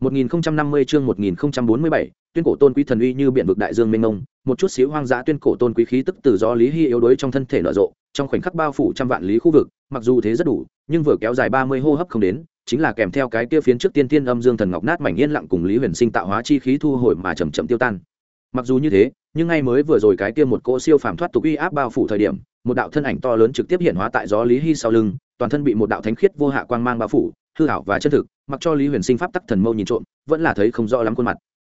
1050 chương 1047, tuyên cổ tôn quý thần uy như biển vực đại dương mênh mông, một chút xíu hoang dã tuyên cổ tôn quý khí tức từ do lý hy yếu đuối trong thân thể nở rộ, trong khoảnh khắc bao phủ trăm vạn lý khu vực, mặc dù thế rất đủ, nhưng vừa kéo dài 30 hô hấp không đến, chính là kèm theo cái kia phiến trước tiên tiên âm dương thần ngọc nát mảnh yên lặng cùng lý huyền sinh tạo hóa chi khí thu hồi mà chậm chậm tiêu tan. Mặc dù như thế, nhưng ngay mới vừa rồi cái kia một cỗ siêu phàm thoát tục uy áp bao phủ thời điểm, một đạo thân ảnh to lớn trực tiếp hiện hóa tại gió lý hy sau lưng, toàn thân bị một đạo thánh khiết vô hạ quang mang bao phủ, hư ảo và chân thực, mặc cho lý huyền sinh pháp tắc thần mâu nhìn trộm vẫn là thấy không rõ lắm khuôn mặt.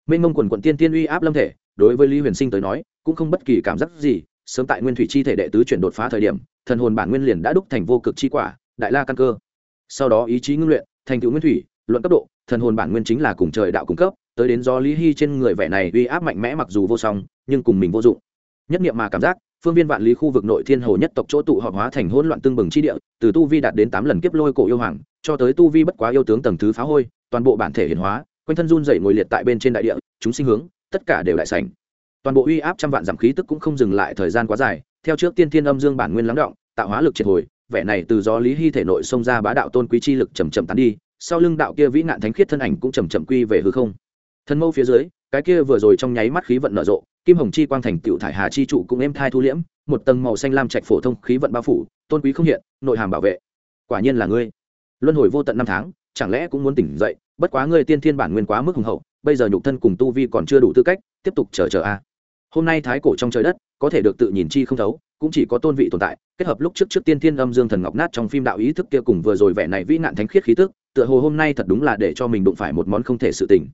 Mênh mông quần quận tiên tiên uy áp lâm thể đối với lý huyền sinh tới nói cũng không bất kỳ cảm giác gì sớm tại nguyên thủy chi thể đệ tứ chuyển đột phá thời điểm thần hồn bản nguyên liền đã đúc thành vô cực chi quả đại la căn cơ. Sau đó ý chí ngưng luyện thành tựu nguyên thủy luận cấp độ thần hồn bản nguyên chính là cùng trời đạo cung cấp tới đến do lý hy trên người vẻ này uy áp mạnh mẽ mặc dù vô song nhưng cùng mình vô dụng. Nhất niệm mà cảm giác phương viên vạn lý khu vực nội thiên hồ nhất tộc chỗ tụ họp hóa thành hỗn loạn tương bừng chi địa, từ tu vi đạt đến tám lần kiếp lôi cổ yêu hoàng, cho tới tu vi bất quá yêu tướng tầng thứ phá hôi, toàn bộ bản thể hiển hóa, quanh thân run dậy ngồi liệt tại bên trên đại địa, chúng sinh hướng, tất cả đều đại sảnh. Toàn bộ uy áp trăm vạn giảm khí tức cũng không dừng lại thời gian quá dài, theo trước tiên thiên âm dương bản nguyên lắng động, tạo hóa lực triệt hồi, vẻ này từ gió lý hy thể nội xông ra bá đạo tôn quý chi lực chầm chậm tán đi, sau lưng đạo kia vĩ nạn thánh khiết thân ảnh cũng chầm chậm quy về hư không. Thân mâu phía dưới, cái kia vừa rồi trong nháy mắt khí vận nở rộ kim hồng chi quang thành tựu thải hà chi trụ cũng êm thai thu liễm, một tầng màu xanh lam trạch phổ thông khí vận bao phủ, tôn quý không hiện, nội hàm bảo vệ. Quả nhiên là ngươi. Luân hồi vô tận năm tháng, chẳng lẽ cũng muốn tỉnh dậy, bất quá ngươi tiên thiên bản nguyên quá mức hùng hậu, bây giờ nhục thân cùng tu vi còn chưa đủ tư cách, tiếp tục chờ chờ a. Hôm nay thái cổ trong trời đất, có thể được tự nhìn chi không thấu, cũng chỉ có tôn vị tồn tại, kết hợp lúc trước trước tiên thiên âm dương thần ngọc nát trong phim đạo ý thức kia cùng vừa rồi vẻ này vĩ nạn thánh khiết khí tức, tựa hồ hôm nay thật đúng là để cho mình đụng phải một món không thể sự tình.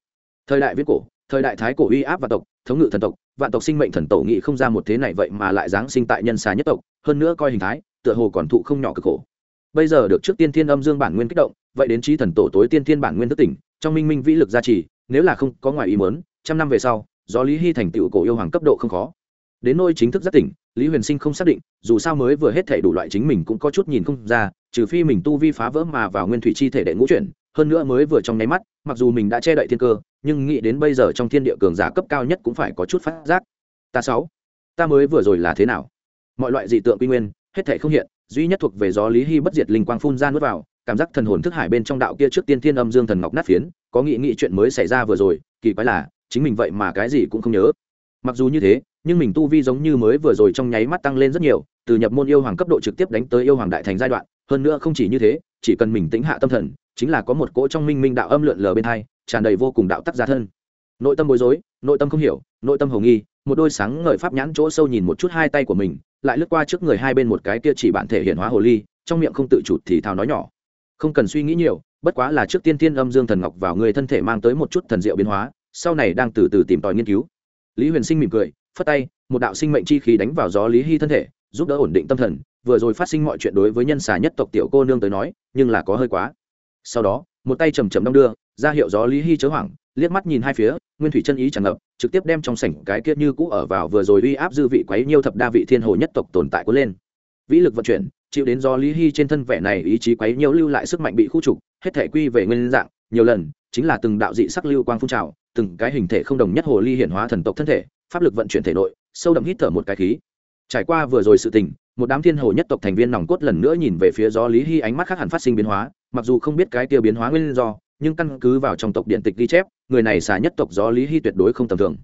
Thời đại viết cổ thời đại thái cổ uy áp và tộc, thống ngự thần tộc, vạn tộc sinh mệnh thần tổ nghị không ra một thế này vậy mà lại giáng sinh tại nhân xà nhất tộc, hơn nữa coi hình thái, tựa hồ còn thụ không nhỏ cực khổ. Bây giờ được trước tiên thiên âm dương bản nguyên kích động, vậy đến trí thần tổ tối tiên thiên bản nguyên thức tỉnh, trong minh minh vĩ lực gia trì, nếu là không có ngoài ý mớn trăm năm về sau do lý hy thành tựu cổ yêu hoàng cấp độ không khó. Đến nôi chính thức giác tỉnh, lý huyền sinh không xác định, dù sao mới vừa hết thể đủ loại chính mình cũng có chút nhìn không ra, trừ phi mình tu vi phá vỡ mà vào nguyên thủy chi thể đệ ngũ chuyển hơn nữa mới vừa trong nháy mắt, mặc dù mình đã che đậy thiên cơ, nhưng nghĩ đến bây giờ trong thiên địa cường giả cấp cao nhất cũng phải có chút phát giác. Ta sáu, ta mới vừa rồi là thế nào? Mọi loại dị tượng quy nguyên, hết thể không hiện, duy nhất thuộc về gió lý hy bất diệt linh quang phun ra nuốt vào, cảm giác thần hồn thức hải bên trong đạo kia trước tiên thiên âm dương thần ngọc nát phiến, có nghị nghị chuyện mới xảy ra vừa rồi, kỳ quái là, chính mình vậy mà cái gì cũng không nhớ. Mặc dù như thế, nhưng mình tu vi giống như mới vừa rồi trong nháy mắt tăng lên rất nhiều, từ nhập môn yêu hoàng cấp độ trực tiếp đánh tới yêu hoàng đại thành giai đoạn, hơn nữa không chỉ như thế, chỉ cần mình tĩnh hạ tâm thần chính là có một cỗ trong minh minh đạo âm lượn lờ bên hai tràn đầy vô cùng đạo tắc gia thân. Nội tâm bối rối, nội tâm không hiểu, nội tâm hồng nghi, một đôi sáng ngời pháp nhãn chỗ sâu nhìn một chút hai tay của mình, lại lướt qua trước người hai bên một cái kia chỉ bản thể hiện hóa hồ ly, trong miệng không tự chủ thì thào nói nhỏ. Không cần suy nghĩ nhiều, bất quá là trước tiên tiên âm dương thần ngọc vào người thân thể mang tới một chút thần diệu biến hóa, sau này đang từ từ tìm tòi nghiên cứu. Lý huyền sinh mỉm cười, phất tay, một đạo sinh mệnh chi khí đánh vào gió lý hy thân thể, giúp đỡ ổn định tâm thần, vừa rồi phát sinh mọi chuyện đối với nhân xà nhất tộc tiểu cô nương tới nói, nhưng là có hơi quá sau đó, một tay chầm chầm đong đưa, ra hiệu gió lý hy chớ hoảng, liếc mắt nhìn hai phía, nguyên thủy chân ý tràn ngập, trực tiếp đem trong sảnh cái kia như cũ ở vào vừa rồi uy áp dư vị quấy nhiêu thập đa vị thiên hồ nhất tộc tồn tại cuốn lên. Vĩ lực vận chuyển, chịu đến do lý hy trên thân vẻ này ý chí quấy nhiêu lưu lại sức mạnh bị khu trục, hết thể quy về nguyên dạng, nhiều lần, chính là từng đạo dị sắc lưu quang phun trào, từng cái hình thể không đồng nhất hồ ly hiển hóa thần tộc thân thể, pháp lực vận chuyển thể nội, sâu đậm hít thở một cái khí. Trải qua vừa rồi sự tình một đám thiên hồ nhất tộc thành viên nòng cốt lần nữa nhìn về phía do lý hy, ánh mắt khác hẳn phát sinh biến hóa, mặc dù không biết cái tiêu biến hóa nguyên do, nhưng căn cứ vào trong tộc điện tịch ghi chép, người này xả nhất tộc do lý hy tuyệt đối không tầm thường.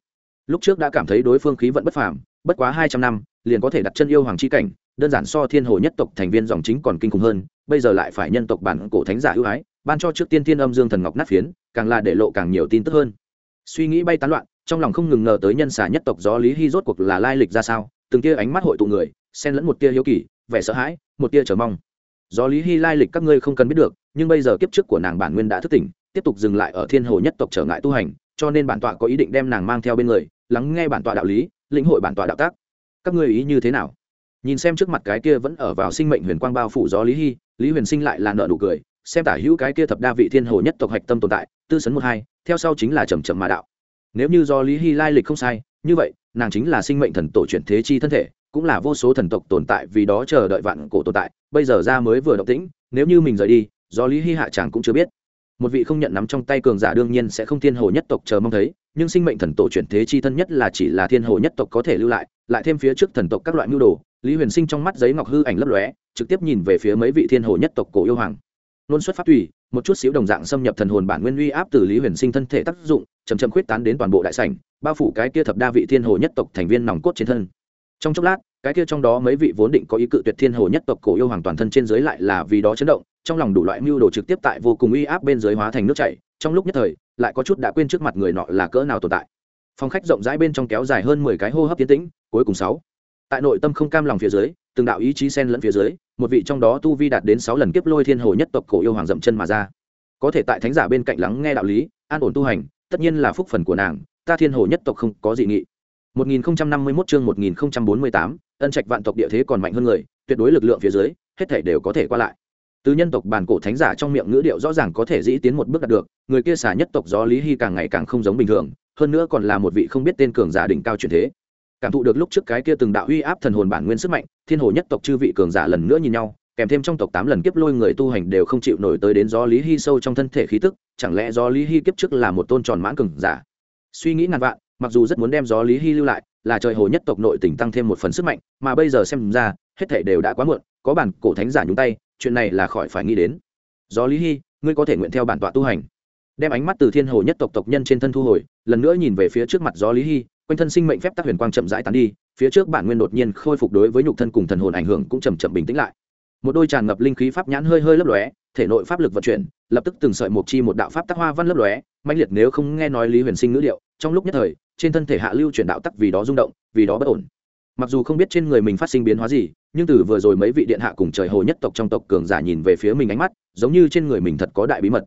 Lúc trước đã cảm thấy đối phương khí vận bất phàm, bất quá hai trăm năm, liền có thể đặt chân yêu hoàng c h i cảnh, đơn giản so thiên hồ nhất tộc thành viên dòng chính còn kinh khủng hơn, bây giờ lại phải nhân tộc bản cổ thánh giả ưu ái, ban cho trước tiên thiên âm dương thần ngọc nát phiến, càng là để lộ càng nhiều tin tức hơn. Suy nghĩ bay tán loạn, trong lòng không ngừng ngờ tới nhân xả nhất tộc do lý hy rốt cuộc là lai lịch ra sao, từng tia ánh mắt hội tụ người xen lẫn một tia hiếu kỳ, vẻ sợ hãi, một tia chờ mong. Do lý hy lai lịch các ngươi không cần biết được, nhưng bây giờ kiếp trước của nàng bản nguyên đã thức tỉnh, tiếp tục dừng lại ở thiên hồ nhất tộc trở ngại tu hành, cho nên bản tọa có ý định đem nàng mang theo bên người, lắng nghe bản tọa đạo lý, lĩnh hội bản tọa đạo tác. Các ngươi ý như thế nào? Nhìn xem trước mặt cái kia vẫn ở vào sinh mệnh huyền quang bao phủ gió lý hy, lý huyền sinh lại là nợ nụ cười, xem tả hữu cái kia thập đa vị thiên hồ nhất tộc hạch tâm tồn tại, tư sấn một hai, theo sau chính là trầm trầm mà đạo. Nếu như do lý hy lai lịch không sai, như vậy, nàng chính là sinh mệnh thần tổ chuyển thế chi thân thể cũng là vô số thần tộc tồn tại vì đó chờ đợi vạn cổ tồn tại, bây giờ ra mới vừa động tĩnh, nếu như mình rời đi, do lý hy hạ chàng cũng chưa biết. Một vị không nhận nắm trong tay cường giả đương nhiên sẽ không thiên hồ nhất tộc chờ mong thấy, nhưng sinh mệnh thần tổ chuyển thế chi thân nhất là chỉ là thiên hồ nhất tộc có thể lưu lại lại thêm phía trước thần tộc các loại mưu đồ, lý huyền sinh trong mắt giấy ngọc hư ảnh lấp lóe, trực tiếp nhìn về phía mấy vị thiên hồ nhất tộc cổ yêu hoàng. Nôn xuất phát tùy, một chút xíu đồng dạng xâm nhập thần hồn bản nguyên uy áp từ lý huyền sinh thân thể tác dụng chầm chậm khuyết tán đến toàn bộ đại sảnh, bao phủ cái kia thập đa vị thiên hồ nhất tộc thành viên nòng cốt trên thân trong chốc lát, cái kia trong đó mấy vị vốn định có ý cự tuyệt thiên hồ nhất tộc cổ yêu hoàng toàn thân trên dưới lại là vì đó chấn động, trong lòng đủ loại mưu đồ trực tiếp tại vô cùng uy áp bên dưới hóa thành nước chảy, trong lúc nhất thời, lại có chút đã quên trước mặt người nọ là cỡ nào tồn tại. Phòng khách rộng rãi bên trong kéo dài hơn mười cái hô hấp tiến tĩnh, cuối cùng sáu. Tại nội tâm không cam lòng phía dưới, từng đạo ý chí sen lẫn phía dưới, một vị trong đó tu vi đạt đến sáu lần kiếp lôi thiên hồ nhất tộc cổ yêu hoàng dậm chân mà ra. Có thể tại thánh giả bên cạnh lắng nghe đạo lý, an ổn tu hành, tất nhiên là phúc phần của nàng, ta thiên hồ nhất tộc không có dị nghị. 1051 chương 1048, ân trạch vạn tộc địa thế còn mạnh hơn người tuyệt đối lực lượng phía dưới hết thảy đều có thể qua lại. Từ nhân tộc bản cổ thánh giả trong miệng ngữ điệu rõ ràng có thể dĩ tiến một bước đạt được người kia xả nhất tộc gió lý hy càng ngày càng không giống bình thường hơn nữa còn là một vị không biết tên cường giả đỉnh cao truyền thế. Cảm thụ được lúc trước cái kia từng đạo uy áp thần hồn bản nguyên sức mạnh thiên hồ nhất tộc chư vị cường giả lần nữa nhìn nhau kèm thêm trong tộc tám lần kiếp lôi người tu hành đều không chịu nổi tới đến gió lý hy sâu trong thân thể khí tức chẳng lẽ gió lý hy kiếp trước là một tôn tròn mãn cường giả? Suy nghĩ ngàn vạn mặc dù rất muốn đem gió lý hy lưu lại, là trời hồ nhất tộc nội tỉnh tăng thêm một phần sức mạnh, mà bây giờ xem ra, hết thể đều đã quá muộn, có bản cổ thánh giả nhúng tay, chuyện này là khỏi phải nghĩ đến. Gió lý hy, ngươi có thể nguyện theo bản tọa tu hành. Đem ánh mắt từ thiên hồ nhất tộc tộc nhân trên thân thu hồi, lần nữa nhìn về phía trước mặt gió lý hy, quanh thân sinh mệnh phép tắc huyền quang chậm rãi tán đi, phía trước bản nguyên đột nhiên khôi phục đối với nhục thân cùng thần hồn ảnh hưởng cũng chậm chậm bình tĩnh lại. Một đôi tràn ngập linh khí pháp nhãn hơi hơi lấp lóe, thể nội pháp lực vận chuyển, lập tức từng sợi một chi một đạo pháp tắc hoa văn lấp lóe mạnh liệt nếu không nghe nói lý huyền sinh ngữ liệu, trong lúc nhất thời trên thân thể hạ lưu chuyển đạo tắc vì đó rung động, vì đó bất ổn. Mặc dù không biết trên người mình phát sinh biến hóa gì, nhưng từ vừa rồi mấy vị điện hạ cùng trời hồ nhất tộc trong tộc cường giả nhìn về phía mình ánh mắt, giống như trên người mình thật có đại bí mật.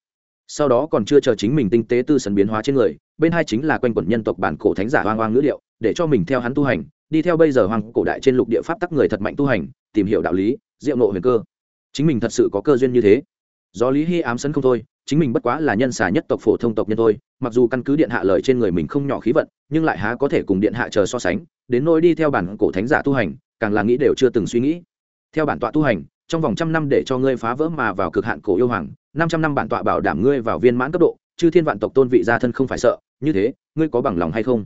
Sau đó còn chưa chờ chính mình tinh tế tư sấn biến hóa trên người, bên hai chính là quanh quẩn nhân tộc bản cổ thánh giả hoang hoang ngữ liệu, để cho mình theo hắn tu hành, đi theo bây giờ hoàng cổ đại trên lục địa pháp tắc người thật mạnh tu hành, tìm hiểu đạo lý, diệu nộ huyền cơ. Chính mình thật sự có cơ duyên như thế. Do lý hy ám sân không thôi chính mình bất quá là nhân xà nhất tộc phổ thông tộc nhân thôi, mặc dù căn cứ điện hạ lời trên người mình không nhỏ khí vận, nhưng lại há có thể cùng điện hạ chờ so sánh, đến nỗi đi theo bản cổ thánh giả tu hành, càng là nghĩ đều chưa từng suy nghĩ. Theo bản tọa tu hành, trong vòng trăm năm để cho ngươi phá vỡ mà vào cực hạn cổ yêu hoàng, năm trăm năm bản tọa bảo đảm ngươi vào viên mãn cấp độ, chư thiên vạn tộc tôn vị gia thân không phải sợ, như thế, ngươi có bằng lòng hay không?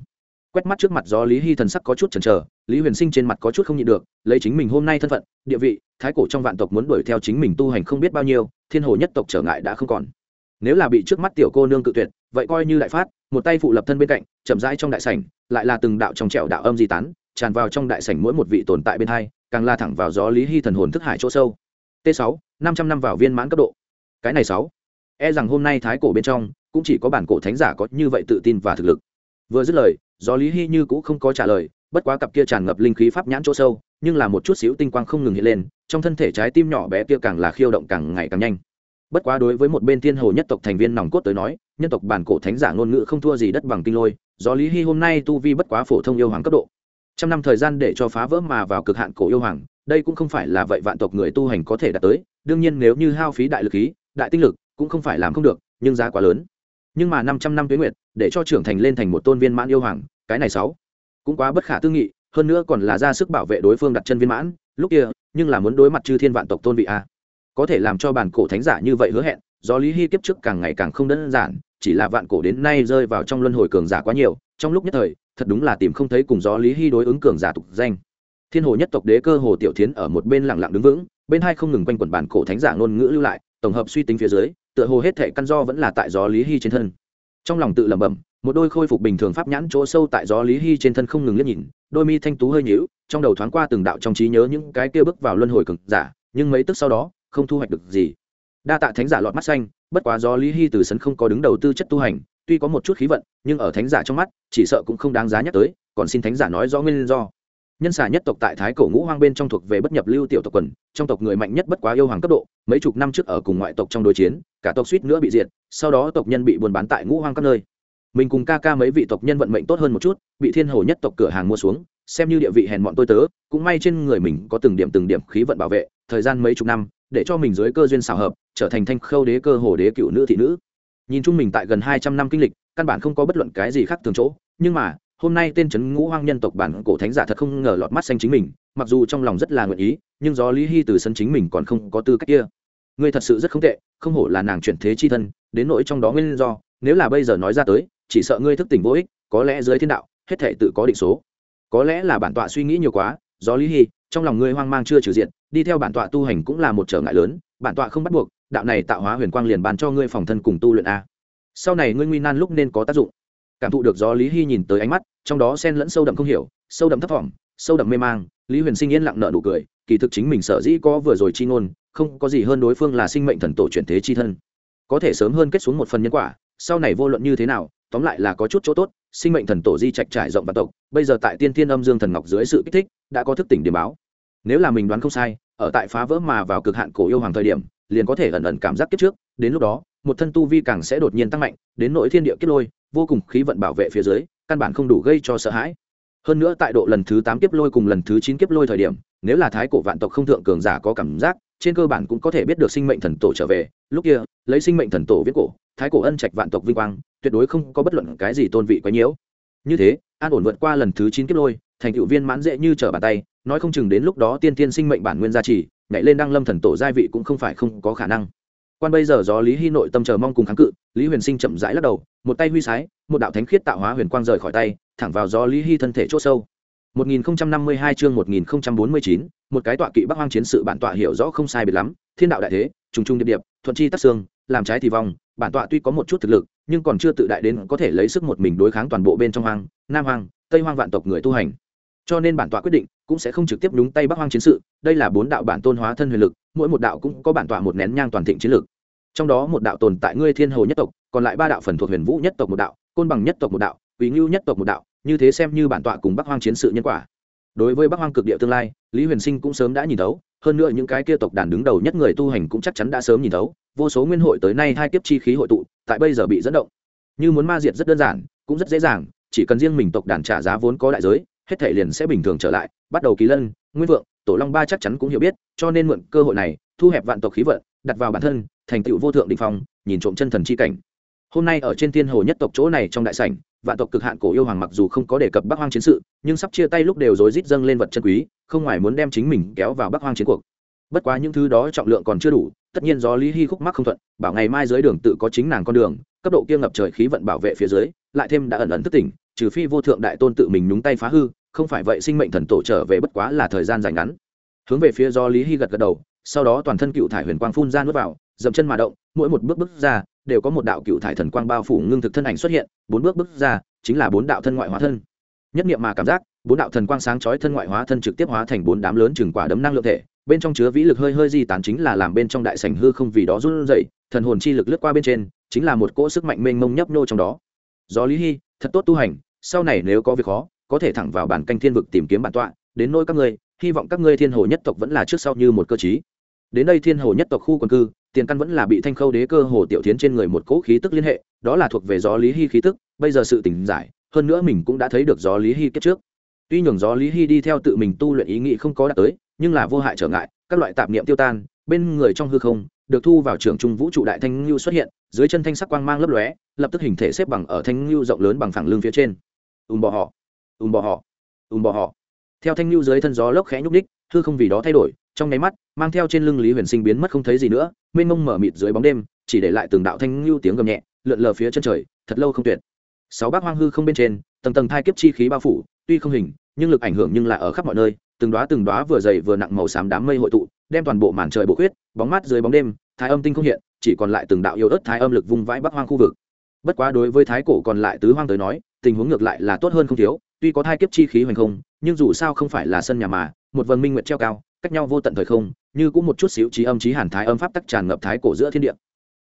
Quét mắt trước mặt do lý hy thần sắc có chút chần chờ, lý huyền sinh trên mặt có chút không nhịn được, lấy chính mình hôm nay thân phận, địa vị, thái cổ trong vạn tộc muốn đuổi theo chính mình tu hành không biết bao nhiêu, thiên hồ nhất tộc trở ngại đã không còn nếu là bị trước mắt tiểu cô nương cự tuyệt, vậy coi như đại phát, một tay phụ lập thân bên cạnh, chậm rãi trong đại sảnh, lại là từng đạo trong trẻo đạo âm di tán, tràn vào trong đại sảnh mỗi một vị tồn tại bên hai, càng la thẳng vào gió lý hy thần hồn thức hải chỗ sâu. T sáu, năm trăm năm vào viên mãn cấp độ. Cái này sáu e rằng hôm nay thái cổ bên trong, cũng chỉ có bản cổ thánh giả có như vậy tự tin và thực lực. Vừa dứt lời, gió lý hy như cũng không có trả lời, bất quá cặp kia tràn ngập linh khí pháp nhãn chỗ sâu, nhưng là một chút xíu tinh quang không ngừng hiện lên, trong thân thể trái tim nhỏ bé kia càng là khiêu động càng ngày càng nhanh bất quá đối với một bên thiên hồ nhất tộc thành viên nòng cốt tới nói, nhân tộc bản cổ thánh giả ngôn ngữ không thua gì đất bằng kinh lôi do lý hy hôm nay tu vi bất quá phổ thông yêu hoàng cấp độ. Trăm năm thời gian để cho phá vỡ mà vào cực hạn cổ yêu hoàng, đây cũng không phải là vậy vạn tộc người tu hành có thể đạt tới, đương nhiên nếu như hao phí đại lực khí, đại tinh lực cũng không phải làm không được, nhưng giá quá lớn. Nhưng mà năm trăm năm tuyến nguyệt, để cho trưởng thành lên thành một tôn viên mãn yêu hoàng, cái này sáu cũng quá bất khả tư nghị, hơn nữa còn là ra sức bảo vệ đối phương đặt chân viên mãn, lúc kia, nhưng là muốn đối mặt chư thiên vạn tộc tôn vị a có thể làm cho bản cổ thánh giả như vậy hứa hẹn, do lý hy kiếp trước càng ngày càng không đơn giản, chỉ là vạn cổ đến nay rơi vào trong luân hồi cường giả quá nhiều, trong lúc nhất thời, thật đúng là tìm không thấy cùng do lý hy đối ứng cường giả tục danh. Thiên hồ nhất tộc đế cơ hồ tiểu thiến ở một bên lặng lặng đứng vững, bên hai không ngừng quanh quẩn bản cổ thánh giả ngôn ngữ lưu lại, tổng hợp suy tính phía dưới, tựa hồ hết thể căn do vẫn là tại gió lý hy trên thân. Trong lòng tự lẩm bẩm, một đôi khôi phục bình thường pháp nhãn chỗ sâu tại gió lý hy trên thân không ngừng liếc nhìn, đôi mi thanh tú hơi nhíu, trong đầu thoáng qua từng đạo trong trí nhớ những cái kia bước vào luân hồi cực giả, nhưng mấy tức sau đó không thu hoạch được gì. Đa tạ thánh giả lọt mắt xanh, bất quá do lý hy từ sấn không có đứng đầu tư chất tu hành, tuy có một chút khí vận, nhưng ở thánh giả trong mắt, chỉ sợ cũng không đáng giá nhắc tới, còn xin thánh giả nói rõ nguyên do. Nhân xà nhất tộc tại thái cổ ngũ hoang bên trong thuộc về bất nhập lưu tiểu tộc quần, trong tộc người mạnh nhất bất quá yêu hoàng cấp độ, mấy chục năm trước ở cùng ngoại tộc trong đối chiến, cả tộc suýt nữa bị diệt, sau đó tộc nhân bị buôn bán tại ngũ hoang các nơi. Mình cùng ca ca mấy vị tộc nhân vận mệnh tốt hơn một chút, bị thiên hồ nhất tộc cửa hàng mua xuống, xem như địa vị hèn bọn tôi tớ, cũng may trên người mình có từng điểm từng điểm khí vận bảo vệ thời gian mấy chục năm, để cho mình dưới cơ duyên xảo hợp, trở thành thanh khâu đế cơ hồ đế cựu nữ thị nữ. Nhìn chung mình tại gần hai trăm năm kinh lịch, căn bản không có bất luận cái gì khác thường chỗ, nhưng mà, hôm nay tên trấn ngũ hoang nhân tộc bản cổ thánh giả thật không ngờ lọt mắt xanh chính mình, mặc dù trong lòng rất là nguyện ý, nhưng do lý hy từ sân chính mình còn không có tư cách kia. Ngươi thật sự rất không tệ, không hổ là nàng chuyển thế chi thân, đến nỗi trong đó nguyên do, nếu là bây giờ nói ra tới, chỉ sợ ngươi thức tỉnh vô ích, có lẽ dưới thiên đạo, hết thể tự có định số. Có lẽ là bản tọa suy nghĩ nhiều quá do lý hy, trong lòng ngươi hoang mang chưa trừ diện, đi theo bản tọa tu hành cũng là một trở ngại lớn, bản tọa không bắt buộc, đạo này tạo hóa huyền quang liền bàn cho ngươi phòng thân cùng tu luyện a. Sau này ngươi nguy nan lúc nên có tác dụng. Cảm thụ được do lý hy nhìn tới ánh mắt, trong đó sen lẫn sâu đậm không hiểu, sâu đậm thấp thỏm, sâu đậm mê mang, lý huyền sinh yên lặng nợ nụ cười, kỳ thực chính mình sở dĩ có vừa rồi chi ngôn, không có gì hơn đối phương là sinh mệnh thần tổ chuyển thế chi thân. Có thể sớm hơn kết xuống một phần nhân quả, sau này vô luận như thế nào tóm lại là có chút chỗ tốt, sinh mệnh thần tổ di trạch trải rộng và tộc, bây giờ tại tiên thiên âm dương thần ngọc dưới sự kích thích, đã có thức tỉnh điểm báo. Nếu là mình đoán không sai, ở tại phá vỡ mà vào cực hạn cổ yêu hoàng thời điểm, liền có thể ẩn ẩn cảm giác kiếp trước, đến lúc đó, một thân tu vi càng sẽ đột nhiên tăng mạnh, đến nội thiên địa kiếp lôi, vô cùng khí vận bảo vệ phía dưới, căn bản không đủ gây cho sợ hãi. Hơn nữa tại độ lần thứ tám kiếp lôi cùng lần thứ chín kiếp lôi thời điểm, nếu là thái cổ vạn tộc không thượng cường giả có cảm giác, trên cơ bản cũng có thể biết được sinh mệnh thần tổ trở về. Lúc kia, lấy sinh mệnh thần tổ viết cổ thái cổ ân trạch vạn tộc vinh quang tuyệt đối không có bất luận cái gì tôn vị quấy nhiễu. Như thế an ổn vượt qua lần thứ chín kiếp lôi thành cựu viên mãn dễ như trở bàn tay nói không chừng đến lúc đó tiên tiên sinh mệnh bản nguyên gia trì nhảy lên đăng lâm thần tổ gia vị cũng không phải không có khả năng. Quan bây giờ do lý hy nội tâm chờ mong cùng kháng cự lý huyền sinh chậm rãi lắc đầu một tay huy sái một đạo thánh khiết tạo hóa huyền quang rời khỏi tay thẳng vào do lý hy thân thể c h ỗ sâu 1052 chương 1049, một cái tọa kỵ Bắc Hoang chiến sự bản tọa hiểu rõ không sai biệt lắm, thiên đạo đại thế, trùng trùng điệp điệp, thuận chi tác xương, làm trái thì vong, bản tọa tuy có một chút thực lực, nhưng còn chưa tự đại đến có thể lấy sức một mình đối kháng toàn bộ bên trong hoang, Nam Hoang, Tây Hoang vạn tộc người tu hành. Cho nên bản tọa quyết định, cũng sẽ không trực tiếp nhúng tay Bắc Hoang chiến sự, đây là bốn đạo bản tôn hóa thân huyền lực, mỗi một đạo cũng có bản tọa một nén nhang toàn thịnh chiến lực. Trong đó một đạo tồn tại ngươi Thiên Hồ nhất tộc, còn lại ba đạo phần thuộc Huyền Vũ nhất tộc một đạo, Côn Bằng nhất tộc một đạo, Quý ngưu nhất tộc một đạo, như thế xem như bản tọa cùng Bắc Hoang chiến sự nhân quả đối với bắc hoang cực địa tương lai lý huyền sinh cũng sớm đã nhìn thấu hơn nữa những cái kia tộc đàn đứng đầu nhất người tu hành cũng chắc chắn đã sớm nhìn thấu vô số nguyên hội tới nay hai kiếp chi khí hội tụ, tại bây giờ bị dẫn động. Như muốn ma diệt rất đơn giản, cũng rất dễ dàng, chỉ cần riêng mình tộc đàn trả giá vốn có đại giới, hết thể liền sẽ bình thường trở lại. Bắt đầu kỳ lân, nguyên vượng, tổ long ba chắc chắn cũng hiểu biết, cho nên mượn cơ hội này, thu hẹp vạn tộc khí vận, đặt vào bản thân, thành tựu vô thượng định phong, nhìn trộm chân thần chi cảnh. Hôm nay ở trên thiên hồ nhất tộc chỗ này trong đại sảnh, vạn tộc cực hạn cổ yêu hoàng mặc dù không có đề cập bắc hoang chiến sự, nhưng sắp chia tay lúc đều rối rít dâng lên vật chân quý, không ngoài muốn đem chính mình kéo vào bắc hoang chiến cuộc bất quá những thứ đó trọng lượng còn chưa đủ, tất nhiên do lý hy khúc mắc không thuận, bảo ngày mai dưới đường tự có chính nàng con đường, cấp độ kia ngập trời khí vận bảo vệ phía dưới, lại thêm đã ẩn ẩn thức tỉnh, trừ phi vô thượng đại tôn tự mình nhúng tay phá hư, không phải vậy sinh mệnh thần tổ trở về bất quá là thời gian dài ngắn. Hướng về phía do lý hy gật gật đầu, sau đó toàn thân cựu thải huyền quang phun ra nuốt vào, dậm chân mà động, mỗi một bước bước ra, đều có một đạo cựu thải thần quang bao phủ ngưng thực thân ảnh xuất hiện, bốn bước bước ra, chính là bốn đạo thân ngoại hóa thân. Nhất niệm mà cảm giác, bốn đạo thần quang sáng chói thân ngoại hóa thân trực tiếp hóa thành bốn đám lớn chừng quả đấm năng lượng thể bên trong chứa vĩ lực hơi hơi di tán chính là làm bên trong đại sảnh hư không vì đó run rẩy, thần hồn chi lực lướt qua bên trên, chính là một cỗ sức mạnh mênh mông nhấp nô trong đó. Gió lý hy thật tốt tu hành, sau này nếu có việc khó, có thể thẳng vào bản canh thiên vực tìm kiếm bản tọa, đến nơi các ngươi, hy vọng các ngươi thiên hồ nhất tộc vẫn là trước sau như một cơ chí đến đây thiên hồ nhất tộc khu quần cư, tiền căn vẫn là bị thanh khâu đế cơ hồ tiểu tiến trên người một cỗ khí tức liên hệ, đó là thuộc về gió lý hy khí tức, bây giờ sự tỉnh giải, hơn nữa mình cũng đã thấy được gió lý hy kết trước. Tuy nhường gió lý hy đi theo tự mình tu luyện ý nghĩ không có đạt tới nhưng là vô hại trở ngại, các loại tạp niệm tiêu tan, bên người trong hư không, được thu vào trường trung vũ trụ đại thanh lưu xuất hiện, dưới chân thanh sắc quang mang lấp lóe, lập tức hình thể xếp bằng ở thanh lưu rộng lớn bằng phẳng lưng phía trên. Ùm bò họ, ùm bò họ, ùm bò họ. Theo thanh lưu dưới thân gió lốc khẽ nhúc ních hư không vì đó thay đổi, trong nháy mắt, mang theo trên lưng lý huyền sinh biến mất không thấy gì nữa, mênh mông mở mịt dưới bóng đêm, chỉ để lại từng đạo thanh lưu tiếng gầm nhẹ, lượn lờ phía chân trời, thật lâu không tuyệt. Sáu bác hoang hư không bên trên, tầng tầng thai kiếp chi khí bao phủ, tuy không hình, nhưng lực ảnh hưởng nhưng là ở khắp mọi nơi từng đóa từng đóa vừa dày vừa nặng màu xám đám mây hội tụ, đem toàn bộ màn trời bổ khuyết, bóng mát dưới bóng đêm, thái âm tinh không hiện, chỉ còn lại từng đạo yêu ớt thái âm lực vung vãi bắc hoang khu vực. Bất quá đối với thái cổ còn lại tứ hoang tới nói, tình huống ngược lại là tốt hơn không thiếu, tuy có thai kiếp chi khí hoành không, nhưng dù sao không phải là sân nhà mà, một vầng minh nguyệt treo cao, cách nhau vô tận thời không, như cũng một chút xíu trí âm trí hàn thái âm pháp tắc tràn ngập thái cổ giữa thiên địa.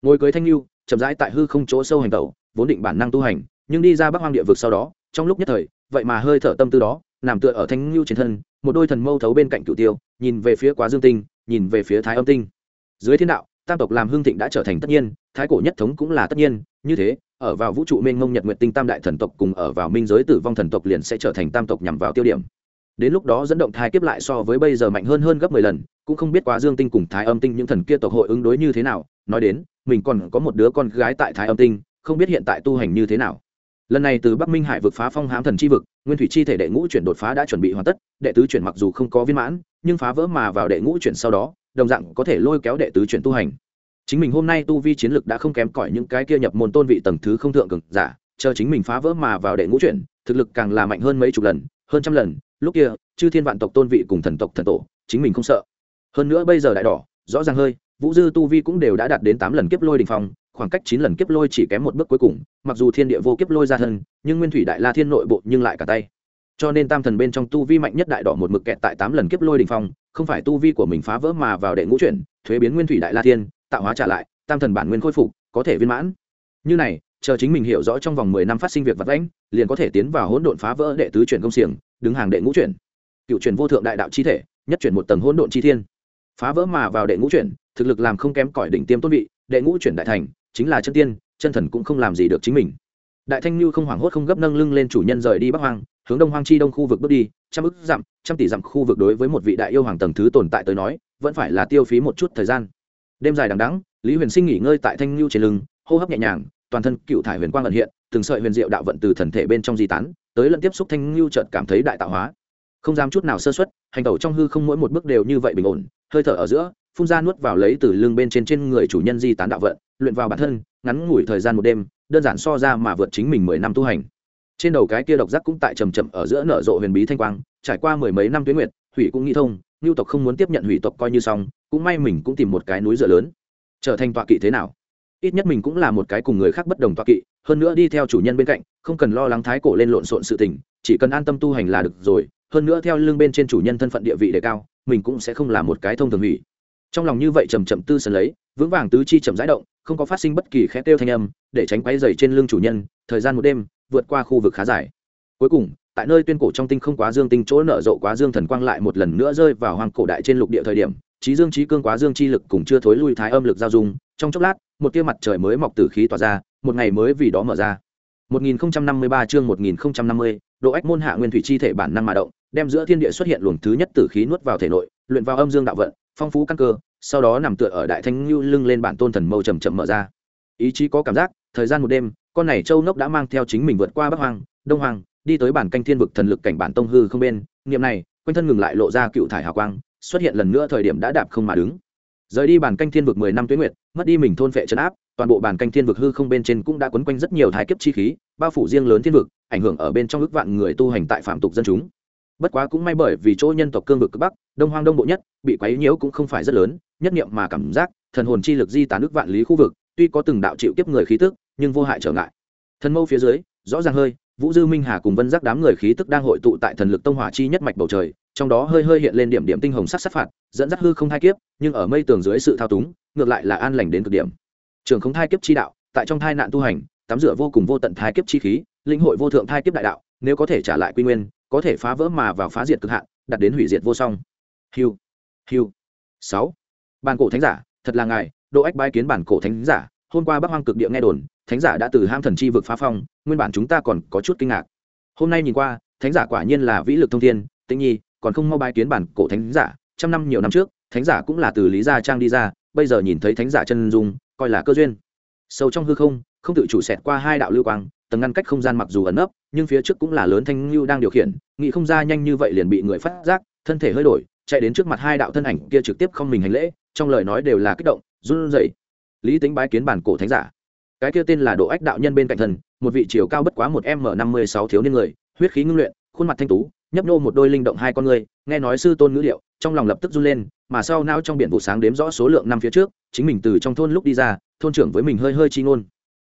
Ngồi cưới thanh lưu, chậm rãi tại hư không chỗ sâu hành tẩu, vốn định bản năng tu hành, nhưng đi ra bắc hoang địa vực sau đó, trong lúc nhất thời, vậy mà hơi thở tâm tư đó nằm tựa ở thanh lưu trên thân, một đôi thần mâu thấu bên cạnh cửu tiêu, nhìn về phía quá dương tinh, nhìn về phía thái âm tinh. Dưới thiên đạo, tam tộc làm hương thịnh đã trở thành tất nhiên, thái cổ nhất thống cũng là tất nhiên, như thế, ở vào vũ trụ mênh mông nhật nguyệt tinh tam đại thần tộc cùng ở vào minh giới tử vong thần tộc liền sẽ trở thành tam tộc nhằm vào tiêu điểm. Đến lúc đó dẫn động thai kiếp lại so với bây giờ mạnh hơn hơn gấp mười lần, cũng không biết quá dương tinh cùng thái âm tinh những thần kia tộc hội ứng đối như thế nào. Nói đến, mình còn có một đứa con gái tại thái âm tinh, không biết hiện tại tu hành như thế nào lần này từ bắc minh hải vực phá phong hám thần chi vực, nguyên thủy chi thể đệ ngũ chuyển đột phá đã chuẩn bị hoàn tất, đệ tứ chuyển mặc dù không có viên mãn, nhưng phá vỡ mà vào đệ ngũ chuyển sau đó, đồng dạng có thể lôi kéo đệ tứ chuyển tu hành. Chính mình hôm nay tu vi chiến lực đã không kém cỏi những cái kia nhập môn tôn vị tầng thứ không thượng cực giả, chờ chính mình phá vỡ mà vào đệ ngũ chuyển, thực lực càng là mạnh hơn mấy chục lần, hơn trăm lần. Lúc kia, chư thiên vạn tộc tôn vị cùng thần tộc thần tổ, chính mình không sợ. Hơn nữa bây giờ đại đỏ, rõ ràng hơi, vũ dư tu vi cũng đều đã đạt đến tám lần kiếp lôi đình phong khoảng cách chín lần kiếp lôi chỉ kém một bước cuối cùng, mặc dù thiên địa vô kiếp lôi ra thân, nhưng nguyên thủy đại la thiên nội bộ nhưng lại cả tay. Cho nên tam thần bên trong tu vi mạnh nhất đại đỏ một mực kẹt tại tám lần kiếp lôi đình phong, không phải tu vi của mình phá vỡ mà vào đệ ngũ chuyển, thuế biến nguyên thủy đại la thiên, tạo hóa trả lại, tam thần bản nguyên khôi phục, có thể viên mãn. Như này, chờ chính mình hiểu rõ trong vòng mười năm phát sinh việc vật lãnh liền có thể tiến vào hỗn độn phá vỡ đệ tứ chuyển công xiềng, đứng hàng đệ ngũ chuyển. Cựu chuyển vô thượng đại đạo chi thể, nhất chuyển một tầng hỗn độn chi thiên. Phá vỡ mà vào đệ ngũ chuyển, thực lực làm không kém cỏi đỉnh tiêm tôn vị, đệ ngũ chuyển đại thành chính là chân tiên, chân thần cũng không làm gì được chính mình. Đại thanh lưu không hoảng hốt không gấp nâng lưng lên chủ nhân rời đi bắc hoang, hướng đông hoang chi đông khu vực bước đi, trăm ức dặm, trăm tỷ dặm khu vực đối với một vị đại yêu hoàng tầng thứ tồn tại tới nói, vẫn phải là tiêu phí một chút thời gian. Đêm dài đằng đẵng, lý huyền sinh nghỉ ngơi tại thanh lưu trên lưng, hô hấp nhẹ nhàng, toàn thân cựu thải huyền quang ẩn hiện, từng sợi huyền diệu đạo vận từ thần thể bên trong di tán, tới lần tiếp xúc thanh lưu chợt cảm thấy đại tạo hóa. Không dám chút nào sơ xuất hành tẩu trong hư không mỗi một bước đều như vậy bình ổn, hơi thở ở giữa phun ra nuốt vào lấy từ lưng bên trên trên người chủ nhân di tán đạo vận, luyện vào bản thân, ngắn ngủi thời gian một đêm, đơn giản so ra mà vượt chính mình mười năm tu hành. Trên đầu cái kia độc giác cũng tại trầm trầm ở giữa nở rộ huyền bí thanh quang, trải qua mười mấy năm tuyến nguyệt, hủy cũng nghĩ thông ngưu tộc không muốn tiếp nhận hủy tộc coi như xong, cũng may mình cũng tìm một cái núi dựa lớn. Trở thành tọa kỵ thế nào? Ít nhất mình cũng là một cái cùng người khác bất đồng tọa kỵ, hơn nữa đi theo chủ nhân bên cạnh, không cần lo lắng thái cổ lên lộn xộn sự tình, chỉ cần an tâm tu hành là được rồi, hơn nữa theo lưng bên trên chủ nhân thân phận địa vị đề cao, mình cũng sẽ không là một cái thông thường hủy trong lòng như vậy chầm chậm tư sần lấy vững vàng tứ chi chậm rãi động không có phát sinh bất kỳ khẽ kêu thanh âm để tránh quay dày trên lưng chủ nhân thời gian một đêm vượt qua khu vực khá dài. Cuối cùng tại nơi tuyên cổ trong tinh không quá dương tinh chỗ nở rộ quá dương thần quang lại một lần nữa rơi vào hoàng cổ đại trên lục địa thời điểm trí dương trí cương quá dương chi lực cùng chưa thối lui thái âm lực giao dung trong chốc lát một tia mặt trời mới mọc từ khí tỏa ra một ngày mới vì đó mở ra. 1053 chương 1050, độ ách môn hạ nguyên thủy chi thể bản năng mà động đem giữa thiên địa xuất hiện luồng thứ nhất tử khí nuốt vào thể nội luyện vào âm dương đạo vận phong phú căn cơ sau đó nằm tựa ở đại thanh lưu lưng lên bản tôn thần mâu chầm chậm mở ra. Ý chí có cảm giác, thời gian một đêm, con này châu nốc đã mang theo chính mình vượt qua bắc hoàng đông hoàng đi tới bản canh thiên vực thần lực cảnh bản tông hư không bên. Niệm này, quanh thân ngừng lại lộ ra cựu thải hào quang, xuất hiện lần nữa thời điểm đã đạp không mà đứng. Rời đi bản canh thiên vực mười năm tuyến nguyệt, mất đi mình thôn phệ trấn áp, toàn bộ bản canh thiên vực hư không bên trên cũng đã quấn quanh rất nhiều thái kiếp chi khí, bao phủ riêng lớn thiên vực, ảnh hưởng ở bên trong ước vạn người tu hành tại phạm tục dân chúng bất quá cũng may bởi vì chỗ nhân tộc cương vực cực bắc, đông hoang đông bộ nhất, bị quấy nhiễu cũng không phải rất lớn, nhất niệm mà cảm giác, thần hồn chi lực di tán nước vạn lý khu vực, tuy có từng đạo chịu kiếp người khí tức, nhưng vô hại trở ngại. Thần mâu phía dưới, rõ ràng hơi, vũ dư minh hà cùng vân giác đám người khí tức đang hội tụ tại thần lực tông hỏa chi nhất mạch bầu trời, trong đó hơi hơi hiện lên điểm điểm tinh hồng sắc sát phạt, dẫn dắt hư không thai kiếp, nhưng ở mây tường dưới sự thao túng, ngược lại là an lành đến cực điểm. Trường không thai kiếp chi đạo, tại trong thai nạn tu hành, tắm rửa vô cùng vô tận thai kiếp chi khí linh hội vô thượng thai kiếp đại đạo nếu có thể trả lại quy nguyên, có thể phá vỡ mà vào phá diệt cực hạn đặt đến hủy diệt vô song. Hiu hiu. Sáu. Bàn cổ thánh giả, thật là ngài, độ ách bái kiến bản cổ thánh giả. Hôm qua bắc hoang cực địa nghe đồn, thánh giả đã từ ham thần chi vực phá phong, nguyên bản chúng ta còn có chút kinh ngạc. Hôm nay nhìn qua, thánh giả quả nhiên là vĩ lực thông thiên, tĩnh nhi, còn không mau bái kiến bản cổ thánh giả. Trăm năm nhiều năm trước, thánh giả cũng là từ lý gia trang đi ra, bây giờ nhìn thấy thánh giả chân dung, coi là cơ duyên. Sâu trong hư không không tự chủ xẹt qua hai đạo lưu quang tầng ngăn cách không gian mặc dù ẩn nấp, nhưng phía trước cũng là lớn thanh lưu đang điều khiển, nghĩ không ra nhanh như vậy liền bị người phát giác, thân thể hơi đổi, chạy đến trước mặt hai đạo thân ảnh kia trực tiếp không mình hành lễ, trong lời nói đều là kích động, run rẩy. Lý tính bái kiến bản cổ thánh giả. Cái kia tên là độ ách đạo nhân bên cạnh thần, một vị chiều cao bất quá một m năm mươi sáu thiếu niên người, huyết khí ngưng luyện, khuôn mặt thanh tú, nhấp nô một đôi linh động hai con người, nghe nói sư tôn ngữ liệu, trong lòng lập tức run lên, mà sau nao trong biển vụ sáng đếm rõ số lượng năm phía trước, chính mình từ trong thôn lúc đi ra, thôn trưởng với mình hơi hơi chi ngôn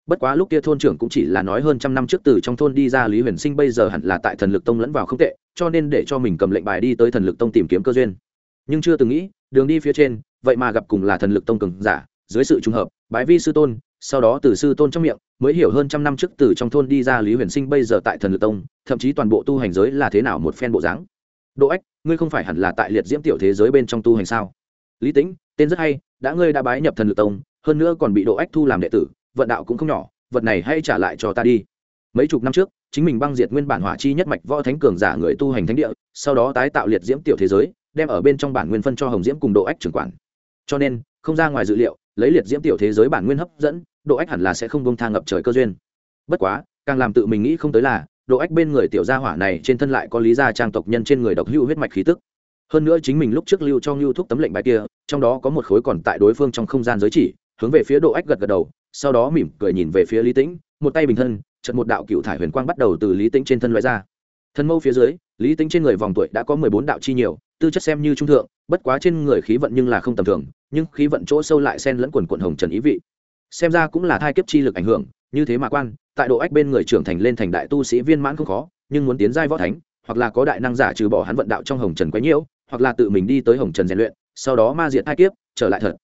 bất quá lúc kia thôn trưởng cũng chỉ là nói hơn trăm năm trước từ trong thôn đi ra lý huyền sinh bây giờ hẳn là tại thần lực tông lẫn vào không tệ, cho nên để cho mình cầm lệnh bài đi tới thần lực tông tìm kiếm cơ duyên. Nhưng chưa từng nghĩ, đường đi phía trên, vậy mà gặp cùng là thần lực tông cường giả, dưới sự trùng hợp, bái vi sư tôn, sau đó từ sư tôn trong miệng, mới hiểu hơn trăm năm trước từ trong thôn đi ra lý huyền sinh bây giờ tại thần lực tông, thậm chí toàn bộ tu hành giới là thế nào một phen bộ dáng. Đỗ ách, ngươi không phải hẳn là tại liệt diễm tiểu thế giới bên trong tu hành sao? Lý tính tên rất hay, đã ngươi đã bái nhập thần lực tông, hơn nữa còn bị đỗ ách thu làm đệ tử vận đạo cũng không nhỏ, vật này hay trả lại cho ta đi. Mấy chục năm trước, chính mình băng diệt nguyên bản hỏa chi nhất mạch võ thánh cường giả người tu hành thánh địa, sau đó tái tạo liệt diễm tiểu thế giới, đem ở bên trong bản nguyên phân cho hồng diễm cùng độ ách trưởng quản. Cho nên, không ra ngoài dự liệu, lấy liệt diễm tiểu thế giới bản nguyên hấp dẫn, độ ách hẳn là sẽ không bông thang ngập trời cơ duyên. Bất quá, càng làm tự mình nghĩ không tới là, độ ách bên người tiểu gia hỏa này trên thân lại có lý gia trang tộc nhân trên người độc hữu huyết mạch khí tức. Hơn nữa chính mình lúc trước lưu cho ngưu thúc tấm lệnh bài kia, trong đó có một khối còn tại đối phương trong không gian giới chỉ, hướng về phía độ ách gật gật đầu sau đó mỉm cười nhìn về phía lý tĩnh, một tay bình thân chật một đạo cựu thải huyền quang bắt đầu từ lý tĩnh trên thân loại ra. Thân mâu phía dưới, lý tĩnh trên người vòng tuổi đã có mười bốn đạo chi nhiều, tư chất xem như trung thượng, bất quá trên người khí vận nhưng là không tầm thường, nhưng khí vận chỗ sâu lại xen lẫn quần quận hồng trần ý vị. Xem ra cũng là thai kiếp chi lực ảnh hưởng, như thế mà quan, tại độ ách bên người trưởng thành lên thành đại tu sĩ viên mãn không khó, nhưng muốn tiến giai võ thánh, hoặc là có đại năng giả trừ bỏ hắn vận đạo trong hồng trần quấy nhiễu, hoặc là tự mình đi tới hồng trần rèn luyện, sau đó ma diệt thai kiếp, trở lại thật.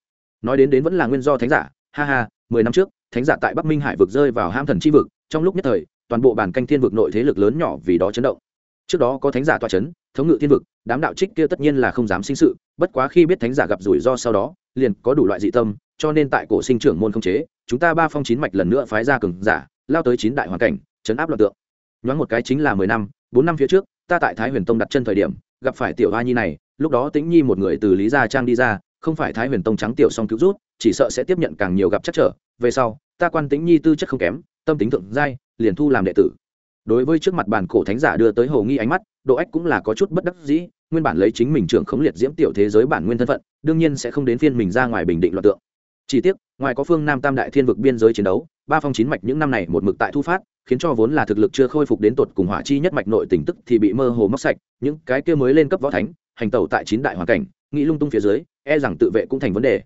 Nói đến đến vẫn là nguyên do thánh giả, ha ha mười năm trước, thánh giả tại bắc minh hải vực rơi vào ham thần chi vực, trong lúc nhất thời, toàn bộ bản canh thiên vực nội thế lực lớn nhỏ vì đó chấn động. Trước đó có thánh giả toa chấn, thống ngự thiên vực, đám đạo trích kia tất nhiên là không dám sinh sự, bất quá khi biết thánh giả gặp rủi ro sau đó, liền có đủ loại dị tâm, cho nên tại cổ sinh trưởng môn không chế, chúng ta ba phong chín mạch lần nữa phái ra cường giả, lao tới chín đại hoàn cảnh, chấn áp loạn tượng. Nhoáng một cái chính là mười năm, bốn năm phía trước, ta tại thái huyền tông đặt chân thời điểm, gặp phải tiểu hoa nhi này, lúc đó tĩnh nhi một người từ lý gia trang đi ra, không phải thái huyền tông trắng tiểu song cứu rút chỉ sợ sẽ tiếp nhận càng nhiều gặp chắc trở, về sau, ta quan tĩnh nhi tư chất không kém, tâm tính thượng giai, liền thu làm đệ tử. Đối với trước mặt bàn cổ thánh giả đưa tới hồ nghi ánh mắt độ ách cũng là có chút bất đắc dĩ, nguyên bản lấy chính mình trưởng khống liệt diễm tiểu thế giới bản nguyên thân phận, đương nhiên sẽ không đến phiên mình ra ngoài bình định loạt tượng. Chỉ tiếc, ngoài có phương nam tam đại thiên vực biên giới chiến đấu, ba phong chín mạch những năm này một mực tại thu phát, khiến cho vốn là thực lực chưa khôi phục đến tột cùng hỏa chi nhất mạch nội tỉnh tức thì bị mơ hồ móc sạch, những cái kia mới lên cấp võ thánh, hành tẩu tại chín đại hoàn cảnh, nghĩ lung tung phía dưới e rằng tự vệ cũng thành vấn đề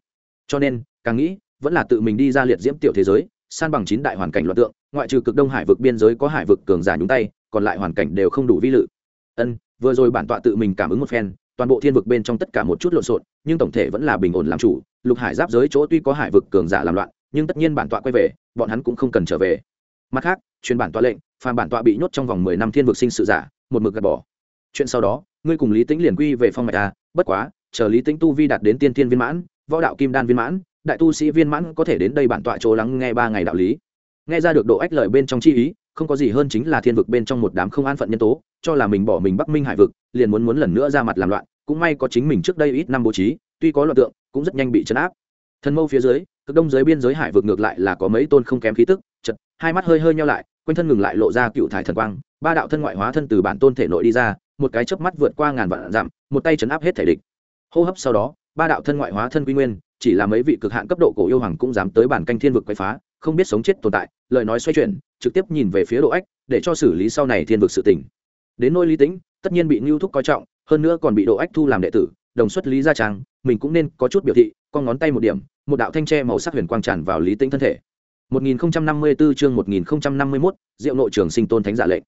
cho nên, càng nghĩ, vẫn là tự mình đi ra liệt diễm tiểu thế giới, san bằng chín đại hoàn cảnh loạn tượng, ngoại trừ cực đông hải vực biên giới có hải vực cường giả nhúng tay, còn lại hoàn cảnh đều không đủ vi lự. Ân, vừa rồi bản tọa tự mình cảm ứng một phen, toàn bộ thiên vực bên trong tất cả một chút lộn xộn, nhưng tổng thể vẫn là bình ổn làm chủ. Lục hải giáp giới chỗ tuy có hải vực cường giả làm loạn, nhưng tất nhiên bản tọa quay về, bọn hắn cũng không cần trở về. Mặt khác, truyền bản tọa lệnh, phàm bản tọa bị nhốt trong vòng mười năm thiên vực sinh sự giả, một mực gạt bỏ. Chuyện sau đó, ngươi cùng lý tĩnh liền quy về phong mạch a, bất quá, chờ lý tĩnh tu vi đạt đến tiên thiên viên mãn võ đạo kim đan viên mãn, đại tu sĩ viên mãn có thể đến đây bản tọa chỗ lắng nghe ba ngày đạo lý. Nghe ra được độ ách lời bên trong chi ý, không có gì hơn chính là thiên vực bên trong một đám không an phận nhân tố, cho là mình bỏ mình bắc minh hải vực, liền muốn muốn lần nữa ra mặt làm loạn, cũng may có chính mình trước đây ít năm bố trí, tuy có loạn tượng, cũng rất nhanh bị chấn áp. Thần mâu phía dưới, cực đông giới biên giới hải vực ngược lại là có mấy tôn không kém khí tức, chật, hai mắt hơi hơi nhau lại, quanh thân ngừng lại lộ ra cựu thải thần quang, ba đạo thân ngoại hóa thân từ bản tôn thể nội đi ra, một cái chớp mắt vượt qua ngàn vạn dặm, một tay chấn áp hết thể địch. Hô hấp sau đó ba đạo thân ngoại hóa thân quy nguyên chỉ là mấy vị cực hạn cấp độ cổ yêu hoàng cũng dám tới bản canh thiên vực quậy phá không biết sống chết tồn tại lời nói xoay chuyển trực tiếp nhìn về phía độ ách để cho xử lý sau này thiên vực sự tỉnh đến nôi lý tĩnh tất nhiên bị ngưu thúc coi trọng hơn nữa còn bị độ ách thu làm đệ tử đồng xuất lý gia trang mình cũng nên có chút biểu thị con ngón tay một điểm một đạo thanh tre màu sắc huyền quang tràn vào lý tĩnh thân thể 1054 chương 1051, Diệu nội trường sinh tôn thánh giả lệnh.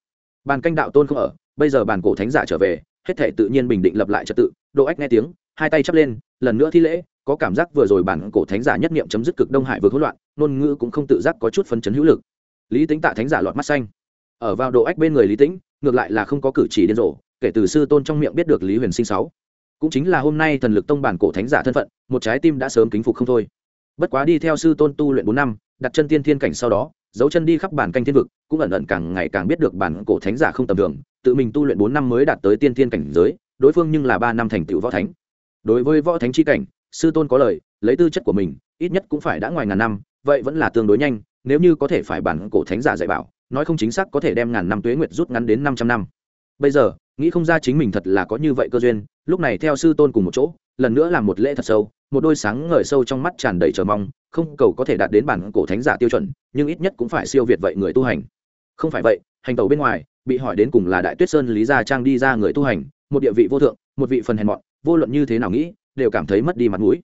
Bàn canh đạo tôn không ở, bây giờ bàn cổ thánh giả trở về, hết thể tự nhiên bình định lập lại trật tự, Độ Ách nghe tiếng, hai tay chắp lên, lần nữa thi lễ, có cảm giác vừa rồi bản cổ thánh giả nhất niệm chấm dứt cực đông hải vừa hỗn loạn, ngôn ngữ cũng không tự giác có chút phấn chấn hữu lực. Lý Tĩnh tạ thánh giả lọt mắt xanh. Ở vào Độ Ách bên người Lý Tĩnh, ngược lại là không có cử chỉ điên rồ, kể từ sư tôn trong miệng biết được Lý Huyền Sinh sáu, cũng chính là hôm nay thần lực tông bản cổ thánh giả thân phận, một trái tim đã sớm kính phục không thôi. Bất quá đi theo sư tôn tu luyện bốn năm, đặt chân tiên thiên cảnh sau đó dấu chân đi khắp bản canh thiên vực cũng ẩn ẩn càng ngày càng biết được bản cổ thánh giả không tầm thường tự mình tu luyện bốn năm mới đạt tới tiên thiên cảnh giới đối phương nhưng là ba năm thành tựu võ thánh đối với võ thánh chi cảnh, sư tôn có lời, lấy tư chất của mình, ít nhất cũng phải đã ngoài ngàn năm, vậy vẫn là tương đối nhanh, nếu như có thể phải bản cổ thánh giả dạy bảo, nói không chính xác có thể đem ngàn năm tuế nguyệt rút ngắn đến năm trăm năm. Bây giờ, nghĩ không ra chính mình thật là có như vậy cơ duyên, lúc này theo sư tôn cùng một chỗ, lần nữa làm một lễ thật sâu, một đôi sáng ngời sâu trong mắt tràn đầy chờ mong, không cầu có thể đạt đến bản cổ thánh giả tiêu chuẩn, nhưng ít nhất cũng phải siêu việt vậy người tu hành. Không phải vậy, hành tàu bên ngoài, bị hỏi đến cùng là đại tuyết sơn lý gia trang đi ra người tu hành, một địa vị vô thượng, một vị phần hèn mọn vô luận như thế nào nghĩ, đều cảm thấy mất đi mặt mũi.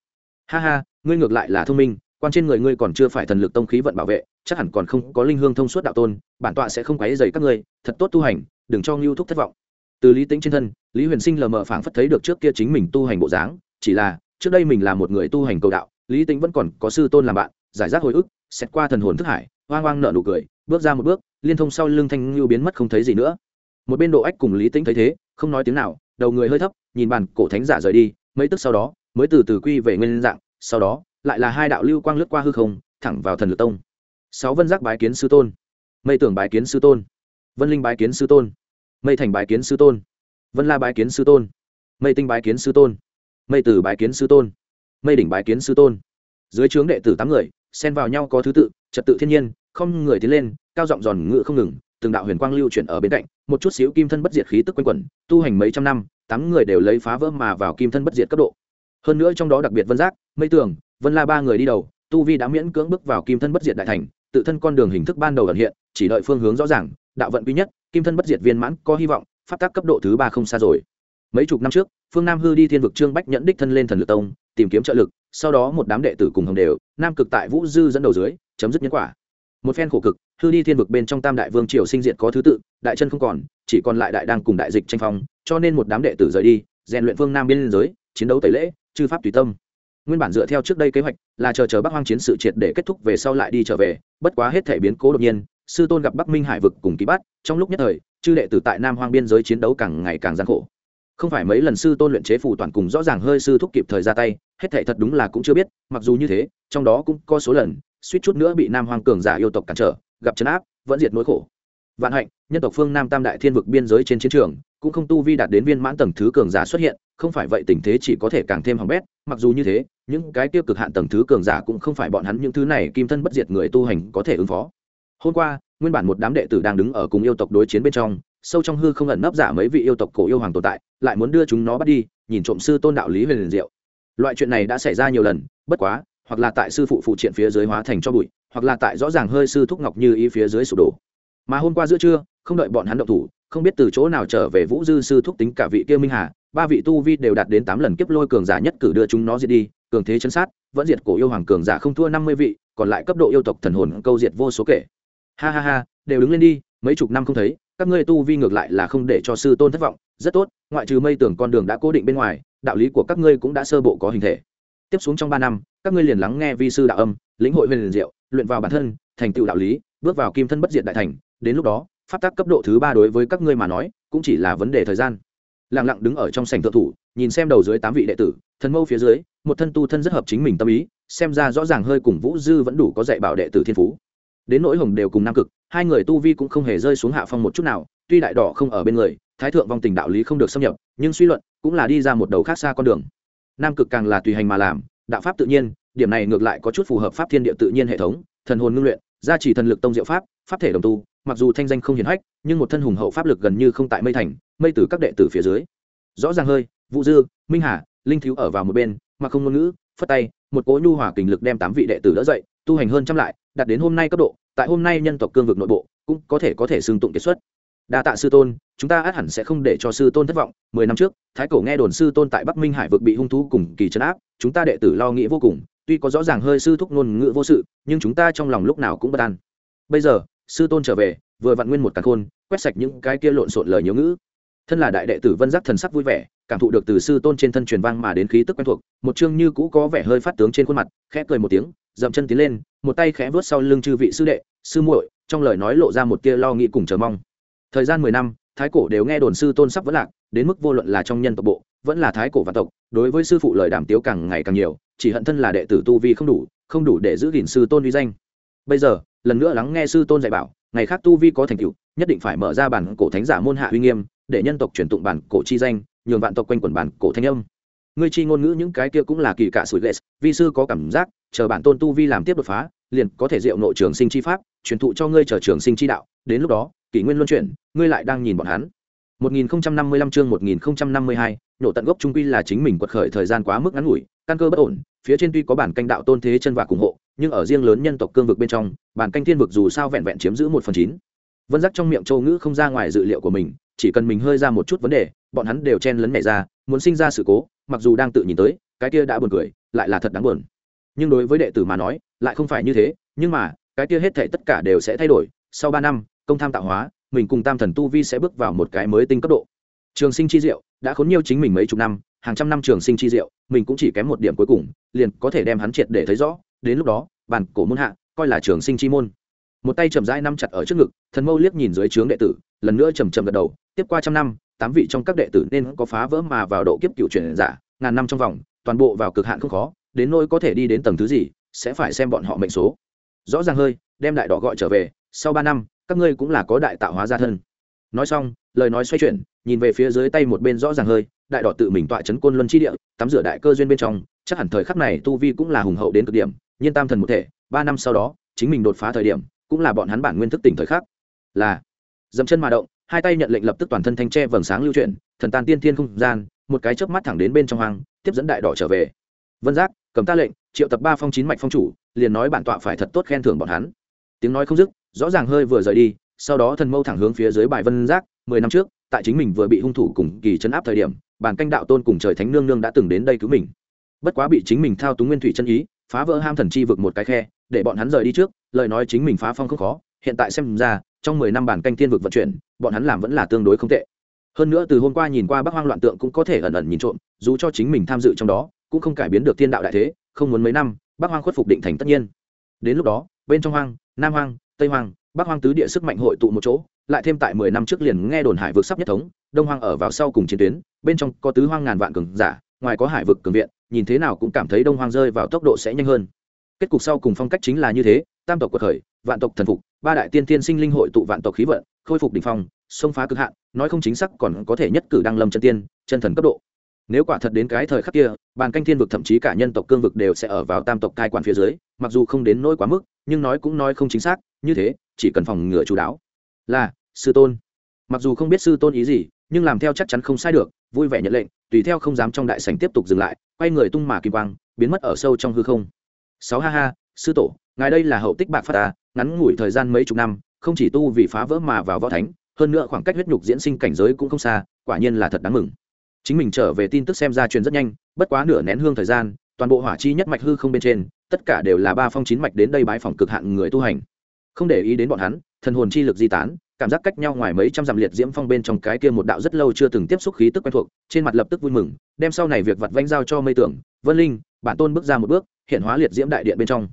Ha ha, ngươi ngược lại là thông minh, quan trên người ngươi còn chưa phải thần lực tông khí vận bảo vệ, chắc hẳn còn không có linh hương thông suốt đạo tôn, bản tọa sẽ không quấy dày các ngươi, thật tốt tu hành, đừng cho ngưu thúc thất vọng. Từ lý tính trên thân, lý huyền sinh lờ mờ phảng phất thấy được trước kia chính mình tu hành bộ dáng, chỉ là, trước đây mình là một người tu hành cầu đạo, lý tính vẫn còn có sư tôn làm bạn, giải rác hồi ức, xét qua thần hồn thức hải, hoang hoang nợ nụ cười, bước ra một bước, liên thông sau lưng thanh ngưu biến mất không thấy gì nữa một bên độ ách cùng lý tính thấy thế, không nói tiếng nào, đầu người hơi thấp, nhìn bàn cổ thánh giả rời đi, mấy tức sau đó, mới từ từ quy về nguyên dạng, sau đó, lại là hai đạo lưu quang lướt qua hư không, thẳng vào thần lực tông. Sáu vân giác bái kiến sư tôn. Mây tưởng bái kiến sư tôn. Vân linh bái kiến sư tôn. Mây thành bái kiến sư tôn. Vân la bái kiến sư tôn. Mây tinh bái kiến sư tôn. Mây tử bái kiến sư tôn. Mây đỉnh bái kiến sư tôn. Dưới trướng đệ tử tám người, xen vào nhau có thứ tự, trật tự thiên nhiên, không người tiến lên, cao giọng giòn ngự không ngừng từng đạo huyền quang lưu chuyển ở bên cạnh, một chút xíu kim thân bất diệt khí tức quanh quẩn, tu hành mấy trăm năm, tám người đều lấy phá vỡ mà vào kim thân bất diệt cấp độ. Hơn nữa trong đó đặc biệt vân giác, mây tường, vân la ba người đi đầu, tu vi đã miễn cưỡng bước vào kim thân bất diệt đại thành, tự thân con đường hình thức ban đầu ẩn hiện, chỉ đợi phương hướng rõ ràng, đạo vận quý nhất, kim thân bất diệt viên mãn, có hy vọng phát tác cấp độ thứ ba không xa rồi. Mấy chục năm trước, phương nam hư đi thiên vực trương bách nhẫn đích thân lên thần lực tông, tìm kiếm trợ lực, sau đó một đám đệ tử cùng hồng đều, nam cực tại vũ dư dẫn đầu dưới, chấm dứt nhân quả một phen khổ cực, hư đi thiên vực bên trong tam đại vương triều sinh diện có thứ tự, đại chân không còn, chỉ còn lại đại đang cùng đại dịch tranh phong, cho nên một đám đệ tử rời đi, rèn luyện phương nam biên giới, chiến đấu tẩy lễ, chư pháp tùy tâm. Nguyên bản dựa theo trước đây kế hoạch là chờ chờ bắc hoang chiến sự triệt để kết thúc về sau lại đi trở về, bất quá hết thể biến cố đột nhiên, sư tôn gặp bắc minh hải vực cùng ký bát, trong lúc nhất thời, chư đệ tử tại nam hoang biên giới chiến đấu càng ngày càng gian khổ. Không phải mấy lần sư tôn luyện chế phù toàn cùng rõ ràng hơi sư thúc kịp thời ra tay, hết thể thật đúng là cũng chưa biết, mặc dù như thế, trong đó cũng có số lần suýt chút nữa bị nam hoang cường giả yêu tộc cản trở, gặp chấn áp, vẫn diệt nỗi khổ. Vạn hạnh, nhân tộc phương nam tam đại thiên vực biên giới trên chiến trường, cũng không tu vi đạt đến viên mãn tầng thứ cường giả xuất hiện, không phải vậy tình thế chỉ có thể càng thêm hỏng bét, mặc dù như thế, những cái tiêu cực hạn tầng thứ cường giả cũng không phải bọn hắn những thứ này kim thân bất diệt người tu hành có thể ứng phó. Hôm qua, nguyên bản một đám đệ tử đang đứng ở cùng yêu tộc đối chiến bên trong, sâu trong hư không ẩn nấp giả mấy vị yêu tộc cổ yêu hoàng tồn tại, lại muốn đưa chúng nó bắt đi, nhìn trộm sư tôn đạo lý huyền liền diệu. Loại chuyện này đã xảy ra nhiều lần, bất quá hoặc là tại sư phụ phụ triện phía dưới hóa thành cho bụi, hoặc là tại rõ ràng hơi sư thúc ngọc như ý phía dưới sụp đổ. Mà hôm qua giữa trưa, không đợi bọn hắn động thủ, không biết từ chỗ nào trở về vũ dư sư thúc tính cả vị kia minh hà, ba vị tu vi đều đạt đến tám lần kiếp lôi cường giả nhất cử đưa chúng nó diệt đi, cường thế chân sát, vẫn diệt cổ yêu hoàng cường giả không thua năm mươi vị, còn lại cấp độ yêu tộc thần hồn câu diệt vô số kể. Ha ha ha, đều đứng lên đi, mấy chục năm không thấy, các ngươi tu vi ngược lại là không để cho sư tôn thất vọng, rất tốt, ngoại trừ mây tưởng con đường đã cố định bên ngoài, đạo lý của các ngươi cũng đã sơ bộ có hình thể. Tiếp xuống trong ba năm các ngươi liền lắng nghe vi sư đạo âm, lĩnh hội huyền liền diệu, luyện vào bản thân, thành tựu đạo lý, bước vào kim thân bất diệt đại thành, đến lúc đó, pháp tác cấp độ thứ ba đối với các ngươi mà nói, cũng chỉ là vấn đề thời gian. Lặng lặng đứng ở trong sảnh thượng thủ, nhìn xem đầu dưới tám vị đệ tử, thần mâu phía dưới, một thân tu thân rất hợp chính mình tâm ý, xem ra rõ ràng hơi cùng vũ dư vẫn đủ có dạy bảo đệ tử thiên phú. Đến nỗi hồng đều cùng nam cực, hai người tu vi cũng không hề rơi xuống hạ phong một chút nào, tuy đại đỏ không ở bên người, thái thượng vong tình đạo lý không được xâm nhập, nhưng suy luận cũng là đi ra một đầu khác xa con đường. Nam cực càng là tùy hành mà làm đạo pháp tự nhiên, điểm này ngược lại có chút phù hợp pháp thiên địa tự nhiên hệ thống, thần hồn ngưng luyện, gia trì thần lực tông diệu pháp pháp thể đồng tu, mặc dù thanh danh không hiển hách, nhưng một thân hùng hậu pháp lực gần như không tại mây thành, mây từ các đệ tử phía dưới. Rõ ràng hơi, vũ dư, minh hà, linh thiếu ở vào một bên, mà không ngôn ngữ, phất tay, một cố nhu hòa kình lực đem tám vị đệ tử đỡ dậy, tu hành hơn trăm lại, đạt đến hôm nay cấp độ, tại hôm nay nhân tộc cương vực nội bộ, cũng có thể có thể xương tụng kết xuất đa tạ sư tôn, chúng ta át hẳn sẽ không để cho sư tôn thất vọng. Mười năm trước, thái cổ nghe đồn sư tôn tại bắc minh hải vực bị hung thú cùng kỳ trấn áp, chúng ta đệ tử lo nghĩ vô cùng. Tuy có rõ ràng hơi sư thúc ngôn ngữ vô sự, nhưng chúng ta trong lòng lúc nào cũng bất an. Bây giờ, sư tôn trở về, vừa vặn nguyên một càn khôn, quét sạch những cái kia lộn xộn lời nhớ ngữ. Thân là đại đệ tử vân giác thần sắc vui vẻ, cảm thụ được từ sư tôn trên thân truyền vang mà đến khí tức quen thuộc, một chương như cũ có vẻ hơi phát tướng trên khuôn mặt, khẽ cười một tiếng, dậm chân tiến lên, một tay khẽ vớt sau lưng chư vị sư đệ, sư muội, trong lời nói lộ ra một tia lo nghĩ cùng chờ mong thời gian mười năm, thái cổ đều nghe đồn sư tôn sắp vẫn lạc, đến mức vô luận là trong nhân tộc bộ, vẫn là thái cổ và tộc, đối với sư phụ lời đàm tiếu càng ngày càng nhiều, chỉ hận thân là đệ tử tu vi không đủ không đủ để giữ gìn sư tôn uy danh. Bây giờ, lần nữa lắng nghe sư tôn dạy bảo, ngày khác tu vi có thành tựu, nhất định phải mở ra bản cổ thánh giả môn hạ uy nghiêm, để nhân tộc truyền tụng bản cổ chi danh, nhường vạn tộc quanh quẩn bản cổ thanh âm. Ngươi chi ngôn ngữ những cái kia cũng là kỳ cả sủi lệ vi sư có cảm giác, chờ bản tôn tu vi làm tiếp đột phá, liền có thể diệu nội trường sinh chi pháp, truyền thụ cho ngươi chờ trường sinh chi đạo, đến lúc đó kỷ nguyên luân chuyển ngươi lại đang nhìn bọn hắn 1055 chương 1052, nổ tận gốc trung quy là chính mình quật khởi thời gian quá mức ngắn ngủi, căn cơ bất ổn, phía trên tuy có bản canh đạo tôn thế chân và cùng hộ, nhưng ở riêng lớn nhân tộc cương vực bên trong, bản canh thiên vực dù sao vẹn vẹn chiếm giữ một phần chín. Vân giác trong miệng Châu ngữ không ra ngoài dự liệu của mình, chỉ cần mình hơi ra một chút vấn đề, bọn hắn đều chen lấn nhảy ra, muốn sinh ra sự cố, mặc dù đang tự nhìn tới, cái kia đã buồn cười, lại là thật đáng buồn. Nhưng đối với đệ tử mà nói, lại không phải như thế, nhưng mà, cái kia hết thảy tất cả đều sẽ thay đổi, sau ba năm, công tham tạo hóa, mình cùng tam thần tu vi sẽ bước vào một cái mới tinh cấp độ. Trường sinh chi diệu đã khốn nhiều chính mình mấy chục năm hàng trăm năm trường sinh chi diệu mình cũng chỉ kém một điểm cuối cùng liền có thể đem hắn triệt để thấy rõ đến lúc đó bản cổ môn hạ coi là trường sinh chi môn. Một tay chậm rãi năm chặt ở trước ngực thần mâu liếc nhìn dưới trướng đệ tử lần nữa chầm chậm gật đầu tiếp qua trăm năm tám vị trong các đệ tử nên có phá vỡ mà vào độ kiếp cựu truyền giả ngàn năm trong vòng toàn bộ vào cực hạn không khó đến nỗi có thể đi đến tầng thứ gì sẽ phải xem bọn họ mệnh số. Rõ ràng hơi đem đại đỏ gọi trở về sau ba năm các ngươi cũng là có đại tạo hóa gia thân. Nói xong, lời nói xoay chuyển, nhìn về phía dưới tay một bên rõ ràng hơi, đại đỏ tự mình tọa chấn côn luân chi địa, tắm rửa đại cơ duyên bên trong, chắc hẳn thời khắc này tu vi cũng là hùng hậu đến cực điểm, nhiên tam thần một thể, ba năm sau đó, chính mình đột phá thời điểm, cũng là bọn hắn bản nguyên thức tỉnh thời khắc. Là, dậm chân mà động, hai tay nhận lệnh lập tức toàn thân thanh tre vầng sáng lưu chuyển, thần tàn tiên thiên không gian, một cái chớp mắt thẳng đến bên trong hoang, tiếp dẫn đại đỏ trở về. Vân giác, cầm ta lệnh, triệu tập ba phong chín mạch phong chủ, liền nói bản tọa phải thật tốt khen thưởng bọn hắn tiếng nói không dứt, rõ ràng hơi vừa rời đi, sau đó thần mâu thẳng hướng phía dưới bài vân giác, mười năm trước, tại chính mình vừa bị hung thủ cùng kỳ chấn áp thời điểm bản canh đạo tôn cùng trời thánh nương nương đã từng đến đây cứu mình. Bất quá bị chính mình thao túng nguyên thủy chân ý, phá vỡ ham thần chi vực một cái khe, để bọn hắn rời đi trước, lời nói chính mình phá phong không khó, hiện tại xem ra, trong mười năm bản canh thiên vực vận chuyển, bọn hắn làm vẫn là tương đối không tệ. Hơn nữa từ hôm qua nhìn qua bắc hoang loạn tượng cũng có thể ẩn ẩn nhìn trộm, dù cho chính mình tham dự trong đó, cũng không cải biến được thiên đạo đại thế, không muốn mấy năm, bắc hoang khuất phục định thành tất nhiên. Đến lúc đó, bên trong hoang nam hoang, tây hoang, bắc hoang tứ địa sức mạnh hội tụ một chỗ, lại thêm tại mười năm trước liền nghe đồn hải vực sắp nhất thống, đông hoang ở vào sau cùng chiến tuyến, bên trong có tứ hoang ngàn vạn cường giả, ngoài có hải vực cường viện, nhìn thế nào cũng cảm thấy đông hoang rơi vào tốc độ sẽ nhanh hơn. Kết cục sau cùng phong cách chính là như thế, tam tộc quật khởi, vạn tộc thần phục, ba đại tiên tiên sinh linh hội tụ vạn tộc khí vận, khôi phục đỉnh phong, xông phá cực hạn, nói không chính xác còn có thể nhất cử đăng lâm chân tiên, chân thần cấp độ. Nếu quả thật đến cái thời khắc kia, bàn canh thiên vực thậm chí cả nhân tộc cương vực đều sẽ ở vào tam tộc cai quản phía dưới, mặc dù không đến nỗi quá mức nhưng nói cũng nói không chính xác, như thế, chỉ cần phòng ngừa chú đáo. Là, sư tôn. Mặc dù không biết sư tôn ý gì, nhưng làm theo chắc chắn không sai được, vui vẻ nhận lệnh, tùy theo không dám trong đại sảnh tiếp tục dừng lại, quay người tung mà kim quang, biến mất ở sâu trong hư không. Sáu ha ha, sư tổ, ngài đây là hậu tích bạc phát ta, ngắn ngủi thời gian mấy chục năm, không chỉ tu vì phá vỡ mà vào võ thánh, hơn nữa khoảng cách huyết nhục diễn sinh cảnh giới cũng không xa, quả nhiên là thật đáng mừng. Chính mình trở về tin tức xem ra truyền rất nhanh, bất quá nửa nén hương thời gian toàn bộ hỏa chi nhất mạch hư không bên trên, tất cả đều là ba phong chín mạch đến đây bái phòng cực hạn người tu hành. Không để ý đến bọn hắn, thần hồn chi lực di tán, cảm giác cách nhau ngoài mấy trăm dặm liệt diễm phong bên trong cái kia một đạo rất lâu chưa từng tiếp xúc khí tức quen thuộc, trên mặt lập tức vui mừng, đem sau này việc vặt vanh giao cho mây tưởng, vân linh, bản tôn bước ra một bước, hiện hóa liệt diễm đại điện bên trong.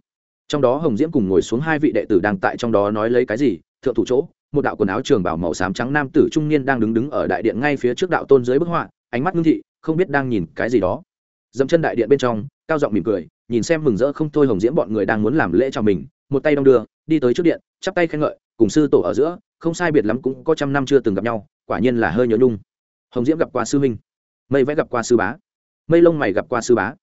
Trong đó hồng diễm cùng ngồi xuống hai vị đệ tử đang tại trong đó nói lấy cái gì, thượng thủ chỗ, một đạo quần áo trường bảo màu xám trắng nam tử trung niên đang đứng đứng ở đại điện ngay phía trước đạo tôn dưới bức họa, ánh mắt ngưng thị, không biết đang nhìn cái gì đó. Dẫm chân đại điện bên trong cao giọng mỉm cười, nhìn xem mừng rỡ không thôi hồng diễm bọn người đang muốn làm lễ chào mình, một tay đong đưa, đi tới trước điện, chắp tay khen ngợi, cùng sư tổ ở giữa, không sai biệt lắm cũng có trăm năm chưa từng gặp nhau, quả nhiên là hơi nhớ nhung. Hồng diễm gặp qua sư huynh, mây vẽ gặp qua sư bá, mây lông mày gặp qua sư bá.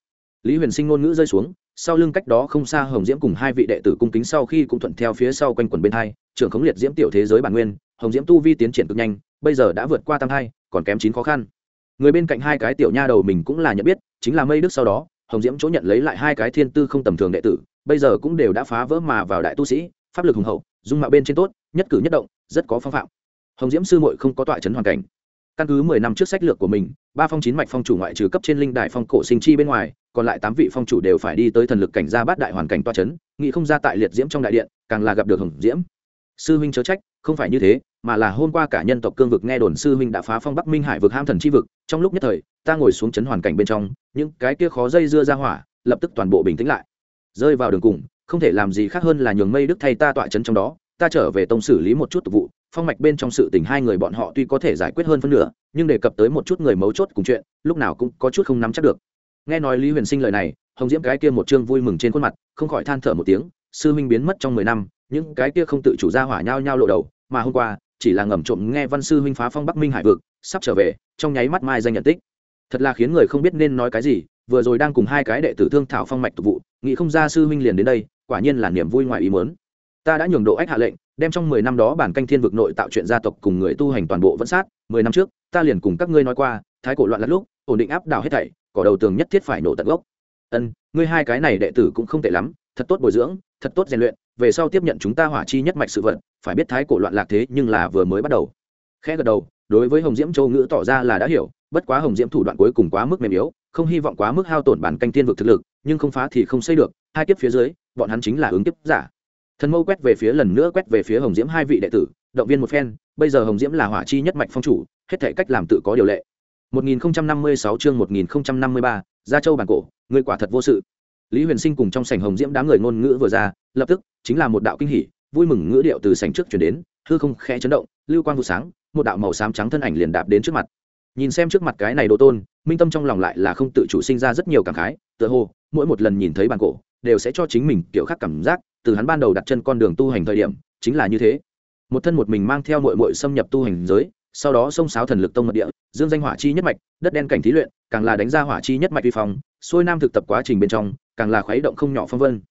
Lý huyền sinh ngôn ngữ rơi xuống, sau lưng cách đó không xa hồng diễm cùng hai vị đệ tử cung kính sau khi cũng thuận theo phía sau quanh quần bên hai, trưởng khống liệt diễm tiểu thế giới bản nguyên, hồng diễm tu vi tiến triển cực nhanh, bây giờ đã vượt qua tam hai còn kém chín khó khăn. Người bên cạnh hai cái tiểu nha đầu mình cũng là nhận biết, chính là mây đức sau đó hồng diễm chỗ nhận lấy lại hai cái thiên tư không tầm thường đệ tử, bây giờ cũng đều đã phá vỡ mà vào đại tu sĩ, pháp lực hùng hậu, dung mạo bên trên tốt, nhất cử nhất động, rất có phong phạm. Hồng diễm sư muội không có tọa chấn hoàn cảnh. Căn cứ mười năm trước sách lược của mình, ba phong chín mạch phong chủ ngoại trừ cấp trên linh đại phong cổ sinh chi bên ngoài, còn lại tám vị phong chủ đều phải đi tới thần lực cảnh gia bát đại hoàn cảnh toa chấn nghị không ra tại liệt diễm trong đại điện, càng là gặp được hồng diễm. Sư huynh chớ trách không phải như thế, mà là hôm qua cả nhân tộc cương vực nghe đồn sư huynh đã phá phong bắc minh hải vực ham thần chi vực, trong lúc nhất thời, ta ngồi xuống chấn hoàn cảnh bên trong, những cái kia khó dây dưa ra hỏa, lập tức toàn bộ bình tĩnh lại. Rơi vào đường cùng, không thể làm gì khác hơn là nhường mây đức thay ta tọa chấn trong đó, ta trở về tông xử lý một chút tục vụ, phong mạch bên trong sự tình hai người bọn họ tuy có thể giải quyết hơn phân nửa, nhưng đề cập tới một chút người mấu chốt cùng chuyện, lúc nào cũng có chút không nắm chắc được. Nghe nói lý huyền sinh lời này, hồng diễm cái kia một chương vui mừng trên khuôn mặt, không khỏi than thở một tiếng, sư minh biến mất trong mười năm, những cái kia không tự chủ ra hỏa nhau nhau lộ đầu mà hôm qua, chỉ là ngầm trộm nghe văn sư huynh phá phong bắc minh hải vực, sắp trở về, trong nháy mắt mai danh nhận tích. Thật là khiến người không biết nên nói cái gì, vừa rồi đang cùng hai cái đệ tử thương thảo phong mạch tục vụ, nghĩ không ra sư huynh liền đến đây, quả nhiên là niềm vui ngoài ý muốn. Ta đã nhường độ ách hạ lệnh, đem trong mười năm đó bản canh thiên vực nội tạo chuyện gia tộc cùng người tu hành toàn bộ vẫn sát, mười năm trước, ta liền cùng các ngươi nói qua, thái cổ loạn lắt lúc, ổn định áp đảo hết thảy, cỏ đầu tường nhất thiết phải nổ tận gốc. Ân, ngươi hai cái này đệ tử cũng không tệ lắm, thật tốt bồi dưỡng, thật tốt rèn luyện về sau tiếp nhận chúng ta hỏa chi nhất mạch sự vận phải biết thái cổ loạn lạc thế nhưng là vừa mới bắt đầu. Khẽ gật đầu đối với hồng diễm châu ngữ tỏ ra là đã hiểu bất quá hồng diễm thủ đoạn cuối cùng quá mức mềm yếu không hy vọng quá mức hao tổn bản canh tiên vực thực lực nhưng không phá thì không xây được hai kiếp phía dưới bọn hắn chính là ứng kiếp giả. Thần mâu quét về phía lần nữa quét về phía hồng diễm hai vị đệ tử động viên một phen bây giờ hồng diễm là hỏa chi nhất mạch phong chủ hết thể cách làm tự có điều lệ. 1056 chương 1053, gia châu bản cổ người quả thật vô sự lý huyền sinh cùng trong sảnh hồng diễm đám người ngôn ngữ vừa ra, lập tức chính là một đạo kinh hỉ, vui mừng ngữ điệu từ sảnh trước chuyển đến, hư không khẽ chấn động, lưu quang vụ sáng, một đạo màu xám trắng thân ảnh liền đạp đến trước mặt. Nhìn xem trước mặt cái này đồ tôn, minh tâm trong lòng lại là không tự chủ sinh ra rất nhiều cảm khái, tựa hồ, mỗi một lần nhìn thấy bàn cổ, đều sẽ cho chính mình kiểu khác cảm giác, từ hắn ban đầu đặt chân con đường tu hành thời điểm, chính là như thế. Một thân một mình mang theo mội mội xâm nhập tu hành giới, sau đó xông sáo thần lực tông mật địa, dương danh hỏa chi nhất mạch, đất đen cảnh thí luyện, càng là đánh ra hỏa chi nhất mạch vi phong xuôi nam thực tập quá trình bên trong, càng là khuấy động không nhỏ phong vân.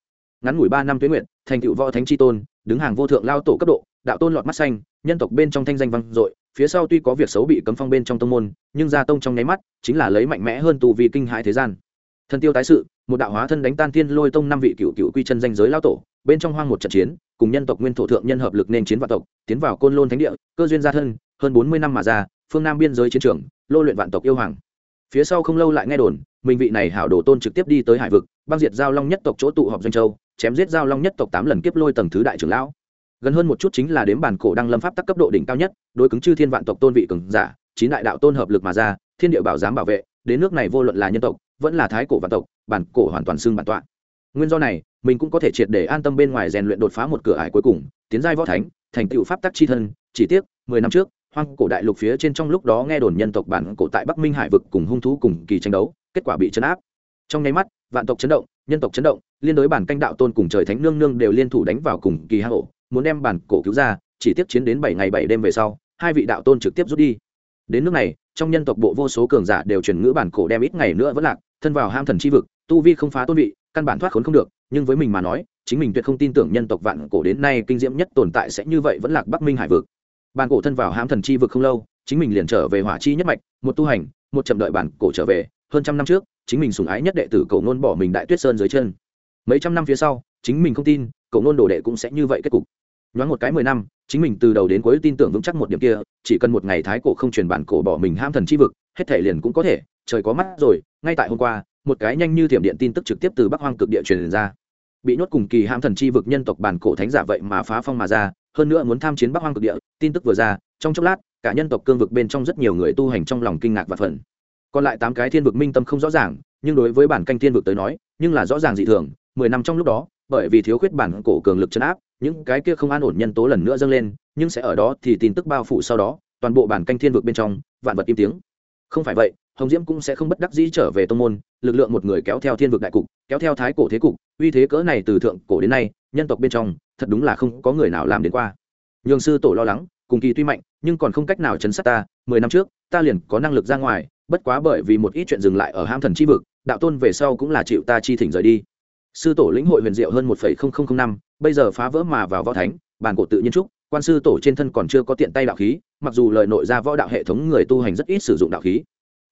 Ngắn ngủi ba năm tuyến nguyện thành tựu võ thánh chi tôn, đứng hàng vô thượng lao tổ cấp độ, đạo tôn lọt mắt xanh, nhân tộc bên trong thanh danh vang dội, phía sau tuy có việc xấu bị cấm phong bên trong tông môn, nhưng gia tông trong nháy mắt, chính là lấy mạnh mẽ hơn tù vì kinh hãi thế gian. Thần tiêu tái sự, một đạo hóa thân đánh tan thiên lôi tông năm vị cựu cựu quy chân danh giới lao tổ, bên trong hoang một trận chiến, cùng nhân tộc nguyên thổ thượng nhân hợp lực nên chiến vạn tộc, tiến vào côn lôn thánh địa, cơ duyên gia thân, hơn bốn mươi năm mà ra, phương nam biên giới chiến trường, lô luyện vạn tộc yêu hoàng. Phía sau không lâu lại nghe đồn mình vị này hảo đồ tôn trực tiếp đi tới hải vực, băng diệt giao long nhất tộc chỗ tụ họp doanh châu, chém giết giao long nhất tộc tám lần kiếp lôi tầng thứ đại trưởng lão. Gần hơn một chút chính là đếm bản cổ đăng lâm pháp tắc cấp độ đỉnh cao nhất, đối cứng chư thiên vạn tộc tôn vị cường giả, chín đại đạo tôn hợp lực mà ra, thiên địa bảo giám bảo vệ, đến nước này vô luận là nhân tộc, vẫn là thái cổ vạn tộc, bản cổ hoàn toàn xưng bản tọa. Nguyên do này, mình cũng có thể triệt để an tâm bên ngoài rèn luyện đột phá một cửa ải cuối cùng, tiến giai võ thánh, thành tựu pháp tắc chi thân, chỉ tiếc, mười năm trước, hoang cổ đại lục phía trên trong lúc đó nghe đồn nhân tộc bản cổ tại bắc minh hải vực cùng hung thú cùng kỳ tranh đấu kết quả bị chấn áp. Trong nháy mắt, vạn tộc chấn động, nhân tộc chấn động, liên đối bản canh đạo tôn cùng trời thánh nương nương đều liên thủ đánh vào cùng kỳ hạ ổ, muốn đem bản cổ cứu ra, chỉ tiếp chiến đến bảy ngày bảy đêm về sau, hai vị đạo tôn trực tiếp rút đi. Đến nước này, trong nhân tộc bộ vô số cường giả đều truyền ngữ bản cổ đem ít ngày nữa vẫn lạc, thân vào ham thần chi vực, tu vi không phá tôn vị, căn bản thoát khốn không được, nhưng với mình mà nói, chính mình tuyệt không tin tưởng nhân tộc vạn cổ đến nay kinh diễm nhất tồn tại sẽ như vậy vẫn lạc bắc minh hải vực. Bản cổ thân vào ham thần chi vực không lâu, chính mình liền trở về hỏa chi nhất mạch, một tu hành, một chậm đợi bản cổ trở về hơn trăm năm trước, chính mình sùng ái nhất đệ tử cầu nôn bỏ mình đại tuyết sơn dưới chân. Mấy trăm năm phía sau, chính mình không tin, cầu nôn đồ đệ cũng sẽ như vậy kết cục. Nhoáng một cái mười năm, chính mình từ đầu đến cuối tin tưởng vững chắc một điểm kia, chỉ cần một ngày thái cổ không truyền bản cổ bỏ mình ham thần chi vực, hết thể liền cũng có thể, trời có mắt rồi, ngay tại hôm qua, một cái nhanh như thiểm điện tin tức trực tiếp từ bắc hoang cực địa truyền ra. Bị nhốt cùng kỳ ham thần chi vực nhân tộc bản cổ thánh giả vậy mà phá phong mà ra, hơn nữa muốn tham chiến bắc hoang cực địa, tin tức vừa ra, trong chốc lát, cả nhân tộc cương vực bên trong rất nhiều người tu hành trong lòng kinh ngạc và phần còn lại tám cái thiên vực minh tâm không rõ ràng, nhưng đối với bản canh thiên vực tới nói, nhưng là rõ ràng dị thường, mười năm trong lúc đó, bởi vì thiếu khuyết bản cổ cường lực chấn áp, những cái kia không an ổn nhân tố lần nữa dâng lên, nhưng sẽ ở đó thì tin tức bao phủ sau đó, toàn bộ bản canh thiên vực bên trong, vạn vật im tiếng. Không phải vậy, hồng diễm cũng sẽ không bất đắc dĩ trở về tông môn, lực lượng một người kéo theo thiên vực đại cục, kéo theo thái cổ thế cục, uy thế cỡ này từ thượng cổ đến nay, nhân tộc bên trong, thật đúng là không có người nào làm đến qua. Nhường sư tổ lo lắng, cùng kỳ tuy mạnh, nhưng còn không cách nào chấn sát ta, mười năm trước, ta liền có năng lực ra ngoài bất quá bởi vì một ít chuyện dừng lại ở ham thần chi vực, đạo tôn về sau cũng là chịu ta chi thỉnh rời đi. Sư tổ lĩnh hội huyền diệu hơn một năm, bây giờ phá vỡ mà vào võ thánh, bản cổ tự nhiên trúc, quan sư tổ trên thân còn chưa có tiện tay đạo khí, mặc dù lời nội ra võ đạo hệ thống người tu hành rất ít sử dụng đạo khí,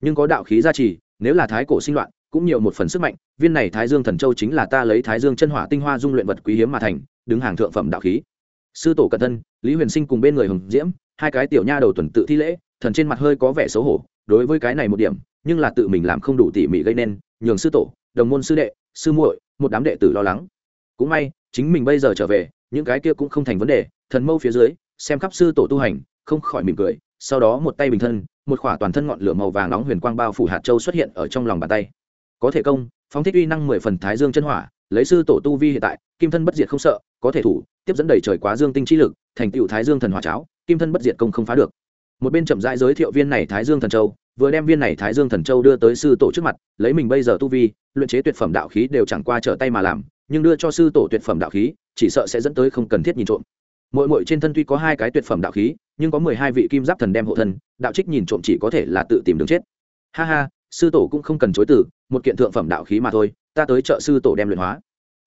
nhưng có đạo khí gia trì, nếu là thái cổ sinh loạn, cũng nhiều một phần sức mạnh, viên này thái dương thần châu chính là ta lấy thái dương chân hỏa tinh hoa dung luyện vật quý hiếm mà thành, đứng hàng thượng phẩm đạo khí. Sư tổ cẩn thân, lý huyền sinh cùng bên người hồng diễm, hai cái tiểu nha đầu tuần tự thi lễ, thần trên mặt hơi có vẻ xấu hổ đối với cái này một điểm, nhưng là tự mình làm không đủ tỉ mỉ gây nên, nhường sư tổ, đồng môn sư đệ, sư muội, một đám đệ tử lo lắng. Cũng may, chính mình bây giờ trở về, những cái kia cũng không thành vấn đề, thần mâu phía dưới, xem khắp sư tổ tu hành, không khỏi mỉm cười, sau đó một tay bình thân, một khỏa toàn thân ngọn lửa màu vàng nóng huyền quang bao phủ hạt châu xuất hiện ở trong lòng bàn tay. Có thể công, phóng thích uy năng mười phần thái dương chân hỏa, lấy sư tổ tu vi hiện tại, kim thân bất diệt không sợ, có thể thủ, tiếp dẫn đầy trời quá dương tinh trí lực, thành tựu thái dương thần hỏa cháo, kim thân bất diệt công không phá được một bên chậm rãi giới thiệu viên này thái dương thần châu, vừa đem viên này thái dương thần châu đưa tới sư tổ trước mặt, lấy mình bây giờ tu vi, luyện chế tuyệt phẩm đạo khí đều chẳng qua trở tay mà làm, nhưng đưa cho sư tổ tuyệt phẩm đạo khí, chỉ sợ sẽ dẫn tới không cần thiết nhìn trộm. Mỗi mỗi trên thân tuy có hai cái tuyệt phẩm đạo khí, nhưng có mười hai vị kim giáp thần đem hộ thân, đạo trích nhìn trộm chỉ có thể là tự tìm đường chết. Ha ha, sư tổ cũng không cần chối từ, một kiện thượng phẩm đạo khí mà thôi, ta tới chợ sư tổ đem luyện hóa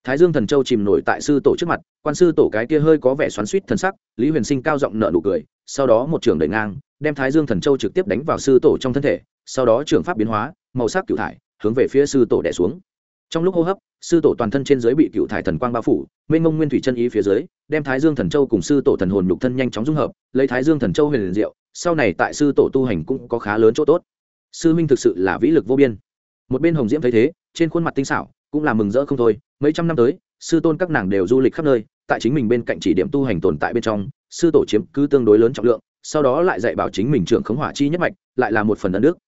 thái dương thần châu chìm nổi tại sư tổ trước mặt, quan sư tổ cái kia hơi có vẻ xoắn suýt thần sắc, lý huyền sinh cao giọng nợ nụ cười, sau đó một trường đẩy ngang, đem thái dương thần châu trực tiếp đánh vào sư tổ trong thân thể, sau đó trường pháp biến hóa, màu sắc cựu thải, hướng về phía sư tổ đẻ xuống. Trong lúc hô hấp, sư tổ toàn thân trên dưới bị cựu thải thần quang bao phủ, mênh mông nguyên thủy chân ý phía dưới, đem thái dương thần châu cùng sư tổ thần hồn nhục thân nhanh chóng dung hợp, lấy thái dương thần châu huyền liền diệu, sau này tại sư tổ tu hành cũng có khá lớn chỗ tốt. Sư minh thực sự là vĩ lực vô biên. Một bên hồng diễm thấy thế trên khuôn mặt tinh xảo, cũng là mừng rỡ không thôi. Mấy trăm năm tới, sư tôn các nàng đều du lịch khắp nơi, tại chính mình bên cạnh chỉ điểm tu hành tồn tại bên trong, sư tổ chiếm cứ tương đối lớn trọng lượng, sau đó lại dạy bảo chính mình trưởng khống hỏa chi nhất mạch, lại là một phần đất nước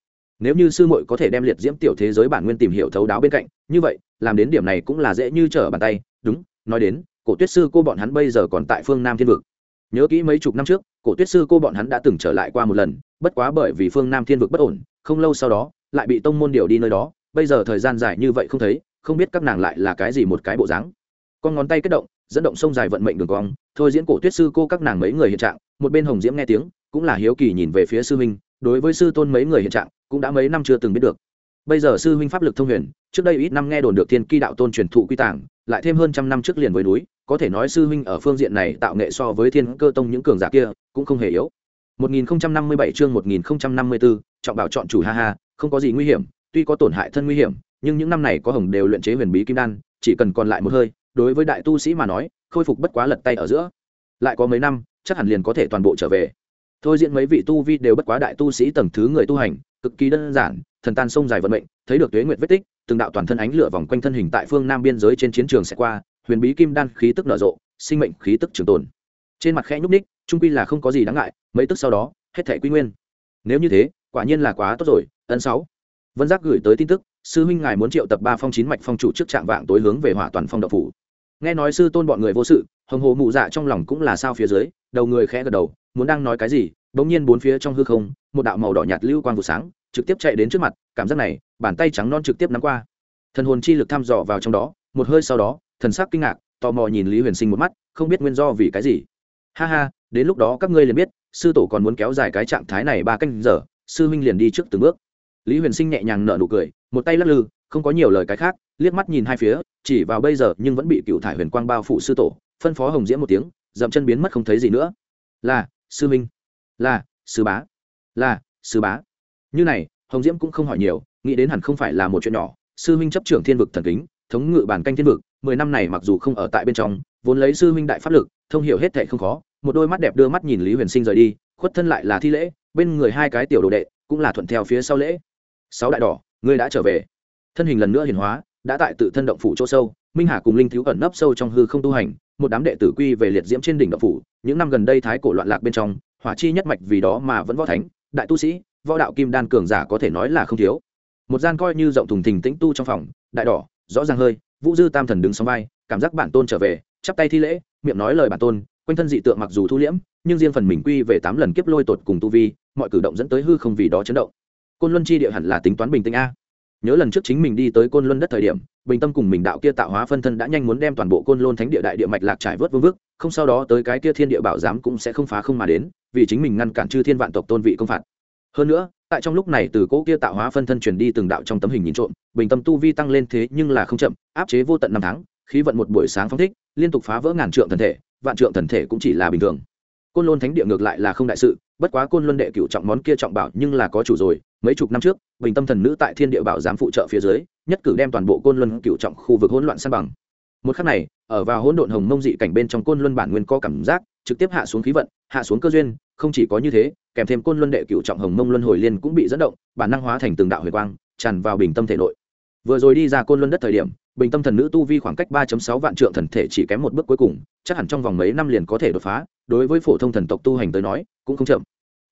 nếu như sư muội có thể đem liệt diễm tiểu thế giới bản nguyên tìm hiểu thấu đáo bên cạnh, như vậy, làm đến điểm này cũng là dễ như trở bàn tay. Đúng, nói đến, cổ tuyết sư cô bọn hắn bây giờ còn tại phương nam thiên vực. Nhớ kỹ mấy chục năm trước, cổ tuyết sư cô bọn hắn đã từng trở lại qua một lần, bất quá bởi vì phương nam thiên vực bất ổn, không lâu sau đó, lại bị tông môn điều đi nơi đó bây giờ thời gian dài như vậy không thấy không biết các nàng lại là cái gì một cái bộ dáng. Con ngón tay kết động dẫn động sông dài vận mệnh đường cong. Thôi diễn cổ tuyết sư cô các nàng mấy người hiện trạng một bên hồng diễm nghe tiếng cũng là hiếu kỳ nhìn về phía sư huynh đối với sư tôn mấy người hiện trạng cũng đã mấy năm chưa từng biết được. Bây giờ sư huynh pháp lực thông huyền trước đây ít năm nghe đồn được thiên kỳ đạo tôn truyền thụ quy tàng lại thêm hơn trăm năm trước liền với núi có thể nói sư huynh ở phương diện này tạo nghệ so với thiên cơ tông những cường giả kia cũng không hề yếu. 1057 chương 1054, trọng bảo chọn chủ ha ha không có gì nguy hiểm tuy có tổn hại thân nguy hiểm, nhưng những năm này có hồng đều luyện chế huyền bí kim đan, chỉ cần còn lại một hơi, đối với đại tu sĩ mà nói, khôi phục bất quá lật tay ở giữa. Lại có mấy năm, chắc hẳn liền có thể toàn bộ trở về. Thôi diễn mấy vị tu vi đều bất quá đại tu sĩ tầng thứ người tu hành, cực kỳ đơn giản, thần tan sông dài vận mệnh, thấy được tuế nguyệt vết tích, từng đạo toàn thân ánh lửa vòng quanh thân hình tại phương nam biên giới trên chiến trường sẽ qua, huyền bí kim đan khí tức nở rộ, sinh mệnh khí tức trường tồn. Trên mặt khẽ nhúc ních trung quy là không có gì đáng ngại, mấy tức sau đó, hết thể quy nguyên. Nếu như thế, quả nhiên là quá tốt rồi ấn sáu vân giác gửi tới tin tức, sư huynh ngài muốn triệu tập ba phong chín mạch phong chủ trước trạng vạng tối hướng về hỏa toàn phong độc phủ. Nghe nói sư tôn bọn người vô sự, hồng hồ mụ dạ trong lòng cũng là sao phía dưới, đầu người khẽ gật đầu, muốn đang nói cái gì, bỗng nhiên bốn phía trong hư không, một đạo màu đỏ nhạt lưu quang vụ sáng, trực tiếp chạy đến trước mặt, cảm giác này, bàn tay trắng non trực tiếp nắm qua. Thần hồn chi lực thăm dò vào trong đó, một hơi sau đó, thần sắc kinh ngạc, tò mò nhìn lý huyền sinh một mắt, không biết nguyên do vì cái gì. Ha ha, đến lúc đó các ngươi liền biết, sư tổ còn muốn kéo dài cái trạng thái này ba canh giờ, sư huynh liền đi trước từng bước lý huyền sinh nhẹ nhàng nở nụ cười, một tay lắc lư, không có nhiều lời cái khác, liếc mắt nhìn hai phía, chỉ vào bây giờ nhưng vẫn bị cựu thải huyền quang bao phủ sư tổ, phân phó hồng diễm một tiếng, dậm chân biến mất không thấy gì nữa. Là, sư minh, là, sư bá, là, sư bá. Như này, hồng diễm cũng không hỏi nhiều, nghĩ đến hẳn không phải là một chuyện nhỏ, sư minh chấp trưởng thiên vực thần kính, thống ngự bản canh thiên vực, mười năm này mặc dù không ở tại bên trong, vốn lấy sư minh đại pháp lực, thông hiểu hết thệ không khó, một đôi mắt đẹp đưa mắt nhìn lý huyền sinh rời đi, khuất thân lại là thi lễ, bên người hai cái tiểu đồ đệ cũng là thuận theo phía sau lễ sáu đại đỏ, ngươi đã trở về. Thân hình lần nữa hiển hóa, đã tại tự thân động phủ chỗ sâu, minh hà cùng linh thiếu ẩn nấp sâu trong hư không tu hành, một đám đệ tử quy về liệt diễm trên đỉnh động phủ, những năm gần đây thái cổ loạn lạc bên trong, hỏa chi nhất mạch vì đó mà vẫn võ thánh, đại tu sĩ, võ đạo kim đan cường giả có thể nói là không thiếu. Một gian coi như rộng thùng thình tĩnh tu trong phòng, đại đỏ, rõ ràng hơi, vũ dư tam thần đứng sóng vai, cảm giác bản tôn trở về, chắp tay thi lễ, miệng nói lời bản tôn, quanh thân dị tượng mặc dù thu liễm, nhưng riêng phần mình quy về tám lần kiếp lôi tột cùng tu vi, mọi cử động dẫn tới hư không vì đó chấn động côn luân chi địa hẳn là tính toán bình tĩnh a. Nhớ lần trước chính mình đi tới côn luân đất thời điểm, bình tâm cùng mình đạo kia tạo hóa phân thân đã nhanh muốn đem toàn bộ côn luân thánh địa đại địa mạch lạc trải vớt vương vức, không sau đó tới cái kia thiên địa bảo giám cũng sẽ không phá không mà đến, vì chính mình ngăn cản chư thiên vạn tộc tôn vị công phạt. Hơn nữa, tại trong lúc này từ cỗ kia tạo hóa phân thân truyền đi từng đạo trong tấm hình nhìn trộm, bình tâm tu vi tăng lên thế nhưng là không chậm, áp chế vô tận năm tháng, khí vận một buổi sáng phong thích, liên tục phá vỡ ngàn trượng thần thể, vạn trượng thần thể cũng chỉ là bình thường côn lôn thánh địa ngược lại là không đại sự, bất quá côn luân đệ cựu trọng món kia trọng bảo nhưng là có chủ rồi, mấy chục năm trước, bình tâm thần nữ tại thiên địa bảo giám phụ trợ phía dưới, nhất cử đem toàn bộ côn luân cựu trọng khu vực hỗn loạn san bằng. Một khắc này, ở vào hỗn độn hồng mông dị cảnh bên trong côn luân bản nguyên có cảm giác, trực tiếp hạ xuống khí vận, hạ xuống cơ duyên, không chỉ có như thế, kèm thêm côn luân đệ cựu trọng hồng mông luân hồi liên cũng bị dẫn động, bản năng hóa thành từng đạo huyền quang, tràn vào bình tâm thể nội. Vừa rồi đi ra côn luân đất thời điểm bình tâm thần nữ tu vi khoảng cách ba sáu vạn trượng thần thể chỉ kém một bước cuối cùng, chắc hẳn trong vòng mấy năm liền có thể đột phá, đối với phổ thông thần tộc tu hành tới nói, cũng không chậm.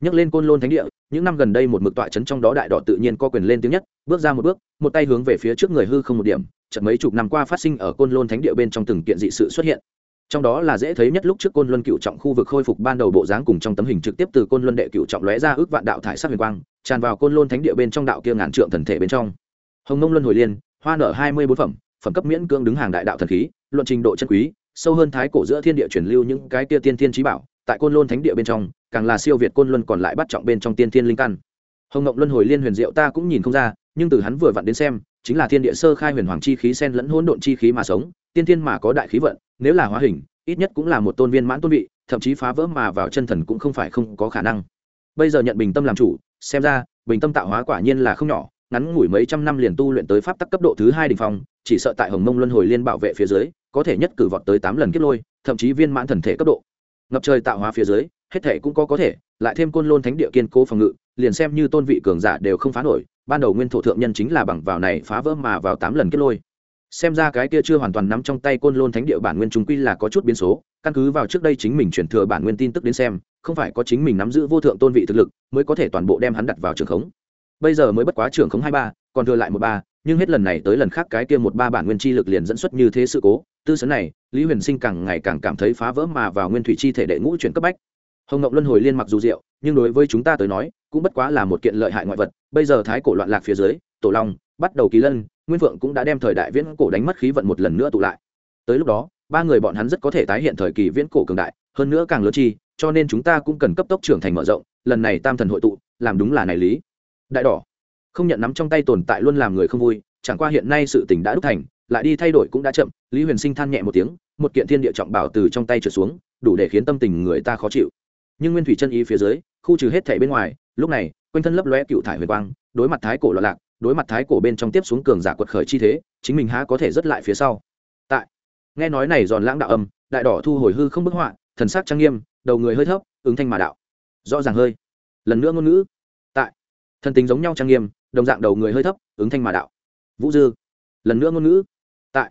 Nhắc lên côn lôn thánh địa, những năm gần đây một mực tọa chấn trong đó đại đỏ tự nhiên có quyền lên tiếng nhất, bước ra một bước, một tay hướng về phía trước người hư không một điểm, chợt mấy chục năm qua phát sinh ở côn lôn thánh địa bên trong từng kiện dị sự xuất hiện. Trong đó là dễ thấy nhất lúc trước côn luân cựu trọng khu vực khôi phục ban đầu bộ dáng cùng trong tấm hình trực tiếp từ côn luân đệ cựu trọng lóe ra ước vạn đạo thải sắc huyền quang, tràn vào côn lôn thánh địa bên trong đạo kia ngàn trượng thần thể bên trong. Hồng nông luân hồi liên, hoa nở hai mươi bốn phẩm phẩm cấp miễn cưỡng đứng hàng đại đạo thần khí, luận trình độ chân quý, sâu hơn thái cổ giữa thiên địa truyền lưu những cái kia tiên thiên trí bảo, tại côn lôn thánh địa bên trong, càng là siêu việt côn luân còn lại bắt trọng bên trong tiên thiên linh căn. Hồng ngộng luân hồi liên huyền diệu ta cũng nhìn không ra, nhưng từ hắn vừa vặn đến xem, chính là thiên địa sơ khai huyền hoàng chi khí sen lẫn hỗn độn chi khí mà sống, tiên thiên mà có đại khí vận, nếu là hóa hình, ít nhất cũng là một tôn viên mãn tôn vị, thậm chí phá vỡ mà vào chân thần cũng không phải không có khả năng. Bây giờ nhận bình tâm làm chủ, xem ra, bình tâm tạo hóa quả nhiên là không nhỏ ngắn ngủi mấy trăm năm liền tu luyện tới pháp tắc cấp độ thứ hai đình phong, chỉ sợ tại hồng mông luân hồi liên bảo vệ phía dưới, có thể nhất cử vọt tới tám lần kết lôi, thậm chí viên mãn thần thể cấp độ. Ngập trời tạo hóa phía dưới, hết thể cũng có có thể, lại thêm côn lôn thánh địa kiên cố phòng ngự, liền xem như tôn vị cường giả đều không phá nổi, ban đầu nguyên thổ thượng nhân chính là bằng vào này phá vỡ mà vào tám lần kết lôi. Xem ra cái kia chưa hoàn toàn nắm trong tay côn lôn thánh địa bản nguyên chúng quy là có chút biến số, căn cứ vào trước đây chính mình chuyển thừa bản nguyên tin tức đến xem, không phải có chính mình nắm giữ vô thượng tôn vị thực lực, mới có thể toàn bộ đem hắn đặt vào trường khống bây giờ mới bất quá trưởng khống hai ba, còn thừa lại một ba, nhưng hết lần này tới lần khác cái kia một ba bản nguyên chi lực liền dẫn xuất như thế sự cố. Tư sấn này, lý huyền sinh càng ngày càng cảm thấy phá vỡ mà vào nguyên thủy chi thể đệ ngũ chuyển cấp bách. Hồng ngọc luân hồi liên mặc dù diệu, nhưng đối với chúng ta tới nói, cũng bất quá là một kiện lợi hại ngoại vật. Bây giờ thái cổ loạn lạc phía dưới, tổ long, bắt đầu kỳ lân, nguyên vượng cũng đã đem thời đại viễn cổ đánh mất khí vận một lần nữa tụ lại. Tới lúc đó, ba người bọn hắn rất có thể tái hiện thời kỳ viễn cổ cường đại, hơn nữa càng lớn chi, cho nên chúng ta cũng cần cấp tốc trưởng thành mở rộng, lần này tam thần hội tụ, làm đúng là này lý đại đỏ. Không nhận nắm trong tay tồn tại luôn làm người không vui, chẳng qua hiện nay sự tình đã đúc thành, lại đi thay đổi cũng đã chậm, lý huyền sinh than nhẹ một tiếng, một kiện thiên địa trọng bảo từ trong tay trượt xuống, đủ để khiến tâm tình người ta khó chịu. Nhưng nguyên thủy chân ý phía dưới, khu trừ hết thể bên ngoài, lúc này, quanh thân lấp lóe cựu thải huyền quang, đối mặt thái cổ loạn lạc, đối mặt thái cổ bên trong tiếp xuống cường giả quật khởi chi thế, chính mình há có thể rất lại phía sau. Tại, nghe nói này giòn lãng đạo âm, đại đỏ thu hồi hư không bức họa, thần sắc trang nghiêm, đầu người hơi thấp, ứng thanh mà đạo. Rõ ràng hơi. Lần nữa ngôn ngữ thân tính giống nhau trang nghiêm đồng dạng đầu người hơi thấp ứng thanh mà đạo. Vũ dư lần nữa ngôn ngữ. Tại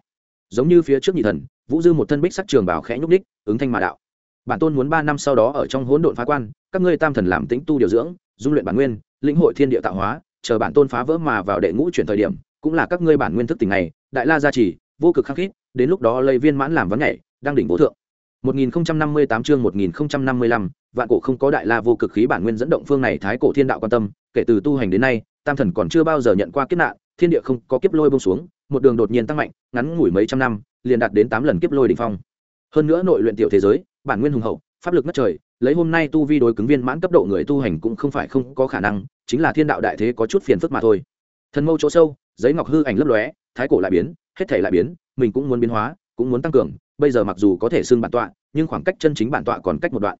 giống như phía trước nhị thần vũ dư một thân bích sắc trường bảo khẽ nhúc đích ứng thanh mà đạo. Bản tôn muốn ba năm sau đó ở trong hỗn độn phá quan các ngươi tam thần làm tĩnh tu điều dưỡng dung luyện bản nguyên lĩnh hội thiên địa tạo hóa chờ bản tôn phá vỡ mà vào đệ ngũ chuyển thời điểm cũng là các ngươi bản nguyên thức tỉnh này đại la gia trì vô cực khắc khít đến lúc đó lây viên mãn làm vấn nhảy đang đỉnh vô thượng. 1058 chương 1055, vạn cổ không có đại la vô cực khí bản nguyên dẫn động phương này thái cổ thiên đạo quan tâm, kể từ tu hành đến nay, tam thần còn chưa bao giờ nhận qua kiếp nạn, thiên địa không có kiếp lôi bông xuống, một đường đột nhiên tăng mạnh, ngắn ngủi mấy trăm năm, liền đạt đến tám lần kiếp lôi đỉnh phong. Hơn nữa nội luyện tiểu thế giới, bản nguyên hùng hậu, pháp lực ngất trời, lấy hôm nay tu vi đối cứng viên mãn cấp độ người tu hành cũng không phải không có khả năng, chính là thiên đạo đại thế có chút phiền phức mà thôi. Thần mâu chỗ sâu, giấy ngọc hư ảnh lấp lóe, thái cổ lại biến, hết thể lại biến, mình cũng muốn biến hóa, cũng muốn tăng cường, bây giờ mặc dù có thể xưng bản tọa, nhưng khoảng cách chân chính bản tọa còn cách một đoạn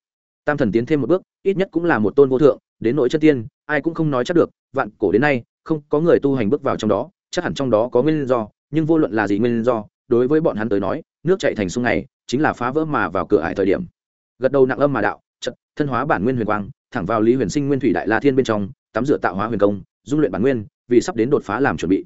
tam thần tiến thêm một bước ít nhất cũng là một tôn vô thượng đến nội chân tiên ai cũng không nói chắc được, vạn cổ đến nay, không có người tu hành bước vào trong đó, chắc hẳn trong đó có nguyên do, nhưng vô luận là gì nguyên do, đối với bọn hắn tới nói, nước chạy thành sông này, chính là phá vỡ mà vào cửa ải thời điểm. Gật đầu nặng âm mà đạo chật thân hóa bản nguyên huyền quang, thẳng vào lý huyền sinh nguyên thủy đại la thiên bên trong, tắm rửa tạo hóa huyền công, dung luyện bản nguyên, vì sắp đến đột phá làm chuẩn bị.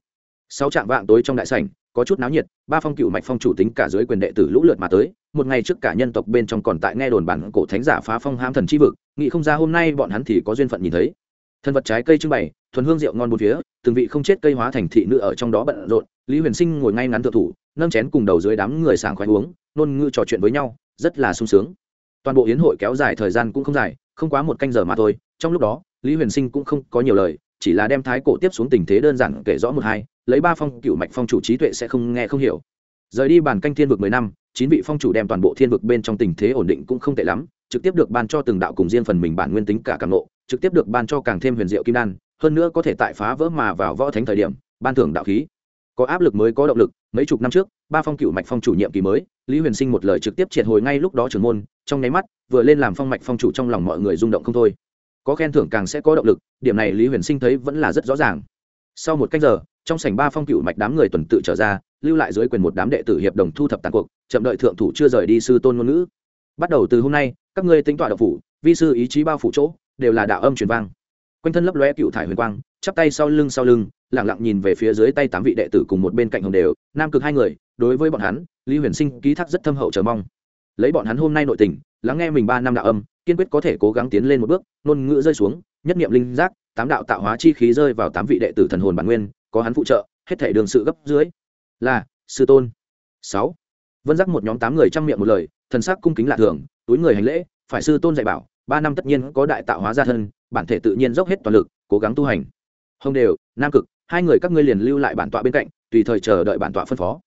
Sáu trạm vạn tối trong đại sảnh, có chút náo nhiệt, ba phong cựu mạch phong chủ tính cả dưới quyền đệ tử lũ lượt mà tới, một ngày trước cả nhân tộc bên trong còn tại nghe đồn bản cổ thánh giả phá phong ham thần chi vực, nghĩ không ra hôm nay bọn hắn thì có duyên phận nhìn thấy thân vật trái cây trưng bày, thuần hương rượu ngon bốn phía, từng vị không chết cây hóa thành thị nữ ở trong đó bận rộn, lý huyền sinh ngồi ngay ngắn thượng thủ, nâng chén cùng đầu dưới đám người sảng khoái uống, nôn ngư trò chuyện với nhau, rất là sung sướng. Toàn bộ yến hội kéo dài thời gian cũng không dài, không quá một canh giờ mà thôi, trong lúc đó, lý huyền sinh cũng không có nhiều lời, chỉ là đem thái cổ tiếp xuống tình thế đơn giản kể rõ một hai, lấy ba phong cựu mạch phong chủ trí tuệ sẽ không nghe không hiểu. Rời đi bàn canh thiên vực mười năm, chín vị phong chủ đem toàn bộ thiên vực bên trong tình thế ổn định cũng không tệ lắm, trực tiếp được ban cho từng đạo cùng riêng phần mình bản nguyên tính cả càng nộ trực tiếp được ban cho càng thêm huyền diệu kim đan, hơn nữa có thể tại phá vỡ mà vào võ thánh thời điểm, ban thưởng đạo khí. Có áp lực mới có động lực, mấy chục năm trước, ba phong cựu mạch phong chủ nhiệm kỳ mới, lý huyền sinh một lời trực tiếp triệt hồi ngay lúc đó trưởng môn, trong nháy mắt, vừa lên làm phong mạch phong chủ trong lòng mọi người rung động không thôi. Có khen thưởng càng sẽ có động lực, điểm này lý huyền sinh thấy vẫn là rất rõ ràng. Sau một cách giờ, trong sảnh ba phong cựu mạch đám người tuần tự trở ra, lưu lại dưới quyền một đám đệ tử hiệp đồng thu thập tàn cuộc, chậm đợi thượng thủ chưa rời đi sư tôn ngôn ngữ. Bắt đầu từ hôm nay, các ngươi tính tọa đạo phủ, vi sư ý chí bao phủ chỗ đều là đạo âm truyền vang. Quanh thân lấp lóe cựu thải huyền quang, chắp tay sau lưng sau lưng lẳng lặng nhìn về phía dưới tay tám vị đệ tử cùng một bên cạnh hồng đều, nam cực hai người, đối với bọn hắn, lý huyền sinh ký thác rất thâm hậu chờ mong. Lấy bọn hắn hôm nay nội tình, lắng nghe mình ba năm đạo âm, kiên quyết có thể cố gắng tiến lên một bước, ngôn ngữ rơi xuống, nhất niệm linh giác, tám đạo tạo hóa chi khí rơi vào tám vị đệ tử thần hồn bản nguyên, có hắn phụ trợ, hết thể đường sự gấp dưới. Là, sư tôn. Sáu. Vân giác một nhóm tám người chăm miệng một lời, thần sắc cung kính lạ thường, túi người hành lễ, phải sư tôn dạy bảo ba năm tất nhiên có đại tạo hóa gia thân, bản thể tự nhiên dốc hết toàn lực, cố gắng tu hành. Hồng đều, nam cực, hai người các ngươi liền lưu lại bản tọa bên cạnh, tùy thời chờ đợi bản tọa phân phó.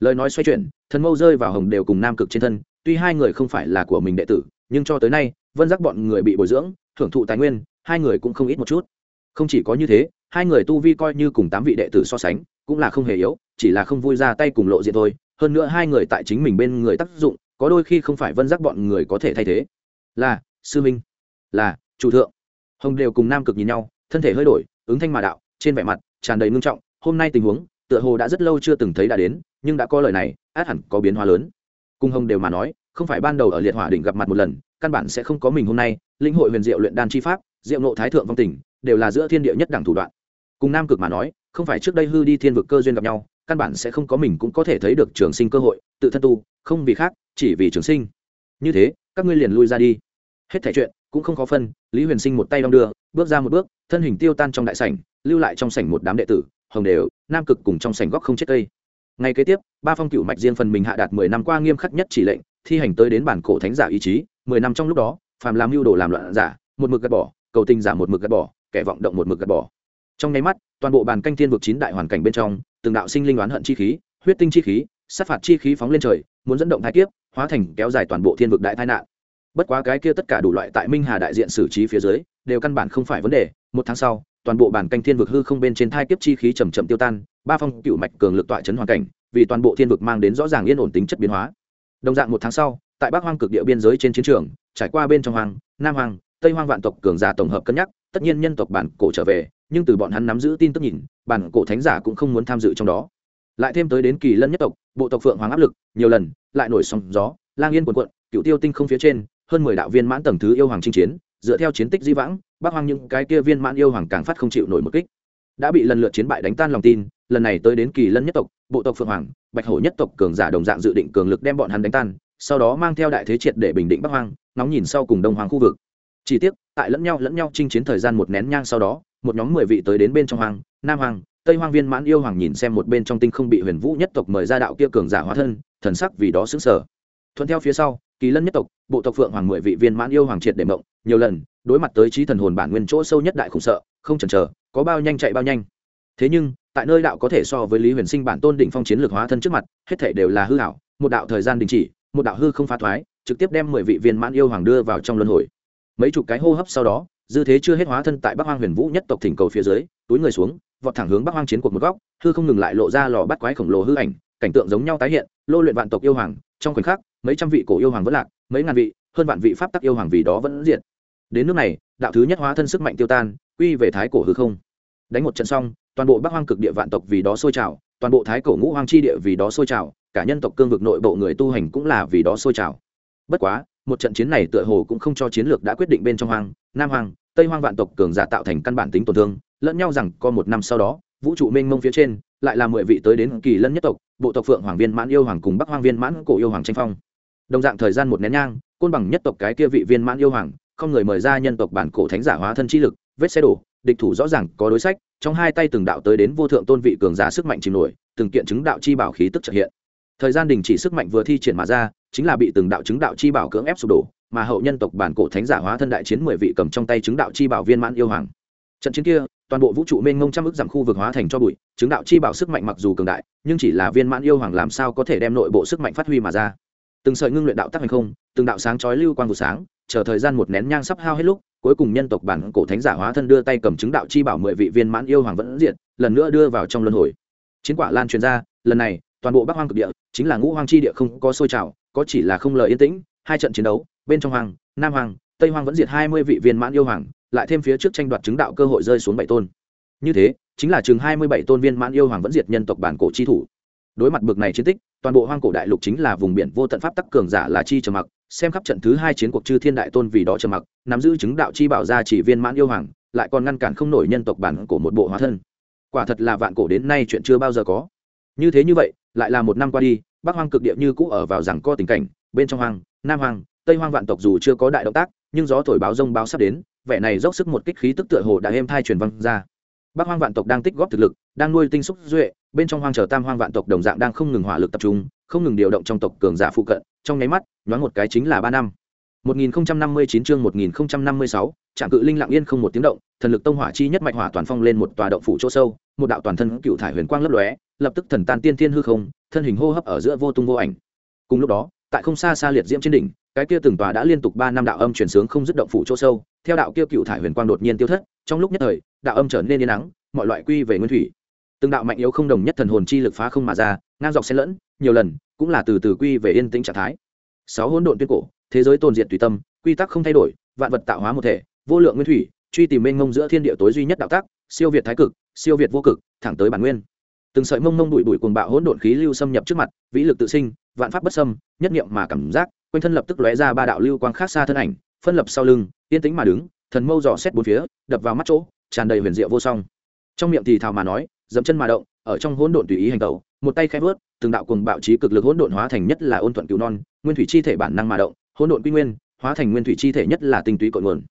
Lời nói xoay chuyển, thần mâu rơi vào hồng đều cùng nam cực trên thân, tuy hai người không phải là của mình đệ tử, nhưng cho tới nay, vân giác bọn người bị bồi dưỡng thưởng thụ tài nguyên, hai người cũng không ít một chút. Không chỉ có như thế, hai người tu vi coi như cùng tám vị đệ tử so sánh, cũng là không hề yếu, chỉ là không vui ra tay cùng lộ diện thôi. Hơn nữa hai người tại chính mình bên người tác dụng, có đôi khi không phải vân giác bọn người có thể thay thế. Là sư minh, là, chủ thượng. Hồng đều cùng nam cực nhìn nhau, thân thể hơi đổi, ứng thanh mà đạo, trên vẻ mặt, tràn đầy ngưng trọng. Hôm nay tình huống, tựa hồ đã rất lâu chưa từng thấy đã đến, nhưng đã có lời này, át hẳn có biến hóa lớn. Cung hồng đều mà nói, không phải ban đầu ở liệt hỏa đỉnh gặp mặt một lần, căn bản sẽ không có mình hôm nay. Linh hội huyền diệu luyện đan chi pháp, diệu nộ thái thượng vong tình, đều là giữa thiên địa nhất đẳng thủ đoạn. Cùng nam cực mà nói, không phải trước đây hư đi thiên vực cơ duyên gặp nhau, căn bản sẽ không có mình cũng có thể thấy được trường sinh cơ hội, tự thân tu, không vì khác, chỉ vì trường sinh. Như thế, các ngươi liền lui ra đi hết thảy chuyện, cũng không khó phân, lý huyền sinh một tay đong đưa, bước ra một bước, thân hình tiêu tan trong đại sảnh, lưu lại trong sảnh một đám đệ tử, hồng đều, nam cực cùng trong sảnh góc không chết cây. Ngay kế tiếp, ba phong cựu mạch riêng phần mình hạ đạt mười năm qua nghiêm khắc nhất chỉ lệnh, thi hành tới đến bản cổ thánh giả ý chí, mười năm trong lúc đó, phàm làm mưu đồ làm loạn giả, một mực gạt bỏ, cầu tình giả một mực gạt bỏ, kẻ vọng động một mực gạt bỏ. Trong nháy mắt, toàn bộ bàn canh thiên vực chín đại hoàn cảnh bên trong, từng đạo sinh linh oán hận chi khí, huyết tinh chi khí, sát phạt chi khí phóng lên trời, muốn dẫn động thái kiếp, hóa thành kéo dài toàn bộ thiên vực đại tai nạn bất quá cái kia tất cả đủ loại tại minh hà đại diện xử trí phía dưới, đều căn bản không phải vấn đề. Một tháng sau, toàn bộ bản canh thiên vực hư không bên trên thai kiếp chi khí chầm chậm tiêu tan, ba phong cựu mạch cường lực tọa chấn hoàn cảnh, vì toàn bộ thiên vực mang đến rõ ràng yên ổn tính chất biến hóa. Đồng dạng một tháng sau, tại bắc hoang cực địa biên giới trên chiến trường, trải qua bên trong hoàng nam hoàng tây hoang vạn tộc cường giả tổng hợp cân nhắc, tất nhiên nhân tộc bản cổ trở về, nhưng từ bọn hắn nắm giữ tin tức nhìn, bản cổ thánh giả cũng không muốn tham dự trong đó. Lại thêm tới đến kỳ lân nhất tộc, bộ tộc phượng hoàng áp lực, nhiều lần, lại nổi sóng gió, lang yên quần quận cựu tiêu tinh không phía trên hơn mười đạo viên mãn tầng thứ yêu hoàng chinh chiến, dựa theo chiến tích di vãng, bắc hoang những cái kia viên mãn yêu hoàng càng phát không chịu nổi một kích. Đã bị lần lượt chiến bại đánh tan lòng tin, lần này tới đến kỳ lân nhất tộc, bộ tộc phượng hoàng, bạch hổ nhất tộc cường giả đồng dạng dự định cường lực đem bọn hắn đánh tan, sau đó mang theo đại thế triệt để bình định bắc hoang nóng nhìn sau cùng đông hoàng khu vực. Chỉ tiếc, tại lẫn nhau lẫn nhau chinh chiến thời gian một nén nhang sau đó, một nhóm mười vị tới đến bên trong hoàng nam hoàng tây hoàng viên mãn yêu hoàng nhìn xem một bên trong tinh không bị huyền vũ nhất tộc mời ra đạo kia cường giả hóa thân, thần sắc vì đó xứng sở thuận theo phía sau kỳ lân nhất tộc, bộ tộc phượng hoàng mười vị viên mãn yêu hoàng triệt để mộng, nhiều lần, đối mặt tới trí thần hồn bản nguyên chỗ sâu nhất đại khủng sợ, không chần chờ, có bao nhanh chạy bao nhanh. Thế nhưng, tại nơi đạo có thể so với lý huyền sinh bản tôn định phong chiến lược hóa thân trước mặt, hết thể đều là hư hảo một đạo thời gian đình chỉ, một đạo hư không phá thoái, trực tiếp đem mười vị viên mãn yêu hoàng đưa vào trong luân hồi. Mấy chục cái hô hấp sau đó, dư thế chưa hết hóa thân tại bắc hoang huyền vũ nhất tộc thỉnh cầu phía dưới, túi người xuống, vọt thẳng hướng bắc hoang chiến cuộc một góc, hư không ngừng lại lộ ra lò bắt quái khổng lồ hư ảnh, cảnh tượng giống nhau tái hiện, lô luyện vạn tộc yêu hoàng trong khoảnh khắc, mấy trăm vị cổ yêu hoàng vẫn lạc, mấy ngàn vị, hơn vạn vị pháp tắc yêu hoàng vì đó vẫn diện đến nước này, đạo thứ nhất hóa thân sức mạnh tiêu tan, quy về thái cổ hư không. Đánh một trận xong, toàn bộ bắc hoang cực địa vạn tộc vì đó sôi trào, toàn bộ thái cổ ngũ hoang chi địa vì đó sôi trào, cả nhân tộc cương vực nội bộ người tu hành cũng là vì đó sôi trào. Bất quá, một trận chiến này tựa hồ cũng không cho chiến lược đã quyết định bên trong hoang, nam hoang, tây hoang vạn tộc cường giả tạo thành căn bản tính tổn thương, lẫn nhau rằng có một năm sau đó, vũ trụ mênh mông phía trên, lại là mười vị tới đến kỳ lân nhất tộc bộ tộc phượng hoàng viên mãn yêu hoàng cùng bắc hoang viên mãn cổ yêu hoàng tranh phong. Đồng dạng thời gian một nén nhang, côn bằng nhất tộc cái kia vị viên mãn yêu hoàng, không người mời ra nhân tộc bản cổ thánh giả hóa thân chi lực, vết xe đổ, địch thủ rõ ràng có đối sách, trong hai tay từng đạo tới đến vô thượng tôn vị cường giả sức mạnh chìm nổi, từng kiện chứng đạo chi bảo khí tức trợ hiện. Thời gian đình chỉ sức mạnh vừa thi triển mà ra, chính là bị từng đạo chứng đạo chi bảo cưỡng ép sụp đổ, mà hậu nhân tộc bản cổ thánh giả hóa thân đại chiến mười vị cầm trong tay chứng đạo chi bảo viên mãn yêu hoàng. Trận chiến kia toàn bộ vũ trụ mênh mông trăm ức dặm khu vực hóa thành cho bụi, chứng đạo chi bảo sức mạnh mặc dù cường đại, nhưng chỉ là viên mãn yêu hoàng làm sao có thể đem nội bộ sức mạnh phát huy mà ra. Từng sợi ngưng luyện đạo tắc hành không, từng đạo sáng chói lưu quang vụ sáng, chờ thời gian một nén nhang sắp hao hết lúc, cuối cùng nhân tộc bản cổ thánh giả hóa thân đưa tay cầm chứng đạo chi bảo mười vị viên mãn yêu hoàng vẫn diện lần nữa đưa vào trong luân hồi. Chiến quả lan truyền ra, lần này, toàn bộ bắc hoang cực địa, chính là ngũ hoang chi địa không có sôi trào, có chỉ là không lời yên tĩnh, hai trận chiến đấu, bên trong hoàng nam hoàng tây hoàng vẫn diệt hai mươi vị viên mãn yêu hoàng lại thêm phía trước tranh đoạt chứng đạo cơ hội rơi xuống bảy tôn. Như thế, chính là chừng hai mươi bảy tôn viên mãn yêu hoàng vẫn diệt nhân tộc bản cổ chi thủ. Đối mặt bực này chiến tích, toàn bộ hoang cổ đại lục chính là vùng biển vô tận pháp tắc cường giả là chi trầm mặc, xem khắp trận thứ hai chiến cuộc chư thiên đại tôn vì đó trầm mặc, nắm giữ chứng đạo chi bảo ra chỉ viên mãn yêu hoàng, lại còn ngăn cản không nổi nhân tộc bản cổ một bộ hóa thân. Quả thật là vạn cổ đến nay chuyện chưa bao giờ có. Như thế như vậy, lại là một năm qua đi, bắc hoang cực địa như cũ ở vào rằng co tình cảnh, bên trong hoang, nam hoang, tây hoang vạn tộc dù chưa có đại động tác, nhưng gió thổi báo rông báo sắp đến vẻ này dốc sức một kích khí tức tựa hồ đã êm thai truyền văng ra bắc hoang vạn tộc đang tích góp thực lực đang nuôi tinh xúc duệ bên trong hoang chờ tam hoang vạn tộc đồng dạng đang không ngừng hỏa lực tập trung không ngừng điều động trong tộc cường giả phụ cận trong nháy mắt nhoáng một cái chính là ba năm 1059 chương 1056, trạng cự linh lặng yên không một tiếng động, thần lực tông hỏa chi nhất mạch hỏa toàn phong lên một tòa động phủ chỗ sâu, một đạo toàn thân cựu thải huyền quang lấp lóe, lập tức thần tan tiên thiên hư không, thân hình hô hấp ở giữa vô tung vô ảnh. Cùng lúc đó, tại không xa xa liệt diễm trên đỉnh, cái kia từng tòa đã liên tục 3 năm đạo âm truyền sướng không dứt động phủ chỗ sâu, theo đạo kia cựu thải huyền quang đột nhiên tiêu thất, trong lúc nhất thời, đạo âm trở nên yên nắng, mọi loại quy về nguyên thủy. Từng đạo mạnh yếu không đồng nhất thần hồn chi lực phá không mà ra, ngang dọc xen lẫn, nhiều lần, cũng là từ từ quy về yên tĩnh trạng thái. Sáu hỗn độn tuyên cổ, thế giới tồn diệt tùy tâm quy tắc không thay đổi vạn vật tạo hóa một thể vô lượng nguyên thủy truy tìm mênh mông giữa thiên địa tối duy nhất đạo tác siêu việt thái cực siêu việt vô cực thẳng tới bản nguyên từng sợi mông mông bụi bụi cuồng bạo hỗn độn khí lưu xâm nhập trước mặt vĩ lực tự sinh vạn pháp bất xâm nhất niệm mà cảm giác quanh thân lập tức lóe ra ba đạo lưu quang khác xa thân ảnh phân lập sau lưng, yên tĩnh mà đứng, thần mâu dò xét bốn phía, đập vào mắt chỗ, tràn đầy huyền diệu vô song. Trong miệng thì thào mà nói, dẫm chân mà động, ở trong hỗn độn tùy ý hành tẩu, một tay khẽ vớt, từng đạo cùng bạo trí cực lực hỗn độn hóa thành nhất là ôn thuận cứu non, nguyên thủy chi thể bản năng mà động, hỗn độn quy nguyên, hóa thành nguyên thủy chi thể nhất là tinh túy cội nguồn.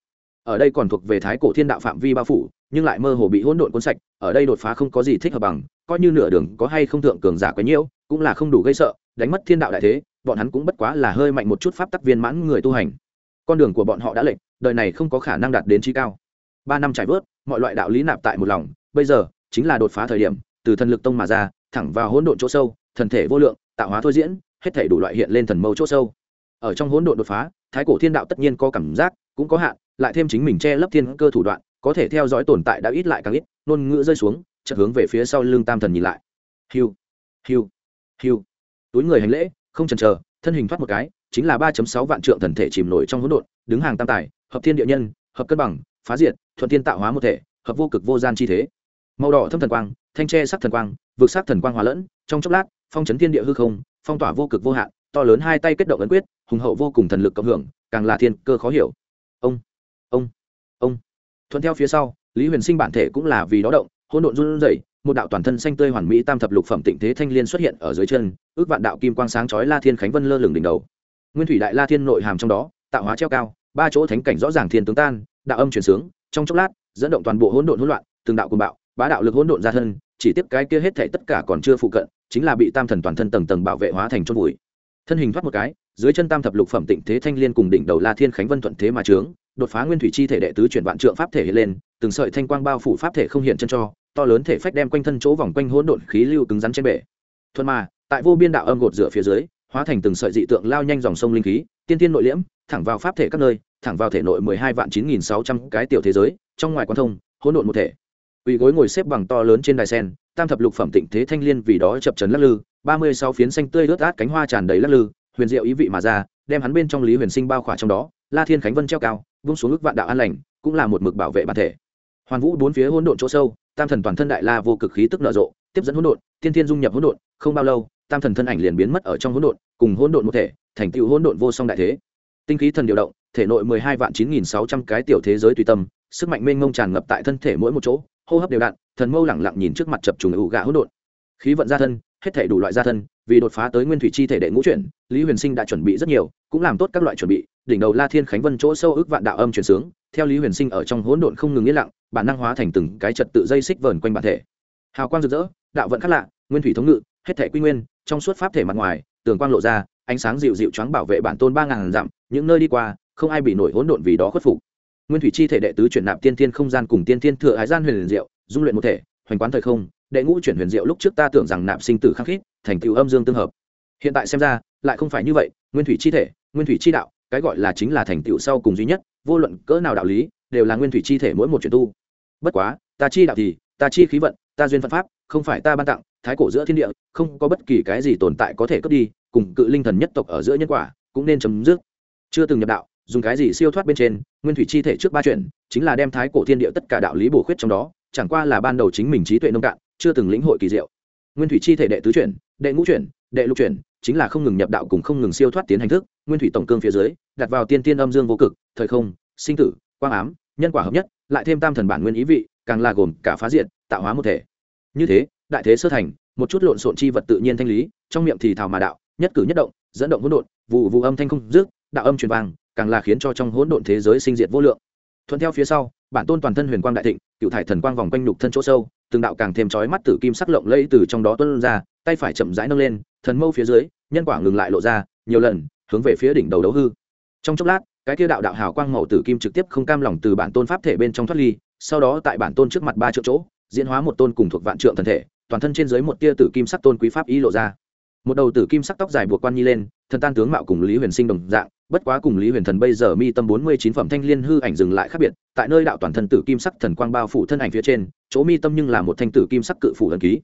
Ở đây còn thuộc về thái cổ thiên đạo phạm vi bao phủ, nhưng lại mơ hồ bị hỗn độn cuốn sạch, ở đây đột phá không có gì thích hợp bằng, coi như nửa đường có hay không thượng cường giả quấy nhiễu, cũng là không đủ gây sợ, đánh mất thiên đạo đại thế, bọn hắn cũng bất quá là hơi mạnh một chút pháp tắc viên mãn người tu hành con đường của bọn họ đã lệch, đời này không có khả năng đạt đến trí cao. Ba năm trải vớt, mọi loại đạo lý nạp tại một lòng, bây giờ, chính là đột phá thời điểm, từ thần lực tông mà ra, thẳng vào hỗn độn chỗ sâu, thần thể vô lượng, tạo hóa thôi diễn, hết thể đủ loại hiện lên thần mâu chỗ sâu. Ở trong hỗn độn đột phá, thái cổ thiên đạo tất nhiên có cảm giác, cũng có hạn, lại thêm chính mình che lấp thiên cơ thủ đoạn, có thể theo dõi tồn tại đã ít lại càng ít nôn ngữ rơi xuống, chợt hướng về phía sau lưng tam thần nhìn lại. Hiu hiu hiu. Túi người hành lễ, không chần chờ, thân hình thoát một cái chính là ba sáu vạn trượng thần thể chìm nổi trong hỗn độn, đứng hàng tam tài, hợp thiên địa nhân, hợp cân bằng, phá diệt, thuận thiên tạo hóa một thể, hợp vô cực vô gian chi thế. Màu đỏ thâm thần quang, thanh tre sắc thần quang vượt sắc thần quang hòa lẫn, trong chốc lát, phong chấn thiên địa hư không, phong tỏa vô cực vô hạn, to lớn hai tay kết động ấn quyết, hùng hậu vô cùng thần lực cộng hưởng, càng là thiên cơ khó hiểu. Ông ông ông. Thuận theo phía sau, lý huyền sinh bản thể cũng là vì đó động, hỗn độn run rẩy, một đạo toàn thân xanh tươi hoàn mỹ tam thập lục phẩm tịnh thế thanh liên xuất hiện ở dưới chân, ước vạn đạo kim quang sáng chói la thiên khánh vân lơ lửng đỉnh đầu nguyên thủy đại la thiên nội hàm trong đó, tạo hóa treo cao, ba chỗ thánh cảnh rõ ràng thiên tướng tan, đạo âm chuyển sướng, trong chốc lát, dẫn động toàn bộ hỗn độn hỗn loạn, từng đạo cùng bạo, bá đạo lực hỗn độn ra thân, chỉ tiếp cái kia hết thảy tất cả còn chưa phụ cận, chính là bị tam thần toàn thân tầng tầng bảo vệ hóa thành chôn vùi thân hình thoát một cái, dưới chân tam thập lục phẩm tịnh thế thanh liên cùng đỉnh đầu la thiên khánh vân thuận thế mà trướng, đột phá nguyên thủy chi thể đệ tứ chuyển vạn trượng pháp thể hiện lên, từng sợi thanh quang bao phủ pháp thể không hiện chân cho, to lớn thể phách đem quanh thân chỗ vòng quanh hỗn độn khí lưu cứng rắn trên bể. Thuận mà, tại vô biên đạo âm gột rửa phía dưới hóa thành từng sợi dị tượng lao nhanh dòng sông linh khí, tiên tiên nội liễm, thẳng vào pháp thể các nơi, thẳng vào thể nội mười hai vạn chín nghìn sáu trăm cái tiểu thế giới, trong ngoài quan thông, hỗn độn một thể. Ủy gối ngồi xếp bằng to lớn trên đài sen, tam thập lục phẩm tịnh thế thanh liên vì đó chập trấn lắc lư, ba mươi sáu phiến xanh tươi ướt át cánh hoa tràn đầy lắc lư, huyền diệu ý vị mà ra, đem hắn bên trong lý huyền sinh bao khỏa trong đó, la thiên khánh vân treo cao, vung xuống ước vạn đạo an lành, cũng là một mực bảo vệ bản thể. Hoàn vũ bốn phía hỗn độn chỗ sâu, tam thần toàn thân đại la vô cực khí tức nở rộ, tiếp dẫn hỗn độn, tiên thiên dung nhập hỗn độn, không bao lâu tam thần thân ảnh liền biến mất ở trong hỗn độn, cùng hỗn độn một thể, thành tựu hỗn độn vô song đại thế. Tinh khí thần điều động, thể nội mười hai vạn chín nghìn sáu trăm cái tiểu thế giới tùy tâm, sức mạnh mênh mông tràn ngập tại thân thể mỗi một chỗ, hô hấp đều đặn, thần mâu lẳng lặng nhìn trước mặt chập trùng ủ gà hỗn độn. Khí vận gia thân, hết thể đủ loại gia thân, vì đột phá tới nguyên thủy chi thể đệ ngũ chuyển, lý huyền sinh đã chuẩn bị rất nhiều, cũng làm tốt các loại chuẩn bị, đỉnh đầu la thiên khánh vân chỗ sâu ước vạn đạo âm chuyển sướng, theo lý huyền sinh ở trong hỗn độn không ngừng yên lặng, bản năng hóa thành từng cái trật tự dây xích vờn quanh bản thể. Hào quang rực rỡ, đạo vận khác lạ, nguyên thủy thống ngự, hết thể quy nguyên trong suốt pháp thể mặt ngoài, tường quang lộ ra, ánh sáng dịu dịu choáng bảo vệ bản tôn ba ngàn dặm, những nơi đi qua, không ai bị nổi hỗn độn vì đó khuất phục. Nguyên thủy chi thể đệ tứ chuyển nạp tiên thiên không gian cùng tiên thiên thừa hải gian huyền diệu, dung luyện một thể, hoành quán thời không, đệ ngũ chuyển huyền diệu lúc trước ta tưởng rằng nạp sinh tử khắc khít, thành tựu âm dương tương hợp. Hiện tại xem ra, lại không phải như vậy, nguyên thủy chi thể, nguyên thủy chi đạo, cái gọi là chính là thành tựu sau cùng duy nhất, vô luận cỡ nào đạo lý, đều là nguyên thủy chi thể mỗi một chuyển tu. Bất quá, ta chi đạo thì, ta chi khí vận, ta duyên phận pháp không phải ta ban tặng, thái cổ giữa thiên địa, không có bất kỳ cái gì tồn tại có thể cướp đi, cùng cự linh thần nhất tộc ở giữa nhân quả, cũng nên chấm dứt. Chưa từng nhập đạo, dùng cái gì siêu thoát bên trên, nguyên thủy chi thể trước ba chuyện, chính là đem thái cổ thiên địa tất cả đạo lý bổ khuyết trong đó, chẳng qua là ban đầu chính mình trí tuệ nông cạn, chưa từng lĩnh hội kỳ diệu. Nguyên thủy chi thể đệ tứ chuyển, đệ ngũ chuyển, đệ lục chuyển, chính là không ngừng nhập đạo cùng không ngừng siêu thoát tiến hành thức, nguyên thủy tổng cương phía dưới, đặt vào tiên tiên âm dương vô cực, thời không, sinh tử, quang ám, nhân quả hợp nhất, lại thêm tam thần bản nguyên ý vị, càng là gồm cả phá diện tạo hóa một thể như thế, đại thế sơ thành, một chút lộn xộn chi vật tự nhiên thanh lý, trong miệng thì thào mà đạo, nhất cử nhất động, dẫn động hỗn độn, vụ vụ âm thanh không dứt, đạo âm truyền vang, càng là khiến cho trong hỗn độn thế giới sinh diệt vô lượng. Thuận theo phía sau, bản tôn toàn thân huyền quang đại thịnh, cựu thải thần quang vòng quanh nhục thân chỗ sâu, từng đạo càng thêm chói mắt tử kim sắc lộng lẫy từ trong đó tuôn ra, tay phải chậm rãi nâng lên, thần mâu phía dưới, nhân quả ngừng lại lộ ra, nhiều lần, hướng về phía đỉnh đầu đấu hư. Trong chốc lát, cái kia đạo đạo hào quang màu tử kim trực tiếp không cam lòng từ bản tôn pháp thể bên trong thoát ly, sau đó tại bản tôn trước mặt ba triệu chỗ diễn hóa một tôn cùng thuộc vạn trượng thần thể, toàn thân trên dưới một tia tử kim sắc tôn quý pháp ý lộ ra. Một đầu tử kim sắc tóc dài buộc quan nhi lên, thần tan tướng mạo cùng lý huyền sinh đồng dạng, bất quá cùng lý huyền thần bây giờ mi tâm bốn mươi chín phẩm thanh liên hư ảnh dừng lại khác biệt, tại nơi đạo toàn thân tử kim sắc thần quang bao phủ thân ảnh phía trên, chỗ mi tâm nhưng là một thanh tử kim sắc cự phủ thần ký.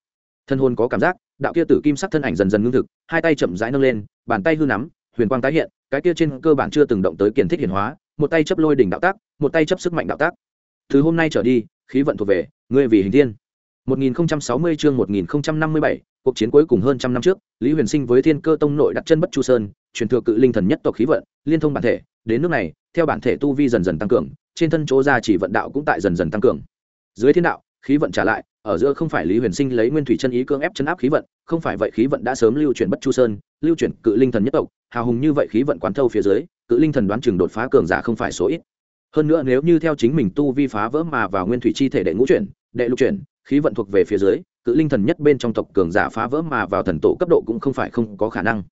Thân hồn có cảm giác, đạo kia tử kim sắc thân ảnh dần dần ngưng thực, hai tay chậm rãi nâng lên, bàn tay hư nắm, huyền quang tái hiện, cái kia trên cơ bản chưa từng động tới kiển thích hiển hóa, một tay chấp lôi đỉnh đạo tác, một tay chấp sức mạnh đạo tác. Từ hôm nay trở đi khí vận thuộc về ngươi vì hình thiên 1060 chương 1057, cuộc chiến cuối cùng hơn trăm năm trước, Lý Huyền Sinh với Thiên Cơ Tông nội đặt chân Bất Chu Sơn, truyền thừa cự linh thần nhất tộc khí vận, liên thông bản thể, đến nước này, theo bản thể tu vi dần dần tăng cường, trên thân chỗ ra chỉ vận đạo cũng tại dần dần tăng cường. Dưới thiên đạo, khí vận trả lại, ở giữa không phải Lý Huyền Sinh lấy nguyên thủy chân ý cưỡng ép chân áp khí vận, không phải vậy khí vận đã sớm lưu chuyển Bất Chu Sơn, lưu chuyển cự linh thần nhất tộc, hào hùng như vậy khí vận quán thâu phía dưới, cự linh thần đoán chừng đột phá cường giả không phải số ít. Hơn nữa nếu như theo chính mình tu vi phá vỡ mà vào nguyên thủy chi thể đệ ngũ chuyển, đệ lục chuyển, khí vận thuộc về phía dưới cự linh thần nhất bên trong tộc cường giả phá vỡ mà vào thần tổ cấp độ cũng không phải không có khả năng.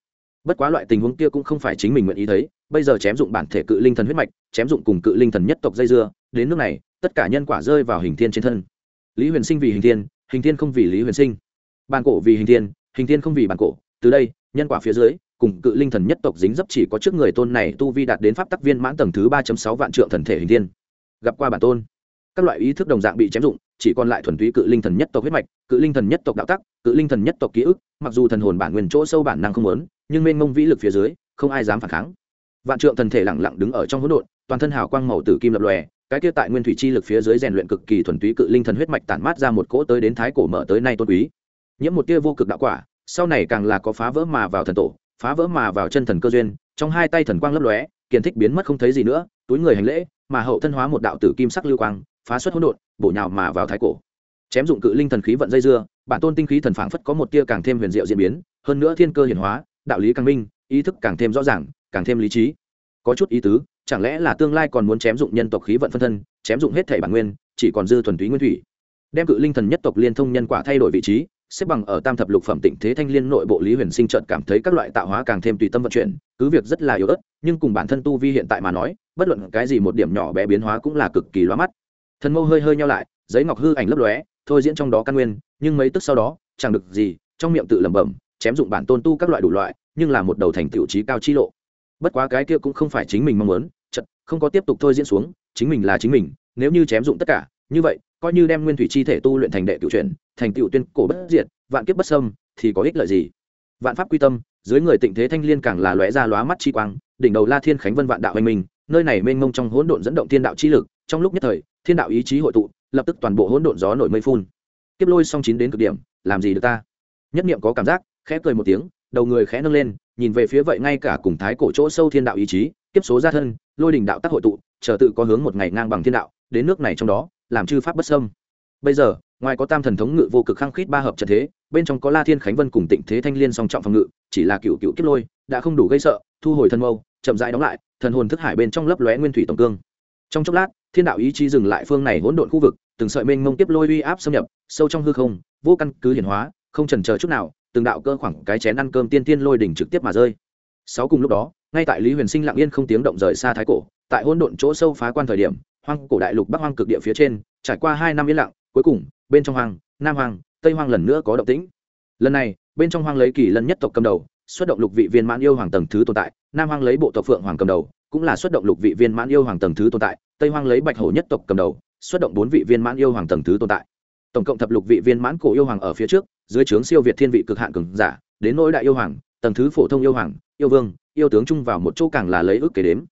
Bất quá loại tình huống kia cũng không phải chính mình nguyện ý thấy bây giờ chém dụng bản thể cự linh thần huyết mạch chém dụng cùng cự linh thần nhất tộc dây dưa đến nước này tất cả nhân quả rơi vào hình thiên trên thân. Lý huyền sinh vì hình thiên hình thiên không vì lý huyền sinh. Bàn cổ vì hình thiên hình thiên không vì bàn cổ từ đây nhân quả phía dưới cùng cự linh thần nhất tộc dính dấp chỉ có trước người tôn này tu vi đạt đến pháp tắc viên mãn tầng thứ ba sáu vạn trượng thần thể hình thiên. Gặp qua bản tôn. Các loại ý thức đồng dạng bị chém dụng, chỉ còn lại thuần túy cự linh thần nhất tộc huyết mạch, cự linh thần nhất tộc đạo tắc, cự linh thần nhất tộc ký ức, mặc dù thần hồn bản nguyên chỗ sâu bản năng không lớn nhưng mênh mông vĩ lực phía dưới, không ai dám phản kháng. Vạn trượng thần thể lẳng lặng đứng ở trong hỗn độn, toàn thân hào quang màu tử kim lập lòe, cái kia tại nguyên thủy chi lực phía dưới rèn luyện cực kỳ thuần túy cự linh thần huyết mạch tản mát ra một cỗ tới đến thái cổ mở tới nay tôn quý. Nhiễm một tia vô cực đạo quả, sau này càng là có phá vỡ mà vào thần tổ phá vỡ mà vào chân thần cơ duyên, trong hai tay thần quang lấp lóe, kiền thích biến mất không thấy gì nữa, túi người hành lễ, mà hậu thân hóa một đạo tử kim sắc lưu quang, phá xuất hỗn độn, bổ nhào mà vào thái cổ. Chém dụng cự linh thần khí vận dây dưa, bản tôn tinh khí thần phảng phất có một tia càng thêm huyền diệu diễn biến, hơn nữa thiên cơ hiển hóa, đạo lý càng minh, ý thức càng thêm rõ ràng, càng thêm lý trí. Có chút ý tứ, chẳng lẽ là tương lai còn muốn chém dụng nhân tộc khí vận phân thân, chém dụng hết thể bản nguyên, chỉ còn dư thuần túy nguyên thủy? Đem cự linh thần nhất tộc liên thông nhân quả thay đổi vị trí xếp bằng ở tam thập lục phẩm tịnh thế thanh liên nội bộ lý huyền sinh trợt cảm thấy các loại tạo hóa càng thêm tùy tâm vận chuyển, cứ việc rất là yếu ớt, nhưng cùng bản thân tu vi hiện tại mà nói, bất luận cái gì một điểm nhỏ bé biến hóa cũng là cực kỳ loa mắt. Thần mâu hơi hơi nhau lại, giấy ngọc hư ảnh lấp lóe, thôi diễn trong đó căn nguyên, nhưng mấy tức sau đó, chẳng được gì, trong miệng tự lẩm bẩm, chém dụng bản tôn tu các loại đủ loại, nhưng là một đầu thành tiểu trí cao chi lộ. Bất quá cái kia cũng không phải chính mình mong muốn chật không có tiếp tục thôi diễn xuống, chính mình là chính mình, nếu như chém dụng tất cả, như vậy coi như đem nguyên thủy chi thể tu luyện thành đệ cựu truyền thành cựu tuyên cổ bất diệt, vạn kiếp bất sâm thì có ích lợi gì? Vạn pháp quy tâm, dưới người tịnh thế thanh liên càng là lóe ra lóa mắt chi quang, đỉnh đầu la thiên khánh vân vạn đạo anh minh nơi này mênh mông trong hỗn độn dẫn động thiên đạo chi lực, trong lúc nhất thời, thiên đạo ý chí hội tụ, lập tức toàn bộ hỗn độn gió nổi mây phun. Tiếp lôi song chín đến cực điểm, làm gì được ta? Nhất niệm có cảm giác, khẽ cười một tiếng, đầu người khẽ nâng lên, nhìn về phía vậy ngay cả cùng thái cổ chỗ sâu thiên đạo ý chí, kiếp số gia thân, lôi đình đạo tác hội tụ, chờ tự có hướng một ngày ngang bằng thiên đạo, đến nước này trong đó làm chư pháp bất sâm bây giờ, ngoài có tam thần thống ngự vô cực khăng khít ba hợp trận thế, bên trong có la thiên khánh vân cùng tịnh thế thanh liên song trọng phòng ngự, chỉ là cựu cựu kiếp lôi, đã không đủ gây sợ, thu hồi thân mâu, chậm rãi đóng lại, thần hồn thức hải bên trong lấp lóe nguyên thủy tổng cương. Trong chốc lát, thiên đạo ý chí dừng lại phương này hỗn độn khu vực, từng sợi mênh mông tiếp lôi uy áp xâm nhập, sâu trong hư không, vô căn cứ hiển hóa, không trần chờ chút nào, từng đạo cơ khoảng cái chén ăn cơm tiên tiên lôi đỉnh trực tiếp mà rơi. Sáu cùng lúc đó, ngay tại lý huyền sinh lặng yên không tiếng động rời xa thái cổ, tại hỗn độn chỗ sâu phá quan thời điểm hoang cổ đại lục bắc hoang cực địa phía trên, trải qua hai năm yên lặng, cuối cùng, bên trong hoang, nam hoang, tây hoang lần nữa có động tĩnh. Lần này, bên trong hoang lấy kỳ lân nhất tộc cầm đầu, xuất động lục vị viên mãn yêu hoàng tầng thứ tồn tại, nam hoang lấy bộ tộc phượng hoàng cầm đầu, cũng là xuất động lục vị viên mãn yêu hoàng tầng thứ tồn tại, tây hoang lấy bạch hổ nhất tộc cầm đầu, xuất động bốn vị viên mãn yêu hoàng tầng thứ tồn tại. Tổng cộng thập lục vị viên mãn cổ yêu hoàng ở phía trước, dưới trướng siêu việt thiên vị cực hạn cường giả, đến nỗi đại yêu hoàng, tầng thứ phổ thông yêu hoàng, yêu vương, yêu tướng chung vào một chỗ càng là lấy ước kế đếm.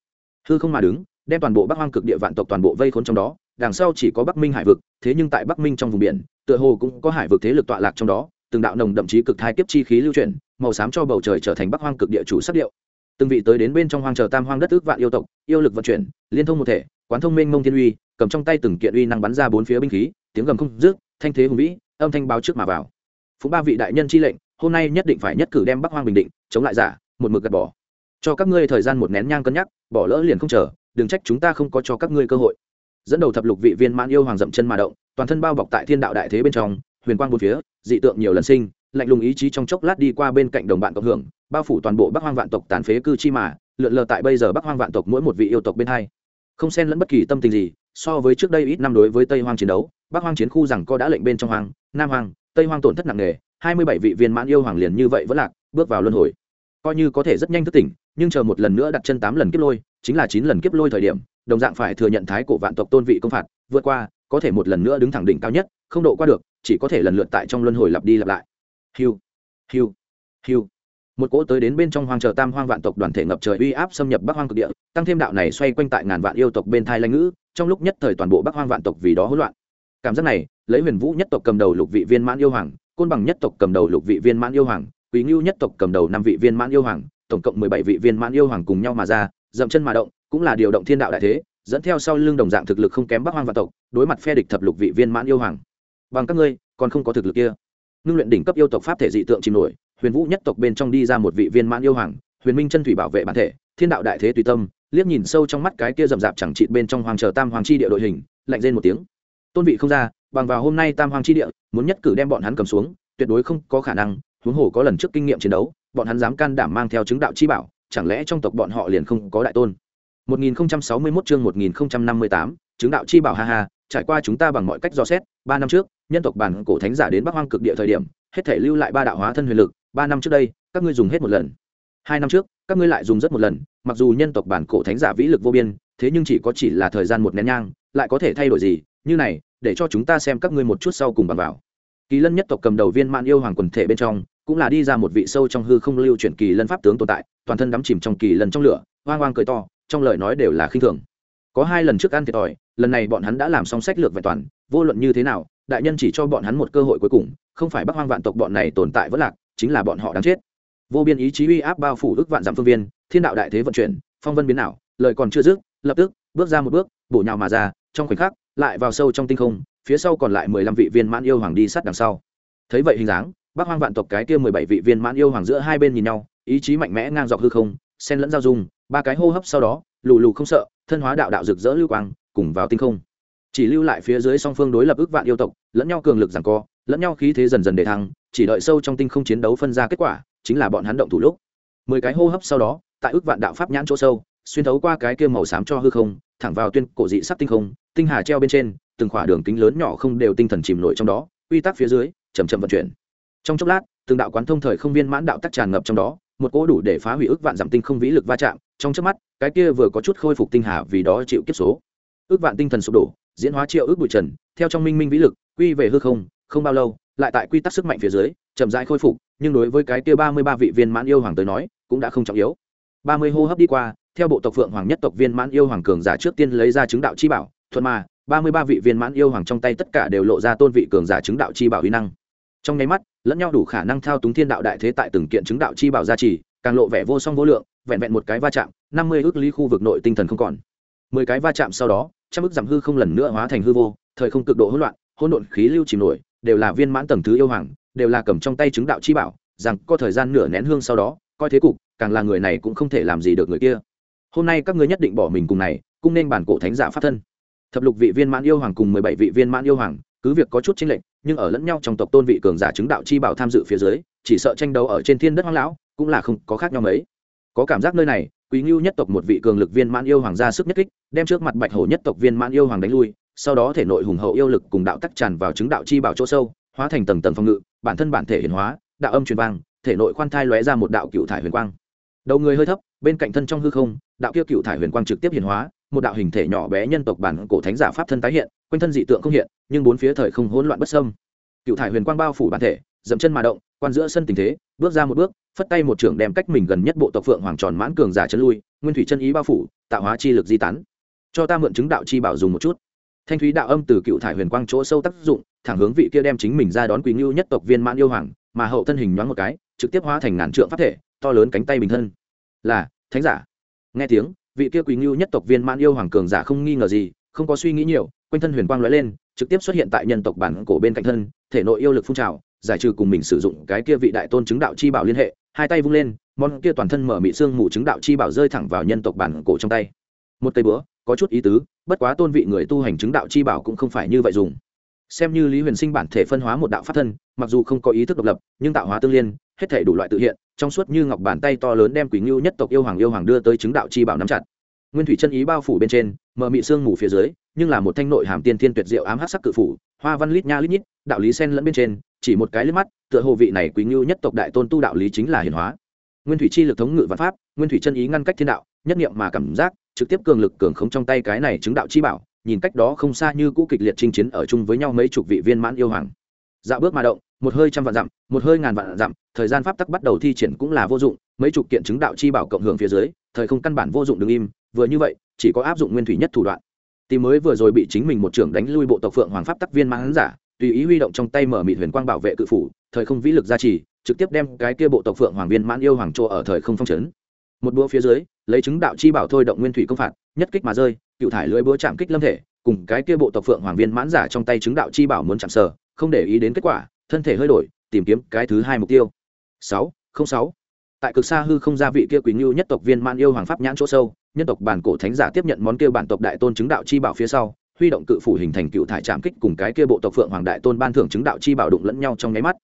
Hư không mà đứng đem toàn bộ bắc hoang cực địa vạn tộc toàn bộ vây khốn trong đó, đằng sau chỉ có bắc minh hải vực, thế nhưng tại bắc minh trong vùng biển, tựa hồ cũng có hải vực thế lực tọa lạc trong đó, từng đạo nồng đậm chí cực thai kiếp chi khí lưu chuyển, màu xám cho bầu trời trở thành bắc hoang cực địa chủ sắc điệu. Từng vị tới đến bên trong hoang chờ tam hoang đất ước vạn yêu tộc, yêu lực vận chuyển, liên thông một thể, quán thông minh mông thiên uy, cầm trong tay từng kiện uy năng bắn ra bốn phía binh khí, tiếng gầm không rước thanh thế hùng vĩ, âm thanh báo trước mà vào. Phú ba vị đại nhân chi lệnh, hôm nay nhất định phải nhất cử đem bắc hoang bình định, chống lại giả, một mực gạt bỏ. Cho các ngươi thời gian một nén nhang cân nhắc, bỏ lỡ liền không chờ đừng trách chúng ta không có cho các ngươi cơ hội. Dẫn đầu thập lục vị viên mãn yêu hoàng dậm chân mà động, toàn thân bao bọc tại thiên đạo đại thế bên trong, huyền quang bốn phía, dị tượng nhiều lần sinh, lạnh lùng ý chí trong chốc lát đi qua bên cạnh đồng bạn cộng hưởng, bao phủ toàn bộ bắc hoang vạn tộc tàn phế cư chi mà, lượn lờ tại bây giờ bắc hoang vạn tộc mỗi một vị yêu tộc bên hai. Không xen lẫn bất kỳ tâm tình gì, so với trước đây ít năm đối với tây hoang chiến đấu, bắc hoang chiến khu rằng co đã lệnh bên trong hoang, nam hoang, tây hoang tổn thất nặng nề, hai mươi bảy vị viên mãn yêu hoàng liền như vậy vẫn lạc, bước vào luân hồi. Coi như có thể rất nhanh thức tỉnh, nhưng chờ một lần nữa đặt chân tám lần kiếp lôi chính là chín lần kiếp lôi thời điểm, đồng dạng phải thừa nhận thái cổ vạn tộc tôn vị công phạt, vượt qua, có thể một lần nữa đứng thẳng đỉnh cao nhất, không độ qua được, chỉ có thể lần lượt tại trong luân hồi lặp đi lặp lại. Hiu hiu hiu. Một cỗ tới đến bên trong hoang chờ tam hoang vạn tộc đoàn thể ngập trời uy áp xâm nhập bắc hoang cực địa, tăng thêm đạo này xoay quanh tại ngàn vạn yêu tộc bên thai lanh ngữ, trong lúc nhất thời toàn bộ bắc hoang vạn tộc vì đó hỗn loạn. Cảm giác này, lấy huyền vũ nhất tộc cầm đầu lục vị viên mãn yêu hoàng, côn bằng nhất tộc cầm đầu lục vị viên mãn yêu hoàng, quý ngưu nhất tộc cầm đầu năm vị viên mãn yêu hoàng, tổng cộng mười bảy vị viên mãn yêu hoàng cùng nhau mà ra dậm chân mà động, cũng là điều động thiên đạo đại thế, dẫn theo sau lưng đồng dạng thực lực không kém bắc hoang vạn tộc, đối mặt phe địch thập lục vị viên mãn yêu hoàng. Bằng các ngươi, còn không có thực lực kia. Ngưng luyện đỉnh cấp yêu tộc pháp thể dị tượng chìm nổi, huyền vũ nhất tộc bên trong đi ra một vị viên mãn yêu hoàng, huyền minh chân thủy bảo vệ bản thể, thiên đạo đại thế tùy tâm, liếc nhìn sâu trong mắt cái kia rậm rạp chẳng trị bên trong hoàng chờ tam hoàng chi địa đội hình, lạnh rên một tiếng. Tôn vị không ra, bằng vào hôm nay tam hoàng chi địa, muốn nhất cử đem bọn hắn cầm xuống, tuyệt đối không có khả năng, huống hồ có lần trước kinh nghiệm chiến đấu, bọn hắn dám can đảm mang theo chứng đạo chi bảo chẳng lẽ trong tộc bọn họ liền không có đại tôn? 1061 chương 1058, chứng đạo chi bảo ha ha trải qua chúng ta bằng mọi cách dò xét ba năm trước nhân tộc bản cổ thánh giả đến bắc hoang cực địa thời điểm hết thể lưu lại ba đạo hóa thân huyền lực ba năm trước đây các ngươi dùng hết một lần. Hai năm trước các ngươi lại dùng rất một lần mặc dù nhân tộc bản cổ thánh giả vĩ lực vô biên thế nhưng chỉ có chỉ là thời gian một nén nhang lại có thể thay đổi gì như này để cho chúng ta xem các ngươi một chút sau cùng bằng vào. Kỳ lân nhất tộc cầm đầu viên mãn yêu hoàng quần thể bên trong cũng là đi ra một vị sâu trong hư không lưu chuyển kỳ lân pháp tướng tồn tại, toàn thân đắm chìm trong kỳ lân trong lửa, hoang hoang cười to, trong lời nói đều là khinh thường. Có hai lần trước ăn thiệt thòi, lần này bọn hắn đã làm xong sách lược vẹn toàn, vô luận như thế nào, đại nhân chỉ cho bọn hắn một cơ hội cuối cùng, không phải bắc hoang vạn tộc bọn này tồn tại vẫn lạc, chính là bọn họ đáng chết. Vô biên ý chí uy áp bao phủ ước vạn giảm phương viên, thiên đạo đại thế vận chuyển, phong vân biến nào lời còn chưa dứt, lập tức, bước ra một bước, bổ nhào mà ra, trong khoảnh khắc, lại vào sâu trong tinh không, phía sau còn lại mười lăm vị viên mãn yêu hoàng đi sát đằng sau. Thấy vậy hình dáng bác hoang vạn tộc cái kia mười bảy vị viên mãn yêu hoàng giữa hai bên nhìn nhau, ý chí mạnh mẽ ngang dọc hư không, xen lẫn giao dung, ba cái hô hấp sau đó, lù lù không sợ, thân hóa đạo đạo rực rỡ lưu quang, cùng vào tinh không. Chỉ lưu lại phía dưới song phương đối lập ước vạn yêu tộc, lẫn nhau cường lực giằng co, lẫn nhau khí thế dần dần để thăng, chỉ đợi sâu trong tinh không chiến đấu phân ra kết quả, chính là bọn hắn động thủ lúc. Mười cái hô hấp sau đó, tại ước vạn đạo pháp nhãn chỗ sâu, xuyên thấu qua cái kia màu xám cho hư không, thẳng vào tuyên cổ dị sắc tinh không, tinh hà treo bên trên, từng khỏa đường kính lớn nhỏ không đều tinh thần chìm nổi trong đó, quy tắc phía dưới chầm chậm vận chuyển trong chốc lát, từng đạo quán thông thời không viên mãn đạo tắc tràn ngập trong đó, một cỗ đủ để phá hủy ước vạn giảm tinh không vĩ lực va chạm. Trong trước mắt, cái kia vừa có chút khôi phục tinh hà vì đó chịu kiếp số. Ước vạn tinh thần sụp đổ, diễn hóa triệu ước bụi trần, theo trong minh minh vĩ lực, quy về hư không không bao lâu, lại tại quy tắc sức mạnh phía dưới, chậm rãi khôi phục, nhưng đối với cái kia ba mươi ba vị viên mãn yêu hoàng tới nói, cũng đã không trọng yếu. Ba mươi hô hấp đi qua, theo bộ tộc phượng hoàng nhất tộc viên mãn yêu hoàng cường giả trước tiên lấy ra chứng đạo chi bảo, thuận mà, ba mươi ba vị viên mãn yêu hoàng trong tay tất cả đều lộ ra tôn vị cường giả chứng đạo chi bảo uy năng trong nháy mắt, lẫn nhau đủ khả năng thao túng thiên đạo đại thế tại từng kiện chứng đạo chi bảo gia trì, càng lộ vẻ vô song vô lượng, vẹn vẹn một cái va chạm, năm mươi ước lý khu vực nội tinh thần không còn. Mười cái va chạm sau đó, trăm ước giảm hư không lần nữa hóa thành hư vô, thời không cực độ hỗn loạn, hỗn độn khí lưu chìm nổi, đều là viên mãn tầng thứ yêu hoàng, đều là cầm trong tay chứng đạo chi bảo, rằng có thời gian nửa nén hương sau đó, coi thế cục, càng là người này cũng không thể làm gì được người kia. Hôm nay các ngươi nhất định bỏ mình cùng này cũng nên bản cổ thánh giả pháp thân. Thập lục vị viên mãn yêu hoàng cùng mười bảy vị viên mãn yêu hoàng cứ việc có chút chênh lệch, nhưng ở lẫn nhau trong tộc tôn vị cường giả chứng đạo chi bảo tham dự phía dưới, chỉ sợ tranh đấu ở trên thiên đất hoang lão, cũng là không có khác nhau mấy. Có cảm giác nơi này, quý ngưu nhất tộc một vị cường lực viên mãn yêu hoàng ra sức nhất kích, đem trước mặt bạch hổ nhất tộc viên mãn yêu hoàng đánh lui, sau đó thể nội hùng hậu yêu lực cùng đạo tắc tràn vào chứng đạo chi bảo chỗ sâu, hóa thành tầng tầng phòng ngự, bản thân bản thể hiển hóa, đạo âm truyền vang, thể nội khoan thai lóe ra một đạo cựu thải huyền quang. Đầu người hơi thấp, bên cạnh thân trong hư không, đạo kia cựu thải huyền quang trực tiếp hiển hóa một đạo hình thể nhỏ bé nhân tộc bản cổ thánh giả pháp thân tái hiện, quanh thân dị tượng không hiện, nhưng bốn phía thời không hỗn loạn bất sâm cựu thải huyền quang bao phủ bản thể, dậm chân mà động, quan giữa sân tình thế, bước ra một bước, phất tay một trưởng đem cách mình gần nhất bộ tộc phượng hoàng tròn mãn cường giả chân lui, nguyên thủy chân ý bao phủ, tạo hóa chi lực di tán. Cho ta mượn chứng đạo chi bảo dùng một chút. Thanh thúy đạo âm từ cựu thải huyền quang chỗ sâu tác dụng, thẳng hướng vị kia đem chính mình ra đón quý ngưu nhất tộc viên mãn yêu hoàng, mà hậu thân hình nhoáng một cái, trực tiếp hóa thành ngàn trượng pháp thể, to lớn cánh tay bình thân. Là, thánh giả. Nghe tiếng vị kia quý ngưu nhất tộc viên mãn yêu hoàng cường giả không nghi ngờ gì, không có suy nghĩ nhiều, quanh thân huyền quang lóe lên, trực tiếp xuất hiện tại nhân tộc bản cổ bên cạnh thân, thể nội yêu lực phun trào, giải trừ cùng mình sử dụng cái kia vị đại tôn chứng đạo chi bảo liên hệ, hai tay vung lên, món kia toàn thân mở mị xương mù chứng đạo chi bảo rơi thẳng vào nhân tộc bản cổ trong tay. Một cây búa, có chút ý tứ, bất quá tôn vị người tu hành chứng đạo chi bảo cũng không phải như vậy dùng xem như lý huyền sinh bản thể phân hóa một đạo pháp thân, mặc dù không có ý thức độc lập, nhưng tạo hóa tương liên, hết thể đủ loại tự hiện, trong suốt như ngọc bàn tay to lớn đem quỷ ngưu nhất tộc yêu hoàng yêu hoàng đưa tới chứng đạo chi bảo nắm chặt. Nguyên thủy chân ý bao phủ bên trên mở mị xương mù phía dưới, nhưng là một thanh nội hàm tiên thiên tuyệt diệu ám hắc sắc cự phủ, hoa văn lít nha lít nhít, đạo lý sen lẫn bên trên, chỉ một cái lướt mắt, tựa hồ vị này quý ngưu nhất tộc đại tôn tu đạo lý chính là hiển hóa. Nguyên thủy chi lực thống ngự văn pháp, nguyên thủy chân ý ngăn cách thiên đạo, nhất niệm mà cảm giác, trực tiếp cường lực cường khống trong tay cái này chứng đạo chi bảo nhìn cách đó không xa như cũ kịch liệt chinh chiến ở chung với nhau mấy chục vị viên mãn yêu hoàng. Dạo bước mà động, một hơi trăm vạn dặm, một hơi ngàn vạn dặm, thời gian pháp tắc bắt đầu thi triển cũng là vô dụng, mấy chục kiện chứng đạo chi bảo cộng hưởng phía dưới, thời không căn bản vô dụng đứng im, vừa như vậy, chỉ có áp dụng nguyên thủy nhất thủ đoạn. Tìm mới vừa rồi bị chính mình một trưởng đánh lui bộ tộc phượng hoàng pháp tắc viên mãn giả, tùy ý huy động trong tay mở mịt huyền quang bảo vệ cự phủ, thời không vĩ lực gia trì, trực tiếp đem cái kia bộ tộc phượng hoàng viên mãn yêu hoàng chỗ ở thời không phong trấn một đũa phía dưới, lấy chứng đạo chi bảo thôi động nguyên thủy công phạt, nhất kích mà rơi cựu thải lưỡi búa chạm kích lâm thể, cùng cái kia bộ tộc phượng hoàng viên mãn giả trong tay chứng đạo chi bảo muốn chạm sờ, không để ý đến kết quả, thân thể hơi đổi, tìm kiếm cái thứ hai mục tiêu. Sáu, không sáu. Tại cực xa hư không gia vị kia quý ngưu nhất tộc viên man yêu hoàng pháp nhãn chỗ sâu, nhân tộc bản cổ thánh giả tiếp nhận món kia bản tộc đại tôn chứng đạo chi bảo phía sau, huy động cự phủ hình thành cựu thải trạm kích cùng cái kia bộ tộc phượng hoàng đại tôn ban thưởng chứng đạo chi bảo đụng lẫn nhau trong nháy mắt.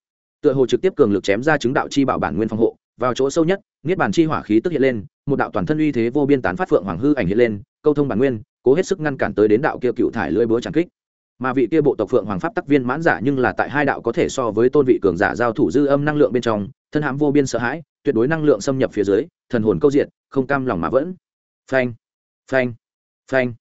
Tựa hồ trực tiếp cường lực chém ra chứng đạo chi bảo bản nguyên phòng hộ vào chỗ sâu nhất, niết bàn chi hỏa khí tức hiện lên, một đạo toàn thân uy thế vô biên tán phát phượng hoàng hư ảnh hiện lên, câu thông bản nguyên, cố hết sức ngăn cản tới đến đạo kia cựu thải lưỡi búa tràn kích. Mà vị kia bộ tộc phượng hoàng pháp tắc viên mãn giả nhưng là tại hai đạo có thể so với tôn vị cường giả giao thủ dư âm năng lượng bên trong, thân hãm vô biên sợ hãi, tuyệt đối năng lượng xâm nhập phía dưới, thần hồn câu diện không cam lòng mà vẫn. Phanh phanh phanh.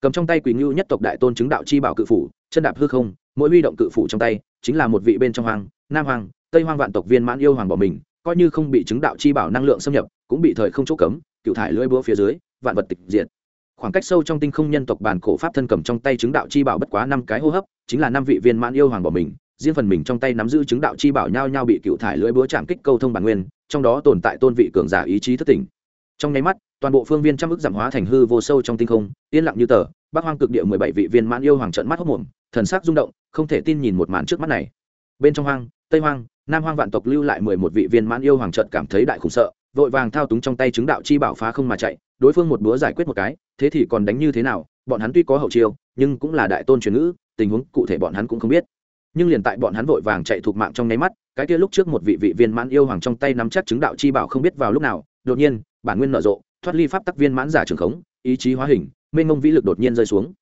Cầm trong tay quỳ ngưu nhất tộc đại tôn chứng đạo chi bảo cự phủ, chân đạp hư không, mỗi huy động cự phủ trong tay, chính là một vị bên trong hoàng, nam hoàng, tây hoàng vạn tộc viên mãn yêu hoàng bỏ mình coi như không bị chứng đạo chi bảo năng lượng xâm nhập, cũng bị thời không chỗ cấm cựu thải lưỡi búa phía dưới, vạn vật tịch diệt. Khoảng cách sâu trong tinh không nhân tộc bản cổ pháp thân cầm trong tay chứng đạo chi bảo bất quá năm cái hô hấp, chính là năm vị viên mãn yêu hoàng bỏ mình, riêng phần mình trong tay nắm giữ chứng đạo chi bảo nhau nhau bị cựu thải lưỡi búa chạm kích câu thông bản nguyên, trong đó tồn tại tôn vị cường giả ý chí thất tỉnh trong nháy mắt, toàn bộ phương viên trăm ức giảm hóa thành hư vô sâu trong tinh không, yên lặng như tờ, bắc hoang cực địa mười bảy vị viên mãn yêu hoàng trận mắt hốc mồm, thần sắc rung động, không thể tin nhìn một màn trước mắt này. Bên trong hoang, tây hoang nam hoang vạn tộc lưu lại mười một vị viên mãn yêu hoàng trận cảm thấy đại khủng sợ vội vàng thao túng trong tay chứng đạo chi bảo phá không mà chạy đối phương một búa giải quyết một cái thế thì còn đánh như thế nào bọn hắn tuy có hậu chiêu nhưng cũng là đại tôn truyền ngữ tình huống cụ thể bọn hắn cũng không biết. Nhưng liền tại bọn hắn vội vàng chạy thuộc mạng trong nháy mắt cái kia lúc trước một vị vị viên mãn yêu hoàng trong tay nắm chắc chứng đạo chi bảo không biết vào lúc nào đột nhiên bản nguyên nở rộ thoát ly pháp tắc viên mãn giả trường khống ý chí hóa hình mênh mông vĩ lực đột nhiên rơi xuống.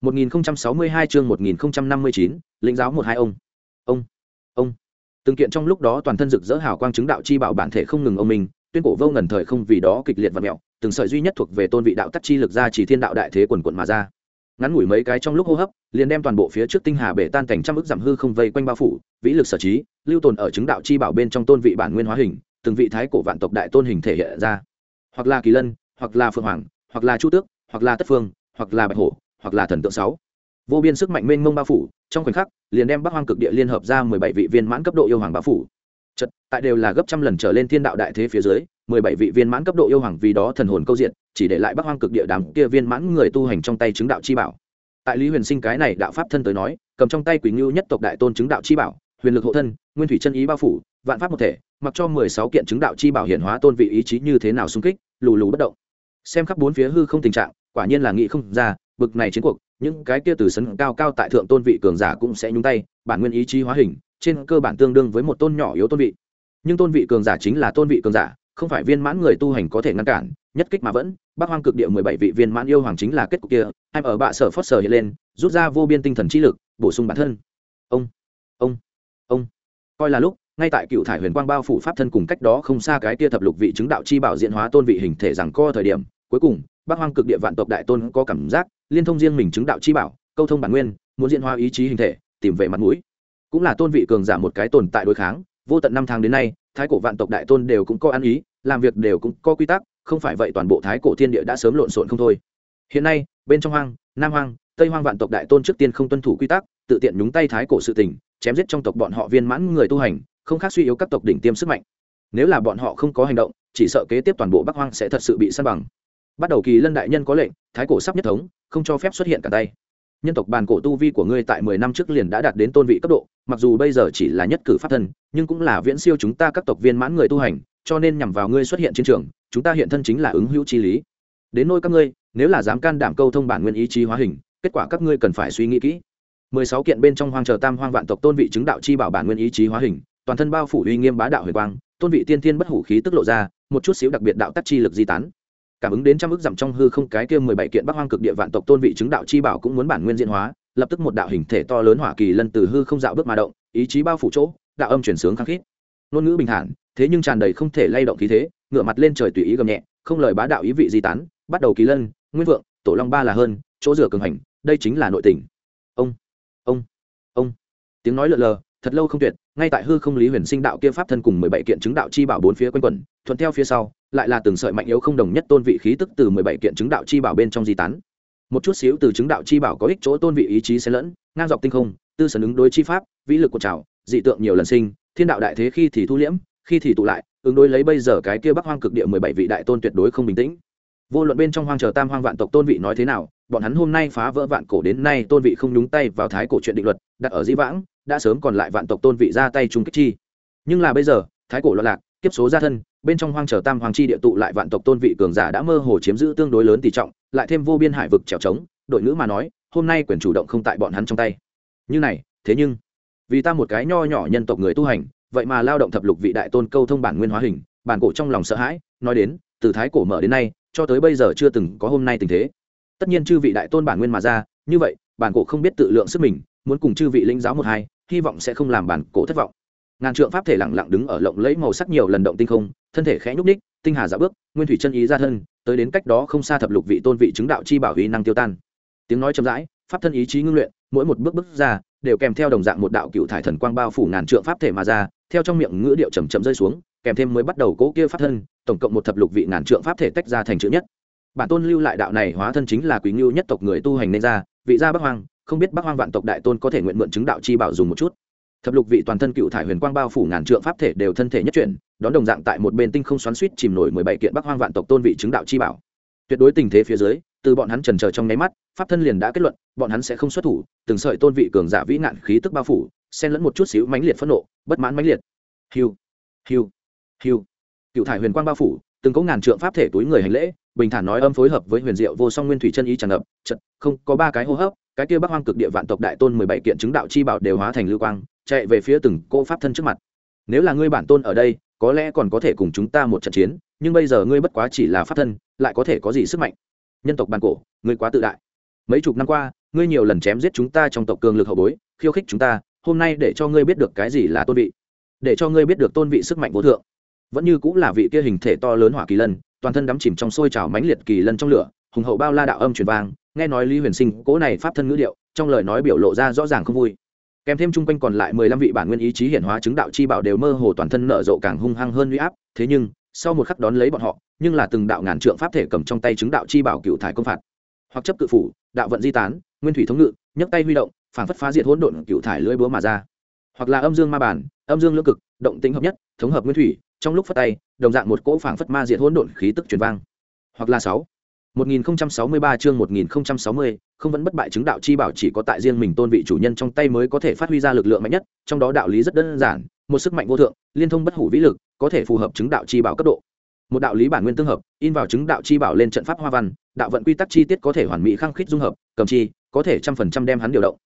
1062 chương 1059, lĩnh giáo một hai ông. Ông ông từng kiện trong lúc đó toàn thân rực rỡ hào quang chứng đạo chi bảo bản thể không ngừng ông mình, tuyên cổ vô ngần thời không vì đó kịch liệt và mẹo, từng sợi duy nhất thuộc về tôn vị đạo tắc chi lực ra chỉ thiên đạo đại thế quần quận mà ra. Ngắn ngủi mấy cái trong lúc hô hấp, liền đem toàn bộ phía trước tinh hà bể tan cảnh trăm ức giảm hư không vây quanh bao phủ, vĩ lực sở trí, lưu tồn ở chứng đạo chi bảo bên trong tôn vị bản nguyên hóa hình, từng vị thái cổ vạn tộc đại tôn hình thể hiện ra. Hoặc là kỳ lân, hoặc là phượng hoàng, hoặc là chu tước, hoặc là tất phương, hoặc là bạch hổ, hoặc là thần tượng sáu vô biên sức mạnh mênh mông bao phủ, trong khoảnh khắc, liền đem bắc hoang cực địa liên hợp ra mười bảy vị viên mãn cấp độ yêu hoàng bao phủ. Chật tại đều là gấp trăm lần trở lên thiên đạo đại thế phía dưới, mười bảy vị viên mãn cấp độ yêu hoàng vì đó thần hồn câu diện, chỉ để lại bắc hoang cực địa đám kia viên mãn người tu hành trong tay chứng đạo chi bảo. Tại lý huyền sinh cái này đạo pháp thân tới nói, cầm trong tay quỷ ngưu nhất tộc đại tôn chứng đạo chi bảo, huyền lực hộ thân, nguyên thủy chân ý bao phủ, vạn pháp một thể, mặc cho mười sáu kiện chứng đạo chi bảo hiển hóa tôn vị ý chí như thế nào xung kích, lù lù bất động. Xem khắp bốn phía hư không tình trạng, quả nhiên là nghị không ra, bực này chiến cuộc những cái kia từ sân cao cao tại thượng tôn vị cường giả cũng sẽ nhúng tay, bản nguyên ý chí hóa hình, trên cơ bản tương đương với một tôn nhỏ yếu tôn vị. Nhưng tôn vị cường giả chính là tôn vị cường giả, không phải viên mãn người tu hành có thể ngăn cản, nhất kích mà vẫn bác hoang cực địa mười bảy vị viên mãn yêu hoàng chính là kết cục kia em ở bạ sở phót sở hiện lên, rút ra vô biên tinh thần trí lực, bổ sung bản thân. Ông ông ông. Coi là lúc, ngay tại cựu thải huyền quang bao phủ pháp thân cùng cách đó không xa cái kia thập lục vị chứng đạo chi bảo diễn hóa tôn vị hình thể rằng co thời điểm, cuối cùng bác hoang cực địa vạn tộc đại tôn có cảm giác, liên thông riêng mình chứng đạo chi bảo, câu thông bản nguyên, muốn diễn hóa ý chí hình thể, tìm về mặt mũi. Cũng là tôn vị cường giả một cái tồn tại đối kháng, vô tận năm tháng đến nay, thái cổ vạn tộc đại tôn đều cũng có ăn ý, làm việc đều cũng có quy tắc, không phải vậy toàn bộ thái cổ thiên địa đã sớm lộn xộn không thôi. Hiện nay, bên trong hoang, nam hoang, tây hoang vạn tộc đại tôn trước tiên không tuân thủ quy tắc, tự tiện nhúng tay thái cổ sự tình, chém giết trong tộc bọn họ viên mãn người tu hành, không khác suy yếu các tộc đỉnh tiêm sức mạnh. Nếu là bọn họ không có hành động, chỉ sợ kế tiếp toàn bộ bắc hoang sẽ thật sự bị săn bằng bắt đầu kỳ lân đại nhân có lệnh, thái cổ sắp nhất thống, không cho phép xuất hiện cả tay. Nhân tộc bàn cổ tu vi của ngươi tại mười năm trước liền đã đạt đến tôn vị cấp độ, mặc dù bây giờ chỉ là nhất cử pháp thân, nhưng cũng là viễn siêu chúng ta các tộc viên mãn người tu hành, cho nên nhằm vào ngươi xuất hiện chiến trường, chúng ta hiện thân chính là ứng hữu chi lý. Đến nôi các ngươi, nếu là dám can đảm câu thông bản nguyên ý chí hóa hình, kết quả các ngươi cần phải suy nghĩ kỹ. Mười sáu kiện bên trong hoang chờ tam hoang vạn tộc tôn vị chứng đạo chi bảo bản nguyên ý chí hóa hình, toàn thân bao phủ uy nghiêm bá đạo huyền quang, tôn vị tiên thiên bất hủ khí tức lộ ra, một chút xíu đặc biệt đạo tắc chi lực di tán cảm ứng đến trăm ước dặm trong hư không cái kia mười bảy kiện bắc hoang cực địa vạn tộc tôn vị chứng đạo chi bảo cũng muốn bản nguyên diễn hóa, lập tức một đạo hình thể to lớn hỏa kỳ lân từ hư không dạo bước mà động, ý chí bao phủ chỗ, đạo âm chuyển sướng khăng khít. Ngôn ngữ bình thản, thế nhưng tràn đầy không thể lay động khí thế, ngửa mặt lên trời tùy ý gầm nhẹ, không lời bá đạo ý vị di tán, bắt đầu kỳ lân, nguyên vượng, tổ long ba là hơn, chỗ rửa cường hành, đây chính là nội tình. Ông ông ông. Tiếng nói lượn lờ, thật lâu không tuyệt, ngay tại hư không lý huyền sinh đạo kia pháp thân cùng mười bảy kiện chứng đạo chi bảo bốn phía quanh quẩn, thuận theo phía sau lại là từng sợi mạnh yếu không đồng nhất tôn vị khí tức từ mười bảy kiện chứng đạo chi bảo bên trong di tán. Một chút xíu từ chứng đạo chi bảo có ích chỗ tôn vị ý chí xen lẫn, ngang dọc tinh không, tư sở ứng đối chi pháp, vĩ lực của trào dị tượng nhiều lần sinh, thiên đạo đại thế khi thì thu liễm, khi thì tụ lại, ứng đối lấy bây giờ cái kia bắc hoang cực địa mười bảy vị đại tôn tuyệt đối không bình tĩnh. Vô luận bên trong hoang chờ tam hoang vạn tộc tôn vị nói thế nào, bọn hắn hôm nay phá vỡ vạn cổ đến nay tôn vị không nhúng tay vào thái cổ chuyện định luật, đặt ở di vãng, đã sớm còn lại vạn tộc tôn vị ra tay chung kích chi. Nhưng là bây giờ, thái cổ loạn lạc kiếp số gia thân, bên trong hoang chờ tam hoàng chi địa tụ lại vạn tộc tôn vị cường giả đã mơ hồ chiếm giữ tương đối lớn tỷ trọng, lại thêm vô biên hải vực trèo trống, đội ngữ mà nói, hôm nay quyền chủ động không tại bọn hắn trong tay. Như này, thế nhưng, vì ta một cái nho nhỏ nhân tộc người tu hành, vậy mà lao động thập lục vị đại tôn câu thông bản nguyên hóa hình, bản cổ trong lòng sợ hãi, nói đến, từ thái cổ mở đến nay, cho tới bây giờ chưa từng có hôm nay tình thế. Tất nhiên chư vị đại tôn bản nguyên mà ra, như vậy, bản cổ không biết tự lượng sức mình, muốn cùng chư vị linh giáo một hai, hy vọng sẽ không làm bản cổ thất vọng ngàn trượng pháp thể lặng lặng đứng ở lộng lẫy màu sắc nhiều lần động tinh không, thân thể khẽ nhúc ních tinh hà dạ bước, nguyên thủy chân ý ra thân, tới đến cách đó không xa thập lục vị tôn vị chứng đạo chi bảo huy năng tiêu tan. Tiếng nói chậm rãi, pháp thân ý chí ngưng luyện, mỗi một bước bước ra, đều kèm theo đồng dạng một đạo cựu thải thần quang bao phủ ngàn trượng pháp thể mà ra, theo trong miệng ngữ điệu chầm chậm rơi xuống, kèm thêm mới bắt đầu cố kia pháp thân, tổng cộng một thập lục vị ngàn trượng pháp thể tách ra thành chữ nhất. Bản tôn lưu lại đạo này hóa thân chính là quý ngưu nhất tộc người tu hành nên ra, vị gia bắc hoang, không biết bắc hoang vạn tộc đại tôn có thể nguyện mượn chứng đạo chi bảo dùng một chút thập lục vị toàn thân cựu thải huyền quang bao phủ ngàn trượng pháp thể đều thân thể nhất chuyển, đón đồng dạng tại một bên tinh không xoắn suýt chìm nổi mười bảy kiện bắc hoang vạn tộc tôn vị chứng đạo chi bảo. Tuyệt đối tình thế phía dưới, từ bọn hắn trần chờ trong nháy mắt, pháp thân liền đã kết luận, bọn hắn sẽ không xuất thủ, từng sợi tôn vị cường giả vĩ nạn khí tức bao phủ, xen lẫn một chút xíu mãnh liệt phẫn nộ, bất mãn mãnh liệt. Hiu hiu hiu. Cựu thải huyền quang bao phủ, từng có ngàn trượng pháp thể túi người hành lễ, bình thản nói âm phối hợp với huyền diệu vô song nguyên thủy chân ý tràn ngập chật không, có ba cái hô hấp, cái kia bắc hoang cực địa vạn tộc đại tôn mười bảy kiện chứng đạo chi bảo đều hóa thành lưu quang chạy về phía từng cô pháp thân trước mặt. Nếu là ngươi bản tôn ở đây, có lẽ còn có thể cùng chúng ta một trận chiến, nhưng bây giờ ngươi bất quá chỉ là pháp thân, lại có thể có gì sức mạnh? Nhân tộc bàn cổ, ngươi quá tự đại. Mấy chục năm qua, ngươi nhiều lần chém giết chúng ta trong tộc cường lực hậu bối, khiêu khích chúng ta, hôm nay để cho ngươi biết được cái gì là tôn vị. Để cho ngươi biết được tôn vị sức mạnh vô thượng. Vẫn như cũng là vị kia hình thể to lớn hỏa kỳ lân, toàn thân đắm chìm trong sôi trào mãnh liệt kỳ lân trong lửa, hùng hậu bao la đạo âm truyền vang, nghe nói lý huyền sinh cố này pháp thân ngữ điệu, trong lời nói biểu lộ ra rõ ràng không vui kèm thêm chung quanh còn lại mười lăm vị bản nguyên ý chí hiển hóa chứng đạo chi bảo đều mơ hồ toàn thân nở rộ càng hung hăng hơn uy áp. Thế nhưng, sau một khắc đón lấy bọn họ, nhưng là từng đạo ngàn trượng pháp thể cầm trong tay chứng đạo chi bảo cựu thải công phạt. Hoặc chấp cự phủ, đạo vận di tán, nguyên thủy thống ngự, nhấc tay huy động, phản phất phá diệt hỗn độn cựu thải lưỡi búa mà ra. Hoặc là âm dương ma bản, âm dương lưỡng cực, động tính hợp nhất, thống hợp nguyên thủy, trong lúc phất tay, đồng dạng một cỗ phảng phất ma diệt hỗn độn khí tức truyền vang. Hoặc là sáu. 1063 chương 1060, không vẫn bất bại chứng đạo chi bảo chỉ có tại riêng mình tôn vị chủ nhân trong tay mới có thể phát huy ra lực lượng mạnh nhất, trong đó đạo lý rất đơn giản, một sức mạnh vô thượng, liên thông bất hủ vĩ lực, có thể phù hợp chứng đạo chi bảo cấp độ. Một đạo lý bản nguyên tương hợp, in vào chứng đạo chi bảo lên trận pháp hoa văn, đạo vận quy tắc chi tiết có thể hoàn mỹ khăng khít dung hợp, cầm chi, có thể trăm phần trăm đem hắn điều động.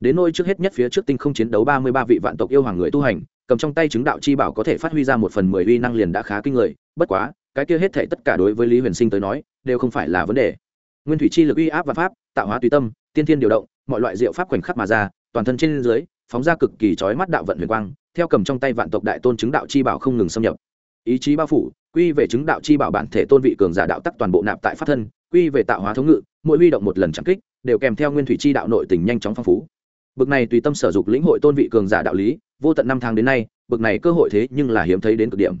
Đến nơi trước hết nhất phía trước tinh không chiến đấu 33 vị vạn tộc yêu hoàng người tu hành, cầm trong tay chứng đạo chi bảo có thể phát huy ra một phần mười uy năng liền đã khá kinh người, bất quá, cái kia hết thảy tất cả đối với Lý Huyền Sinh tới nói, đều không phải là vấn đề. Nguyên thủy chi lực uy áp và pháp tạo hóa tùy tâm tiên thiên điều động mọi loại diệu pháp khoảnh khắc mà ra toàn thân trên dưới phóng ra cực kỳ chói mắt đạo vận huyền quang theo cầm trong tay vạn tộc đại tôn chứng đạo chi bảo không ngừng xâm nhập. Ý chí bao phủ quy về chứng đạo chi bảo bản thể tôn vị cường giả đạo tắc toàn bộ nạp tại pháp thân quy về tạo hóa thống ngự mỗi huy động một lần chẳng kích đều kèm theo nguyên thủy chi đạo nội tình nhanh chóng phong phú. Bực này tùy tâm sở dục lĩnh hội tôn vị cường giả đạo lý vô tận năm tháng đến nay bực này cơ hội thế nhưng là hiếm thấy đến cực điểm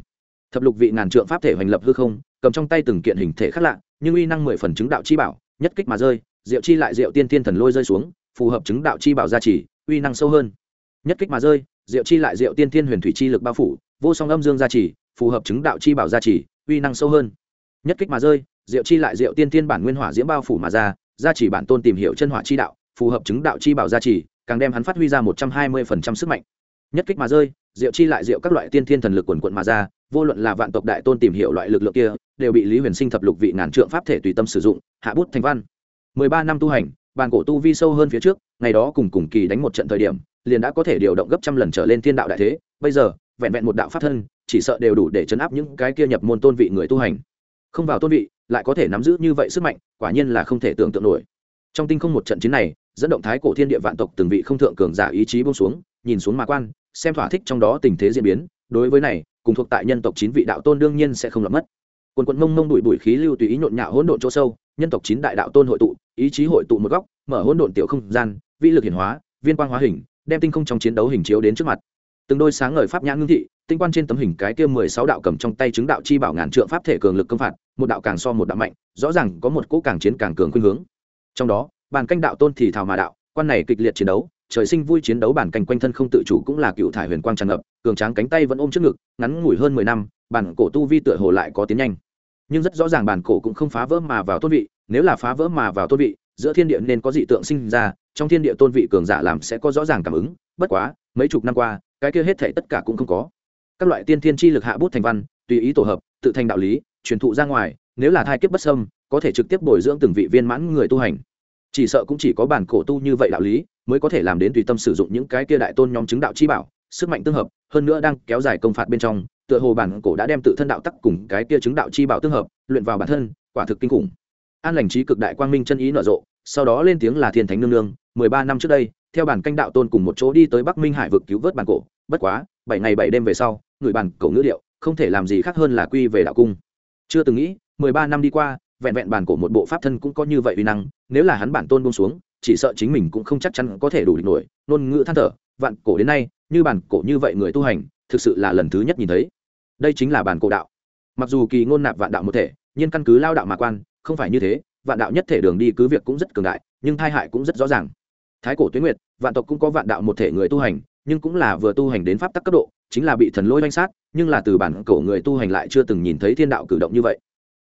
thập lục vị ngàn trượng pháp thể hoành lập hư không, cầm trong tay từng kiện hình thể khác lạ, nhưng uy năng mười phần chứng đạo chi bảo, nhất kích mà rơi, diệu chi lại diệu tiên tiên thần lôi rơi xuống, phù hợp chứng đạo chi bảo gia trì, uy năng sâu hơn. Nhất kích mà rơi, diệu chi lại diệu tiên tiên huyền thủy chi lực bao phủ, vô song âm dương gia trì, phù hợp chứng đạo chi bảo gia trì, uy năng sâu hơn. Nhất kích mà rơi, diệu chi lại diệu tiên tiên bản nguyên hỏa diễm bao phủ mà ra, gia trì bản tôn tìm hiểu chân hỏa chi đạo, phù hợp chứng đạo chi bảo gia trì, càng đem hắn phát huy ra một trăm hai mươi phần trăm sức mạnh. Nhất kích mà rơi, diệu chi lại diệu các loại tiên thiên thần lực quần quận mà ra vô luận là vạn tộc đại tôn tìm hiểu loại lực lượng kia, đều bị lý huyền sinh thập lục vị ngàn trượng pháp thể tùy tâm sử dụng, hạ bút thành văn. Mười ba năm tu hành, bàn cổ tu vi sâu hơn phía trước, ngày đó cùng cùng kỳ đánh một trận thời điểm, liền đã có thể điều động gấp trăm lần trở lên thiên đạo đại thế, bây giờ, vẹn vẹn một đạo pháp thân, chỉ sợ đều đủ để chấn áp những cái kia nhập môn tôn vị người tu hành. Không vào tôn vị, lại có thể nắm giữ như vậy sức mạnh, quả nhiên là không thể tưởng tượng nổi. Trong tinh không một trận chiến này, dẫn động thái cổ thiên địa vạn tộc từng vị không thượng cường giả ý chí bông xuống, nhìn xuống mà quan, xem thỏa thích trong đó tình thế diễn biến. Đối với này cùng thuộc tại nhân tộc chín vị đạo tôn đương nhiên sẽ không lập mất. Quần quần mông mông đuổi bụi khí lưu tùy ý nhộn nhạo hỗn độn chỗ sâu, nhân tộc chín đại đạo tôn hội tụ, ý chí hội tụ một góc, mở hỗn độn tiểu không gian, vĩ lực hiển hóa, viên quang hóa hình, đem tinh không trong chiến đấu hình chiếu đến trước mặt. Từng đôi sáng ngời pháp nhãn ngưng thị, tinh quan trên tấm hình cái kia mười sáu đạo cầm trong tay chứng đạo chi bảo ngàn trượng pháp thể cường lực công phạt, một đạo càng so một đạo mạnh, rõ ràng có một cỗ càng chiến càng cường khuynh hướng. Trong đó, bàn canh đạo tôn thì thảo mà đạo, quan này kịch liệt chiến đấu trời sinh vui chiến đấu bản canh quanh thân không tự chủ cũng là cựu thải huyền quang tràn ngập, cường tráng cánh tay vẫn ôm trước ngực, ngắn ngủi hơn mười năm, bản cổ tu vi tựa hồ lại có tiến nhanh. Nhưng rất rõ ràng bản cổ cũng không phá vỡ mà vào tôn vị, nếu là phá vỡ mà vào tôn vị, giữa thiên địa nên có dị tượng sinh ra, trong thiên địa tôn vị cường giả làm sẽ có rõ ràng cảm ứng, bất quá, mấy chục năm qua, cái kia hết thể tất cả cũng không có. Các loại tiên thiên chi lực hạ bút thành văn, tùy ý tổ hợp, tự thành đạo lý, truyền thụ ra ngoài, nếu là thai kiếp bất sâm có thể trực tiếp bồi dưỡng từng vị viên mãn người tu hành. Chỉ sợ cũng chỉ có bản cổ tu như vậy đạo lý mới có thể làm đến tùy tâm sử dụng những cái kia đại tôn nhóm chứng đạo chi bảo, sức mạnh tương hợp, hơn nữa đang kéo dài công phạt bên trong, tựa hồ bản cổ đã đem tự thân đạo tắc cùng cái kia chứng đạo chi bảo tương hợp, luyện vào bản thân, quả thực kinh khủng. An lành trí cực đại quang minh chân ý nở rộ, sau đó lên tiếng là thiên thánh nương nương, mười ba năm trước đây, theo bản canh đạo tôn cùng một chỗ đi tới bắc minh hải vực cứu vớt bản cổ, bất quá, bảy ngày bảy đêm về sau, người bản cổ ngữ điệu, không thể làm gì khác hơn là quy về đạo cung. Chưa từng nghĩ, mười ba năm đi qua, vẹn vẹn bản cổ một bộ pháp thân cũng có như vậy uy năng, nếu là hắn bản tôn buông xuống chỉ sợ chính mình cũng không chắc chắn có thể đủ địch nổi. Ngôn ngữ than thở, vạn cổ đến nay, như bản cổ như vậy người tu hành, thực sự là lần thứ nhất nhìn thấy. Đây chính là bản cổ đạo. Mặc dù kỳ ngôn nạp vạn đạo một thể, nhưng căn cứ lao đạo mà quan, không phải như thế. Vạn đạo nhất thể đường đi cứ việc cũng rất cường đại, nhưng thai hại cũng rất rõ ràng. Thái cổ tuyến nguyệt, vạn tộc cũng có vạn đạo một thể người tu hành, nhưng cũng là vừa tu hành đến pháp tắc cấp độ, chính là bị thần lôi oanh sát, nhưng là từ bản cổ người tu hành lại chưa từng nhìn thấy thiên đạo cử động như vậy.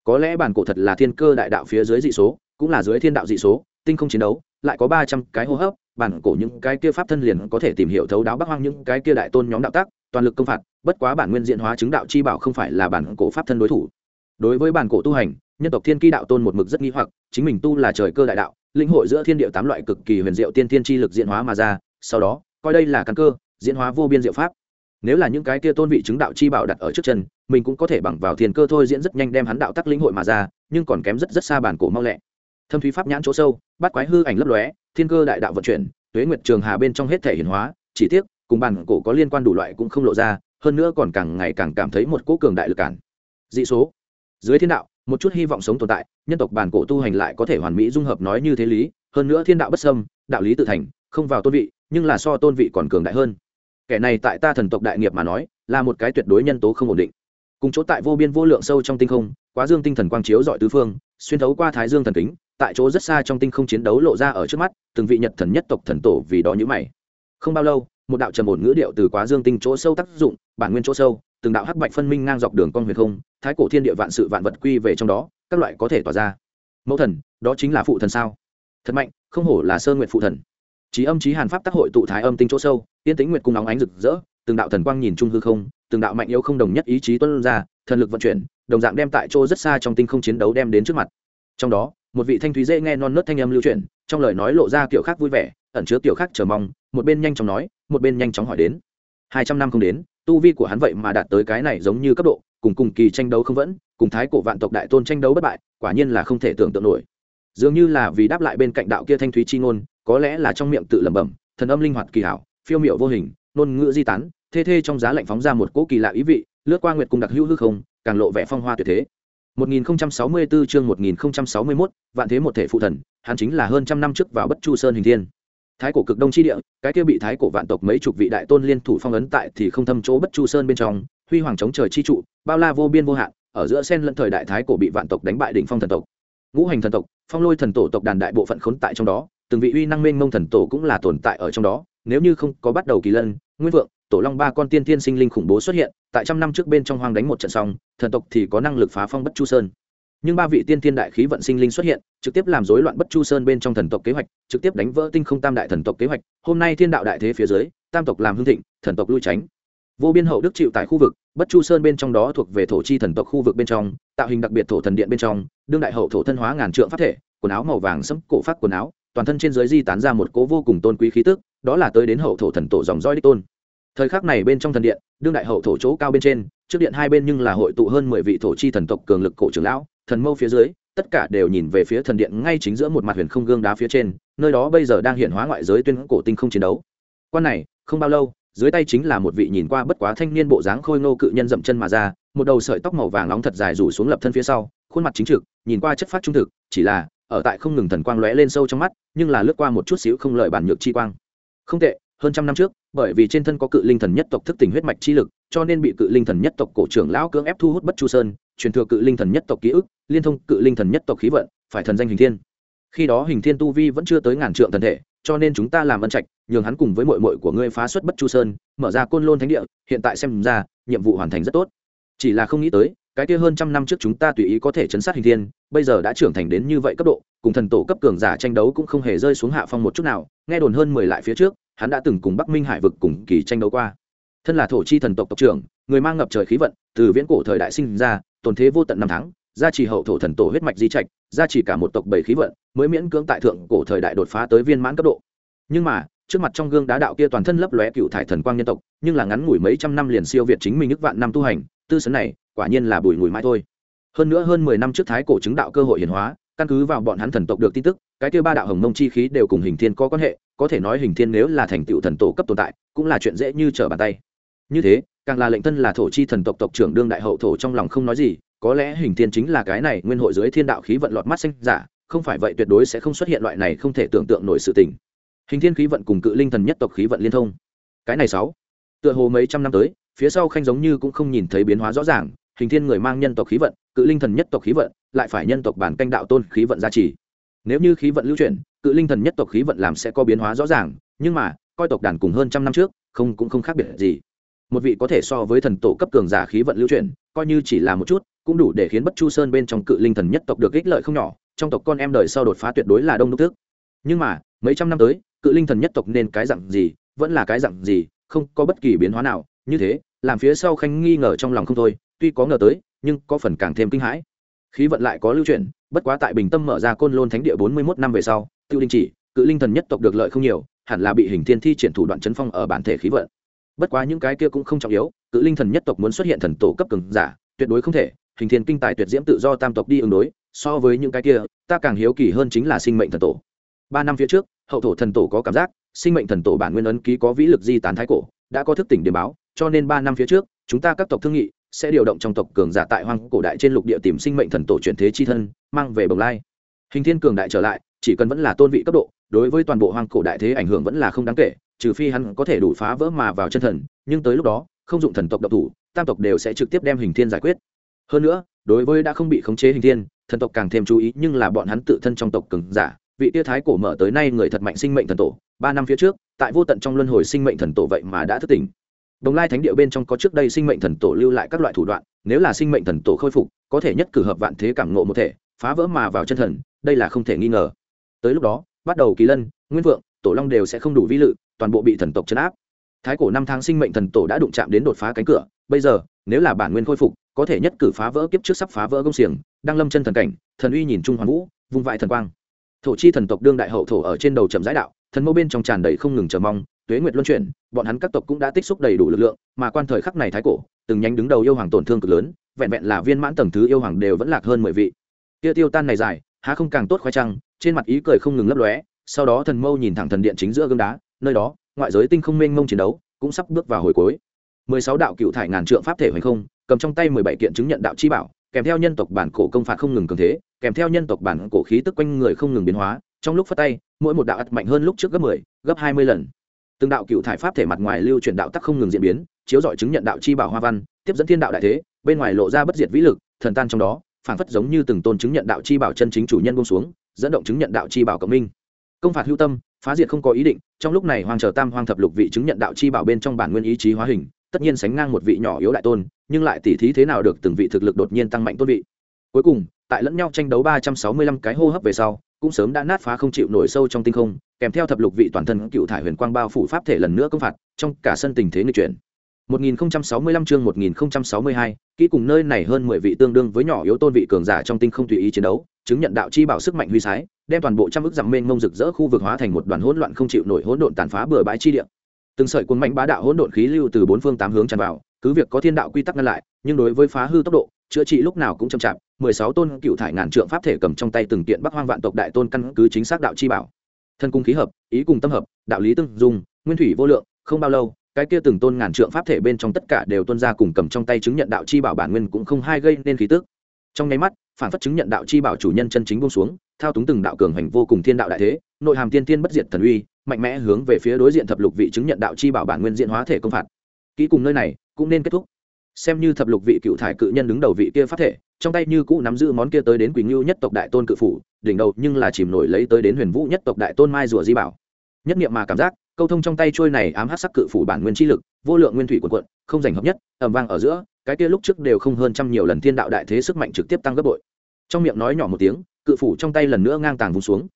Có lẽ bản cổ thật là thiên cơ đại đạo phía dưới dị số, cũng là dưới thiên đạo dị số, tinh không chiến đấu lại có ba trăm cái hô hấp, bản cổ những cái kia pháp thân liền có thể tìm hiểu thấu đáo bắc hoang những cái kia đại tôn nhóm đạo tác, toàn lực công phạt, bất quá bản nguyên diện hóa chứng đạo chi bảo không phải là bản cổ pháp thân đối thủ. Đối với bản cổ tu hành, nhân tộc thiên ki đạo tôn một mực rất nghi hoặc, chính mình tu là trời cơ đại đạo, linh hội giữa thiên địa tám loại cực kỳ huyền diệu tiên thiên chi lực diễn hóa mà ra, sau đó, coi đây là căn cơ diễn hóa vô biên diệu pháp. Nếu là những cái kia tôn vị chứng đạo chi bảo đặt ở trước chân, mình cũng có thể bằng vào thiên cơ thôi diễn rất nhanh đem hắn đạo tắc linh hội mà ra, nhưng còn kém rất rất xa bản cổ mau lẹ thâm thúy pháp nhãn chỗ sâu, bắt quái hư ảnh lấp lóe, thiên cơ đại đạo vận chuyển, tuế nguyệt trường hà bên trong hết thể hiển hóa, chỉ tiếc, cùng bản cổ có liên quan đủ loại cũng không lộ ra, hơn nữa còn càng ngày càng cảm thấy một cỗ cường đại lực cản. Dị số. Dưới thiên đạo, một chút hy vọng sống tồn tại, nhân tộc bản cổ tu hành lại có thể hoàn mỹ dung hợp nói như thế lý, hơn nữa thiên đạo bất sâm đạo lý tự thành, không vào tôn vị, nhưng là so tôn vị còn cường đại hơn. Kẻ này tại ta thần tộc đại nghiệp mà nói, là một cái tuyệt đối nhân tố không ổn định. Cùng chỗ tại vô biên vô lượng sâu trong tinh không, quá dương tinh thần quang chiếu dọi tứ phương, xuyên thấu qua thái dương thần kính tại chỗ rất xa trong tinh không chiến đấu lộ ra ở trước mắt, từng vị nhật thần nhất tộc thần tổ vì đó nhữ mày. Không bao lâu, một đạo trầm ổn ngữ điệu từ quá dương tinh chỗ sâu tác dụng, bản nguyên chỗ sâu, từng đạo hắc bạch phân minh ngang dọc đường con huyền không, thái cổ thiên địa vạn sự vạn vật quy về trong đó, các loại có thể tỏa ra. Mẫu thần, đó chính là phụ thần sao? Thật mạnh, không hổ là sơn nguyện phụ thần. Trí âm trí hàn pháp tác hội tụ thái âm tinh chỗ sâu, tiên tĩnh nguyệt cung nóng ánh rực rỡ, từng đạo thần quang nhìn trung hư không, từng đạo mạnh yếu không đồng nhất ý chí tuân ra, thần lực vận chuyển, đồng dạng đem tại chỗ rất xa trong tinh không chiến đấu đem đến trước mặt. Trong đó một vị thanh thúy dễ nghe non nớt thanh âm lưu truyền, trong lời nói lộ ra kiểu khác vui vẻ, ẩn chứa kiểu khác chờ mong, một bên nhanh chóng nói, một bên nhanh chóng hỏi đến. Hai trăm năm không đến, tu vi của hắn vậy mà đạt tới cái này giống như cấp độ, cùng cùng kỳ tranh đấu không vẫn, cùng thái cổ vạn tộc đại tôn tranh đấu bất bại, quả nhiên là không thể tưởng tượng nổi. Dường như là vì đáp lại bên cạnh đạo kia thanh thúy chi ngôn, có lẽ là trong miệng tự lẩm bẩm, thần âm linh hoạt kỳ hảo, phiêu miệu vô hình, ngôn ngữ di tán, thê thê trong giá lạnh phóng ra một cỗ kỳ lạ ý vị, lướt qua nguyệt cung đặc hữu hư không, càng lộ vẻ phong hoa tuyệt thế. 1064 chương 1061, vạn thế một thể phụ thần, hắn chính là hơn trăm năm trước vào Bất Chu Sơn hình thiên. Thái cổ cực đông chi địa, cái kia bị thái cổ vạn tộc mấy chục vị đại tôn liên thủ phong ấn tại thì không thâm chỗ Bất Chu Sơn bên trong, huy hoàng chống trời chi trụ, bao la vô biên vô hạn, ở giữa sen lẫn thời đại thái cổ bị vạn tộc đánh bại đỉnh phong thần tộc. Ngũ hành thần tộc, phong lôi thần tổ tộc đàn đại bộ phận khốn tại trong đó, từng vị uy năng mênh mông thần tổ cũng là tồn tại ở trong đó, nếu như không có bắt đầu kỳ lân, nguyên vượng, tổ long ba con tiên thiên sinh linh khủng bố xuất hiện, tại trăm năm trước bên trong hoang đánh một trận xong, thần tộc thì có năng lực phá phong bất chu sơn. Nhưng ba vị tiên thiên đại khí vận sinh linh xuất hiện, trực tiếp làm rối loạn bất chu sơn bên trong thần tộc kế hoạch, trực tiếp đánh vỡ tinh không tam đại thần tộc kế hoạch. Hôm nay thiên đạo đại thế phía dưới, tam tộc làm hưng thịnh, thần tộc lui tránh. Vô biên hậu đức chịu tại khu vực, bất chu sơn bên trong đó thuộc về thổ chi thần tộc khu vực bên trong, tạo hình đặc biệt thổ thần điện bên trong, đương đại hậu thổ thân hóa ngàn trượng phát thể, quần áo màu vàng sẫm, cổ phát quần áo, toàn thân trên dưới di tán ra một cố vô cùng tôn quý khí tức, đó là tới đến hậu thổ thần tổ dòng roi đích tôn thời khắc này bên trong thần điện, đương đại hậu thổ chỗ cao bên trên, trước điện hai bên nhưng là hội tụ hơn mười vị thổ chi thần tộc cường lực cổ trưởng lão, thần mâu phía dưới, tất cả đều nhìn về phía thần điện ngay chính giữa một mặt huyền không gương đá phía trên, nơi đó bây giờ đang hiện hóa ngoại giới tuyên cổ tinh không chiến đấu. Quan này, không bao lâu, dưới tay chính là một vị nhìn qua bất quá thanh niên bộ dáng khôi ngô cự nhân dậm chân mà ra, một đầu sợi tóc màu vàng nóng thật dài rủ xuống lập thân phía sau, khuôn mặt chính trực, nhìn qua chất phát trung thực, chỉ là, ở tại không ngừng thần quang lóe lên sâu trong mắt, nhưng là lướt qua một chút xíu không lợi bản nhược chi quang. Không tệ, hơn trăm năm trước bởi vì trên thân có cự linh thần nhất tộc thức tỉnh huyết mạch chi lực, cho nên bị cự linh thần nhất tộc cổ trưởng lão cưỡng ép thu hút bất chu sơn, truyền thừa cự linh thần nhất tộc ký ức, liên thông cự linh thần nhất tộc khí vận, phải thần danh hình thiên. Khi đó hình thiên tu vi vẫn chưa tới ngàn trượng thần thể, cho nên chúng ta làm ân trạch, nhường hắn cùng với mội mội của ngươi phá xuất bất chu sơn, mở ra côn lôn thánh địa, hiện tại xem ra, nhiệm vụ hoàn thành rất tốt. Chỉ là không nghĩ tới, cái kia hơn trăm năm trước chúng ta tùy ý có thể chấn sát hình thiên, bây giờ đã trưởng thành đến như vậy cấp độ, cùng thần tổ cấp cường giả tranh đấu cũng không hề rơi xuống hạ phong một chút nào, nghe đồn hơn mười lại phía trước hắn đã từng cùng bắc minh hải vực cùng kỳ tranh đấu qua. Thân là thổ chi thần tộc tộc trưởng, người mang ngập trời khí vận, từ viễn cổ thời đại sinh ra, tồn thế vô tận năm tháng, gia trì hậu thổ thần tổ huyết mạch di trạch, gia trì cả một tộc bảy khí vận, mới miễn cưỡng tại thượng cổ thời đại đột phá tới viên mãn cấp độ. Nhưng mà, trước mặt trong gương đá đạo kia toàn thân lấp lóe cựu thải thần quang nhân tộc, nhưng là ngắn ngủi mấy trăm năm liền siêu việt chính mình nước vạn năm tu hành, tư sấn này, quả nhiên là bùi ngùi mãi thôi. Hơn nữa hơn mười năm trước thái cổ chứng đạo cơ hội hiển hóa căn cứ vào bọn hắn thần tộc được tin tức, cái kêu ba đạo hồng mông chi khí đều cùng hình thiên có quan hệ, có thể nói hình thiên nếu là thành tựu thần tổ cấp tồn tại, cũng là chuyện dễ như trở bàn tay. Như thế, càng là lệnh thân là thổ chi thần tộc tộc trưởng đương đại hậu thổ trong lòng không nói gì, có lẽ hình thiên chính là cái này nguyên hội dưới thiên đạo khí vận lọt mắt xanh giả, không phải vậy tuyệt đối sẽ không xuất hiện loại này không thể tưởng tượng nổi sự tình. Hình thiên khí vận cùng cự linh thần nhất tộc khí vận liên thông. Cái này sáu, tựa hồ mấy trăm năm tới, phía sau khanh giống như cũng không nhìn thấy biến hóa rõ ràng, hình thiên người mang nhân tộc khí vận cự linh thần nhất tộc khí vận, lại phải nhân tộc bản canh đạo tôn khí vận gia trì. Nếu như khí vận lưu chuyển, cự linh thần nhất tộc khí vận làm sẽ có biến hóa rõ ràng, nhưng mà, coi tộc đàn cùng hơn trăm năm trước, không, cũng không khác biệt gì. Một vị có thể so với thần tổ cấp cường giả khí vận lưu chuyển, coi như chỉ là một chút, cũng đủ để khiến bất chu sơn bên trong cự linh thần nhất tộc được ích lợi không nhỏ, trong tộc con em đời sau đột phá tuyệt đối là đông đúc thức. Nhưng mà, mấy trăm năm tới, cự linh thần nhất tộc nên cái dặn gì, vẫn là cái dặn gì, không có bất kỳ biến hóa nào, như thế, làm phía sau khanh nghi ngờ trong lòng không thôi, tuy có ngờ tới nhưng có phần càng thêm kinh hãi. Khí vận lại có lưu chuyển, bất quá tại bình tâm mở ra côn lôn thánh địa bốn mươi mốt năm về sau, tiêu đình chỉ, cự linh thần nhất tộc được lợi không nhiều, hẳn là bị hình thiên thi triển thủ đoạn chấn phong ở bản thể khí vận. Bất quá những cái kia cũng không trọng yếu, cự linh thần nhất tộc muốn xuất hiện thần tổ cấp cường giả, tuyệt đối không thể, hình thiên kinh tài tuyệt diễm tự do tam tộc đi ứng đối, so với những cái kia, ta càng hiếu kỳ hơn chính là sinh mệnh thần tổ. Ba năm phía trước, hậu thổ thần tổ có cảm giác, sinh mệnh thần tổ bản nguyên ấn ký có vĩ lực di tán thái cổ, đã có thức tỉnh điểm báo, cho nên ba năm phía trước, chúng ta các tộc thương nghị sẽ điều động trong tộc cường giả tại hoang cổ đại trên lục địa tìm sinh mệnh thần tổ chuyển thế chi thân, mang về bồng lai. Hình thiên cường đại trở lại, chỉ cần vẫn là tôn vị cấp độ, đối với toàn bộ hoang cổ đại thế ảnh hưởng vẫn là không đáng kể, trừ phi hắn có thể đủ phá vỡ mà vào chân thần, nhưng tới lúc đó, không dụng thần tộc độc thủ, tam tộc đều sẽ trực tiếp đem hình thiên giải quyết. Hơn nữa, đối với đã không bị khống chế hình thiên, thần tộc càng thêm chú ý, nhưng là bọn hắn tự thân trong tộc cường giả, vị tia thái cổ mở tới nay người thật mạnh sinh mệnh thần tổ, ba năm phía trước, tại vô tận trong luân hồi sinh mệnh thần tổ vậy mà đã thức tỉnh đồng lai thánh địa bên trong có trước đây sinh mệnh thần tổ lưu lại các loại thủ đoạn, nếu là sinh mệnh thần tổ khôi phục, có thể nhất cử hợp vạn thế cảm ngộ một thể, phá vỡ mà vào chân thần, đây là không thể nghi ngờ. Tới lúc đó, bắt đầu kỳ lân, nguyên vượng, tổ long đều sẽ không đủ vi lự, toàn bộ bị thần tộc chấn áp. Thái cổ năm tháng sinh mệnh thần tổ đã đụng chạm đến đột phá cánh cửa, bây giờ, nếu là bản nguyên khôi phục, có thể nhất cử phá vỡ kiếp trước sắp phá vỡ công xiềng đang lâm chân thần cảnh, thần uy nhìn trung hoàn vũ, vung vại thần quang. Thổ chi thần tộc đương đại hậu thổ ở trên đầu trầm giãi đạo, thần mâu bên trong tràn đầy không ngừng chờ mong tuế nguyệt luân chuyển, bọn hắn các tộc cũng đã tích xúc đầy đủ lực lượng, mà quan thời khắc này thái cổ, từng nhánh đứng đầu yêu hoàng tổn thương cực lớn, vẹn vẹn là viên mãn tầng thứ yêu hoàng đều vẫn lạc hơn mười vị. Tia tiêu tan này dài, há không càng tốt khoai trăng, trên mặt ý cười không ngừng lấp lóe, sau đó thần mâu nhìn thẳng thần điện chính giữa gương đá, nơi đó, ngoại giới tinh không mênh mông chiến đấu, cũng sắp bước vào hồi cuối. Mười sáu đạo cựu thải ngàn trượng pháp thể hoành không, cầm trong tay mười bảy kiện chứng nhận đạo chi bảo, kèm theo nhân tộc bản cổ công phạt không ngừng cường thế, kèm theo nhân tộc bản cổ khí tức quanh người không ngừng biến hóa, trong lúc phát tay, mỗi một đạo ắt mạnh hơn lúc trước gấp mười, gấp hai mươi lần từng đạo cựu thải pháp thể mặt ngoài lưu truyền đạo tắc không ngừng diễn biến, chiếu dọi chứng nhận đạo chi bảo hoa văn, tiếp dẫn thiên đạo đại thế, bên ngoài lộ ra bất diệt vĩ lực, thần tan trong đó phản phất giống như từng tôn chứng nhận đạo chi bảo chân chính chủ nhân buông xuống, dẫn động chứng nhận đạo chi bảo cộng minh. Công phạt hữu tâm, phá diệt không có ý định, trong lúc này hoàng chờ tam hoàng thập lục vị chứng nhận đạo chi bảo bên trong bản nguyên ý chí hóa hình, tất nhiên sánh ngang một vị nhỏ yếu đại tôn, nhưng lại tỉ thí thế nào được từng vị thực lực đột nhiên tăng mạnh tôn vị. Cuối cùng, tại lẫn nhau tranh đấu ba trăm sáu mươi lăm cái hô hấp về sau cũng sớm đã nát phá không chịu nổi sâu trong tinh không kèm theo thập lục vị toàn thân cựu thải huyền quang bao phủ pháp thể lần nữa công phạt trong cả sân tình thế người chuyển 1065 chương 1062, kỹ cùng nơi này hơn 10 vị tương đương với nhỏ yếu tôn vị cường giả trong tinh không tùy ý chiến đấu, chứng nhận đạo chi bảo sức mạnh huy sái, đem toàn bộ trăm ức giặm mênh mông rực rỡ khu vực hóa thành một đoàn hỗn loạn không chịu nổi hỗn độn tàn phá bừa bãi chi địa. Từng sợi cuốn mạnh bá đạo hỗn độn khí lưu từ bốn phương tám hướng tràn vào, cứ việc có thiên đạo quy tắc ngăn lại, nhưng đối với phá hư tốc độ, chữa trị lúc nào cũng chậm chạp, 16 tôn cựu thải ngàn trượng pháp thể cầm trong tay từng kiện Bắc Hoang vạn tộc đại tôn căn cứ chính xác đạo chi bảo. Thân cung khí hợp, ý cùng tâm hợp, đạo lý tương dung, nguyên thủy vô lượng, không bao lâu, cái kia từng tôn ngàn trượng pháp thể bên trong tất cả đều tuôn ra cùng cầm trong tay chứng nhận đạo chi bảo bản nguyên cũng không hai gây nên khí tức. Trong nháy mắt, phản phất chứng nhận đạo chi bảo chủ nhân chân chính buông xuống, thao túng từng đạo cường hành vô cùng thiên đạo đại thế, nội hàm tiên tiên bất diệt thần uy, mạnh mẽ hướng về phía đối diện thập lục vị chứng nhận đạo chi bảo bản nguyên diện hóa thể công phạt. Kỹ cùng nơi này cũng nên kết thúc. Xem như thập lục vị cựu thải cự nhân đứng đầu vị kia pháp thể, trong tay như cũ nắm giữ món kia tới đến Quỳnh ngưu nhất tộc đại tôn cự phủ, đỉnh đầu nhưng là chìm nổi lấy tới đến Huyền Vũ nhất tộc đại tôn Mai rùa di bảo. Nhất niệm mà cảm giác, câu thông trong tay trôi này ám hát sắc cự phủ bản nguyên chi lực vô lượng nguyên thủy quần quận không giành hợp nhất ẩm vang ở giữa cái kia lúc trước đều không hơn trăm nhiều lần thiên đạo đại thế sức mạnh trực tiếp tăng gấp bội trong miệng nói nhỏ một tiếng cự phủ trong tay lần nữa ngang tàng vùng xuống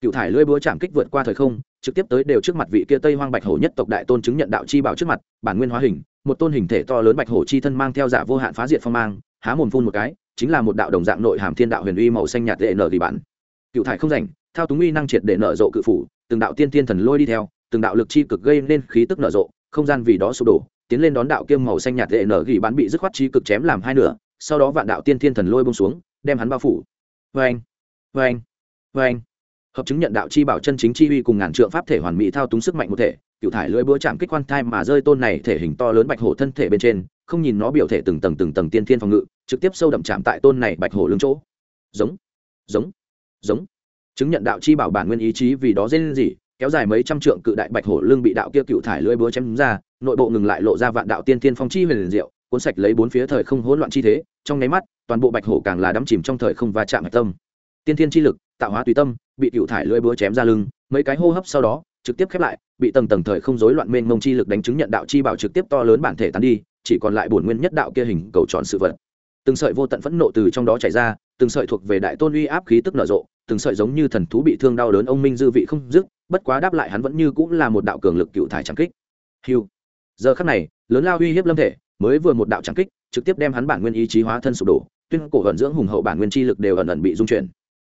cựu thải lưỡi búa chạm kích vượt qua thời không trực tiếp tới đều trước mặt vị kia tây hoang bạch hổ nhất tộc đại tôn chứng nhận đạo chi bảo trước mặt bản nguyên hóa hình một tôn hình thể to lớn bạch hổ chi thân mang theo giả vô hạn phá diệt phong mang há mồm phun một cái chính là một đạo đồng dạng nội hàm thiên đạo huyền uy màu xanh nhạt đệ nở thì bản. Cựu thải không rảnh, thao túng uy năng triệt để nở rộ cự phủ, từng đạo tiên tiên thần lôi đi theo, từng đạo lực chi cực gây nên khí tức nở rộ, không gian vì đó sụp đổ, tiến lên đón đạo kiêm màu xanh nhạt đệ nở gỉ bán bị dứt khoát chi cực chém làm hai nửa, sau đó vạn đạo tiên thiên thần lôi bông xuống, đem hắn bao phủ. Vê anh vê anh vê anh hợp chứng nhận đạo chi bảo chân chính chi uy cùng ngàn trượng pháp thể hoàn mỹ thao túng sức mạnh một thể, cựu thải lưỡi búa chạm kích quan thai mà rơi tôn này thể hình to lớn bạch hổ thân thể bên trên không nhìn nó biểu thể từng tầng từng tầng tiên thiên phòng ngự, trực tiếp sâu đậm chạm tại tôn này bạch hổ lưng chỗ. Giống giống giống. Chứng nhận đạo chi bảo bản nguyên ý chí vì đó dễ gì kéo dài mấy trăm trượng cự đại bạch hổ lưng bị đạo kia cựu thải lưỡi búa chém ra, nội bộ ngừng lại lộ ra vạn đạo tiên thiên phong chi huyền diệu, cuốn sạch lấy bốn phía thời không hỗn loạn chi thế, trong nháy mắt, toàn bộ bạch hổ càng là đắm chìm trong thời không va chạm hạch tâm. Tiên thiên chi lực, tạo hóa tùy tâm, bị cựu thải lưỡi búa chém ra lưng, mấy cái hô hấp sau đó, trực tiếp khép lại, bị tầng tầng thời không rối loạn mênh mông chi lực đánh chứng nhận đạo chi bảo trực tiếp to lớn bản thể tán đi chỉ còn lại bổn nguyên nhất đạo kia hình cầu tròn sự vật. Từng sợi vô tận phẫn nộ từ trong đó chảy ra, từng sợi thuộc về đại tôn uy áp khí tức nở rộ, từng sợi giống như thần thú bị thương đau đớn ông minh dư vị không dứt, bất quá đáp lại hắn vẫn như cũng là một đạo cường lực cựu thải trắng kích. Hiu giờ khắc này, lớn lao uy hiếp lâm thể, mới vừa một đạo trắng kích, trực tiếp đem hắn bản nguyên ý chí hóa thân sụp đổ, tuyên cổ vận dưỡng hùng hậu bản nguyên chi lực đều ẩn ẩn bị dung chuyển.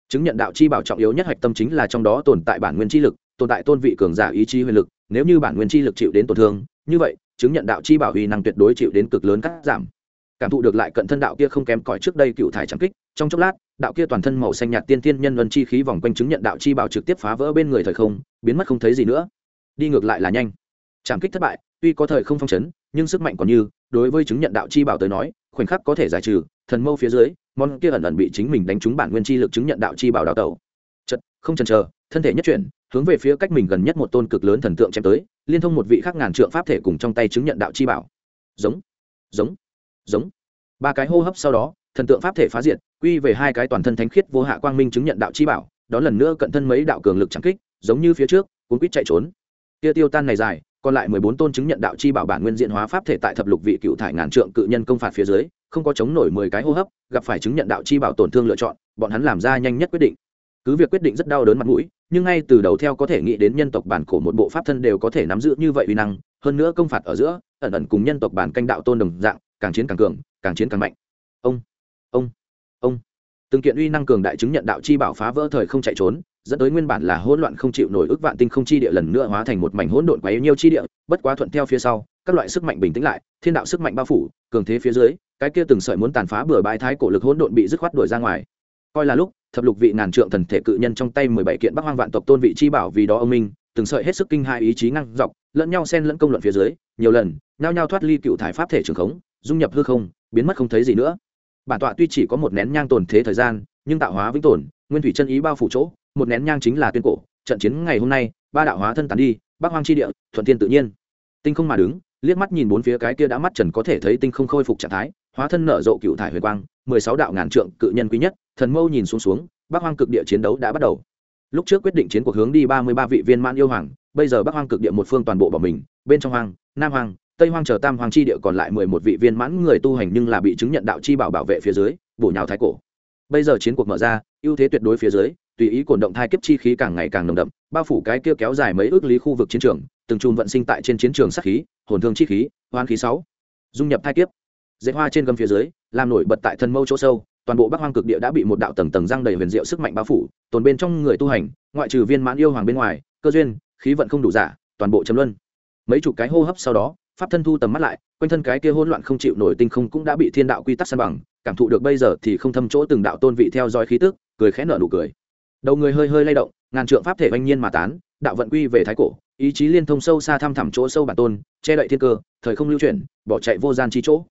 Chứng nhận đạo chi bảo trọng yếu nhất hạch tâm chính là trong đó tồn tại bản nguyên chi lực, tồn tại tôn vị cường giả ý chí huyền lực, nếu như bản nguyên chi lực chịu đến tổn thương, như vậy chứng nhận đạo chi bảo uy năng tuyệt đối chịu đến cực lớn cắt giảm. Cảm thụ được lại cận thân đạo kia không kém cỏi trước đây cựu thải trắng kích, trong chốc lát, đạo kia toàn thân màu xanh nhạt tiên tiên nhân luân chi khí vòng quanh chứng nhận đạo chi bảo trực tiếp phá vỡ bên người thời không, biến mất không thấy gì nữa. Đi ngược lại là nhanh. Trảm kích thất bại, tuy có thời không phong chấn, nhưng sức mạnh còn như, đối với chứng nhận đạo chi bảo tới nói, khoảnh khắc có thể giải trừ, thần mâu phía dưới, món kia ẩn ẩn bị chính mình đánh trúng bản nguyên chi lực chứng nhận đạo chi bảo đào tẩu. Chật, không chần chờ, thân thể nhất chuyển, hướng về phía cách mình gần nhất một tôn cực lớn thần tượng chém tới liên thông một vị khác ngàn trượng pháp thể cùng trong tay chứng nhận đạo chi bảo. Giống giống giống. Ba cái hô hấp sau đó, thần tượng pháp thể phá diệt, quy về hai cái toàn thân thánh khiết vô hạ quang minh chứng nhận đạo chi bảo, đó lần nữa cận thân mấy đạo cường lực trắng kích, giống như phía trước, cuốn quýt chạy trốn. Kia tiêu tan này dài, còn lại mười bốn tôn chứng nhận đạo chi bảo bản nguyên diện hóa pháp thể tại thập lục vị cựu thải ngàn trượng cự nhân công phạt phía dưới, không có chống nổi mười cái hô hấp, gặp phải chứng nhận đạo chi bảo tổn thương lựa chọn, bọn hắn làm ra nhanh nhất quyết định cứ việc quyết định rất đau đớn mặt mũi, nhưng ngay từ đầu theo có thể nghĩ đến nhân tộc bản cổ một bộ pháp thân đều có thể nắm giữ như vậy uy năng, hơn nữa công phạt ở giữa, ẩn ẩn cùng nhân tộc bản canh đạo tôn đồng dạng, càng chiến càng cường, càng chiến càng mạnh. Ông ông ông. Từng kiện uy năng cường đại chứng nhận đạo chi bảo phá vỡ thời không chạy trốn, dẫn tới nguyên bản là hỗn loạn không chịu nổi ước vạn tinh không chi địa lần nữa hóa thành một mảnh hỗn độn quá yếu nhiêu chi địa, bất quá thuận theo phía sau, các loại sức mạnh bình tĩnh lại, thiên đạo sức mạnh bao phủ, cường thế phía dưới, cái kia từng sợi muốn tàn phá bừa bãi thái cổ lực hỗn độn bị dứt khoát đuổi ra ngoài. Coi là lúc thập lục vị ngàn trượng thần thể cự nhân trong tay mười bảy kiện bắc hoang vạn tộc tôn vị chi bảo vì đó ông minh, từng sợi hết sức kinh hai ý chí năng dọc, lẫn nhau xen lẫn công luận phía dưới, nhiều lần, nhao nhao thoát ly cựu thải pháp thể trường khống, dung nhập hư không, biến mất không thấy gì nữa. Bản tọa tuy chỉ có một nén nhang tồn thế thời gian, nhưng tạo hóa vĩnh tồn, nguyên thủy chân ý bao phủ chỗ, một nén nhang chính là tuyên cổ, trận chiến ngày hôm nay, ba đạo hóa thân tán đi, bắc hoang chi địa, thuận thiên tự nhiên. Tinh không mà đứng, liếc mắt nhìn bốn phía cái kia đã mắt trần có thể thấy tinh không khôi phục trạng thái hóa thân nở rộ cựu thải huyền quang, mười sáu đạo ngàn trượng cự nhân quý nhất, thần mâu nhìn xuống xuống, bắc hoang cực địa chiến đấu đã bắt đầu. Lúc trước quyết định chiến cuộc hướng đi ba mươi ba vị viên mãn yêu hoàng, bây giờ bắc hoang cực địa một phương toàn bộ bỏ mình, bên trong hoang, nam hoang, tây hoang chờ tam hoàng chi địa còn lại mười một vị viên mãn người tu hành nhưng là bị chứng nhận đạo chi bảo bảo vệ phía dưới, bổ nhào thái cổ. Bây giờ chiến cuộc mở ra, ưu thế tuyệt đối phía dưới, tùy ý cổn động thai kiếp chi khí càng ngày càng nồng đậm, bao phủ cái kia kéo dài mấy ước lý khu vực chiến trường, từng chùm vận sinh tại trên chiến trường sát khí, hồn thương chi khí, hoang khí sáu. Dung nhập thai kiếp dễ hoa trên gầm phía dưới, làm nổi bật tại thần mâu chỗ sâu, toàn bộ bắc hoang cực địa đã bị một đạo tầng tầng răng đầy huyền diệu sức mạnh bao phủ, tồn bên trong người tu hành, ngoại trừ viên mãn yêu hoàng bên ngoài, cơ duyên, khí vận không đủ giả, toàn bộ chấm luân. Mấy chục cái hô hấp sau đó, pháp thân thu tầm mắt lại, quanh thân cái kia hỗn loạn không chịu nổi tinh không cũng đã bị thiên đạo quy tắc san bằng, cảm thụ được bây giờ thì không thâm chỗ từng đạo tôn vị theo dõi khí tức, cười khẽ nở nụ cười. Đầu người hơi hơi lay động, ngàn trượng pháp thể oanh nhiên mà tán, đạo vận quy về thái cổ, ý chí liên thông sâu xa thăm thẳm chỗ sâu bản tôn, che đậy thiên cơ, thời không lưu chuyển, bỏ chạy vô gian chi chỗ.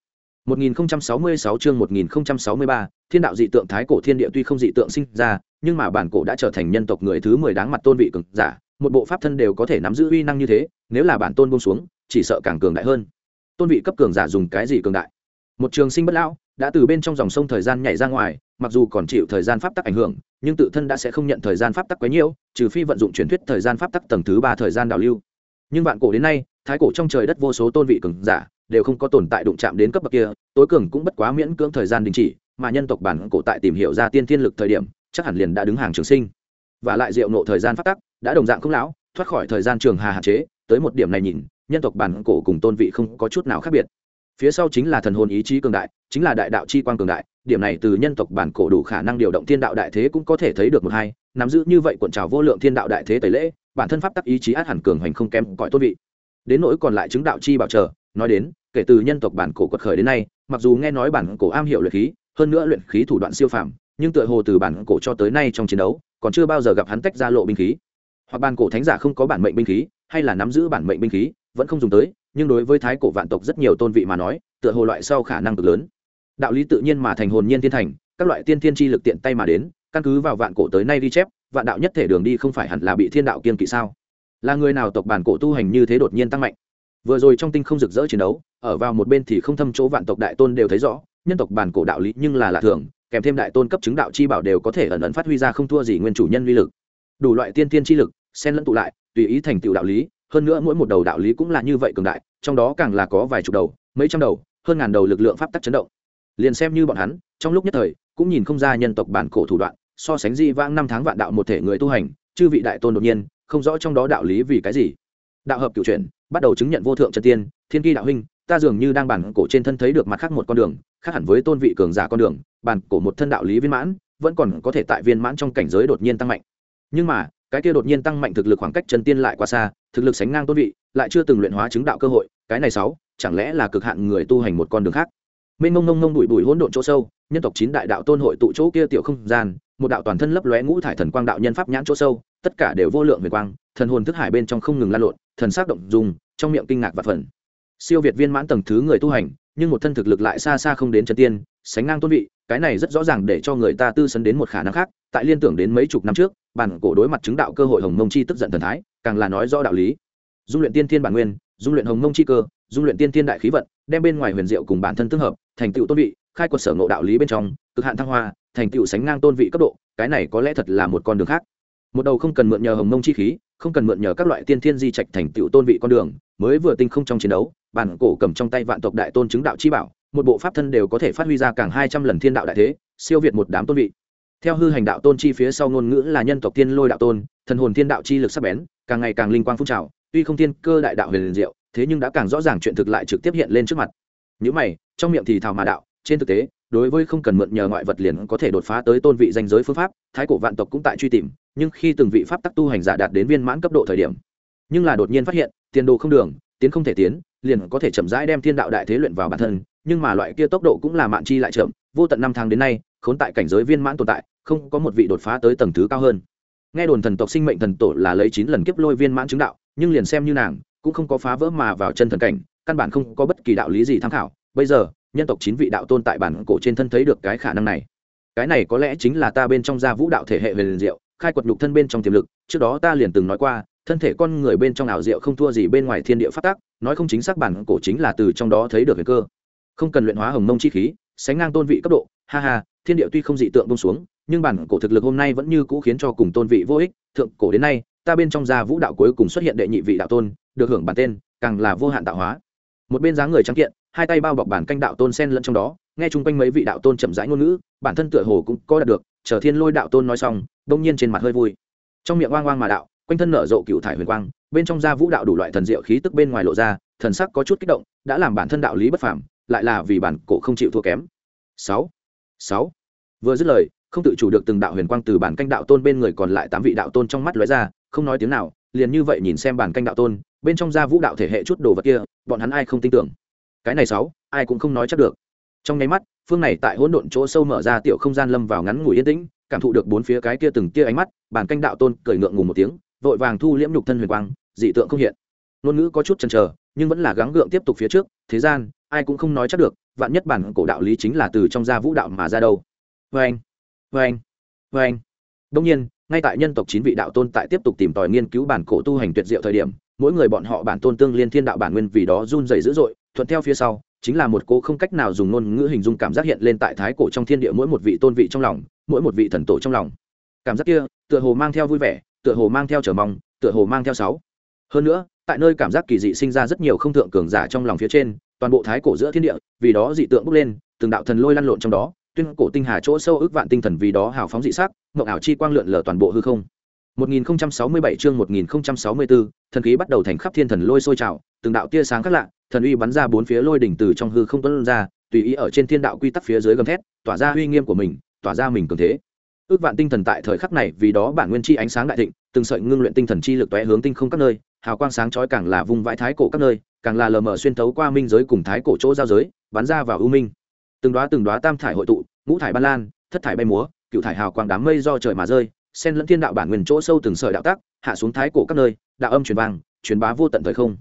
1066 chương 1063, thiên đạo dị tượng thái cổ thiên địa tuy không dị tượng sinh ra nhưng mà bản cổ đã trở thành nhân tộc người thứ mười đáng mặt tôn vị cường giả một bộ pháp thân đều có thể nắm giữ uy năng như thế nếu là bản tôn buông xuống chỉ sợ càng cường đại hơn. Tôn vị cấp cường giả dùng cái gì cường đại? Một trường sinh bất lão đã từ bên trong dòng sông thời gian nhảy ra ngoài mặc dù còn chịu thời gian pháp tắc ảnh hưởng nhưng tự thân đã sẽ không nhận thời gian pháp tắc quấy nhiễu trừ phi vận dụng truyền thuyết thời gian pháp tắc tầng thứ ba thời gian đảo lưu. Nhưng vạn cổ đến nay thái cổ trong trời đất vô số tôn vị cường giả đều không có tồn tại đụng chạm đến cấp bậc kia, tối cường cũng bất quá miễn cưỡng thời gian đình chỉ, mà nhân tộc bản cổ tại tìm hiểu ra tiên thiên lực thời điểm, chắc hẳn liền đã đứng hàng trường sinh. Và lại diệu nộ thời gian phát tắc, đã đồng dạng không lão, thoát khỏi thời gian trường hà hạn chế, tới một điểm này nhìn, nhân tộc bản cổ cùng tôn vị không có chút nào khác biệt. Phía sau chính là thần hồn ý chí cường đại, chính là đại đạo chi quan cường đại, điểm này từ nhân tộc bản cổ đủ khả năng điều động thiên đạo đại thế cũng có thể thấy được một hai, nắm giữ như vậy cuộn trào vô lượng thiên đạo đại thế tẩy lễ, bản thân pháp tắc ý chí át hẳn cường hoành không kém cõi tôn vị. Đến nỗi còn lại chứng đạo chi bảo trợ, nói đến kể từ nhân tộc bản cổ quật khởi đến nay, mặc dù nghe nói bản cổ am hiểu luyện khí, hơn nữa luyện khí thủ đoạn siêu phàm, nhưng tựa hồ từ bản cổ cho tới nay trong chiến đấu, còn chưa bao giờ gặp hắn tách ra lộ binh khí. Hoặc bản cổ thánh giả không có bản mệnh binh khí, hay là nắm giữ bản mệnh binh khí, vẫn không dùng tới, nhưng đối với thái cổ vạn tộc rất nhiều tôn vị mà nói, tựa hồ loại sau khả năng cực lớn. Đạo lý tự nhiên mà thành hồn nhiên thiên thành, các loại tiên thiên chi lực tiện tay mà đến, căn cứ vào vạn cổ tới nay đi chép, vạn đạo nhất thể đường đi không phải hẳn là bị thiên đạo kiên kỵ sao? Là người nào tộc bản cổ tu hành như thế đột nhiên tăng mạnh? Vừa rồi trong tinh không rực rỡ chiến đấu, ở vào một bên thì không thâm chỗ vạn tộc đại tôn đều thấy rõ, nhân tộc bản cổ đạo lý nhưng là lạ thường, kèm thêm đại tôn cấp chứng đạo chi bảo đều có thể ẩn ẩn phát huy ra không thua gì nguyên chủ nhân uy lực. Đủ loại tiên tiên chi lực, xen lẫn tụ lại, tùy ý thành tựu đạo lý, hơn nữa mỗi một đầu đạo lý cũng là như vậy cường đại, trong đó càng là có vài chục đầu, mấy trăm đầu, hơn ngàn đầu lực lượng pháp tắc chấn động. Liền xem như bọn hắn, trong lúc nhất thời, cũng nhìn không ra nhân tộc bản cổ thủ đoạn, so sánh di vãng năm tháng vạn đạo một thể người tu hành, chư vị đại tôn đột nhiên, không rõ trong đó đạo lý vì cái gì. Đạo hợp cựu chuyển bắt đầu chứng nhận vô thượng chân tiên, thiên kỳ đạo huynh, ta dường như đang bản cổ trên thân thấy được mặt khác một con đường, khác hẳn với tôn vị cường giả con đường, bản cổ một thân đạo lý viên mãn, vẫn còn có thể tại viên mãn trong cảnh giới đột nhiên tăng mạnh. Nhưng mà, cái kia đột nhiên tăng mạnh thực lực khoảng cách chân tiên lại quá xa, thực lực sánh ngang tôn vị, lại chưa từng luyện hóa chứng đạo cơ hội, cái này sáu, chẳng lẽ là cực hạn người tu hành một con đường khác? Mênh mông mông mông bụi bụi hỗn độn chỗ sâu, nhân tộc chín đại đạo tôn hội tụ chỗ kia tiểu không gian, một đạo toàn thân lấp lóe ngũ thải thần quang đạo nhân pháp nhãn chỗ sâu, tất cả đều vô lượng về quang thần hồn thức hải bên trong không ngừng lan lộn, thần sắc động dùng trong miệng kinh ngạc và phần. Siêu việt viên mãn tầng thứ người tu hành, nhưng một thân thực lực lại xa xa không đến chân tiên, sánh ngang tôn vị, cái này rất rõ ràng để cho người ta tư sấn đến một khả năng khác, tại liên tưởng đến mấy chục năm trước, bản cổ đối mặt chứng đạo cơ hội hồng mông chi tức giận thần thái, càng là nói rõ đạo lý. Dung luyện tiên thiên bản nguyên, dung luyện hồng mông chi cơ, dung luyện tiên thiên đại khí vận, đem bên ngoài huyền diệu cùng bản thân tương hợp, thành tựu tôn vị, khai quật sở ngộ đạo lý bên trong, cực hạn thăng hoa, thành tựu sánh ngang tôn vị cấp độ, cái này có lẽ thật là một con đường khác một đầu không cần mượn nhờ hồng mông chi khí, không cần mượn nhờ các loại tiên thiên di trạch thành tựu tôn vị con đường, mới vừa tinh không trong chiến đấu, bản cổ cầm trong tay vạn tộc đại tôn chứng đạo chi bảo, một bộ pháp thân đều có thể phát huy ra càng hai trăm lần thiên đạo đại thế, siêu việt một đám tôn vị. Theo hư hành đạo tôn chi phía sau ngôn ngữ là nhân tộc tiên lôi đạo tôn, thần hồn thiên đạo chi lực sắc bén, càng ngày càng linh quang phun trào, tuy không thiên cơ đại đạo huyền diệu, thế nhưng đã càng rõ ràng chuyện thực lại trực tiếp hiện lên trước mặt. Những mày, trong miệng thì thào mà đạo, trên thực tế, đối với không cần mượn nhờ ngoại vật liền có thể đột phá tới tôn vị danh giới phương pháp, thái cổ vạn tộc cũng tại truy tìm nhưng khi từng vị pháp tắc tu hành giả đạt đến viên mãn cấp độ thời điểm, nhưng là đột nhiên phát hiện, tiền đồ không đường, tiến không thể tiến, liền có thể chậm rãi đem thiên đạo đại thế luyện vào bản thân, nhưng mà loại kia tốc độ cũng là mạn chi lại chậm, vô tận năm tháng đến nay, khốn tại cảnh giới viên mãn tồn tại, không có một vị đột phá tới tầng thứ cao hơn. Nghe đồn thần tộc sinh mệnh thần tổ là lấy chín lần kiếp lôi viên mãn chứng đạo, nhưng liền xem như nàng, cũng không có phá vỡ mà vào chân thần cảnh, căn bản không có bất kỳ đạo lý gì tham khảo. Bây giờ, nhân tộc chín vị đạo tôn tại bản cổ trên thân thấy được cái khả năng này. Cái này có lẽ chính là ta bên trong gia vũ đạo thể hệ về liền diệu khai quật nhục thân bên trong tiềm lực, trước đó ta liền từng nói qua, thân thể con người bên trong ảo diệu không thua gì bên ngoài thiên địa phát tác, nói không chính xác bản cổ chính là từ trong đó thấy được cái cơ. Không cần luyện hóa hồng mông chi khí, sánh ngang tôn vị cấp độ, ha ha, thiên địa tuy không dị tượng bông xuống, nhưng bản cổ thực lực hôm nay vẫn như cũ khiến cho cùng tôn vị vô ích, thượng cổ đến nay, ta bên trong gia vũ đạo cuối cùng xuất hiện đệ nhị vị đạo tôn, được hưởng bản tên, càng là vô hạn tạo hóa. Một bên dáng người trắng kiện, hai tay bao bọc bản canh đạo tôn sen lẫn trong đó, nghe chung quanh mấy vị đạo tôn chậm rãi ngôn ngữ, bản thân tựa hồ cũng có đạt được chờ thiên lôi đạo tôn nói xong đông nhiên trên mặt hơi vui. Trong miệng oang oang mà đạo, quanh thân nở rộ cựu thải huyền quang, bên trong da vũ đạo đủ loại thần diệu khí tức bên ngoài lộ ra, thần sắc có chút kích động, đã làm bản thân đạo lý bất phàm, lại là vì bản cổ không chịu thua kém. Sáu sáu. Vừa dứt lời, không tự chủ được từng đạo huyền quang từ bản canh đạo tôn bên người còn lại tám vị đạo tôn trong mắt lóe ra, không nói tiếng nào, liền như vậy nhìn xem bản canh đạo tôn, bên trong da vũ đạo thể hệ chút đồ vật kia, bọn hắn ai không tin tưởng. Cái này sáu, ai cũng không nói chắc được. Trong nháy mắt phương này tại hỗn độn chỗ sâu mở ra tiểu không gian lâm vào ngắn ngủi yên tĩnh, cảm thụ được bốn phía cái kia từng tia ánh mắt bản canh đạo tôn cởi ngượng ngùng một tiếng, vội vàng thu liễm nhục thân huyền quang, dị tượng không hiện. Ngôn ngữ có chút chần chờ, nhưng vẫn là gắng gượng tiếp tục phía trước, thế gian, ai cũng không nói chắc được, vạn nhất bản cổ đạo lý chính là từ trong gia vũ đạo mà ra đâu. Vê anh vê anh vê anh đông nhiên, ngay tại nhân tộc chín vị đạo tôn tại tiếp tục tìm tòi nghiên cứu bản cổ tu hành tuyệt diệu thời điểm, mỗi người bọn họ bản tôn tương liên thiên đạo bản nguyên vì đó run dày dữ dội, thuận theo phía sau chính là một cô không cách nào dùng ngôn ngữ hình dung cảm giác hiện lên tại thái cổ trong thiên địa mỗi một vị tôn vị trong lòng mỗi một vị thần tổ trong lòng. Cảm giác kia tựa hồ mang theo vui vẻ tựa hồ mang theo trở mong tựa hồ mang theo sáu. Hơn nữa tại nơi cảm giác kỳ dị sinh ra rất nhiều không thượng cường giả trong lòng phía trên toàn bộ thái cổ giữa thiên địa vì đó dị tượng bốc lên từng đạo thần lôi lăn lộn trong đó tuyên cổ tinh hà chỗ sâu ước vạn tinh thần vì đó hào phóng dị sắc mộng ảo chi quang lượn lờ toàn bộ hư không. 1067 chương 1064, thần khí bắt đầu thành khắp thiên thần lôi sôi trào, từng đạo tia sáng khác lạ, thần uy bắn ra bốn phía lôi đỉnh từ trong hư không tuôn ra, tùy ý ở trên thiên đạo quy tắc phía dưới gầm thét, tỏa ra uy nghiêm của mình, tỏa ra mình cường thế. Ước vạn tinh thần tại thời khắc này vì đó bản nguyên chi ánh sáng đại thịnh, từng sợi ngưng luyện tinh thần chi lực tóe hướng tinh không các nơi, hào quang sáng chói càng là vùng vãi thái cổ các nơi, càng là lờ mờ xuyên thấu qua minh giới cùng thái cổ chỗ giao giới, bắn ra vào ưu minh. Từng đóa từng đóa tam thải hội tụ, ngũ thải ban lan, thất thải bay múa, cựu thải hào quang đám mây do trời mà rơi, xen lẫn thiên đạo bản nguyên chỗ sâu từng sợi đạo tác hạ xuống thái cổ các nơi đạo âm truyền vang truyền bá vô tận thời không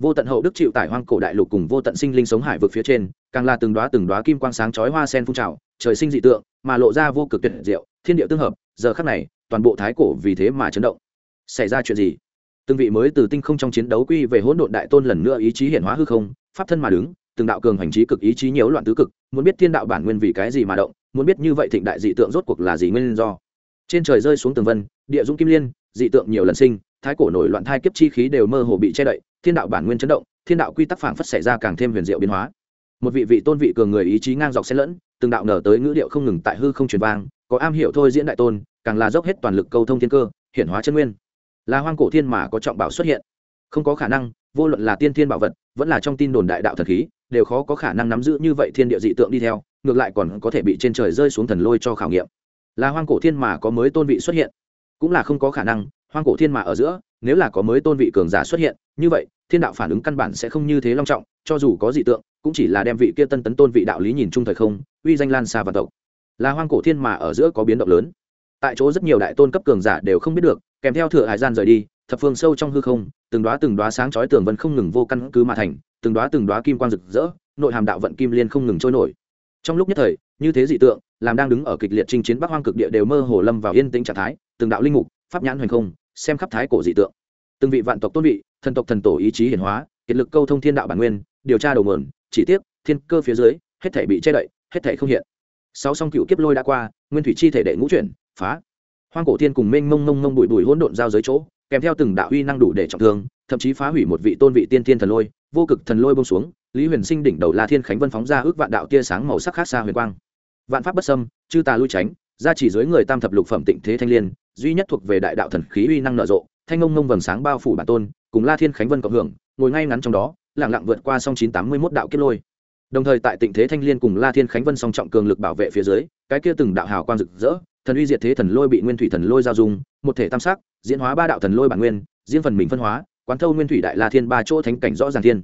vô tận hậu đức chịu tải hoang cổ đại lục cùng vô tận sinh linh sống hải vực phía trên, càng là từng đoá từng đoá kim quang sáng chói hoa sen phun trào, trời sinh dị tượng, mà lộ ra vô cực tuyệt diệu, thiên địa tương hợp, giờ khắc này, toàn bộ thái cổ vì thế mà chấn động. Xảy ra chuyện gì? Từng vị mới từ tinh không trong chiến đấu quy về hỗn độn đại tôn lần nữa ý chí hiển hóa hư không, pháp thân mà đứng, từng đạo cường hành trí cực ý chí nhiễu loạn tứ cực, muốn biết thiên đạo bản nguyên vì cái gì mà động, muốn biết như vậy thịnh đại dị tượng rốt cuộc là gì nguyên do. Trên trời rơi xuống tường vân, địa dũng kim liên, dị tượng nhiều lần sinh thái cổ nổi loạn thai kiếp chi khí đều mơ hồ bị che đậy, thiên đạo bản nguyên chấn động, thiên đạo quy tắc phảng phất xảy ra càng thêm huyền diệu biến hóa. Một vị vị tôn vị cường người ý chí ngang dọc xen lẫn, từng đạo nở tới ngữ điệu không ngừng tại hư không truyền vang, có am hiểu thôi diễn đại tôn, càng là dốc hết toàn lực câu thông thiên cơ, hiển hóa chân nguyên. Là hoang cổ thiên mà có trọng bảo xuất hiện. Không có khả năng, vô luận là tiên thiên bảo vật, vẫn là trong tin đồn đại đạo thần khí, đều khó có khả năng nắm giữ như vậy thiên địa dị tượng đi theo, ngược lại còn có thể bị trên trời rơi xuống thần lôi cho khảo nghiệm. Là hoang cổ thiên mà có mới tôn vị xuất hiện, cũng là không có khả năng hoang cổ thiên mà ở giữa, nếu là có mới tôn vị cường giả xuất hiện, như vậy, thiên đạo phản ứng căn bản sẽ không như thế long trọng, cho dù có dị tượng, cũng chỉ là đem vị kia tân tấn tôn vị đạo lý nhìn chung thời không, uy danh lan xa và tộc. Là hoang cổ thiên mà ở giữa có biến động lớn. Tại chỗ rất nhiều đại tôn cấp cường giả đều không biết được, kèm theo thừa hải gian rời đi, thập phương sâu trong hư không, từng đoá từng đoá sáng chói tường vân không ngừng vô căn cứ mà thành, từng đoá từng đoá kim quang rực rỡ, nội hàm đạo vận kim liên không ngừng trôi nổi. Trong lúc nhất thời, như thế dị tượng, làm đang đứng ở kịch liệt chinh chiến bắc hoang cực địa đều mơ hồ lâm vào yên tĩnh trạng thái, từng đạo linh mục, pháp nhãn hoành không xem khắp thái cổ dị tượng. Từng vị vạn tộc tôn vị, thần tộc thần tổ ý chí hiển hóa, kiệt lực câu thông thiên đạo bản nguyên, điều tra đầu nguồn, chỉ tiếc, thiên cơ phía dưới, hết thể bị che đậy, hết thể không hiện. Sáu song cựu kiếp lôi đã qua, nguyên thủy chi thể đệ ngũ chuyển, phá. Hoang cổ thiên cùng mênh mông mông mông bụi bụi hỗn độn giao giới chỗ, kèm theo từng đạo uy năng đủ để trọng thương, thậm chí phá hủy một vị tôn vị tiên thiên thần lôi, vô cực thần lôi bông xuống, lý huyền sinh đỉnh đầu la thiên khánh vân phóng ra ước vạn đạo tia sáng màu sắc khác xa huyền quang. Vạn pháp bất sâm chư tà lui tránh ra chỉ dưới người tam thập lục phẩm tịnh thế thanh liên duy nhất thuộc về đại đạo thần khí uy năng nở rộ, thanh ngông ngông vầng sáng bao phủ bản tôn, cùng la thiên khánh vân cộng hưởng, ngồi ngay ngắn trong đó lẳng lặng vượt qua song chín tám mươi mốt đạo kết lôi. Đồng thời tại tịnh thế thanh liên cùng la thiên khánh vân song trọng cường lực bảo vệ phía dưới, cái kia từng đạo hào quang rực rỡ, thần uy diệt thế thần lôi bị nguyên thủy thần lôi giao dung, một thể tam sắc, diễn hóa ba đạo thần lôi bản nguyên diễn phần mình phân hóa, quán thâu nguyên thủy đại la thiên ba chỗ thánh cảnh rõ ràng thiên.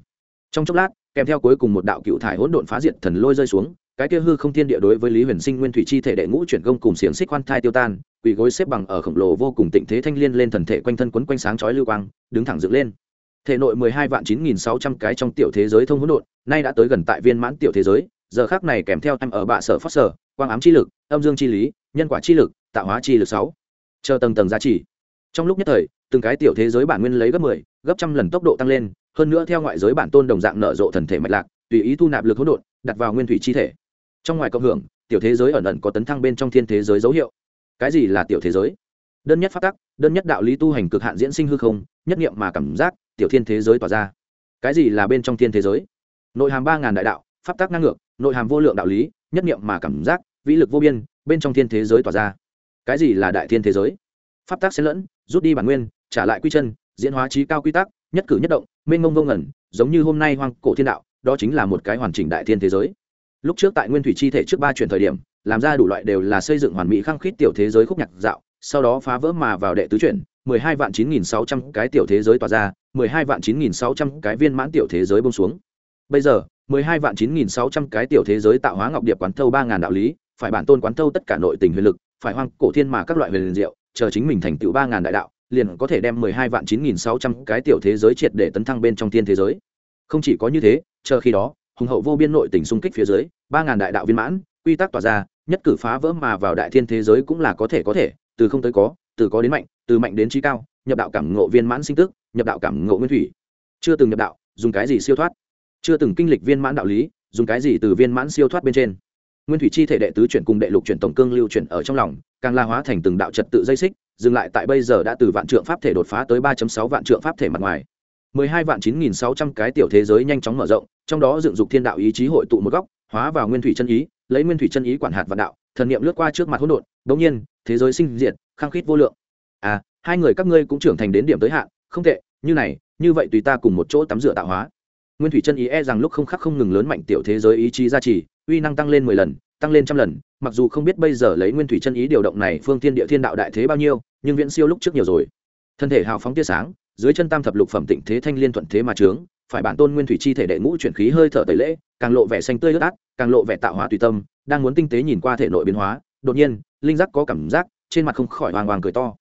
Trong chốc lát, kèm theo cuối cùng một đạo cựu thải hỗn độn phá diệt thần lôi rơi xuống, cái kia hư không thiên địa đối với lý huyền sinh nguyên thủy chi thể đệ ngũ chuyển công cùng xiềng xích khoan thai tiêu tan quỳ gối xếp bằng ở khổng lồ vô cùng tịnh thế thanh liên lên thần thể quanh thân quấn quanh sáng chói lưu quang đứng thẳng dựng lên. Thể nội mười hai vạn chín nghìn sáu trăm cái trong tiểu thế giới thông hỗn độn nay đã tới gần tại viên mãn tiểu thế giới giờ khắc này kèm theo em ở bạ sở phát sở quang ám chi lực âm dương chi lý nhân quả chi lực tạo hóa chi lực sáu. Chờ tầng tầng giá trị. Trong lúc nhất thời từng cái tiểu thế giới bản nguyên lấy gấp mười 10, gấp trăm lần tốc độ tăng lên hơn nữa theo ngoại giới bản tôn đồng dạng nở rộ thần thể mạch lạc tùy ý thu nạp lực hỗn độn đặt vào nguyên thủy chi thể. Trong ngoài cộng hưởng tiểu thế giới ẩn ẩn có tấn thăng bên trong thiên thế giới dấu hiệu cái gì là tiểu thế giới? Đơn nhất phát tắc, đơn nhất đạo lý tu hành cực hạn diễn sinh hư không, nhất nghiệm mà cảm giác, tiểu thiên thế giới tỏa ra. Cái gì là bên trong thiên thế giới? Nội hàm ba ngàn đại đạo, pháp tắc năng ngược, nội hàm vô lượng đạo lý, nhất nghiệm mà cảm giác, vĩ lực vô biên, bên trong thiên thế giới tỏa ra. Cái gì là đại thiên thế giới? Pháp tắc xen lẫn, rút đi bản nguyên, trả lại quy chân, diễn hóa trí cao quy tắc, nhất cử nhất động, mênh mông vô ngẩn giống như hôm nay hoang cổ thiên đạo, đó chính là một cái hoàn chỉnh đại thiên thế giới. Lúc trước tại nguyên thủy chi thể trước ba chuyển thời điểm làm ra đủ loại đều là xây dựng hoàn mỹ khăng khít tiểu thế giới khúc nhạc dạo, sau đó phá vỡ mà vào đệ tứ chuyển, mười hai vạn chín nghìn sáu trăm cái tiểu thế giới tỏa ra, mười hai vạn chín nghìn sáu trăm cái viên mãn tiểu thế giới bông xuống. Bây giờ, mười hai vạn chín nghìn sáu trăm cái tiểu thế giới tạo hóa ngọc điệp quán thâu ba ngàn đạo lý, phải bản tôn quán thâu tất cả nội tình huyền lực, phải hoang cổ thiên mà các loại huyền diệu, chờ chính mình thành tựu ba ngàn đại đạo, liền có thể đem mười hai vạn chín nghìn sáu trăm cái tiểu thế giới triệt để tấn thăng bên trong thiên thế giới. Không chỉ có như thế, chờ khi đó, hùng hậu vô biên nội tình xung kích phía dưới, ba ngàn đại đạo viên mãn, quy tắc tỏa ra nhất cử phá vỡ mà vào đại thiên thế giới cũng là có thể có thể, từ không tới có, từ có đến mạnh, từ mạnh đến trí cao, nhập đạo cảm ngộ viên mãn sinh tức, nhập đạo cảm ngộ nguyên thủy. Chưa từng nhập đạo, dùng cái gì siêu thoát? Chưa từng kinh lịch viên mãn đạo lý, dùng cái gì từ viên mãn siêu thoát bên trên? Nguyên thủy chi thể đệ tứ chuyển cùng đệ lục chuyển tổng cương lưu chuyển ở trong lòng, càng la hóa thành từng đạo trật tự dây xích, dừng lại tại bây giờ đã từ vạn trượng pháp thể đột phá tới ba sáu vạn trượng pháp thể mặt ngoài. Mười hai vạn chín nghìn sáu trăm cái tiểu thế giới nhanh chóng mở rộng, trong đó dựng dục thiên đạo ý chí hội tụ một góc hóa vào nguyên thủy chân ý, lấy nguyên thủy chân ý quản hạt vạn đạo, thần niệm lướt qua trước mặt hỗn độn bỗng nhiên, thế giới sinh diệt, khăng khít vô lượng. À hai người các ngươi cũng trưởng thành đến điểm tới hạn, không tệ, như này, như vậy tùy ta cùng một chỗ tắm rửa tạo hóa. Nguyên thủy chân ý e rằng lúc không khắc không ngừng lớn mạnh tiểu thế giới ý chí gia trì, uy năng tăng lên mười lần, tăng lên trăm lần, mặc dù không biết bây giờ lấy nguyên thủy chân ý điều động này phương thiên địa thiên đạo đại thế bao nhiêu, nhưng viễn siêu lúc trước nhiều rồi. Thân thể hào phóng tia sáng, dưới chân tam thập lục phẩm tịnh thế thanh liên thuận thế mà trướng phải bản tôn nguyên thủy chi thể đệ ngũ chuyển khí hơi thở tẩy lễ, càng lộ vẻ xanh tươi ướt át, càng lộ vẻ tạo hóa tùy tâm, đang muốn tinh tế nhìn qua thể nội biến hóa, đột nhiên, linh giác có cảm giác, trên mặt không khỏi hoàng hoàng cười to.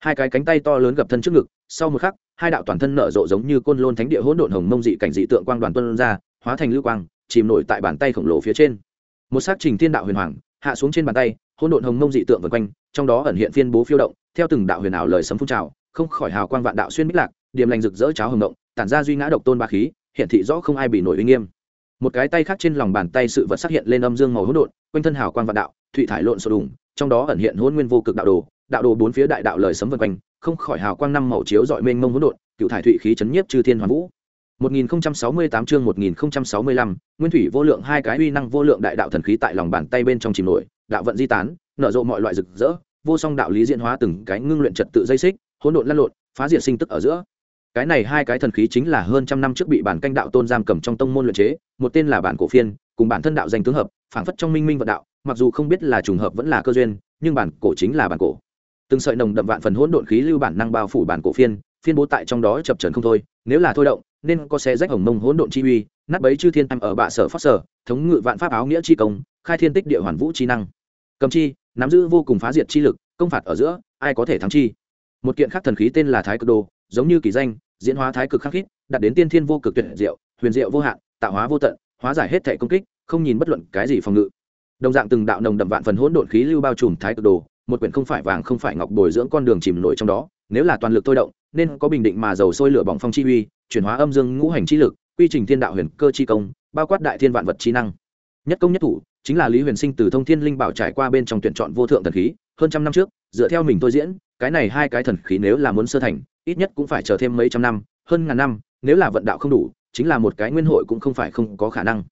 Hai cái cánh tay to lớn gập thân trước ngực, sau một khắc, hai đạo toàn thân nở rộ giống như côn lôn thánh địa hỗn độn hồng mông dị cảnh dị tượng quang đoàn tuân ra, hóa thành lưu quang, chìm nổi tại bàn tay khổng lồ phía trên. Một sát trình thiên đạo huyền hoàng, hạ xuống trên bàn tay, hỗn độn hồng mông dị tượng vần quanh, trong đó ẩn hiện phiên bố phiêu động, theo từng đạo huyền ảo lời sấm phun trào, không khỏi hào quang vạn đạo xuyên bích lạc điểm lành rực rỡ cháo hồng động tản ra duy ngã độc tôn ba khí hiện thị rõ không ai bị nổi uy nghiêm một cái tay khác trên lòng bàn tay sự vật xuất hiện lên âm dương màu hỗn độn quanh thân hào quang vạn đạo thụy thải lộn sổ đùng trong đó ẩn hiện hôn nguyên vô cực đạo đồ đạo đồ bốn phía đại đạo lời sấm vân quanh không khỏi hào quang năm màu chiếu dọi mênh mông hỗn độn cựu thải thụy khí chấn nhiếp chư thiên hoàn vũ 1068 chương 1065, Nguyên thủy vô lượng hai cái uy năng vô lượng đại đạo thần khí tại lòng bàn tay bên trong chìm nổi, đạo vận di tán, nở rộ mọi loại rực rỡ, vô song đạo lý diễn hóa từng cái ngưng luyện trật tự dây xích, hỗn độn lăn lộn, phá diệt sinh tức ở giữa. Cái này hai cái thần khí chính là hơn trăm năm trước bị bản canh đạo tôn giam cầm trong tông môn luyện chế, một tên là bản cổ phiên, cùng bản thân đạo danh tướng hợp, phảng phất trong minh minh vận đạo, mặc dù không biết là trùng hợp vẫn là cơ duyên, nhưng bản cổ chính là bản cổ. Từng sợi nồng đậm vạn phần hỗn độn khí lưu bản năng bao phủ bản cổ phiên, phiên bố tại trong đó chập trần không thôi, nếu là thôi động, nên có xe rách hồng mông hỗn độn chi uy nát bấy chư thiên em ở bạ sở phát sở thống ngự vạn pháp áo nghĩa chi công khai thiên tích địa hoàn vũ chi năng cầm chi nắm giữ vô cùng phá diệt chi lực công phạt ở giữa ai có thể thắng chi một kiện khác thần khí tên là thái cực đồ giống như kỳ danh, diễn hóa thái cực khắc khít, đạt đến tiên thiên vô cực tuyệt diệu, huyền diệu vô hạn, tạo hóa vô tận, hóa giải hết thể công kích, không nhìn bất luận cái gì phòng ngự. Đồng dạng từng đạo nồng đậm vạn phần hỗn độn khí lưu bao trùm thái cực đồ, một quyển không phải vàng không phải ngọc bồi dưỡng con đường chìm nổi trong đó, nếu là toàn lực thôi động, nên có bình định mà dầu sôi lửa bỏng phong chi uy, chuyển hóa âm dương ngũ hành chi lực, quy trình thiên đạo huyền cơ chi công, bao quát đại thiên vạn vật chi năng. Nhất công nhất thủ, chính là lý huyền sinh từ thông thiên linh bảo trải qua bên trong tuyển chọn vô thượng thần khí, hơn trăm năm trước, dựa theo mình tôi diễn, cái này hai cái thần khí nếu là muốn sơ thành ít nhất cũng phải chờ thêm mấy trăm năm, hơn ngàn năm, nếu là vận đạo không đủ, chính là một cái nguyên hội cũng không phải không có khả năng.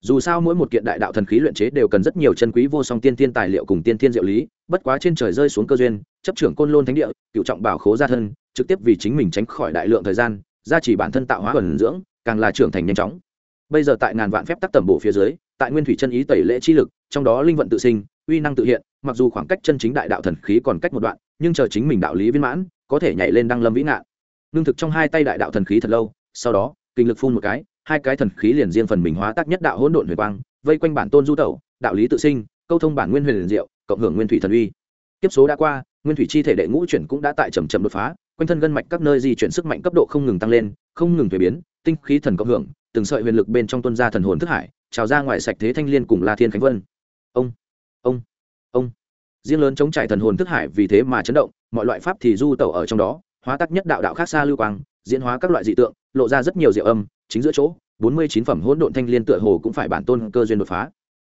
Dù sao mỗi một kiện đại đạo thần khí luyện chế đều cần rất nhiều chân quý vô song tiên tiên tài liệu cùng tiên tiên diệu lý, bất quá trên trời rơi xuống cơ duyên, chấp trưởng côn lôn thánh địa, cựu trọng bảo khố gia thân, trực tiếp vì chính mình tránh khỏi đại lượng thời gian, gia trì bản thân tạo hóa ẩn dưỡng, càng là trưởng thành nhanh chóng. Bây giờ tại ngàn vạn phép tắc tẩm bổ phía dưới, tại nguyên thủy chân ý tẩy lễ chi lực, trong đó linh vận tự sinh, uy năng tự hiện, mặc dù khoảng cách chân chính đại đạo thần khí còn cách một đoạn, nhưng chờ chính mình đạo lý viên mãn có thể nhảy lên đăng lâm vĩ ngạn. Ngưng thực trong hai tay đại đạo thần khí thật lâu, sau đó, kinh lực phun một cái, hai cái thần khí liền riêng phần mình hóa tác nhất đạo hỗn độn huyền quang, vây quanh bản tôn du tẩu, đạo lý tự sinh, câu thông bản nguyên huyền liền diệu, cộng hưởng nguyên thủy thần uy. Tiếp số đã qua, nguyên thủy chi thể đệ ngũ chuyển cũng đã tại trầm chậm đột phá, quanh thân gân mạch các nơi di chuyển sức mạnh cấp độ không ngừng tăng lên, không ngừng thuế biến, tinh khí thần cộng hưởng, từng sợi huyền lực bên trong tuân gia thần hồn thức hải, trào ra ngoài sạch thế thanh liên cùng la thiên khánh vân. Ông ông ông. Riêng lớn chống trải thần hồn thức hải vì thế mà chấn động mọi loại pháp thì du tẩu ở trong đó, hóa tắc nhất đạo đạo khác xa lưu quang, diễn hóa các loại dị tượng, lộ ra rất nhiều diệu âm, chính giữa chỗ, bốn mươi chín phẩm hỗn độn thanh liên tựa hồ cũng phải bản tôn cơ duyên đột phá.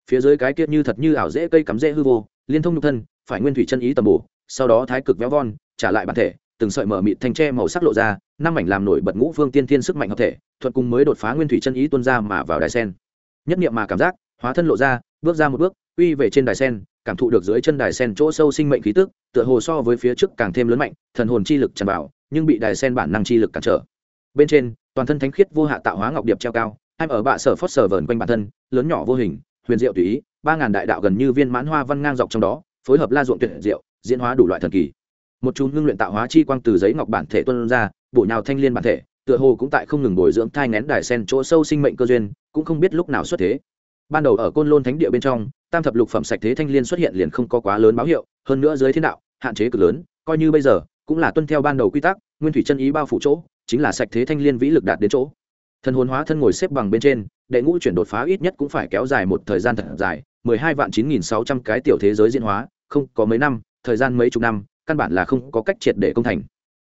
Phía dưới cái kia như thật như ảo dễ cây cắm dễ hư vô, liên thông nhục thân, phải nguyên thủy chân ý tầm bổ, sau đó thái cực véo von, trả lại bản thể, từng sợi mở mịt thanh tre màu sắc lộ ra, năm mảnh làm nổi bật ngũ phương tiên thiên sức mạnh hợp thể thuận cùng mới đột phá nguyên thủy chân ý tuôn ra mà vào đài sen. Nhất niệm mà cảm giác, hóa thân lộ ra, bước ra một bước uy về trên đài sen cảm thụ được dưới chân đài sen chỗ sâu sinh mệnh khí tức, tựa hồ so với phía trước càng thêm lớn mạnh, thần hồn chi lực tràn vào, nhưng bị đài sen bản năng chi lực cản trở. Bên trên, toàn thân thánh khiết vô hạ tạo hóa ngọc điệp treo cao, hai ở bạ sở phót sở vờn quanh bản thân, lớn nhỏ vô hình, huyền diệu tùy ý, ba ngàn đại đạo gần như viên mãn hoa văn ngang dọc trong đó, phối hợp la ruộng tuyệt diệu, diễn hóa đủ loại thần kỳ. Một chú ngưng luyện tạo hóa chi quang từ giấy ngọc bản thể tuân ra, bổ nhào thanh liên bản thể, tựa hồ cũng tại không ngừng bồi dưỡng thai ngén đài sen chỗ sâu sinh mệnh cơ duyên, cũng không biết lúc nào xuất thế ban đầu ở côn lôn thánh địa bên trong, tam thập lục phẩm sạch thế thanh liên xuất hiện liền không có quá lớn báo hiệu, hơn nữa dưới thiên đạo, hạn chế cực lớn, coi như bây giờ, cũng là tuân theo ban đầu quy tắc, nguyên thủy chân ý bao phủ chỗ, chính là sạch thế thanh liên vĩ lực đạt đến chỗ. Thần hồn hóa thân ngồi xếp bằng bên trên, đệ ngũ chuyển đột phá ít nhất cũng phải kéo dài một thời gian thật dài, mười hai vạn chín nghìn sáu trăm cái tiểu thế giới diễn hóa, không có mấy năm, thời gian mấy chục năm, căn bản là không có cách triệt để công thành.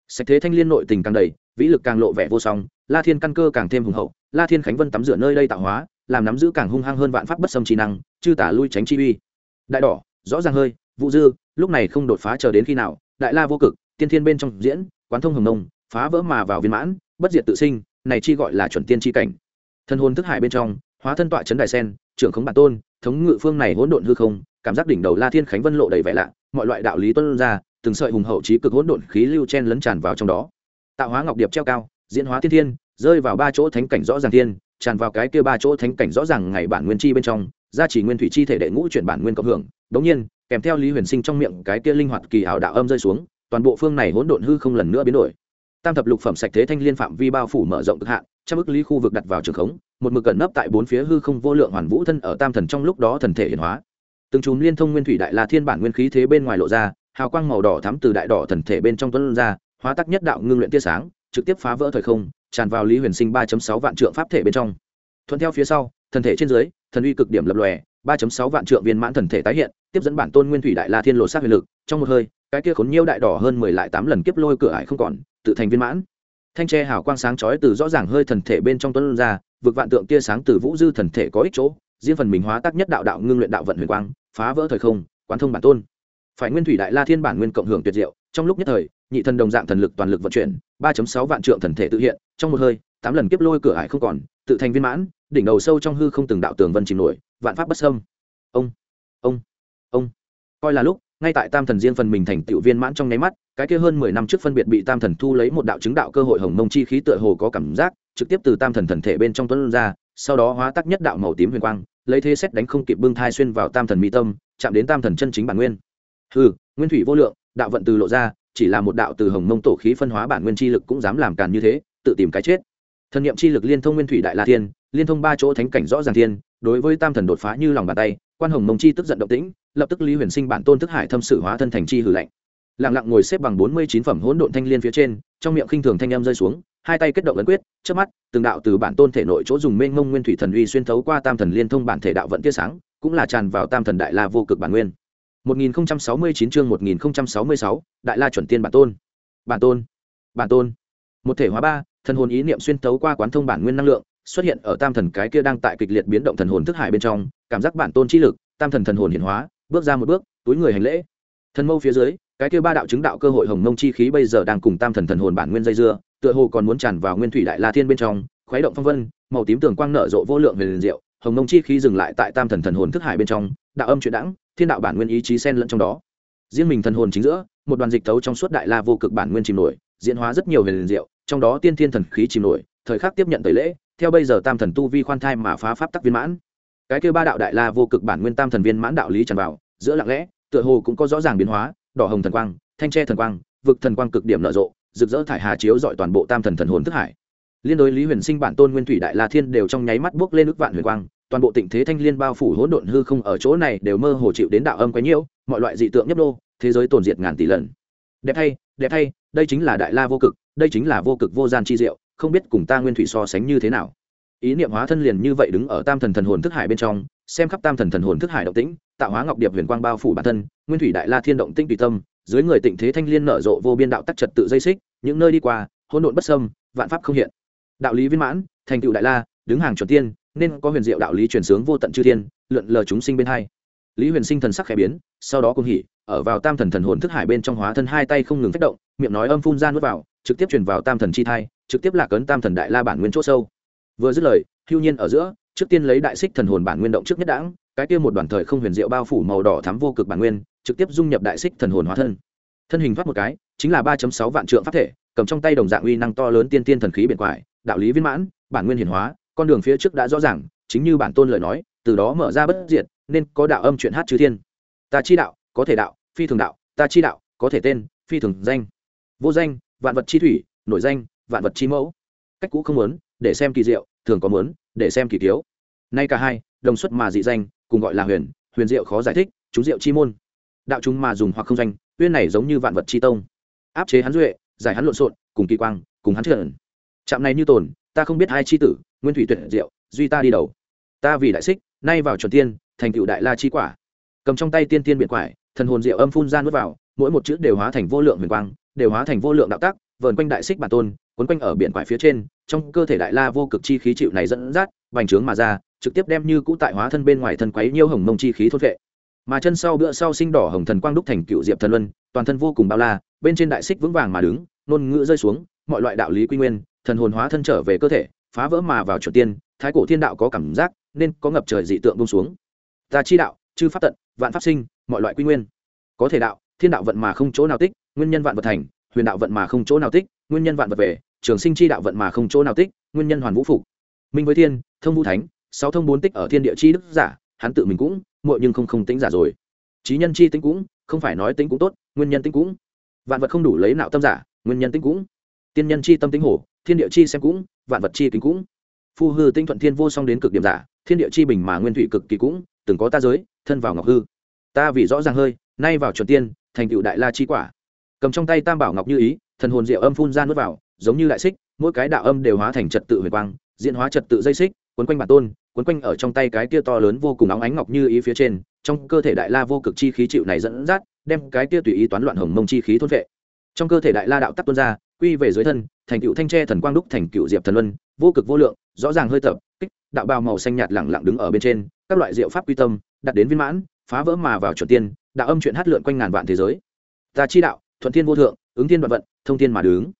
Sạch thế thanh liên nội tình càng đầy, vĩ lực càng lộ vẻ vô song, la thiên căn cơ càng thêm hùng hậu, la thiên khánh vân tắm rửa nơi đây tạo hóa làm nắm giữ càng hung hăng hơn vạn pháp bất xâm trí năng, chư tả lui tránh chi uy. Đại đỏ, rõ ràng hơi, vũ dư, lúc này không đột phá chờ đến khi nào, đại la vô cực, tiên thiên bên trong diễn, quán thông hồng nông, phá vỡ mà vào viên mãn, bất diệt tự sinh, này chi gọi là chuẩn tiên chi cảnh. Thân hồn thức hải bên trong, hóa thân tọa chấn đại sen, trưởng khống bản tôn, thống ngự phương này hỗn độn hư không, cảm giác đỉnh đầu la thiên khánh vân lộ đầy vẻ lạ, mọi loại đạo lý tuân ra, từng sợi hùng hậu trí cực hỗn độn khí lưu chen lấn tràn vào trong đó. Tạo hóa ngọc điệp treo cao, diễn hóa thiên thiên, rơi vào ba chỗ thánh cảnh rõ ràng thiên tràn vào cái kia ba chỗ thánh cảnh rõ ràng ngày bản nguyên chi bên trong, gia chỉ nguyên thủy chi thể đệ ngũ chuyển bản nguyên cộng hưởng. Đống nhiên, kèm theo lý huyền sinh trong miệng cái kia linh hoạt kỳ ảo đạo âm rơi xuống, toàn bộ phương này hỗn độn hư không lần nữa biến đổi. Tam thập lục phẩm sạch thế thanh liên phạm vi bao phủ mở rộng cực hạn, trăm ức lý khu vực đặt vào trường khống, một mực cẩn nấp tại bốn phía hư không vô lượng hoàn vũ thân ở tam thần trong lúc đó thần thể hiển hóa. Từng chùm liên thông nguyên thủy đại la thiên bản nguyên khí thế bên ngoài lộ ra, hào quang màu đỏ thắm từ đại đỏ thần thể bên trong tuấn ra, hóa tắc nhất đạo ngưng luyện tia sáng trực tiếp phá vỡ thời không, tràn vào lý huyền sinh ba sáu vạn trượng pháp thể bên trong. Thuận theo phía sau, thần thể trên dưới, thần uy cực điểm lập lòe, ba sáu vạn trượng viên mãn thần thể tái hiện, tiếp dẫn bản tôn nguyên thủy đại la thiên lộ sát huyền lực. Trong một hơi, cái kia khốn nhiêu đại đỏ hơn mười lại tám lần kiếp lôi cửa ải không còn, tự thành viên mãn. Thanh tre hào quang sáng chói từ rõ ràng hơi thần thể bên trong tuấn ra, vực vạn tượng tia sáng từ vũ dư thần thể có ích chỗ, riêng phần mình hóa tác nhất đạo đạo ngưng luyện đạo vận huyền quang, phá vỡ thời không, quán thông bản tôn. Phải nguyên thủy đại la thiên bản nguyên cộng hưởng tuyệt diệu, trong lúc nhất thời nhị thần đồng dạng thần lực toàn lực vận chuyển, ba sáu vạn trượng thần thể tự hiện, trong một hơi, tám lần kiếp lôi cửa ải không còn, tự thành viên mãn, đỉnh đầu sâu trong hư không từng đạo tường vân chìm nổi, vạn pháp bất sâm ông ông ông. Coi là lúc, ngay tại tam thần riêng phần mình thành tựu viên mãn trong nháy mắt, cái kia hơn mười năm trước phân biệt bị tam thần thu lấy một đạo chứng đạo cơ hội hồng mông chi khí tựa hồ có cảm giác, trực tiếp từ tam thần thần thể bên trong tuấn ra, sau đó hóa tắc nhất đạo màu tím huyền quang, lấy thế xét đánh không kịp bưng thai xuyên vào tam thần mỹ tâm, chạm đến tam thần chân chính bản nguyên. Hừ, nguyên thủy vô lượng, đạo vận từ lộ ra chỉ là một đạo từ hồng mông tổ khí phân hóa bản nguyên chi lực cũng dám làm càn như thế, tự tìm cái chết. Thần niệm chi lực liên thông nguyên thủy đại la thiên, liên thông ba chỗ thánh cảnh rõ ràng thiên, đối với tam thần đột phá như lòng bàn tay, quan hồng mông chi tức giận động tĩnh, lập tức lý huyền sinh bản tôn thức hải thâm sử hóa thân thành chi hử lạnh. Lặng lặng ngồi xếp bằng bốn mươi chín phẩm hỗn độn thanh liên phía trên, trong miệng khinh thường thanh âm rơi xuống, hai tay kết động ấn quyết trước mắt, từng đạo từ bản tôn thể nội chỗ dùng mênh mông nguyên thủy thần uy xuyên thấu qua tam thần liên thông bản thể đạo vận tia sáng, cũng là tràn vào tam thần đại la vô cực bản nguyên. 1069 chương 1066, đại la chuẩn tiên bản tôn. Bản tôn bản tôn. Một thể hóa ba thần hồn ý niệm xuyên thấu qua quán thông bản nguyên năng lượng xuất hiện ở tam thần cái kia đang tại kịch liệt biến động thần hồn thức hải bên trong cảm giác bản tôn chi lực tam thần thần hồn hiển hóa bước ra một bước túi người hành lễ. Thần mâu phía dưới cái kia ba đạo chứng đạo cơ hội hồng mông chi khí bây giờ đang cùng tam thần thần hồn bản nguyên dây dưa tựa hồ còn muốn tràn vào nguyên thủy đại la thiên bên trong khuấy động phong vân màu tím tường quang nở rộ vô lượng về liền diệu hồng mông chi khí dừng lại tại tam thần thần hồn thức hải bên trong đạo âm chuyện đãng thiên đạo bản nguyên ý chí xen lẫn trong đó. Riêng mình thần hồn chính giữa, một đoàn dịch tấu trong suốt đại la vô cực bản nguyên chìm nổi, diễn hóa rất nhiều về liền diệu, trong đó tiên thiên thần khí chìm nổi, thời khắc tiếp nhận tẩy lễ, theo bây giờ tam thần tu vi khoan thai mà phá pháp tắc viên mãn. Cái kêu ba đạo đại la vô cực bản nguyên tam thần viên mãn đạo lý tràn vào, giữa lặng lẽ, tựa hồ cũng có rõ ràng biến hóa, đỏ hồng thần quang, thanh tre thần quang, vực thần quang cực điểm nở rộ, rực rỡ thải hà chiếu dọi toàn bộ tam thần thần hồn thức hải. Liên đối lý huyền sinh bản tôn nguyên thủy đại la thiên đều trong nháy mắt bước lên ước vạn huyền quang toàn bộ tịnh thế thanh liên bao phủ hỗn độn hư không ở chỗ này đều mơ hồ chịu đến đạo âm quấy nhiễu, mọi loại dị tượng nhấp đô thế giới tồn diệt ngàn tỷ lần. Đẹp thay đẹp thay đây chính là đại la vô cực, đây chính là vô cực vô gian chi diệu, không biết cùng ta nguyên thủy so sánh như thế nào. Ý niệm hóa thân liền như vậy đứng ở tam thần thần hồn thức hải bên trong, xem khắp tam thần thần hồn thức hải động tĩnh, tạo hóa ngọc điệp huyền quang bao phủ bản thân, nguyên thủy đại la thiên động tinh tùy tâm, dưới người tịnh thế thanh liên nở rộ vô biên đạo tắc trật tự dây xích, những nơi đi qua, hỗn độn bất sâm vạn pháp không hiện. Đạo lý viên mãn, thành tựu đại la, đứng hàng chuẩn tiên nên có huyền diệu đạo lý truyền sướng vô tận chư thiên, lượn lờ chúng sinh bên hai. Lý huyền sinh thần sắc khẽ biến, sau đó cùng hỉ, ở vào tam thần thần hồn thức hải bên trong hóa thân hai tay không ngừng phát động, miệng nói âm phun ra nuốt vào, trực tiếp truyền vào tam thần chi thai, trực tiếp lạc ấn tam thần đại la bản nguyên chỗ sâu. Vừa dứt lời, hưu nhiên ở giữa, trước tiên lấy đại xích thần hồn bản nguyên động trước nhất đãng, cái kia một đoàn thời không huyền diệu bao phủ màu đỏ thắm vô cực bản nguyên, trực tiếp dung nhập đại xích thần hồn hóa thân. Thân hình thoát một cái, chính là ba sáu vạn trượng pháp thể, cầm trong tay đồng dạng uy năng to lớn tiên tiên thần khí biển quải, đạo lý viên mãn, bản nguyên hiển hóa con đường phía trước đã rõ ràng, chính như bản tôn lời nói, từ đó mở ra bất diệt, nên có đạo âm chuyện hát chư thiên. Ta chi đạo, có thể đạo, phi thường đạo, ta chi đạo, có thể tên, phi thường danh. Vô danh, vạn vật chi thủy, nội danh, vạn vật chi mẫu. Cách cũ không muốn, để xem kỳ diệu, thường có muốn, để xem kỳ thiếu. Nay cả hai, đồng xuất mà dị danh, cùng gọi là huyền huyền diệu khó giải thích, chúng diệu chi môn. Đạo chúng mà dùng hoặc không danh uyên này giống như vạn vật chi tông. Áp chế hắn duệ, giải hắn lộn xộn, cùng kỳ quang, cùng hắn trợn trạm này như tồn ta không biết hai chi tử, nguyên thủy tuyệt diệu, duy ta đi đầu. Ta vì đại xích, nay vào chuẩn tiên, thành tựu đại la chi quả. Cầm trong tay tiên tiên biệt quải, thần hồn diệu âm phun ra nuốt vào, mỗi một chữ đều hóa thành vô lượng huyền quang, đều hóa thành vô lượng đạo tác vờn quanh đại xích bản tôn, quấn quanh ở biển quải phía trên, trong cơ thể đại la vô cực chi khí chịu này dẫn dắt, vành trướng mà ra, trực tiếp đem như cũ tại hóa thân bên ngoài thân quấy nhiêu hồng mông chi khí thốt vệ mà chân sau bữa sau sinh đỏ hồng thần quang đúc thành cựu diệp thần luân, toàn thân vô cùng bao la, bên trên đại xích vững vàng mà đứng nôn ngữ rơi xuống, mọi loại đạo lý quy nguyên thần hồn hóa thân trở về cơ thể, phá vỡ mà vào chuẩn tiên, thái cổ thiên đạo có cảm giác, nên có ngập trời dị tượng bông xuống. Ta chi đạo, chư pháp tận, vạn pháp sinh, mọi loại quy nguyên. Có thể đạo, thiên đạo vận mà không chỗ nào tích, nguyên nhân vạn vật thành, huyền đạo vận mà không chỗ nào tích, nguyên nhân vạn vật về, trường sinh chi đạo vận mà không chỗ nào tích, nguyên nhân hoàn vũ phục. Minh với thiên, thông vũ thánh, sáu thông bốn tích ở thiên địa chi đức giả, hắn tự mình cũng, muội nhưng không không tính giả rồi. Trí nhân chi tính cũng, không phải nói tính cũng tốt, nguyên nhân tính cũng. Vạn vật không đủ lấy nạo tâm giả, nguyên nhân tính cũng. Tiên nhân chi tâm tính hổ thiên địa chi xem cũng, vạn vật chi kính cũng. Phu hư tinh thuận thiên vô song đến cực điểm giả, thiên địa chi bình mà nguyên thủy cực kỳ cũng, từng có ta giới, thân vào ngọc hư. Ta vì rõ ràng hơi, nay vào chuẩn tiên, thành tựu đại la chi quả. Cầm trong tay tam bảo ngọc như ý, thần hồn diệu âm phun ra nuốt vào, giống như đại xích, mỗi cái đạo âm đều hóa thành trật tự huyền quang, diễn hóa trật tự dây xích, quấn quanh bản tôn, quấn quanh ở trong tay cái kia to lớn vô cùng nóng ánh ngọc như ý phía trên, trong cơ thể đại la vô cực chi khí chịu này dẫn dắt, đem cái kia tùy ý toán loạn hồng mông chi khí thôn vệ trong cơ thể đại la đạo tắc tuôn ra quy về dưới thân, thành cựu thanh tre thần quang đúc thành cựu diệp thần luân, vô cực vô lượng, rõ ràng hơi tập, kích, đạo bào màu xanh nhạt lẳng lặng đứng ở bên trên, các loại diệu pháp quy tâm, đặt đến viên mãn, phá vỡ mà vào chuẩn tiên, đạo âm chuyện hát lượn quanh ngàn vạn thế giới. Ta chi đạo, thuận thiên vô thượng, ứng thiên đoạn vận, thông thiên mà đứng.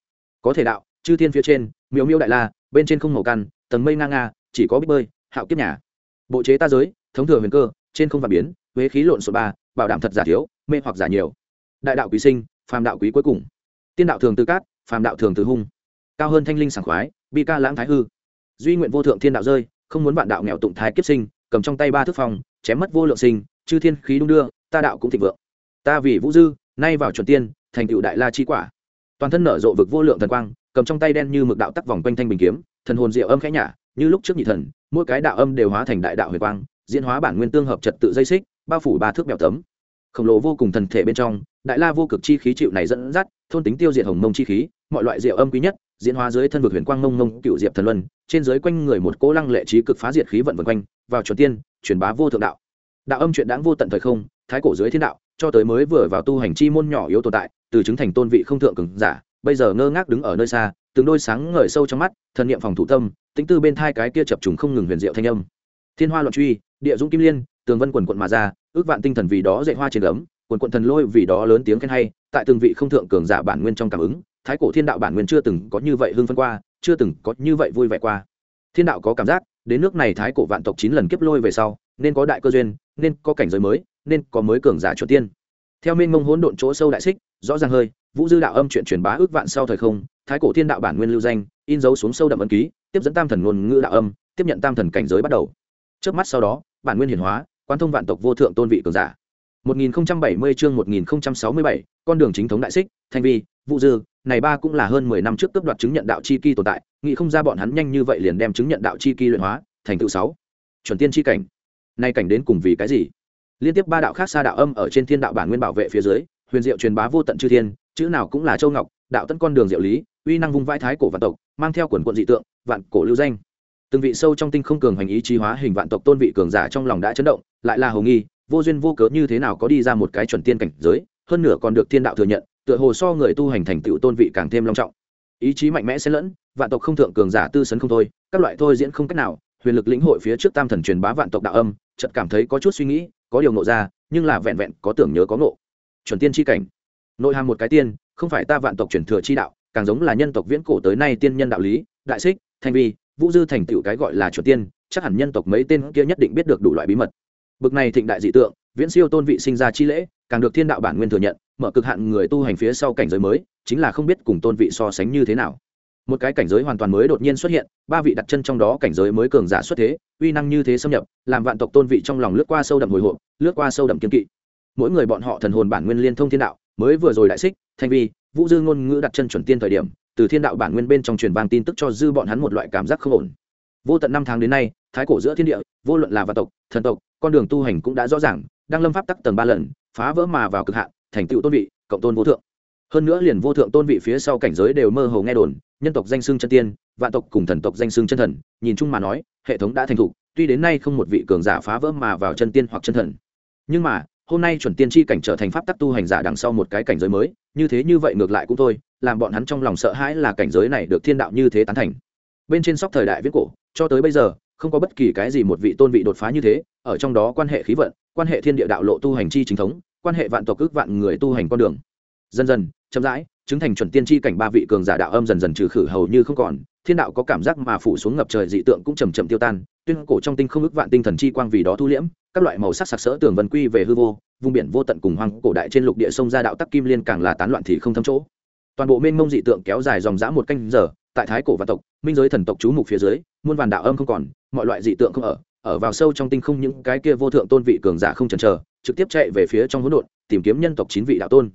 Có thể đạo, chư thiên phía trên miếu miêu đại la, bên trên không màu căn tầng mây ngang nga, chỉ có biết bơi, hạo kiếp nhà. Bộ chế ta giới, thống thừa huyền cơ, trên không và biến, huế khí lộn số ba, bảo đảm thật giả thiếu, mê hoặc giả nhiều. Đại đạo quý sinh, phàm đạo quý cuối cùng. Tiên đạo thường tư cát phàm đạo thường từ hung. Cao hơn thanh linh sảng khoái, bi ca lãng thái hư. Duy nguyện vô thượng thiên đạo rơi, không muốn vạn đạo nghèo tụng thái kiếp sinh, cầm trong tay ba thước phong, chém mất vô lượng sinh, chư thiên khí đung đưa, ta đạo cũng thịnh vượng. Ta vì vũ dư, nay vào chuẩn tiên, thành tựu đại la chi quả. Toàn thân nở rộ vực vô lượng thần quang, cầm trong tay đen như mực đạo tắc vòng quanh thanh bình kiếm, thần hồn diệu âm khẽ nhả, như lúc trước nhị thần, mỗi cái đạo âm đều hóa thành đại đạo huyền quang, diễn hóa bản nguyên tương hợp trật tự dây xích, bao phủ ba thước bèo tấm khổng lồ vô cùng thần thể bên trong, đại la vô cực chi khí chịu này dẫn dắt, thôn tính tiêu diệt hồng mông chi khí, mọi loại diệu âm quý nhất, diễn hóa dưới thân vực huyền quang mông mông, cựu diệp thần luân, trên dưới quanh người một cố lăng lệ trí cực phá diệt khí vận vần quanh, vào chuẩn tiên, truyền bá vô thượng đạo. Đạo âm chuyện đáng vô tận thời không, thái cổ dưới thiên đạo, cho tới mới vừa vào tu hành chi môn nhỏ yếu tồn tại, từ chứng thành tôn vị không thượng cường giả, bây giờ ngơ ngác đứng ở nơi xa, từng đôi sáng ngời sâu trong mắt, thần niệm phòng thủ tâm, tính tư bên thai cái kia chập trùng không ngừng huyền diệu thanh âm. Thiên hoa loạn truy địa dũng kim liên, tường vân quần quận mà ra, ước vạn tinh thần vì đó dạy hoa trên gấm, quần quận thần lôi vì đó lớn tiếng khen hay, tại từng vị không thượng cường giả bản nguyên trong cảm ứng, thái cổ thiên đạo bản nguyên chưa từng có như vậy hưng phân qua, chưa từng có như vậy vui vẻ qua. Thiên đạo có cảm giác, đến nước này thái cổ vạn tộc chín lần kiếp lôi về sau, nên có đại cơ duyên, nên có cảnh giới mới, nên có mới cường giả chuẩn tiên. Theo minh mông hỗn độn chỗ sâu đại xích, rõ ràng hơi, vũ dư đạo âm chuyện truyền bá ước vạn sau thời không, thái cổ thiên đạo bản nguyên lưu danh, in dấu xuống sâu đậm ấn ký, tiếp dẫn tam thần ngôn ngữ đạo âm, tiếp nhận tam thần cảnh giới bắt đầu. Trước mắt sau đó bản nguyên hiển hóa quan thông vạn tộc vô thượng tôn vị cường giả 1070 chương 1067, con đường chính thống đại xích, thanh vi, vũ dư, này ba cũng là hơn 10 năm trước cấp đoạt chứng nhận đạo chi kỳ tồn tại, nghĩ không ra bọn hắn nhanh như vậy liền đem chứng nhận đạo chi kỳ luyện hóa, thành tựu 6. Chuẩn tiên chi cảnh. Nay cảnh đến cùng vì cái gì? Liên tiếp ba đạo khác xa đạo âm ở trên thiên đạo bản nguyên bảo vệ phía dưới, huyền diệu truyền bá vô tận chư thiên, chữ nào cũng là châu ngọc, đạo tận con đường diệu lý, uy năng vung vãi thái cổ vạn tộc, mang theo quần quận dị tượng, vạn cổ lưu danh. Từng vị sâu trong tinh không cường hành ý chí hóa hình vạn tộc tôn vị cường giả trong lòng đã chấn động, lại là hồ nghi, vô duyên vô cớ như thế nào có đi ra một cái chuẩn tiên cảnh giới hơn nửa còn được thiên đạo thừa nhận tựa hồ so người tu hành thành tựu tôn vị càng thêm long trọng. Ý chí mạnh mẽ xen lẫn vạn tộc không thượng cường giả tư sấn không thôi các loại thôi diễn không cách nào huyền lực lĩnh hội phía trước tam thần truyền bá vạn tộc đạo âm chợt cảm thấy có chút suy nghĩ có điều ngộ ra nhưng là vẹn vẹn có tưởng nhớ có ngộ. Chuẩn tiên chi cảnh. Nội hàm một cái tiên không phải ta vạn tộc truyền thừa chi đạo càng giống là nhân tộc viễn cổ tới nay tiên nhân đạo lý đại xích thanh vi vũ dư thành tựu cái gọi là chuẩn tiên, chắc hẳn nhân tộc mấy tên kia nhất định biết được đủ loại bí mật. Bực này thịnh đại dị tượng, viễn siêu tôn vị sinh ra chi lễ, càng được thiên đạo bản nguyên thừa nhận, mở cực hạn người tu hành phía sau cảnh giới mới, chính là không biết cùng tôn vị so sánh như thế nào. Một cái cảnh giới hoàn toàn mới đột nhiên xuất hiện, ba vị đặt chân trong đó cảnh giới mới cường giả xuất thế, uy năng như thế xâm nhập, làm vạn tộc tôn vị trong lòng lướt qua sâu đậm hồi hộp, lướt qua sâu đậm kiên kỵ. Mỗi người bọn họ thần hồn bản nguyên liên thông thiên đạo, mới vừa rồi đại xích thanh vi, vũ dư ngôn ngữ đặt chân chuẩn tiên thời điểm từ thiên đạo bản nguyên bên trong truyền vang tin tức cho dư bọn hắn một loại cảm giác không ổn. Vô tận năm tháng đến nay, thái cổ giữa thiên địa, vô luận là vạn tộc, thần tộc, con đường tu hành cũng đã rõ ràng, đang lâm pháp tắc tầng ba lần, phá vỡ mà vào cực hạn, thành tựu tôn vị, cộng tôn vô thượng. Hơn nữa liền vô thượng tôn vị phía sau cảnh giới đều mơ hồ nghe đồn, nhân tộc danh xưng chân tiên, vạn tộc cùng thần tộc danh xưng chân thần, nhìn chung mà nói, hệ thống đã thành thục, tuy đến nay không một vị cường giả phá vỡ mà vào chân tiên hoặc chân thần. Nhưng mà, hôm nay chuẩn tiên tri cảnh trở thành pháp tắc tu hành giả đằng sau một cái cảnh giới mới, như thế như vậy ngược lại cũng thôi làm bọn hắn trong lòng sợ hãi là cảnh giới này được thiên đạo như thế tán thành. Bên trên sóc thời đại viết cổ, cho tới bây giờ, không có bất kỳ cái gì một vị tôn vị đột phá như thế, ở trong đó quan hệ khí vận, quan hệ thiên địa đạo lộ tu hành chi chính thống, quan hệ vạn tộc ước vạn người tu hành con đường. Dần dần, chậm rãi, chứng thành chuẩn tiên tri cảnh ba vị cường giả đạo âm dần dần trừ khử hầu như không còn, thiên đạo có cảm giác mà phủ xuống ngập trời dị tượng cũng chầm chậm tiêu tan, tuyên cổ trong tinh không ước vạn tinh thần chi quang vì đó thu liễm, các loại màu sắc sặc sỡ tường vân quy về hư vô, vùng biển vô tận cùng hoang cổ đại trên lục địa sông ra đạo tắc kim liên càng là tán loạn thì không thấm chỗ toàn bộ mênh mông dị tượng kéo dài dòng dã một canh giờ, tại thái cổ và tộc, minh giới thần tộc chú mục phía dưới, muôn vàn đạo âm không còn, mọi loại dị tượng không ở ở vào sâu trong tinh không những cái kia vô thượng tôn vị cường giả không chần chờ, trực tiếp chạy về phía trong hỗn độn, tìm kiếm nhân tộc chín vị đạo tôn.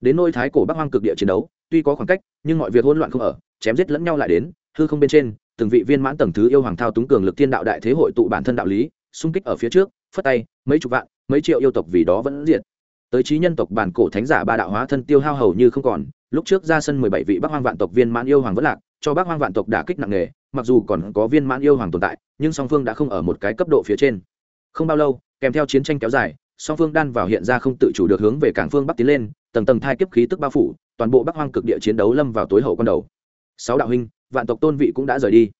Đến nôi thái cổ bắc hoang cực địa chiến đấu, tuy có khoảng cách, nhưng mọi việc hỗn loạn không ở, chém giết lẫn nhau lại đến, hư không bên trên, từng vị viên mãn tầng thứ yêu hoàng thao túng cường lực thiên đạo đại thế hội tụ bản thân đạo lý, xung kích ở phía trước, phất tay, mấy chục vạn, mấy triệu yêu tộc vì đó vẫn diệt. Tới trí nhân tộc bản cổ thánh giả ba đạo hóa thân tiêu hao hầu như không còn lúc trước ra sân mười bảy vị bắc hoang vạn tộc viên mãn yêu hoàng vẫn lạc, cho bắc hoang vạn tộc đả kích nặng nề, mặc dù còn có viên mãn yêu hoàng tồn tại, nhưng song phương đã không ở một cái cấp độ phía trên. Không bao lâu, kèm theo chiến tranh kéo dài, song phương đan vào hiện ra không tự chủ được hướng về cảng phương bắc tiến lên, tầng tầng thai kiếp khí tức bao phủ, toàn bộ bắc hoang cực địa chiến đấu lâm vào tối hậu con đầu. Sáu đạo huynh, vạn tộc tôn vị cũng đã rời đi.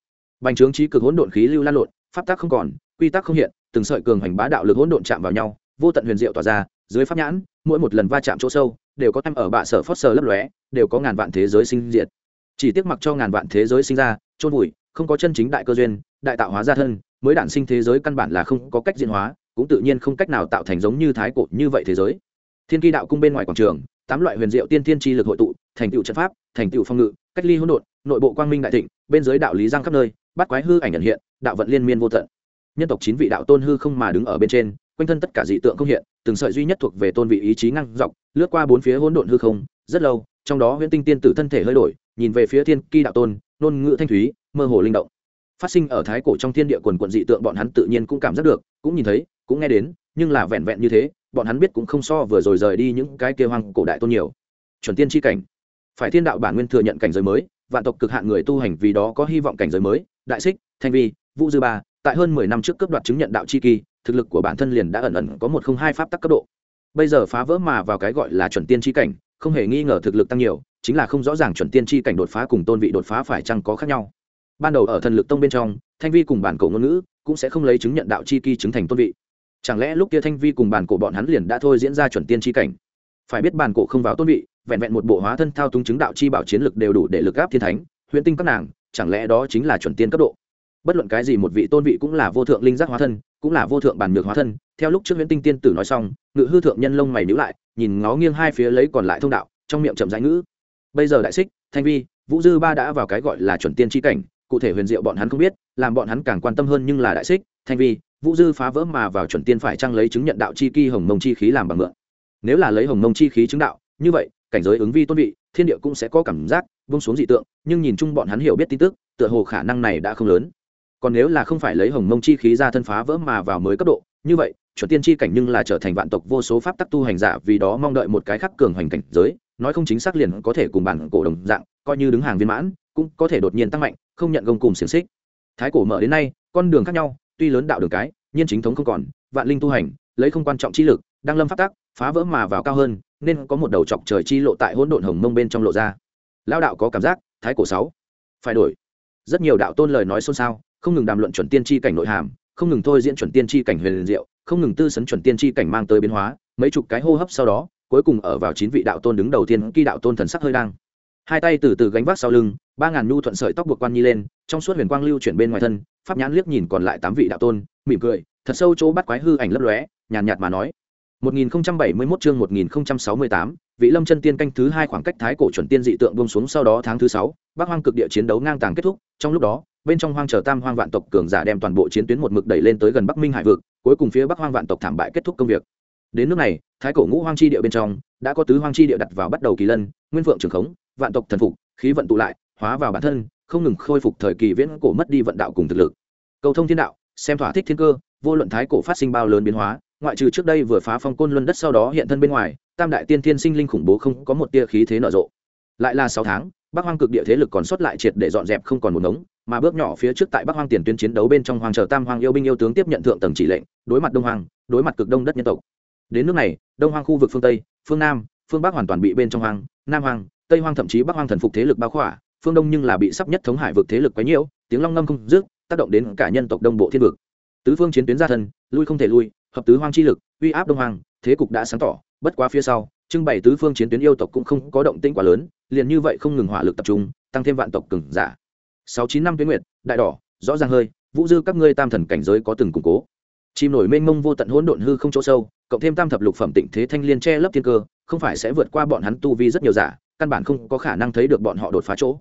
Bành trướng trí cực hỗn độn khí lưu lan lộn, pháp tắc không còn, quy tắc không hiện, từng sợi cường hành bá đạo lực hỗn độn chạm vào nhau, vô tận huyền diệu tỏa ra dưới pháp nhãn, mỗi một lần va chạm chỗ sâu đều có em ở bạ sở phớt sờ lấp lóe, đều có ngàn vạn thế giới sinh diệt. Chỉ tiếc mặc cho ngàn vạn thế giới sinh ra trôn vùi, không có chân chính đại cơ duyên, đại tạo hóa gia thân, mới đản sinh thế giới căn bản là không có cách diễn hóa, cũng tự nhiên không cách nào tạo thành giống như thái cổ như vậy thế giới. Thiên kỳ đạo cung bên ngoài quảng trường, tám loại huyền diệu tiên thiên tri lực hội tụ, thành tựu trận pháp, thành tựu phong ngự, cách ly hỗn độn, nội bộ quang minh đại thịnh, bên dưới đạo lý giang khắp nơi, bắt quái hư ảnh nhận hiện, đạo vận liên miên vô tận. Nhân tộc chín vị đạo tôn hư không mà đứng ở bên trên quanh thân tất cả dị tượng không hiện, từng sợi duy nhất thuộc về tôn vị ý chí ngăn dọc, lướt qua bốn phía hỗn độn hư không, rất lâu, trong đó huyễn tinh tiên tử thân thể hơi đổi, nhìn về phía thiên kỳ đạo tôn nôn ngữ thanh thúy, mơ hồ linh động. Phát sinh ở thái cổ trong thiên địa quần quận dị tượng bọn hắn tự nhiên cũng cảm giác được, cũng nhìn thấy, cũng nghe đến, nhưng là vẹn vẹn như thế, bọn hắn biết cũng không so vừa rồi rời đi những cái kia hoang cổ đại tôn nhiều. Chuẩn tiên tri cảnh. Phải thiên đạo bản nguyên thừa nhận cảnh giới mới, vạn tộc cực hạn người tu hành vì đó có hy vọng cảnh giới mới, đại xích, thanh vi, vũ dư ba, tại hơn mười năm trước cấp đoạt chứng nhận đạo chi kỳ thực lực của bản thân liền đã ẩn ẩn có một không hai pháp tắc cấp độ. Bây giờ phá vỡ mà vào cái gọi là chuẩn tiên tri cảnh, không hề nghi ngờ thực lực tăng nhiều, chính là không rõ ràng chuẩn tiên tri cảnh đột phá cùng tôn vị đột phá phải chăng có khác nhau. Ban đầu ở thần lực tông bên trong, thanh vi cùng bản cổ ngôn ngữ cũng sẽ không lấy chứng nhận đạo chi kỳ chứng thành tôn vị. Chẳng lẽ lúc kia thanh vi cùng bản cổ bọn hắn liền đã thôi diễn ra chuẩn tiên tri cảnh? Phải biết bản cổ không vào tôn vị, vẹn vẹn một bộ hóa thân thao túng chứng đạo chi bảo chiến lực đều đủ để lực gáp thiên thánh huyễn tinh các nàng, chẳng lẽ đó chính là chuẩn tiên cấp độ? Bất luận cái gì một vị tôn vị cũng là vô thượng linh giác hóa thân cũng là vô thượng bản nhược hóa thân, theo lúc trước nguyễn tinh tiên tử nói xong, ngự hư thượng nhân lông mày nhíu lại, nhìn ngó nghiêng hai phía lấy còn lại thông đạo, trong miệng chậm rãi ngữ. Bây giờ đại xích, thanh vi, vũ dư ba đã vào cái gọi là chuẩn tiên tri cảnh, cụ thể huyền diệu bọn hắn không biết, làm bọn hắn càng quan tâm hơn nhưng là đại xích, thanh vi, vũ dư phá vỡ mà vào chuẩn tiên phải trang lấy chứng nhận đạo chi kỳ hồng mông chi khí làm bằng mượn? Nếu là lấy hồng mông chi khí chứng đạo, như vậy, cảnh giới ứng vi tôn vị, thiên địa cũng sẽ có cảm giác vung xuống dị tượng, nhưng nhìn chung bọn hắn hiểu biết tin tức, tựa hồ khả năng này đã không lớn còn nếu là không phải lấy hồng mông chi khí ra thân phá vỡ mà vào mới cấp độ, như vậy, chuẩn tiên chi cảnh nhưng là trở thành vạn tộc vô số pháp tắc tu hành giả vì đó mong đợi một cái khắc cường hoành cảnh giới, nói không chính xác liền có thể cùng bản cổ đồng dạng, coi như đứng hàng viên mãn, cũng có thể đột nhiên tăng mạnh, không nhận gông cùng xiềng xích. Thái cổ mở đến nay, con đường khác nhau, tuy lớn đạo đường cái, nhiên chính thống không còn, vạn linh tu hành, lấy không quan trọng chi lực, đang lâm pháp tắc, phá vỡ mà vào cao hơn, nên có một đầu chọc trời chi lộ tại hỗn độn hồng mông bên trong lộ ra. Lao đạo có cảm giác, thái cổ sáu, phải đổi. Rất nhiều đạo tôn lời nói xôn xao không ngừng đàm luận chuẩn tiên tri cảnh nội hàm không ngừng thôi diễn chuẩn tiên tri cảnh huyền liền diệu không ngừng tư sấn chuẩn tiên tri cảnh mang tới biến hóa mấy chục cái hô hấp sau đó cuối cùng ở vào chín vị đạo tôn đứng đầu tiên khi đạo tôn thần sắc hơi đang. Hai tay từ từ gánh vác sau lưng ba ngàn nhu thuận sợi tóc buộc quan nhi lên trong suốt huyền quang lưu chuyển bên ngoài thân pháp nhãn liếc nhìn còn lại tám vị đạo tôn mỉm cười thật sâu chỗ bắt quái hư ảnh lấp lóe nhàn nhạt mà nói. 1071 chương 1068, Vị Lâm chân tiên canh thứ hai khoảng cách thái cổ chuẩn tiên dị tượng buông xuống sau đó tháng thứ sáu Bắc Hoang cực địa chiến đấu ngang tàng kết thúc, trong lúc đó, bên trong hoang chờ tam hoang vạn tộc cường giả đem toàn bộ chiến tuyến một mực đẩy lên tới gần Bắc Minh hải vực, cuối cùng phía Bắc Hoang vạn tộc thảm bại kết thúc công việc. Đến nước này, thái cổ ngũ hoang chi địa bên trong, đã có tứ hoang chi địa đặt vào bắt đầu kỳ lân, nguyên phượng trường khống, vạn tộc thần phục, khí vận tụ lại, hóa vào bản thân, không ngừng khôi phục thời kỳ viễn cổ mất đi vận đạo cùng thực lực. Cầu thông thiên đạo, xem thỏa thích thiên cơ, vô luận thái cổ phát sinh bao lớn biến hóa, ngoại trừ trước đây vừa phá phong côn luân đất sau đó hiện thân bên ngoài, tam đại tiên thiên sinh linh khủng bố không có một tia khí thế nở rộ. Lại là sáu tháng, bắc hoang cực địa thế lực còn sót lại triệt để dọn dẹp không còn một ngống, mà bước nhỏ phía trước tại bắc hoang tiền tuyến chiến đấu bên trong hoàng chờ tam hoàng yêu binh yêu tướng tiếp nhận thượng tầng chỉ lệnh, đối mặt đông hoàng đối mặt cực đông đất nhân tộc. Đến nước này, đông hoàng khu vực phương tây, phương nam, phương bắc hoàn toàn bị bên trong hoàng nam hoàng tây hoàng thậm chí bắc hoàng thần phục thế lực bao khỏa, phương đông nhưng là bị sắp nhất thống hải vực thế lực quấy nhiễu, tiếng long ngâm không dứt, tác động đến cả nhân tộc đông bộ thiên vực. Tứ phương chiến tuyến ra thân, lui không thể lui hợp tứ hoang chi lực, uy áp đông hoàng thế cục đã sáng tỏ, bất quá phía sau, trưng bày tứ phương chiến tuyến yêu tộc cũng không có động tĩnh quá lớn, liền như vậy không ngừng hỏa lực tập trung, tăng thêm vạn tộc cừng giả. Sáu chín năm tuyến nguyệt, đại đỏ, rõ ràng hơi, vũ dư các ngươi tam thần cảnh giới có từng củng cố. Chim nổi mênh mông vô tận hỗn độn hư không chỗ sâu, cộng thêm tam thập lục phẩm tịnh thế thanh liên che lấp thiên cơ, không phải sẽ vượt qua bọn hắn tu vi rất nhiều giả, căn bản không có khả năng thấy được bọn họ đột phá chỗ.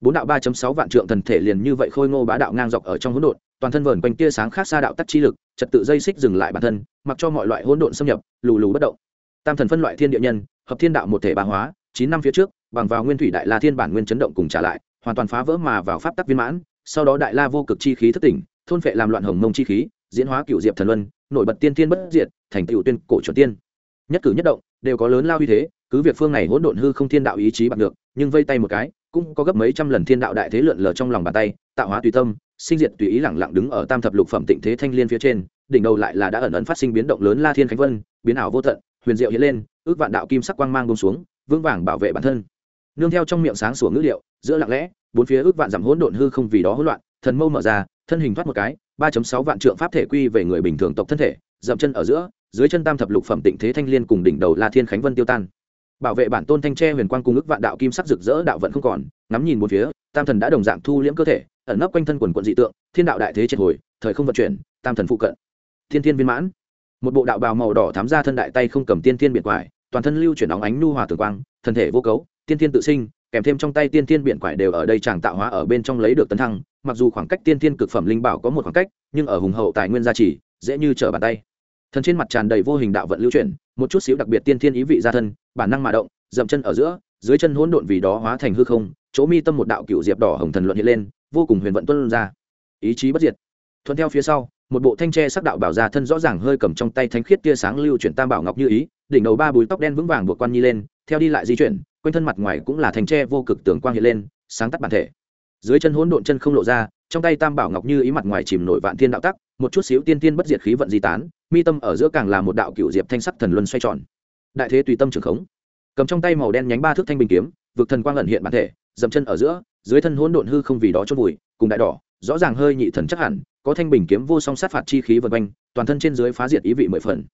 Bốn đạo ba sáu vạn trượng thần thể liền như vậy khôi ngô bá đạo ngang dọc ở trong hỗn độn toàn thân vờn quanh tia sáng khác xa đạo tắc chi lực, trật tự dây xích dừng lại bản thân, mặc cho mọi loại hỗn độn xâm nhập, lù lù bất động. Tam thần phân loại thiên địa nhân, hợp thiên đạo một thể bá hóa, chín năm phía trước, bằng vào nguyên thủy đại la thiên bản nguyên chấn động cùng trả lại, hoàn toàn phá vỡ mà vào pháp tắc viên mãn, sau đó đại la vô cực chi khí thất tỉnh, thôn phệ làm loạn hồng mông chi khí, diễn hóa cựu diệp thần luân, nổi bật tiên thiên bất diệt, thành cựu tuyên cổ chuẩn tiên. Nhất cử nhất động, đều có lớn lao uy thế, cứ việc phương này hỗn độn hư không thiên đạo ý chí bằng được nhưng vây tay một cái, cũng có gấp mấy trăm lần thiên đạo đại thế lượn lờ trong lòng bàn tay, tạo hóa tùy tâm sinh diệt tùy ý lẳng lặng đứng ở tam thập lục phẩm tịnh thế thanh liên phía trên, đỉnh đầu lại là đã ẩn ẩn phát sinh biến động lớn la thiên khánh vân, biến ảo vô tận, huyền diệu hiện lên, ước vạn đạo kim sắc quang mang bông xuống, vững vàng bảo vệ bản thân. Nương theo trong miệng sáng sủa ngữ liệu giữa lặng lẽ, bốn phía ước vạn giảm hỗn độn hư không vì đó hỗn loạn, thần mâu mở ra, thân hình thoát một cái, ba sáu vạn trượng pháp thể quy về người bình thường tộc thân thể, dậm chân ở giữa, dưới chân tam thập lục phẩm tịnh thế thanh liên cùng đỉnh đầu la thiên khánh vân tiêu tan bảo vệ bản tôn thanh tre huyền quang cung ức vạn đạo kim sắc rực rỡ đạo vận không còn, ngắm nhìn một phía, tam thần đã đồng dạng thu liễm cơ thể, ẩn nấp quanh thân quần quận dị tượng, thiên đạo đại thế triệt hồi, thời không vận chuyển, tam thần phụ cận. Thiên thiên viên mãn. Một bộ đạo bào màu đỏ thám ra thân đại tay không cầm tiên thiên biển quải, toàn thân lưu chuyển óng ánh nu hòa tường quang, thân thể vô cấu, tiên thiên tự sinh, kèm thêm trong tay tiên thiên biển quải đều ở đây chàng tạo hóa ở bên trong lấy được tấn thăng, mặc dù khoảng cách tiên thiên cực phẩm linh bảo có một khoảng cách, nhưng ở hùng hậu tài nguyên gia trì, dễ như trở bàn tay. Thần trên mặt tràn đầy vô hình đạo vận lưu chuyển, một chút xíu đặc biệt tiên thiên ý vị gia thân bản năng mà động, dậm chân ở giữa, dưới chân hỗn độn vì đó hóa thành hư không, chỗ mi tâm một đạo cựu diệp đỏ hồng thần luận hiện lên, vô cùng huyền vận tuân ra. Ý chí bất diệt. Thuận theo phía sau, một bộ thanh tre sắc đạo bảo ra thân rõ ràng hơi cầm trong tay thánh khiết tia sáng lưu chuyển tam bảo ngọc như ý, đỉnh đầu ba búi tóc đen vững vàng buộc quan nhi lên, theo đi lại di chuyển, quanh thân mặt ngoài cũng là thanh tre vô cực tường quang hiện lên, sáng tắt bản thể. Dưới chân hỗn độn chân không lộ ra, trong tay tam bảo ngọc như ý mặt ngoài chìm nổi vạn thiên đạo tắc, một chút xíu tiên tiên bất diệt khí vận di tán, mi tâm ở giữa càng là một đạo cựu diệp thanh sắc thần luân xoay tròn đại thế tùy tâm trường khống. Cầm trong tay màu đen nhánh ba thước thanh bình kiếm, vực thần quang ẩn hiện bản thể, dậm chân ở giữa, dưới thân hỗn độn hư không vì đó chôn vùi, cùng đại đỏ, rõ ràng hơi nhị thần chắc hẳn, có thanh bình kiếm vô song sát phạt chi khí vần quanh, toàn thân trên dưới phá diệt ý vị mười phần.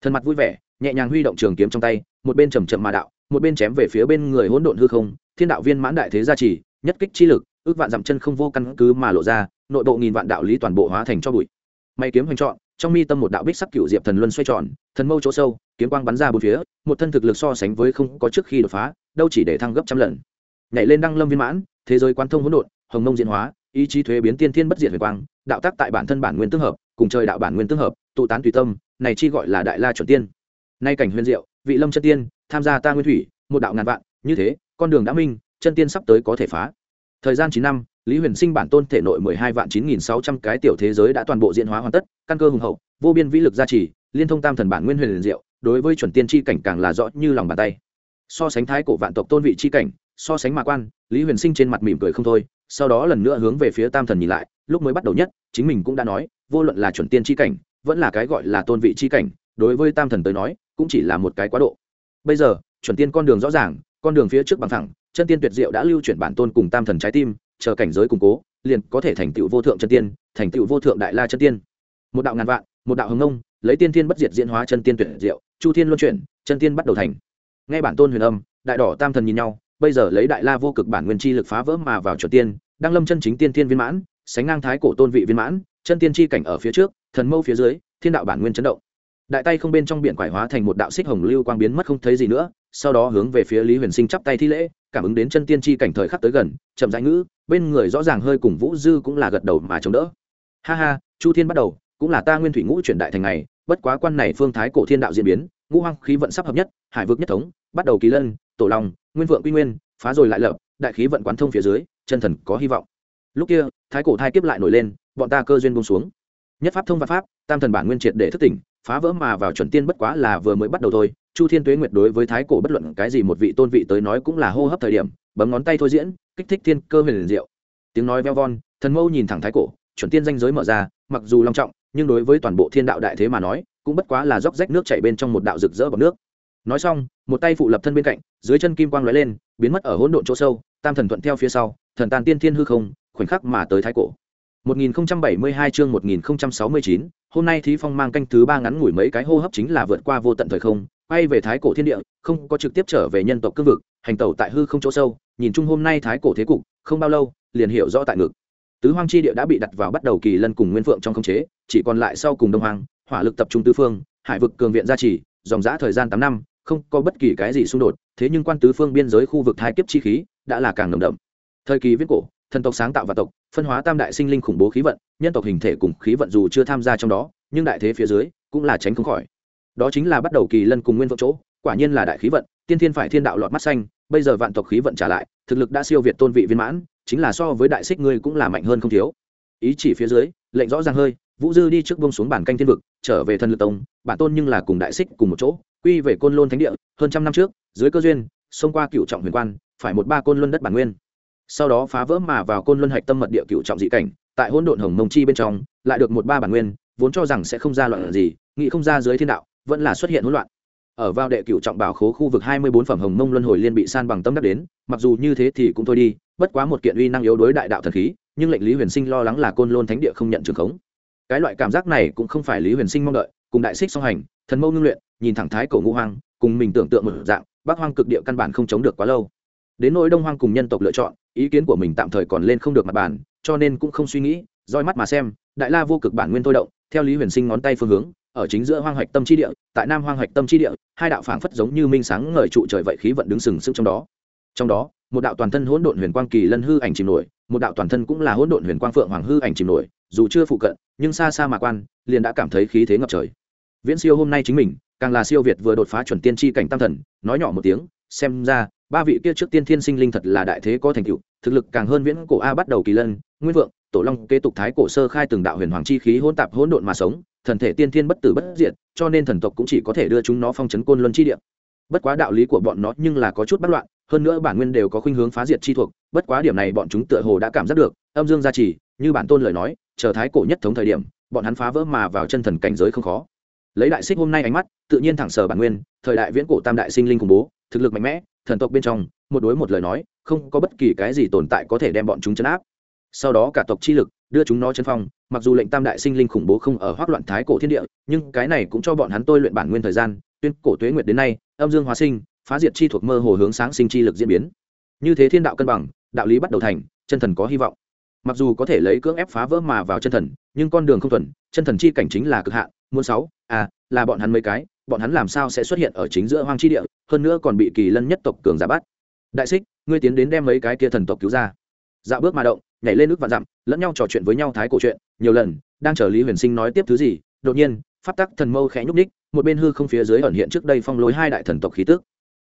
Thân mặt vui vẻ, nhẹ nhàng huy động trường kiếm trong tay, một bên trầm trầm mà đạo, một bên chém về phía bên người hỗn độn hư không, thiên đạo viên mãn đại thế gia trì, nhất kích chi lực, ước vạn dặm chân không vô căn cứ mà lộ ra, nội bộ nghìn vạn đạo lý toàn bộ hóa thành cho bụi. May kiếm hoành trọn trong mi tâm một đạo bích sắc cựu diệp thần luân xoay tròn, thần mâu chỗ sâu, kiếm quang bắn ra bốn phía, một thân thực lực so sánh với không có trước khi đột phá, đâu chỉ để thăng gấp trăm lần. Nhảy lên đăng lâm viên mãn, thế giới quan thông hỗn độn, hồng mông diễn hóa, ý chí thuế biến tiên thiên bất diệt huyền quang, đạo tác tại bản thân bản nguyên tương hợp, cùng trời đạo bản nguyên tương hợp, tụ tán tùy tâm, này chi gọi là đại la chuẩn tiên. Nay cảnh huyền diệu, vị lâm chân tiên, tham gia ta nguyên thủy, một đạo ngàn vạn, như thế, con đường đã minh, chân tiên sắp tới có thể phá. Thời gian chín năm lý huyền sinh bản tôn thể nội mười hai vạn chín nghìn sáu trăm cái tiểu thế giới đã toàn bộ diễn hóa hoàn tất, căn cơ hùng hậu, vô biên vĩ lực gia trì, liên thông tam thần bản nguyên huyền liền diệu, đối với chuẩn tiên tri cảnh càng là rõ như lòng bàn tay. So sánh thái cổ vạn tộc tôn vị tri cảnh, so sánh mạ quan, lý huyền sinh trên mặt mỉm cười không thôi, sau đó lần nữa hướng về phía tam thần nhìn lại, lúc mới bắt đầu nhất, chính mình cũng đã nói, vô luận là chuẩn tiên tri cảnh, vẫn là cái gọi là tôn vị tri cảnh, đối với tam thần tới nói, cũng chỉ là một cái quá độ. Bây giờ, chuẩn tiên con đường rõ ràng, con đường phía trước bằng thẳng, chân tiên tuyệt diệu đã lưu chuyển bản tôn cùng tam thần trái tim chờ cảnh giới củng cố, liền có thể thành tựu vô thượng chân tiên, thành tựu vô thượng đại la chân tiên. Một đạo ngàn vạn, một đạo hồng nông lấy tiên thiên bất diệt diễn hóa chân tiên tuyệt diệu, chu thiên luân chuyển, chân tiên bắt đầu thành. Nghe bản tôn huyền âm, đại đỏ tam thần nhìn nhau, bây giờ lấy đại la vô cực bản nguyên chi lực phá vỡ mà vào chuẩn tiên, đang lâm chân chính tiên thiên viên mãn, sánh ngang thái cổ tôn vị viên mãn, chân tiên chi cảnh ở phía trước, thần mâu phía dưới, thiên đạo bản nguyên chấn động. Đại tay không bên trong biển quải hóa thành một đạo xích hồng lưu quang biến mất không thấy gì nữa sau đó hướng về phía lý huyền sinh chắp tay thi lễ, cảm ứng đến chân tiên chi cảnh thời khắc tới gần, chậm rãi ngữ, bên người rõ ràng hơi cùng vũ dư cũng là gật đầu mà chống đỡ. Ha ha, chu thiên bắt đầu, cũng là ta nguyên thủy ngũ chuyển đại thành này bất quá quan này phương thái cổ thiên đạo diễn biến, ngũ hoang khí vận sắp hợp nhất, hải vực nhất thống, bắt đầu kỳ lân, tổ long, nguyên vượng quy nguyên, phá rồi lại lập, đại khí vận quán thông phía dưới, chân thần có hy vọng. Lúc kia, thái cổ thai kiếp lại nổi lên, bọn ta cơ duyên bông xuống. Nhất pháp thông và pháp, tam thần bản nguyên triệt để thức tỉnh, phá vỡ mà vào chuẩn tiên bất quá là vừa mới bắt đầu thôi chu thiên tuế nguyệt đối với thái cổ bất luận cái gì một vị tôn vị tới nói cũng là hô hấp thời điểm bấm ngón tay thôi diễn kích thích thiên cơ huyền diệu. Tiếng nói veo von thần mâu nhìn thẳng thái cổ chuẩn tiên danh giới mở ra mặc dù long trọng nhưng đối với toàn bộ thiên đạo đại thế mà nói cũng bất quá là róc rách nước chảy bên trong một đạo rực rỡ bọc nước. Nói xong một tay phụ lập thân bên cạnh dưới chân kim quang lóe lên biến mất ở hỗn độn chỗ sâu tam thần thuận theo phía sau thần tàn tiên thiên hư không khoảnh khắc mà tới thái cổ. 1072 chương 1069, hôm nay thí phong mang canh thứ ba ngắn ngủi mấy cái hô hấp chính là vượt qua vô tận thời không quay về thái cổ thiên địa, không có trực tiếp trở về nhân tộc cương vực, hành tẩu tại hư không chỗ sâu, nhìn chung hôm nay thái cổ thế cục, không bao lâu, liền hiểu rõ tại ngực. Tứ hoang chi địa đã bị đặt vào bắt đầu kỳ lân cùng nguyên phượng trong khống chế, chỉ còn lại sau cùng đông hoàng hỏa lực tập trung tứ phương, hải vực cường viện gia trì, dòng giã thời gian tám năm, không có bất kỳ cái gì xung đột, thế nhưng quan tứ phương biên giới khu vực thái kiếp chi khí đã là càng nồng đậm. Thời kỳ viết cổ, thần tộc sáng tạo và tộc, phân hóa tam đại sinh linh khủng bố khí vận, nhân tộc hình thể cùng khí vận dù chưa tham gia trong đó, nhưng đại thế phía dưới cũng là tránh không khỏi đó chính là bắt đầu kỳ lân cùng nguyên vượng chỗ, quả nhiên là đại khí vận, tiên thiên phải thiên đạo lọt mắt xanh, bây giờ vạn tộc khí vận trả lại, thực lực đã siêu việt tôn vị viên mãn, chính là so với đại xích ngươi cũng là mạnh hơn không thiếu. Ý chỉ phía dưới, lệnh rõ ràng hơi, vũ dư đi trước bông xuống bản canh thiên vực, trở về thần lực tông, bản tôn nhưng là cùng đại xích cùng một chỗ, quy về côn lôn thánh địa, hơn trăm năm trước, dưới cơ duyên, xông qua cựu trọng huyền quan, phải một ba côn luân đất bản nguyên. Sau đó phá vỡ mà vào côn luân hạch tâm mật địa cựu trọng dị cảnh, tại hỗn độn hồng mông chi bên trong, lại được một ba bản nguyên, vốn cho rằng sẽ không ra loạn gì, nghĩ không ra dưới thiên đạo vẫn là xuất hiện hỗn loạn. Ở vào đệ cựu trọng bảo khố khu vực hai mươi bốn phẩm hồng mông luân hồi liên bị san bằng tâm đắc đến, mặc dù như thế thì cũng thôi đi, bất quá một kiện uy năng yếu đối đại đạo thần khí, nhưng lệnh lý huyền sinh lo lắng là côn lôn thánh địa không nhận trường khống. Cái loại cảm giác này cũng không phải lý huyền sinh mong đợi, cùng đại xích song hành, thần mâu ngưng luyện, nhìn thẳng thái cổ ngũ hoang, cùng mình tưởng tượng một dạng, bắc hoang cực địa căn bản không chống được quá lâu. Đến nỗi đông hoang cùng nhân tộc lựa chọn, ý kiến của mình tạm thời còn lên không được mặt bàn, cho nên cũng không suy nghĩ, roi mắt mà xem, đại la vô cực bản nguyên thôi động, theo lý huyền sinh ngón tay phương hướng ở chính giữa hoang hạch tâm chi địa, tại nam hoang hạch tâm chi địa, hai đạo phảng phất giống như minh sáng ngời trụ trời vậy khí vận đứng sừng sững trong đó. Trong đó, một đạo toàn thân hỗn độn huyền quang kỳ lân hư ảnh chìm nổi, một đạo toàn thân cũng là hỗn độn huyền quang phượng hoàng hư ảnh chìm nổi, dù chưa phụ cận, nhưng xa xa mà quan, liền đã cảm thấy khí thế ngập trời. Viễn siêu hôm nay chính mình, càng là siêu việt vừa đột phá chuẩn tiên tri cảnh tam thần, nói nhỏ một tiếng, xem ra, ba vị kia trước tiên thiên sinh linh thật là đại thế có thành tựu, thực lực càng hơn viễn cổ a bắt đầu kỳ lân, nguyên vượng, tổ long kế tục thái cổ sơ khai từng đạo huyền hoàng chi khí hỗn tạp hỗn độn mà sống thần thể tiên thiên bất tử bất diệt, cho nên thần tộc cũng chỉ có thể đưa chúng nó phong trấn côn luân chi địa. Bất quá đạo lý của bọn nó nhưng là có chút bất loạn, hơn nữa bản nguyên đều có khuynh hướng phá diệt chi thuộc, bất quá điểm này bọn chúng tựa hồ đã cảm giác được, âm dương gia trì, như bản tôn lời nói, chờ thái cổ nhất thống thời điểm, bọn hắn phá vỡ mà vào chân thần cảnh giới không khó. Lấy đại xích hôm nay ánh mắt, tự nhiên thẳng sở bản nguyên, thời đại viễn cổ tam đại sinh linh cùng bố, thực lực mạnh mẽ, thần tộc bên trong, một đối một lời nói, không có bất kỳ cái gì tồn tại có thể đem bọn chúng chấn áp. Sau đó cả tộc chi lực đưa chúng nó chân phong, mặc dù lệnh tam đại sinh linh khủng bố không ở hoác loạn thái cổ thiên địa, nhưng cái này cũng cho bọn hắn tôi luyện bản nguyên thời gian, tuyên cổ tuế nguyệt đến nay, âm dương hóa sinh, phá diệt chi thuộc mơ hồ hướng sáng sinh chi lực diễn biến. Như thế thiên đạo cân bằng, đạo lý bắt đầu thành, chân thần có hy vọng. Mặc dù có thể lấy cưỡng ép phá vỡ mà vào chân thần, nhưng con đường không thuần, chân thần chi cảnh chính là cực hạn, muốn sáu à là bọn hắn mấy cái, bọn hắn làm sao sẽ xuất hiện ở chính giữa hoang chi địa, hơn nữa còn bị kỳ lân nhất tộc cường giả bắt. Đại xích, ngươi tiến đến đem mấy cái kia thần tộc cứu ra. Dạo bước mà động nhảy lên nước và dặm, lẫn nhau trò chuyện với nhau thái cổ chuyện, nhiều lần, đang chờ lý huyền sinh nói tiếp thứ gì, đột nhiên, pháp tắc thần mâu khẽ nhúc ních một bên hư không phía dưới ẩn hiện trước đây phong lối hai đại thần tộc khí tức.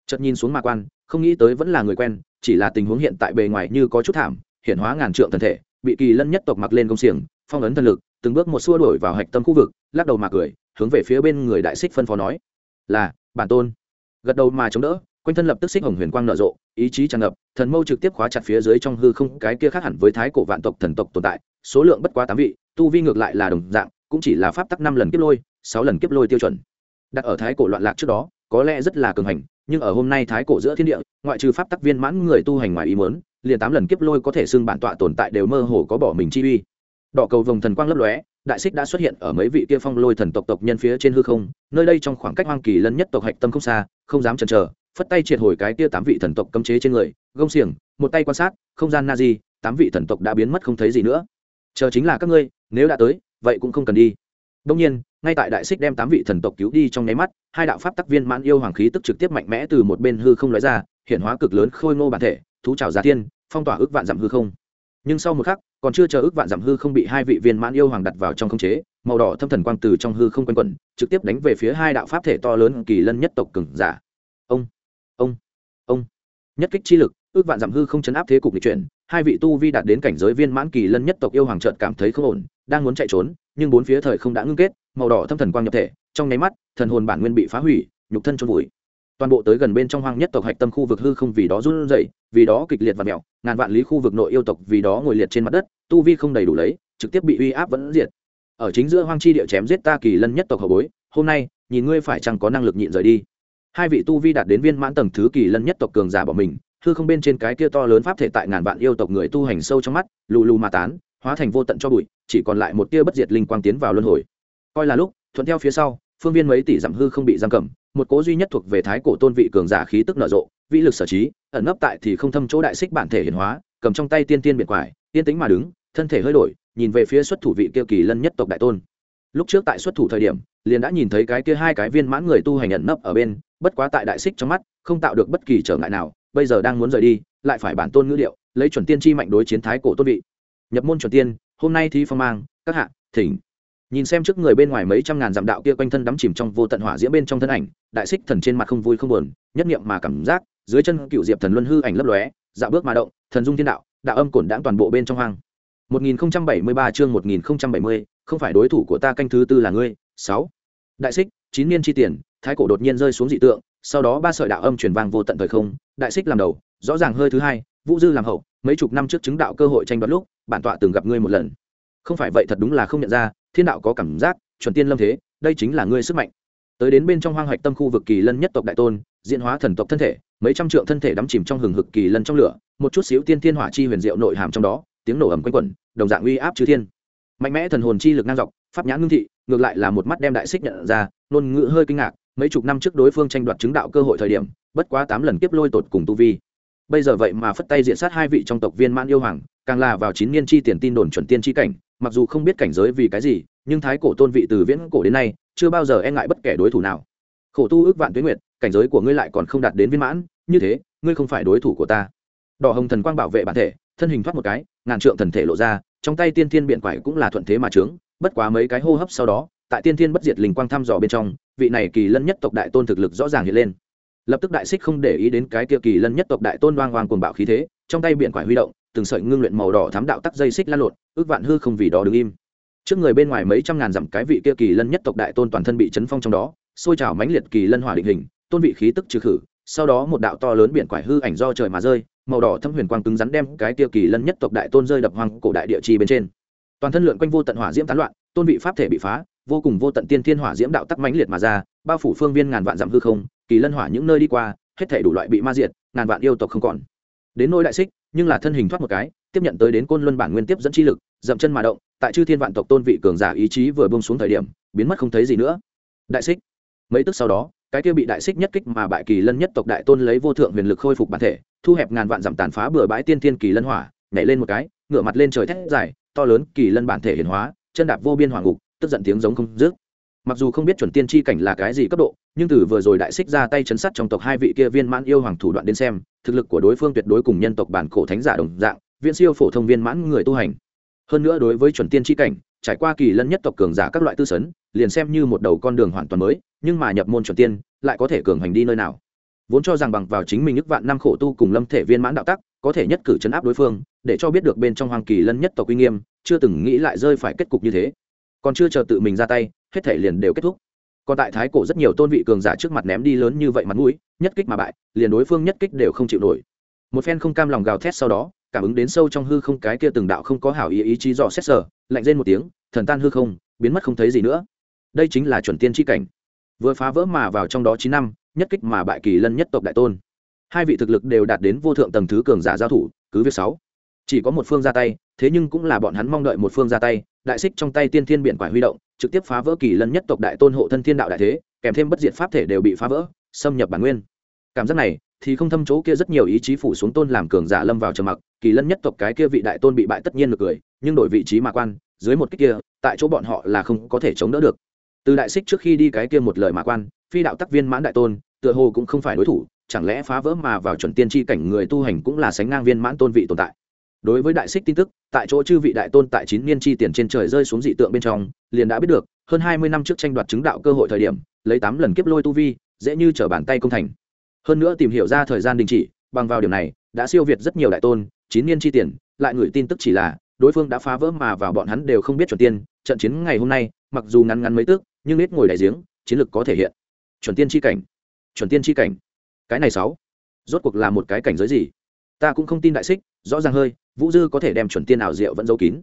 Chợt nhìn xuống ma quan, không nghĩ tới vẫn là người quen, chỉ là tình huống hiện tại bề ngoài như có chút thảm hiện hóa ngàn trượng thần thể, bị kỳ lân nhất tộc mặc lên công xiềng, phong ấn thần lực, từng bước một xua đổi vào hạch tâm khu vực, lắc đầu mà cười, hướng về phía bên người đại xích phân phó nói, là, bản tôn. Gật đầu mà chống đỡ quanh thân lập tức xích hồng huyền quang nở rộ, ý chí tràn ngập, thần mâu trực tiếp khóa chặt phía dưới trong hư không, cái kia khác hẳn với thái cổ vạn tộc thần tộc tồn tại, số lượng bất quá tám vị, tu vi ngược lại là đồng dạng, cũng chỉ là pháp tắc năm lần kiếp lôi, sáu lần kiếp lôi tiêu chuẩn. Đặt ở thái cổ loạn lạc trước đó, có lẽ rất là cường hành, nhưng ở hôm nay thái cổ giữa thiên địa, ngoại trừ pháp tắc viên mãn người tu hành ngoài ý muốn, liền tám lần kiếp lôi có thể xưng bản tọa tồn tại đều mơ hồ có bỏ mình chi uy. Đỏ cầu vồng thần quang lấp lóe, đại xích đã xuất hiện ở mấy vị kia phong lôi thần tộc tộc nhân phía trên hư không, nơi đây trong khoảng cách hoang kỳ lân nhất tộc hạch tâm không xa, không dám chần chờ phất tay triệt hồi cái kia tám vị thần tộc cấm chế trên người, gông xiềng, một tay quan sát, không gian na di tám vị thần tộc đã biến mất không thấy gì nữa. Chờ chính là các ngươi, nếu đã tới, vậy cũng không cần đi. Đông nhiên, ngay tại đại xích đem tám vị thần tộc cứu đi trong nháy mắt, hai đạo pháp tắc viên mãn yêu hoàng khí tức trực tiếp mạnh mẽ từ một bên hư không lóe ra, hiện hóa cực lớn khôi ngô bản thể, thú trào giá thiên, phong tỏa ước vạn dặm hư không. Nhưng sau một khắc, còn chưa chờ ước vạn dặm hư không bị hai vị viên mãn yêu hoàng đặt vào trong không chế, màu đỏ thâm thần quang từ trong hư không quanh quẩn, trực tiếp đánh về phía hai đạo pháp thể to lớn kỳ lân nhất tộc cừng giả. Ông! Ông ông. Nhất kích chi lực, ước vạn giảm hư không chấn áp thế cục lịch chuyển, hai vị tu vi đạt đến cảnh giới viên mãn kỳ lân nhất tộc yêu hoàng trợt cảm thấy không ổn, đang muốn chạy trốn, nhưng bốn phía thời không đã ngưng kết, màu đỏ thâm thần quang nhập thể, trong nháy mắt, thần hồn bản nguyên bị phá hủy, nhục thân trôn vùi. Toàn bộ tới gần bên trong hoang nhất tộc hạch tâm khu vực hư không vì đó run rẩy, vì đó kịch liệt và mẹo ngàn vạn lý khu vực nội yêu tộc vì đó ngồi liệt trên mặt đất, tu vi không đầy đủ lấy, trực tiếp bị uy áp vẫn diệt. Ở chính giữa hoang chi địa chém giết ta kỳ lân nhất tộc hậu bối, hôm nay, nhìn ngươi phải chẳng có năng lực nhịn rời đi? Hai vị tu vi đạt đến viên mãn tầng thứ kỳ lân nhất tộc cường giả bỏ mình, hư không bên trên cái kia to lớn pháp thể tại ngàn vạn yêu tộc người tu hành sâu trong mắt, lù lù mà tán, hóa thành vô tận cho bụi, chỉ còn lại một tia bất diệt linh quang tiến vào luân hồi. Coi là lúc, thuận theo phía sau, phương viên mấy tỷ dặm hư không bị giam cầm, một cố duy nhất thuộc về thái cổ tôn vị cường giả khí tức nở rộ, vĩ lực sở trí, ẩn nấp tại thì không thâm chỗ đại xích bản thể hiển hóa, cầm trong tay tiên tiên biệt quải tiên tính mà đứng, thân thể hơi đổi, nhìn về phía xuất thủ vị kia kỳ lân nhất tộc đại tôn. Lúc trước tại xuất thủ thời điểm, liền đã nhìn thấy cái kia hai cái viên mãn người tu hành ẩn nấp ở bên bất quá tại đại xích trong mắt không tạo được bất kỳ trở ngại nào bây giờ đang muốn rời đi lại phải bản tôn ngữ liệu lấy chuẩn tiên chi mạnh đối chiến thái cổ tôn vị nhập môn chuẩn tiên hôm nay thi phong mang các hạ thỉnh nhìn xem trước người bên ngoài mấy trăm ngàn dặm đạo kia quanh thân đắm chìm trong vô tận hỏa diễm bên trong thân ảnh đại xích thần trên mặt không vui không buồn nhất niệm mà cảm giác dưới chân cựu diệp thần luân hư ảnh lấp lóe dạo bước mà động thần dung thiên đạo đạo âm cổn đãng toàn bộ bên trong hoang 1073 chương 1070, không phải đối thủ của ta canh thứ tư là ngươi. 6. Đại xích, chín niên chi tiền, thái cổ đột nhiên rơi xuống dị tượng, sau đó ba sợi đạo âm truyền vang vô tận thời không, đại xích làm đầu, rõ ràng hơi thứ hai, Vũ Dư làm hậu, mấy chục năm trước chứng đạo cơ hội tranh đoạt lúc, bản tọa từng gặp ngươi một lần. Không phải vậy thật đúng là không nhận ra, thiên đạo có cảm giác, chuẩn tiên lâm thế, đây chính là ngươi sức mạnh. Tới đến bên trong hoang hạch tâm khu vực kỳ lân nhất tộc đại tôn, diễn hóa thần tộc thân thể, mấy trăm trượng thân thể đắm chìm trong hừng hực kỳ lân trong lửa, một chút xíu tiên thiên hỏa chi huyền diệu nội hàm trong đó, tiếng nổ ầm quanh quẩn đồng dạng uy áp chư thiên mạnh mẽ thần hồn chi lực ngang dọc pháp nhãn ngưng thị ngược lại là một mắt đem đại xích nhận ra ngôn ngữ hơi kinh ngạc mấy chục năm trước đối phương tranh đoạt chứng đạo cơ hội thời điểm, bất quá tám lần kiếp lôi tột cùng tu vi. Bây giờ vậy mà phất tay diện sát hai vị trong tộc viên mãn yêu hoàng, càng là vào chín niên chi tiền tin đồn chuẩn tiên chi cảnh, mặc dù không biết cảnh giới vì cái gì, nhưng thái cổ tôn vị từ viễn cổ đến nay, chưa bao giờ e ngại bất kể đối thủ nào. Khổ tu ước vạn tuyến nguyệt, cảnh giới của ngươi lại còn không đạt đến viên mãn, như thế, ngươi không phải đối thủ của ta. Đỏ hồng thần quang bảo vệ bản thể, thân hình thoát một cái, ngàn trượng thần thể lộ ra, trong tay tiên thiên biện quải cũng là thuận thế mà trướng bất quá mấy cái hô hấp sau đó tại tiên thiên bất diệt linh quang thăm dò bên trong, vị này kỳ lân nhất tộc đại tôn thực lực rõ ràng hiện lên. Lập tức đại xích không để ý đến cái kia kỳ lân nhất tộc đại tôn oang oang cuồng bạo khí thế, trong tay biện quải huy động, từng sợi ngưng luyện màu đỏ thám đạo tắc dây xích lan lộn, ước vạn hư không vì đó đứng im. Trước người bên ngoài mấy trăm ngàn dặm cái vị kia kỳ lân nhất tộc đại tôn toàn thân bị chấn phong trong đó xôi trào mãnh liệt kỳ lân hỏa định hình, tôn vị khí tức trừ khử, sau đó một đạo to lớn biển quải hư ảnh do trời mà rơi, màu đỏ thâm huyền quang cứng rắn đem cái kia kỳ lân nhất tộc đại tôn rơi đập hoang cổ đại địa chi bên trên. Toàn thân lượn quanh vô tận hỏa diễm tán loạn, tôn vị pháp thể bị phá vô cùng vô tận tiên thiên hỏa diễm đạo tắc mãnh liệt mà ra, bao phủ phương viên ngàn vạn dặm hư không, kỳ lân hỏa những nơi đi qua, hết thể đủ loại bị ma diệt, ngàn vạn yêu tộc không còn. Đến nỗi đại xích, nhưng là thân hình thoát một cái, tiếp nhận tới đến côn luân bản nguyên tiếp dẫn chi lực, dậm chân mà động, tại chư thiên vạn tộc tôn vị cường giả ý chí vừa bông xuống thời điểm, biến mất không thấy gì nữa. Đại xích. Mấy tức sau đó, cái kia bị đại xích nhất kích mà bại kỳ lân nhất tộc đại tôn lấy vô thượng huyền lực khôi phục bản thể, thu hẹp ngàn vạn dặm tàn phá bừa bãi tiên thiên kỳ lân hỏa, nhảy lên một cái, ngửa mặt lên trời thét dài, to lớn kỳ lân bản thể hiển hóa, chân đạp vô biên hoàng ngục tức giận tiếng giống không dứt. Mặc dù không biết chuẩn tiên tri cảnh là cái gì cấp độ, nhưng từ vừa rồi đại xích ra tay chấn sát trong tộc hai vị kia viên mãn yêu hoàng thủ đoạn đến xem, thực lực của đối phương tuyệt đối cùng nhân tộc bản cổ thánh giả đồng dạng viên siêu phổ thông viên mãn người tu hành. Hơn nữa đối với chuẩn tiên tri cảnh, trải qua kỳ lân nhất tộc cường giả các loại tư sấn, liền xem như một đầu con đường hoàn toàn mới, nhưng mà nhập môn chuẩn tiên, lại có thể cường hành đi nơi nào? Vốn cho rằng bằng vào chính mình ức vạn năm khổ tu cùng lâm thể viên mãn đạo tắc, có thể nhất cử chấn áp đối phương, để cho biết được bên trong hoàng kỳ lân nhất tộc uy nghiêm, chưa từng nghĩ lại rơi phải kết cục như thế còn chưa chờ tự mình ra tay, hết thể liền đều kết thúc. Còn tại thái cổ rất nhiều tôn vị cường giả trước mặt ném đi lớn như vậy mặt mũi, nhất kích mà bại, liền đối phương nhất kích đều không chịu nổi. Một phen không cam lòng gào thét sau đó, cảm ứng đến sâu trong hư không cái kia từng đạo không có hảo ý ý chí dò xét sở, lạnh lên một tiếng, thần tan hư không, biến mất không thấy gì nữa. Đây chính là chuẩn tiên tri cảnh. Vừa phá vỡ mà vào trong đó chín năm, nhất kích mà bại kỳ lân nhất tộc đại tôn. Hai vị thực lực đều đạt đến vô thượng tầng thứ cường giả giao thủ, cứ việc sáu. Chỉ có một phương ra tay, thế nhưng cũng là bọn hắn mong đợi một phương ra tay đại xích trong tay tiên thiên biển quải huy động, trực tiếp phá vỡ kỳ lân nhất tộc đại tôn hộ thân thiên đạo đại thế, kèm thêm bất diệt pháp thể đều bị phá vỡ, xâm nhập bản nguyên. Cảm giác này, thì không thâm chỗ kia rất nhiều ý chí phủ xuống tôn làm cường giả lâm vào trầm mặc, kỳ lân nhất tộc cái kia vị đại tôn bị bại tất nhiên được cười, nhưng đổi vị trí mà quan, dưới một cách kia, tại chỗ bọn họ là không có thể chống đỡ được. Từ đại xích trước khi đi cái kia một lời mà quan, phi đạo tắc viên mãn đại tôn, tựa hồ cũng không phải đối thủ, chẳng lẽ phá vỡ mà vào chuẩn tiên tri cảnh người tu hành cũng là sánh ngang viên mãn tôn vị tồn tại đối với đại xích tin tức, tại chỗ chư vị đại tôn tại chín niên chi tiền trên trời rơi xuống dị tượng bên trong, liền đã biết được, hơn hai mươi năm trước tranh đoạt chứng đạo cơ hội thời điểm, lấy tám lần kiếp lôi tu vi, dễ như trở bàn tay công thành. Hơn nữa tìm hiểu ra thời gian đình chỉ, bằng vào điểm này, đã siêu việt rất nhiều đại tôn, chín niên chi tiền, lại gửi tin tức chỉ là, đối phương đã phá vỡ mà vào bọn hắn đều không biết chuẩn tiên, trận chiến ngày hôm nay, mặc dù ngắn ngắn mấy tước, nhưng nết ngồi đại giếng, chiến lược có thể hiện. Chuẩn tiên chi cảnh. Chuẩn tiên chi cảnh. Cái này sáu, rốt cuộc là một cái cảnh giới gì? Ta cũng không tin đại xích, rõ ràng hơi, vũ dư có thể đem chuẩn tiên ảo diệu vẫn giấu kín.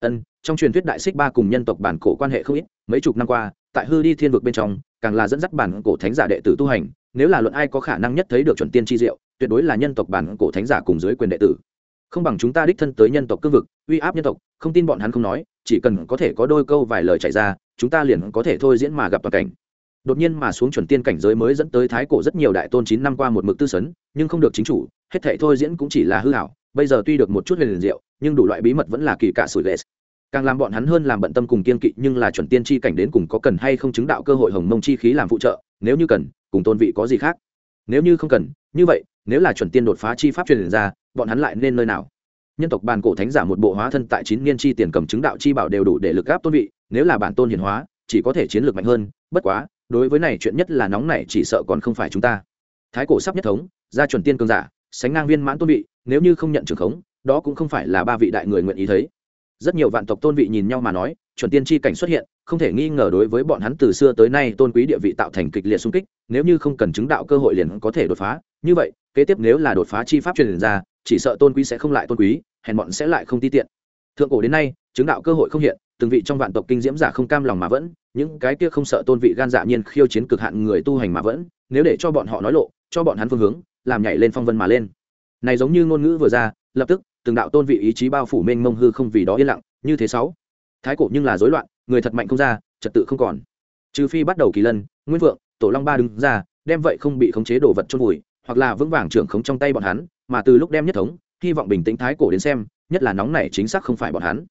Ân, trong truyền thuyết đại xích ba cùng nhân tộc bản cổ quan hệ không ít, mấy chục năm qua, tại hư đi thiên vực bên trong, càng là dẫn dắt bản cổ thánh giả đệ tử tu hành, nếu là luận ai có khả năng nhất thấy được chuẩn tiên chi diệu, tuyệt đối là nhân tộc bản cổ thánh giả cùng dưới quyền đệ tử. Không bằng chúng ta đích thân tới nhân tộc cương vực, uy áp nhân tộc, không tin bọn hắn không nói, chỉ cần có thể có đôi câu vài lời chạy ra, chúng ta liền có thể thôi diễn mà gặp toàn cảnh đột nhiên mà xuống chuẩn tiên cảnh giới mới dẫn tới thái cổ rất nhiều đại tôn chín năm qua một mực tư sấn, nhưng không được chính chủ, hết thảy thôi diễn cũng chỉ là hư hảo bây giờ tuy được một chút liền diệu, nhưng đủ loại bí mật vẫn là kỳ cả sủi lệ càng làm bọn hắn hơn làm bận tâm cùng kiên kỵ, nhưng là chuẩn tiên chi cảnh đến cùng có cần hay không chứng đạo cơ hội hồng mông chi khí làm phụ trợ, nếu như cần, cùng tôn vị có gì khác? Nếu như không cần, như vậy, nếu là chuẩn tiên đột phá chi pháp truyền ra, bọn hắn lại nên nơi nào? Nhân tộc bàn cổ thánh giả một bộ hóa thân tại chín niên chi tiền cầm chứng đạo chi bảo đều đủ để lực gáp tôn vị, nếu là bản tôn hiển hóa, chỉ có thể chiến lược mạnh hơn, bất quá đối với này chuyện nhất là nóng này chỉ sợ còn không phải chúng ta. Thái cổ sắp nhất thống ra chuẩn tiên cường giả, sánh ngang viên mãn tôn vị, nếu như không nhận trường khống, đó cũng không phải là ba vị đại người nguyện ý thấy. Rất nhiều vạn tộc tôn vị nhìn nhau mà nói, chuẩn tiên tri cảnh xuất hiện, không thể nghi ngờ đối với bọn hắn từ xưa tới nay tôn quý địa vị tạo thành kịch liệt xung kích, nếu như không cần chứng đạo cơ hội liền có thể đột phá. Như vậy, kế tiếp nếu là đột phá chi pháp truyền ra, chỉ sợ tôn quý sẽ không lại tôn quý, hèn bọn sẽ lại không ti tiện. Thượng cổ đến nay, chứng đạo cơ hội không hiện từng vị trong vạn tộc kinh diễm giả không cam lòng mà vẫn, những cái kia không sợ tôn vị gan dạ nhiên khiêu chiến cực hạn người tu hành mà vẫn, nếu để cho bọn họ nói lộ, cho bọn hắn phương hướng, làm nhảy lên phong vân mà lên. Này giống như ngôn ngữ vừa ra, lập tức, từng đạo tôn vị ý chí bao phủ mênh mông hư không vì đó yên lặng, như thế sáu. Thái cổ nhưng là rối loạn, người thật mạnh không ra, trật tự không còn. Trừ phi bắt đầu kỳ lân, nguyên vượng tổ long ba đứng ra, đem vậy không bị khống chế đồ vật chôn vùi, hoặc là vững vàng trưởng khống trong tay bọn hắn, mà từ lúc đem nhất thống, hy vọng bình tĩnh thái cổ đến xem, nhất là nóng này chính xác không phải bọn hắn.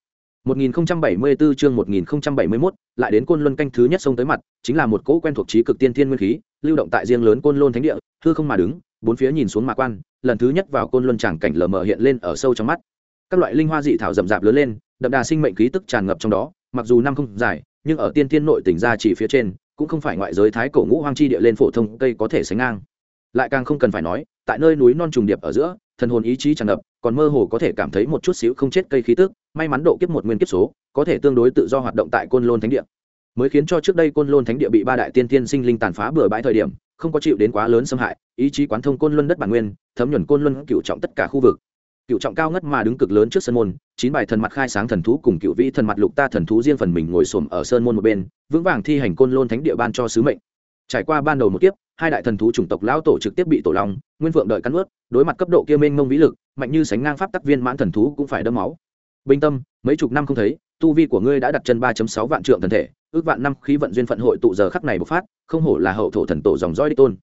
1074 chương 1071, lại đến côn luân canh thứ nhất sông tới mặt chính là một cỗ quen thuộc trí cực tiên thiên nguyên khí lưu động tại riêng lớn côn luân thánh địa hư không mà đứng bốn phía nhìn xuống mà quan lần thứ nhất vào côn luân tràng cảnh lờ mờ hiện lên ở sâu trong mắt. Các loại linh hoa dị thảo rậm rạp lớn lên đậm đà sinh mệnh khí tức tràn ngập trong đó mặc dù năm không dài nhưng ở tiên thiên nội tỉnh ra chỉ phía trên cũng không phải ngoại giới thái cổ ngũ hoang chi địa lên phổ thông cây có thể sánh ngang. Lại càng không cần phải nói tại nơi núi non trùng điệp ở giữa thần hồn ý chí tràn ngập còn mơ hồ có thể cảm thấy một chút xíu không chết cây khí tức may mắn độ kiếp một nguyên kiếp số, có thể tương đối tự do hoạt động tại côn lôn thánh địa. Mới khiến cho trước đây côn lôn thánh địa bị ba đại tiên tiên sinh linh tàn phá bừa bãi thời điểm, không có chịu đến quá lớn xâm hại, ý chí quán thông côn luân đất bản nguyên, thấm nhuần côn luân cựu trọng tất cả khu vực. Cựu trọng cao ngất mà đứng cực lớn trước sân môn, chín bài thần mặt khai sáng thần thú cùng cựu vĩ thần mặt lục ta thần thú riêng phần mình ngồi xổm ở sơn môn một bên, vững vàng thi hành côn lôn thánh địa ban cho sứ mệnh. Trải qua ban đầu một kiếp, hai đại thần thú chủng tộc lão tổ trực tiếp bị tổ long, nguyên vượng đợi cắn ướt đối mặt cấp độ kia mênh mông vĩ lực, mạnh như sánh ngang pháp tắc viên mãn thần thú cũng phải đâm máu bình tâm, mấy chục năm không thấy, tu vi của ngươi đã đặt chân ba sáu vạn trượng thần thể, ước vạn năm khí vận duyên phận hội tụ giờ khắc này bộc phát, không hổ là hậu thổ thần tổ dòng dõi đích tôn.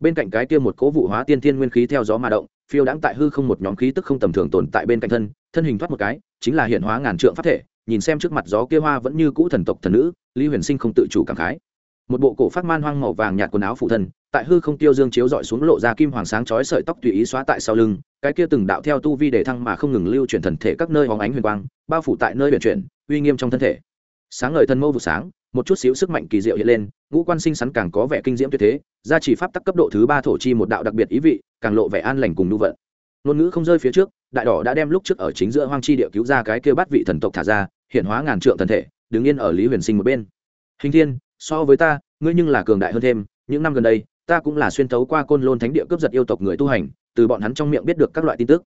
Bên cạnh cái kia một cố vụ hóa tiên thiên nguyên khí theo gió mà động, phiêu đãng tại hư không một nhóm khí tức không tầm thường tồn tại bên cạnh thân thân hình thoát một cái, chính là hiện hóa ngàn trượng pháp thể, nhìn xem trước mặt gió kia hoa vẫn như cũ thần tộc thần nữ, lý huyền sinh không tự chủ cảm khái một bộ cổ phát man hoang màu vàng nhạt quần áo phụ thân, tại hư không tiêu dương chiếu dọi xuống lộ ra kim hoàng sáng chói sợi tóc tùy ý xóa tại sau lưng, cái kia từng đạo theo tu vi để thăng mà không ngừng lưu chuyển thần thể các nơi hóng ánh huyền quang, bao phủ tại nơi huyền chuyển, uy nghiêm trong thân thể. Sáng ngời thân mâu vụ sáng, một chút xíu sức mạnh kỳ diệu hiện lên, ngũ quan sinh sắn càng có vẻ kinh diễm tuyệt thế, gia chỉ pháp tắc cấp độ thứ ba thổ chi một đạo đặc biệt ý vị, càng lộ vẻ an lành cùng nu vận. Ngôn ngữ không rơi phía trước, đại đỏ đã đem lúc trước ở chính giữa hoang chi địa cứu ra cái kia bắt vị thần tộc thả ra, hiện hóa ngàn trượng thần thể, đứng yên ở lý huyền sinh một bên. Hình thiên so với ta, ngươi nhưng là cường đại hơn thêm, những năm gần đây, ta cũng là xuyên thấu qua côn lôn thánh địa cướp giật yêu tộc người tu hành, từ bọn hắn trong miệng biết được các loại tin tức.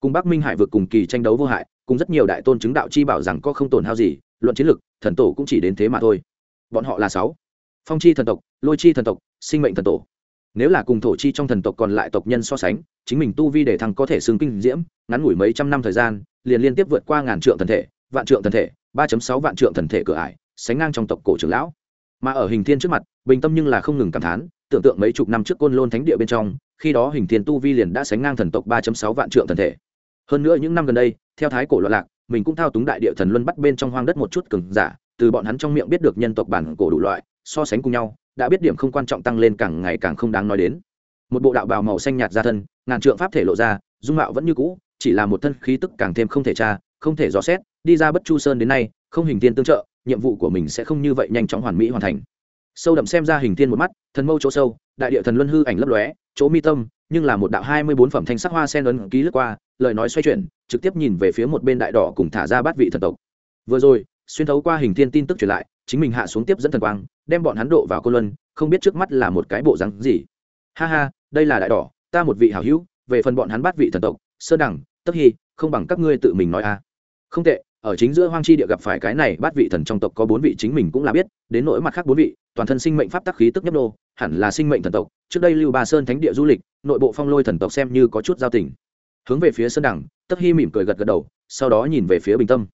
Cùng bắc minh hải vực cùng kỳ tranh đấu vô hại, cùng rất nhiều đại tôn chứng đạo chi bảo rằng có không tổn hao gì, luận chiến lực, thần tổ cũng chỉ đến thế mà thôi. Bọn họ là sáu. Phong chi thần tộc, lôi chi thần tộc, sinh mệnh thần tổ. Nếu là cùng thổ chi trong thần tộc còn lại tộc nhân so sánh, chính mình tu vi để thăng có thể xưng kinh diễm, ngắn ngủi mấy trăm năm thời gian, liền liên tiếp vượt qua ngàn trượng thần thể, vạn trượng thần thể, ba sáu vạn trượng thần thể cửa ải, sánh ngang trong tộc cổ trưởng lão mà ở hình thiên trước mặt, bình tâm nhưng là không ngừng cảm thán, tưởng tượng mấy chục năm trước côn lôn thánh địa bên trong, khi đó hình thiên tu vi liền đã sánh ngang thần tộc ba sáu vạn trượng thần thể. Hơn nữa những năm gần đây, theo thái cổ loạn lạc, mình cũng thao túng đại địa thần luân bắt bên trong hoang đất một chút cường giả, từ bọn hắn trong miệng biết được nhân tộc bản cổ đủ loại, so sánh cùng nhau, đã biết điểm không quan trọng tăng lên càng ngày càng không đáng nói đến. Một bộ đạo bào màu xanh nhạt ra thân, ngàn trượng pháp thể lộ ra, dung mạo vẫn như cũ, chỉ là một thân khí tức càng thêm không thể tra, không thể dò xét, đi ra bất chu sơn đến nay, không hình tiên tương trợ nhiệm vụ của mình sẽ không như vậy nhanh chóng hoàn mỹ hoàn thành. Sâu đậm xem ra hình tiên một mắt, thần mâu chỗ sâu, đại địa thần luân hư ảnh lấp lóe, chỗ mi tâm, nhưng là một đạo hai mươi bốn phẩm thanh sắc hoa sen ấn ký lướt qua, lời nói xoay chuyển, trực tiếp nhìn về phía một bên đại đỏ cùng thả ra bát vị thần tộc. Vừa rồi, xuyên thấu qua hình thiên tin tức truyền lại, chính mình hạ xuống tiếp dẫn thần quang, đem bọn hắn độ vào cô luân, không biết trước mắt là một cái bộ rắn gì. Ha ha, đây là đại đỏ, ta một vị hảo hữu, về phần bọn hắn bát vị thần tộc, sơ đẳng, tất hy, không bằng các ngươi tự mình nói a không tệ ở chính giữa hoang chi địa gặp phải cái này, bát vị thần trong tộc có bốn vị chính mình cũng là biết, đến nỗi mặt khác bốn vị, toàn thân sinh mệnh pháp tắc khí tức nhấp nô, hẳn là sinh mệnh thần tộc. Trước đây lưu ba sơn thánh địa du lịch, nội bộ phong lôi thần tộc xem như có chút giao tình. Hướng về phía sơn đẳng tất hy mỉm cười gật gật đầu, sau đó nhìn về phía bình tâm.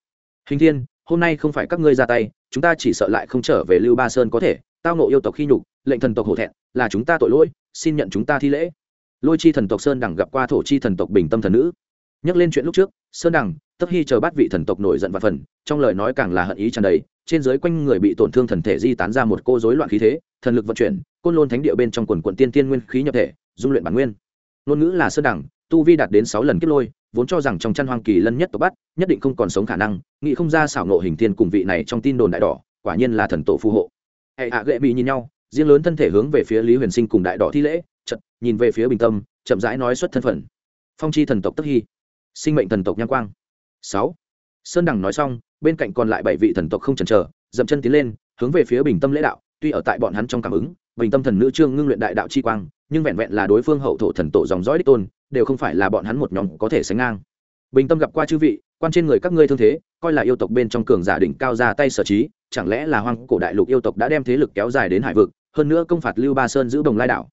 Hình thiên, hôm nay không phải các ngươi ra tay, chúng ta chỉ sợ lại không trở về lưu ba sơn có thể. Tao nộ yêu tộc khi nhục, lệnh thần tộc hổ thẹn, là chúng ta tội lỗi, xin nhận chúng ta thi lễ. Lôi chi thần tộc sơn đẳng gặp qua thổ chi thần tộc bình tâm thần nữ. Nhắc lên chuyện lúc trước, sơn đẳng tất hy chờ bắt vị thần tộc nổi giận và phần, trong lời nói càng là hận ý tràn đầy, trên giới quanh người bị tổn thương thần thể di tán ra một cô rối loạn khí thế, thần lực vận chuyển, côn lôn thánh địa bên trong quần quận tiên tiên nguyên khí nhập thể, dung luyện bản nguyên. Ngôn ngữ là sơn đẳng, tu vi đạt đến sáu lần kiếp lôi, vốn cho rằng trong chăn hoang kỳ lân nhất tộc bắt, nhất định không còn sống khả năng, nghĩ không ra xảo nộ hình thiên cùng vị này trong tin đồn đại đỏ, quả nhiên là thần tổ phù hộ. Hệ hạ gệ bị nhìn nhau, riêng lớn thân thể hướng về phía lý huyền sinh cùng đại đỏ thi lễ chật nhìn về phía bình tâm, chậm rãi nói xuất thân phận. Phong chi thần tộc tức hy, sinh mệnh thần tộc nhang quang sáu. Sơn đằng nói xong, bên cạnh còn lại bảy vị thần tộc không chần chờ, dậm chân tiến lên, hướng về phía bình tâm lễ đạo. Tuy ở tại bọn hắn trong cảm ứng, bình tâm thần nữ trương ngưng luyện đại đạo chi quang, nhưng vẹn vẹn là đối phương hậu thổ thần tổ dòng dõi đích tôn, đều không phải là bọn hắn một nhóm có thể sánh ngang. Bình tâm gặp qua chư vị, quan trên người các ngươi thương thế, coi là yêu tộc bên trong cường giả đỉnh cao ra tay sở trí, chẳng lẽ là hoang cổ đại lục yêu tộc đã đem thế lực kéo dài đến hải vực, hơn nữa công phạt lưu ba sơn giữ đồng lai đảo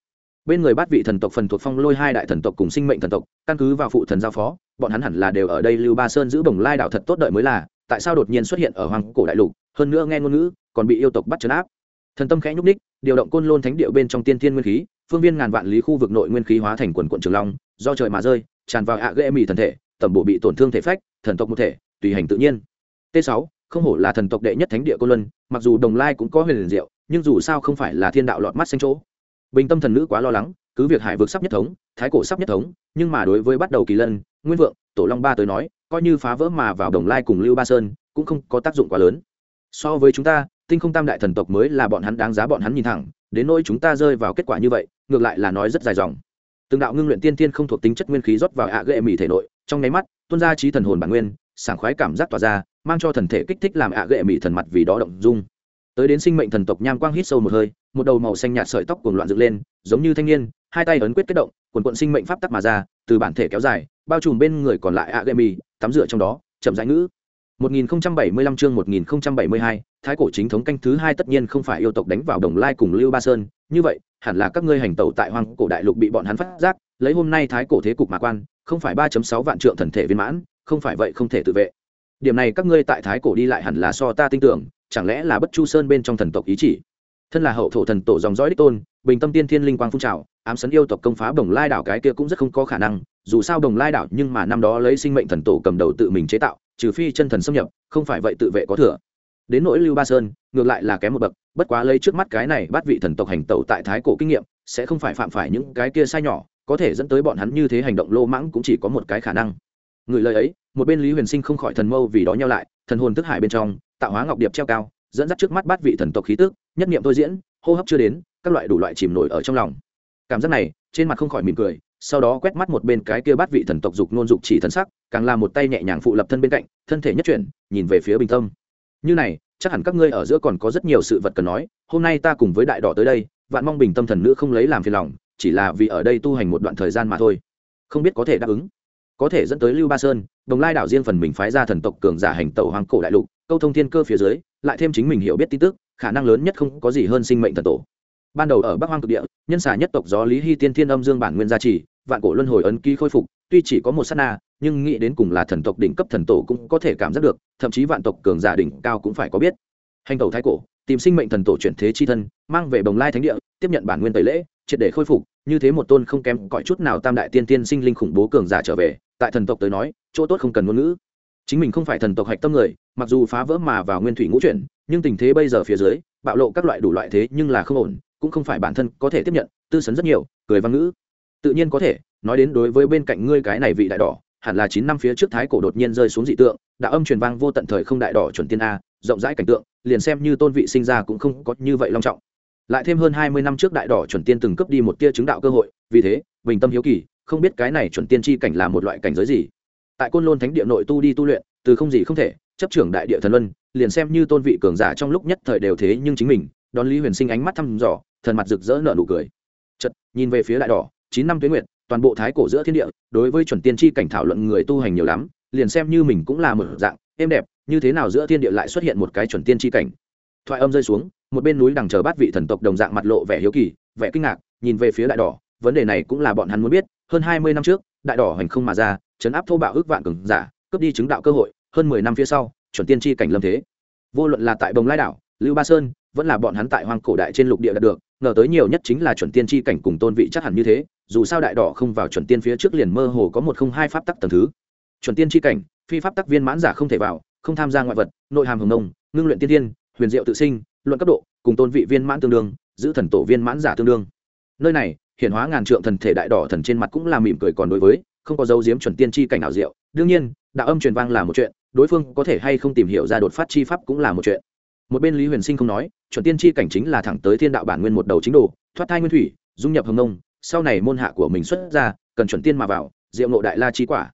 bên người bát vị thần tộc phần thuộc phong lôi hai đại thần tộc cùng sinh mệnh thần tộc, căn cứ vào phụ thần giao phó, bọn hắn hẳn là đều ở đây lưu ba sơn giữ bồng lai đạo thật tốt đợi mới là, tại sao đột nhiên xuất hiện ở hoàng cổ đại lục, hơn nữa nghe ngôn ngữ, còn bị yêu tộc bắt chấn áp. Thần tâm khẽ nhúc ních điều động côn lôn thánh điệu bên trong tiên thiên nguyên khí, phương viên ngàn vạn lý khu vực nội nguyên khí hóa thành quần quận trường long, do trời mà rơi, tràn vào ạ ghệ mì thần thể, tẩm bộ bị tổn thương thể phách, thần tộc một thể, tùy hành tự nhiên. T 6 không hổ là thần tộc đệ nhất thánh địa côn luân, mặc dù đồng lai cũng có huyền diệu, nhưng dù sao không phải là thiên đạo lọt mắt xanh chỗ bình tâm thần nữ quá lo lắng, cứ việc hải vực sắp nhất thống, thái cổ sắp nhất thống, nhưng mà đối với bắt đầu kỳ lân, nguyên vượng, tổ long ba tới nói, coi như phá vỡ mà vào đồng lai cùng lưu ba sơn, cũng không có tác dụng quá lớn. So với chúng ta, tinh không tam đại thần tộc mới là bọn hắn đáng giá bọn hắn nhìn thẳng, đến nỗi chúng ta rơi vào kết quả như vậy, ngược lại là nói rất dài dòng. Từng đạo ngưng luyện tiên tiên không thuộc tính chất nguyên khí rót vào ạ ghệ mỹ thể nội, trong nháy mắt, tuôn ra trí thần hồn bản nguyên, sảng khoái cảm giác tỏa ra, mang cho thần thể kích thích làm ạ ghệ mỹ thần mặt vì đó động dung tới đến sinh mệnh thần tộc nham quang hít sâu một hơi một đầu màu xanh nhạt sợi tóc cuồng loạn dựng lên giống như thanh niên hai tay ấn quyết kết động quần quận sinh mệnh pháp tắc mà ra từ bản thể kéo dài bao trùm bên người còn lại a ghệ tắm rửa trong đó chậm rãi ngữ. 1075 chương 1072, thái cổ chính thống canh thứ hai tất nhiên không phải yêu tộc đánh vào đồng lai cùng lưu ba sơn. Như vậy hẳn là các ngươi hành tẩu tại hoang cổ đại lục bị bọn hắn phát giác lấy hôm nay thái cổ thế cục mà quan không phải 3.6 vạn trượng thần thể viên mãn không phải vậy không thể tự vệ. Điểm này các ngươi tại thái cổ đi lại hẳn là so ta tin tưởng chẳng lẽ là bất chu sơn bên trong thần tộc ý chỉ? Thân là hậu thổ thần tổ dòng dõi đích tôn, bình tâm tiên thiên linh quang phun trào, ám sấn yêu tộc công phá đồng lai đảo cái kia cũng rất không có khả năng, dù sao đồng lai đảo nhưng mà năm đó lấy sinh mệnh thần tổ cầm đầu tự mình chế tạo, trừ phi chân thần xâm nhập, không phải vậy tự vệ có thừa. Đến nỗi lưu ba sơn, ngược lại là kém một bậc, bất quá lấy trước mắt cái này bắt vị thần tộc hành tẩu tại thái cổ kinh nghiệm, sẽ không phải phạm phải những cái kia sai nhỏ, có thể dẫn tới bọn hắn như thế hành động lô mãng cũng chỉ có một cái khả năng. Người lời ấy, một bên lý huyền sinh không khỏi thần mâu vì đó nhau lại, thần hồn thức hải bên trong tạo hóa ngọc điệp treo cao, dẫn dắt trước mắt bát vị thần tộc khí tức, nhất niệm thôi diễn, hô hấp chưa đến, các loại đủ loại chìm nổi ở trong lòng. Cảm giác này, trên mặt không khỏi mỉm cười, sau đó quét mắt một bên cái kia bát vị thần tộc dục nôn dục chỉ thần sắc, càng là một tay nhẹ nhàng phụ lập thân bên cạnh, thân thể nhất chuyển, nhìn về phía bình tâm. Như này, chắc hẳn các ngươi ở giữa còn có rất nhiều sự vật cần nói, hôm nay ta cùng với đại đỏ tới đây, vạn mong bình tâm thần nữ không lấy làm phiền lòng, chỉ là vì ở đây tu hành một đoạn thời gian mà thôi. Không biết có thể đáp ứng. Có thể dẫn tới lưu ba sơn, đồng lai đảo riêng phần mình phái ra thần tộc cường giả hành tẩu hoàng cổ đại lục câu thông thiên cơ phía dưới, lại thêm chính mình hiểu biết tin tức, khả năng lớn nhất không có gì hơn sinh mệnh thần tổ. Ban đầu ở bắc hoang cực địa, nhân xà nhất tộc gió lý hy tiên thiên âm dương bản nguyên gia trì, vạn cổ luân hồi ấn ký khôi phục, tuy chỉ có một sát na, nhưng nghĩ đến cùng là thần tộc đỉnh cấp thần tổ cũng có thể cảm giác được, thậm chí vạn tộc cường giả đỉnh cao cũng phải có biết. Hành tẩu thái cổ, tìm sinh mệnh thần tổ chuyển thế chi thân, mang về bồng lai thánh địa, tiếp nhận bản nguyên tẩy lễ, triệt để khôi phục, như thế một tôn không kém cõi chút nào tam đại tiên tiên sinh linh khủng bố cường giả trở về, tại thần tộc tới nói, chỗ tốt không cần ngôn ngữ chính mình không phải thần tộc hạch tâm người, mặc dù phá vỡ mà vào nguyên thủy ngũ chuyển, nhưng tình thế bây giờ phía dưới, bạo lộ các loại đủ loại thế nhưng là không ổn, cũng không phải bản thân có thể tiếp nhận, tư sấn rất nhiều, cười văn ngữ. Tự nhiên có thể, nói đến đối với bên cạnh ngươi cái này vị đại đỏ, hẳn là chín năm phía trước thái cổ đột nhiên rơi xuống dị tượng đạo âm truyền vang vô tận thời không đại đỏ chuẩn tiên a, rộng rãi cảnh tượng, liền xem như tôn vị sinh ra cũng không có như vậy long trọng. Lại thêm hơn hai mươi năm trước đại đỏ chuẩn tiên từng cấp đi một tia chứng đạo cơ hội, vì thế, bình tâm hiếu kỳ, không biết cái này chuẩn tiên chi cảnh là một loại cảnh giới gì tại côn lôn thánh địa nội tu đi tu luyện, từ không gì không thể, chấp trưởng đại địa thần luân, liền xem như tôn vị cường giả trong lúc nhất thời đều thế nhưng chính mình, đón lý huyền sinh ánh mắt thăm dò, thần mặt rực rỡ nở nụ cười. Chật nhìn về phía đại đỏ, chín năm tuyến nguyệt, toàn bộ thái cổ giữa thiên địa, đối với chuẩn tiên tri cảnh thảo luận người tu hành nhiều lắm, liền xem như mình cũng là một dạng, êm đẹp, như thế nào giữa thiên địa lại xuất hiện một cái chuẩn tiên tri cảnh. Thoại âm rơi xuống, một bên núi đằng chờ bát vị thần tộc đồng dạng mặt lộ vẻ hiếu kỳ, vẻ kinh ngạc, nhìn về phía đại đỏ, vấn đề này cũng là bọn hắn muốn biết, hơn hai mươi năm trước, đại đỏ hành không mà ra chấn áp thô bạo ước vạn cường giả, cướp đi chứng đạo cơ hội, hơn mười năm phía sau, chuẩn tiên tri cảnh lâm thế. Vô luận là tại bồng lai đảo, lưu ba sơn, vẫn là bọn hắn tại hoang cổ đại trên lục địa đạt được, ngờ tới nhiều nhất chính là chuẩn tiên tri cảnh cùng tôn vị chắc hẳn như thế, dù sao đại đỏ không vào chuẩn tiên phía trước liền mơ hồ có một không hai pháp tắc tầng thứ. Chuẩn tiên tri cảnh, phi pháp tắc viên mãn giả không thể vào, không tham gia ngoại vật, nội hàm hồng nông, ngưng luyện tiên tiên huyền diệu tự sinh, luận cấp độ, cùng tôn vị viên mãn tương đương, giữ thần tổ viên mãn giả tương đương. Nơi này hiện hóa ngàn trượng thần thể đại đỏ thần trên mặt cũng là mỉm cười còn đối với không có dấu diếm chuẩn tiên tri cảnh nào diệu. Đương nhiên, đạo âm truyền vang là một chuyện, đối phương có thể hay không tìm hiểu ra đột phát chi pháp cũng là một chuyện. Một bên lý huyền sinh không nói, chuẩn tiên tri cảnh chính là thẳng tới thiên đạo bản nguyên một đầu chính đồ, thoát thai nguyên thủy, dung nhập hồng nông, sau này môn hạ của mình xuất ra, cần chuẩn tiên mà vào, diệu ngộ đại la trí quả.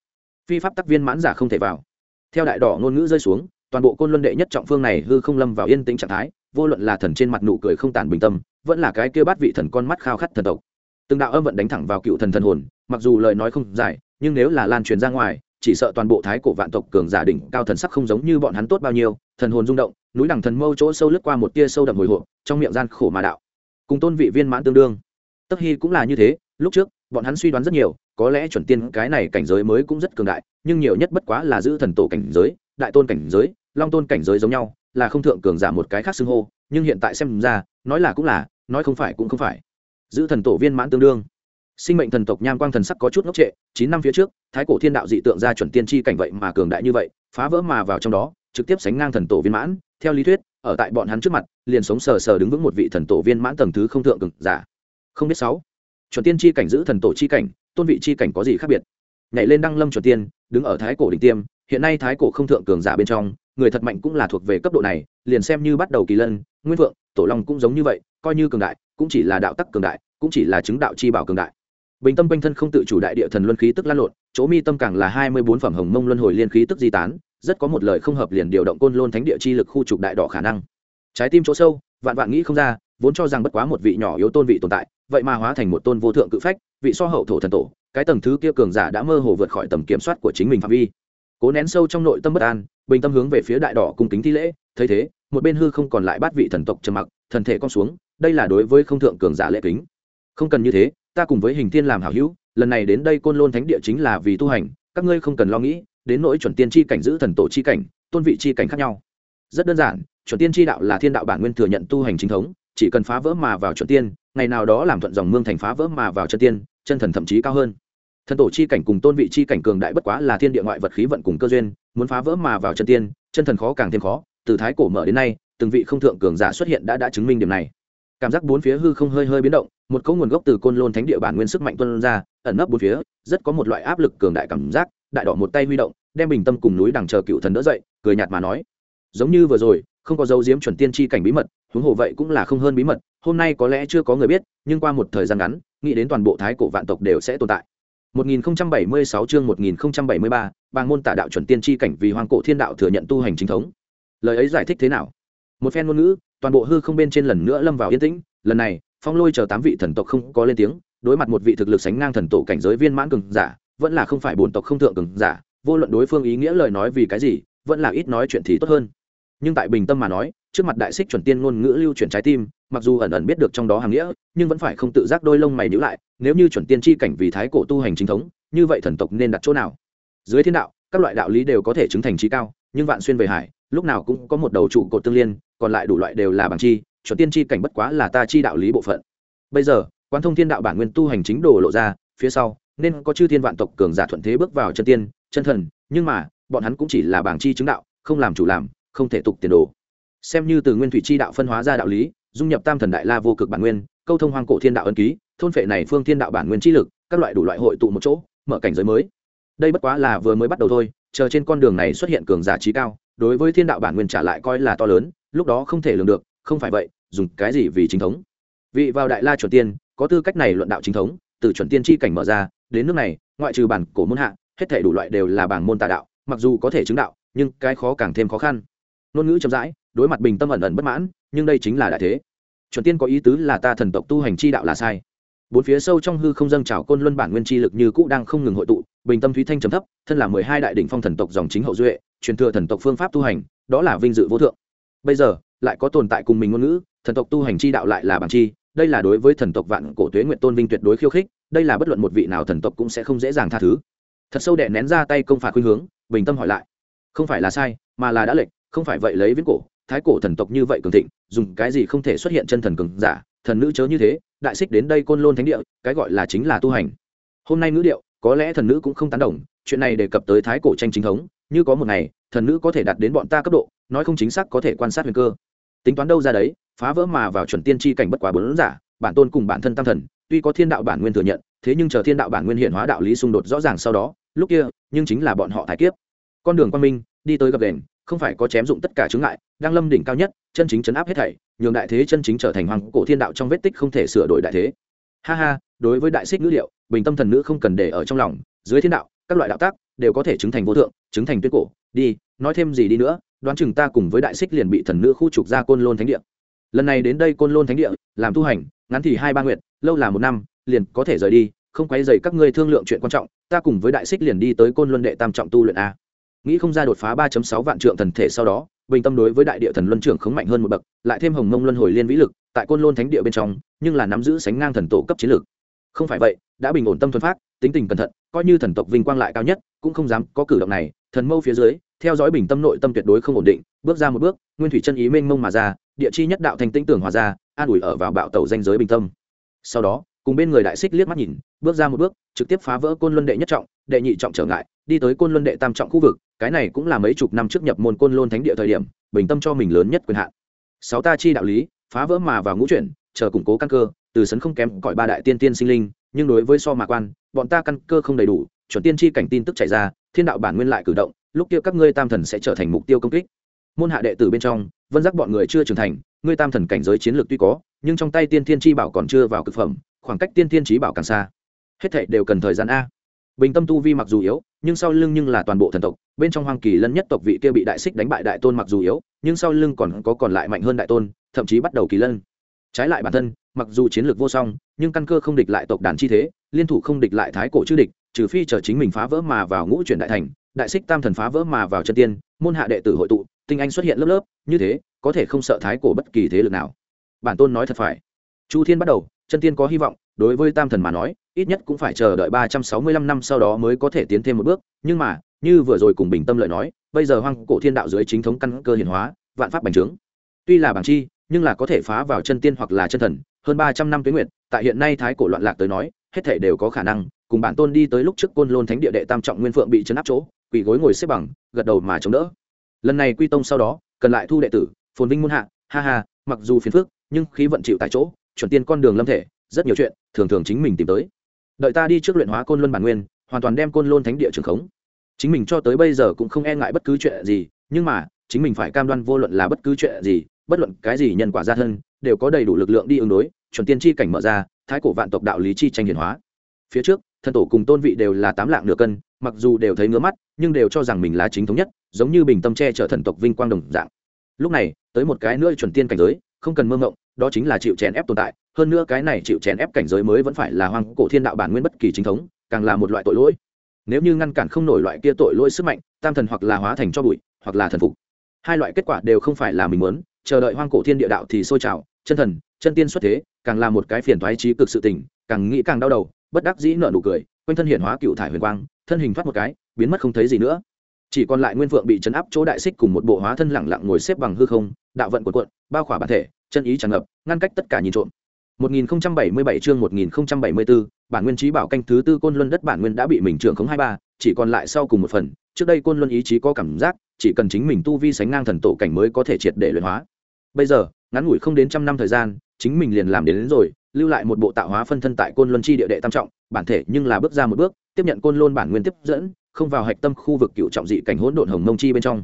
Phi pháp tác viên mãn giả không thể vào. Theo đại đỏ ngôn ngữ rơi xuống, toàn bộ côn luân đệ nhất trọng phương này hư không lâm vào yên tĩnh trạng thái, vô luận là thần trên mặt nụ cười không tàn bình tâm, vẫn là cái kia bát vị thần con mắt khao khát thần tộc. Từng đạo âm vận đánh thẳng vào cựu thần thần hồn, mặc dù lời nói không dài nhưng nếu là lan truyền ra ngoài, chỉ sợ toàn bộ thái cổ vạn tộc cường giả đỉnh cao thần sắc không giống như bọn hắn tốt bao nhiêu, thần hồn rung động, núi đằng thần mâu chỗ sâu lướt qua một tia sâu đậm hồi hộp, trong miệng gian khổ mà đạo. Cùng tôn vị viên mãn tương đương. Tất hy cũng là như thế, lúc trước, bọn hắn suy đoán rất nhiều, có lẽ chuẩn tiên cái này cảnh giới mới cũng rất cường đại, nhưng nhiều nhất bất quá là giữ thần tổ cảnh giới, đại tôn cảnh giới, long tôn cảnh giới giống nhau, là không thượng cường giả một cái khác xưng hô, nhưng hiện tại xem ra, nói là cũng là, nói không phải cũng không phải. Giữ thần tổ viên mãn tương đương sinh mệnh thần tộc nham quang thần sắc có chút ngốc trệ, chín năm phía trước, thái cổ thiên đạo dị tượng ra chuẩn tiên tri cảnh vậy mà cường đại như vậy, phá vỡ mà vào trong đó, trực tiếp sánh ngang thần tổ viên mãn. Theo lý thuyết, ở tại bọn hắn trước mặt, liền sống sờ sờ đứng vững một vị thần tổ viên mãn tầng thứ không thượng cực giả. Không biết sáu, chuẩn tiên tri cảnh giữ thần tổ chi cảnh, tôn vị chi cảnh có gì khác biệt? Nhảy lên đăng lâm chuẩn tiên, đứng ở thái cổ đỉnh tiêm, hiện nay thái cổ không thượng cường giả bên trong, người thật mạnh cũng là thuộc về cấp độ này, liền xem như bắt đầu kỳ lân, nguyên vượng tổ long cũng giống như vậy, coi như cường đại, cũng chỉ là đạo tắc cường đại, cũng chỉ là chứng đạo chi bảo cường đại bình tâm quanh thân không tự chủ đại địa thần luân khí tức lan lộn, chỗ mi tâm càng là hai mươi bốn phẩm hồng mông luân hồi liên khí tức di tán, rất có một lời không hợp liền điều động côn lôn thánh địa chi lực khu trục đại đỏ khả năng. Trái tim chỗ sâu, vạn vạn nghĩ không ra, vốn cho rằng bất quá một vị nhỏ yếu tôn vị tồn tại, vậy mà hóa thành một tôn vô thượng cự phách, vị so hậu thổ thần tổ, cái tầng thứ kia cường giả đã mơ hồ vượt khỏi tầm kiểm soát của chính mình phạm vi. Cố nén sâu trong nội tâm bất an, bình tâm hướng về phía đại đỏ cung kính thi lễ, thấy thế, một bên hư không còn lại bắt vị thần tộc trầm mặc, thần thể con xuống, đây là đối với không thượng cường giả lễ kính. Không cần như thế ta cùng với hình thiên làm hảo hữu, lần này đến đây côn lôn thánh địa chính là vì tu hành, các ngươi không cần lo nghĩ, đến nỗi chuẩn tiên chi cảnh giữ thần tổ chi cảnh, tôn vị chi cảnh khác nhau. Rất đơn giản, chuẩn tiên chi đạo là thiên đạo bản nguyên thừa nhận tu hành chính thống, chỉ cần phá vỡ mà vào chuẩn tiên, ngày nào đó làm thuận dòng mương thành phá vỡ mà vào chân tiên, chân thần thậm chí cao hơn. Thần tổ chi cảnh cùng tôn vị chi cảnh cường đại bất quá là thiên địa ngoại vật khí vận cùng cơ duyên, muốn phá vỡ mà vào chân tiên, chân thần khó càng thêm khó, từ thái cổ mở đến nay, từng vị không thượng cường giả xuất hiện đã đã chứng minh điểm này cảm giác bốn phía hư không hơi hơi biến động một cấu nguồn gốc từ côn lôn thánh địa bản nguyên sức mạnh tuân ra ẩn nấp bốn phía rất có một loại áp lực cường đại cảm giác đại đỏ một tay huy động đem bình tâm cùng núi đằng chờ cựu thần đỡ dậy cười nhạt mà nói giống như vừa rồi không có dấu diếm chuẩn tiên tri cảnh bí mật huống hồ vậy cũng là không hơn bí mật hôm nay có lẽ chưa có người biết nhưng qua một thời gian ngắn nghĩ đến toàn bộ thái cổ vạn tộc đều sẽ tồn tại. 1076 chương 1073, bang môn tả đạo chuẩn tiên tri cảnh vì hoàng cổ thiên đạo thừa nhận tu hành chính thống. Lời ấy giải thích thế nào? Một phen ngôn ngữ, toàn bộ hư không bên trên lần nữa lâm vào yên tĩnh. Lần này, phong lôi chờ tám vị thần tộc không có lên tiếng, đối mặt một vị thực lực sánh ngang thần tổ cảnh giới viên mãn cường giả, vẫn là không phải bổn tộc không thượng cường giả, vô luận đối phương ý nghĩa lời nói vì cái gì, vẫn là ít nói chuyện thì tốt hơn. Nhưng tại bình tâm mà nói, trước mặt đại xích chuẩn tiên ngôn ngữ lưu chuyển trái tim, mặc dù ẩn ẩn biết được trong đó hàng nghĩa, nhưng vẫn phải không tự giác đôi lông mày nhữ lại, nếu như chuẩn tiên chi cảnh vì thái cổ tu hành chính thống, như vậy thần tộc nên đặt chỗ nào? Dưới thiên đạo, các loại đạo lý đều có thể chứng thành trí cao, nhưng vạn xuyên về hải lúc nào cũng có một đầu trụ cột tương liên, còn lại đủ loại đều là bằng chi, chuẩn tiên chi cảnh bất quá là ta chi đạo lý bộ phận. Bây giờ quan thông thiên đạo bản nguyên tu hành chính đồ lộ ra, phía sau, nên có chư thiên vạn tộc cường giả thuận thế bước vào chân tiên, chân thần, nhưng mà, bọn hắn cũng chỉ là bảng chi chứng đạo, không làm chủ làm, không thể tục tiền đồ. Xem như từ nguyên thủy chi đạo phân hóa ra đạo lý, dung nhập tam thần đại la vô cực bản nguyên, câu thông hoang cổ thiên đạo ân ký, thôn phệ này phương thiên đạo bản nguyên chi lực, các loại đủ loại hội tụ một chỗ, mở cảnh giới mới. Đây bất quá là vừa mới bắt đầu thôi chờ trên con đường này xuất hiện cường giả trí cao, đối với thiên đạo bản nguyên trả lại coi là to lớn, lúc đó không thể lường được, không phải vậy, dùng cái gì vì chính thống? Vị vào đại la chuẩn tiên, có tư cách này luận đạo chính thống, từ chuẩn tiên chi cảnh mở ra, đến nước này, ngoại trừ bản cổ môn hạ, hết thể đủ loại đều là bảng môn tà đạo, mặc dù có thể chứng đạo, nhưng cái khó càng thêm khó khăn. Ngôn ngữ chậm rãi, đối mặt bình tâm ẩn ẩn bất mãn, nhưng đây chính là đại thế. Chuẩn tiên có ý tứ là ta thần tộc tu hành chi đạo là sai bốn phía sâu trong hư không dâng trào côn luân bản nguyên chi lực như cũ đang không ngừng hội tụ, bình tâm thúy thanh trầm thấp, thân là mười hai đại đỉnh phong thần tộc dòng chính hậu duệ, truyền thừa thần tộc phương pháp tu hành, đó là vinh dự vô thượng. Bây giờ, lại có tồn tại cùng mình ngôn ngữ, thần tộc tu hành chi đạo lại là bản chi, đây là đối với thần tộc vạn cổ tuế nguyện tôn vinh tuyệt đối khiêu khích, đây là bất luận một vị nào thần tộc cũng sẽ không dễ dàng tha thứ. Thật sâu đẻ nén ra tay công phạt khuynh hướng, bình tâm hỏi lại, không phải là sai, mà là đã lệnh không phải vậy lấy viễn cổ, thái cổ thần tộc như vậy cường thịnh, dùng cái gì không thể xuất hiện chân thần cường giả thần nữ chớ như thế, đại xích đến đây côn lôn thánh địa, cái gọi là chính là tu hành. Hôm nay ngữ điệu, có lẽ thần nữ cũng không tán đồng, chuyện này đề cập tới thái cổ tranh chính thống, như có một ngày, thần nữ có thể đạt đến bọn ta cấp độ, nói không chính xác có thể quan sát huyền cơ. Tính toán đâu ra đấy, phá vỡ mà vào chuẩn tiên tri cảnh bất quá bốn giả, bản tôn cùng bản thân tam thần, tuy có thiên đạo bản nguyên thừa nhận, thế nhưng chờ thiên đạo bản nguyên hiện hóa đạo lý xung đột rõ ràng sau đó, lúc kia, nhưng chính là bọn họ thái kiếp. Con đường quan minh, đi tới gặp đền, không phải có chém dụng tất cả chướng ngại, đang lâm đỉnh cao nhất, chân chính chấn áp hết thảy nhường đại thế chân chính trở thành hoàng cổ thiên đạo trong vết tích không thể sửa đổi đại thế. Ha ha, đối với đại xích ngữ liệu, bình tâm thần nữ không cần để ở trong lòng, dưới thiên đạo, các loại đạo tác đều có thể chứng thành vô thượng, chứng thành tuyết cổ. Đi, nói thêm gì đi nữa, đoán chừng ta cùng với đại xích liền bị thần nữ khu trục ra côn lôn thánh địa. Lần này đến đây côn lôn thánh địa, làm tu hành, ngắn thì hai ba nguyện lâu là một năm, liền có thể rời đi, không quay dày các ngươi thương lượng chuyện quan trọng, ta cùng với đại xích liền đi tới côn luân đệ tam trọng tu luyện a. Nghĩ không ra đột phá ba sáu vạn trượng thần thể sau đó bình tâm đối với đại địa thần luân trưởng khống mạnh hơn một bậc, lại thêm hồng mông luân hồi liên vĩ lực, tại côn lôn thánh địa bên trong, nhưng là nắm giữ sánh ngang thần tổ cấp chiến lược không phải vậy, đã bình ổn tâm thuần phát, tính tình cẩn thận, coi như thần tộc vinh quang lại cao nhất, cũng không dám có cử động này, thần mâu phía dưới, theo dõi bình tâm nội tâm tuyệt đối không ổn định, bước ra một bước, nguyên thủy chân ý mênh mông mà ra, địa chi nhất đạo thành tĩnh tưởng hòa ra, an ủi ở vào bạo tàu danh giới bình tâm. Sau đó, cùng bên người đại xích liếc mắt nhìn bước ra một bước, trực tiếp phá vỡ côn luân đệ nhất trọng, đệ nhị trọng trở ngại, đi tới côn luân đệ tam trọng khu vực, cái này cũng là mấy chục năm trước nhập môn côn luân thánh địa thời điểm, bình tâm cho mình lớn nhất quyền hạn. Sáu ta chi đạo lý, phá vỡ mà vào ngũ chuyển, chờ củng cố căn cơ, từ sấn không kém cõi ba đại tiên tiên sinh linh, nhưng đối với so mạc quan, bọn ta căn cơ không đầy đủ, chuẩn tiên chi cảnh tin tức chạy ra, thiên đạo bản nguyên lại cử động, lúc kia các ngươi tam thần sẽ trở thành mục tiêu công kích. Môn hạ đệ tử bên trong, vân giác bọn người chưa trưởng thành, ngươi tam thần cảnh giới chiến lược tuy có, nhưng trong tay tiên thiên chi bảo còn chưa vào cực phẩm, khoảng cách tiên thiên trí bảo càng xa hết thảy đều cần thời gian a. Bình tâm tu vi mặc dù yếu, nhưng sau lưng nhưng là toàn bộ thần tộc. Bên trong hoang kỳ lân nhất tộc vị kia bị đại xích đánh bại đại tôn mặc dù yếu, nhưng sau lưng còn có còn lại mạnh hơn đại tôn, thậm chí bắt đầu kỳ lân. Trái lại bản thân, mặc dù chiến lược vô song, nhưng căn cơ không địch lại tộc đàn chi thế, liên thủ không địch lại thái cổ chư địch, trừ phi chờ chính mình phá vỡ mà vào ngũ chuyển đại thành, đại xích tam thần phá vỡ mà vào chân tiên, môn hạ đệ tử hội tụ, tinh anh xuất hiện lớp lớp, như thế, có thể không sợ thái cổ bất kỳ thế lực nào. Bản tôn nói thật phải. Chu thiên bắt đầu, chân tiên có hy vọng, đối với tam thần mà nói ít nhất cũng phải chờ đợi ba trăm sáu mươi lăm năm sau đó mới có thể tiến thêm một bước, nhưng mà, như vừa rồi cùng bình tâm lợi nói, bây giờ hoang cổ thiên đạo dưới chính thống căn cơ hiển hóa, vạn pháp bành trướng. Tuy là bằng chi, nhưng là có thể phá vào chân tiên hoặc là chân thần, hơn ba trăm năm tuế nguyện tại hiện nay thái cổ loạn lạc tới nói, hết thể đều có khả năng, cùng bản tôn đi tới lúc trước côn lôn thánh địa đệ tam trọng nguyên phượng bị chấn áp chỗ, quỳ gối ngồi xếp bằng, gật đầu mà chống đỡ. Lần này quy tông sau đó, cần lại thu đệ tử, phồn vinh muôn hạ, ha ha, mặc dù phiền phức, nhưng khí vận chịu tại chỗ, chuẩn tiên con đường lâm thể, rất nhiều chuyện, thường thường chính mình tìm tới đợi ta đi trước luyện hóa côn luân bản nguyên, hoàn toàn đem côn lôn thánh địa trường khống. Chính mình cho tới bây giờ cũng không e ngại bất cứ chuyện gì, nhưng mà, chính mình phải cam đoan vô luận là bất cứ chuyện gì, bất luận cái gì nhân quả gia thân, đều có đầy đủ lực lượng đi ứng đối, chuẩn tiên chi cảnh mở ra, thái cổ vạn tộc đạo lý chi tranh hiển hóa. Phía trước, thần tổ cùng tôn vị đều là tám lạng nửa cân, mặc dù đều thấy ngứa mắt, nhưng đều cho rằng mình là chính thống nhất, giống như bình tâm che chở thần tộc vinh quang đồng dạng. Lúc này, tới một cái nữa chuẩn tiên cảnh giới, không cần mơ ngộng đó chính là chịu chèn ép tồn tại, hơn nữa cái này chịu chèn ép cảnh giới mới vẫn phải là hoang cổ thiên đạo bản nguyên bất kỳ chính thống, càng là một loại tội lỗi. Nếu như ngăn cản không nổi loại kia tội lỗi sức mạnh, tam thần hoặc là hóa thành cho bụi, hoặc là thần phục. Hai loại kết quả đều không phải là mình muốn, chờ đợi hoang cổ thiên địa đạo thì sôi trào, chân thần, chân tiên xuất thế, càng là một cái phiền thoái trí cực sự tình, càng nghĩ càng đau đầu, bất đắc dĩ nợ nụ cười, quanh thân hiển hóa cựu thải huyền quang, thân hình thoát một cái, biến mất không thấy gì nữa. Chỉ còn lại nguyên phượng bị chấn áp chỗ đại xích cùng một bộ hóa thân lẳng lặng ngồi xếp bằng hư không, đạo vận quần cuộn, bao khỏa bản thể chân ý tràn ngập ngăn cách tất cả nhìn trộm 1077 chương 1074, bản nguyên trí bảo canh thứ tư côn luân đất bản nguyên đã bị mình trưởng khống 23, chỉ còn lại sau cùng một phần, trước đây côn luân ý chí có cảm giác, chỉ cần chính mình tu vi sánh ngang thần tổ cảnh mới có thể triệt để luyện hóa. Bây giờ, ngắn ngủi không đến trăm năm thời gian, chính mình liền làm đến, đến rồi, lưu lại một bộ tạo hóa phân thân tại côn luân chi địa đệ tam trọng, bản thể nhưng là bước ra một bước, tiếp nhận côn luân bản nguyên tiếp dẫn, không vào hạch tâm khu vực cựu trọng dị cảnh hỗn độn hồng mông chi bên trong.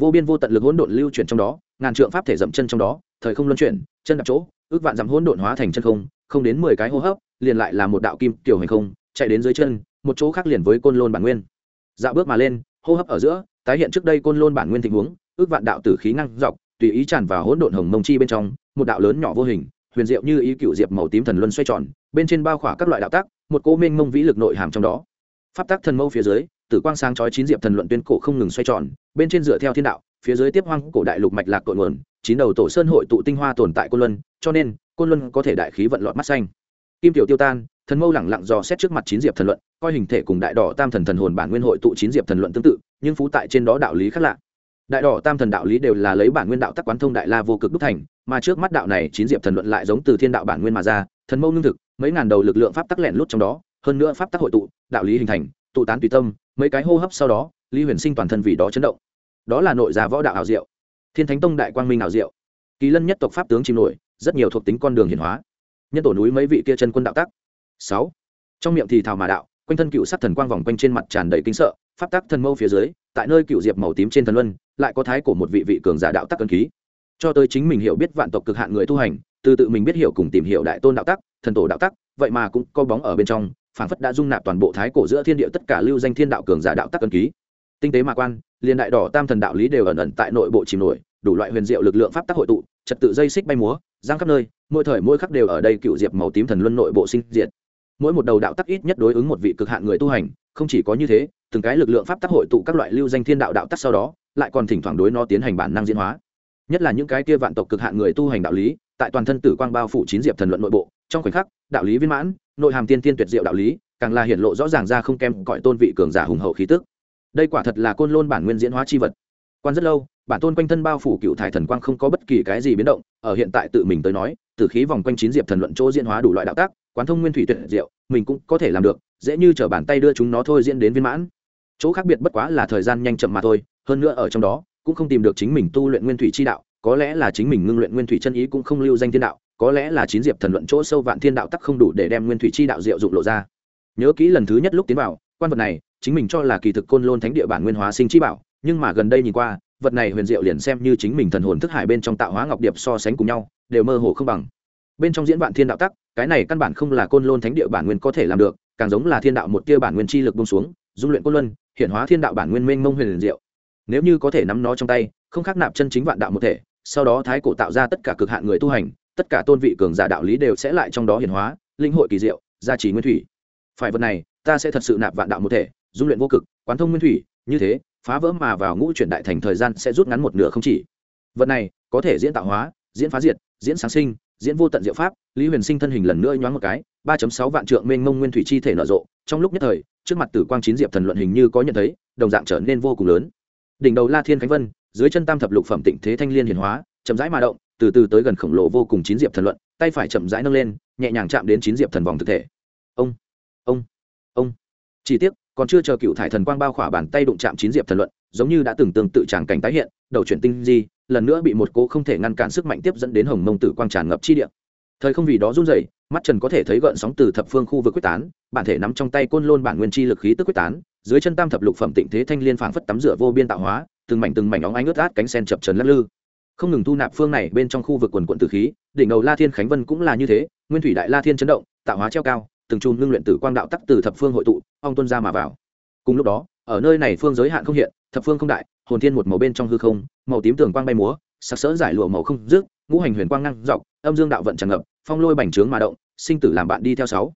Vô biên vô tận lực hỗn độn lưu chuyển trong đó, ngàn trượng pháp thể dậm chân trong đó, thời không luân chuyển, chân đạp chỗ, ước vạn dặm hỗn độn hóa thành chân không, không đến mười cái hô hấp, liền lại là một đạo kim tiểu hành không, chạy đến dưới chân, một chỗ khác liền với côn lôn bản nguyên. Dạo bước mà lên, hô hấp ở giữa, tái hiện trước đây côn lôn bản nguyên tình huống, ước vạn đạo tử khí năng dọc, tùy ý tràn vào hỗn độn hồng mông chi bên trong, một đạo lớn nhỏ vô hình, huyền diệu như ý cựu diệp màu tím thần luân xoay tròn, bên trên bao khỏa các loại đạo tác, một cỗ mênh mông vĩ lực nội hàm trong đó. Pháp tắc thần mâu phía dưới, tử quang sáng chói chín diệp thần luận tuyên cổ không ngừng xoay tròn, bên trên dựa theo thiên đạo, phía dưới tiếp hoang cổ đại lục mạch lạc cội nguồn, chín đầu tổ sơn hội tụ tinh hoa tồn tại côn luân, cho nên côn luân có thể đại khí vận lọt mắt xanh. Kim tiểu tiêu tan thần mâu lẳng lặng dò xét trước mặt chín diệp thần luận coi hình thể cùng đại đỏ tam thần thần hồn bản nguyên hội tụ chín diệp thần luận tương tự nhưng phú tại trên đó đạo lý khác lạ. Đại đỏ tam thần đạo lý đều là lấy bản nguyên đạo tắc quán thông đại la vô cực đúc thành mà trước mắt đạo này chín diệp thần luận lại giống từ thiên đạo bản nguyên mà ra thần mâu lương thực mấy ngàn đầu lực lượng pháp tắc lẻn lút trong đó hơn nữa pháp tắc hội tụ đạo lý hình thành tụ tán tùy tâm mấy cái hô hấp sau đó lý huyền sinh toàn thân vì đó chấn động đó là nội gia võ đạo ảo diệu. Thiên thánh tông đại quang minh ảo diệu. Kỳ lân nhất tộc pháp tướng chìm nổi, rất nhiều thuộc tính con đường hiển hóa. Nhân tổ núi mấy vị kia chân quân đạo tắc. Sáu. Trong miệng thì thào mà đạo, quanh thân cựu sắc thần quang vòng quanh trên mặt tràn đầy kinh sợ, pháp tắc thần mâu phía dưới, tại nơi cựu diệp màu tím trên thần luân, lại có thái của một vị vị cường giả đạo tắc cân khí. cho tới chính mình hiểu biết vạn tộc cực hạn người tu hành, từ tự mình biết hiểu cùng tìm hiểu đại tôn đạo tắc, thần tổ đạo tắc, vậy mà cũng có bóng ở bên trong, phảng phất đã dung nạp toàn bộ thái cổ giữa thiên địa tất cả lưu danh thiên đạo cường giả đạo tắc cân ký. Tinh tế mà quan liên đại đỏ tam thần đạo lý đều ẩn ẩn tại nội bộ chìm nổi, đủ loại huyền diệu lực lượng pháp tắc hội tụ, trật tự dây xích bay múa, giang khắp nơi, mỗi thời mỗi khắc đều ở đây cựu diệp màu tím thần luân nội bộ sinh diệt. Mỗi một đầu đạo tắc ít nhất đối ứng một vị cực hạn người tu hành, không chỉ có như thế, từng cái lực lượng pháp tắc hội tụ các loại lưu danh thiên đạo đạo tắc sau đó, lại còn thỉnh thoảng đối nó tiến hành bản năng diễn hóa. Nhất là những cái kia vạn tộc cực hạn người tu hành đạo lý, tại toàn thân tử quang bao phủ chín diệp thần luận nội bộ, trong khoảnh khắc, đạo lý viên mãn, nội hàm tiên tiên tuyệt diệu đạo lý, càng là hiện lộ rõ ràng ra không kém cõi tôn vị cường giả hùng hậu khí tức đây quả thật là côn lôn bản nguyên diễn hóa chi vật. Quan rất lâu, bản tôn quanh thân bao phủ cựu thải thần quang không có bất kỳ cái gì biến động, ở hiện tại tự mình tới nói, từ khí vòng quanh chín diệp thần luận chỗ diễn hóa đủ loại đạo tác, quán thông nguyên thủy tuyệt diệu, mình cũng có thể làm được, dễ như chở bàn tay đưa chúng nó thôi diễn đến viên mãn. Chỗ khác biệt bất quá là thời gian nhanh chậm mà thôi, hơn nữa ở trong đó, cũng không tìm được chính mình tu luyện nguyên thủy chi đạo, có lẽ là chính mình ngưng luyện nguyên thủy chân ý cũng không lưu danh thiên đạo, có lẽ là chín diệp thần luận chỗ sâu vạn thiên đạo tắc không đủ để đem nguyên thủy chi đạo diệu dụng lộ ra. Nhớ kỹ lần thứ nhất lúc tiến vào, quan vật này chính mình cho là kỳ thực côn lôn thánh địa bản nguyên hóa sinh chi bảo, nhưng mà gần đây nhìn qua, vật này huyền diệu liền xem như chính mình thần hồn thức hải bên trong tạo hóa ngọc điệp so sánh cùng nhau, đều mơ hồ không bằng. Bên trong diễn vạn thiên đạo tắc, cái này căn bản không là côn lôn thánh địa bản nguyên có thể làm được, càng giống là thiên đạo một tia bản nguyên chi lực bông xuống, dung luyện côn luân, hiện hóa thiên đạo bản nguyên mênh mông huyền diệu. Nếu như có thể nắm nó trong tay, không khác nạp chân chính vạn đạo một thể, sau đó thái cổ tạo ra tất cả cực hạn người tu hành, tất cả tôn vị cường giả đạo lý đều sẽ lại trong đó hiển hóa, linh hội kỳ diệu, gia trì nguyên thủy. Phải vật này ta sẽ thật sự nạp vạn đạo một thể, dung luyện vô cực, quán thông nguyên thủy, như thế, phá vỡ mà vào ngũ chuyển đại thành thời gian sẽ rút ngắn một nửa không chỉ. Vật này, có thể diễn tạo hóa, diễn phá diệt, diễn sáng sinh, diễn vô tận diệu pháp, lý huyền sinh thân hình lần nữa nhoáng một cái, ba sáu vạn trượng mênh mông nguyên thủy chi thể nở rộ, trong lúc nhất thời, trước mặt tử quang chín diệp thần luận hình như có nhận thấy, đồng dạng trở nên vô cùng lớn. Đỉnh đầu la thiên khánh vân, dưới chân tam thập lục phẩm tịnh thế thanh liên hiển hóa, chậm rãi mà động, từ từ tới gần khổng lồ vô cùng chín diệp thần luận, tay phải chậm rãi nâng lên, nhẹ nhàng chạm đến chín diệp thần vòng thực thể. Ông ông chỉ tiếc, còn chưa chờ cựu thải thần quang bao khỏa bàn tay đụng chạm chín diệp thần luận, giống như đã từng tương tự tràng cảnh tái hiện, đầu chuyển tinh di, lần nữa bị một cố không thể ngăn cản sức mạnh tiếp dẫn đến hồng mông tử quang tràn ngập chi địa. Thời không vì đó run rẩy, mắt trần có thể thấy gợn sóng từ thập phương khu vực quyết tán, bản thể nắm trong tay côn lôn bản nguyên chi lực khí tức quyết tán, dưới chân tam thập lục phẩm tịnh thế thanh liên phảng phất tắm rửa vô biên tạo hóa, từng mảnh từng mảnh óng ánh ướt át cánh sen chập trần lắc lư. Không ngừng thu nạp phương này bên trong khu vực quần quận tử khí, đỉnh đầu la thiên khánh vân cũng là như thế, nguyên thủy đại la thiên chấn động, tạo hóa treo cao từng chùm ngưng luyện tử quang đạo tắc từ thập phương hội tụ, ong tuân ra mà vào. Cùng lúc đó, ở nơi này phương giới hạn không hiện, thập phương không đại, hồn thiên một màu bên trong hư không, màu tím tường quang bay múa, sặc sỡ giải lụa màu không rước, ngũ hành huyền quang năng dọc, âm dương đạo vận tràn ngập, phong lôi bành trướng mà động, sinh tử làm bạn đi theo sáu.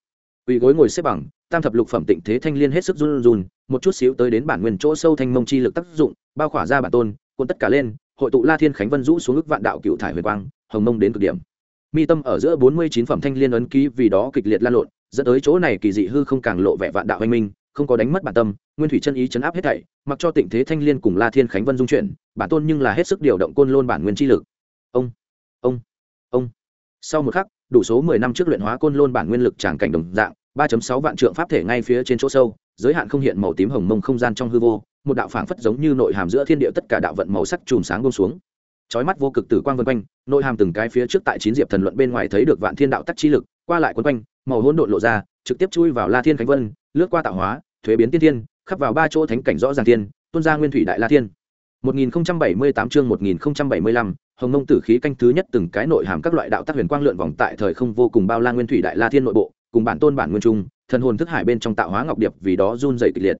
Ủy gối ngồi xếp bằng, tam thập lục phẩm tịnh thế thanh liên hết sức run run, một chút xíu tới đến bản nguyên chỗ sâu thanh mông chi lực tác dụng, bao khỏa ra bản tôn, cuốn tất cả lên, hội tụ la thiên khánh vân rũ xuống ức vạn đạo cựu thải huyền quang, hồng mông đến cực điểm. Mi tâm ở giữa bốn mươi chín phẩm thanh liên ấn ký vì đó kịch liệt lan lộn dẫn tới chỗ này kỳ dị hư không càng lộ vẻ vạn đạo anh minh, không có đánh mất bản tâm, nguyên thủy chân ý chấn áp hết thảy, mặc cho tịnh thế thanh liên cùng la thiên khánh vân dung chuyển, bản tôn nhưng là hết sức điều động côn lôn bản nguyên chi lực. Ông ông ông. Sau một khắc, đủ số mười năm trước luyện hóa côn lôn bản nguyên lực tràng cảnh đồng dạng, ba sáu vạn trượng pháp thể ngay phía trên chỗ sâu, giới hạn không hiện màu tím hồng mông không gian trong hư vô, một đạo phảng phất giống như nội hàm giữa thiên địa tất cả đạo vận màu sắc chùm sáng bông xuống. Chói mắt vô cực tử quang vân quanh, nội hàm từng cái phía trước tại chín diệp thần luận bên ngoài thấy được vạn thiên đạo tắc chi lực, qua lại quấn quanh màu hỗn độn lộ ra trực tiếp chui vào la thiên khánh vân lướt qua tạo hóa thuế biến tiên thiên khắp vào ba chỗ thánh cảnh rõ ràng tiên tuôn ra nguyên thủy đại la thiên 1078 chương 1075, Hồng Mông Tử khí canh thứ nhất từng cái nội hàm các loại đạo tác huyền quang lượn vòng tại thời không vô cùng bao la nguyên thủy đại la thiên nội bộ, cùng bản tôn bản nguyên trung, thần hồn thức hải bên trong tạo hóa ngọc điệp vì đó run rẩy kịch liệt.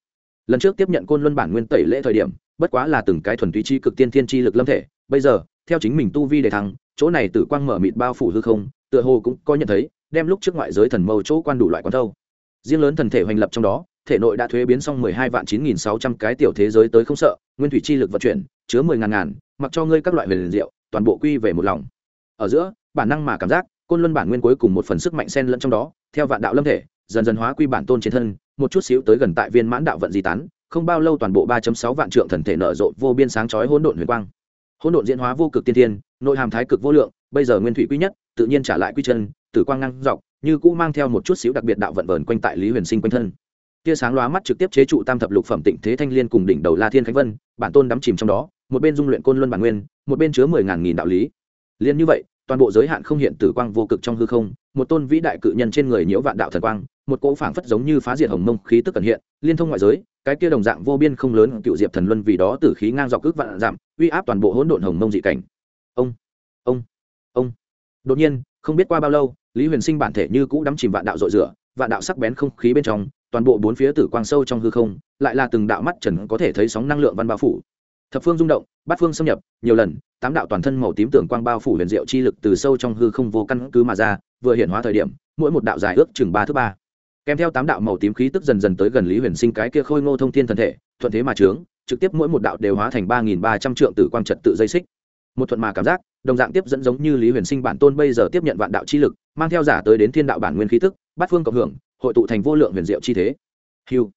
Lần trước tiếp nhận côn luân bản nguyên tẩy lễ thời điểm, bất quá là từng cái thuần túy chi cực tiên thiên chi lực lâm thể, bây giờ, theo chính mình tu vi để thăng, chỗ này tử quang mở mịt bao phủ hư không, tựa hồ cũng có nhận thấy, đem lúc trước ngoại giới thần mâu chỗ quan đủ loại quan thâu. Riêng lớn thần thể hoành lập trong đó, thể nội đã thuế biến xong mười hai vạn chín nghìn sáu trăm cái tiểu thế giới tới không sợ, nguyên thủy chi lực vận chuyển, chứa mười ngàn ngàn, mặc cho ngươi các loại liền rượu toàn bộ quy về một lòng. Ở giữa, bản năng mà cảm giác, côn luân bản nguyên cuối cùng một phần sức mạnh xen lẫn trong đó, theo vạn đạo lâm thể, dần dần hóa quy bản tôn trên thân, một chút xíu tới gần tại viên mãn đạo vận di tán, không bao lâu toàn bộ ba sáu vạn trượng thần thể nở rộ vô biên sáng chói hỗn độn huyền quang. Hỗn độn diễn hóa vô cực tiên thiên, nội hàm thái cực vô lượng, bây giờ nguyên thủy quy nhất, tự nhiên trả lại quy chân, tử quang năng dọc, như cũ mang theo một chút xíu đặc biệt đạo vận vờn quanh tại Lý Huyền Sinh quanh thân. Tia sáng lóa mắt trực tiếp chế trụ tam thập lục phẩm tịnh thế thanh liên cùng đỉnh đầu la thiên khánh vân bản tôn đắm chìm trong đó một bên dung luyện côn luân bản nguyên một bên chứa mười ngàn nghìn đạo lý. Liên như vậy toàn bộ giới hạn không hiện tử quang vô cực trong hư không một tôn vĩ đại cự nhân trên người nhiễu vạn đạo thần quang một cỗ phảng phất giống như phá diệt hồng mông khí tức cẩn hiện liên thông ngoại giới cái kia đồng dạng vô biên không lớn cựu diệp thần luân vì đó tử khí ngang dọc cước vạn giảm uy áp toàn bộ hỗn độn hồng mông dị cảnh. Ông ông đột nhiên, không biết qua bao lâu, lý huyền sinh bản thể như cũ đắm chìm vạn đạo dội rửa, vạn đạo sắc bén không khí bên trong, toàn bộ bốn phía tử quang sâu trong hư không, lại là từng đạo mắt trần có thể thấy sóng năng lượng văn bao phủ. Thập phương rung động, bát phương xâm nhập, nhiều lần, tám đạo toàn thân màu tím tưởng quang bao phủ huyền diệu chi lực từ sâu trong hư không vô căn cứ mà ra, vừa hiện hóa thời điểm, mỗi một đạo dài ước chừng ba thứ ba. Kèm theo tám đạo màu tím khí tức dần dần tới gần lý huyền sinh cái kia khôi ngô thông thiên thân thể, thuận thế mà trướng, trực tiếp mỗi một đạo đều hóa thành ba nghìn ba trăm trượng tử quang trật tự dây xích một thuận mà cảm giác, đồng dạng tiếp dẫn giống như lý huyền sinh bản tôn bây giờ tiếp nhận vạn đạo chi lực, mang theo giả tới đến thiên đạo bản nguyên khí tức bát phương cộng hưởng, hội tụ thành vô lượng huyền diệu chi thế. Hiu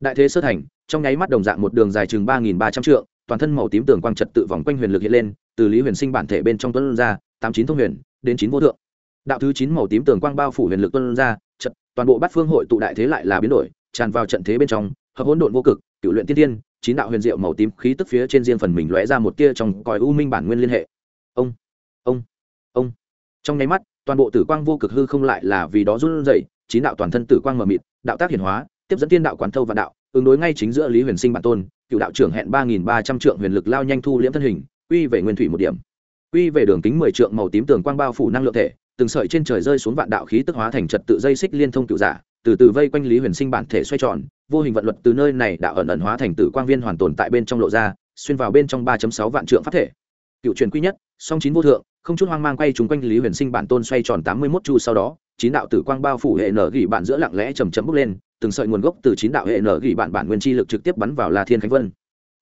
đại thế sơ thành, trong nháy mắt đồng dạng một đường dài chừng ba nghìn ba trăm trượng, toàn thân màu tím tường quang trật tự vòng quanh huyền lực hiện lên, từ lý huyền sinh bản thể bên trong tuấn ra, tám chín thông huyền, đến chín vô thượng. Đạo thứ chín màu tím tường quang bao phủ huyền lực tuân ra trận toàn bộ bát phương hội tụ đại thế lại là biến đổi, tràn vào trận thế bên trong, hợp hỗn độn vô cực cựu luyện tiên tiên, chín đạo huyền diệu màu tím khí tức phía trên riêng phần mình lóe ra một tia trong còi u minh bản nguyên liên hệ. Ông ông ông. Trong nháy mắt, toàn bộ tử quang vô cực hư không lại là vì đó run rẩy, chín đạo toàn thân tử quang mờ mịt, đạo tác hiển hóa, tiếp dẫn tiên đạo quán thâu vạn đạo, ứng đối ngay chính giữa lý huyền sinh bản tôn, cựu đạo trưởng hẹn ba nghìn ba trăm trượng huyền lực lao nhanh thu liễm thân hình, quy về nguyên thủy một điểm. Quy về đường kính mười trượng màu tím tường quang bao phủ năng lượng thể, từng sợi trên trời rơi xuống vạn đạo khí tức hóa thành trật tự dây xích liên thông cựu giả, từ từ vây quanh lý huyền sinh bản thể xoay tròn vô hình vận luật từ nơi này đã ẩn ẩn hóa thành tử quang viên hoàn tồn tại bên trong lộ ra, xuyên vào bên trong ba sáu vạn trượng pháp thể. Cựu truyền quy nhất, song chín vô thượng, không chút hoang mang quay chúng quanh lý huyền sinh bản tôn xoay tròn tám mươi mốt chu sau đó, chín đạo tử quang bao phủ hệ nở gỉ bản giữa lặng lẽ chầm chấm bốc lên, từng sợi nguồn gốc từ chín đạo hệ nở gỉ bản bản nguyên chi lực trực tiếp bắn vào la thiên khánh vân.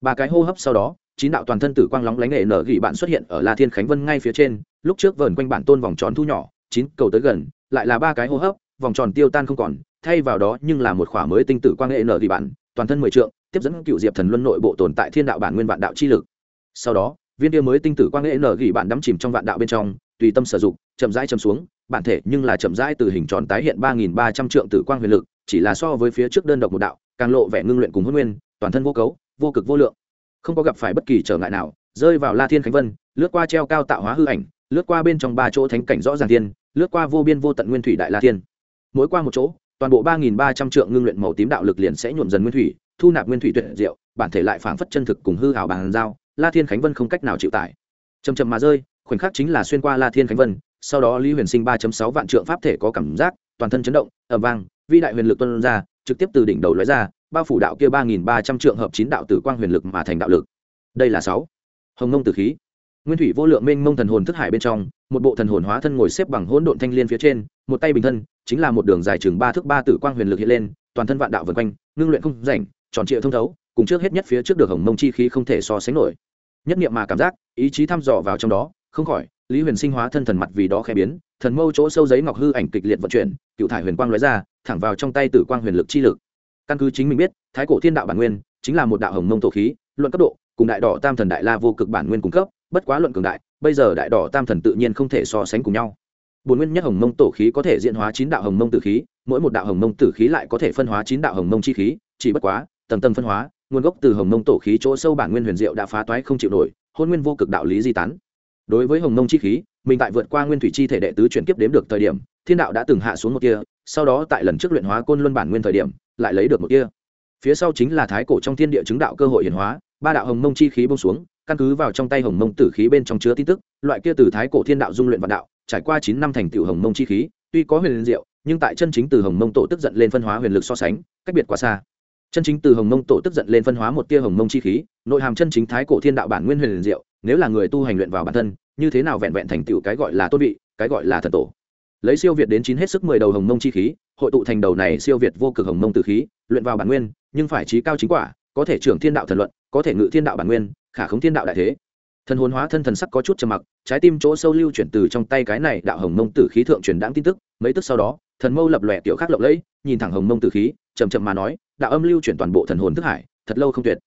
Ba cái hô hấp sau đó, chín đạo toàn thân tử quang lóng lánh hệ nở gỉ bản xuất hiện ở la thiên khánh vân ngay phía trên, lúc trước vờn quanh bản tôn vòng tròn thu nhỏ, chín cầu tới gần, lại là ba cái hô hấp, vòng tròn tiêu tan không còn thay vào đó nhưng là một khỏa mới tinh tử quang hệ nở thì bản toàn thân mười trượng, tiếp dẫn cựu diệp thần luân nội bộ tồn tại thiên đạo bản nguyên vạn đạo chi lực. Sau đó, viên kia mới tinh tử quang nghệ nở gỉ bản đắm chìm trong vạn đạo bên trong, tùy tâm sử dụng, chậm rãi chậm xuống, bản thể nhưng là chậm rãi từ hình tròn tái hiện ba nghìn ba trăm trượng tử quang huyền lực, chỉ là so với phía trước đơn độc một đạo, càng lộ vẻ ngưng luyện cùng huấn nguyên, toàn thân vô cấu, vô cực vô lượng. Không có gặp phải bất kỳ trở ngại nào, rơi vào la thiên khánh vân, lướt qua treo cao tạo hóa hư ảnh, lướt qua bên trong ba chỗ thánh cảnh rõ ràng thiên, lướt qua vô biên vô tận nguyên thủy đại la thiên. Mỗi qua một chỗ toàn bộ ba nghìn ba trăm trượng ngưng luyện màu tím đạo lực liền sẽ nhuộm dần nguyên thủy, thu nạp nguyên thủy tuyệt diệu, bản thể lại phảng phất chân thực cùng hư hảo bàn giao, la thiên khánh vân không cách nào chịu tải. Chầm chầm mà rơi, khoảnh khắc chính là xuyên qua la thiên khánh vân, sau đó lý huyền sinh ba sáu vạn trượng pháp thể có cảm giác, toàn thân chấn động ẩm vang vi đại huyền lực tuân ra, trực tiếp từ đỉnh đầu lóe ra, bao phủ đạo kia ba nghìn ba trăm trượng hợp chín đạo tử quang huyền lực mà thành đạo lực. Đây là sáu. Hồng nông tử khí. Nguyên thủy vô lượng minh mông thần hồn thức hải bên trong, một bộ thần hồn hóa thân ngồi xếp bằng hỗn độn thanh liên phía trên, một tay bình thân chính là một đường dài chừng ba thước ba tử quang huyền lực hiện lên, toàn thân vạn đạo vần quanh, ngưng luyện không rảnh, tròn trịa thông thấu, cùng trước hết nhất phía trước được hồng mông chi khí không thể so sánh nổi. Nhất niệm mà cảm giác, ý chí thăm dò vào trong đó, không khỏi, lý huyền sinh hóa thân thần mặt vì đó khẽ biến, thần mâu chỗ sâu giấy ngọc hư ảnh kịch liệt vận chuyển, cựu thải huyền quang lóe ra, thẳng vào trong tay tử quang huyền lực chi lực. Căn cứ chính mình biết, thái cổ thiên đạo bản nguyên, chính là một đạo hồng mông tổ khí, luận cấp độ, cùng đại đỏ tam thần đại la vô cực bản nguyên cung cấp, bất quá luận cường đại, bây giờ đại đỏ tam thần tự nhiên không thể so sánh cùng nhau bốn nguyên nhất hồng mông tổ khí có thể diễn hóa chín đạo hồng mông tử khí, mỗi một đạo hồng mông tử khí lại có thể phân hóa chín đạo hồng mông chi khí, chỉ bất quá, tầng tầng phân hóa, nguồn gốc từ hồng mông tổ khí chỗ sâu bản nguyên huyền diệu đã phá toái không chịu nổi, hôn nguyên vô cực đạo lý di tán. Đối với hồng mông chi khí, mình tại vượt qua nguyên thủy chi thể đệ tứ chuyển kiếp đếm được thời điểm, thiên đạo đã từng hạ xuống một kia sau đó tại lần trước luyện hóa côn luân bản nguyên thời điểm, lại lấy được một kia phía sau chính là thái cổ trong thiên địa chứng đạo cơ hội hiển hóa, ba đạo hồng mông chi khí bông xuống căn cứ vào trong tay hồng mông tử khí bên trong chứa tin tức, loại kia từ thái cổ thiên đạo dung luyện vạn đạo, trải qua chín năm thành tựu hồng mông chi khí, tuy có huyền diệu, nhưng tại chân chính từ hồng mông tổ tức giận lên phân hóa huyền lực so sánh, cách biệt quá xa. Chân chính từ hồng mông tổ tức giận lên phân hóa một tia hồng mông chi khí, nội hàm chân chính thái cổ thiên đạo bản nguyên huyền diệu, nếu là người tu hành luyện vào bản thân, như thế nào vẹn vẹn thành tựu cái gọi là tôn vị, cái gọi là thần tổ. Lấy siêu việt đến chín hết sức mười đầu hồng mông chi khí, hội tụ thành đầu này siêu việt vô cực hồng mông tử khí, luyện vào bản nguyên, nhưng phải trí cao chính quả, có thể trưởng thiên đạo thần luận, có thể ngự thiên đạo bản nguyên khả khống thiên đạo đại thế. Thần hồn hóa thân thần sắc có chút trầm mặc trái tim chỗ sâu lưu chuyển từ trong tay cái này đạo hồng mông tử khí thượng truyền đáng tin tức mấy tức sau đó thần mâu lập lòe tiểu khác lộng lẫy nhìn thẳng hồng mông tử khí chầm chậm mà nói đạo âm lưu chuyển toàn bộ thần hồn thức hải thật lâu không tuyệt.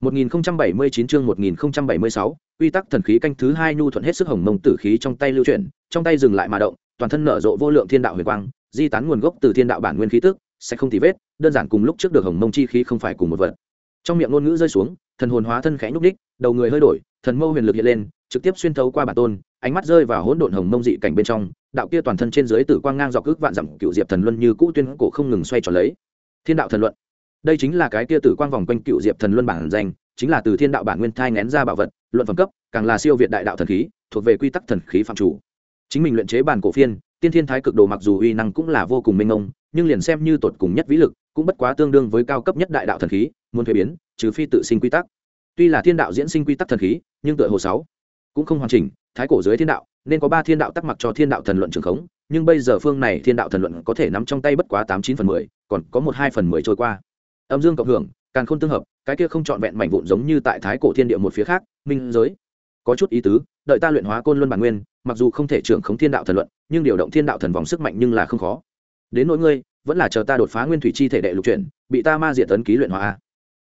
1079 chương 1076, quy tắc thần khí canh thứ hai nhu thuận hết sức hồng mông tử khí trong tay lưu chuyển trong tay dừng lại mà động toàn thân nở rộ vô lượng thiên đạo huyền quang di tán nguồn gốc từ thiên đạo bản nguyên khí tức sẽ không thì vết đơn giản cùng lúc trước được hồng mông chi khí không phải cùng một vật. Trong miệng ngôn ngữ rơi xuống thần hồn hóa thân khẽ nhúc đích đầu người hơi đổi, thần mâu huyền lực hiện lên, trực tiếp xuyên thấu qua bản tôn, ánh mắt rơi vào hỗn độn hồng mông dị cảnh bên trong, đạo kia toàn thân trên dưới tử quang ngang dọc ước vạn dặm cựu diệp thần luân như cũ tuyên cổ không ngừng xoay tròn lấy. Thiên đạo thần luận. Đây chính là cái kia tử quang vòng quanh cựu diệp thần luân bản danh, chính là từ thiên đạo bản nguyên thai ngén ra bảo vật, luận phẩm cấp, càng là siêu việt đại đạo thần khí, thuộc về quy tắc thần khí phạm chủ. Chính mình luyện chế bản cổ phiên, tiên thiên thái cực đồ mặc dù uy năng cũng là vô cùng minh ông nhưng liền xem như tột cùng nhất vĩ lực, cũng bất quá tương đương với cao cấp nhất đại đạo thần khí, muốn thuế biến trừ phi tự sinh quy tắc. Tuy là thiên đạo diễn sinh quy tắc thần khí, nhưng tựa hồ sáu cũng không hoàn chỉnh, thái cổ dưới thiên đạo, nên có ba thiên đạo tắc mặc cho thiên đạo thần luận trường khống, nhưng bây giờ phương này thiên đạo thần luận có thể nắm trong tay bất quá tám chín phần mười, còn có một hai phần mười trôi qua. Âm dương cộng hưởng, càng khôn tương hợp, cái kia không trọn vẹn mảnh vụn giống như tại thái cổ thiên địa một phía khác, minh giới. Có chút ý tứ, đợi ta luyện hóa côn luân bản nguyên, mặc dù không thể trưởng khống thiên đạo thần luận, nhưng điều động thiên đạo thần vòng sức mạnh nhưng là không khó. Đến nỗi ngươi, vẫn là chờ ta đột phá nguyên thủy chi thể đệ lục chuyển, bị ta ma diện tấn ký luyện hóa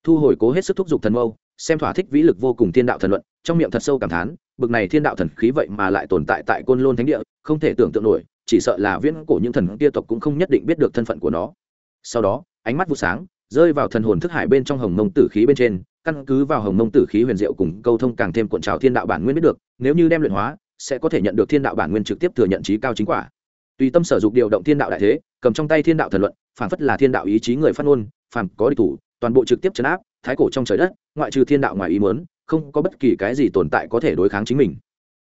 thu hồi cố hết sức thúc giục thần mâu, xem thỏa thích vĩ lực vô cùng thiên đạo thần luận, trong miệng thật sâu cảm thán, bực này thiên đạo thần khí vậy mà lại tồn tại tại côn lôn thánh địa, không thể tưởng tượng nổi, chỉ sợ là viễn cổ những thần kia tộc cũng không nhất định biết được thân phận của nó. Sau đó, ánh mắt vụ sáng, rơi vào thần hồn thức hải bên trong hồng mông tử khí bên trên, căn cứ vào hồng mông tử khí huyền diệu cùng câu thông càng thêm cuộn trào thiên đạo bản nguyên biết được, nếu như đem luyện hóa, sẽ có thể nhận được thiên đạo bản nguyên trực tiếp thừa nhận trí cao chính quả. Tùy tâm sở dục điều động thiên đạo đại thế, cầm trong tay thiên đạo thần luận, phản phất là thiên đạo ý chí người phát ngôn phản có địch thủ toàn bộ trực tiếp chấn áp, thái cổ trong trời đất, ngoại trừ thiên đạo ngoài ý muốn, không có bất kỳ cái gì tồn tại có thể đối kháng chính mình.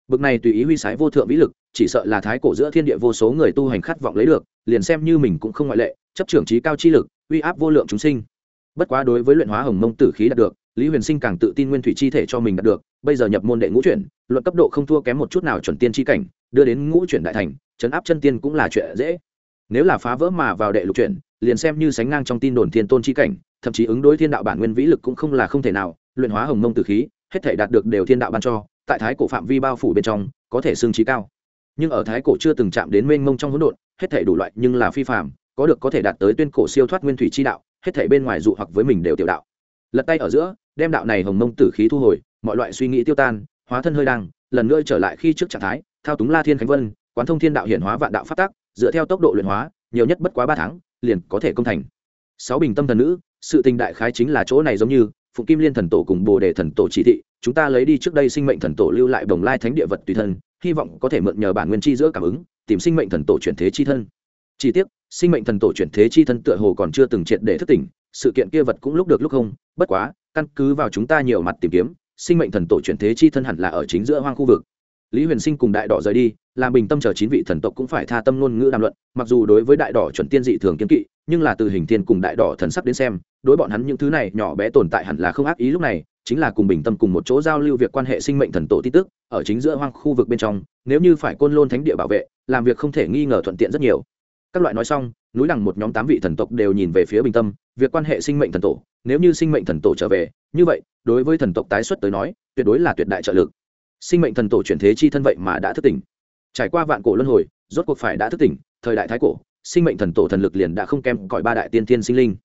Bực này tùy ý huy sái vô thượng vĩ lực, chỉ sợ là thái cổ giữa thiên địa vô số người tu hành khát vọng lấy được, liền xem như mình cũng không ngoại lệ, chấp trưởng trí cao chi lực, uy áp vô lượng chúng sinh. Bất quá đối với luyện hóa hồng mông tử khí đạt được, lý huyền sinh càng tự tin nguyên thủy chi thể cho mình đạt được, bây giờ nhập môn đệ ngũ chuyển, luận cấp độ không thua kém một chút nào chuẩn tiên chi cảnh, đưa đến ngũ chuyển đại thành, chấn áp chân tiên cũng là chuyện dễ. Nếu là phá vỡ mà vào đệ lục chuyển, liền xem như sánh ngang trong tin đồn thiên tôn chi cảnh thậm chí ứng đối thiên đạo bản nguyên vĩ lực cũng không là không thể nào, luyện hóa hồng mông tử khí, hết thể đạt được đều thiên đạo ban cho, tại thái cổ phạm vi bao phủ bên trong, có thể xương trí cao. Nhưng ở thái cổ chưa từng chạm đến mênh mông trong hỗn độn, hết thể đủ loại nhưng là phi phạm có được có thể đạt tới tuyên cổ siêu thoát nguyên thủy chi đạo, hết thể bên ngoài dụ hoặc với mình đều tiểu đạo. Lật tay ở giữa, đem đạo này hồng mông tử khí thu hồi, mọi loại suy nghĩ tiêu tan, hóa thân hơi đăng, lần nữa trở lại khi trước trạng thái, thao túng la thiên khánh vân, quán thông thiên đạo hiển hóa vạn đạo phát tác dựa theo tốc độ luyện hóa, nhiều nhất bất quá ba tháng, liền có thể công thành. Sáu bình tâm thần nữ sự tình đại khái chính là chỗ này giống như phụng kim liên thần tổ cùng bồ đề thần tổ chỉ thị, chúng ta lấy đi trước đây sinh mệnh thần tổ lưu lại đồng lai thánh địa vật tùy thân, hy vọng có thể mượn nhờ bản nguyên chi giữa cảm ứng, tìm sinh mệnh thần tổ chuyển thế chi thân. Chi tiết sinh mệnh thần tổ chuyển thế chi thân tựa hồ còn chưa từng triệt để thức tỉnh, sự kiện kia vật cũng lúc được lúc không, bất quá, căn cứ vào chúng ta nhiều mặt tìm kiếm, sinh mệnh thần tổ chuyển thế chi thân hẳn là ở chính giữa hoang khu vực lý huyền sinh cùng đại đỏ rời đi, làm bình tâm chờ chín vị thần tộc cũng phải tha tâm ngôn ngữ đàm luận, mặc dù đối với đại đỏ chuẩn tiên dị thường kiến kỵ, nhưng là từ hình thiên cùng đại đỏ thần sắc đến xem, đối bọn hắn những thứ này nhỏ bé tồn tại hẳn là không ác ý lúc này, chính là cùng bình tâm cùng một chỗ giao lưu việc quan hệ sinh mệnh thần tổ tin tức, ở chính giữa hoang khu vực bên trong, nếu như phải côn lôn thánh địa bảo vệ, làm việc không thể nghi ngờ thuận tiện rất nhiều. Các loại nói xong, núi đằng một nhóm tám vị thần tộc đều nhìn về phía bình tâm, việc quan hệ sinh mệnh thần tổ, nếu như sinh mệnh thần tổ trở về, như vậy, đối với thần tộc tái xuất tới nói, tuyệt đối là tuyệt đại trợ lực sinh mệnh thần tổ chuyển thế chi thân vậy mà đã thức tỉnh. Trải qua vạn cổ luân hồi, rốt cuộc phải đã thức tỉnh, thời đại thái cổ, sinh mệnh thần tổ thần lực liền đã không kém cõi ba đại tiên thiên sinh linh.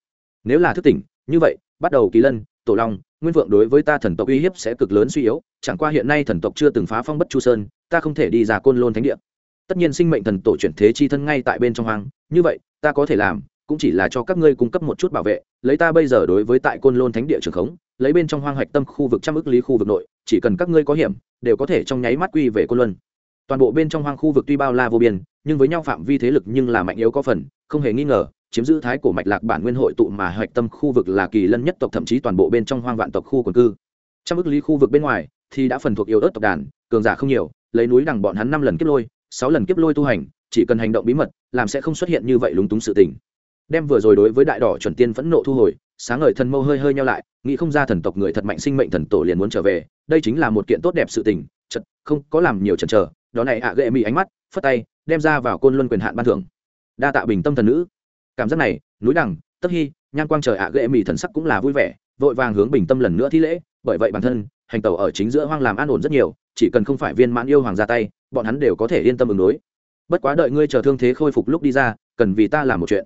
Nếu là thức tỉnh, như vậy, bắt đầu kỳ lân, tổ long, nguyên vượng đối với ta thần tộc uy hiếp sẽ cực lớn suy yếu, chẳng qua hiện nay thần tộc chưa từng phá phong bất chu sơn, ta không thể đi ra côn lôn thánh địa. Tất nhiên sinh mệnh thần tổ chuyển thế chi thân ngay tại bên trong hoang, như vậy, ta có thể làm, cũng chỉ là cho các ngươi cung cấp một chút bảo vệ, lấy ta bây giờ đối với tại côn lôn thánh địa trường khống lấy bên trong hoang hoạch tâm khu vực trăm ước lý khu vực nội, chỉ cần các ngươi có hiểm, đều có thể trong nháy mắt quy về côn luân. Toàn bộ bên trong hoang khu vực tuy bao la vô biên, nhưng với nhau phạm vi thế lực nhưng là mạnh yếu có phần, không hề nghi ngờ, chiếm giữ thái cổ mạch lạc bản nguyên hội tụ mà hoạch tâm khu vực là kỳ lân nhất tộc thậm chí toàn bộ bên trong hoang vạn tộc khu quần cư. Trăm ước lý khu vực bên ngoài thì đã phần thuộc yếu ớt tộc đàn, cường giả không nhiều, lấy núi đằng bọn hắn năm lần kiếp lôi, sáu lần kiếp lôi tu hành, chỉ cần hành động bí mật, làm sẽ không xuất hiện như vậy lúng túng sự tình. Đem vừa rồi đối với đại đỏ chuẩn tiên phẫn nộ thu hồi sáng ngời thần mâu hơi hơi nhau lại, nghĩ không ra thần tộc người thật mạnh sinh mệnh thần tổ liền muốn trở về, đây chính là một kiện tốt đẹp sự tình chật không có làm nhiều chần chờ, đó này ạ à gệ mỹ ánh mắt, phất tay, đem ra vào côn luân quyền hạn ban thưởng. Đa tạ bình tâm thần nữ. Cảm giác này, núi đằng tất hy nhan quang trời ạ à gệ mỹ thần sắc cũng là vui vẻ, vội vàng hướng bình tâm lần nữa thi lễ, bởi vậy bản thân, hành tàu ở chính giữa hoang làm an ổn rất nhiều, chỉ cần không phải viên mãn yêu hoàng ra tay, bọn hắn đều có thể yên tâm ứng đối. Bất quá đợi ngươi chờ thương thế khôi phục lúc đi ra, cần vì ta làm một chuyện.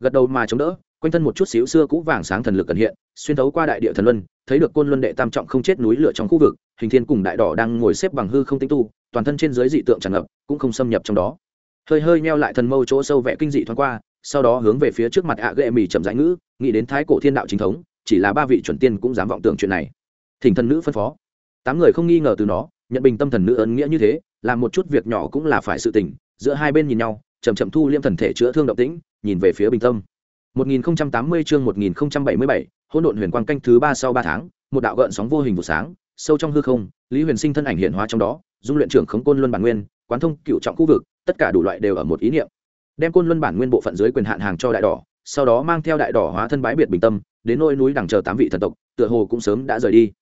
Gật đầu mà chống đỡ quanh thân một chút xíu xưa cũ vàng sáng thần lực cần hiện, xuyên thấu qua đại địa thần luân, thấy được côn luân đệ tam trọng không chết núi lửa trong khu vực, hình thiên cùng đại đỏ đang ngồi xếp bằng hư không tinh tu, toàn thân trên dưới dị tượng tràn ngập, cũng không xâm nhập trong đó. Hơi hơi meo lại thần mâu chỗ sâu vẽ kinh dị thoáng qua, sau đó hướng về phía trước mặt ạ à ghệ mì chậm rãi ngữ, nghĩ đến thái cổ thiên đạo chính thống, chỉ là ba vị chuẩn tiên cũng dám vọng tưởng chuyện này. Thỉnh thần nữ phân phó. Tám người không nghi ngờ từ nó, nhận bình tâm thần nữ ấn nghĩa như thế, làm một chút việc nhỏ cũng là phải sự tình, giữa hai bên nhìn nhau, chậm chậm thu liêm thần thể chữa thương động tĩnh, nhìn về phía bình tâm. 1080 chương 1077, hỗn độn huyền quang canh thứ ba sau ba tháng, một đạo gợn sóng vô hình vụ sáng, sâu trong hư không, Lý Huyền Sinh thân ảnh hiện hóa trong đó, dung luyện trưởng khống côn luân bản nguyên, quán thông cựu trọng khu vực, tất cả đủ loại đều ở một ý niệm. Đem côn luân bản nguyên bộ phận dưới quyền hạn hàng cho đại đỏ, sau đó mang theo đại đỏ hóa thân bái biệt bình tâm, đến nơi núi đằng chờ tám vị thần tộc, tựa hồ cũng sớm đã rời đi.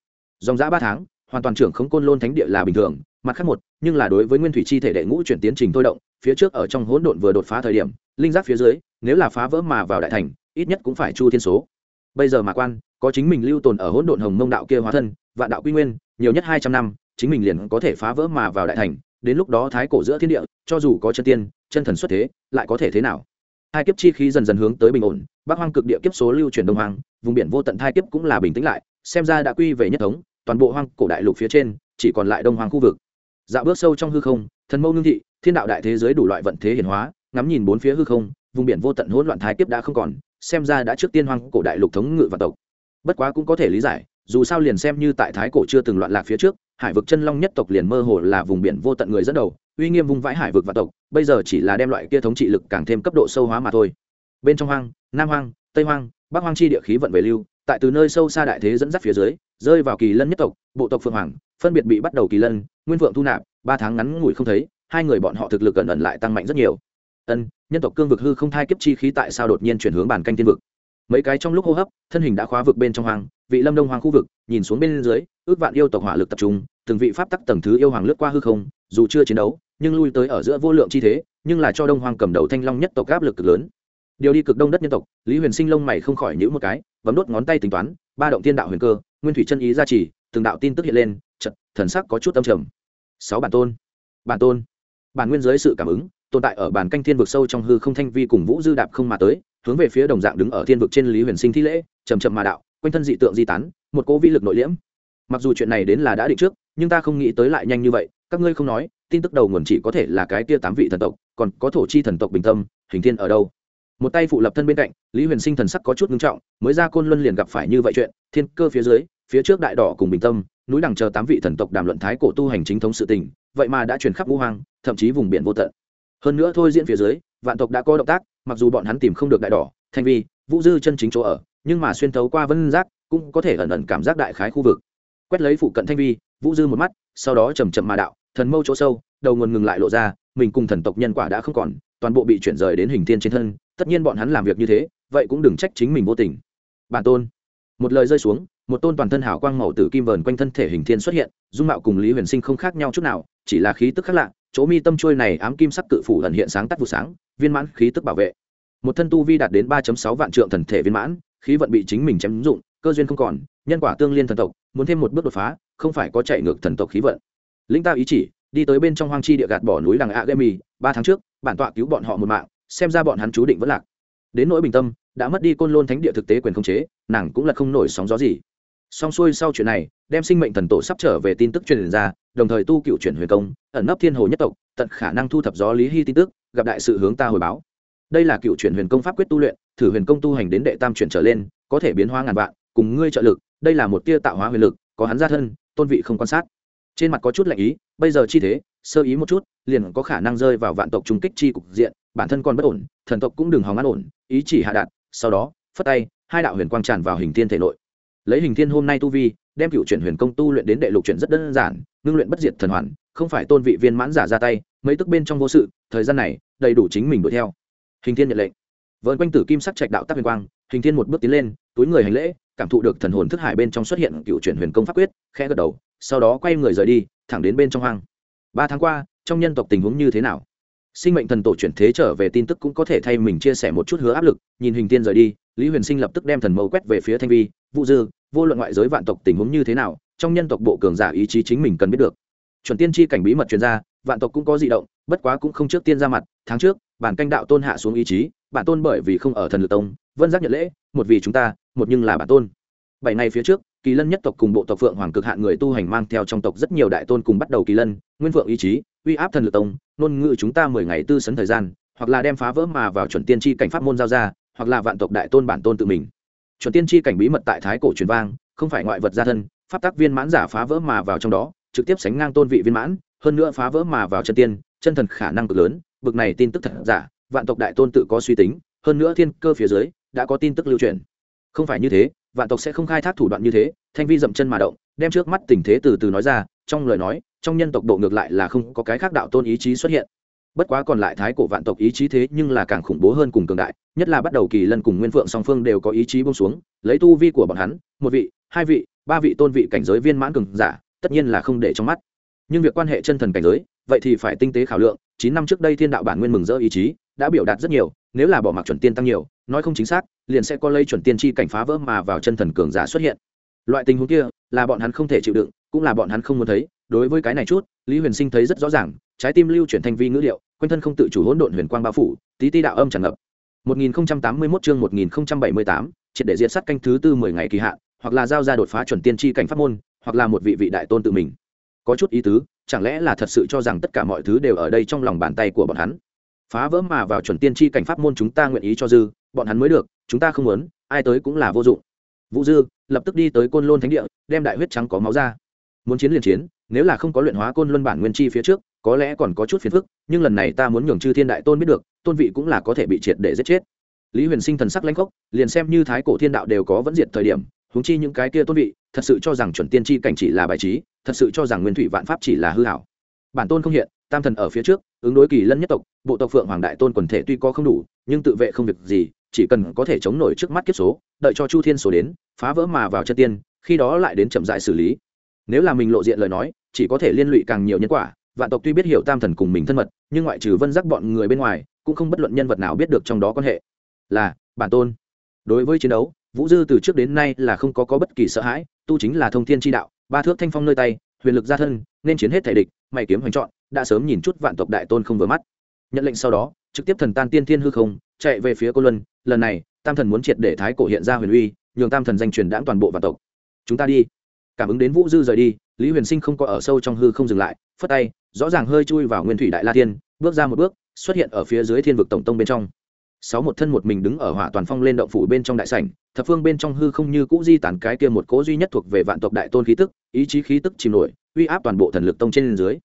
Dòng dã ba tháng, hoàn toàn trưởng khống côn luân thánh địa là bình thường, mặt khác một, nhưng là đối với nguyên thủy chi thể đệ ngũ chuyển tiến trình thôi động, phía trước ở trong hỗn độn vừa đột phá thời điểm, linh giác phía dưới, nếu là phá vỡ mà vào đại thành, ít nhất cũng phải chu thiên số. Bây giờ mà quan, có chính mình lưu tồn ở hỗn độn hồng mông đạo kia hóa thân, vạn đạo quy nguyên, nhiều nhất hai trăm năm, chính mình liền có thể phá vỡ mà vào đại thành, đến lúc đó thái cổ giữa thiên địa, cho dù có chân tiên, chân thần xuất thế, lại có thể thế nào? Hai kiếp chi khí dần dần hướng tới bình ổn, bắc hoang cực địa kiếp số lưu chuyển đông hoàng vùng biển vô tận thai kiếp cũng là bình tĩnh lại, xem ra đã quy về nhất thống, toàn bộ hoang cổ đại lục phía trên, chỉ còn lại đông hoàng khu vực. Dạo bước sâu trong hư không, thần mâu ngưng thị, thiên đạo đại thế giới đủ loại vận thế hiển hóa, ngắm nhìn bốn phía hư không vùng biển vô tận hỗn loạn thái kiếp đã không còn, xem ra đã trước tiên hoang cổ đại lục thống ngự và tộc. Bất quá cũng có thể lý giải, dù sao liền xem như tại thái cổ chưa từng loạn lạc phía trước, hải vực chân long nhất tộc liền mơ hồ là vùng biển vô tận người dẫn đầu, uy nghiêm vùng vãi hải vực và tộc, bây giờ chỉ là đem loại kia thống trị lực càng thêm cấp độ sâu hóa mà thôi. Bên trong hoang, nam hoang, tây hoang, bắc hoang chi địa khí vận về lưu, tại từ nơi sâu xa đại thế dẫn dắt phía dưới, rơi vào kỳ lân nhất tộc, bộ tộc phượng hoàng, phân biệt bị bắt đầu kỳ lân, nguyên phượng thu nạp, ba tháng ngắn ngủi không thấy, hai người bọn họ thực lực gần ẩn lại tăng mạnh rất nhiều ân, nhân tộc cương vực hư không thai kiếp chi khí tại sao đột nhiên chuyển hướng bản canh thiên vực? Mấy cái trong lúc hô hấp, thân hình đã khóa vực bên trong hoàng vị lâm đông hoàng khu vực, nhìn xuống bên dưới, ước vạn yêu tộc hỏa lực tập trung, từng vị pháp tắc tầng thứ yêu hoàng lướt qua hư không, dù chưa chiến đấu, nhưng lui tới ở giữa vô lượng chi thế, nhưng là cho đông hoàng cầm đầu thanh long nhất tộc áp lực cực lớn. Điều đi cực đông đất nhân tộc, lý huyền sinh lông mày không khỏi nhữ một cái, bấm đốt ngón tay tính toán, ba động tiên đạo huyền cơ, nguyên thủy chân ý gia trì, từng đạo tin tức hiện lên chật thần sắc có chút âm trầm. Sáu bản tôn bản tôn, bản nguyên giới sự cảm ứng tồn tại ở bàn canh thiên vực sâu trong hư không thanh vi cùng vũ dư đạp không mà tới, hướng về phía đồng dạng đứng ở thiên vực trên lý huyền sinh thi lễ chầm chậm mà đạo, quanh thân dị tượng di tán, một cố vi lực nội liễm. Mặc dù chuyện này đến là đã định trước, nhưng ta không nghĩ tới lại nhanh như vậy, các ngươi không nói, tin tức đầu nguồn chỉ có thể là cái kia tám vị thần tộc, còn có thổ chi thần tộc bình tâm, hình thiên ở đâu? Một tay phụ lập thân bên cạnh, lý huyền sinh thần sắc có chút ngưng trọng, mới ra côn luân liền gặp phải như vậy chuyện, thiên cơ phía dưới, phía trước đại đỏ cùng bình tâm, núi đằng chờ tám vị thần tộc đàm luận thái cổ tu hành chính thống sự tình, vậy mà đã truyền khắp vũ hoang, thậm chí vùng biển vô tận hơn nữa thôi diễn phía dưới, vạn tộc đã có động tác, mặc dù bọn hắn tìm không được đại đỏ thanh vi vũ dư chân chính chỗ ở, nhưng mà xuyên thấu qua vân giác, cũng có thể ẩn ẩn cảm giác đại khái khu vực. Quét lấy phụ cận thanh vi, vũ dư một mắt, sau đó chầm chậm mà đạo, thần mâu chỗ sâu, đầu nguồn ngừng lại lộ ra, mình cùng thần tộc nhân quả đã không còn, toàn bộ bị chuyển rời đến hình thiên trên thân, tất nhiên bọn hắn làm việc như thế, vậy cũng đừng trách chính mình vô tình. Bản tôn một lời rơi xuống, một tôn toàn thân hảo quang màu tử kim vờn quanh thân thể hình thiên xuất hiện, dung mạo cùng lý huyền sinh không khác nhau chút nào, chỉ là khí tức khác lạ, chỗ mi tâm trôi này ám kim sắc cự phủ ẩn hiện sáng tắt vụ sáng, viên mãn khí tức bảo vệ. Một thân tu vi đạt đến ba sáu vạn trượng thần thể viên mãn, khí vận bị chính mình chém dụng, cơ duyên không còn, nhân quả tương liên thần tộc, muốn thêm một bước đột phá, không phải có chạy ngược thần tộc khí vận. Lĩnh ta ý chỉ, đi tới bên trong hoang chi địa gạt bỏ núi đằng a gemi ba tháng trước, bản tọa cứu bọn họ một mạng, xem ra bọn hắn chú định vẫn lạc. Đến nỗi bình tâm đã mất đi côn lôn thánh địa thực tế quyền khống chế, nàng cũng là không nổi sóng gió gì. Xong xuôi sau chuyện này, đem sinh mệnh thần tổ sắp trở về tin tức truyền ra, đồng thời tu cựu chuyển huyền công, ẩn nấp thiên hồ nhất tộc, tận khả năng thu thập gió lý hy tin tức, gặp đại sự hướng ta hồi báo. Đây là cựu chuyển huyền công pháp quyết tu luyện, thử huyền công tu hành đến đệ tam chuyển trở lên, có thể biến hóa ngàn vạn, cùng ngươi trợ lực, đây là một tia tạo hóa huyền lực, có hắn ra thân, tôn vị không quan sát. Trên mặt có chút lạnh ý, bây giờ chi thế, sơ ý một chút, liền có khả năng rơi vào vạn tộc trung kích chi cục diện, bản thân còn bất ổn, thần tộc cũng đừng hòng an ổn, ý chỉ hạ đạt sau đó, phất tay, hai đạo huyền quang tràn vào hình thiên thể nội. Lấy hình thiên hôm nay tu vi, đem cựu chuyển huyền công tu luyện đến đệ lục chuyển rất đơn giản, ngưng luyện bất diệt thần hoàn, không phải tôn vị viên mãn giả ra tay, mấy tức bên trong vô sự, thời gian này, đầy đủ chính mình đuổi theo. Hình thiên nhận lệnh. Vợn quanh tử kim sắc trạch đạo tác huyền quang, hình thiên một bước tiến lên, túi người hành lễ, cảm thụ được thần hồn thức hải bên trong xuất hiện cựu chuyển huyền công pháp quyết, khẽ gật đầu, sau đó quay người rời đi, thẳng đến bên trong hoang. Ba tháng qua, trong nhân tộc tình huống như thế nào? Sinh mệnh thần tổ chuyển thế trở về tin tức cũng có thể thay mình chia sẻ một chút hứa áp lực, nhìn hình tiên rời đi, lý huyền sinh lập tức đem thần mâu quét về phía thanh vi, vũ dư, vô luận ngoại giới vạn tộc tình huống như thế nào, trong nhân tộc bộ cường giả ý chí chính mình cần biết được. Chuẩn tiên tri cảnh bí mật chuyên gia, vạn tộc cũng có di động, bất quá cũng không trước tiên ra mặt, tháng trước, bản canh đạo tôn hạ xuống ý chí, bản tôn bởi vì không ở thần lực tông, vân giác nhận lễ, một vì chúng ta, một nhưng là bản tôn. Bảy ngày phía trước, kỳ lân nhất tộc cùng bộ tộc phượng hoàng cực hạn người tu hành mang theo trong tộc rất nhiều đại tôn cùng bắt đầu kỳ lân, nguyên phượng ý chí, uy áp thần lực tông ngôn ngữ chúng ta mười ngày tư sấn thời gian, hoặc là đem phá vỡ mà vào chuẩn tiên tri cảnh pháp môn giao ra, hoặc là vạn tộc đại tôn bản tôn tự mình. Chuẩn tiên tri cảnh bí mật tại thái cổ truyền vang, không phải ngoại vật gia thân, pháp tắc viên mãn giả phá vỡ mà vào trong đó, trực tiếp sánh ngang tôn vị viên mãn, hơn nữa phá vỡ mà vào chân tiên, chân thần khả năng cực lớn, bực này tin tức thật giả, vạn tộc đại tôn tự có suy tính, hơn nữa thiên cơ phía dưới, đã có tin tức lưu truyền. Không phải như thế, vạn tộc sẽ không khai thác thủ đoạn như thế, thanh vi dậm chân mà động, đem trước mắt tình thế từ từ nói ra trong lời nói, trong nhân tộc độ ngược lại là không có cái khác đạo tôn ý chí xuất hiện. Bất quá còn lại thái cổ vạn tộc ý chí thế nhưng là càng khủng bố hơn cùng cường đại, nhất là bắt đầu kỳ lân cùng nguyên phượng song phương đều có ý chí bông xuống, lấy tu vi của bọn hắn, một vị, hai vị, ba vị tôn vị cảnh giới viên mãn cường giả, tất nhiên là không để trong mắt. Nhưng việc quan hệ chân thần cảnh giới, vậy thì phải tinh tế khảo lượng, chín năm trước đây thiên đạo bản nguyên mừng rỡ ý chí, đã biểu đạt rất nhiều, nếu là bỏ mặc chuẩn tiên tăng nhiều, nói không chính xác, liền sẽ có lây chuẩn tiên chi cảnh phá vỡ mà vào chân thần cường giả xuất hiện. Loại tình huống kia, là bọn hắn không thể chịu đựng cũng là bọn hắn không muốn thấy đối với cái này chút lý huyền sinh thấy rất rõ ràng trái tim lưu chuyển thành vi ngữ liệu quanh thân không tự chủ hỗn độn huyền quang bao phủ tí ti đạo âm tràn ngập 1081 chương 1078, triệt để diệt sát canh thứ tư 10 ngày kỳ hạn, hoặc là giao ra đột phá chuẩn tiên tri cảnh pháp môn, hoặc là một vị vị đại tôn tự mình. Có chút ý tứ, chẳng lẽ là thật sự cho rằng tất cả mọi thứ đều ở đây trong lòng bàn tay của bọn hắn. Phá vỡ mà vào chuẩn tiên tri cảnh pháp môn chúng ta nguyện ý cho dư, bọn hắn mới được, chúng ta không muốn, ai tới cũng là vô dụng. Vũ Dư lập tức đi tới Côn Lôn Thánh địa, đem đại huyết trắng có máu ra. Muốn chiến liền chiến, nếu là không có luyện hóa Côn Luân bản nguyên chi phía trước, có lẽ còn có chút phiền phức, nhưng lần này ta muốn nhường Chư Thiên Đại Tôn biết được, tôn vị cũng là có thể bị triệt để giết chết. Lý huyền sinh thần sắc lãnh khốc liền xem như thái cổ thiên đạo đều có vẫn diệt thời điểm huống chi những cái kia tôn vị thật sự cho rằng chuẩn tiên tri cảnh chỉ là bài trí thật sự cho rằng nguyên thủy vạn pháp chỉ là hư hảo bản tôn không hiện tam thần ở phía trước ứng đối kỳ lân nhất tộc bộ tộc phượng hoàng đại tôn quần thể tuy có không đủ nhưng tự vệ không việc gì chỉ cần có thể chống nổi trước mắt kiếp số đợi cho chu thiên số đến phá vỡ mà vào chân tiên khi đó lại đến chậm dại xử lý nếu là mình lộ diện lời nói chỉ có thể liên lụy càng nhiều nhân quả vạn tộc tuy biết hiểu tam thần cùng mình thân mật nhưng ngoại trừ vân giác bọn người bên ngoài cũng không bất luận nhân vật nào biết được trong đó quan hệ. Là bản tôn. Đối với chiến đấu vũ dư từ trước đến nay là không có, có bất kỳ sợ hãi tu chính là thông thiên tri đạo ba thước thanh phong nơi tay huyền lực gia thân nên chiến hết thể địch mày kiếm hoành trọn đã sớm nhìn chút vạn tộc đại tôn không vừa mắt. Nhận lệnh sau đó trực tiếp thần tan tiên thiên hư không chạy về phía cô luân lần này tam thần muốn triệt để thái cổ hiện ra huyền uy nhường tam thần danh truyền đãng toàn bộ vạn tộc. Chúng ta đi cảm ứng đến vũ dư rời đi, lý huyền sinh không có ở sâu trong hư không dừng lại, phất tay, rõ ràng hơi chui vào nguyên thủy đại la tiên bước ra một bước, xuất hiện ở phía dưới thiên vực tổng tông bên trong. Sáu một thân một mình đứng ở hỏa toàn phong lên động phủ bên trong đại sảnh, thập phương bên trong hư không như cũ di tản cái kia một cố duy nhất thuộc về vạn tộc đại tôn khí tức, ý chí khí tức chìm nổi, uy áp toàn bộ thần lực tông trên dưới.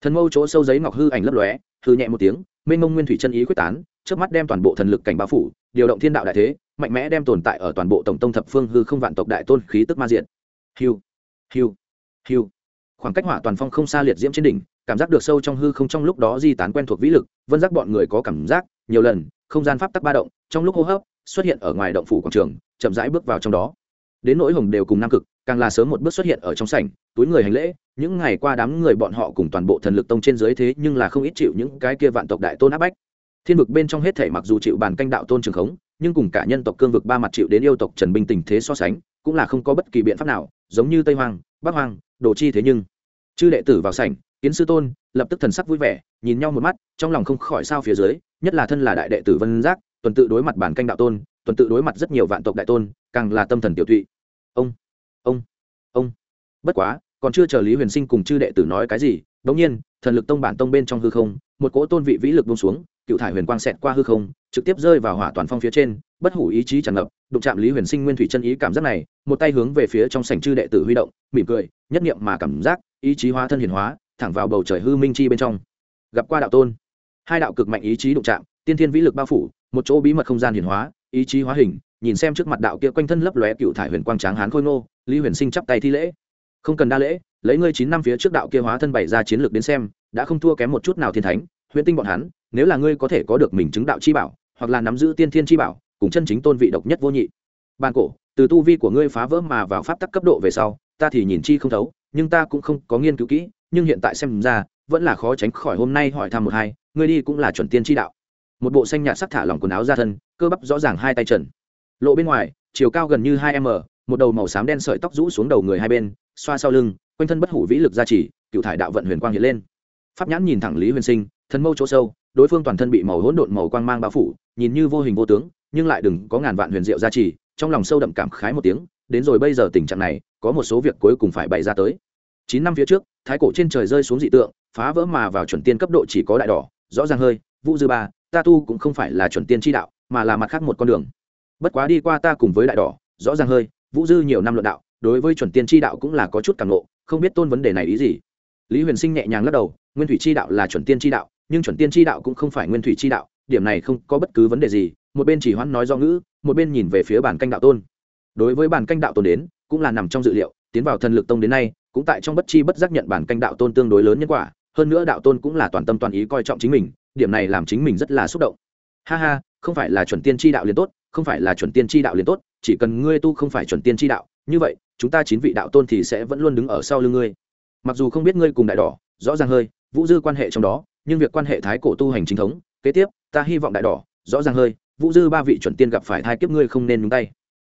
Thần mâu chỗ sâu giấy ngọc hư ảnh lấp lóe, hư nhẹ một tiếng, mênh mông nguyên thủy chân ý quyết tán trước mắt đem toàn bộ thần lực cảnh bao phủ, điều động thiên đạo đại thế, mạnh mẽ đem tồn tại ở toàn bộ tổng tông thập phương hư không vạn tộc đại tôn khí tức ma diện. Hiu hiu hiu. Khoảng cách hỏa toàn phong không xa liệt diễm trên đỉnh, cảm giác được sâu trong hư không trong lúc đó di tán quen thuộc vĩ lực, vân giác bọn người có cảm giác, nhiều lần, không gian pháp tắc ba động, trong lúc hô hấp, xuất hiện ở ngoài động phủ quảng trường, chậm rãi bước vào trong đó. Đến nỗi hồng đều cùng nam cực, càng là sớm một bước xuất hiện ở trong sảnh, túi người hành lễ, những ngày qua đám người bọn họ cùng toàn bộ thần lực tông trên dưới thế nhưng là không ít chịu những cái kia vạn tộc đại tôn áp bách thiên vực bên trong hết thể mặc dù chịu bàn canh đạo tôn trường khống, nhưng cùng cả nhân tộc cương vực ba mặt chịu đến yêu tộc trần binh tình thế so sánh, cũng là không có bất kỳ biện pháp nào, giống như tây hoàng bắc hoàng đồ chi thế nhưng. Chư đệ tử vào sảnh, kiến sư tôn, lập tức thần sắc vui vẻ, nhìn nhau một mắt, trong lòng không khỏi sao phía dưới, nhất là thân là đại đệ tử vân giác, tuần tự đối mặt bản canh đạo tôn, tuần tự đối mặt rất nhiều vạn tộc đại tôn, càng là tâm thần tiểu thụy ông ông ông. Bất quá, còn chưa chờ lý huyền sinh cùng chư đệ tử nói cái gì bỗng nhiên, thần lực tông bản tông bên trong hư không, một cỗ tôn vị vĩ lực bông xuống cựu thải huyền quang xẹt qua hư không, trực tiếp rơi vào hỏa toàn phong phía trên, bất hủ ý chí tràn ngập, đụng chạm lý huyền sinh nguyên thủy chân ý cảm giác này, một tay hướng về phía trong sảnh chư đệ tử huy động, mỉm cười, nhất niệm mà cảm giác, ý chí hóa thân hiển hóa, thẳng vào bầu trời hư minh chi bên trong. Gặp qua đạo tôn, hai đạo cực mạnh ý chí đụng chạm, tiên thiên vĩ lực bao phủ, một chỗ bí mật không gian hiển hóa, ý chí hóa hình, nhìn xem trước mặt đạo kia quanh thân lấp lóe cựu thải huyền quang tráng hán khôi ngô, lý huyền sinh chắp tay thi lễ. Không cần đa lễ, lấy ngươi chín năm phía trước đạo kia hóa thân bày ra chiến lược đến xem, đã không thua kém một chút nào thiên thánh. Huyễn tinh bọn hắn, nếu là ngươi có thể có được mình chứng đạo chi bảo, hoặc là nắm giữ tiên thiên chi bảo, cùng chân chính tôn vị độc nhất vô nhị. Ban cổ, từ tu vi của ngươi phá vỡ mà vào pháp tắc cấp độ về sau, ta thì nhìn chi không thấu, nhưng ta cũng không có nghiên cứu kỹ, nhưng hiện tại xem ra, vẫn là khó tránh khỏi hôm nay hỏi thăm một hai, ngươi đi cũng là chuẩn tiên Chi đạo. Một bộ xanh nhạt sắc thả lỏng quần áo ra thân, cơ bắp rõ ràng hai tay trần. Lộ bên ngoài, chiều cao gần như hai m, một đầu màu xám đen sợi tóc rũ xuống đầu người hai bên, xoa sau lưng, quanh thân bất hủ vĩ lực gia trì, cựu thải đạo vận huyền quang hiện lên. Pháp nhãn nhìn thẳng lý huyền sinh thân mâu chỗ sâu, đối phương toàn thân bị màu hỗn độn màu quang mang bao phủ, nhìn như vô hình vô tướng, nhưng lại đừng có ngàn vạn huyền diệu gia trì, trong lòng sâu đậm cảm khái một tiếng, đến rồi bây giờ tình trạng này, có một số việc cuối cùng phải bày ra tới. Chín năm phía trước, thái cổ trên trời rơi xuống dị tượng, phá vỡ mà vào chuẩn tiên cấp độ chỉ có đại đỏ, rõ ràng hơi, vũ dư ba, ta tu cũng không phải là chuẩn tiên tri đạo, mà là mặt khác một con đường. Bất quá đi qua ta cùng với đại đỏ, rõ ràng hơi, vũ dư nhiều năm luận đạo, đối với chuẩn tiên tri đạo cũng là có chút càng lộ không biết tôn vấn đề này ý gì. Lý huyền sinh nhẹ nhàng lắc đầu, nguyên thủy tri đạo là chuẩn tiên tri đạo nhưng chuẩn tiên tri đạo cũng không phải nguyên thủy tri đạo, điểm này không có bất cứ vấn đề gì, một bên chỉ hoãn nói do ngữ, một bên nhìn về phía bản canh đạo tôn. Đối với bản canh đạo tôn đến, cũng là nằm trong dự liệu, tiến vào thần lực tông đến nay, cũng tại trong bất chi bất giác nhận bản canh đạo tôn tương đối lớn nhân quả, hơn nữa đạo tôn cũng là toàn tâm toàn ý coi trọng chính mình, điểm này làm chính mình rất là xúc động. Ha ha, không phải là chuẩn tiên tri đạo liền tốt, không phải là chuẩn tiên tri đạo liền tốt, chỉ cần ngươi tu không phải chuẩn tiên tri đạo, như vậy, chúng ta chín vị đạo tôn thì sẽ vẫn luôn đứng ở sau lưng ngươi. Mặc dù không biết ngươi cùng đại đỏ, rõ ràng hơi, vũ dư quan hệ trong đó nhưng việc quan hệ thái cổ tu hành chính thống, kế tiếp, ta hy vọng đại đỏ, rõ ràng hơi, vũ dư ba vị chuẩn tiên gặp phải thai kiếp ngươi không nên nhúng tay.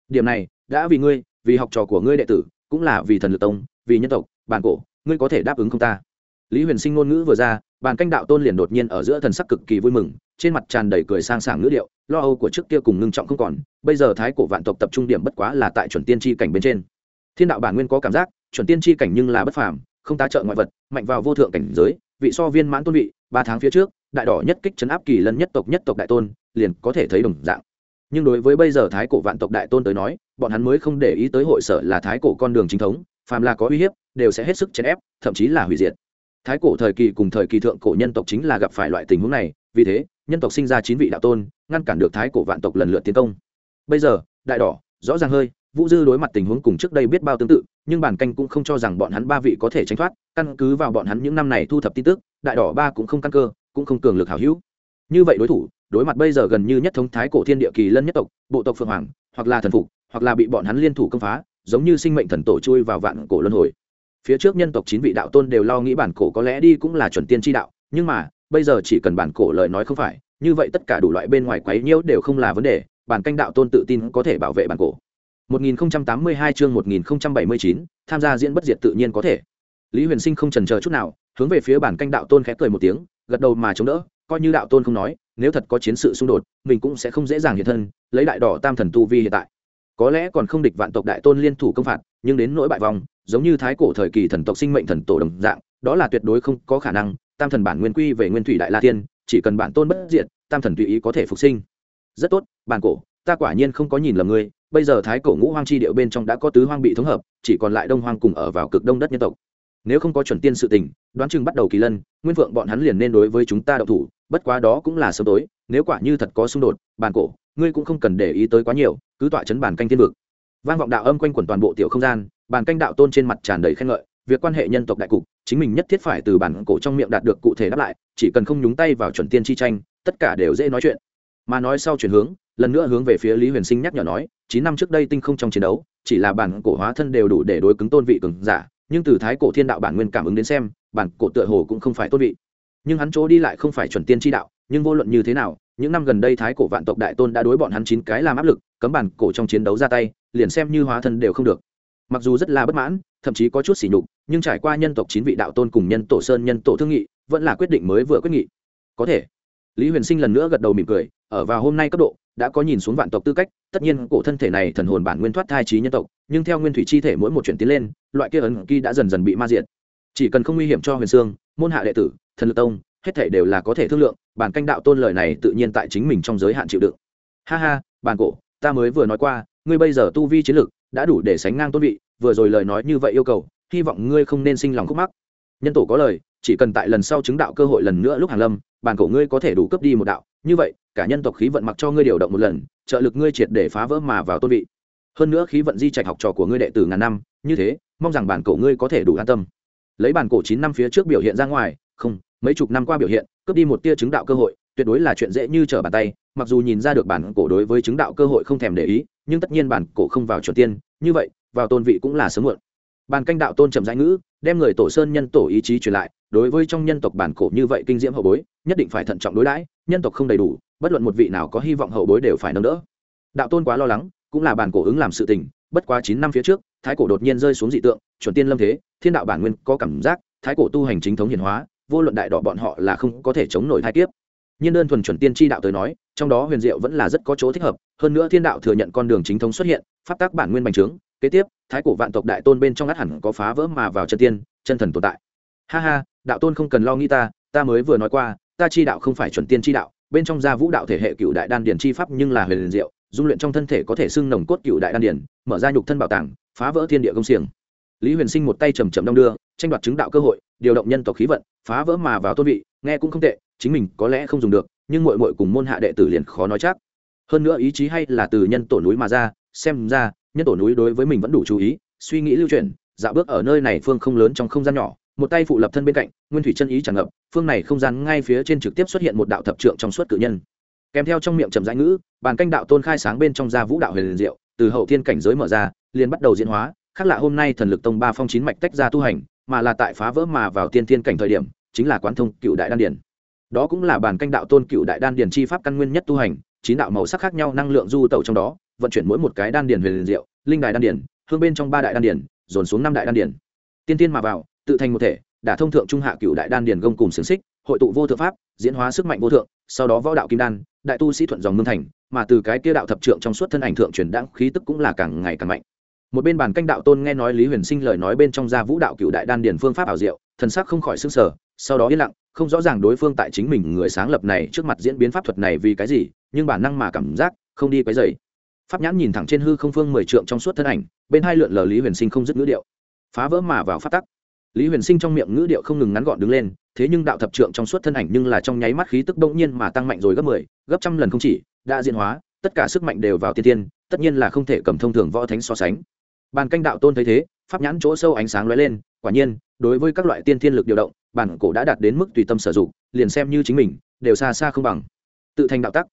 Điểm này, đã vì ngươi, vì học trò của ngươi đệ tử, cũng là vì thần lực tông, vì nhân tộc, bản cổ, ngươi có thể đáp ứng không ta. Lý huyền sinh ngôn ngữ vừa ra, bàn canh đạo tôn liền đột nhiên ở giữa thần sắc cực kỳ vui mừng, trên mặt tràn đầy cười sang sảng ngữ điệu, lo âu của trước kia cùng ngưng trọng không còn, bây giờ thái cổ vạn tộc tập trung điểm bất quá là tại chuẩn tiên tri cảnh bên trên. Thiên đạo bản nguyên có cảm giác, chuẩn tiên tri cảnh nhưng là bất phàm, không tá trợ ngoại vật, mạnh vào vô thượng cảnh giới, vị so viên mãn tôn vị ba tháng phía trước, đại đỏ nhất kích chấn áp kỳ lân nhất tộc nhất tộc đại tôn, liền có thể thấy đồng dạng. Nhưng đối với bây giờ thái cổ vạn tộc đại tôn tới nói, bọn hắn mới không để ý tới hội sở là thái cổ con đường chính thống, phàm là có uy hiếp, đều sẽ hết sức chèn ép, thậm chí là hủy diệt. Thái cổ thời kỳ cùng thời kỳ thượng cổ nhân tộc chính là gặp phải loại tình huống này, vì thế, nhân tộc sinh ra chín vị đạo tôn, ngăn cản được thái cổ vạn tộc lần lượt tiến công. Bây giờ, đại đỏ, rõ ràng hơi, vũ dư đối mặt tình huống cùng trước đây biết bao tương tự, nhưng bản canh cũng không cho rằng bọn hắn ba vị có thể tránh thoát, căn cứ vào bọn hắn những năm này thu thập tin tức đại đỏ ba cũng không căn cơ cũng không cường lực hảo hữu. Như vậy đối thủ đối mặt bây giờ gần như nhất thống thái cổ thiên địa kỳ lân nhất tộc bộ tộc phượng hoàng hoặc là thần phục hoặc là bị bọn hắn liên thủ công phá giống như sinh mệnh thần tổ chui vào vạn cổ luân hồi. Phía trước nhân tộc chín vị đạo tôn đều lo nghĩ bản cổ có lẽ đi cũng là chuẩn tiên tri đạo nhưng mà bây giờ chỉ cần bản cổ lời nói không phải như vậy tất cả đủ loại bên ngoài quấy nhiễu đều không là vấn đề bản canh đạo tôn tự tin có thể bảo vệ bản cổ. 1082 chương 1079, tham gia diễn bất diệt tự nhiên có thể. Lý huyền sinh không chần chờ chút nào hướng về phía bản canh đạo tôn khẽ cười một tiếng, gật đầu mà chống đỡ, coi như đạo tôn không nói, nếu thật có chiến sự xung đột, mình cũng sẽ không dễ dàng hiện thân, lấy đại đỏ tam thần tu vi hiện tại. Có lẽ còn không địch vạn tộc đại tôn liên thủ công phạt, nhưng đến nỗi bại vòng giống như thái cổ thời kỳ thần tộc sinh mệnh thần tổ đồng dạng, đó là tuyệt đối không có khả năng, tam thần bản nguyên quy về nguyên thủy đại la tiên, chỉ cần bản tôn bất diệt, tam thần tùy ý có thể phục sinh. Rất tốt, bản cổ, ta quả nhiên không có nhìn lầm ngươi, bây giờ thái cổ ngũ hoang chi điệu bên trong đã có tứ hoang bị thống hợp, chỉ còn lại đông hoang cùng ở vào cực đông đất nhân tộc nếu không có chuẩn tiên sự tình, đoán chừng bắt đầu kỳ lân, nguyên vượng bọn hắn liền nên đối với chúng ta đậu thủ, bất quá đó cũng là sớm tối, nếu quả như thật có xung đột bàn cổ, ngươi cũng không cần để ý tới quá nhiều, cứ tọa chấn bàn canh thiên vực. Vang vọng đạo âm quanh quẩn toàn bộ tiểu không gian bàn canh đạo tôn trên mặt tràn đầy khen ngợi, việc quan hệ nhân tộc đại cục, chính mình nhất thiết phải từ bản cổ trong miệng đạt được cụ thể đáp lại, chỉ cần không nhúng tay vào chuẩn tiên chi tranh, tất cả đều dễ nói chuyện. Mà nói sau chuyển hướng, lần nữa hướng về phía lý huyền sinh nhắc nhở nói, chín năm trước đây tinh không trong chiến đấu, chỉ là bản cổ hóa thân đều đủ để đối cứng tôn vị cường giả nhưng từ thái cổ thiên đạo bản nguyên cảm ứng đến xem, bản cổ tựa hồ cũng không phải tốt vị. Nhưng hắn chỗ đi lại không phải chuẩn tiên tri đạo, nhưng vô luận như thế nào, những năm gần đây thái cổ vạn tộc đại tôn đã đối bọn hắn chín cái làm áp lực, cấm bản cổ trong chiến đấu ra tay, liền xem như hóa thân đều không được. Mặc dù rất là bất mãn, thậm chí có chút sỉ nhục, nhưng trải qua nhân tộc chín vị đạo tôn cùng nhân tổ sơn nhân tổ thương nghị, vẫn là quyết định mới vừa quyết nghị. Có thể. Lý huyền sinh lần nữa gật đầu mỉm cười, ở vào hôm nay cấp độ đã có nhìn xuống vạn tộc tư cách, tất nhiên cổ thân thể này thần hồn bản nguyên thoát thai trí nhân tộc, nhưng theo nguyên thủy chi thể mỗi một chuyển tiến lên, loại kia ấn ký đã dần dần bị ma diện. chỉ cần không nguy hiểm cho huyền sương, môn hạ đệ tử, thần lực tông, hết thể đều là có thể thương lượng, bản canh đạo tôn lời này tự nhiên tại chính mình trong giới hạn chịu đựng ha ha, bản cổ, ta mới vừa nói qua, ngươi bây giờ tu vi chiến lực đã đủ để sánh ngang tôn vị, vừa rồi lời nói như vậy yêu cầu, hy vọng ngươi không nên sinh lòng khúc mắc nhân tổ có lời, chỉ cần tại lần sau chứng đạo cơ hội lần nữa lúc hàng lâm bản cổ ngươi có thể đủ cấp đi một đạo. Như vậy, cả nhân tộc khí vận mặc cho ngươi điều động một lần, trợ lực ngươi triệt để phá vỡ mà vào tôn vị. Hơn nữa khí vận di trạch học trò của ngươi đệ tử ngàn năm, như thế, mong rằng bản cổ ngươi có thể đủ an tâm. Lấy bản cổ chín năm phía trước biểu hiện ra ngoài, không, mấy chục năm qua biểu hiện, cướp đi một tia chứng đạo cơ hội, tuyệt đối là chuyện dễ như trở bàn tay. Mặc dù nhìn ra được bản cổ đối với chứng đạo cơ hội không thèm để ý, nhưng tất nhiên bản cổ không vào chuẩn tiên, như vậy, vào tôn vị cũng là sớm muộn bàn canh đạo tôn trầm danh ngữ, đem người tổ sơn nhân tổ ý chí truyền lại, đối với trong nhân tộc bản cổ như vậy kinh diễm hậu bối, nhất định phải thận trọng đối đãi, nhân tộc không đầy đủ, bất luận một vị nào có hy vọng hậu bối đều phải nâng đỡ. Đạo tôn quá lo lắng, cũng là bản cổ ứng làm sự tình, bất quá chín năm phía trước, thái cổ đột nhiên rơi xuống dị tượng, chuẩn tiên lâm thế, thiên đạo bản nguyên có cảm giác, thái cổ tu hành chính thống hiển hóa, vô luận đại đỏ bọn họ là không có thể chống nổi thai kiếp. Nhiên đơn thuần chuẩn tiên tri đạo tới nói, trong đó huyền diệu vẫn là rất có chỗ thích hợp, hơn nữa thiên đạo thừa nhận con đường chính thống xuất hiện, pháp tác bản nguyên bành trướng kế tiếp, thái cổ vạn tộc đại tôn bên trong ngắt hẳn có phá vỡ mà vào chân tiên, chân thần tồn tại. Ha ha, đạo tôn không cần lo nghĩ ta ta mới vừa nói qua, ta chi đạo không phải chuẩn tiên chi đạo, bên trong gia vũ đạo thể hệ cựu đại đan điển chi pháp nhưng là huyền liền diệu, dung luyện trong thân thể có thể xưng nồng cốt cựu đại đan điển mở ra nhục thân bảo tàng, phá vỡ thiên địa công xiềng. Lý huyền sinh một tay trầm trầm đong đưa, tranh đoạt chứng đạo cơ hội, điều động nhân tộc khí vận, phá vỡ mà vào tôn vị, nghe cũng không tệ, chính mình có lẽ không dùng được, nhưng mội mội cùng môn hạ đệ tử liền khó nói chắc. Hơn nữa ý chí hay là từ nhân tổ núi mà ra, xem ra nhân tổ núi đối với mình vẫn đủ chú ý, suy nghĩ lưu chuyển dạo bước ở nơi này phương không lớn trong không gian nhỏ, một tay phụ lập thân bên cạnh, nguyên thủy chân ý tràn ngập, phương này không gian ngay phía trên trực tiếp xuất hiện một đạo thập trượng trong suốt cự nhân. Kèm theo trong miệng trầm rãi ngữ, bàn canh đạo tôn khai sáng bên trong gia vũ đạo huyền diệu, từ hậu thiên cảnh giới mở ra, liền bắt đầu diễn hóa, khác lạ hôm nay thần lực tông ba phong chín mạch tách ra tu hành, mà là tại phá vỡ mà vào tiên thiên cảnh thời điểm, chính là quán thông cựu đại đan điển đó cũng là bàn canh đạo tôn cựu đại đan điển chi pháp căn nguyên nhất tu hành, chín đạo màu sắc khác nhau năng lượng du tẩu trong đó vận chuyển mỗi một cái đan điển huyền liền diệu, linh đài đan điển hương bên trong ba đại đan điển dồn xuống năm đại đan điển tiên tiên mà vào, tự thành một thể đã thông thượng trung hạ cựu đại đan điển gông cùng xiềng xích, hội tụ vô thượng pháp, diễn hóa sức mạnh vô thượng, sau đó võ đạo kim đan, đại tu sĩ thuận dòng mương thành, mà từ cái kia đạo thập trượng trong suốt thân ảnh thượng truyền đãng, khí tức cũng là càng ngày càng mạnh. Một bên bàn canh đạo tôn nghe nói lý huyền sinh lời nói bên trong gia vũ đạo cựu đại đan điển phương pháp ảo diệu, thần sắc không khỏi xương sở sau đó yên lặng, không rõ ràng đối phương tại chính mình người sáng lập này trước mặt diễn biến pháp thuật này vì cái gì, nhưng bản năng mà cảm giác, không đi quấy dày pháp nhãn nhìn thẳng trên hư không phương mười trượng trong suốt thân ảnh bên hai lượn lờ lý huyền sinh không dứt ngữ điệu. Phá vỡ mà vào phát tắc. Lý huyền sinh trong miệng ngữ điệu không ngừng ngắn gọn đứng lên thế nhưng đạo thập trượng trong suốt thân ảnh nhưng là trong nháy mắt khí tức đông nhiên mà tăng mạnh rồi gấp mười 10, gấp trăm lần không chỉ đã diễn hóa tất cả sức mạnh đều vào tiên tiên tất nhiên là không thể cầm thông thường võ thánh so sánh. Bàn canh đạo tôn thấy thế pháp nhãn chỗ sâu ánh sáng lóe lên quả nhiên đối với các loại tiên thiên lực điều động bản cổ đã đạt đến mức tùy tâm sử dụng liền xem như chính mình đều xa xa không bằng. Tự thành đạo tắc.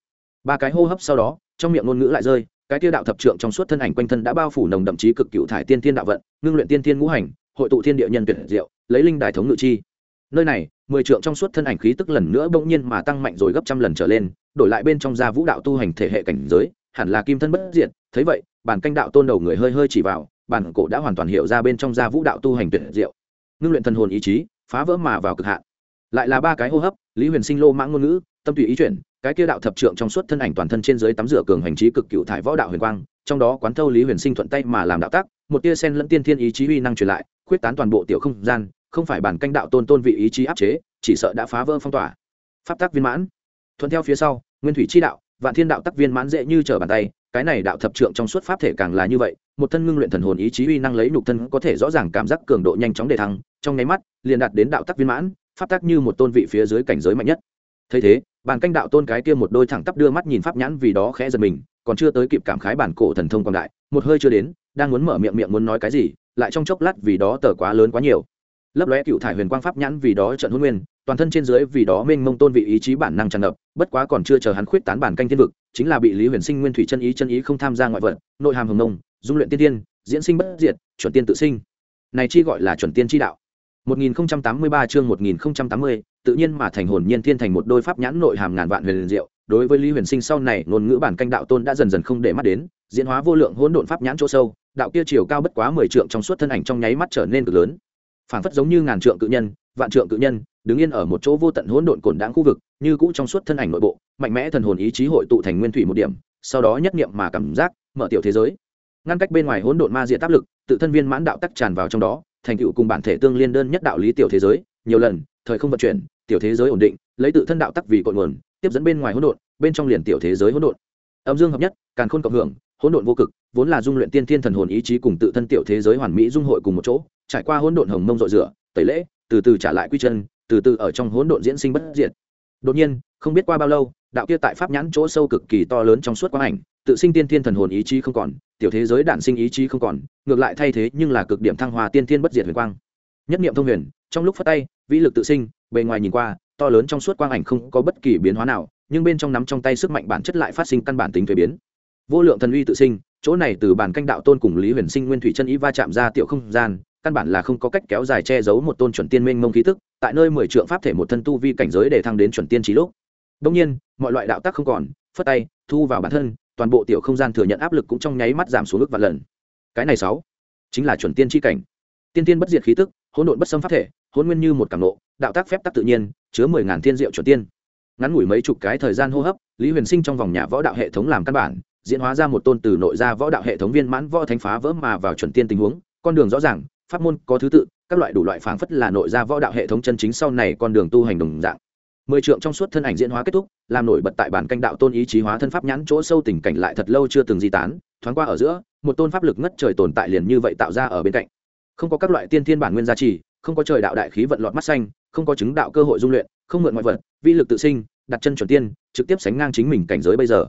Ba cái hô hấp sau đó trong miệng ngôn ngữ lại rơi cái tiêu đạo thập trượng trong suốt thân ảnh quanh thân đã bao phủ nồng đậm chí cực cựu thải tiên thiên đạo vận, ngưng luyện tiên thiên ngũ hành, hội tụ thiên địa nhân tuyệt diệu, lấy linh đài thống ngự chi. Nơi này, mười trượng trong suốt thân ảnh khí tức lần nữa bỗng nhiên mà tăng mạnh rồi gấp trăm lần trở lên, đổi lại bên trong gia vũ đạo tu hành thể hệ cảnh giới, hẳn là kim thân bất diệt, thấy vậy, bản canh đạo tôn đầu người hơi hơi chỉ vào, bản cổ đã hoàn toàn hiểu ra bên trong gia vũ đạo tu hành tuyệt diệu. Ngưng luyện thần hồn ý chí, phá vỡ mà vào cực hạn. Lại là ba cái hô hấp, lý huyền sinh lô mãng ngôn ngữ, tâm tùy ý chuyển cái kia đạo thập trượng trong suốt thân ảnh toàn thân trên dưới tắm rửa cường hành trí cực cựu thải võ đạo huyền quang, trong đó quán thâu lý huyền sinh thuận tay mà làm đạo tác, một tia sen lẫn tiên thiên ý chí uy năng truyền lại, khuyết tán toàn bộ tiểu không gian, không phải bản canh đạo tôn tôn vị ý chí áp chế, chỉ sợ đã phá vỡ phong tỏa. Pháp tác viên mãn. Thuận theo phía sau, nguyên thủy chi đạo, vạn thiên đạo tác viên mãn dễ như trở bàn tay, cái này đạo thập trượng trong suốt pháp thể càng là như vậy, một thân ngưng luyện thần hồn ý chí uy năng lấy nhục thân có thể rõ ràng cảm giác cường độ nhanh chóng đề thăng, trong nháy mắt, liền đạt đến đạo tác viên mãn, pháp tác như một tôn vị phía dưới cảnh giới mạnh nhất thấy thế, bàn canh đạo tôn cái kia một đôi thẳng tắp đưa mắt nhìn pháp nhãn vì đó khẽ giật mình, còn chưa tới kịp cảm khái bản cổ thần thông quang đại một hơi chưa đến, đang muốn mở miệng miệng muốn nói cái gì, lại trong chốc lát vì đó tờ quá lớn quá nhiều. Lấp lóe cựu thải huyền quang pháp nhãn vì đó trận hôn nguyên, toàn thân trên dưới vì đó mênh mông tôn vị ý chí bản năng tràn ngập, bất quá còn chưa chờ hắn khuyết tán bản canh thiên vực, chính là bị lý huyền sinh nguyên thủy chân ý chân ý không tham gia ngoại vật, nội hàm hồng nông dung luyện tiên tiên, diễn sinh bất diệt, chuẩn tiên tự sinh. Này chi gọi là chuẩn tiên chi đạo. 1083 chương 1080, tự nhiên mà thành hồn nhiên thiên thành một đôi pháp nhãn nội hàm ngàn vạn huyền diệu, đối với Lý Huyền Sinh sau này ngôn ngữ bản canh đạo tôn đã dần dần không để mắt đến, diễn hóa vô lượng hỗn độn pháp nhãn chỗ sâu, đạo kia chiều cao bất quá 10 trượng trong suốt thân ảnh trong nháy mắt trở nên cực lớn. Phản phất giống như ngàn trượng cự nhân, vạn trượng cự nhân, đứng yên ở một chỗ vô tận hỗn độn cồn đãng khu vực, như cũ trong suốt thân ảnh nội bộ, mạnh mẽ thần hồn ý chí hội tụ thành nguyên thủy một điểm, sau đó nhất niệm mà cảm giác, mở tiểu thế giới. Ngăn cách bên ngoài hỗn độn ma diệt áp lực, tự thân viên mãn đạo tắc tràn vào trong đó, thành tựu cùng bản thể tương liên đơn nhất đạo lý tiểu thế giới, nhiều lần, thời không vận chuyển, tiểu thế giới ổn định, lấy tự thân đạo tắc vì cội nguồn, tiếp dẫn bên ngoài hỗn độn, bên trong liền tiểu thế giới hỗn độn. Âm dương hợp nhất, càn khôn cộng hưởng, hỗn độn vô cực, vốn là dung luyện tiên thiên thần hồn ý chí cùng tự thân tiểu thế giới hoàn mỹ dung hội cùng một chỗ, trải qua hỗn độn hồng mông dội rửa, tẩy lễ, từ từ trả lại quy chân, từ từ ở trong hỗn độn diễn sinh bất diệt. Đột nhiên, không biết qua bao lâu, đạo kia tại pháp nhãn chỗ sâu cực kỳ to lớn trong suốt quang ảnh tự sinh tiên thiên thần hồn ý chí không còn, tiểu thế giới đản sinh ý chí không còn, ngược lại thay thế nhưng là cực điểm thăng hoa tiên thiên bất diệt huyền quang. Nhất niệm thông huyền, trong lúc phát tay, vĩ lực tự sinh, bề ngoài nhìn qua, to lớn trong suốt quang ảnh không có bất kỳ biến hóa nào, nhưng bên trong nắm trong tay sức mạnh bản chất lại phát sinh căn bản tính thuế biến. Vô lượng thần uy tự sinh, chỗ này từ bản canh đạo tôn cùng lý huyền sinh nguyên thủy chân ý va chạm ra tiểu không gian, căn bản là không có cách kéo dài che giấu một tôn chuẩn tiên minh mông khí tức, tại nơi mười trượng pháp thể một thân tu vi cảnh giới để thăng đến chuẩn tiên trí lúc. Đông nhiên, mọi loại đạo tác không còn, phất tay, thu vào bản thân toàn bộ tiểu không gian thừa nhận áp lực cũng trong nháy mắt giảm xuống ước vạn lần. Cái này sáu, chính là chuẩn tiên tri cảnh. Tiên tiên bất diệt khí tức, hỗn độn bất xâm pháp thể hôn nguyên như một cảm nộ, đạo tác phép tắc tự nhiên, chứa mười ngàn thiên diệu chuẩn tiên. Ngắn ngủi mấy chục cái thời gian hô hấp, lý huyền sinh trong vòng nhà võ đạo hệ thống làm căn bản, diễn hóa ra một tôn từ nội ra võ đạo hệ thống viên mãn võ thánh phá vỡ mà vào chuẩn tiên tình huống. Con đường rõ ràng, pháp môn có thứ tự, các loại đủ loại phảng phất là nội ra võ đạo hệ thống chân chính sau này con đường tu hành đồng dạng mười trượng trong suốt thân ảnh diễn hóa kết thúc, làm nổi bật tại bản canh đạo tôn ý chí hóa thân pháp nhãn chỗ sâu tình cảnh lại thật lâu chưa từng di tán, thoáng qua ở giữa, một tôn pháp lực ngất trời tồn tại liền như vậy tạo ra ở bên cạnh. Không có các loại tiên thiên bản nguyên gia trì, không có trời đạo đại khí vận lọt mắt xanh, không có chứng đạo cơ hội dung luyện, không mượn ngoại vật, vi lực tự sinh, đặt chân chuẩn tiên, trực tiếp sánh ngang chính mình cảnh giới bây giờ.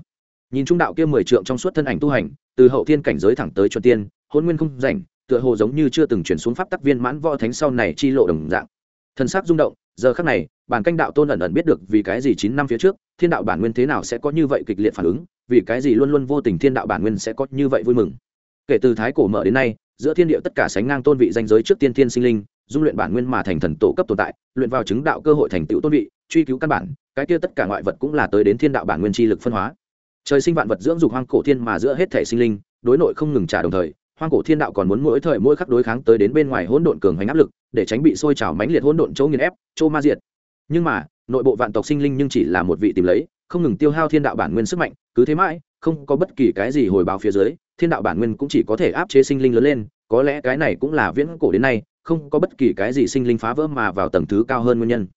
Nhìn trung đạo kia mười trượng trong suốt thân ảnh tu hành, từ hậu thiên cảnh giới thẳng tới chuẩn tiên, hôn nguyên không rảnh, tựa hồ giống như chưa từng chuyển xuống pháp tắc viên mãn võ thánh sau này chi lộ đồng dạng. Thân xác rung động giờ khắc này, bản canh đạo tôn ẩn ẩn biết được vì cái gì chín năm phía trước, thiên đạo bản nguyên thế nào sẽ có như vậy kịch liệt phản ứng, vì cái gì luôn luôn vô tình thiên đạo bản nguyên sẽ có như vậy vui mừng. Kể từ thái cổ mở đến nay, giữa thiên địa tất cả sánh ngang tôn vị danh giới trước tiên thiên sinh linh, dung luyện bản nguyên mà thành thần tổ cấp tồn tại, luyện vào chứng đạo cơ hội thành tựu tôn vị, truy cứu căn bản, cái kia tất cả ngoại vật cũng là tới đến thiên đạo bản nguyên chi lực phân hóa. Trời sinh vạn vật dưỡng dục hoang cổ thiên mà giữa hết thể sinh linh, đối nội không ngừng trả đồng thời hoang cổ thiên đạo còn muốn mỗi thời mỗi khắc đối kháng tới đến bên ngoài hỗn độn cường hành áp lực, để tránh bị sôi trào mãnh liệt hỗn độn chỗ nghiền ép, chỗ ma diệt. Nhưng mà, nội bộ vạn tộc sinh linh nhưng chỉ là một vị tìm lấy, không ngừng tiêu hao thiên đạo bản nguyên sức mạnh, cứ thế mãi, không có bất kỳ cái gì hồi báo phía dưới, thiên đạo bản nguyên cũng chỉ có thể áp chế sinh linh lớn lên, có lẽ cái này cũng là viễn cổ đến nay, không có bất kỳ cái gì sinh linh phá vỡ mà vào tầng thứ cao hơn nguyên nhân.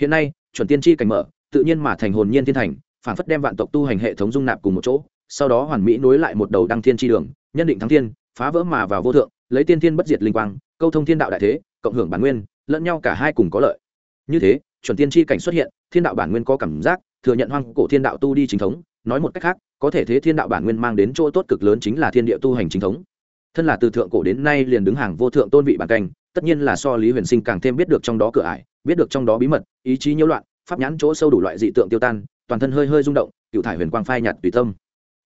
Hiện nay, chuẩn tiên tri cảnh mở, tự nhiên mà thành hồn nhiên thiên thành, phản phất đem vạn tộc tu hành hệ thống dung nạp cùng một chỗ, sau đó hoàn mỹ nối lại một đầu đăng thiên tri đường nhân định thắng thiên phá vỡ mà vào vô thượng, lấy tiên thiên bất diệt linh quang, câu thông thiên đạo đại thế, cộng hưởng bản nguyên, lẫn nhau cả hai cùng có lợi. Như thế, chuẩn tiên tri cảnh xuất hiện, thiên đạo bản nguyên có cảm giác, thừa nhận hoang cổ thiên đạo tu đi chính thống, nói một cách khác, có thể thế thiên đạo bản nguyên mang đến chỗ tốt cực lớn chính là thiên địa tu hành chính thống. Thân là từ thượng cổ đến nay liền đứng hàng vô thượng tôn vị bản canh tất nhiên là so lý huyền sinh càng thêm biết được trong đó cửa ải, biết được trong đó bí mật, ý chí nhiễu loạn, pháp nhãn chỗ sâu đủ loại dị tượng tiêu tan, toàn thân hơi hơi rung động cựu thải huyền quang phai nhạt tùy tâm.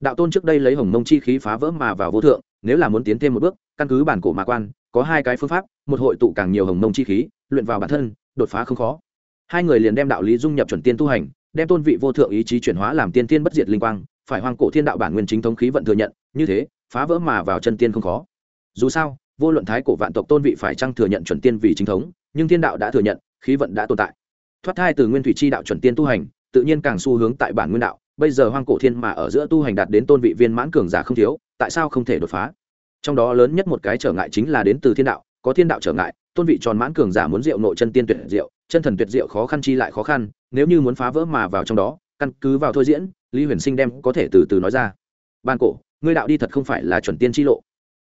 Đạo tôn trước đây lấy hồng mông chi khí phá vỡ mà vào vô thượng nếu là muốn tiến thêm một bước, căn cứ bản cổ mà quan, có hai cái phương pháp, một hội tụ càng nhiều hồng mông chi khí, luyện vào bản thân, đột phá không khó. Hai người liền đem đạo lý dung nhập chuẩn tiên tu hành, đem tôn vị vô thượng ý chí chuyển hóa làm tiên tiên bất diệt linh quang, phải hoang cổ thiên đạo bản nguyên chính thống khí vận thừa nhận, như thế, phá vỡ mà vào chân tiên không khó. Dù sao, vô luận thái cổ vạn tộc tôn vị phải chăng thừa nhận chuẩn tiên vì chính thống, nhưng thiên đạo đã thừa nhận, khí vận đã tồn tại. Thoát thai từ nguyên thủy chi đạo chuẩn tiên tu hành, tự nhiên càng xu hướng tại bản nguyên đạo. Bây giờ hoang cổ thiên mà ở giữa tu hành đạt đến tôn vị viên mãn cường giả không thiếu tại sao không thể đột phá? Trong đó lớn nhất một cái trở ngại chính là đến từ thiên đạo, có thiên đạo trở ngại, tôn vị tròn mãn cường giả muốn diệu nội chân tiên tuyệt diệu, chân thần tuyệt diệu khó khăn chi lại khó khăn, nếu như muốn phá vỡ mà vào trong đó, căn cứ vào thôi diễn, lý huyền sinh đem có thể từ từ nói ra. Ban cổ, ngươi đạo đi thật không phải là chuẩn tiên chi lộ.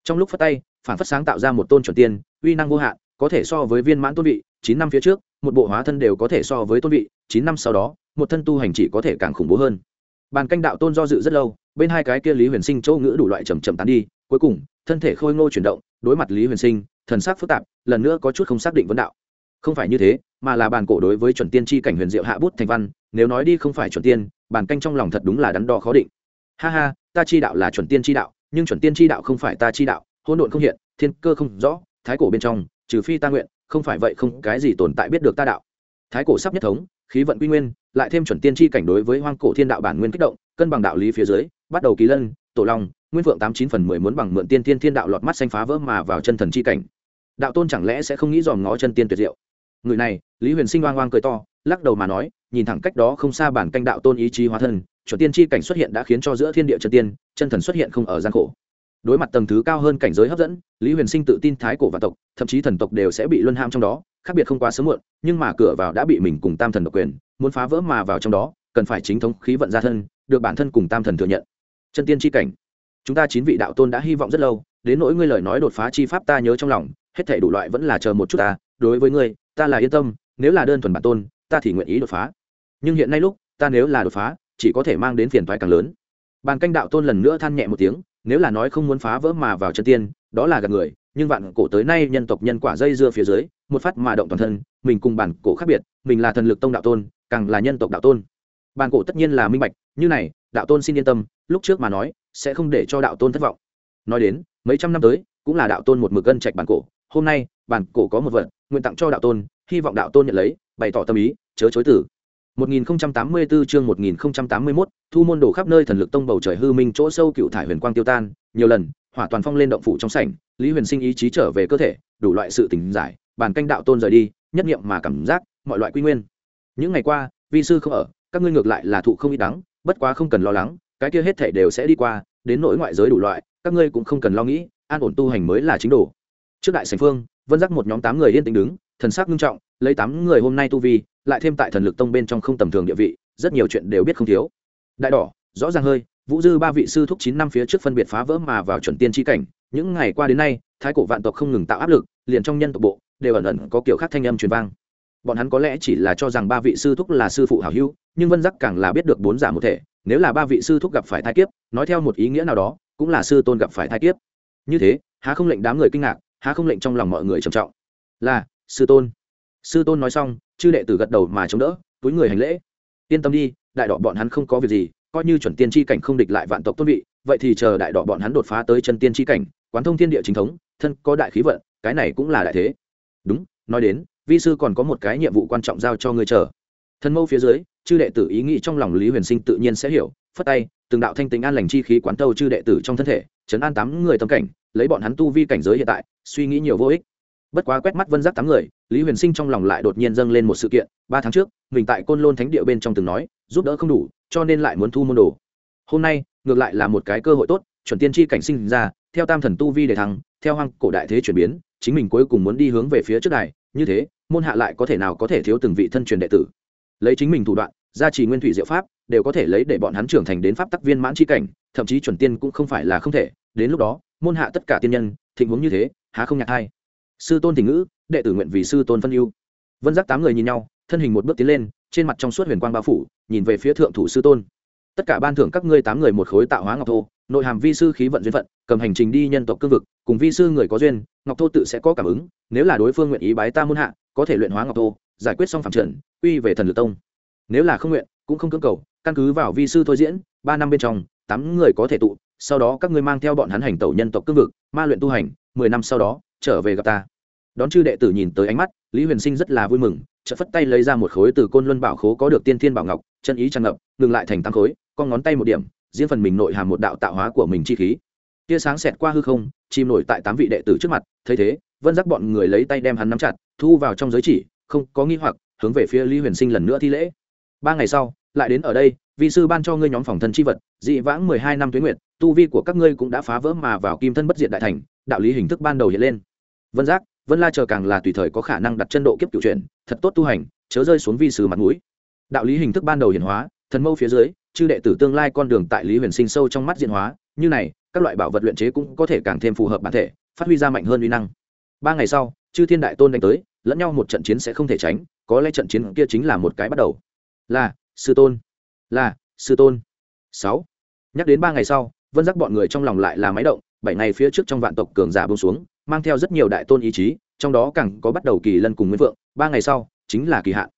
Trong lúc phát tay, phản phất sáng tạo ra một tôn chuẩn tiên, uy năng vô hạn, có thể so với viên mãn tôn vị, chín năm phía trước, một bộ hóa thân đều có thể so với tôn vị, chín năm sau đó, một thân tu hành chỉ có thể càng khủng bố hơn bàn canh đạo tôn do dự rất lâu, bên hai cái kia lý huyền sinh châu ngữ đủ loại chầm chậm tán đi, cuối cùng, thân thể khôi ngô chuyển động, đối mặt lý huyền sinh, thần sắc phức tạp, lần nữa có chút không xác định vấn đạo. Không phải như thế, mà là bàn cổ đối với chuẩn tiên tri cảnh huyền diệu hạ bút thành văn, nếu nói đi không phải chuẩn tiên, bàn canh trong lòng thật đúng là đắn đo khó định. Ha ha, ta chi đạo là chuẩn tiên chi đạo, nhưng chuẩn tiên chi đạo không phải ta chi đạo, hỗn độn không hiện, thiên cơ không rõ, thái cổ bên trong, trừ phi ta nguyện, không phải vậy không, cái gì tồn tại biết được ta đạo. Thái cổ sắp nhất thống khí vận quy nguyên, lại thêm chuẩn tiên tri cảnh đối với hoang cổ thiên đạo bản nguyên kích động, cân bằng đạo lý phía dưới, bắt đầu kỳ lân, tổ long, nguyên vượng tám chín phần mười muốn bằng mượn tiên thiên thiên đạo lọt mắt xanh phá vỡ mà vào chân thần chi cảnh. Đạo tôn chẳng lẽ sẽ không nghĩ dòm ngó chân tiên tuyệt diệu? Người này, lý huyền sinh oang oang cười to, lắc đầu mà nói, nhìn thẳng cách đó không xa bản canh đạo tôn ý chí hóa thân, chuẩn tiên chi cảnh xuất hiện đã khiến cho giữa thiên địa chân tiên, chân thần xuất hiện không ở gian khổ. Đối mặt tầng thứ cao hơn cảnh giới hấp dẫn, lý huyền sinh tự tin thái cổ và tộc, thậm chí thần tộc đều sẽ bị luân ham trong đó khác biệt không quá sớm muộn, nhưng mà cửa vào đã bị mình cùng tam thần độc quyền, muốn phá vỡ mà vào trong đó, cần phải chính thống khí vận gia thân, được bản thân cùng tam thần thừa nhận. Chân tiên tri cảnh. Chúng ta chín vị đạo tôn đã hy vọng rất lâu, đến nỗi ngươi lời nói đột phá chi pháp ta nhớ trong lòng, hết thể đủ loại vẫn là chờ một chút ta, đối với ngươi, ta là yên tâm, nếu là đơn thuần bản tôn, ta thì nguyện ý đột phá. Nhưng hiện nay lúc, ta nếu là đột phá, chỉ có thể mang đến phiền thoái càng lớn. Bàn canh đạo tôn lần nữa than nhẹ một tiếng, nếu là nói không muốn phá vỡ mà vào chân tiên, đó là gạt người, nhưng vạn cổ tới nay nhân tộc nhân quả dây dưa phía dưới một phát mà động toàn thân mình cùng bản cổ khác biệt mình là thần lực tông đạo tôn càng là nhân tộc đạo tôn. Bản cổ tất nhiên là minh bạch như này đạo tôn xin yên tâm lúc trước mà nói sẽ không để cho đạo tôn thất vọng. Nói đến mấy trăm năm tới cũng là đạo tôn một mực gân trạch bản cổ hôm nay bản cổ có một vật nguyện tặng cho đạo tôn hy vọng đạo tôn nhận lấy bày tỏ tâm ý chớ chối tử 1084 chương 1081, thu môn đổ khắp nơi thần lực tông bầu trời hư minh chỗ sâu cựu thải huyền quang tiêu tan, nhiều lần, hỏa toàn phong lên động phủ trong sảnh, Lý Huyền Sinh ý chí trở về cơ thể, đủ loại sự tỉnh giải, bản canh đạo tôn rời đi, nhất niệm mà cảm giác, mọi loại quy nguyên. Những ngày qua, vi sư không ở, các ngươi ngược lại là thụ không ít đắng, bất quá không cần lo lắng, cái kia hết thảy đều sẽ đi qua, đến nỗi ngoại giới đủ loại, các ngươi cũng không cần lo nghĩ, an ổn tu hành mới là chính đồ. Trước đại sành phương, Vân Giác một nhóm tám người yên tĩnh đứng, thần sắc nghiêm trọng, lấy tám người hôm nay tu vi, lại thêm tại thần lực tông bên trong không tầm thường địa vị rất nhiều chuyện đều biết không thiếu đại đỏ rõ ràng hơi vũ dư ba vị sư thúc chín năm phía trước phân biệt phá vỡ mà vào chuẩn tiên tri cảnh những ngày qua đến nay thái cổ vạn tộc không ngừng tạo áp lực liền trong nhân tộc bộ đều ẩn ẩn có kiểu khác thanh âm truyền vang. Bọn hắn có lẽ chỉ là cho rằng ba vị sư thúc là sư phụ hảo hữu, nhưng vân giác càng là biết được bốn giả một thể, nếu là ba vị sư thúc gặp phải thai kiếp, nói theo một ý nghĩa nào đó, cũng là sư tôn gặp phải thai kiếp. Như thế, há không lệnh đám người kinh ngạc, há không lệnh trong lòng mọi người trầm trọng. Là, sư tôn. Sư tôn nói xong, chư đệ tử gật đầu mà chống đỡ, túi người hành lễ. Yên tâm đi, đại đội bọn hắn không có việc gì, coi như chuẩn tiên tri cảnh không địch lại vạn tộc tôn vị, vậy thì chờ đại đội bọn hắn đột phá tới chân tiên tri cảnh, quán thông thiên địa chính thống, thân có đại khí vận, cái này cũng là đại thế đúng, nói đến, vi sư còn có một cái nhiệm vụ quan trọng giao cho ngươi chờ. Thân mâu phía dưới, chư đệ tử ý nghĩ trong lòng lý huyền sinh tự nhiên sẽ hiểu, phất tay, từng đạo thanh tính an lành chi khí quán tâu chư đệ tử trong thân thể, chấn an tám người tâm cảnh, lấy bọn hắn tu vi cảnh giới hiện tại, suy nghĩ nhiều vô ích. Bất quá quét mắt vân giác tám người, lý huyền sinh trong lòng lại đột nhiên dâng lên một sự kiện, ba tháng trước, mình tại côn lôn thánh địa bên trong từng nói, giúp đỡ không đủ, cho nên lại muốn thu môn đồ. Hôm nay, ngược lại là một cái cơ hội tốt, chuẩn tiên tri cảnh sinh ra, theo tam thần tu vi để thắng theo hoang cổ đại thế chuyển biến chính mình cuối cùng muốn đi hướng về phía trước này như thế, môn hạ lại có thể nào có thể thiếu từng vị thân truyền đệ tử. Lấy chính mình thủ đoạn, gia trì nguyên thủy diệu pháp, đều có thể lấy để bọn hắn trưởng thành đến pháp tắc viên mãn c cảnh, thậm chí chuẩn tiên cũng không phải là không thể. Đến lúc đó, môn hạ tất cả tiên nhân, thịnh huống như thế, há không nhạc hai. Sư tôn thỉnh ngữ, đệ tử nguyện vì sư tôn phân yêu vân giác tám người nhìn nhau, thân hình một bước tiến lên, trên mặt trong suốt huyền quang bao phủ, nhìn về phía thượng thủ sư tôn. Tất cả ban thưởng các ngươi tám người một khối tạo hóa ngọc thô nội hàm vi sư khí vận duyên phận, cầm hành trình đi nhân tộc cương vực, cùng vi sư người có duyên, ngọc thô tự sẽ có cảm ứng, nếu là đối phương nguyện ý bái ta muôn hạ, có thể luyện hóa ngọc thô, giải quyết xong phạm trần uy về thần lực tông. Nếu là không nguyện, cũng không cưỡng cầu, căn cứ vào vi sư thôi diễn, ba năm bên trong, tám người có thể tụ, sau đó các ngươi mang theo bọn hắn hành tẩu nhân tộc cương vực, ma luyện tu hành, mười năm sau đó, trở về gặp ta. Đón chư đệ tử nhìn tới ánh mắt, lý huyền sinh rất là vui mừng, chợt phất tay lấy ra một khối từ côn luân bảo khố có được tiên thiên bảo ngọc, chân ý tràn ngập, ngừng lại thành tăng khối, con ngón tay một điểm diễn phần mình nội hàm một đạo tạo hóa của mình chi khí. Tia sáng xẹt qua hư không, chìm nổi tại tám vị đệ tử trước mặt, thấy thế, vân giác bọn người lấy tay đem hắn nắm chặt, thu vào trong giới chỉ, không có nghi hoặc, hướng về phía lý huyền sinh lần nữa thi lễ. Ba ngày sau, lại đến ở đây vị sư ban cho ngươi nhóm phòng thân chi vật, dị vãng mười hai năm tuyến nguyện tu vi của các ngươi cũng đã phá vỡ mà vào kim thân bất diệt đại thành, đạo lý hình thức ban đầu hiện lên. Vân giác, vân la chờ càng là tùy thời có khả năng đặt chân độ kiếp cựu chuyển, thật tốt tu hành, chớ rơi xuống vi sư mặt mũi. Đạo lý hình thức ban đầu hiển hóa, thần mâu phía dưới chư đệ tử tương lai con đường tại lý huyền sinh sâu trong mắt diện hóa, như này, các loại bảo vật luyện chế cũng có thể càng thêm phù hợp bản thể, phát huy ra mạnh hơn uy năng. Ba ngày sau, chư thiên đại tôn đánh tới, lẫn nhau một trận chiến sẽ không thể tránh, có lẽ trận chiến kia chính là một cái bắt đầu. Là, sư tôn. Là, sư tôn. Sáu. Nhắc đến ba ngày sau, vân giác bọn người trong lòng lại là máy động, bảy ngày phía trước trong vạn tộc cường giả bông xuống, mang theo rất nhiều đại tôn ý chí, trong đó càng có bắt đầu kỳ lân cùng nguyên vượng, ba ngày sau, chính là kỳ hạn.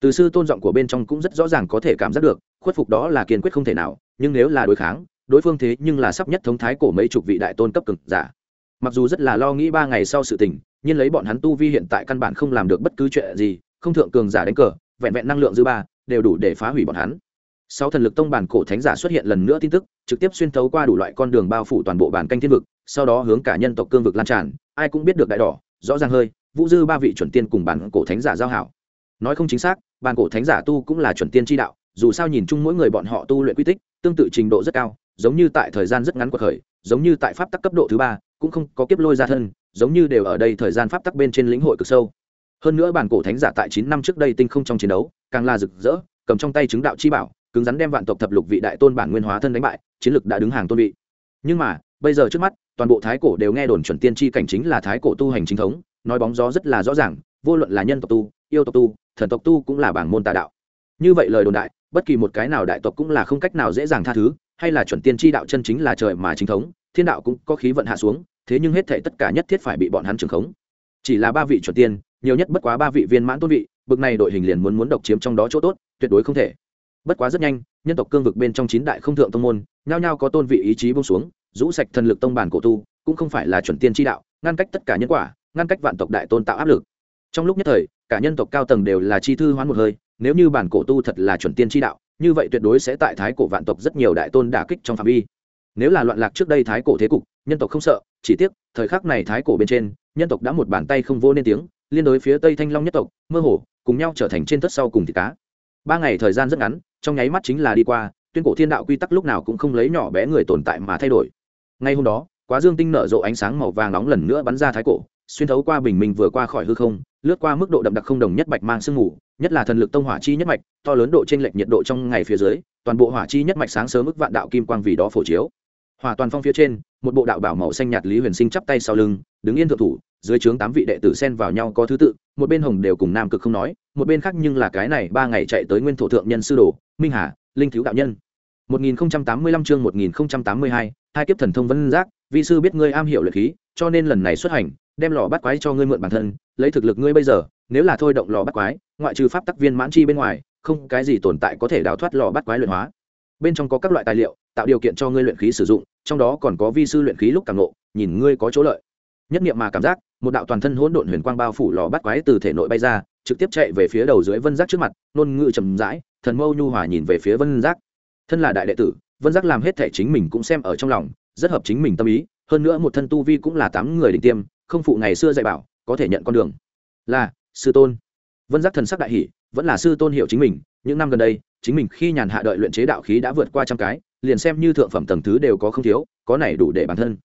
Từ sư tôn giọng của bên trong cũng rất rõ ràng có thể cảm giác được khuất phục đó là kiên quyết không thể nào, nhưng nếu là đối kháng, đối phương thế nhưng là sắp nhất thống thái của mấy chục vị đại tôn cấp cực giả. Mặc dù rất là lo nghĩ ba ngày sau sự tình, nhưng lấy bọn hắn tu vi hiện tại căn bản không làm được bất cứ chuyện gì, không thượng cường giả đánh cờ, vẹn vẹn năng lượng dư ba, đều đủ để phá hủy bọn hắn. Sau thần lực tông bản cổ thánh giả xuất hiện lần nữa tin tức, trực tiếp xuyên thấu qua đủ loại con đường bao phủ toàn bộ bản canh thiên vực, sau đó hướng cả nhân tộc cương vực lan tràn, ai cũng biết được đại đỏ, rõ ràng hơi, vũ dư ba vị chuẩn tiên cùng bản cổ thánh giả giao hảo. Nói không chính xác, bản cổ thánh giả tu cũng là chuẩn tiên tri đạo dù sao nhìn chung mỗi người bọn họ tu luyện quy tích, tương tự trình độ rất cao, giống như tại thời gian rất ngắn của khởi giống như tại pháp tắc cấp độ thứ ba, cũng không có kiếp lôi ra thân, giống như đều ở đây thời gian pháp tắc bên trên lĩnh hội cực sâu. Hơn nữa bản cổ thánh giả tại chín năm trước đây tinh không trong chiến đấu, càng là rực rỡ, cầm trong tay chứng đạo chi bảo, cứng rắn đem vạn tộc thập lục vị đại tôn bản nguyên hóa thân đánh bại, chiến lực đã đứng hàng tôn vị. Nhưng mà, bây giờ trước mắt, toàn bộ thái cổ đều nghe đồn chuẩn tiên tri cảnh chính là thái cổ tu hành chính thống, nói bóng gió rất là rõ ràng, vô luận là nhân tộc tu, yêu tộc tu, thần tộc tu cũng là bảng môn tà đạo. Như vậy lời đồn đại bất kỳ một cái nào đại tộc cũng là không cách nào dễ dàng tha thứ, hay là chuẩn tiên tri đạo chân chính là trời mà chính thống, thiên đạo cũng có khí vận hạ xuống, thế nhưng hết thể tất cả nhất thiết phải bị bọn hắn trường khống. Chỉ là ba vị chuẩn tiên, nhiều nhất bất quá ba vị viên mãn tôn vị, bực này đội hình liền muốn muốn độc chiếm trong đó chỗ tốt, tuyệt đối không thể. Bất quá rất nhanh, nhân tộc cương vực bên trong chín đại không thượng tông môn, nhao nhao có tôn vị ý chí bông xuống, rũ sạch thần lực tông bản cổ tu, cũng không phải là chuẩn tiên tri đạo, ngăn cách tất cả nhân quả, ngăn cách vạn tộc đại tôn tạo áp lực. Trong lúc nhất thời, cả nhân tộc cao tầng đều là chi thư hoán một hơi nếu như bản cổ tu thật là chuẩn tiên tri đạo, như vậy tuyệt đối sẽ tại thái cổ vạn tộc rất nhiều đại tôn đả kích trong phạm vi. Nếu là loạn lạc trước đây thái cổ thế cục, nhân tộc không sợ, chỉ tiếc, thời khắc này thái cổ bên trên, nhân tộc đã một bàn tay không vô nên tiếng, liên đối phía tây thanh long nhất tộc, mơ hồ, cùng nhau trở thành trên tất sau cùng thịt cá. Ba ngày thời gian rất ngắn, trong nháy mắt chính là đi qua, tuyên cổ thiên đạo quy tắc lúc nào cũng không lấy nhỏ bé người tồn tại mà thay đổi. Ngay hôm đó, quá dương tinh nở rộ ánh sáng màu vàng nóng lần nữa bắn ra thái cổ, xuyên thấu qua bình minh vừa qua khỏi hư không lướt qua mức độ đậm đặc không đồng nhất bạch mang sương mù nhất là thần lực tông hỏa chi nhất mạch to lớn độ t r ê n lệch nhiệt độ trong ngày phía dưới toàn bộ hỏa chi nhất mạch sáng sớm mức vạn đạo kim quang vì đó phổ chiếu. Hỏa toàn phong phía trên một bộ đạo bảo màu xanh nhạt lý huyền sinh chắp tay sau lưng đứng yên thượng thủ dưới trướng tám vị đệ tử xen vào nhau có thứ tự một bên hồng đều cùng nam cực không nói một bên khác nhưng là cái này ba ngày chạy tới nguyên thổ thượng nhân sư đồ minh hà linh thiếu đạo nhân. 1085 chương 1082, hai kiếp thần thông vân giác, vi sư biết ngươi am hiểu luyện khí, cho nên lần này xuất hành, đem lò bắt quái cho ngươi mượn bản thân, lấy thực lực ngươi bây giờ, nếu là thôi động lò bắt quái, ngoại trừ pháp tắc viên mãn chi bên ngoài, không cái gì tồn tại có thể đào thoát lò bắt quái luyện hóa. Bên trong có các loại tài liệu, tạo điều kiện cho ngươi luyện khí sử dụng, trong đó còn có vi sư luyện khí lúc càng ngộ, nhìn ngươi có chỗ lợi. Nhất niệm mà cảm giác, một đạo toàn thân hỗn độn huyền quang bao phủ lò bắt quái từ thể nội bay ra, trực tiếp chạy về phía đầu dưới vân giác trước mặt, nôn ngự trầm rãi, thần mâu nhu hòa nhìn về phía vân giác thân là đại đệ tử vân giác làm hết thể chính mình cũng xem ở trong lòng rất hợp chính mình tâm ý hơn nữa một thân tu vi cũng là tám người đỉnh tiêm không phụ ngày xưa dạy bảo, có thể nhận con đường. Là, sư tôn. Vân giác thần sắc đại hỷ vẫn là sư tôn hiểu chính mình, những năm gần đây, chính mình khi nhàn hạ đợi luyện chế đạo khí đã vượt qua trăm cái, liền xem như thượng phẩm tầng thứ đều có không thiếu, có này đủ để bản thân.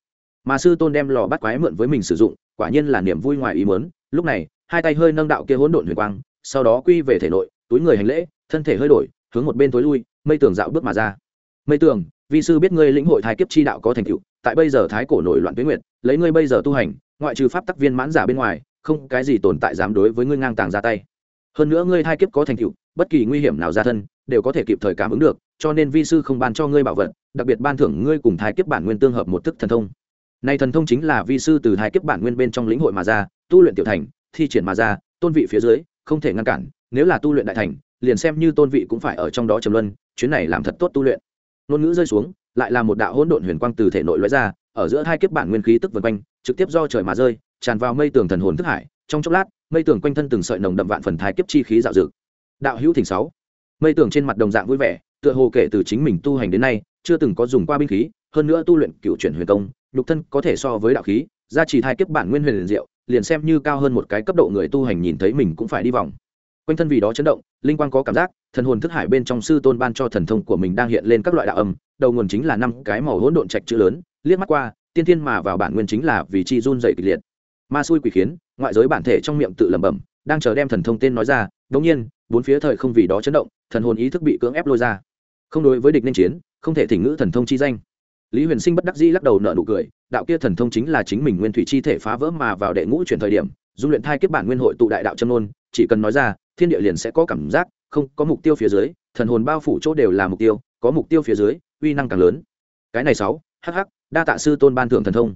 Mà sư tôn đem lò bắt quái mượn với mình sử dụng, quả nhiên là niềm vui ngoài ý muốn, lúc này, hai tay hơi nâng đạo kia hỗn độn huyền quang, sau đó quy về thể nội, túi người hành lễ, thân thể hơi đổi, hướng một bên tối lui, mây tường dạo bước mà ra. Mây tường, vi sư biết ngươi lĩnh hội thái kiếp chi đạo có thành tựu, tại bây giờ thái cổ nổi loạn tuyến nguyện lấy ngươi bây giờ tu hành ngoại trừ pháp tắc viên mãn giả bên ngoài, không cái gì tồn tại dám đối với ngươi ngang tàng ra tay. Hơn nữa ngươi thai kiếp có thành tựu, bất kỳ nguy hiểm nào ra thân, đều có thể kịp thời cảm ứng được, cho nên vi sư không ban cho ngươi bảo vật, đặc biệt ban thưởng ngươi cùng thái kiếp bản nguyên tương hợp một thức thần thông. Này thần thông chính là vi sư từ thái kiếp bản nguyên bên trong lĩnh hội mà ra, tu luyện tiểu thành, thi triển mà ra, tôn vị phía dưới, không thể ngăn cản, nếu là tu luyện đại thành, liền xem như tôn vị cũng phải ở trong đó trầm luân, chuyến này làm thật tốt tu luyện. Ngôn ngữ rơi xuống, lại là một đạo hỗn độn huyền quang từ thể nội lõi ra, ở giữa hai kiếp bản nguyên khí tức vần quanh trực tiếp do trời mà rơi, tràn vào mây tường thần hồn thức hải, trong chốc lát, mây tường quanh thân từng sợi nồng đậm vạn phần thái kiếp chi khí dạo dực đạo hữu thỉnh sáu. Mây tường trên mặt đồng dạng vui vẻ, tựa hồ kể từ chính mình tu hành đến nay, chưa từng có dùng qua binh khí, hơn nữa tu luyện cựu chuyển huyền công, nhục thân có thể so với đạo khí, gia trì thai kiếp bản nguyên huyền liền diệu, liền xem như cao hơn một cái cấp độ người tu hành nhìn thấy mình cũng phải đi vòng. Quanh thân vì đó chấn động, linh quang có cảm giác, thần hồn thức hải bên trong sư tôn ban cho thần thông của mình đang hiện lên các loại đạo âm, đầu nguồn chính là năm cái màu hỗn độn trạch chữ lớn, liếc mắt qua tiên thiên mà vào bản nguyên chính là vì chi run dậy kịch liệt. Ma xui quỷ khiến, ngoại giới bản thể trong miệng tự lẩm bẩm, đang chờ đem thần thông tên nói ra, đống nhiên, bốn phía thời không vì đó chấn động, thần hồn ý thức bị cưỡng ép lôi ra. Không đối với địch nên chiến, không thể thỉnh ngữ thần thông chi danh. Lý huyền sinh bất đắc dĩ lắc đầu nợ nụ cười, đạo kia thần thông chính là chính mình nguyên thủy chi thể phá vỡ mà vào đệ ngũ chuyển thời điểm, dung luyện thai kiếp bản nguyên hội tụ đại đạo châm nôn chỉ cần nói ra, thiên địa liền sẽ có cảm giác, không có mục tiêu phía dưới, thần hồn bao phủ chỗ đều là mục tiêu, có mục tiêu phía dưới, uy năng càng lớn cái này sáu hh đa tạ sư tôn ban thượng thần thông.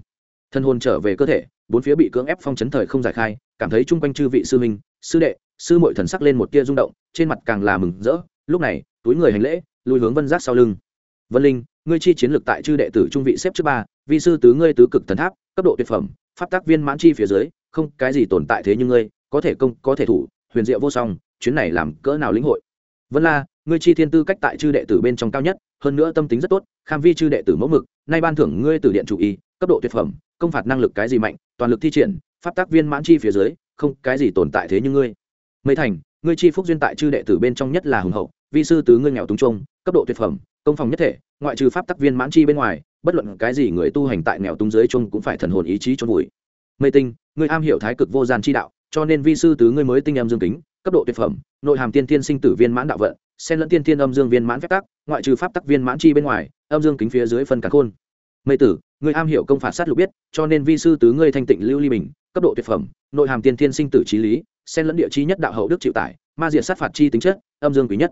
Thân hồn trở về cơ thể, bốn phía bị cưỡng ép phong chấn thời không giải khai, cảm thấy chung quanh chư vị sư huynh, sư đệ, sư mội thần sắc lên một tia rung động, trên mặt càng là mừng rỡ. Lúc này, túi người hành lễ lùi hướng vân giác sau lưng. Vân linh, ngươi chi chiến lược tại chư đệ tử trung vị xếp trước ba, vi sư tứ ngươi tứ cực thần tháp, cấp độ tuyệt phẩm, pháp tác viên mãn chi phía dưới, không cái gì tồn tại thế nhưng ngươi, có thể công, có thể thủ, huyền diệu vô song, chuyến này làm cỡ nào lĩnh hội? Vân la ngươi chi thiên tư cách tại chư đệ tử bên trong cao nhất, hơn nữa tâm tính rất tốt, kham vi chư đệ tử mẫu mực, nay ban thưởng ngươi từ điện chủ y, cấp độ tuyệt phẩm, công phạt năng lực cái gì mạnh, toàn lực thi triển, pháp tác viên mãn chi phía dưới, không cái gì tồn tại thế như ngươi mây thành, ngươi chi phúc duyên tại chư đệ tử bên trong nhất là hùng hậu, vi sư tứ ngươi nghèo túng trung cấp độ tuyệt phẩm, công phòng nhất thể, ngoại trừ pháp tác viên mãn chi bên ngoài, bất luận cái gì người tu hành tại nghèo túng dưới chung cũng phải thần hồn ý chí chôn vùi mây tinh, ngươi am hiểu thái cực vô gian chi đạo, cho nên vi sư tứ ngươi mới tinh em dương tính cấp độ tuyệt phẩm, nội hàm tiên tiên sinh tử viên mãn đạo vận, xen lẫn tiên tiên âm dương viên mãn phép tắc, ngoại trừ pháp tắc viên mãn chi bên ngoài, âm dương kính phía dưới phân cả khôn. Mây tử ngươi am hiểu công phạt sát lục biết, cho nên vi sư tứ ngươi thanh tịnh lưu ly bình, cấp độ tuyệt phẩm, nội hàm tiên tiên sinh tử trí lý, xen lẫn địa chi nhất đạo hậu đức chịu tải, ma diện sát phạt chi tính chất, âm dương quý nhất.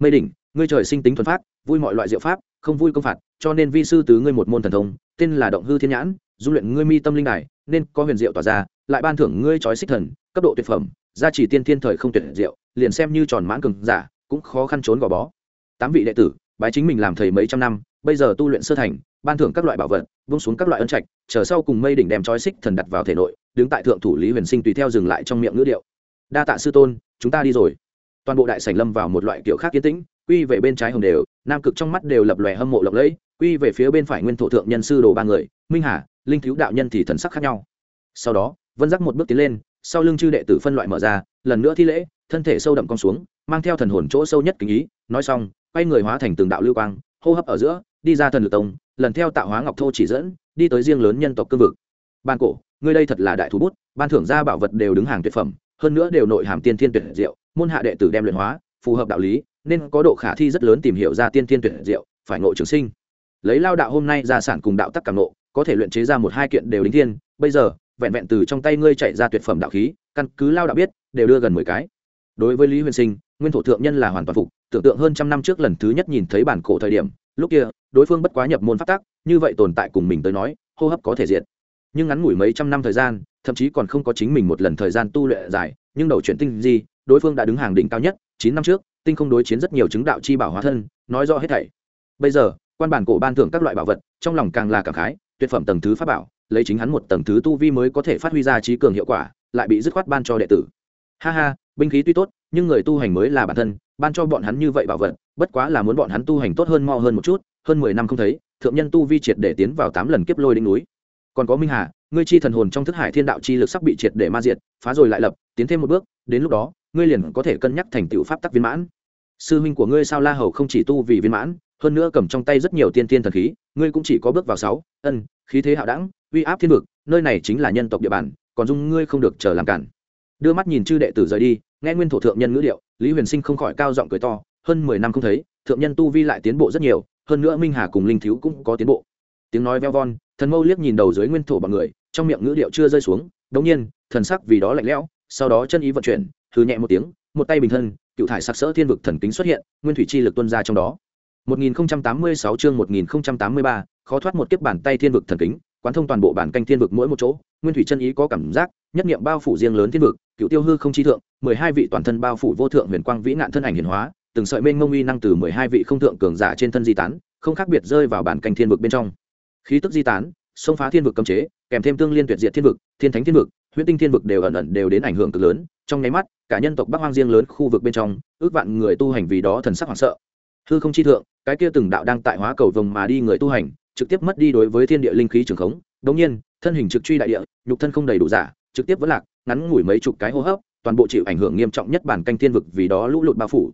Mây đỉnh, ngươi trời sinh tính thuần phát vui mọi loại diệu pháp, không vui công phạt, cho nên vi sư tứ ngươi một môn thần thông, tên là động hư thiên nhãn, dung luyện ngươi mi tâm linh đài, nên có huyền diệu tỏa ra, lại ban thưởng ngươi trói xích thần, cấp độ tuyệt phẩm gia trì tiên thiên thời không tuyệt diệu, liền xem như tròn mãn cường giả, cũng khó khăn trốn gò bó. Tám vị đệ tử, bái chính mình làm thầy mấy trăm năm, bây giờ tu luyện sơ thành, ban thưởng các loại bảo vật vung xuống các loại ân trạch, chờ sau cùng mây đỉnh đem trói xích thần đặt vào thể nội, đứng tại thượng thủ lý huyền sinh tùy theo dừng lại trong miệng ngữ điệu. Đa tạ sư tôn, chúng ta đi rồi. Toàn bộ đại sảnh lâm vào một loại kiểu khác kiến tĩnh, quy về bên trái hồng đều, nam cực trong mắt đều lập lòe hâm mộ lộng lẫy, quy về phía bên phải nguyên thổ thượng nhân sư đồ ba người, minh hà, linh thiếu đạo nhân thì thần sắc khác nhau. Sau đó, vân giác một bước tiến lên sau lưng chư đệ tử phân loại mở ra, lần nữa thi lễ, thân thể sâu đậm cong xuống, mang theo thần hồn chỗ sâu nhất kính ý, nói xong, quay người hóa thành từng đạo lưu quang, hô hấp ở giữa, đi ra thần lực tông, lần theo tạo hóa ngọc thô chỉ dẫn, đi tới riêng lớn nhân tộc cương vực. Ban cổ, ngươi đây thật là đại thú bút, ban thưởng ra bảo vật đều đứng hàng tuyệt phẩm, hơn nữa đều nội hàm tiên thiên tuyệt diệu, môn hạ đệ tử đem luyện hóa, phù hợp đạo lý, nên có độ khả thi rất lớn tìm hiểu ra tiên thiên tuyệt diệu, phải ngộ trường sinh. Lấy lao đạo hôm nay ra sản cùng đạo tắc cảm nộ có thể luyện chế ra một hai kiện đều đính thiên, bây giờ vẹn vẹn từ trong tay ngươi chạy ra tuyệt phẩm đạo khí, căn cứ lao đạo biết, đều đưa gần mười cái. Đối với lý huyền sinh, nguyên thổ thượng nhân là hoàn toàn phục, tưởng tượng hơn trăm năm trước lần thứ nhất nhìn thấy bản cổ thời điểm, lúc kia, đối phương bất quá nhập môn phát tác như vậy tồn tại cùng mình tới nói, hô hấp có thể diện nhưng ngắn ngủi mấy trăm năm thời gian, thậm chí còn không có chính mình một lần thời gian tu luyện dài, nhưng đầu chuyển tinh gì đối phương đã đứng hàng đỉnh cao nhất, chín năm trước, tinh không đối chiến rất nhiều chứng đạo chi bảo hóa thân, nói rõ hết thảy. Bây giờ, quan bản cổ ban thưởng các loại bảo vật, trong lòng càng là cảm khái, tuyệt phẩm tầng thứ pháp bảo lấy chính hắn một tầng thứ tu vi mới có thể phát huy ra trí cường hiệu quả, lại bị dứt khoát ban cho đệ tử. Ha ha, binh khí tuy tốt, nhưng người tu hành mới là bản thân, ban cho bọn hắn như vậy bảo vật, bất quá là muốn bọn hắn tu hành tốt hơn mo hơn một chút, hơn mười năm không thấy, thượng nhân tu vi triệt để tiến vào tám lần kiếp lôi đỉnh núi. Còn có minh hà, ngươi chi thần hồn trong thức hải thiên đạo chi lực sắp bị triệt để ma diệt, phá rồi lại lập, tiến thêm một bước, đến lúc đó, ngươi liền có thể cân nhắc thành tựu pháp tắc viên mãn. Sư huynh của ngươi sao la hầu không chỉ tu vì viên mãn, hơn nữa cầm trong tay rất nhiều tiên tiên thần khí, ngươi cũng chỉ có bước vào sáu, ân, khí thế hạo đẳng uy áp thiên vực nơi này chính là nhân tộc địa bàn còn dung ngươi không được chờ làm cản. Đưa mắt nhìn chư đệ tử rời đi nghe nguyên thổ thượng nhân ngữ điệu lý huyền sinh không khỏi cao giọng cười to hơn mười năm không thấy thượng nhân tu vi lại tiến bộ rất nhiều hơn nữa minh hà cùng linh thiếu cũng có tiến bộ. Tiếng nói veo von thần mâu liếc nhìn đầu dưới nguyên thổ bằng người trong miệng ngữ điệu chưa rơi xuống đống nhiên thần sắc vì đó lạnh lẽo sau đó chân ý vận chuyển thư nhẹ một tiếng một tay bình thân cựu thải sắc sỡ thiên vực thần kính xuất hiện nguyên thủy chi lực tuân ra trong đó. 1086 chương 1083, khó thoát một kiếp bàn tay thiên vực thần kính quán thông toàn bộ bản canh thiên vực mỗi một chỗ, nguyên thủy chân ý có cảm giác, nhất niệm bao phủ riêng lớn thiên vực, cựu tiêu hư không chi thượng, mười hai vị toàn thân bao phủ vô thượng huyền quang vĩ nạn thân ảnh hiển hóa, từng sợi mênh ngông uy năng từ mười hai vị không thượng cường giả trên thân di tán, không khác biệt rơi vào bản canh thiên vực bên trong. Khí tức di tán, xông phá thiên vực cấm chế, kèm thêm tương liên tuyệt diệt thiên vực, thiên thánh thiên vực, huyễn tinh thiên vực đều ẩn ẩn đều đến ảnh hưởng cực lớn, trong nháy mắt, cả nhân tộc bắc hoang riêng lớn khu vực bên trong, ước vạn người tu hành vì đó thần sắc hoảng sợ. Hư không chi thượng, cái kia từng đạo đang tại hóa cầu vồng mà đi người tu hành trực tiếp mất đi đối với thiên địa linh khí trường khống. Đống nhiên, thân hình trực truy đại địa, nhục thân không đầy đủ giả, trực tiếp vẫn lạc, ngắn ngủi mấy chục cái hô hấp, toàn bộ chịu ảnh hưởng nghiêm trọng nhất bản canh thiên vực vì đó lũ lụt bao phủ.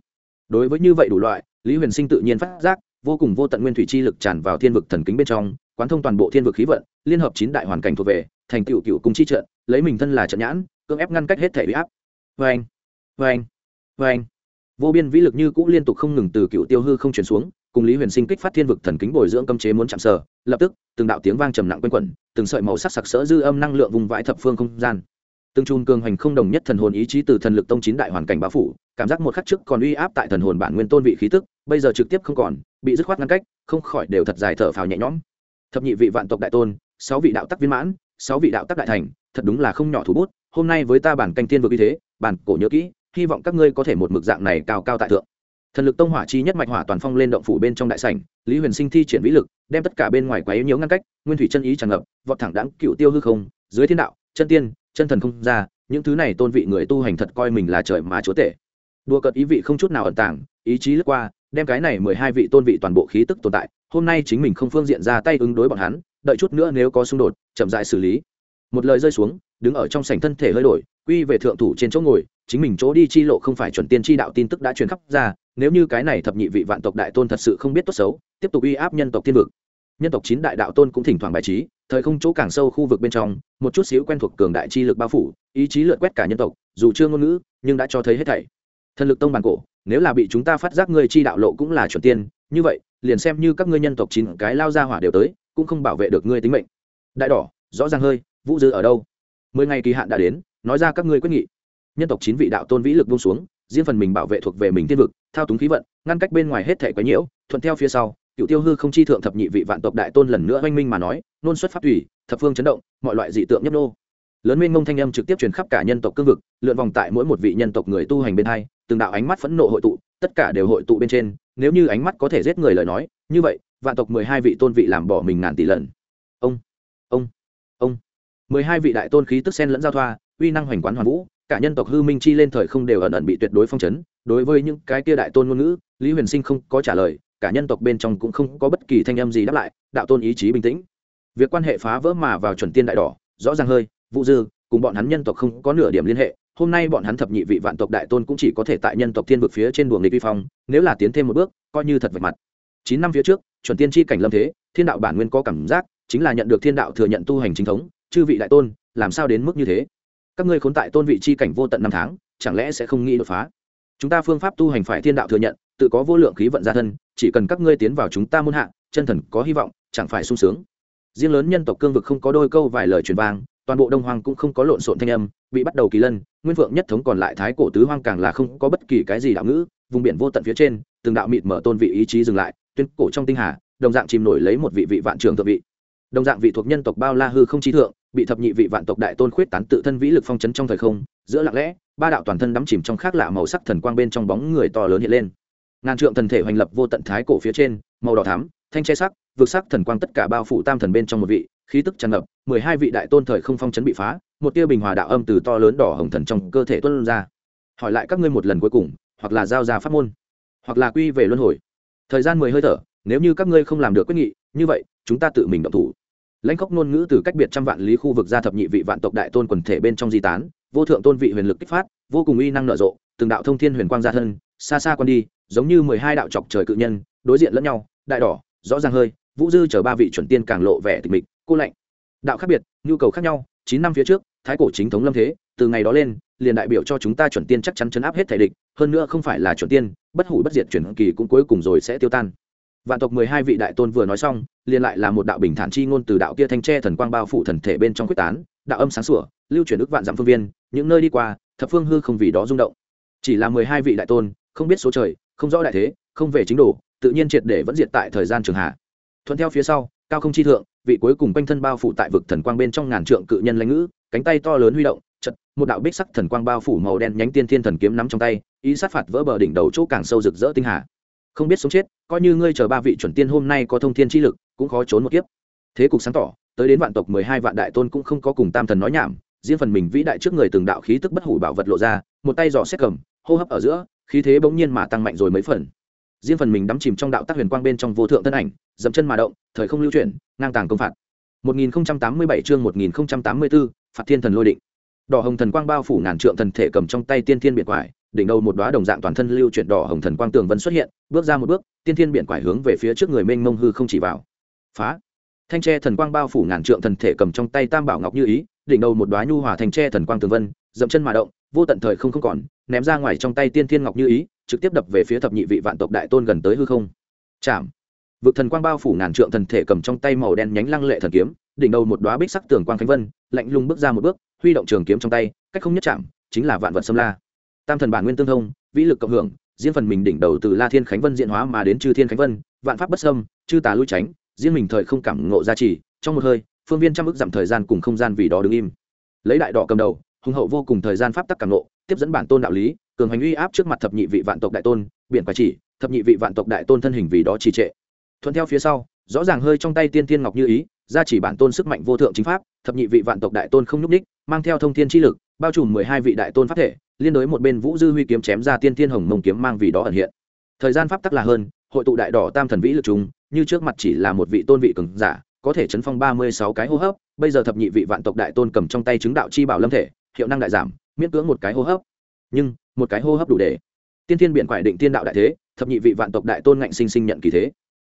Đối với như vậy đủ loại, lý huyền sinh tự nhiên phát giác, vô cùng vô tận nguyên thủy chi lực tràn vào thiên vực thần kính bên trong, quán thông toàn bộ thiên vực khí vận, liên hợp chín đại hoàn cảnh thuộc về, thành tựu cựu cùng chi trận, lấy mình thân là trận nhãn, cưỡng ép ngăn cách hết thể bị áp. Vê anh vê anh vê anh vô biên vĩ lực như cũ liên tục không ngừng từ cựu tiêu hư không chuyển xuống cùng lý huyền sinh kích phát thiên vực thần kính bồi dưỡng cấm chế muốn chạm sở lập tức, từng đạo tiếng vang trầm nặng quanh quẩn, từng sợi màu sắc sặc sỡ dư âm năng lượng vùng vãi thập phương không gian. Từng chùm cường hành không đồng nhất thần hồn ý chí từ thần lực tông chín đại hoàn cảnh bao phủ, cảm giác một khắc trước còn uy áp tại thần hồn bản nguyên tôn vị khí tức, bây giờ trực tiếp không còn, bị dứt khoát ngăn cách, không khỏi đều thật dài thở phào nhẹ nhõm. Thập nhị vị vạn tộc đại tôn, sáu vị đạo tắc viên mãn, sáu vị đạo tắc đại thành, thật đúng là không nhỏ thủ bút, hôm nay với ta bản canh tiên vực như thế, bản cổ nhớ kỹ, hy vọng các ngươi có thể một mực dạng này cao cao tại thượng thần lực tông hỏa chi nhất mạch hỏa toàn phong lên động phủ bên trong đại sảnh, lý huyền sinh thi triển vĩ lực, đem tất cả bên ngoài quấy nhiễu ngăn cách, nguyên thủy chân ý tràn ngập, vọt thẳng đáng cựu tiêu hư không, dưới thiên đạo, chân tiên, chân thần không ra, những thứ này tôn vị người tu hành thật coi mình là trời mà chúa tể. Đua cợt ý vị không chút nào ẩn tàng, ý chí lướt qua, đem cái này mười hai vị tôn vị toàn bộ khí tức tồn tại, hôm nay chính mình không phương diện ra tay ứng đối bọn hắn, đợi chút nữa nếu có xung đột, chậm dại xử lý. Một lời rơi xuống, đứng ở trong sảnh thân thể hơi đổi, quy về thượng thủ trên chỗ ngồi, chính mình chỗ đi chi lộ không phải chuẩn tiên chi đạo tin tức đã truyền khắp ra nếu như cái này thập nhị vị vạn tộc đại tôn thật sự không biết tốt xấu, tiếp tục uy áp nhân tộc thiên vực. Nhân tộc chín đại đạo tôn cũng thỉnh thoảng bài trí, thời không chỗ càng sâu khu vực bên trong, một chút xíu quen thuộc cường đại chi lực bao phủ, ý chí lượt quét cả nhân tộc, dù chưa ngôn ngữ, nhưng đã cho thấy hết thảy. Thần lực tông bàn cổ, nếu là bị chúng ta phát giác ngươi chi đạo lộ cũng là chuẩn tiên, như vậy, liền xem như các ngươi nhân tộc chín cái lao ra hỏa đều tới, cũng không bảo vệ được ngươi tính mệnh. Đại đỏ, rõ ràng hơi, vũ dư ở đâu? Mười ngày kỳ hạn đã đến, nói ra các ngươi quyết nghị. Nhân tộc chín vị đạo tôn vĩ lực buông xuống riêng phần mình bảo vệ thuộc về mình tiên vực, thao túng khí vận, ngăn cách bên ngoài hết thể quấy nhiễu, thuận theo phía sau, cựu tiêu hư không chi thượng thập nhị vị vạn tộc đại tôn lần nữa oanh minh mà nói, nôn xuất pháp thủy thập phương chấn động, mọi loại dị tượng nhấp nô. Lớn nguyên mông thanh âm trực tiếp truyền khắp cả nhân tộc cương vực, lượn vòng tại mỗi một vị nhân tộc người tu hành bên hai, từng đạo ánh mắt phẫn nộ hội tụ, tất cả đều hội tụ bên trên, nếu như ánh mắt có thể giết người lời nói, như vậy, vạn tộc mười hai vị tôn vị làm bỏ mình ngàn tỷ lần. Ông ông ông. Mười hai vị đại tôn khí tức sen lẫn giao thoa, uy năng hoành quán hoàn vũ cả nhân tộc hư minh chi lên thời không đều ẩn ẩn bị tuyệt đối phong chấn, đối với những cái kia đại tôn ngôn ngữ, lý huyền sinh không có trả lời, cả nhân tộc bên trong cũng không có bất kỳ thanh âm gì đáp lại, đạo tôn ý chí bình tĩnh. Việc quan hệ phá vỡ mà vào chuẩn tiên đại đỏ, rõ ràng hơi, vũ dư, cùng bọn hắn nhân tộc không có nửa điểm liên hệ, hôm nay bọn hắn thập nhị vị vạn tộc đại tôn cũng chỉ có thể tại nhân tộc thiên vực phía trên buồng nghịch vi phong, nếu là tiến thêm một bước, coi như thật vạch mặt. Chín năm phía trước, chuẩn tiên tri cảnh lâm thế, thiên đạo bản nguyên có cảm giác, chính là nhận được thiên đạo thừa nhận tu hành chính thống, chư vị đại tôn, làm sao đến mức như thế? Các ngươi khốn tại tôn vị chi cảnh vô tận năm tháng, chẳng lẽ sẽ không nghĩ đột phá? Chúng ta phương pháp tu hành phải thiên đạo thừa nhận, tự có vô lượng khí vận gia thân, chỉ cần các ngươi tiến vào chúng ta muôn hạ, chân thần có hy vọng, chẳng phải sung sướng. Riêng lớn nhân tộc cương vực không có đôi câu vài lời truyền vang, toàn bộ đông hoang cũng không có lộn xộn thanh âm, bị bắt đầu kỳ lân, nguyên vượng nhất thống còn lại thái cổ tứ hoang càng là không có bất kỳ cái gì đạo ngữ, vùng biển vô tận phía trên, từng đạo mịt mở tôn vị ý chí dừng lại, tuyên cổ trong tinh hà, đồng dạng chìm nổi lấy một vị vị vạn trường thượng vị. Đồng dạng vị thuộc nhân tộc bao la hư không trí thượng bị thập nhị vị vạn tộc đại tôn khuyết tán tự thân vĩ lực phong chấn trong thời không, giữa lặng lẽ, ba đạo toàn thân đắm chìm trong khác lạ màu sắc thần quang bên trong bóng người to lớn hiện lên. Ngàn trượng thần thể hoành lập vô tận thái cổ phía trên, màu đỏ thắm, thanh che sắc, vượt sắc thần quang tất cả bao phủ tam thần bên trong một vị, khí tức tràn ngập, mười hai vị đại tôn thời không phong chấn bị phá, một tia bình hòa đạo âm từ to lớn đỏ hồng thần trong cơ thể tuân ra. Hỏi lại các ngươi một lần cuối cùng, hoặc là giao ra pháp môn, hoặc là quy về luân hồi. Thời gian mười hơi thở, nếu như các ngươi không làm được quyết nghị, như vậy, chúng ta tự mình động thủ lãnh khốc ngôn ngữ từ cách biệt trăm vạn lý khu vực ra thập nhị vị vạn tộc đại tôn quần thể bên trong di tán, vô thượng tôn vị huyền lực kích phát, vô cùng uy năng nở rộ, từng đạo thông thiên huyền quang ra thân, xa xa quan đi, giống như mười hai đạo chọc trời cự nhân, đối diện lẫn nhau, đại đỏ, rõ ràng hơi, vũ dư chở ba vị chuẩn tiên càng lộ vẻ tịch mịch, cô lạnh. Đạo khác biệt, nhu cầu khác nhau, chín năm phía trước, thái cổ chính thống lâm thế, từ ngày đó lên, liền đại biểu cho chúng ta chuẩn tiên chắc chắn chấn áp hết thể địch, hơn nữa không phải là chuẩn tiên, bất hủ bất diệt chuyển kỳ cũng cuối cùng rồi sẽ tiêu tan vạn tộc mười hai vị đại tôn vừa nói xong, liền lại là một đạo bình thản chi ngôn từ đạo kia thanh tre thần quang bao phủ thần thể bên trong quyết tán, đạo âm sáng sủa, lưu chuyển ức vạn dặm phương viên, những nơi đi qua, thập phương hư không vì đó rung động. Chỉ là mười hai vị đại tôn, không biết số trời, không rõ đại thế, không về chính đồ, tự nhiên triệt để vẫn diệt tại thời gian trường hạ. Thuận theo phía sau, cao không chi thượng, vị cuối cùng quanh thân bao phủ tại vực thần quang bên trong ngàn trượng cự nhân lãnh ngữ, cánh tay to lớn huy động, chật, một đạo bích sắc thần quang bao phủ màu đen nhánh tiên thiên thần kiếm nắm trong tay, ý sát phạt vỡ bờ đỉnh đầu chỗ càng sâu rực rỡ tinh hà không biết sống chết coi như ngươi chờ ba vị chuẩn tiên hôm nay có thông thiên chi lực cũng khó trốn một kiếp. Thế cục sáng tỏ tới đến vạn tộc mười hai vạn đại tôn cũng không có cùng tam thần nói nhảm riêng phần mình vĩ đại trước người từng đạo khí tức bất hủ bảo vật lộ ra một tay giỏ xét cầm hô hấp ở giữa khí thế bỗng nhiên mà tăng mạnh rồi mấy phần. Riêng phần mình đắm chìm trong đạo tác huyền quang bên trong vô thượng thân ảnh dậm chân mà động thời không lưu chuyển ngang tàng công phạt. 1087 chương 1084, phạt thiên thần lôi định. Đỏ hồng thần quang bao phủ ngàn trượng thần thể cầm trong tay tiên thiên biển quải đỉnh đầu một đóa đồng dạng toàn thân lưu chuyển đỏ hồng thần quang tường vân xuất hiện, bước ra một bước, tiên thiên biển quải hướng về phía trước người mênh mông hư không chỉ vào. Phá! Thanh tre thần quang bao phủ ngàn trượng thần thể cầm trong tay tam bảo ngọc như ý, đỉnh đầu một đóa nhu hòa thành tre thần quang tường vân, dậm chân mà động, vô tận thời không không còn, ném ra ngoài trong tay tiên thiên ngọc như ý, trực tiếp đập về phía thập nhị vị vạn tộc đại tôn gần tới hư không. Chạm! Vực thần quang bao phủ ngàn trượng thần thể cầm trong tay màu đen nhánh lăng lệ thần kiếm, đỉnh đầu một đóa bích sắc tường quang khánh vân, lạnh lùng bước ra một bước, huy động trường kiếm trong tay, cách không nhất chạm, chính là vạn vật xâm la tam thần bản nguyên tương thông, vĩ lực cộng hưởng diễn phần mình đỉnh đầu từ la thiên khánh vân diện hóa mà đến chư thiên khánh vân, vạn pháp bất sâm chư tà lui tránh, riêng mình thời không cảm ngộ gia trì, trong một hơi, phương viên trăm ước giảm thời gian cùng không gian vì đó đứng im. Lấy đại đỏ cầm đầu, hùng hậu vô cùng thời gian pháp tắc cảm ngộ, tiếp dẫn bản tôn đạo lý, cường hành uy áp trước mặt thập nhị vị vạn tộc đại tôn, biển quả chỉ, thập nhị vị vạn tộc đại tôn thân hình vì đó trì trệ. Thuận theo phía sau, rõ ràng hơi trong tay tiên thiên ngọc như ý, gia chỉ bản tôn sức mạnh vô thượng chính pháp, thập nhị vị vạn tộc đại tôn không nhúc ních mang theo thông thiên chi lực bao trùm mười hai vị đại tôn pháp thể, liên đối một bên vũ dư huy kiếm chém ra tiên thiên hồng mông kiếm mang vì đó ẩn hiện. Thời gian pháp tắc là hơn, hội tụ đại đỏ tam thần vĩ lực chúng như trước mặt chỉ là một vị tôn vị cường giả, có thể chấn phong ba mươi sáu cái hô hấp, bây giờ thập nhị vị vạn tộc đại tôn cầm trong tay chứng đạo chi bảo lâm thể, hiệu năng đại giảm, miễn cưỡng một cái hô hấp. Nhưng, một cái hô hấp đủ để. Tiên thiên biện quải định tiên đạo đại thế, thập nhị vị vạn tộc đại tôn ngạnh sinh sinh nhận kỳ thế.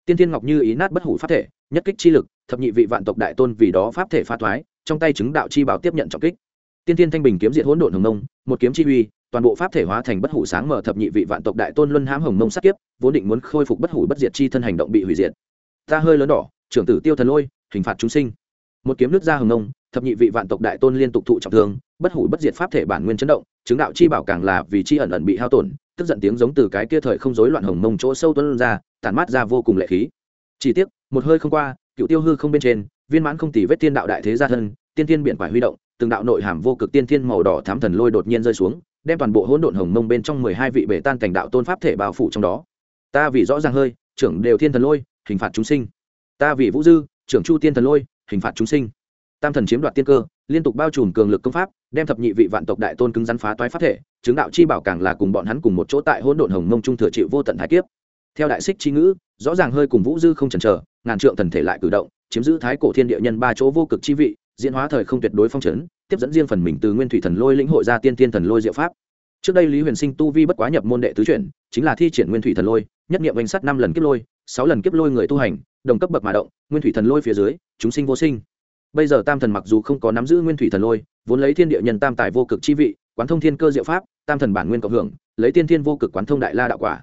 Tiên thiên ngọc như ý nát bất hủ pháp thể, nhất kích chi lực, thập nhị vị vạn tộc đại tôn vì đó pháp thể pha thoái, trong tay chứng đạo chi bảo tiếp nhận trọng kích tiên thiên thanh bình kiếm diệt hỗn độn hồng nông một kiếm chi uy, toàn bộ pháp thể hóa thành bất hủ sáng mở thập nhị vị vạn tộc đại tôn luân hãm hồng nông sát kiếp, vốn định muốn khôi phục bất hủ bất diệt chi thân hành động bị hủy diệt. Ta hơi lớn đỏ, trưởng tử tiêu thần lôi, hình phạt chúng sinh. Một kiếm nước ra hồng nông thập nhị vị vạn tộc đại tôn liên tục thụ trọng thương, bất hủ bất diệt pháp thể bản nguyên chấn động, chứng đạo chi bảo càng là vì chi ẩn ẩn bị hao tổn, tức giận tiếng giống từ cái kia thời không rối loạn hồng mông chỗ sâu tuân ra, tản mát ra vô cùng lệ khí. Chỉ tiếc, một hơi không qua, cựu tiêu hư không bên trên, viên mãn không tỷ vết tiên đạo đại thế gia thân tiên Thiên biển quải huy động, từng đạo nội hàm vô cực tiên thiên màu đỏ thám thần lôi đột nhiên rơi xuống, đem toàn bộ hỗn độn hồng mông bên trong mười hai vị bể tan cảnh đạo tôn pháp thể bao phủ trong đó. Ta vì rõ ràng hơi, trưởng đều thiên thần lôi, hình phạt chúng sinh. Ta vì vũ dư, trưởng chu tiên thần lôi, hình phạt chúng sinh. Tam thần chiếm đoạt tiên cơ, liên tục bao trùm cường lực công pháp, đem thập nhị vị vạn tộc đại tôn cứng rắn phá toái pháp thể, chứng đạo chi bảo càng là cùng bọn hắn cùng một chỗ tại hỗn độn hồng mông trung thừa chịu vô tận thái kiếp. Theo đại xích chi ngữ, rõ ràng hơi cùng vũ dư không chần chờ, ngàn trượng thần thể lại cử động, chiếm giữ thái cổ thiên địa nhân ba chỗ vô cực chi vị diễn hóa thời không tuyệt đối phong trấn tiếp dẫn riêng phần mình từ nguyên thủy thần lôi lĩnh hội ra tiên tiên thần lôi diệu pháp. Trước đây lý huyền sinh tu vi bất quá nhập môn đệ tứ chuyển, chính là thi triển nguyên thủy thần lôi, nhất nghiệm danh sắt năm lần kiếp lôi, sáu lần kiếp lôi người tu hành, đồng cấp bậc mà động, nguyên thủy thần lôi phía dưới, chúng sinh vô sinh. Bây giờ tam thần mặc dù không có nắm giữ nguyên thủy thần lôi, vốn lấy thiên địa nhân tam tài vô cực chi vị, quán thông thiên cơ diệu pháp, tam thần bản nguyên cộng hưởng, lấy tiên thiên vô cực quán thông đại la đạo quả.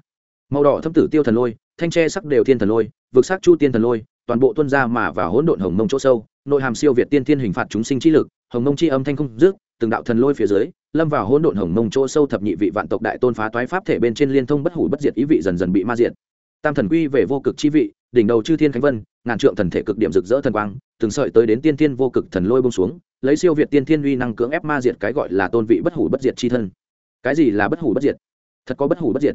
Màu đỏ thâm tử tiêu thần lôi, thanh tre sắc đều thiên thần lôi, vực sắc chu tiên thần lôi toàn bộ tuân ra mà vào hỗn độn hồng mông chỗ sâu, nội hàm siêu việt tiên thiên hình phạt chúng sinh chi lực, hồng mông chi âm thanh không dứt, từng đạo thần lôi phía dưới, lâm vào hỗn độn hồng mông chỗ sâu thập nhị vị vạn tộc đại tôn phá toái pháp thể bên trên liên thông bất hủ bất diệt ý vị dần dần bị ma diệt. Tam thần quy về vô cực chi vị, đỉnh đầu chư thiên khánh vân, ngàn trượng thần thể cực điểm rực rỡ thần quang, từng sợi tới đến tiên thiên vô cực thần lôi bông xuống, lấy siêu việt tiên thiên uy năng cưỡng ép ma diệt cái gọi là tôn vị bất hủ bất diệt chi thân. Cái gì là bất hủ bất diệt? Thật có bất hủ bất diệt.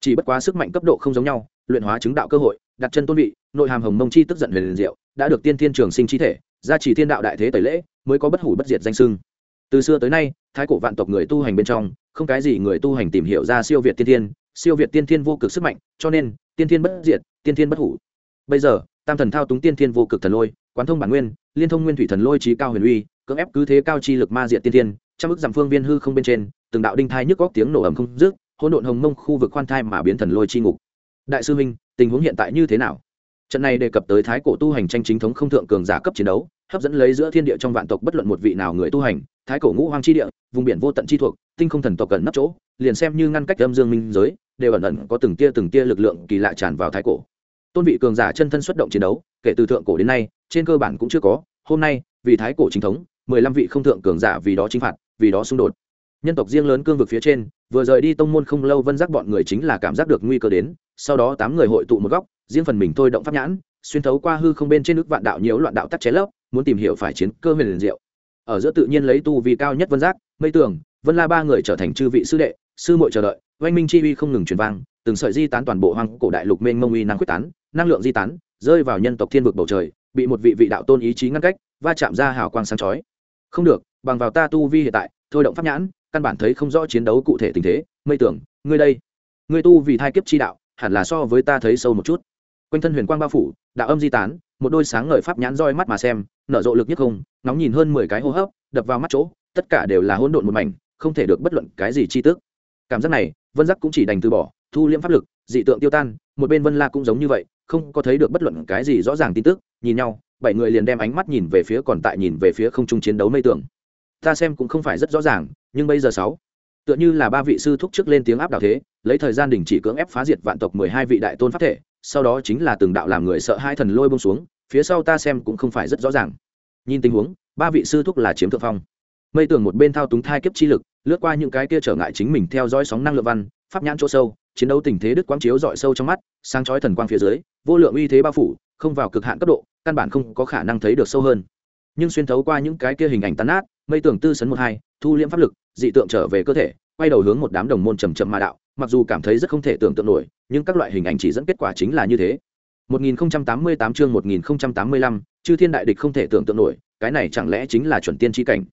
Chỉ bất quá sức mạnh cấp độ không giống nhau, luyện hóa chứng đạo cơ hội, đặt chân tôn vị nội hàm hồng mông chi tức giận huyền liền diệu, đã được tiên thiên trường sinh chi thể, gia trì thiên đạo đại thế tẩy lễ, mới có bất hủ bất diệt danh sưng từ xưa tới nay, thái cổ vạn tộc người tu hành bên trong, không cái gì người tu hành tìm hiểu ra siêu việt tiên thiên, siêu việt tiên thiên vô cực sức mạnh, cho nên, tiên thiên bất diệt, tiên thiên bất hủ. Bây giờ, tam thần thao túng tiên thiên vô cực thần lôi, quán thông bản nguyên, liên thông nguyên thủy thần lôi trí cao huyền uy, cưỡng ép cứ thế cao chi lực ma diệt tiên thiên, trăm ức dặm phương viên hư không bên trên, từng đạo đinh thai nhức góc tiếng nổ ầm không dứt, hỗn độn hồng mông khu vực khoan thai mà biến thần lôi chi ngục. Đại sư minh tình huống hiện tại như thế nào? Trận này đề cập tới thái cổ tu hành tranh chính thống không thượng cường giả cấp chiến đấu, hấp dẫn lấy giữa thiên địa trong vạn tộc bất luận một vị nào người tu hành, thái cổ ngũ hoang chi địa, vùng biển vô tận chi thuộc, tinh không thần tộc cần nấp chỗ, liền xem như ngăn cách âm dương minh giới, đều ẩn ẩn có từng tia từng tia lực lượng kỳ lạ tràn vào thái cổ. Tôn vị cường giả chân thân xuất động chiến đấu, kể từ thượng cổ đến nay, trên cơ bản cũng chưa có, hôm nay, vì thái cổ chính thống, mười lăm vị không thượng cường giả vì đó chinh phạt, vì đó xung đột. Nhân tộc riêng lớn cương vực phía trên, vừa rời đi tông môn không lâu vân giác bọn người chính là cảm giác được nguy cơ đến, sau đó tám người hội tụ một góc riêng phần mình thôi động pháp nhãn, xuyên thấu qua hư không bên trên nước vạn đạo nhiễu loạn đạo tắc chế lớp muốn tìm hiểu phải chiến cơ huyền liền diệu. Ở giữa tự nhiên lấy tu vi cao nhất vân giác, mây tường, vân la ba người trở thành chư vị sư đệ, sư muội chờ đợi, oanh minh chi uy không ngừng truyền vang, từng sợi di tán toàn bộ hoang cổ đại lục mênh mông uy năng quyết tán, năng lượng di tán, rơi vào nhân tộc thiên vực bầu trời, bị một vị vị đạo tôn ý chí ngăn cách, va chạm ra hào quang sáng chói. Không được, bằng vào ta tu vi hiện tại, thôi động pháp nhãn, căn bản thấy không rõ chiến đấu cụ thể tình thế. Mây tưởng ngươi đây. Ngươi tu vì thai kiếp chi đạo, hẳn là so với ta thấy sâu một chút quanh thân huyền quang bao phủ, đạo âm di tán, một đôi sáng ngời pháp nhãn roi mắt mà xem, nở rộ lực nhất không nóng nhìn hơn mười cái hô hấp, đập vào mắt chỗ, tất cả đều là hỗn độn một mảnh, không thể được bất luận cái gì chi tức. Cảm giác này, vân giác cũng chỉ đành từ bỏ, thu liễm pháp lực, dị tượng tiêu tan, một bên vân la cũng giống như vậy, không có thấy được bất luận cái gì rõ ràng tin tức, nhìn nhau, bảy người liền đem ánh mắt nhìn về phía còn tại nhìn về phía không trung chiến đấu mây tưởng ta xem cũng không phải rất rõ ràng, nhưng bây giờ sáu, tựa như là ba vị sư thúc trước lên tiếng áp đảo thế, lấy thời gian đình chỉ cưỡng ép phá diệt vạn tộc mười hai vị đại tôn pháp thể sau đó chính là từng đạo làm người sợ hai thần lôi bông xuống, phía sau ta xem cũng không phải rất rõ ràng. Nhìn tình huống, ba vị sư thúc là chiếm thượng phong. Mây tường một bên thao túng thai kiếp chi lực, lướt qua những cái kia trở ngại chính mình theo dõi sóng năng lượng văn, pháp nhãn chỗ sâu, chiến đấu tình thế đức quang chiếu dọi sâu trong mắt sang chói thần quang phía dưới, vô lượng uy thế bao phủ, không vào cực hạn cấp độ, căn bản không có khả năng thấy được sâu hơn. Nhưng xuyên thấu qua những cái kia hình ảnh tan át mây tường tư sấn một hai, thu liễm pháp lực, dị tượng trở về cơ thể quay đầu hướng một đám đồng môn trầm trầm ma đạo mặc dù cảm thấy rất không thể tưởng tượng nổi nhưng các loại hình ảnh chỉ dẫn kết quả chính là như thế. 1088 chương 1085, chư thiên đại địch không thể tưởng tượng nổi cái này chẳng lẽ chính là chuẩn tiên chi cảnh?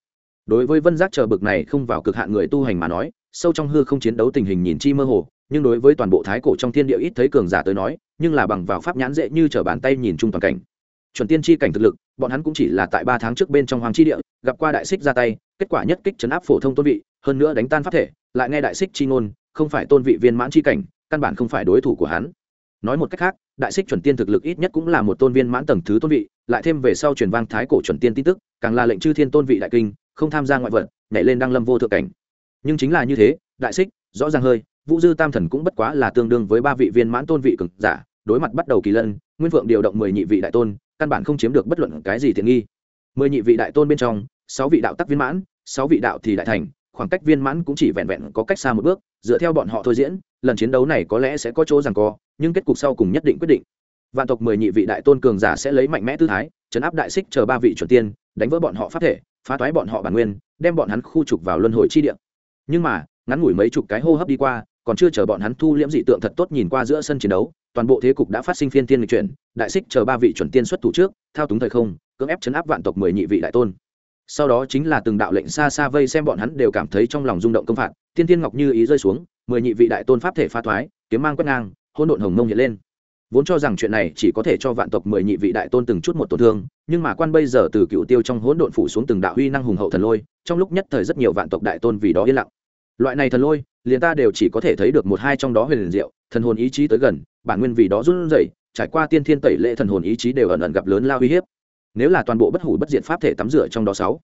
Đối với vân giác chờ bực này không vào cực hạn người tu hành mà nói sâu trong hư không chiến đấu tình hình nhìn chi mơ hồ nhưng đối với toàn bộ thái cổ trong thiên địa ít thấy cường giả tới nói nhưng là bằng vào pháp nhãn dễ như trở bàn tay nhìn chung toàn cảnh. Chuẩn tiên chi cảnh thực lực bọn hắn cũng chỉ là tại ba tháng trước bên trong hoàng chi địa gặp qua đại xích ra tay kết quả nhất kích chấn áp phổ thông tôn vị hơn nữa đánh tan pháp thể, lại nghe đại xích chi ngôn, không phải tôn vị viên mãn chi cảnh, căn bản không phải đối thủ của hắn. Nói một cách khác, đại xích chuẩn tiên thực lực ít nhất cũng là một tôn viên mãn tầng thứ tôn vị, lại thêm về sau truyền vang thái cổ chuẩn tiên tin tức, càng là lệnh chư thiên tôn vị đại kinh, không tham gia ngoại vật nhảy lên đăng lâm vô thượng cảnh. Nhưng chính là như thế, đại xích, rõ ràng hơi, vũ dư tam thần cũng bất quá là tương đương với ba vị viên mãn tôn vị cực giả, đối mặt bắt đầu kỳ lân, nguyên vượng điều động mười nhị vị đại tôn, căn bản không chiếm được bất luận cái gì tiện nghi. Mười nhị vị đại tôn bên trong, sáu vị đạo tắc viên mãn, sáu vị đạo thì đại thành khoảng cách viên mãn cũng chỉ vẹn vẹn có cách xa một bước, dựa theo bọn họ thôi diễn, lần chiến đấu này có lẽ sẽ có chỗ rằng co, nhưng kết cục sau cùng nhất định quyết định. Vạn tộc mười nhị vị đại tôn cường giả sẽ lấy mạnh mẽ tư thái, chấn áp đại xích chờ ba vị chuẩn tiên, đánh vỡ bọn họ phát thể, phá toái bọn họ bản nguyên, đem bọn hắn khu trục vào luân hồi chi địa. Nhưng mà, ngắn ngủi mấy chục cái hô hấp đi qua, còn chưa chờ bọn hắn thu liễm dị tượng thật tốt nhìn qua giữa sân chiến đấu, toàn bộ thế cục đã phát sinh phiên tiên lịch chuyển, đại xích chờ ba vị chuẩn tiên xuất thủ trước, thao túng thời không, cưỡng ép chấn áp vạn tộc mười nhị vị đại tôn sau đó chính là từng đạo lệnh xa xa vây xem bọn hắn đều cảm thấy trong lòng rung động công phạt, tiên tiên ngọc như ý rơi xuống, mười nhị vị đại tôn pháp thể pha thoái, kiếm mang quét ngang hôn độn hồng mông hiện lên. Vốn cho rằng chuyện này chỉ có thể cho vạn tộc mười nhị vị đại tôn từng chút một tổn thương, nhưng mà quan bây giờ từ cựu tiêu trong hỗn độn phủ xuống từng đạo huy năng hùng hậu thần lôi, trong lúc nhất thời rất nhiều vạn tộc đại tôn vì đó yên lặng. Loại này thần lôi, liền ta đều chỉ có thể thấy được một hai trong đó huyền liền diệu, thần hồn ý chí tới gần, bản nguyên vì đó run rẩy, trải qua tiên thiên tẩy lệ thần hồn ý chí đều ẩn ẩn gặp lớn lao uy hiếp nếu là toàn bộ bất hủ bất diệt pháp thể tắm rửa trong đó sáu.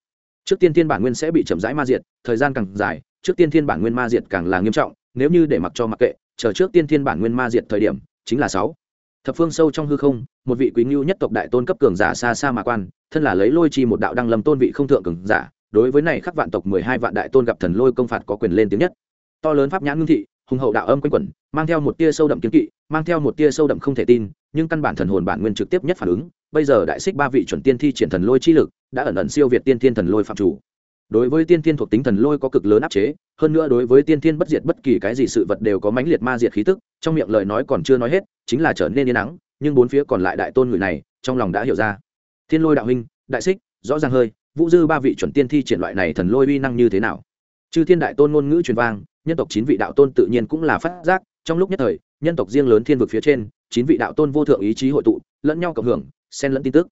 Trước tiên thiên bản nguyên sẽ bị chậm rãi ma diệt, thời gian càng dài, trước tiên thiên bản nguyên ma diệt càng là nghiêm trọng, nếu như để mặc cho mặc kệ, chờ trước tiên thiên bản nguyên ma diệt thời điểm, chính là sáu. Thập phương sâu trong hư không, một vị quý ngưu nhất tộc đại tôn cấp cường giả xa xa mà quan, thân là lấy lôi chi một đạo đăng lâm tôn vị không thượng cường giả, đối với này khắc vạn tộc mười hai vạn đại tôn gặp thần lôi công phạt có quyền lên tiếng nhất. To lớn pháp nhãn ngưng thị, hùng hậu đạo âm quanh quẩn, mang theo một tia sâu đậm kiến kỵ, mang theo một tia sâu đậm không thể tin, nhưng căn bản thần hồn bản nguyên trực tiếp nhất phản ứng bây giờ đại xích ba vị chuẩn tiên thi triển thần lôi chi lực, đã ẩn ẩn siêu việt tiên thiên thần lôi phạm chủ. Đối với tiên thiên thuộc tính thần lôi có cực lớn áp chế, hơn nữa đối với tiên thiên bất diệt bất kỳ cái gì sự vật đều có mãnh liệt ma diệt khí tức, trong miệng lời nói còn chưa nói hết, chính là trở nên yên nắng, nhưng bốn phía còn lại đại tôn người này, trong lòng đã hiểu ra. Thiên lôi đạo huynh, đại xích, rõ ràng hơi, vũ dư ba vị chuẩn tiên thi triển loại này thần lôi uy năng như thế nào? Chư thiên đại tôn ngôn ngữ truyền vang, nhân tộc chín vị đạo tôn tự nhiên cũng là phát giác, trong lúc nhất thời, nhân tộc riêng lớn thiên vực phía trên, chín vị đạo tôn vô thượng ý chí hội tụ, lẫn nhau cộng hưởng xen lẫn tin tức.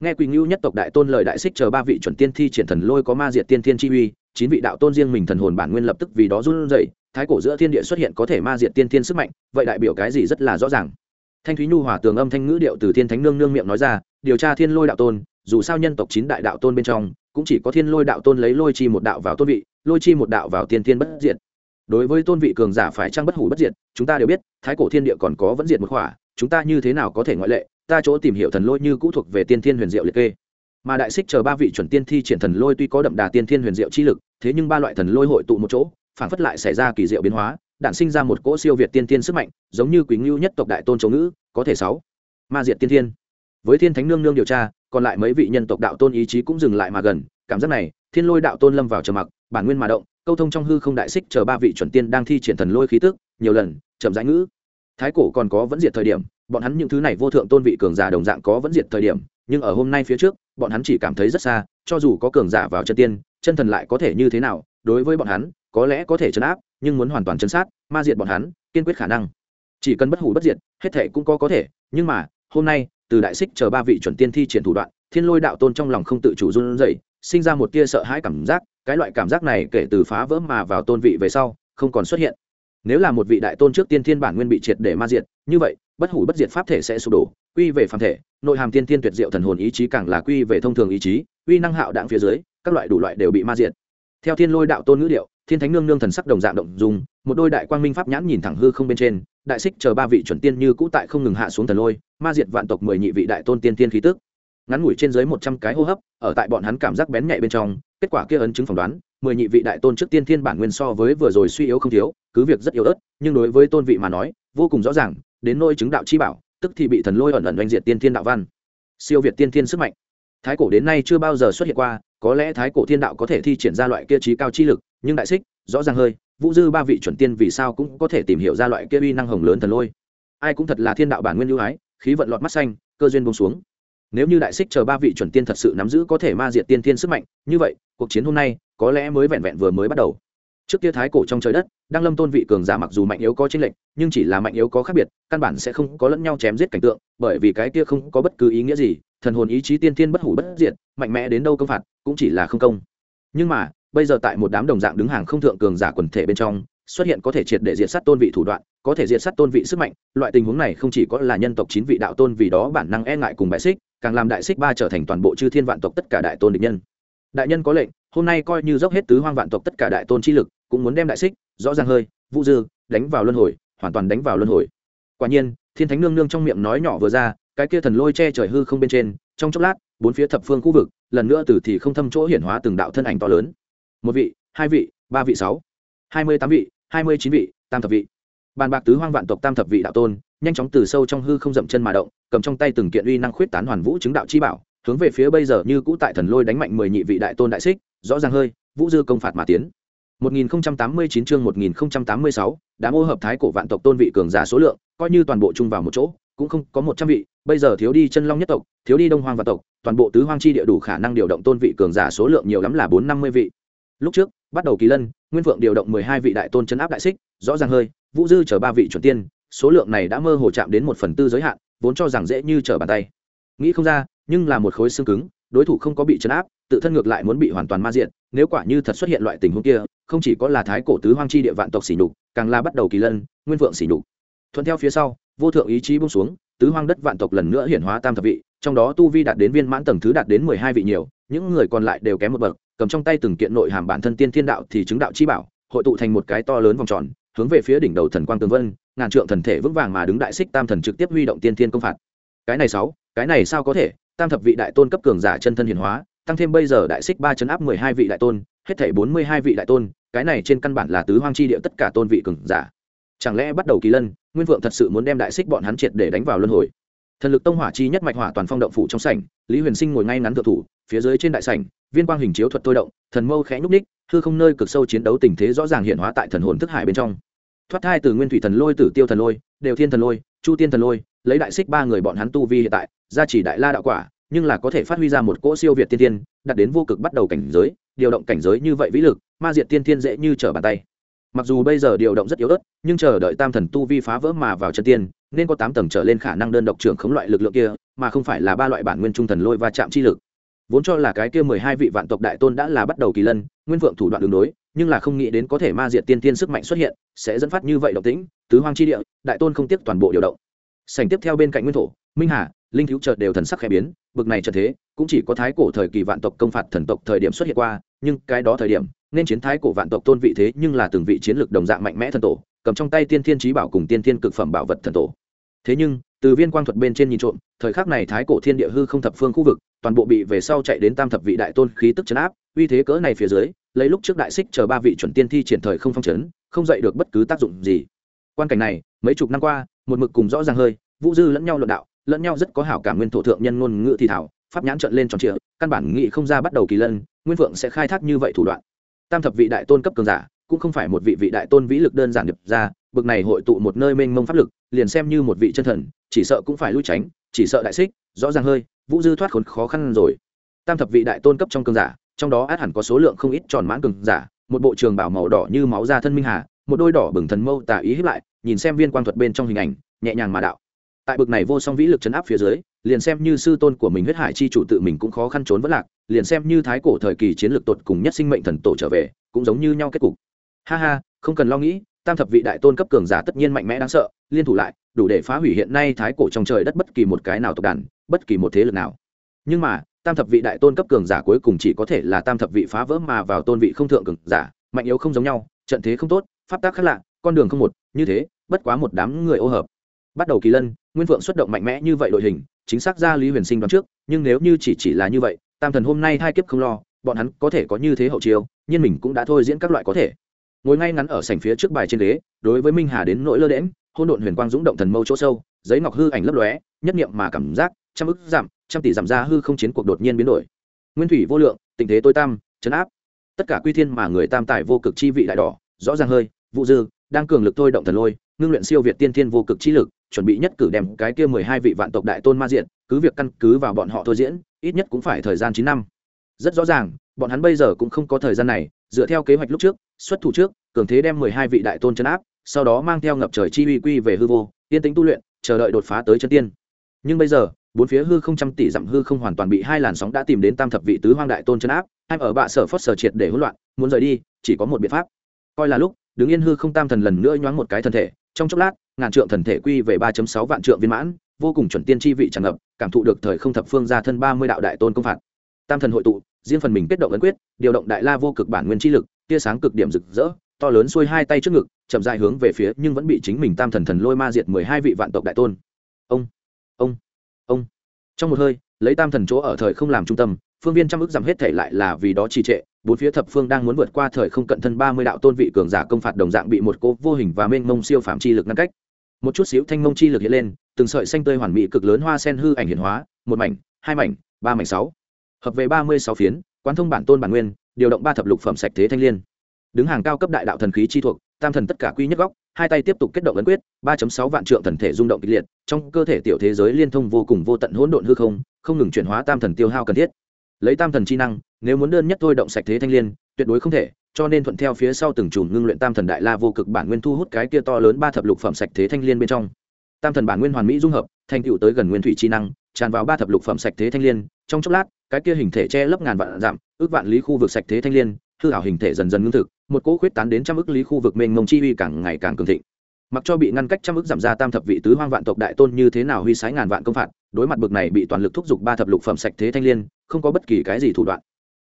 Nghe quỳnh ngưu nhất tộc đại tôn lời đại xích chờ ba vị chuẩn tiên thi triển thần lôi có ma diệt tiên thiên chi uy, chín vị đạo tôn riêng mình thần hồn bản nguyên lập tức vì đó run rẩy, thái cổ giữa thiên địa xuất hiện có thể ma diệt tiên thiên sức mạnh, vậy đại biểu cái gì rất là rõ ràng. Thanh thúy nhu hòa tường âm thanh ngữ điệu từ thiên thánh nương nương miệng nói ra, điều tra thiên lôi đạo tôn, dù sao nhân tộc chín đại đạo tôn bên trong, cũng chỉ có thiên lôi đạo tôn lấy lôi chi một đạo vào tôn vị, lôi chi một đạo vào tiên thiên bất diệt. Đối với tôn vị cường giả phải trang bất hủ bất diệt, chúng ta đều biết, thái cổ thiên địa còn có vẫn diệt một khỏa, chúng ta như thế nào có thể ngoại lệ ta chỗ tìm hiểu thần lôi như cũ thuộc về tiên thiên huyền diệu liệt kê. Mà đại xích chờ ba vị chuẩn tiên thi triển thần lôi tuy có đậm đà tiên thiên huyền diệu chi lực, thế nhưng ba loại thần lôi hội tụ một chỗ, phản phất lại xảy ra kỳ diệu biến hóa, đản sinh ra một cỗ siêu việt tiên thiên sức mạnh, giống như quý ngưu nhất tộc đại tôn châu ngữ, có thể sáu. Ma diệt tiên thiên. Với thiên thánh nương nương điều tra, còn lại mấy vị nhân tộc đạo tôn ý chí cũng dừng lại mà gần, cảm giác này, thiên lôi đạo tôn lâm vào trầm mặc, bản nguyên mà động, câu thông trong hư không đại xích chờ ba vị chuẩn tiên đang thi triển thần lôi khí tức, nhiều lần, chậm rãi ngữ. Thái cổ còn có vẫn diệt thời điểm bọn hắn những thứ này vô thượng tôn vị cường giả đồng dạng có vẫn diệt thời điểm, nhưng ở hôm nay phía trước, bọn hắn chỉ cảm thấy rất xa, cho dù có cường giả vào chân tiên, chân thần lại có thể như thế nào, đối với bọn hắn, có lẽ có thể chấn áp, nhưng muốn hoàn toàn chấn sát, ma diệt bọn hắn, kiên quyết khả năng. Chỉ cần bất hủ bất diệt, hết thể cũng có có thể, nhưng mà, hôm nay, từ đại xích chờ ba vị chuẩn tiên thi triển thủ đoạn, thiên lôi đạo tôn trong lòng không tự chủ run rẩy, sinh ra một tia sợ hãi cảm giác, cái loại cảm giác này kể từ phá vỡ mà vào tôn vị về sau, không còn xuất hiện nếu là một vị đại tôn trước tiên thiên bản nguyên bị triệt để ma diệt, như vậy, bất hủ bất diệt pháp thể sẽ sụp đổ, quy về phàm thể, nội hàm tiên thiên tuyệt diệu thần hồn ý chí càng là quy về thông thường ý chí, uy năng hạo đạn phía dưới, các loại đủ loại đều bị ma diệt. Theo thiên lôi đạo tôn ngữ điệu, thiên thánh nương nương thần sắc đồng dạng động dùng một đôi đại quang minh pháp nhãn nhìn thẳng hư không bên trên, đại xích chờ ba vị chuẩn tiên như cũ tại không ngừng hạ xuống thần lôi, ma diệt vạn tộc mười nhị vị đại tôn tiên tiên khí tức. Ngắn ngủi trên dưới một trăm cái hô hấp, ở tại bọn hắn cảm giác bén nhạy bên trong, kết quả kia ấn chứng phỏng đoán mười nhị vị đại tôn trước tiên thiên bản nguyên so với vừa rồi suy yếu không thiếu, cứ việc rất yếu ớt, nhưng đối với tôn vị mà nói, vô cùng rõ ràng, đến nôi chứng đạo chi bảo, tức thì bị thần lôi ẩn ẩn oanh diệt tiên thiên đạo văn. Siêu việt tiên thiên sức mạnh. Thái cổ đến nay chưa bao giờ xuất hiện qua, có lẽ thái cổ thiên đạo có thể thi triển ra loại kia trí cao chi lực, nhưng đại xích, rõ ràng hơi, vũ dư ba vị chuẩn tiên vì sao cũng có thể tìm hiểu ra loại kia uy năng hồng lớn thần lôi. Ai cũng thật là thiên đạo bản nguyên ưu ái, khí vận lọt mắt xanh, cơ duyên bông xuống. Nếu như đại xích chờ ba vị chuẩn tiên thật sự nắm giữ có thể ma diệt tiên thiên sức mạnh, như vậy, cuộc chiến hôm nay có lẽ mới vẹn vẹn vừa mới bắt đầu. Trước kia thái cổ trong trời đất đang lâm tôn vị cường giả mặc dù mạnh yếu có chênh lệch, nhưng chỉ là mạnh yếu có khác biệt, căn bản sẽ không có lẫn nhau chém giết cảnh tượng, bởi vì cái kia không có bất cứ ý nghĩa gì, thần hồn ý chí tiên thiên bất hủ bất diệt, mạnh mẽ đến đâu công phạt, cũng chỉ là không công. Nhưng mà, bây giờ tại một đám đồng dạng đứng hàng không thượng cường giả quần thể bên trong, xuất hiện có thể triệt để diệt sát tôn vị thủ đoạn, có thể diệt sát tôn vị sức mạnh, loại tình huống này không chỉ có là nhân tộc chín vị đạo tôn vì đó bản năng e ngại cùng bại xích, càng làm đại xích ba trở thành toàn bộ chư thiên vạn tộc tất cả đại tôn địch nhân. Đại nhân có lệnh hôm nay coi như dốc hết tứ hoang vạn tộc tất cả đại tôn chi lực, cũng muốn đem đại xích, rõ ràng hơi, vũ dư, đánh vào luân hồi, hoàn toàn đánh vào luân hồi. Quả nhiên, thiên thánh nương nương trong miệng nói nhỏ vừa ra, cái kia thần lôi che trời hư không bên trên, trong chốc lát, bốn phía thập phương khu vực, lần nữa từ thì không thâm chỗ hiển hóa từng đạo thân ảnh to lớn. Một vị, hai vị, ba vị sáu, hai mươi tám vị, hai mươi chín vị, tam thập vị. Bàn bạc tứ hoang vạn tộc tam thập vị đạo tôn, nhanh chóng từ sâu trong hư không dậm chân mà động, cầm trong tay từng kiện uy năng khuyết tán hoàn vũ chứng đạo chi bảo hướng về phía bây giờ như cũ tại thần lôi đánh mạnh mười nhị vị đại tôn đại xích rõ ràng hơi vũ dư công phạt mà tiến 1089 chương 1086, đám ô hợp thái cổ vạn tộc tôn vị cường giả số lượng, coi như toàn bộ chung vào một chỗ, cũng không có 100 vị, bây giờ thiếu đi chân long nhất tộc, thiếu đi đông hoang vạn tộc, toàn bộ tứ hoang chi địa đủ khả năng điều động tôn vị cường giả số lượng nhiều lắm là 450 vị. Lúc trước, bắt đầu kỳ lân, Nguyên Vượng điều động 12 vị đại tôn chân áp đại xích, rõ ràng hơi, Vũ Dư chờ ba vị chuẩn tiên, số lượng này đã mơ hồ chạm đến 1 phần tư giới hạn, vốn cho rằng dễ như trở bàn tay. Nghĩ không ra, nhưng là một khối xương cứng, đối thủ không có bị chấn áp, tự thân ngược lại muốn bị hoàn toàn ma diện nếu quả như thật xuất hiện loại tình huống kia không chỉ có là thái cổ tứ hoang chi địa vạn tộc xỉ nhục càng là bắt đầu kỳ lân nguyên vượng xỉ nhục. Thuận theo phía sau vô thượng ý chí bung xuống tứ hoang đất vạn tộc lần nữa hiển hóa tam thập vị trong đó tu vi đạt đến viên mãn tầng thứ đạt đến mười hai vị nhiều những người còn lại đều kém một bậc cầm trong tay từng kiện nội hàm bản thân tiên thiên đạo thì chứng đạo chi bảo hội tụ thành một cái to lớn vòng tròn hướng về phía đỉnh đầu thần quang tường vân ngàn trượng thần thể vững vàng mà đứng đại xích tam thần trực tiếp huy động tiên thiên công phạt. Cái này sáu cái này sao có thể? Tam thập vị đại tôn cấp cường giả chân thân hiển hóa, tăng thêm bây giờ đại xích ba chấn áp mười hai vị đại tôn, hết thảy bốn mươi hai vị đại tôn, cái này trên căn bản là tứ hoang chi địa tất cả tôn vị cường giả. Chẳng lẽ bắt đầu kỳ lân, nguyên vượng thật sự muốn đem đại xích bọn hắn triệt để đánh vào luân hồi? Thần lực tông hỏa chi nhất mạch hỏa toàn phong động phủ trong sảnh, lý huyền sinh ngồi ngay ngắn thượng thủ, phía dưới trên đại sảnh, viên quang hình chiếu thuật tôi động, thần mâu khẽ nhúc ních hư không nơi cực sâu chiến đấu tình thế rõ ràng hiện hóa tại thần hồn thức hải bên trong. Thoát thai từ nguyên thủy thần lôi, tử tiêu thần lôi, đều thiên thần lôi, chu tiên thần lôi lấy đại xích ba người bọn hắn tu vi hiện tại, gia chỉ đại la đạo quả, nhưng là có thể phát huy ra một cỗ siêu việt tiên tiên đặt đến vô cực bắt đầu cảnh giới, điều động cảnh giới như vậy vĩ lực, ma diệt tiên tiên dễ như trở bàn tay. Mặc dù bây giờ điều động rất yếu ớt, nhưng chờ đợi tam thần tu vi phá vỡ mà vào chân tiên, nên có tám tầng trở lên khả năng đơn độc trưởng khống loại lực lượng kia, mà không phải là ba loại bản nguyên trung thần lôi và chạm chi lực. Vốn cho là cái kia mười hai vị vạn tộc đại tôn đã là bắt đầu kỳ lân, nguyên vượng thủ đoạn đường đối, nhưng là không nghĩ đến có thể ma diệt tiên tiên sức mạnh xuất hiện, sẽ dẫn phát như vậy động tĩnh, tứ hoang chi địa, đại tôn không tiếc toàn bộ điều động sảnh tiếp theo bên cạnh nguyên thổ, minh hà, linh thiếu chợt đều thần sắc khẽ biến, bực này trận thế, cũng chỉ có thái cổ thời kỳ vạn tộc công phạt thần tộc thời điểm xuất hiện qua, nhưng cái đó thời điểm, nên chiến thái cổ vạn tộc tôn vị thế nhưng là từng vị chiến lược đồng dạng mạnh mẽ thần tổ, cầm trong tay tiên thiên trí bảo cùng tiên thiên cực phẩm bảo vật thần tổ. Thế nhưng, từ viên quang thuật bên trên nhìn trộm, thời khắc này thái cổ thiên địa hư không thập phương khu vực, toàn bộ bị về sau chạy đến tam thập vị đại tôn khí tức chấn áp, uy thế cỡ này phía dưới, lấy lúc trước đại xích chờ ba vị chuẩn tiên thi triển thời không phong chấn, không dậy được bất cứ tác dụng gì. Quan cảnh này, mấy chục năm qua một mực cùng rõ ràng hơi, vũ dư lẫn nhau luận đạo, lẫn nhau rất có hảo cảm nguyên thổ thượng nhân ngôn ngữ thì thảo, pháp nhãn trợn lên tròn trịa, căn bản nghị không ra bắt đầu kỳ lân, nguyên phượng sẽ khai thác như vậy thủ đoạn. Tam thập vị đại tôn cấp cường giả, cũng không phải một vị vị đại tôn vĩ lực đơn giản điệp ra, bực này hội tụ một nơi mênh mông pháp lực, liền xem như một vị chân thần, chỉ sợ cũng phải lui tránh, chỉ sợ đại xích, rõ ràng hơi, vũ dư thoát khốn khó khăn rồi. Tam thập vị đại tôn cấp trong cường giả, trong đó át hẳn có số lượng không ít tròn mãn cường giả, một bộ trường bảo màu đỏ như máu da thân minh hà, một đôi đỏ bừng thần mâu tà ý hiếp lại nhìn xem viên quang thuật bên trong hình ảnh, nhẹ nhàng mà đạo. Tại bực này vô song vĩ lực chấn áp phía dưới, liền xem như sư tôn của mình huyết hải chi chủ tự mình cũng khó khăn trốn vất lạc, liền xem như thái cổ thời kỳ chiến lược tột cùng nhất sinh mệnh thần tổ trở về, cũng giống như nhau kết cục. Ha ha, không cần lo nghĩ, tam thập vị đại tôn cấp cường giả tất nhiên mạnh mẽ đáng sợ, liên thủ lại, đủ để phá hủy hiện nay thái cổ trong trời đất bất kỳ một cái nào tộc đàn, bất kỳ một thế lực nào. Nhưng mà, tam thập vị đại tôn cấp cường giả cuối cùng chỉ có thể là tam thập vị phá vỡ mà vào tôn vị không thượng cường giả, mạnh yếu không giống nhau, trận thế không tốt, pháp tác khác lạ con đường không một, như thế, bất quá một đám người ô hợp. Bắt đầu kỳ lân, nguyên phượng xuất động mạnh mẽ như vậy đội hình, chính xác ra lý huyền sinh đoán trước, nhưng nếu như chỉ chỉ là như vậy, tam thần hôm nay hai kiếp không lo, bọn hắn có thể có như thế hậu chiêu, nhưng mình cũng đã thôi diễn các loại có thể. Ngồi ngay ngắn ở sảnh phía trước bài trên ghế, đối với minh hà đến nỗi lơ đễm hôn độn huyền quang dũng động thần mâu chỗ sâu, giấy ngọc hư ảnh lấp lóe, nhất niệm mà cảm giác, trăm ức giảm, trăm tỷ giảm ra hư không chiến cuộc đột nhiên biến đổi. Nguyên thủy vô lượng, tình thế tối tam chấn áp. Tất cả quy thiên mà người tam tài vô cực chi vị đại đỏ, rõ ràng hơi, vụ dư đang cường lực thôi động thần lôi, ngưng luyện siêu việt tiên thiên vô cực trí lực, chuẩn bị nhất cử đem cái kia mười hai vị vạn tộc đại tôn ma diện, cứ việc căn cứ vào bọn họ thôi diễn, ít nhất cũng phải thời gian chín năm. Rất rõ ràng, bọn hắn bây giờ cũng không có thời gian này, dựa theo kế hoạch lúc trước, xuất thủ trước, cường thế đem mười hai vị đại tôn chấn áp, sau đó mang theo ngập trời chi uy quy về hư vô tiên tính tu luyện, chờ đợi đột phá tới chân tiên. Nhưng bây giờ, bốn phía hư không trăm tỷ dặm hư không hoàn toàn bị hai làn sóng đã tìm đến tam thập vị tứ hoang đại tôn chấn áp, hai ở bạ sở phót sở triệt để hỗn loạn, muốn rời đi, chỉ có một biện pháp. Coi là lúc đứng yên hư không tam thần lần nữa nhoáng một cái thân thể, trong chốc lát, ngàn trượng thần thể quy về ba sáu vạn trượng viên mãn, vô cùng chuẩn tiên chi vị tràn ngập, cảm thụ được thời không thập phương ra thân ba mươi đạo đại tôn công phạt. Tam thần hội tụ, riêng phần mình kết động ấn quyết, điều động đại la vô cực bản nguyên chi lực, tia sáng cực điểm rực rỡ, to lớn xuôi hai tay trước ngực, chậm dài hướng về phía nhưng vẫn bị chính mình tam thần thần lôi ma diệt mười hai vị vạn tộc đại tôn. Ông ông ông. Trong một hơi, lấy tam thần chỗ ở thời không làm trung tâm, phương viên trăm ước giảm hết thể lại là vì đó trì trệ bốn phía thập phương đang muốn vượt qua thời không cận thân ba mươi đạo tôn vị cường giả công phạt đồng dạng bị một cô vô hình và mênh mông siêu phạm chi lực ngăn cách. Một chút xíu thanh mông chi lực hiện lên, từng sợi xanh tươi hoàn mỹ cực lớn hoa sen hư ảnh hiển hóa, một mảnh, hai mảnh, ba mảnh sáu. Hợp về ba mươi sáu phiến, quán thông bản tôn bản nguyên, điều động ba thập lục phẩm sạch thế thanh liên. Đứng hàng cao cấp đại đạo thần khí chi thuộc, tam thần tất cả quy nhất góc, hai tay tiếp tục kết động ấn quyết, ba sáu vạn trượng thần thể rung động kịch liệt, trong cơ thể tiểu thế giới liên thông vô cùng vô tận hỗn độn hư không không ngừng chuyển hóa tam thần tiêu hao cần thiết lấy tam thần chi năng, nếu muốn đơn nhất thôi động sạch thế thanh liên, tuyệt đối không thể, cho nên thuận theo phía sau từng chùm ngưng luyện tam thần đại la vô cực bản nguyên thu hút cái kia to lớn ba thập lục phẩm sạch thế thanh liên bên trong. Tam thần bản nguyên hoàn mỹ dung hợp, thành tựu tới gần nguyên thủy chi năng, tràn vào ba thập lục phẩm sạch thế thanh liên. Trong chốc lát, cái kia hình thể che lấp ngàn vạn giảm ước vạn lý khu vực sạch thế thanh liên, hư ảo hình thể dần dần ngưng thực, một cỗ khuyết tán đến trăm ước lý khu vực mênh mông chi uy càng ngày càng cường thịnh. Mặc cho bị ngăn cách trăm ước giảm ra tam thập vị tứ hoang vạn tộc đại tôn như thế nào huy sái ngàn vạn công phạt, đối mặt bực này bị toàn lực thúc giục ba thập lục phẩm sạch thế thanh liên không có bất kỳ cái gì thủ đoạn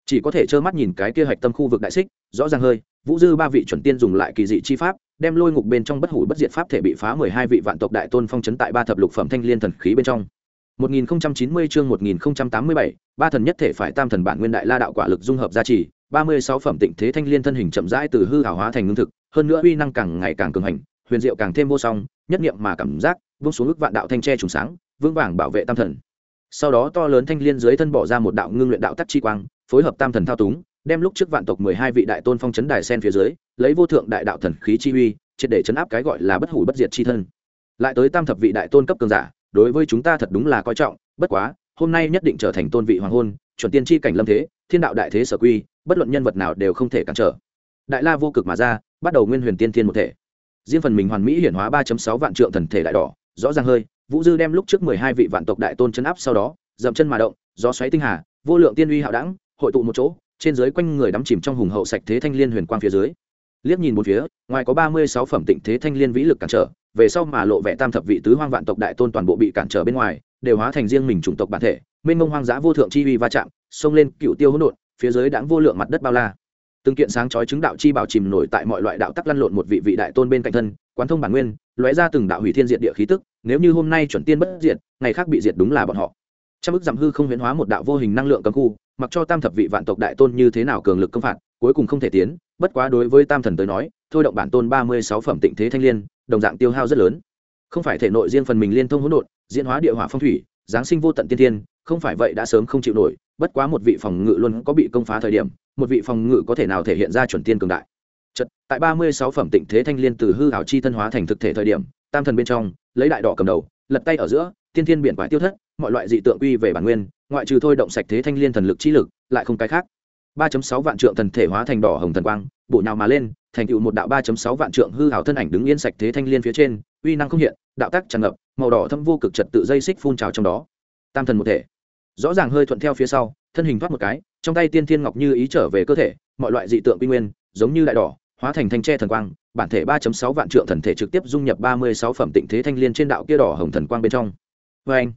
chỉ có thể trơ mắt nhìn cái kia hạch tâm khu vực đại xích rõ ràng hơi vũ dư ba vị chuẩn tiên dùng lại kỳ dị chi pháp đem lôi ngục bên trong bất hủ bất diệt pháp thể bị phá mười hai vị vạn tộc đại tôn phong chấn tại ba thập lục phẩm thanh liên thần khí bên trong 1090 chương 1087, ba thần nhất thể phải tam thần bản nguyên đại la đạo quả lực dung hợp gia trì, 36 phẩm tịnh thế thanh liên thân hình chậm rãi từ hư ảo hóa thành ngưng thực, hơn nữa uy năng càng ngày càng cường hành, huyền diệu càng thêm vô song, nhất niệm mà cảm giác, vung xuống ức vạn đạo thanh tre trùng sáng, vững vàng bảo vệ tam thần. Sau đó to lớn thanh liên dưới thân bỏ ra một đạo ngưng luyện đạo tắc chi quang, phối hợp tam thần thao túng, đem lúc trước vạn tộc 12 vị đại tôn phong chấn đài sen phía dưới, lấy vô thượng đại đạo thần khí chi uy, triệt để chấn áp cái gọi là bất hủ bất diệt chi thân. Lại tới tam thập vị đại tôn cấp cường giả, đối với chúng ta thật đúng là coi trọng bất quá hôm nay nhất định trở thành tôn vị hoàng hôn chuẩn tiên tri cảnh lâm thế thiên đạo đại thế sở quy bất luận nhân vật nào đều không thể cản trở đại la vô cực mà ra bắt đầu nguyên huyền tiên thiên một thể riêng phần mình hoàn mỹ hiển hóa ba sáu vạn trượng thần thể đại đỏ rõ ràng hơi vũ dư đem lúc trước mười hai vị vạn tộc đại tôn chấn áp sau đó, dậm chân mà động, gió xoáy tinh hà, vô lượng tiên uy hạo đẳng, hội tụ một chỗ, trên dưới quanh người đắm chìm trong hùng hậu sạch thế thanh liên huyền quang phía dưới. Liếc nhìn một phía, ngoài có ba mươi sáu phẩm tịnh thế thanh liên vĩ lực cản trở, về sau mà lộ vẻ tam thập vị tứ hoang vạn tộc đại tôn toàn bộ bị cản trở bên ngoài, đều hóa thành riêng mình chủng tộc bản thể, mênh mông hoang dã vô thượng chi uy va chạm, xông lên cựu tiêu hỗn độn, phía dưới đãng vô lượng mặt đất bao la. Từng kiện sáng chói chứng đạo chi bảo chìm nổi tại mọi loại đạo tắc lăn lộn một vị vị đại tôn bên cạnh thân, quán thông bản nguyên, lóe ra từng đạo hủy thiên diệt địa khí tức nếu như hôm nay chuẩn tiên bất diệt ngày khác bị diệt đúng là bọn họ. Trăm ức giảm hư không huyễn hóa một đạo vô hình năng lượng cấm khu mặc cho tam thập vị vạn tộc đại tôn như thế nào cường lực công phạt cuối cùng không thể tiến bất quá đối với tam thần tới nói thôi động bản tôn ba mươi sáu phẩm tịnh thế thanh liên đồng dạng tiêu hao rất lớn. Không phải thể nội riêng phần mình liên thông hỗn độn diễn hóa địa hỏa phong thủy giáng sinh vô tận tiên thiên không phải vậy đã sớm không chịu nổi bất quá một vị phòng ngự luôn có bị công phá thời điểm một vị phòng ngự có thể nào thể hiện ra chuẩn tiên cường đại. Chật, tại ba mươi sáu phẩm tịnh thế thanh liên từ hư ảo chi thân hóa thành thực thể thời điểm tam thần bên trong lấy đại đỏ cầm đầu, lật tay ở giữa, tiên thiên biển quái tiêu thất, mọi loại dị tượng quy về bản nguyên, ngoại trừ thôi động sạch thế thanh liên thần lực chi lực, lại không cái khác. 3.6 vạn trượng thần thể hóa thành đỏ hồng thần quang bộ nhào mà lên, thành tựu một đạo 3.6 vạn trượng hư hảo thân ảnh đứng yên sạch thế thanh liên phía trên, uy năng không hiện, đạo tác tràn ngập, màu đỏ thâm vô cực trật tự dây xích phun trào trong đó. Tam thần một thể. Rõ ràng hơi thuận theo phía sau, thân hình thoát một cái, trong tay tiên thiên ngọc như ý trở về cơ thể, mọi loại dị tượng quy nguyên, giống như đại đỏ, hóa thành thanh tre thần quang bản thể 3.6 vạn trượng thần thể trực tiếp dung nhập 36 phẩm tịnh thế thanh liên trên đạo kia đỏ hồng thần quang bên trong. Vê anh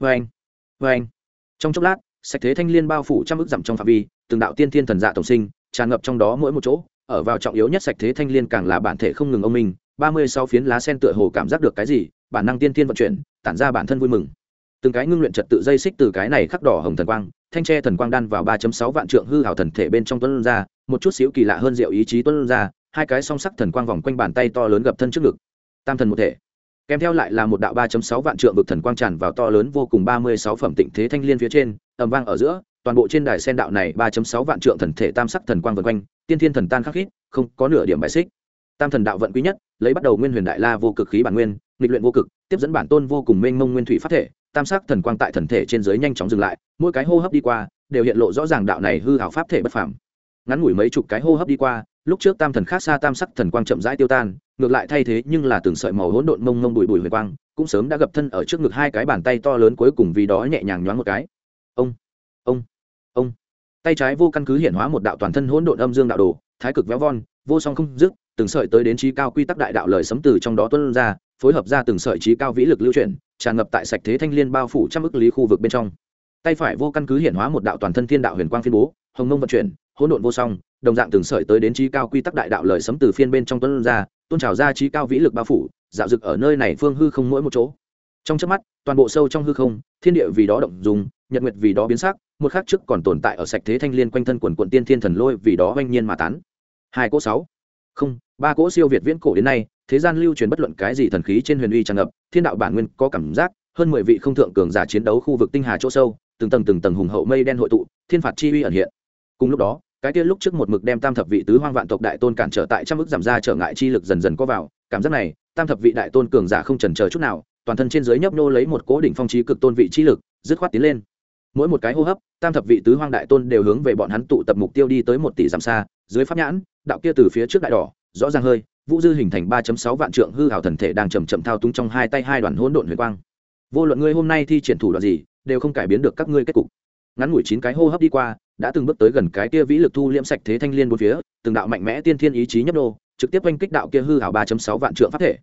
vê anh anh trong chốc lát, sạch thế thanh liên bao phủ trăm ức dặm trong phạm vi, từng đạo tiên thiên thần dạ tổng sinh, tràn ngập trong đó mỗi một chỗ, ở vào trọng yếu nhất sạch thế thanh liên càng là bản thể không ngừng ông mình, ba mươi sáu phiến lá sen tựa hồ cảm giác được cái gì, bản năng tiên thiên vận chuyển, tản ra bản thân vui mừng. Từng cái ngưng luyện trật tự dây xích từ cái này khắc đỏ hồng thần quang, thanh tre thần quang đan vào ba sáu vạn trượng hư hảo thần thể bên trong tuấn ra, một chút xíu kỳ lạ hơn diệu ý chí tuấn ra hai cái song sắc thần quang vòng quanh bàn tay to lớn gập thân trước ngực. Tam thần một thể. Kèm theo lại là một đạo ba sáu vạn trượng vực thần quang tràn vào to lớn vô cùng ba mươi sáu phẩm tịnh thế thanh liên phía trên, ầm vang ở giữa, toàn bộ trên đài sen đạo này ba sáu vạn trượng thần thể tam sắc thần quang vần quanh, tiên thiên thần tan khắc khít, không có nửa điểm bài xích. Tam thần đạo vận quý nhất, lấy bắt đầu nguyên huyền đại la vô cực khí bản nguyên, nghịch luyện vô cực, tiếp dẫn bản tôn vô cùng mênh mông nguyên thủy phát thể, tam sắc thần quang tại thần thể trên dưới nhanh chóng dừng lại, mỗi cái hô hấp đi qua, đều hiện lộ rõ ràng đạo này hư hảo pháp thể bất phàm. Ngắn ngủi mấy chục cái hô hấp đi qua lúc trước tam thần khác xa tam sắc thần quang chậm rãi tiêu tan, ngược lại thay thế nhưng là từng sợi màu hỗn độn mông mông bụi bụi huyền quang, cũng sớm đã gập thân ở trước ngực hai cái bàn tay to lớn cuối cùng vì đó nhẹ nhàng nhoáng một cái. Ông ông ông. Tay trái vô căn cứ hiển hóa một đạo toàn thân hỗn độn âm dương đạo đồ, thái cực véo von, vô song không dứt, từng sợi tới đến trí cao quy tắc đại đạo lời sấm từ trong đó tuân ra, phối hợp ra từng sợi trí cao vĩ lực lưu chuyển, tràn ngập tại sạch thế thanh liên bao phủ trăm ức lý khu vực bên trong. Tay phải vô căn cứ hiển hóa một đạo toàn thân thiên đạo huyền quang phiên bố, hồng nông vận chuyển, hỗn độn vô song đồng dạng từng sợi tới đến trí cao quy tắc đại đạo lời sấm từ phiên bên trong tuấn ra tôn trào ra trí cao vĩ lực bao phủ, dạo dực ở nơi này phương hư không mỗi một chỗ. Trong chớp mắt, toàn bộ sâu trong hư không, thiên địa vì đó động dùng nhật nguyệt vì đó biến sắc, một khắc trước còn tồn tại ở sạch thế thanh liên quanh thân quần quận tiên thiên thần lôi vì đó oanh nhiên mà tán. Hai cỗ sáu. Không, ba cỗ siêu việt viễn cổ đến nay, thế gian lưu truyền bất luận cái gì thần khí trên huyền uy tràn ngập, thiên đạo bản nguyên có cảm giác, hơn mười vị không thượng cường giả chiến đấu khu vực tinh hà chỗ sâu, từng tầng từng tầng hùng hậu mây đen hội tụ, thiên phạt chi uy ẩn hiện. Cùng lúc đó cái kia lúc trước một mực đem tam thập vị tứ hoang vạn tộc đại tôn cản trở tại trăm ức giảm ra trở ngại chi lực dần dần có vào, cảm giác này, tam thập vị đại tôn cường giả không trần chờ chút nào, toàn thân trên dưới nhấp nô lấy một cố đỉnh phong trí cực tôn vị chi lực, dứt khoát tiến lên. Mỗi một cái hô hấp, tam thập vị tứ hoang đại tôn đều hướng về bọn hắn tụ tập mục tiêu đi tới một tỷ dặm xa, dưới pháp nhãn, đạo kia từ phía trước đại đỏ, rõ ràng hơi, vũ dư hình thành ba sáu vạn trượng hư hảo thần thể đang chầm chậm thao túng trong hai tay hai đoàn hỗn độn huyền quang. Vô luận ngươi hôm nay thi triển thủ đoạn gì, đều không cải biến được các ngươi kết cục. Ngắn ngủi chín cái hô hấp đi qua đã từng bước tới gần cái kia vĩ lực thu liễm sạch thế thanh liên bốn phía từng đạo mạnh mẽ tiên thiên ý chí nhấp nô, trực tiếp quanh kích đạo kia hư ảo ba sáu vạn trượng pháp thể.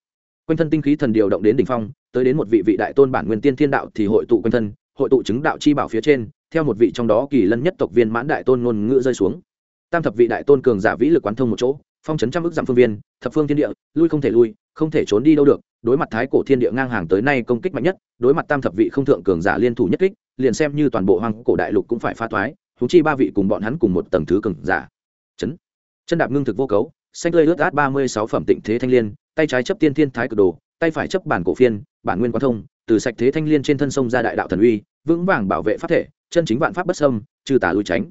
Quanh thân tinh khí thần điều động đến đỉnh phong tới đến một vị vị đại tôn bản nguyên tiên thiên đạo thì hội tụ quanh thân hội tụ chứng đạo chi bảo phía trên theo một vị trong đó kỳ lân nhất tộc viên mãn đại tôn ngôn ngữ rơi xuống. Tam thập vị đại tôn cường giả vĩ lực quán thông một chỗ phong trấn trăm ức dặm phương viên thập phương thiên địa lui không thể lui không thể trốn đi đâu được đối mặt thái cổ thiên địa ngang hàng tới nay công kích mạnh nhất đối mặt tam thập vị không thượng cường giả liên thủ nhất kích liền xem như toàn bộ hoàng cổ đại lục cũng phải phá thoái thú chi ba vị cùng bọn hắn cùng một tầng thứ cường giả. Chấn. Chân đạp ngưng thực vô cấu, xanh lơi ướt át ba mươi sáu phẩm tịnh thế thanh liên, tay trái chấp tiên thiên thái cực đồ, tay phải chấp bản cổ phiên, bản nguyên quan thông, từ sạch thế thanh liên trên thân sông ra đại đạo thần uy, vững vàng bảo vệ pháp thể, chân chính vạn pháp bất sâm trừ tà lui tránh.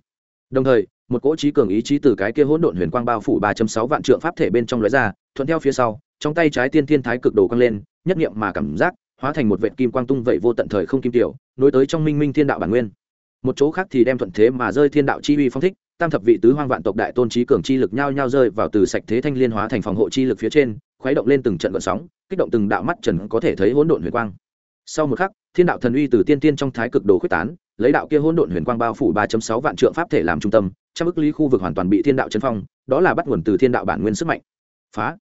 Đồng thời, một cỗ trí cường ý chí từ cái kia hỗn độn huyền quang bao phủ ba sáu vạn trượng pháp thể bên trong lóe ra, thuận theo phía sau, trong tay trái tiên thiên thái cực đồ căng lên, nhất nghiệm mà cảm giác, hóa thành một vệt kim quang tung vậy vô tận thời không kim tiểu, nối tới trong minh minh thiên đạo bản nguyên một chỗ khác thì đem thuận thế mà rơi thiên đạo chi uy phong thích, tam thập vị tứ hoang vạn tộc đại tôn trí cường chi lực nhao nhao rơi vào từ sạch thế thanh liên hóa thành phòng hộ chi lực phía trên, khuấy động lên từng trận gợn sóng, kích động từng đạo mắt trần có thể thấy hỗn độn huyền quang. Sau một khắc, thiên đạo thần uy từ tiên tiên trong thái cực đồ khuyết tán, lấy đạo kia hỗn độn huyền quang bao phủ ba sáu vạn trượng pháp thể làm trung tâm, trăm ức lý khu vực hoàn toàn bị thiên đạo chấn phong, đó là bắt nguồn từ thiên đạo bản nguyên sức mạnh. Phá.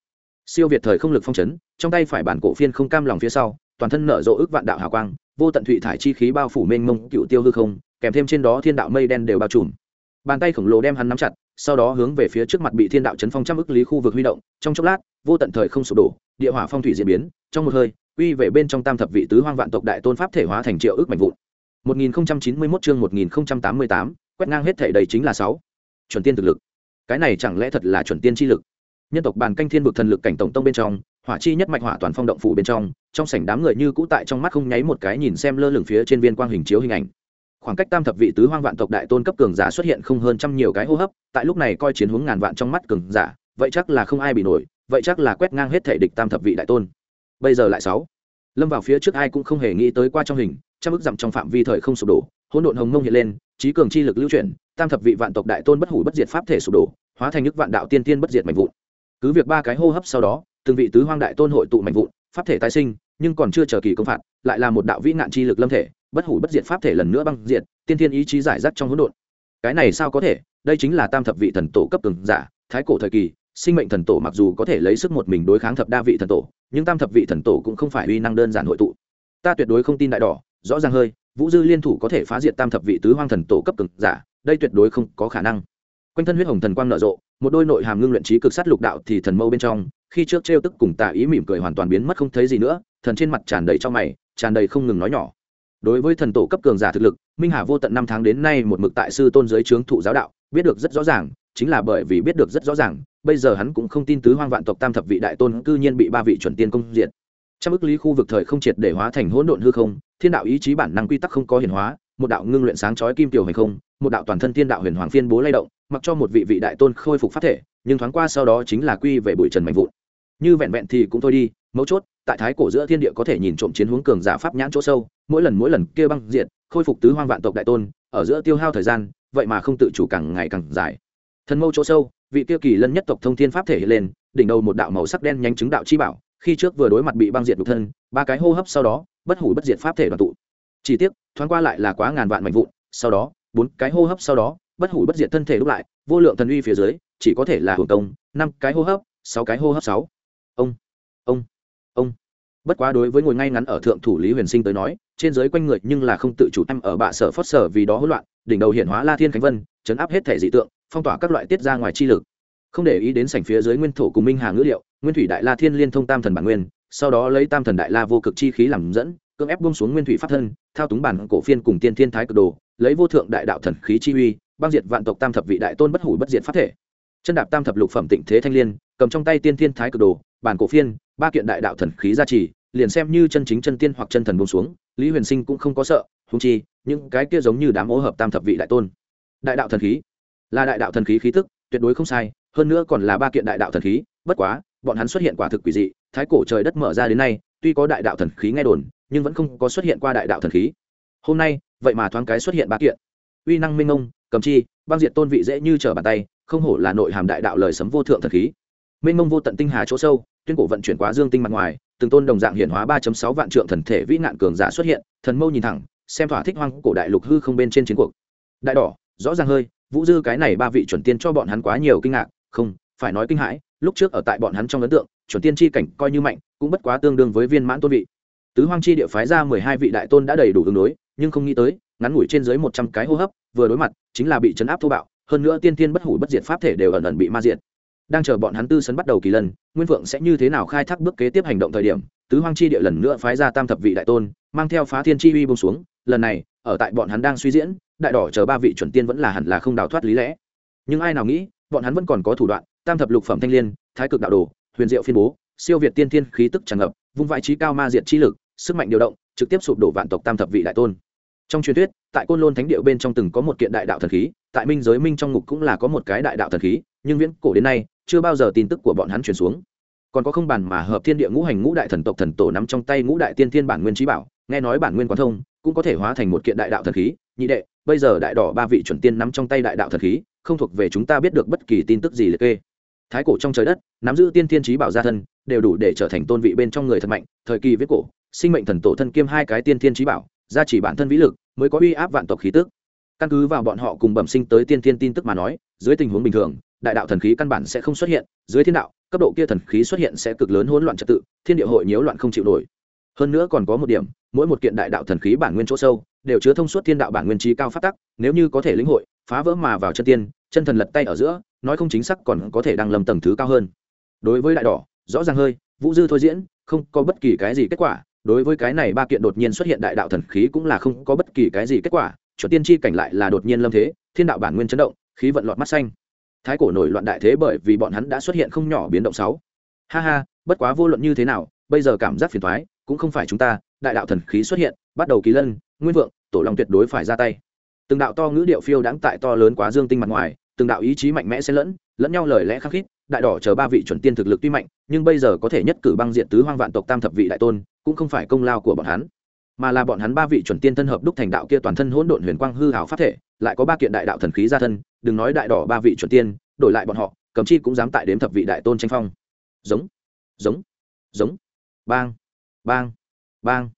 Siêu việt thời không lực phong chấn, trong tay phải bản cổ phiên không cam lòng phía sau, toàn thân nở rộ ức vạn đạo hào quang, vô tận thụy thải chi khí bao phủ mênh mông cựu tiêu hư không kèm thêm trên đó thiên đạo mây đen đều bao trùm bàn tay khổng lồ đem hắn nắm chặt sau đó hướng về phía trước mặt bị thiên đạo chấn phong trăm ức lý khu vực huy động trong chốc lát vô tận thời không sụp đổ địa hỏa phong thủy diễn biến trong một hơi uy về bên trong tam thập vị tứ hoang vạn tộc đại tôn pháp thể hóa thành triệu ước mạnh vụn 1091 chương 1088, quét ngang hết thể đầy chính là 6. Chuẩn tiên thực lực. Cái này chẳng lẽ thật là chuẩn tiên chi lực? Nhân tộc bàn canh thiên vực thần lực cảnh tổng tông bên trong, hỏa chi nhất mạch hỏa toàn phong động phủ bên trong, trong sảnh đám người như cũ tại trong mắt không nháy một cái nhìn xem lơ lửng phía trên viên quang hình chiếu hình ảnh. Khoảng cách tam thập vị tứ hoang vạn tộc đại tôn cấp cường giả xuất hiện không hơn trăm nhiều cái hô hấp, tại lúc này coi chiến hướng ngàn vạn trong mắt cường giả, vậy chắc là không ai bị nổi, vậy chắc là quét ngang hết thể địch tam thập vị đại tôn. Bây giờ lại sáu lâm vào phía trước ai cũng không hề nghĩ tới qua trong hình trăm ức dặm trong phạm vi thời không sụp đổ hỗn độn hồng mông hiện lên trí cường chi lực lưu chuyển tam thập vị vạn tộc đại tôn bất hủ bất diệt pháp thể sụp đổ hóa thành nước vạn đạo tiên tiên bất diệt mạnh vụn cứ việc ba cái hô hấp sau đó từng vị tứ hoang đại tôn hội tụ mạnh vụn pháp thể tái sinh nhưng còn chưa chờ kỳ công phạt lại là một đạo vĩ nạn chi lực lâm thể bất hủ bất diệt pháp thể lần nữa băng diệt, tiên thiên ý chí giải rác trong hỗn độn. Cái này sao có thể? Đây chính là tam thập vị thần tổ cấp cường giả, thái cổ thời kỳ, sinh mệnh thần tổ mặc dù có thể lấy sức một mình đối kháng thập đa vị thần tổ, nhưng tam thập vị thần tổ cũng không phải uy năng đơn giản hội tụ. Ta tuyệt đối không tin đại đỏ, rõ ràng hơi, vũ dư liên thủ có thể phá diệt tam thập vị tứ hoang thần tổ cấp cường giả, đây tuyệt đối không có khả năng. Quanh thân huyết hồng thần quang nở rộ, một đôi nội hàm ngưng luyện trí cực sát lục đạo thì thần mâu bên trong, khi trước trêu tức cùng tà ý mỉm cười hoàn toàn biến mất không thấy gì nữa, thần trên mặt tràn đầy trong mày, tràn đầy không ngừng nói nhỏ đối với thần tổ cấp cường giả thực lực, minh hà vô tận năm tháng đến nay một mực tại sư tôn giới trướng thụ giáo đạo, biết được rất rõ ràng, chính là bởi vì biết được rất rõ ràng, bây giờ hắn cũng không tin tứ hoang vạn tộc tam thập vị đại tôn cư nhiên bị ba vị chuẩn tiên công diệt. Trong ức lý khu vực thời không triệt để hóa thành hỗn độn hư không, thiên đạo ý chí bản năng quy tắc không có hiển hóa, một đạo ngưng luyện sáng chói kim tiểu hành không, một đạo toàn thân thiên đạo huyền hoàng phiên bố lay động, mặc cho một vị vị đại tôn khôi phục phát thể, nhưng thoáng qua sau đó chính là quy về bụi trần mạnh vụn. Như vẹn vẹn thì cũng thôi đi, mấu chốt tại thái cổ giữa thiên địa có thể nhìn trộm chiến hướng cường giả pháp nhãn chỗ sâu, mỗi lần mỗi lần kia băng diệt, khôi phục tứ hoang vạn tộc đại tôn, ở giữa tiêu hao thời gian, vậy mà không tự chủ càng ngày càng dài. Thần mâu chỗ sâu, vị kia kỳ lân nhất tộc thông thiên pháp thể hiện lên, đỉnh đầu một đạo màu sắc đen nhanh chứng đạo chi bảo, khi trước vừa đối mặt bị băng diệt đục thân, ba cái hô hấp sau đó, bất hủ bất diệt pháp thể đoàn tụ. Chỉ tiếc, thoáng qua lại là quá ngàn vạn mạnh vụn, sau đó, bốn cái hô hấp sau đó, bất hủ bất diệt thân thể lúc lại, vô lượng thần uy phía dưới, chỉ có thể là hưởng công, năm cái hô hấp, sáu cái hô hấp sáu. Ông ông bất quá đối với ngồi ngay ngắn ở thượng thủ lý huyền sinh tới nói, trên giới quanh người nhưng là không tự chủ em ở bạ sở phót sở vì đó hỗn loạn, đỉnh đầu hiện hóa la thiên khánh vân, chấn áp hết thể dị tượng, phong tỏa các loại tiết ra ngoài chi lực. Không để ý đến sảnh phía dưới nguyên thổ cùng minh hà ngữ liệu, nguyên thủy đại la thiên liên thông tam thần bản nguyên, sau đó lấy tam thần đại la vô cực chi khí làm dẫn, cưỡng ép buông xuống nguyên thủy pháp thân, thao túng bản cổ phiên cùng tiên thiên thái cực đồ, lấy vô thượng đại đạo thần khí chi uy, băng diệt vạn tộc tam thập vị đại tôn bất hủ bất diệt pháp thể. Chân đạp tam thập lục phẩm tịnh thế thanh liên, cầm trong tay tiên thiên thái cực đồ, bản cổ phiên, ba kiện đại đạo thần khí gia trì liền xem như chân chính chân tiên hoặc chân thần buông xuống, lý huyền sinh cũng không có sợ húng chi, những cái kia giống như đám ô hợp tam thập vị đại tôn. Đại đạo thần khí. Là đại đạo thần khí khí tức, tuyệt đối không sai, hơn nữa còn là ba kiện đại đạo thần khí, bất quá, bọn hắn xuất hiện quả thực quỷ dị, thái cổ trời đất mở ra đến nay, tuy có đại đạo thần khí nghe đồn, nhưng vẫn không có xuất hiện qua đại đạo thần khí. Hôm nay, vậy mà thoáng cái xuất hiện ba kiện. Uy năng minh ông cầm chi, băng diệt tôn vị dễ như trở bàn tay, không hổ là nội hàm đại đạo lời sấm vô thượng thần khí. Minh ông vô tận tinh hà chỗ sâu, tuyên cổ vận chuyển quá dương tinh mặt ngoài từng tôn đồng dạng hiển hóa ba sáu vạn trượng thần thể vĩ nạn cường giả xuất hiện, thần mâu nhìn thẳng, xem thỏa thích hoang cổ đại lục hư không bên trên chiến cuộc. Đại đỏ, rõ ràng hơi, vũ dư cái này ba vị chuẩn tiên cho bọn hắn quá nhiều kinh ngạc, không, phải nói kinh hãi, lúc trước ở tại bọn hắn trong ấn tượng, chuẩn tiên chi cảnh coi như mạnh, cũng bất quá tương đương với viên mãn tôn vị. Tứ hoang chi địa phái ra mười hai vị đại tôn đã đầy đủ ứng đối, nhưng không nghĩ tới, ngắn ngủi trên dưới một trăm cái hô hấp, vừa đối mặt, chính là bị chấn áp thô bạo, hơn nữa tiên tiên bất hủ bất diệt pháp thể đều ẩn ẩn bị ma diệt đang chờ bọn hắn tư sấn bắt đầu kỳ lần, nguyên vượng sẽ như thế nào khai thác bước kế tiếp hành động thời điểm? Tứ hoang chi địa lần nữa phái ra tam thập vị đại tôn, mang theo phá thiên chi uy bông xuống. Lần này, ở tại bọn hắn đang suy diễn, đại đỏ chờ ba vị chuẩn tiên vẫn là hẳn là không đào thoát lý lẽ. Nhưng ai nào nghĩ, bọn hắn vẫn còn có thủ đoạn, tam thập lục phẩm thanh liên, thái cực đạo đồ, huyền diệu phiên bố, siêu việt tiên thiên khí tức tràn ngập, vung vãi trí cao ma diện chi lực, sức mạnh điều động, trực tiếp sụp đổ vạn tộc tam thập vị đại tôn. Trong truyền thuyết, tại côn lôn thánh điệu bên trong từng có một kiện đại đạo thần khí, tại minh giới minh trong ngục cũng là có một cái đại đạo thần khí, nhưng viễn cổ đến nay chưa bao giờ tin tức của bọn hắn truyền xuống. Còn có không bàn mà hợp thiên địa ngũ hành ngũ đại thần tộc thần tổ nắm trong tay ngũ đại tiên thiên bản nguyên trí bảo, nghe nói bản nguyên quán thông, cũng có thể hóa thành một kiện đại đạo thần khí. Nhị đệ, bây giờ đại đỏ ba vị chuẩn tiên nắm trong tay đại đạo thần khí, không thuộc về chúng ta biết được bất kỳ tin tức gì liệt kê. Thái cổ trong trời đất, nắm giữ tiên thiên trí bảo gia thân, đều đủ để trở thành tôn vị bên trong người thật mạnh, thời kỳ viết cổ, sinh mệnh thần tổ thân kiêm hai cái tiên thiên trí bảo, gia chỉ bản thân vĩ lực, mới có uy áp vạn tộc khí tức. Căn cứ vào bọn họ cùng bẩm sinh tới tiên thiên tin tức mà nói dưới tình huống bình thường, đại đạo thần khí căn bản sẽ không xuất hiện, dưới thiên đạo, cấp độ kia thần khí xuất hiện sẽ cực lớn hỗn loạn trật tự, thiên địa hội nhiễu loạn không chịu nổi. Hơn nữa còn có một điểm, mỗi một kiện đại đạo thần khí bản nguyên chỗ sâu, đều chứa thông suốt thiên đạo bản nguyên trí cao phát tắc, nếu như có thể lĩnh hội, phá vỡ mà vào chân tiên, chân thần lật tay ở giữa, nói không chính xác còn có thể đăng lầm tầng thứ cao hơn. Đối với đại đỏ, rõ ràng hơi, vũ dư thôi diễn, không có bất kỳ cái gì kết quả, đối với cái này ba kiện đột nhiên xuất hiện đại đạo thần khí cũng là không có bất kỳ cái gì kết quả, chuẩn tiên tri cảnh lại là đột nhiên lâm thế, thiên đạo bản nguyên chấn động khí vận lọt mắt xanh. Thái cổ nổi loạn đại thế bởi vì bọn hắn đã xuất hiện không nhỏ biến động sáu. Ha ha, bất quá vô luận như thế nào, bây giờ cảm giác phiền thoái cũng không phải chúng ta, đại đạo thần khí xuất hiện, bắt đầu kỳ lân, nguyên vượng, tổ long tuyệt đối phải ra tay. Từng đạo to ngữ điệu phiêu đáng tại to lớn quá dương tinh mặt ngoài, từng đạo ý chí mạnh mẽ xen lẫn lẫn nhau lời lẽ khắc khít, đại đỏ chờ ba vị chuẩn tiên thực lực tuy mạnh, nhưng bây giờ có thể nhất cử băng diện tứ hoang vạn tộc tam thập vị đại tôn, cũng không phải công lao của bọn hắn mà là bọn hắn ba vị chuẩn tiên thân hợp đúc thành đạo kia toàn thân hỗn độn huyền quang hư hảo pháp thể, lại có ba kiện đại đạo thần khí ra thân, đừng nói đại đỏ ba vị chuẩn tiên, đổi lại bọn họ, cầm chi cũng dám tại đếm thập vị đại tôn tranh phong. Giống giống giống. Bang bang bang.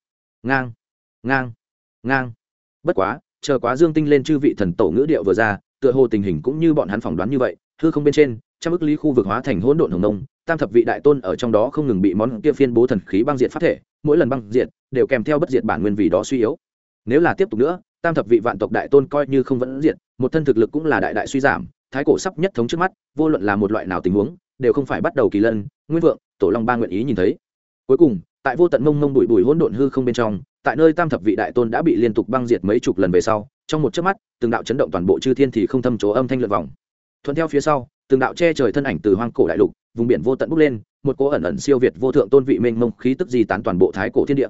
Ngang ngang ngang. Bất quá, chờ quá dương tinh lên chư vị thần tổ ngữ điệu vừa ra, tựa hồ tình hình cũng như bọn hắn phỏng đoán như vậy, hư không bên trên trăm ức lý khu vực hóa thành hỗn độn hồng nông, tam thập vị đại tôn ở trong đó không ngừng bị món kia phiên bố thần khí băng diệt phát thể, mỗi lần băng diệt đều kèm theo bất diệt bản nguyên vì đó suy yếu. Nếu là tiếp tục nữa, tam thập vị vạn tộc đại tôn coi như không vẫn diệt, một thân thực lực cũng là đại đại suy giảm, thái cổ sắp nhất thống trước mắt, vô luận là một loại nào tình huống, đều không phải bắt đầu kỳ lân, nguyên vượng, tổ long ba nguyện ý nhìn thấy. Cuối cùng, tại vô tận mông mông bụi bụi hỗn độn hư không bên trong, tại nơi tam thập vị đại tôn đã bị liên tục băng diệt mấy chục lần về sau, trong một chớp mắt, từng đạo chấn động toàn bộ chư thiên thì không thâm chỗ âm thanh lượt vòng. Thuận theo phía sau từng đạo che trời thân ảnh từ hoang cổ đại lục vùng biển vô tận bốc lên một cỗ ẩn ẩn siêu việt vô thượng tôn vị mênh mông khí tức di tán toàn bộ thái cổ thiên địa.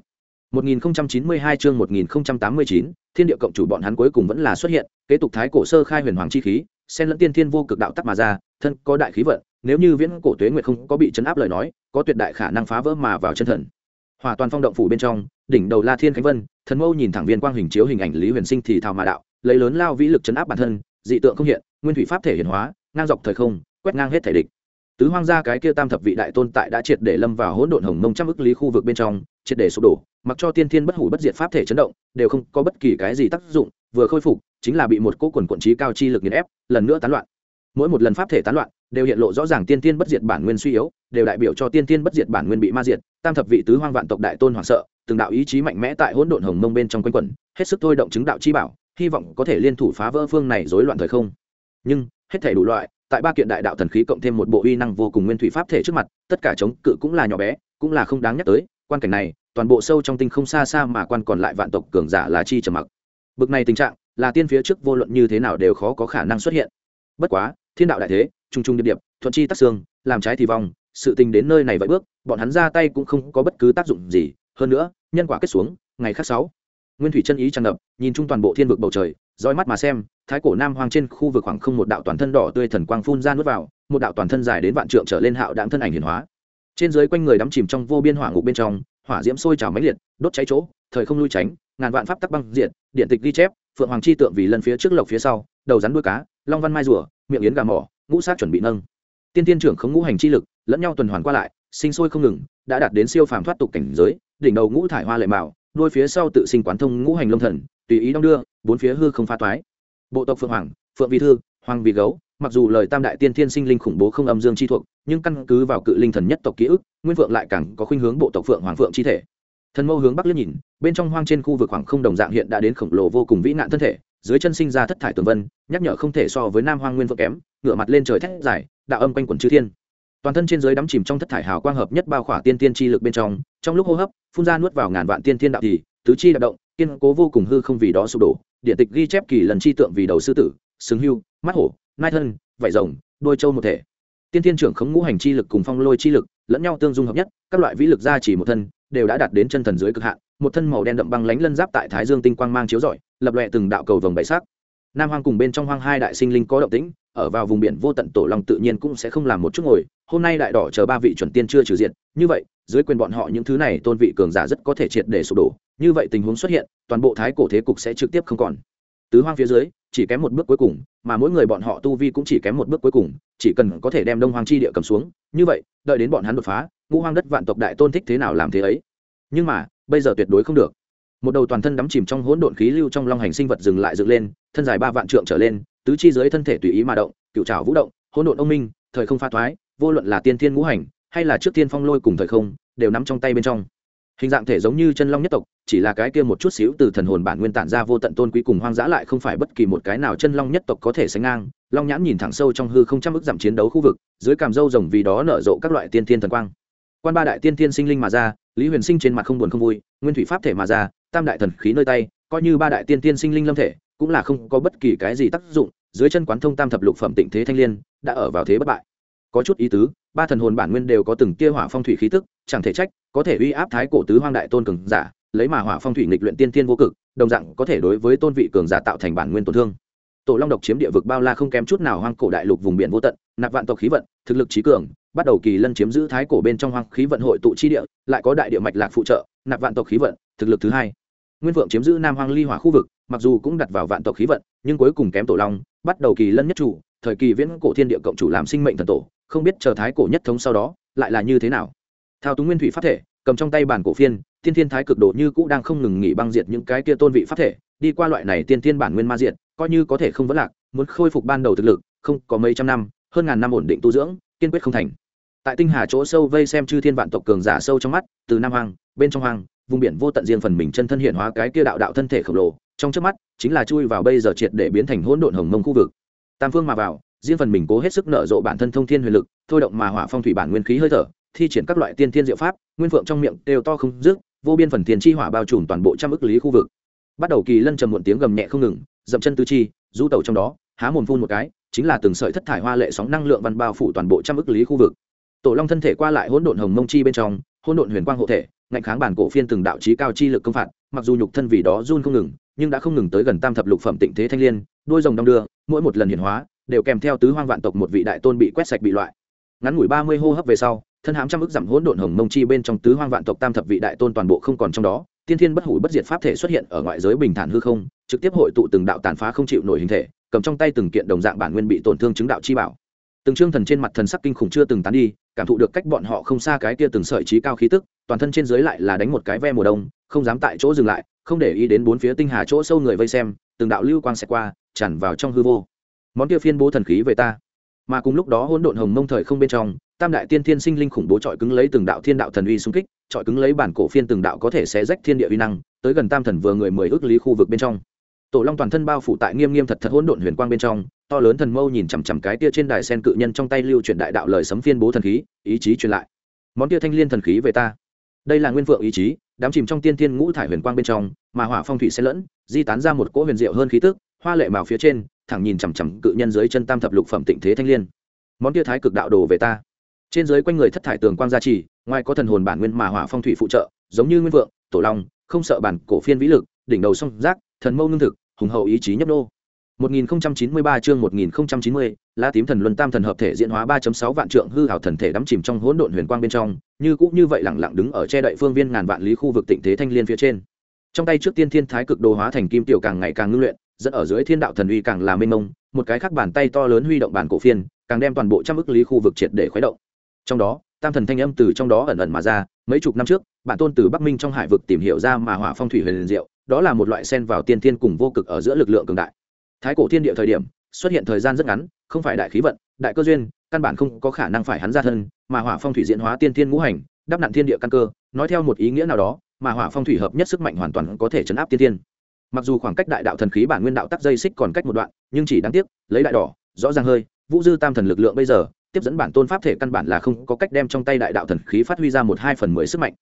1092 chương 1089, thiên địa cộng chủ bọn hắn cuối cùng vẫn là xuất hiện kế tục thái cổ sơ khai huyền hoàng chi khí xen lẫn tiên thiên vô cực đạo tắc mà ra thân có đại khí vận nếu như viễn cổ tuế nguyệt không có bị chấn áp lời nói có tuyệt đại khả năng phá vỡ mà vào chân thần. Hòa toàn phong động phủ bên trong đỉnh đầu la thiên khánh vân thần mâu nhìn thẳng viên quang hình chiếu hình ảnh lý huyền sinh thì thào mà đạo lấy lớn lao vĩ lực chấn áp bản thân dị tượng không hiện nguyên thủy pháp thể hiển hóa ngang dọc thời không, quét ngang hết thể địch. Tứ hoang gia cái kia tam thập vị đại tôn tại đã triệt để lâm vào hỗn độn hồng mông trăm ức lý khu vực bên trong, triệt để sụp đổ, mặc cho tiên thiên bất hủ bất diệt pháp thể chấn động, đều không có bất kỳ cái gì tác dụng, vừa khôi phục, chính là bị một cỗ quần quận trí cao chi lực nghiền ép, lần nữa tán loạn. Mỗi một lần pháp thể tán loạn, đều hiện lộ rõ ràng tiên tiên bất diệt bản nguyên suy yếu, đều đại biểu cho tiên tiên bất diệt bản nguyên bị ma diệt, tam thập vị tứ hoang vạn tộc đại tôn hoảng sợ, từng đạo ý chí mạnh mẽ tại hỗn độn hồng mông bên trong quanh quẩn, hết sức thôi động chứng đạo chi bảo, hy vọng có thể liên thủ phá vỡ phương này rối loạn thời không. Nhưng hết thể đủ loại, tại ba kiện đại đạo thần khí cộng thêm một bộ uy năng vô cùng nguyên thủy pháp thể trước mặt, tất cả chống cự cũng là nhỏ bé, cũng là không đáng nhắc tới, quan cảnh này, toàn bộ sâu trong tinh không xa xa mà quan còn lại vạn tộc cường giả là chi trầm mặc. Bực này tình trạng, là tiên phía trước vô luận như thế nào đều khó có khả năng xuất hiện. Bất quá, thiên đạo đại thế trung trung điệp điệp, thuận chi tắc xương, làm trái thì vong, sự tình đến nơi này vậy bước, bọn hắn ra tay cũng không có bất cứ tác dụng gì, hơn nữa, nhân quả kết xuống, ngày khác sáu nguyên thủy chân ý tràn ngập nhìn chung toàn bộ thiên vực bầu trời dõi mắt mà xem thái cổ nam hoang trên khu vực khoảng không một đạo toàn thân đỏ tươi thần quang phun ra nuốt vào một đạo toàn thân dài đến vạn trượng trở lên hạo đạm thân ảnh hiển hóa. Trên dưới quanh người đắm chìm trong vô biên hỏa ngục bên trong hỏa diễm sôi trào mãnh liệt đốt cháy chỗ thời không lui tránh ngàn vạn pháp tắc băng diện, điện tịch ghi chép phượng hoàng chi tượng vì lần phía trước lộc phía sau đầu rắn đuôi cá long văn mai rùa miệng yến gà mỏ ngũ sát chuẩn bị nâng. Tiên tiên trưởng không ngũ hành chi lực lẫn nhau tuần hoàn qua lại sinh sôi không ngừng đã đạt đến siêu phàm thoát tục cảnh giới đỉnh đầu ngũ thải hoa lệ mạo đuôi phía sau tự sinh quán thông ngũ hành long thần, tùy ý đong đưa, bốn phía hư không pha toái bộ tộc phượng hoàng, phượng vi thư, hoàng vì gấu, mặc dù lời tam đại tiên thiên sinh linh khủng bố không âm dương chi thuộc, nhưng căn cứ vào cự linh thần nhất tộc ký ức, nguyên phượng lại càng có khuynh hướng bộ tộc phượng hoàng phượng chi thể. Thần mâu hướng bắc liếc nhìn, bên trong hoang trên khu vực khoảng không đồng dạng hiện đã đến khổng lồ vô cùng vĩ nạn thân thể, dưới chân sinh ra thất thải tường vân, nhắc nhở không thể so với nam hoang nguyên phượng kém, ngửa mặt lên trời thét dài, đạo âm quanh quần chư thiên. Toàn thân trên dưới đắm chìm trong thất thải hào quang hợp nhất bao khỏa tiên tiên chi lực bên trong trong lúc hô hấp phun ra nuốt vào ngàn vạn tiên thiên đạo thì, tứ chi đạo động, kiên cố vô cùng hư không vì đó sụp đổ. Điện tịch ghi chép kỳ lần chi tượng vì đầu sư tử xứng hưu, mắt hổ, nai thân, vảy rồng đôi trâu một thể. Tiên thiên trưởng khống ngũ hành chi lực cùng phong lôi chi lực, lẫn nhau tương dung hợp nhất, các loại vĩ lực gia chỉ một thân, đều đã đạt đến chân thần dưới cực hạn. Một thân màu đen đậm băng lánh lân giáp tại thái dương tinh quang mang chiếu rọi, lập lòe từng đạo cầu vồng bảy sắc. Nam hoang cùng bên trong hoang hai đại sinh linh có động tĩnh ở vào vùng biển vô tận tổ long tự nhiên cũng sẽ không làm một chút ngồi, hôm nay đại đỏ chờ ba vị chuẩn tiên chưa trừ diện như vậy, dưới quyền bọn họ những thứ này tôn vị cường giả rất có thể triệt để sụp đổ, như vậy tình huống xuất hiện, toàn bộ thái cổ thế cục sẽ trực tiếp không còn. Tứ hoang phía dưới, chỉ kém một bước cuối cùng, mà mỗi người bọn họ tu vi cũng chỉ kém một bước cuối cùng, chỉ cần có thể đem đông hoang chi địa cầm xuống, như vậy, đợi đến bọn hắn đột phá, ngũ hoang đất vạn tộc đại tôn thích thế nào làm thế ấy. Nhưng mà, bây giờ tuyệt đối không được. Một đầu toàn thân đắm chìm trong hỗn độn khí lưu trong long hành sinh vật dừng lại dựng lên, thân dài ba vạn trượng trở lên tứ chi dưới thân thể tùy ý mà động, cựu trào vũ động, hỗn độn ông minh, thời không pha thoái, vô luận là tiên thiên ngũ hành, hay là trước tiên phong lôi cùng thời không, đều nắm trong tay bên trong. Hình dạng thể giống như chân long nhất tộc, chỉ là cái kia một chút xíu từ thần hồn bản nguyên tản ra vô tận tôn quý cùng hoang dã lại không phải bất kỳ một cái nào chân long nhất tộc có thể sánh ngang. Long nhãn nhìn thẳng sâu trong hư không trăm ức giảm chiến đấu khu vực, dưới càm râu rồng vì đó nở rộ các loại tiên thiên thần quang. Quan ba đại tiên thiên sinh linh mà ra, lý huyền sinh trên mặt không buồn không vui, nguyên thủy pháp thể mà ra, tam đại thần khí nơi tay, coi như ba đại tiên thiên sinh linh lâm thể, cũng là không có bất kỳ cái gì tác dụng dưới chân quán thông tam thập lục phẩm tịnh thế thanh liên, đã ở vào thế bất bại. Có chút ý tứ, ba thần hồn bản nguyên đều có từng tia hỏa phong thủy khí tức, chẳng thể trách, có thể uy áp thái cổ tứ hoang đại tôn cường giả, lấy mà hỏa phong thủy nghịch luyện tiên tiên vô cực, đồng dạng có thể đối với tôn vị cường giả tạo thành bản nguyên tổn thương. Tổ long độc chiếm địa vực bao la không kém chút nào hoang cổ đại lục vùng biển vô tận, nạp vạn tộc khí vận, thực lực trí cường, bắt đầu kỳ lân chiếm giữ thái cổ bên trong hoang khí vận hội tụ chi địa, lại có đại địa mạch lạc phụ trợ, nạp vạn tộc khí vận, thực lực thứ hai nguyên vượng chiếm giữ nam hoang ly hỏa khu vực, mặc dù cũng đặt vào vạn tộc khí vận, nhưng cuối cùng kém tổ long, bắt đầu kỳ lân nhất chủ, thời kỳ viễn cổ thiên địa cộng chủ làm sinh mệnh thần tổ, không biết chờ thái cổ nhất thống sau đó, lại là như thế nào. Thao túng nguyên thủy pháp thể, cầm trong tay bản cổ phiên tiên thiên thái cực độ như cũ đang không ngừng nghỉ băng diệt những cái kia tôn vị pháp thể, đi qua loại này tiên thiên bản nguyên ma diệt, coi như có thể không vấn lạc, muốn khôi phục ban đầu thực lực, không có mấy trăm năm, hơn ngàn năm ổn định tu dưỡng, kiên quyết không thành. Tại tinh hà chỗ sâu vây xem chư thiên vạn tộc cường giả sâu trong mắt, từ nam hoàng bên trong hoàng vùng biển vô tận riêng phần mình chân thân hiện hóa cái kia đạo đạo thân thể khổng lồ, trong trước mắt, chính là chui vào bây giờ triệt để biến thành hỗn độn hồng mông khu vực. Tam phương mà vào, riêng phần mình cố hết sức nở rộ bản thân thông thiên huyền lực, thôi động mà hỏa phong thủy bản nguyên khí hơi thở, thi triển các loại tiên thiên diệu pháp, nguyên phượng trong miệng đều to không dứt, vô biên phần tiền chi hỏa bao trùm toàn bộ trăm ức lý khu vực. Bắt đầu kỳ lân trầm muộn tiếng gầm nhẹ không ngừng, dậm chân tứ chi, du tẩu trong đó, há mồm phun một cái, chính là từng sợi thất thải hoa lệ sóng năng lượng văn bao phủ toàn bộ trăm ức lý khu vực. Tổ long thân thể qua lại hỗn độn hồng mông chi bên trong, hỗn độn huyền quang hộ thể ngạnh kháng bản cổ phiên từng đạo trí cao chi lực công phạt, mặc dù nhục thân vì đó run không ngừng, nhưng đã không ngừng tới gần tam thập lục phẩm tịnh thế thanh liên đuôi rồng đong đưa, mỗi một lần hiển hóa, đều kèm theo tứ hoang vạn tộc một vị đại tôn bị quét sạch bị loại. Ngắn ngủi ba mươi hô hấp về sau, thân hám trăm ức giảm hỗn độn hồng mông chi bên trong tứ hoang vạn tộc tam thập vị đại tôn toàn bộ không còn trong đó, tiên thiên bất hủ bất diệt pháp thể xuất hiện ở ngoại giới bình thản hư không, trực tiếp hội tụ từng đạo tàn phá không chịu nổi hình thể, cầm trong tay từng kiện đồng dạng bản nguyên bị tổn thương chứng đạo chi bảo từng trương thần trên mặt thần sắc kinh khủng chưa từng tán đi, cảm thụ được cách bọn họ không xa cái kia từng sợi trí cao khí tức, toàn thân trên dưới lại là đánh một cái ve mùa đông, không dám tại chỗ dừng lại, không để ý đến bốn phía tinh hà chỗ sâu người vây xem, từng đạo lưu quang xẹt qua, tràn vào trong hư vô. Món kia phiên bố thần khí về ta. Mà cùng lúc đó hỗn độn hồng mông thời không bên trong, tam đại tiên thiên sinh linh khủng bố trọi cứng lấy từng đạo thiên đạo thần uy xung kích trọi cứng lấy bản cổ phiên từng đạo có thể xé rách thiên địa uy năng, tới gần tam thần vừa người mười ước lý khu vực bên trong tổ long toàn thân bao phủ tại nghiêm nghiêm thật thật hỗn độn huyền quang bên trong, to lớn thần mâu nhìn chằm chằm cái tia trên đài sen cự nhân trong tay lưu truyền đại đạo lời sấm phiên bố thần khí, ý chí truyền lại. Món tia thanh liên thần khí về ta. Đây là nguyên vượng ý chí, đám chìm trong tiên thiên ngũ thải huyền quang bên trong, mà hỏa phong thủy xen lẫn, di tán ra một cỗ huyền diệu hơn khí tức, hoa lệ màu phía trên, thẳng nhìn chằm chằm cự nhân dưới chân tam thập lục phẩm tịnh thế thanh liên. Món tia thái cực đạo đồ về ta. Trên dưới quanh người thất thải tường quang gia trì, ngoài có thần hồn bản nguyên mà hỏa phong thủy phụ trợ, giống như nguyên vượng, tổ long, không sợ bản cổ phiên vĩ lực, đỉnh đầu song giác thần mâu ngưng thực hùng hậu ý chí nhấp nô 1093 chương 1090, La tím thần luân tam thần hợp thể diễn hóa 3.6 vạn trượng hư ảo thần thể đắm chìm trong hỗn độn huyền quang bên trong, như cũng như vậy lặng lặng đứng ở che đậy phương viên ngàn vạn lý khu vực tịnh thế thanh liên phía trên. Trong tay trước tiên thiên thái cực đồ hóa thành kim tiểu càng ngày càng ngưng luyện, dẫn ở dưới thiên đạo thần uy càng là mênh mông, một cái khác bàn tay to lớn huy động bản cổ phiên, càng đem toàn bộ trăm ức lý khu vực triệt để khuấy động. Trong đó, tam thần thanh âm từ trong đó ẩn ẩn mà ra, mấy chục năm trước, bản tôn từ Bắc Minh trong hải vực tìm hiểu ra mà hỏa phong thủy huyền diệu, đó là một loại sen vào tiên thiên cùng vô cực ở giữa lực lượng cường đại. Thái cổ thiên địa thời điểm, xuất hiện thời gian rất ngắn, không phải đại khí vận, đại cơ duyên, căn bản không có khả năng phải hắn ra thân, mà hỏa phong thủy diễn hóa tiên thiên ngũ hành đắp nặn thiên địa căn cơ, nói theo một ý nghĩa nào đó, mà hỏa phong thủy hợp nhất sức mạnh hoàn toàn có thể chấn áp tiên thiên. Mặc dù khoảng cách đại đạo thần khí bản nguyên đạo tắc dây xích còn cách một đoạn, nhưng chỉ đáng tiếc, lấy đại đỏ, rõ ràng hơi, vũ dư tam thần lực lượng bây giờ, tiếp dẫn bản tôn pháp thể căn bản là không có cách đem trong tay đại đạo thần khí phát huy ra một hai phần mười sức mạnh.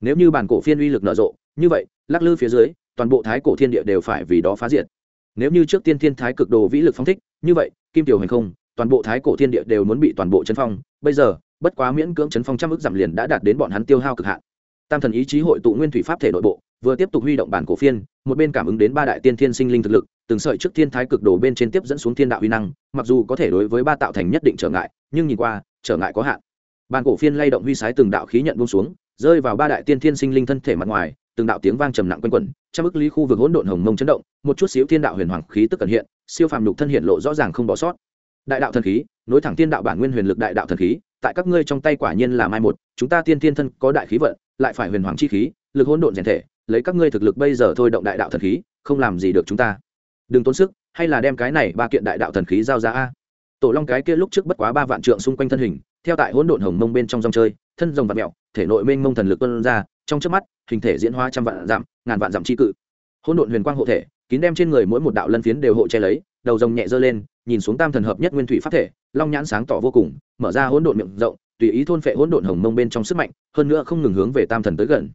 Nếu như bản cổ phiên uy lực nở rộ, như vậy, lắc lư phía dưới toàn bộ thái cổ thiên địa đều phải vì đó phá diệt. Nếu như trước tiên thiên thái cực đồ vĩ lực phong thích, như vậy, kim tiểu hành không, toàn bộ thái cổ thiên địa đều muốn bị toàn bộ chấn phong. Bây giờ, bất quá miễn cưỡng chấn phong trăm ức giảm liền đã đạt đến bọn hắn tiêu hao cực hạn. Tam thần ý chí hội tụ nguyên thủy pháp thể nội bộ, vừa tiếp tục huy động bản cổ phiên, một bên cảm ứng đến ba đại tiên thiên sinh linh thực lực, từng sợi trước thiên thái cực đồ bên trên tiếp dẫn xuống thiên đạo huy năng, mặc dù có thể đối với ba tạo thành nhất định trở ngại, nhưng nhìn qua, trở ngại có hạn. Bản cổ phiên lay động huy sái từng đạo khí nhận buông xuống, rơi vào ba đại tiên thiên sinh linh thân thể mặt ngoài từng đạo tiếng vang trầm nặng quanh quẩn trong ức lý khu vực hỗn độn hồng mông chấn động, một chút xíu thiên đạo huyền hoàng khí tức cẩn hiện, siêu phàm nhục thân hiện lộ rõ ràng không bỏ sót. Đại đạo thần khí, nối thẳng thiên đạo bản nguyên huyền lực đại đạo thần khí, tại các ngươi trong tay quả nhiên là mai một, chúng ta tiên thiên thân có đại khí vận, lại phải huyền hoàng chi khí, lực hỗn độn rèn thể, lấy các ngươi thực lực bây giờ thôi động đại đạo thần khí, không làm gì được chúng ta. Đừng tốn sức, hay là đem cái này ba kiện đại đạo thần khí giao ra a? Tổ long cái kia lúc trước bất quá ba vạn trượng xung quanh thân hình, theo tại hỗn độn hồng mông bên trong dòng chơi, thân rồng và mẹo, thể nội mênh mông thần lực tuân ra trong trước mắt, hình thể diễn hóa trăm vạn dặm, ngàn vạn dặm chi cự. Hỗn độn huyền quang hộ thể, kín đem trên người mỗi một đạo lân phiến đều hộ che lấy, đầu rồng nhẹ dơ lên, nhìn xuống tam thần hợp nhất nguyên thủy pháp thể, long nhãn sáng tỏ vô cùng, mở ra hỗn độn miệng rộng, tùy ý thôn phệ hỗn độn hồng mông bên trong sức mạnh, hơn nữa không ngừng hướng về tam thần tới gần.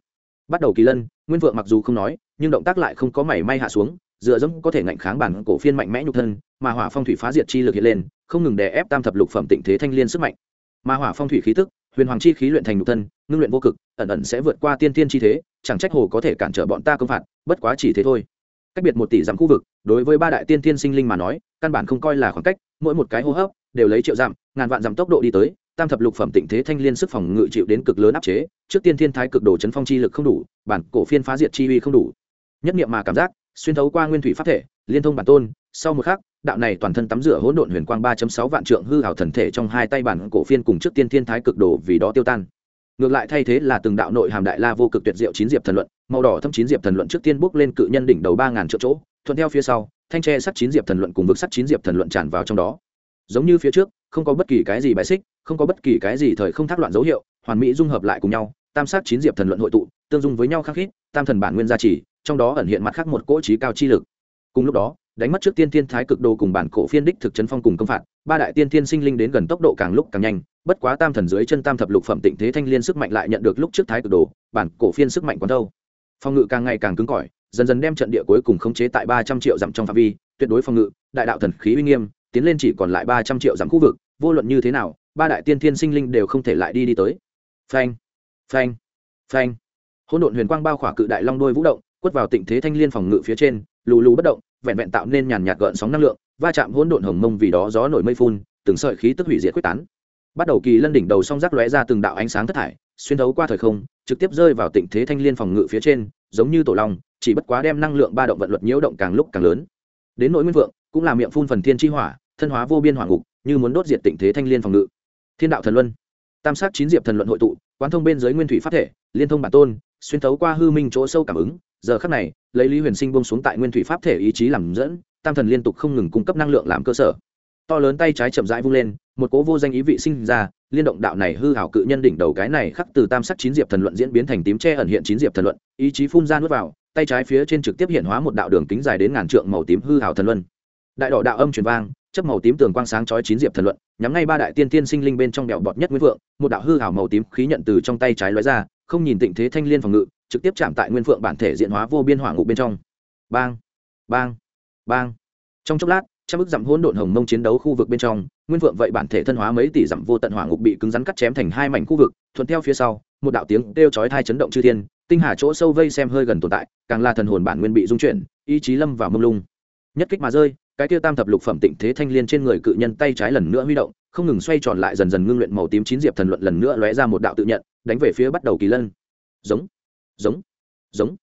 Bắt đầu kỳ lân, nguyên vượng mặc dù không nói, nhưng động tác lại không có mảy may hạ xuống, dựa dẫm có thể ngạnh kháng bản cổ phiên mạnh mẽ nhục thân, mà hỏa phong thủy phá diệt chi lực hiện lên, không ngừng đè ép tam thập lục phẩm tịnh thế thanh liên sức mạnh. Mà hỏa phong thủy khí tức huyền hoàng chi khí luyện thành nhục thân, ngưng luyện vô cực, ẩn ẩn sẽ vượt qua tiên tiên chi thế, chẳng trách hồ có thể cản trở bọn ta công phạt, bất quá chỉ thế thôi. Cách biệt một tỷ dặm khu vực, đối với ba đại tiên tiên sinh linh mà nói, căn bản không coi là khoảng cách, mỗi một cái hô hấp đều lấy triệu dặm, ngàn vạn dặm tốc độ đi tới, tam thập lục phẩm tịnh thế thanh liên sức phòng ngự chịu đến cực lớn áp chế, trước tiên thiên thái cực đồ chấn phong chi lực không đủ, bản cổ phiên phá diệt chi uy không đủ. Nhất niệm mà cảm giác, xuyên thấu qua nguyên thủy pháp thể, liên thông bản tôn, sau một khắc đạo này toàn thân tắm rửa hỗn độn huyền quang ba sáu vạn trượng hư ảo thần thể trong hai tay bản cổ phiên cùng trước tiên thiên thái cực đồ vì đó tiêu tan. Ngược lại thay thế là từng đạo nội hàm đại la vô cực tuyệt diệu chín diệp thần luận, màu đỏ thâm chín diệp thần luận trước tiên bước lên cự nhân đỉnh đầu ba ngàn triệu chỗ, thuận theo phía sau, thanh tre sắt chín diệp thần luận cùng vực sắt chín diệp thần luận tràn vào trong đó. Giống như phía trước, không có bất kỳ cái gì bài xích, không có bất kỳ cái gì thời không thác loạn dấu hiệu, hoàn mỹ dung hợp lại cùng nhau, tam sát chín diệp thần luận hội tụ, tương dung với nhau khắc khít, tam thần bản nguyên gia trì, trong đó ẩn hiện mặt khác một cỗ trí cao chi lực. Cùng lúc đó đánh mất trước tiên thiên thái cực đồ cùng bản cổ phiên đích thực chấn phong cùng công phạt, ba đại tiên thiên sinh linh đến gần tốc độ càng lúc càng nhanh, bất quá tam thần dưới chân tam thập lục phẩm tịnh thế thanh liên sức mạnh lại nhận được lúc trước thái cực đồ, bản cổ phiên sức mạnh quán đâu. Phòng ngự càng ngày càng cứng cỏi, dần dần đem trận địa cuối cùng khống chế tại ba trăm triệu dặm trong phạm vi, tuyệt đối phòng ngự, đại đạo thần khí uy nghiêm, tiến lên chỉ còn lại ba trăm triệu dặm khu vực, vô luận như thế nào, ba đại tiên thiên sinh linh đều không thể lại đi đi tới. Phanh phanh phanh. Hỗn độn huyền quang bao khỏa cự đại long đôi vũ động, quất vào tịnh thế thanh liên phòng ngự phía trên, lù lù bất động vẹn vẹn tạo nên nhàn nhạt gợn sóng năng lượng, va chạm hỗn độn hồng mông vì đó gió nổi mây phun, từng sợi khí tức hủy diệt quyết tán. Bắt đầu kỳ lân đỉnh đầu song rác lóe ra từng đạo ánh sáng thất thải, xuyên thấu qua thời không, trực tiếp rơi vào tịnh thế thanh liên phòng ngự phía trên, giống như tổ long, chỉ bất quá đem năng lượng ba động vận luật nhiễu động càng lúc càng lớn. Đến nỗi nguyên vượng, cũng là miệng phun phần thiên chi hỏa, thân hóa vô biên hỏa ngục, như muốn đốt diệt tịnh thế thanh liên phòng ngự. Thiên đạo thần luân. Tam sát chín diệp thần luận hội tụ, quán thông bên dưới nguyên thủy pháp thể, liên thông bản tôn, xuyên thấu qua hư minh chỗ sâu cảm ứng, giờ khắc này lấy lý huyền sinh bông xuống tại nguyên thủy pháp thể ý chí làm dẫn, tam thần liên tục không ngừng cung cấp năng lượng làm cơ sở. To lớn tay trái chậm rãi vung lên, một cố vô danh ý vị sinh ra, liên động đạo này hư hảo cự nhân đỉnh đầu cái này khắc từ tam sắc chín diệp thần luận diễn biến thành tím tre ẩn hiện chín diệp thần luận, ý chí phun ra nuốt vào, tay trái phía trên trực tiếp hiện hóa một đạo đường kính dài đến ngàn trượng màu tím hư hảo thần luân đại đỏ đạo âm truyền vang chấp màu tím tường quang sáng chói chín diệp thần luận, nhắm ngay ba đại tiên tiên sinh linh bên trong đèo bọt nhất nguyên vượng, một đạo hư hảo màu tím khí nhận từ trong tay trái lóe ra không nhìn tịnh thế thanh liên phòng ngự, trực tiếp chạm tại nguyên phượng bản thể diện hóa vô biên hỏa ngục bên trong. Bang bang bang. Trong chốc lát, trăm ức dặm hỗn độn hồng mông chiến đấu khu vực bên trong, nguyên phượng vậy bản thể thân hóa mấy tỷ dặm vô tận hỏa ngục bị cứng rắn cắt chém thành hai mảnh khu vực, thuận theo phía sau, một đạo tiếng kêu chói thai chấn động chư thiên, tinh hà chỗ sâu vây xem hơi gần tồn tại, càng là thần hồn bản nguyên bị dung chuyển, ý chí lâm vào mông lung. Nhất kích mà rơi, cái tiêu tam thập lục phẩm tịnh thế thanh liên trên người cự nhân tay trái lần nữa huy động, không ngừng xoay tròn lại dần dần ngưng luyện màu tím chín diệp thần luận lần nữa lóe ra một đạo tự nhận đánh về phía bắt đầu kỳ lân. Giống giống giống.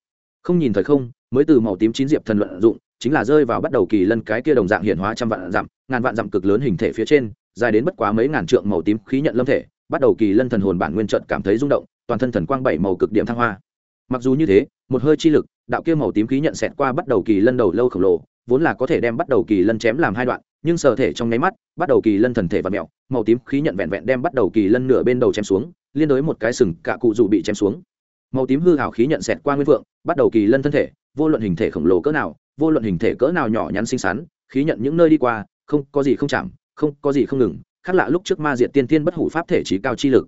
Không nhìn thời không, mới từ màu tím chín diệp thần luận dụng, chính là rơi vào bắt đầu kỳ lân cái kia đồng dạng hiện hóa trăm vạn dặm, ngàn vạn dặm cực lớn hình thể phía trên, dài đến bất quá mấy ngàn trượng màu tím khí nhận lâm thể, bắt đầu kỳ lân thần hồn bản nguyên trận cảm thấy rung động, toàn thân thần quang bảy màu cực điểm thăng hoa. Mặc dù như thế, một hơi chi lực, đạo kia màu tím khí nhận xẹt qua bắt đầu kỳ lân đầu lâu khổng lồ, vốn là có thể đem bắt đầu kỳ lân chém làm hai đoạn, nhưng sở thể trong nháy mắt, bắt đầu kỳ lân thần thể và mẹo, màu tím khí nhận vẹn vẹn đem bắt đầu kỳ lân nửa bên đầu chém xuống liên đối một cái sừng cả cụ dù bị chém xuống. Màu tím hư hảo khí nhận xẹt qua nguyên vượng, bắt đầu kỳ lân thân thể, vô luận hình thể khổng lồ cỡ nào, vô luận hình thể cỡ nào nhỏ nhắn xinh xắn, khí nhận những nơi đi qua, không, có gì không chạm, không, có gì không ngừng, khác lạ lúc trước ma diện tiên tiên bất hủ pháp thể trí cao chi lực.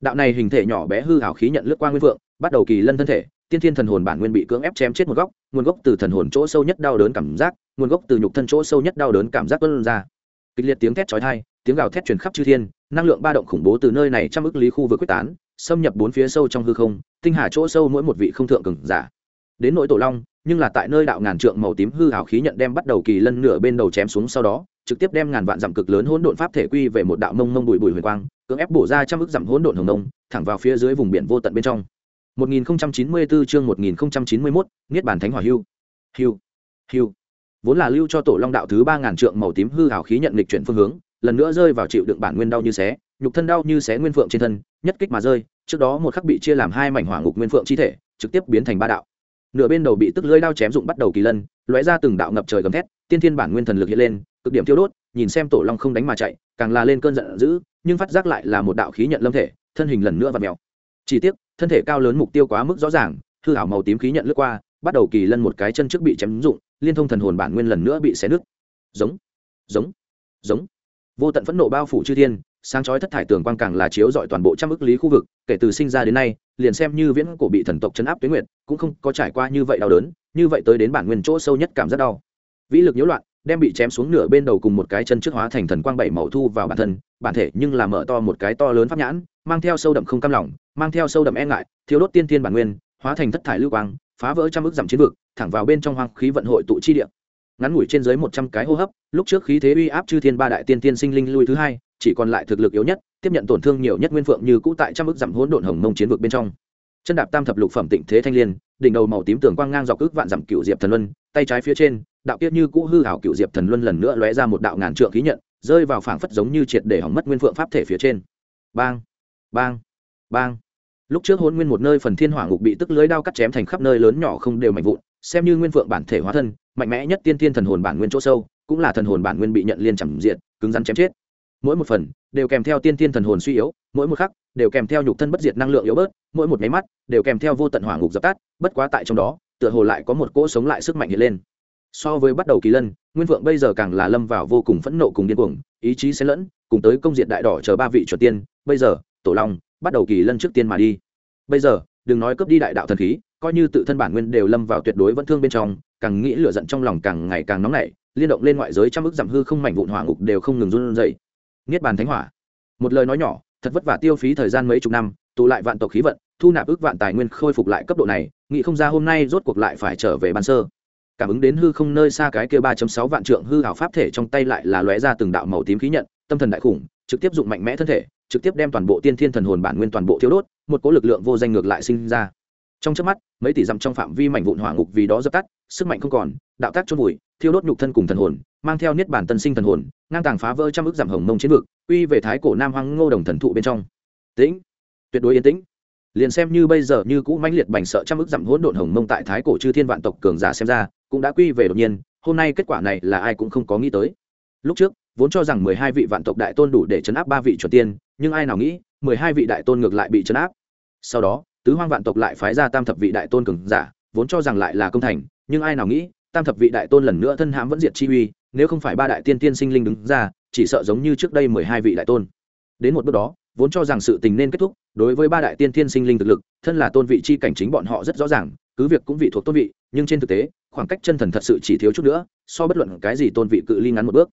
Đạo này hình thể nhỏ bé hư hảo khí nhận lướt qua nguyên vượng, bắt đầu kỳ lân thân thể, tiên thiên thần hồn bản nguyên bị cưỡng ép chém chết một góc, nguồn gốc từ thần hồn chỗ sâu nhất đau đớn cảm giác, nguồn gốc từ nhục thân chỗ sâu nhất đau đớn cảm giác tuân ra. Kịch liệt tiếng thét chói tai, tiếng gào thét truyền khắp chư thiên năng lượng ba động khủng bố từ nơi này trăm ức lý khu vực quyết tán xâm nhập bốn phía sâu trong hư không tinh hà chỗ sâu mỗi một vị không thượng cường giả đến nỗi tổ long nhưng là tại nơi đạo ngàn trượng màu tím hư hào khí nhận đem bắt đầu kỳ lân nửa bên đầu chém xuống sau đó trực tiếp đem ngàn vạn dặm cực lớn hỗn độn pháp thể quy về một đạo mông mông bụi bụi huyền quang cưỡng ép bổ ra trăm ức dặm hỗn độn hồng nông thẳng vào phía dưới vùng biển vô tận bên trong 1094 chương 1091, Niết bàn thánh hỏa hưu. Hưu. Hưu. Vốn là lưu cho tổ long đạo thứ 3000 trượng màu tím hư hào khí nhận lịch chuyển phương hướng, lần nữa rơi vào chịu đựng bản nguyên đau như xé, nhục thân đau như xé nguyên phượng trên thân, nhất kích mà rơi, trước đó một khắc bị chia làm hai mảnh hỏa ngục nguyên phượng chi thể trực tiếp biến thành ba đạo. Nửa bên đầu bị tức lưỡi đao chém dụng bắt đầu kỳ lân lóe ra từng đạo ngập trời gầm thét tiên thiên bản nguyên thần lực hiện lên cực điểm thiêu đốt nhìn xem tổ long không đánh mà chạy càng là lên cơn giận dữ nhưng phát giác lại là một đạo khí nhận lâm thể thân hình lần nữa và mèo. Chỉ tiếc thân thể cao lớn mục tiêu quá mức rõ ràng hư hảo màu tím khí nhận lướt qua bắt đầu kỳ lân một cái chân trước bị chém dụng liên thông thần hồn bản nguyên lần nữa bị xé nứt. Giống giống giống vô tận phẫn nộ bao phủ chư thiên, sáng chói thất thải tường quang càng là chiếu dọi toàn bộ trăm ức lý khu vực, kể từ sinh ra đến nay, liền xem như viễn cổ bị thần tộc chấn áp tuyến nguyệt, cũng không có trải qua như vậy đau đớn, như vậy tới đến bản nguyên chỗ sâu nhất cảm giác đau. Vĩ lực nhiễu loạn, đem bị chém xuống nửa bên đầu cùng một cái chân trước hóa thành thần quang bảy màu thu vào bản thân, bản thể nhưng là mở to một cái to lớn pháp nhãn, mang theo sâu đậm không cam lòng, mang theo sâu đậm e ngại, thiếu đốt tiên tiên bản nguyên, hóa thành thất thải lưu quang, phá vỡ trăm ức giảm chiến vực, thẳng vào bên trong hoang khí vận hội tụ chi địa ngắn ngủi trên dưới một trăm cái hô hấp, lúc trước khí thế uy áp chư thiên ba đại tiên tiên sinh linh lui thứ hai, chỉ còn lại thực lực yếu nhất, tiếp nhận tổn thương nhiều nhất nguyên phượng như cũ tại trăm ức giảm hỗn độn hồng mông chiến vực bên trong. Chân đạp tam thập lục phẩm tịnh thế thanh liên, đỉnh đầu màu tím tường quang ngang dọc ước vạn dặm cựu diệp thần luân, tay trái phía trên, đạo kiếp như cũ hư hảo cựu diệp thần luân lần nữa lóe ra một đạo ngàn trượng khí nhận, rơi vào phảng phất giống như triệt để hỏng mất nguyên phượng pháp thể phía trên. Bang bang bang. Lúc trước hôn nguyên một nơi phần thiên hỏa ngục bị tức lưới đao cắt chém thành khắp nơi lớn nhỏ không đều mạnh vụn, xem như nguyên phượng bản thể hóa thân mạnh mẽ nhất tiên thiên thần hồn bản nguyên chỗ sâu, cũng là thần hồn bản nguyên bị nhận liên chẳng diện cứng rắn chém chết. Mỗi một phần đều kèm theo tiên thiên thần hồn suy yếu, mỗi một khắc đều kèm theo nhục thân bất diệt năng lượng yếu bớt, mỗi một máy mắt đều kèm theo vô tận hỏa ngục dập tắt, bất quá tại trong đó, tựa hồ lại có một cỗ sống lại sức mạnh hiện lên. So với bắt đầu kỳ lân, nguyên vượng bây giờ càng là lâm vào vô cùng phẫn nộ cùng điên cuồng, ý chí xen lẫn, cùng tới công diệt đại đỏ chờ ba vị chuẩn tiên, bây giờ, tổ long, bắt đầu kỳ lân trước tiên mà đi. Bây giờ, đừng nói cướp đi đại đạo thần khí, coi như tự thân bản nguyên đều lâm vào tuyệt đối vẫn thương bên trong càng nghĩ lửa giận trong lòng càng ngày càng nóng nảy, liên động lên ngoại giới trăm ức giảm hư không mảnh vụn hỏa ngục đều không ngừng run rẩy. Niết bàn thánh hỏa. Một lời nói nhỏ, thật vất vả tiêu phí thời gian mấy chục năm, tụ lại vạn tộc khí vận, thu nạp ước vạn tài nguyên khôi phục lại cấp độ này, nghĩ không ra hôm nay rốt cuộc lại phải trở về ban sơ. Cảm ứng đến hư không nơi xa cái kia ba sáu vạn trượng hư hảo pháp thể trong tay lại là lóe ra từng đạo màu tím khí nhận, tâm thần đại khủng, trực tiếp dụng mạnh mẽ thân thể, trực tiếp đem toàn bộ tiên thiên thần hồn bản nguyên toàn bộ thiếu đốt, một cỗ lực lượng vô danh ngược lại sinh ra trong chớp mắt, mấy tỷ dặm trong phạm vi mảnh vụn hỏa ngục vì đó dập tắt, sức mạnh không còn, đạo tác chôn vùi, thiêu đốt nhục thân cùng thần hồn, mang theo niết bản tân sinh thần hồn, ngang tàng phá vỡ trăm ước giảm hồng mông chiến vực uy về thái cổ nam hoang ngô đồng thần thụ bên trong. Tĩnh. Tuyệt đối yên tĩnh. Liền xem như bây giờ như cũ mãnh liệt bành sợ trăm ước giảm hỗn độn hồng mông tại thái cổ chư thiên vạn tộc cường giả xem ra, cũng đã quy về đột nhiên, hôm nay kết quả này là ai cũng không có nghĩ tới. Lúc trước, vốn cho rằng mười hai vị vạn tộc đại tôn đủ để chấn áp ba vị chuẩn tiên, nhưng ai nào nghĩ, mười hai vị đại tôn ngược lại bị chấn áp. Sau đó tứ hoang vạn tộc lại phái ra tam thập vị đại tôn cường giả, vốn cho rằng lại là công thành, nhưng ai nào nghĩ, tam thập vị đại tôn lần nữa thân hãm vẫn diệt chi uy, nếu không phải ba đại tiên tiên sinh linh đứng ra, chỉ sợ giống như trước đây mười hai vị đại tôn. Đến một bước đó, vốn cho rằng sự tình nên kết thúc, đối với ba đại tiên tiên sinh linh thực lực, thân là tôn vị chi cảnh chính bọn họ rất rõ ràng, cứ việc cũng vị thuộc tôn vị, nhưng trên thực tế, khoảng cách chân thần thật sự chỉ thiếu chút nữa, so bất luận cái gì tôn vị cự ly ngắn một bước.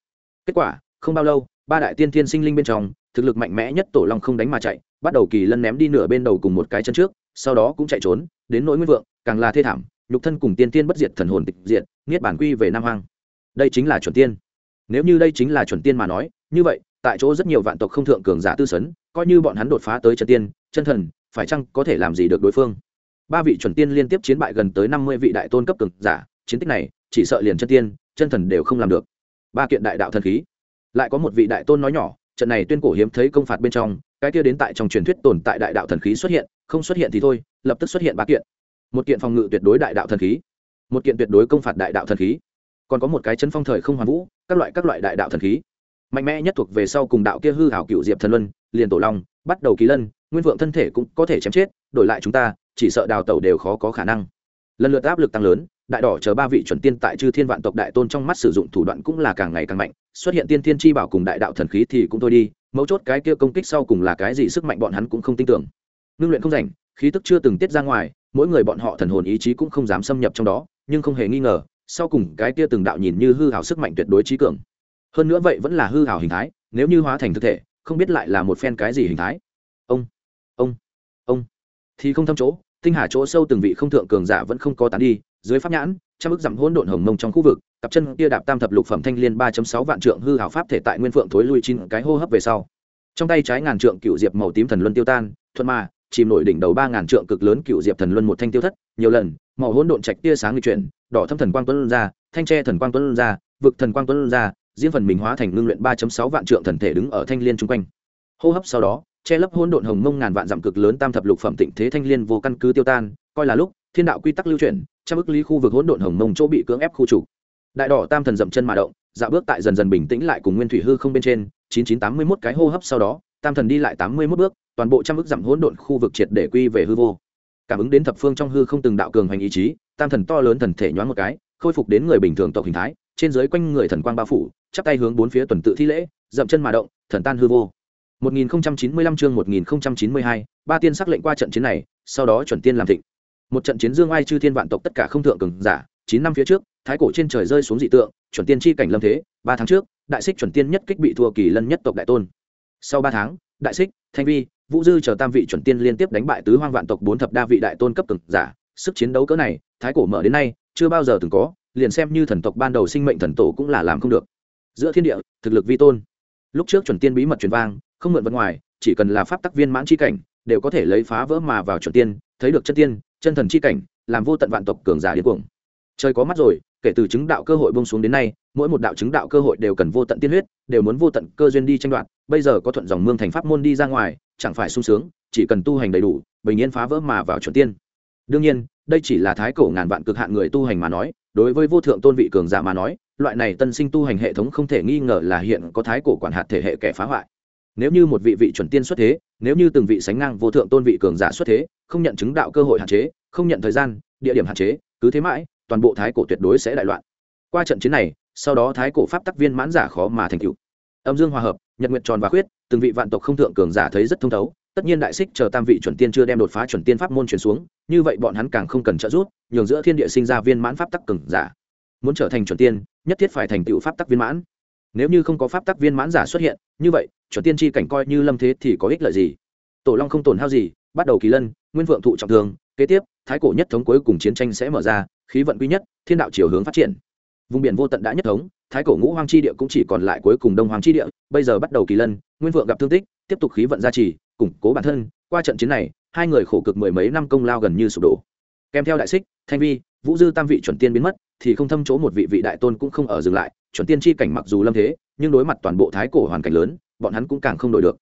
Kết quả, không bao lâu, ba đại tiên tiên sinh linh bên trong, thực lực mạnh mẽ nhất tổ long không đánh mà chạy, bắt đầu kỳ lân ném đi nửa bên đầu cùng một cái chân trước sau đó cũng chạy trốn, đến nỗi nguyên vượng, càng là thê thảm, nhục thân cùng tiên tiên bất diệt thần hồn tịch diệt, niết bản quy về nam hoang. Đây chính là chuẩn tiên. Nếu như đây chính là chuẩn tiên mà nói, như vậy, tại chỗ rất nhiều vạn tộc không thượng cường giả tư sấn, coi như bọn hắn đột phá tới chân tiên, chân thần, phải chăng có thể làm gì được đối phương? Ba vị chuẩn tiên liên tiếp chiến bại gần tới năm mươi vị đại tôn cấp cường giả, chiến tích này, chỉ sợ liền chân tiên, chân thần đều không làm được. Ba kiện đại đạo thần khí. Lại có một vị đại tôn nói nhỏ, trận này tuyên cổ hiếm thấy công phạt bên trong, cái kia đến tại trong truyền thuyết tồn tại đại đạo thần khí xuất hiện không xuất hiện thì thôi, lập tức xuất hiện ba kiện. Một kiện phòng ngự tuyệt đối đại đạo thần khí, một kiện tuyệt đối công phạt đại đạo thần khí. Còn có một cái chấn phong thời không hoàn vũ, các loại các loại đại đạo thần khí. Mạnh mẽ nhất thuộc về sau cùng đạo kia hư hảo cựu diệp thần luân, liền tổ long, bắt đầu ký lân, nguyên vượng thân thể cũng có thể chém chết, đổi lại chúng ta, chỉ sợ đào tẩu đều khó có khả năng. Lần lượt áp lực tăng lớn, đại đỏ chờ ba vị chuẩn tiên tại chư thiên vạn tộc đại tôn trong mắt sử dụng thủ đoạn cũng là càng ngày càng mạnh, xuất hiện tiên thiên chi bảo cùng đại đạo thần khí thì cũng thôi đi, mấu chốt cái kia công kích sau cùng là cái gì sức mạnh bọn hắn cũng không tin tưởng ngưng luyện không rảnh, khí tức chưa từng tiết ra ngoài, mỗi người bọn họ thần hồn ý chí cũng không dám xâm nhập trong đó, nhưng không hề nghi ngờ, sau cùng cái kia từng đạo nhìn như hư hảo sức mạnh tuyệt đối trí cường. Hơn nữa vậy vẫn là hư hảo hình thái, nếu như hóa thành thực thể, không biết lại là một phen cái gì hình thái. Ông ông ông. Thì không thâm chỗ, tinh hà chỗ sâu từng vị không thượng cường giả vẫn không có tán đi, dưới pháp nhãn, trăm ức dặm hỗn độn hồng mông trong khu vực, cặp chân kia đạp tam thập lục phẩm thanh liên ba sáu vạn trượng hư hảo pháp thể tại nguyên phượng thối lui chín cái hô hấp về sau. Trong tay trái ngàn trượng cựu diệp màu tím thần luân tiêu tan, thuận mà chìm nổi đỉnh đầu ba ngàn trượng cực lớn cựu diệp thần luân một thanh tiêu thất, nhiều lần, màu hỗn độn trạch tia sáng người chuyển, đỏ thâm thần quang tuấn ra, thanh tre thần quang tuấn ra, vực thần quang tuấn ra, diễn phần mình hóa thành ngưng luyện ba sáu vạn trượng thần thể đứng ở thanh liên chung quanh. Hô hấp sau đó, che lấp hỗn độn hồng mông ngàn vạn dặm cực lớn tam thập lục phẩm tịnh thế thanh liên vô căn cứ tiêu tan, coi là lúc, thiên đạo quy tắc lưu chuyển, trăm ức lý khu vực hỗn độn hồng mông chỗ bị cưỡng ép khu trục. Đại đỏ tam thần dậm chân mà động dạo bước tại dần dần bình tĩnh lại cùng nguyên thủy hư không bên trên, chín chín tám mươi mốt cái hô hấp sau đó tam thần đi lại tám mươi mốt bước toàn bộ trăm ước dặm hỗn độn khu vực triệt để quy về hư vô. Cảm ứng đến thập phương trong hư không từng đạo cường hành ý chí tam thần to lớn thần thể nhoáng một cái khôi phục đến người bình thường tộc hình thái trên dưới quanh người thần quang bao phủ chắp tay hướng bốn phía tuần tự thi lễ dậm chân mà động thần tan hư vô. 1095 chương 1092, ba tiên sắc lệnh qua trận chiến này sau đó chuẩn tiên làm thịnh. Một trận chiến dương ai chư thiên vạn tộc tất cả không thượng cường giả chín năm phía trước thái cổ trên trời rơi xuống dị tượng chuẩn tiên chi cảnh lâm thế ba tháng trước đại xích chuẩn tiên nhất kích bị thua kỳ lân nhất tộc đại tôn sau ba tháng, đại xích, thanh vi, vũ dư chờ tam vị chuẩn tiên liên tiếp đánh bại tứ hoang vạn tộc bốn thập đa vị đại tôn cấp cường giả. Sức chiến đấu cỡ này, thái cổ mở đến nay, chưa bao giờ từng có, liền xem như thần tộc ban đầu sinh mệnh thần tổ cũng là làm không được. Giữa thiên địa, thực lực vi tôn. Lúc trước chuẩn tiên bí mật truyền vang, không mượn vật ngoài, chỉ cần là pháp tắc viên mãn chi cảnh, đều có thể lấy phá vỡ mà vào chuẩn tiên, thấy được chân tiên, chân thần chi cảnh, làm vô tận vạn tộc cường giả điên cuồng. Trời có mắt rồi, kể từ chứng đạo cơ hội bông xuống đến nay mỗi một đạo chứng đạo cơ hội đều cần vô tận tiên huyết, đều muốn vô tận cơ duyên đi tranh đoạt, bây giờ có thuận dòng mương thành pháp môn đi ra ngoài, chẳng phải sung sướng, chỉ cần tu hành đầy đủ, bình yên phá vỡ mà vào chuẩn tiên. Đương nhiên, đây chỉ là thái cổ ngàn vạn cực hạn người tu hành mà nói, đối với vô thượng tôn vị cường giả mà nói, loại này tân sinh tu hành hệ thống không thể nghi ngờ là hiện có thái cổ quản hạt thể hệ kẻ phá hoại. Nếu như một vị vị chuẩn tiên xuất thế, nếu như từng vị sánh ngang vô thượng tôn vị cường giả xuất thế, không nhận chứng đạo cơ hội hạn chế, không nhận thời gian, địa điểm hạn chế, cứ thế mãi, toàn bộ thái cổ tuyệt đối sẽ đại loạn. Qua trận chiến này sau đó thái cổ pháp tắc viên mãn giả khó mà thành tựu. Âm dương hòa hợp, nhật nguyện tròn và khuyết, từng vị vạn tộc không thượng cường giả thấy rất thông thấu, tất nhiên đại xích chờ tam vị chuẩn tiên chưa đem đột phá chuẩn tiên pháp môn truyền xuống, như vậy bọn hắn càng không cần trợ giúp, nhường giữa thiên địa sinh ra viên mãn pháp tắc cường giả. Muốn trở thành chuẩn tiên, nhất thiết phải thành tựu pháp tắc viên mãn. Nếu như không có pháp tắc viên mãn giả xuất hiện, như vậy, chuẩn tiên tri cảnh coi như lâm thế thì có ích lợi gì? Tổ long không tổn hao gì, bắt đầu kỳ lân, nguyên vượng thụ trọng thương, kế tiếp, thái cổ nhất thống cuối cùng chiến tranh sẽ mở ra, khí vận quy nhất, thiên đạo chiều hướng phát triển vùng biển vô tận đã nhất thống, thái cổ ngũ hoang chi địa cũng chỉ còn lại cuối cùng đông hoàng chi địa, bây giờ bắt đầu kỳ lân, nguyên vượng gặp thương tích, tiếp tục khí vận gia trì, củng cố bản thân. Qua trận chiến này, hai người khổ cực mười mấy năm công lao gần như sụp đổ. Kèm theo đại xích, thanh vi, vũ dư tam vị chuẩn tiên biến mất, thì không thâm chỗ một vị vị đại tôn cũng không ở dừng lại. Chuẩn tiên chi cảnh mặc dù lâm thế, nhưng đối mặt toàn bộ thái cổ hoàn cảnh lớn, bọn hắn cũng càng không đổi được.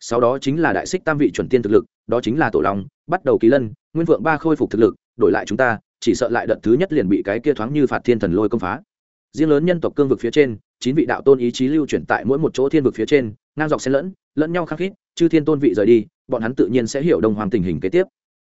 Sau đó chính là đại xích tam vị chuẩn tiên thực lực, đó chính là tổ long, bắt đầu kỳ lân, nguyên vượng ba khôi phục thực lực, đổi lại chúng ta, chỉ sợ lại đợt thứ nhất liền bị cái kia thoáng như phạt thiên thần lôi công phá riêng lớn nhân tộc cương vực phía trên, chín vị đạo tôn ý chí lưu chuyển tại mỗi một chỗ thiên vực phía trên, ngang dọc xen lẫn lẫn nhau khăng khít, chư thiên tôn vị rời đi, bọn hắn tự nhiên sẽ hiểu đồng hoàng tình hình kế tiếp.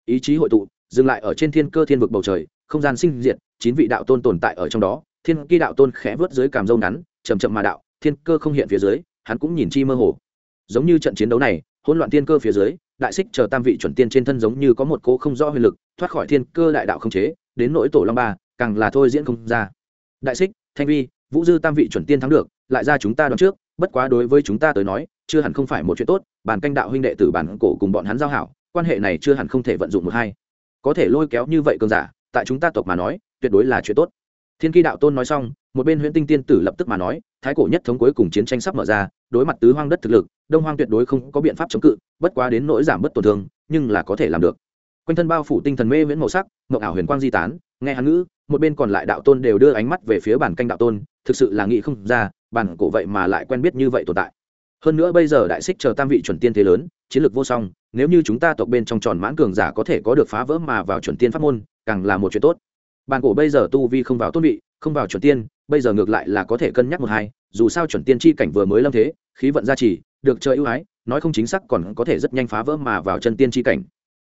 Ý chí hội tụ, dừng lại ở trên thiên cơ thiên vực bầu trời, không gian sinh diệt, chín vị đạo tôn tồn tại ở trong đó, thiên kỳ đạo tôn khẽ vớt dưới cảm dâu ngắn chầm chậm mà đạo, thiên cơ không hiện phía dưới, hắn cũng nhìn chi mơ hồ. Giống như trận chiến đấu này, hỗn loạn thiên cơ phía dưới, đại xích chờ tam vị chuẩn tiên trên thân giống như có một cố không rõ huyền lực, thoát khỏi thiên cơ đại đạo không chế, đến nỗi tổ long ba, càng là thôi diễn không ra. Đại xích thanh vi, vũ dư tam vị chuẩn tiên thắng được, lại ra chúng ta đoán trước, bất quá đối với chúng ta tới nói, chưa hẳn không phải một chuyện tốt, bản canh đạo huynh đệ tử bản cổ cùng bọn hắn giao hảo, quan hệ này chưa hẳn không thể vận dụng một hai. Có thể lôi kéo như vậy cường giả, tại chúng ta tộc mà nói, tuyệt đối là chuyện tốt. Thiên kỳ đạo tôn nói xong, một bên huyễn tinh tiên tử lập tức mà nói, thái cổ nhất thống cuối cùng chiến tranh sắp mở ra, đối mặt tứ hoang đất thực lực, đông hoang tuyệt đối không có biện pháp chống cự, bất quá đến nỗi giảm bất tổn thương, nhưng là có thể làm được. Quanh thân bao phủ tinh thần mê viễn màu sắc mậu ảo huyền quang di tán, nghe hắn ngữ một bên còn lại đạo tôn đều đưa ánh mắt về phía bản canh đạo tôn, thực sự là nghĩ không ra, bản cổ vậy mà lại quen biết như vậy tồn tại. Hơn nữa bây giờ đại xích chờ tam vị chuẩn tiên thế lớn, chiến lược vô song, nếu như chúng ta tộc bên trong tròn mãn cường giả có thể có được phá vỡ mà vào chuẩn tiên pháp môn, càng là một chuyện tốt. Bản cổ bây giờ tu vi không vào tôn vị, không vào chuẩn tiên, bây giờ ngược lại là có thể cân nhắc một hai, dù sao chuẩn tiên chi cảnh vừa mới lâm thế, khí vận gia trì, được chơi ưu ái, nói không chính xác còn có thể rất nhanh phá vỡ mà vào chân tiên chi cảnh.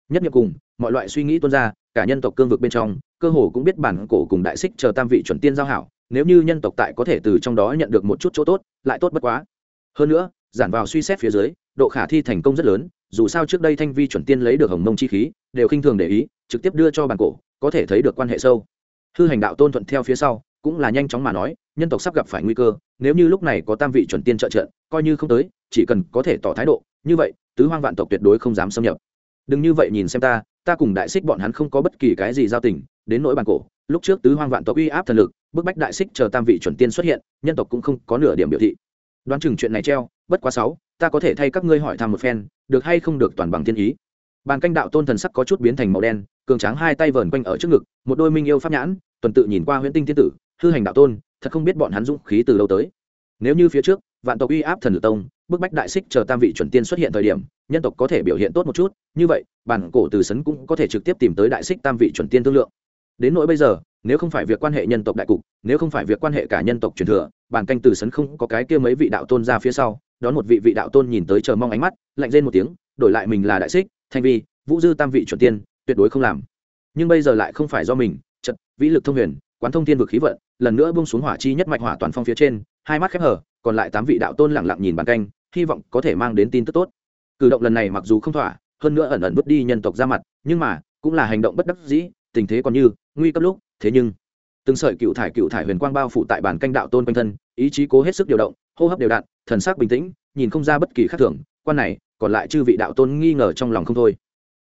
Nhất nhập cùng, mọi loại suy nghĩ tuôn ra, cả nhân tộc cương vực bên trong cơ hồ cũng biết bản cổ cùng đại xích chờ tam vị chuẩn tiên giao hảo, nếu như nhân tộc tại có thể từ trong đó nhận được một chút chỗ tốt, lại tốt bất quá. Hơn nữa, giản vào suy xét phía dưới, độ khả thi thành công rất lớn, dù sao trước đây thanh vi chuẩn tiên lấy được hồng mông chi khí, đều khinh thường để ý, trực tiếp đưa cho bản cổ, có thể thấy được quan hệ sâu. Hư hành đạo tôn thuận theo phía sau, cũng là nhanh chóng mà nói, nhân tộc sắp gặp phải nguy cơ, nếu như lúc này có tam vị chuẩn tiên trợ trận, coi như không tới, chỉ cần có thể tỏ thái độ, như vậy, tứ hoang vạn tộc tuyệt đối không dám xâm nhập. Đừng như vậy nhìn xem ta ta cùng đại xích bọn hắn không có bất kỳ cái gì giao tình, đến nỗi bàn cổ, lúc trước tứ hoang vạn tộc uy áp thần lực, bức bách đại xích chờ tam vị chuẩn tiên xuất hiện, nhân tộc cũng không có nửa điểm biểu thị. Đoán chừng chuyện này treo, bất quá sáu, ta có thể thay các ngươi hỏi thăm một phen, được hay không được toàn bằng thiên ý. Bàn canh đạo tôn thần sắc có chút biến thành màu đen, cường tráng hai tay vờn quanh ở trước ngực, một đôi minh yêu pháp nhãn, tuần tự nhìn qua huyễn tinh thiên tử, hư hành đạo tôn, thật không biết bọn hắn dũng khí từ đâu tới. Nếu như phía trước, vạn tộc uy áp thần lực tông bức bách đại xích chờ tam vị chuẩn tiên xuất hiện thời điểm, nhân tộc có thể biểu hiện tốt một chút, như vậy, bản cổ từ sấn cũng có thể trực tiếp tìm tới đại xích tam vị chuẩn tiên thương lượng. Đến nỗi bây giờ, nếu không phải việc quan hệ nhân tộc đại cục, nếu không phải việc quan hệ cả nhân tộc truyền thừa, bản canh từ sấn không có cái kia mấy vị đạo tôn ra phía sau, đón một vị vị đạo tôn nhìn tới chờ mong ánh mắt, lạnh lên một tiếng, đổi lại mình là đại xích, thanh vi, vũ dư tam vị chuẩn tiên, tuyệt đối không làm. Nhưng bây giờ lại không phải do mình, chật, vĩ lực thông huyền, quán thông thiên vực khí vận, lần nữa bung xuống hỏa chi nhất mạch hỏa toàn phong phía trên, hai mắt khép hở, còn lại tám vị đạo tôn lẳng lặng nhìn bàn canh hy vọng có thể mang đến tin tức tốt. Cử động lần này mặc dù không thỏa, hơn nữa ẩn ẩn vứt đi nhân tộc ra mặt, nhưng mà, cũng là hành động bất đắc dĩ, tình thế còn như nguy cấp lúc, thế nhưng, từng sợi cựu thải cựu thải huyền quang bao phủ tại bản canh đạo tôn quanh thân, ý chí cố hết sức điều động, hô hấp đều đặn, thần sắc bình tĩnh, nhìn không ra bất kỳ khác thường, quan này, còn lại chư vị đạo tôn nghi ngờ trong lòng không thôi.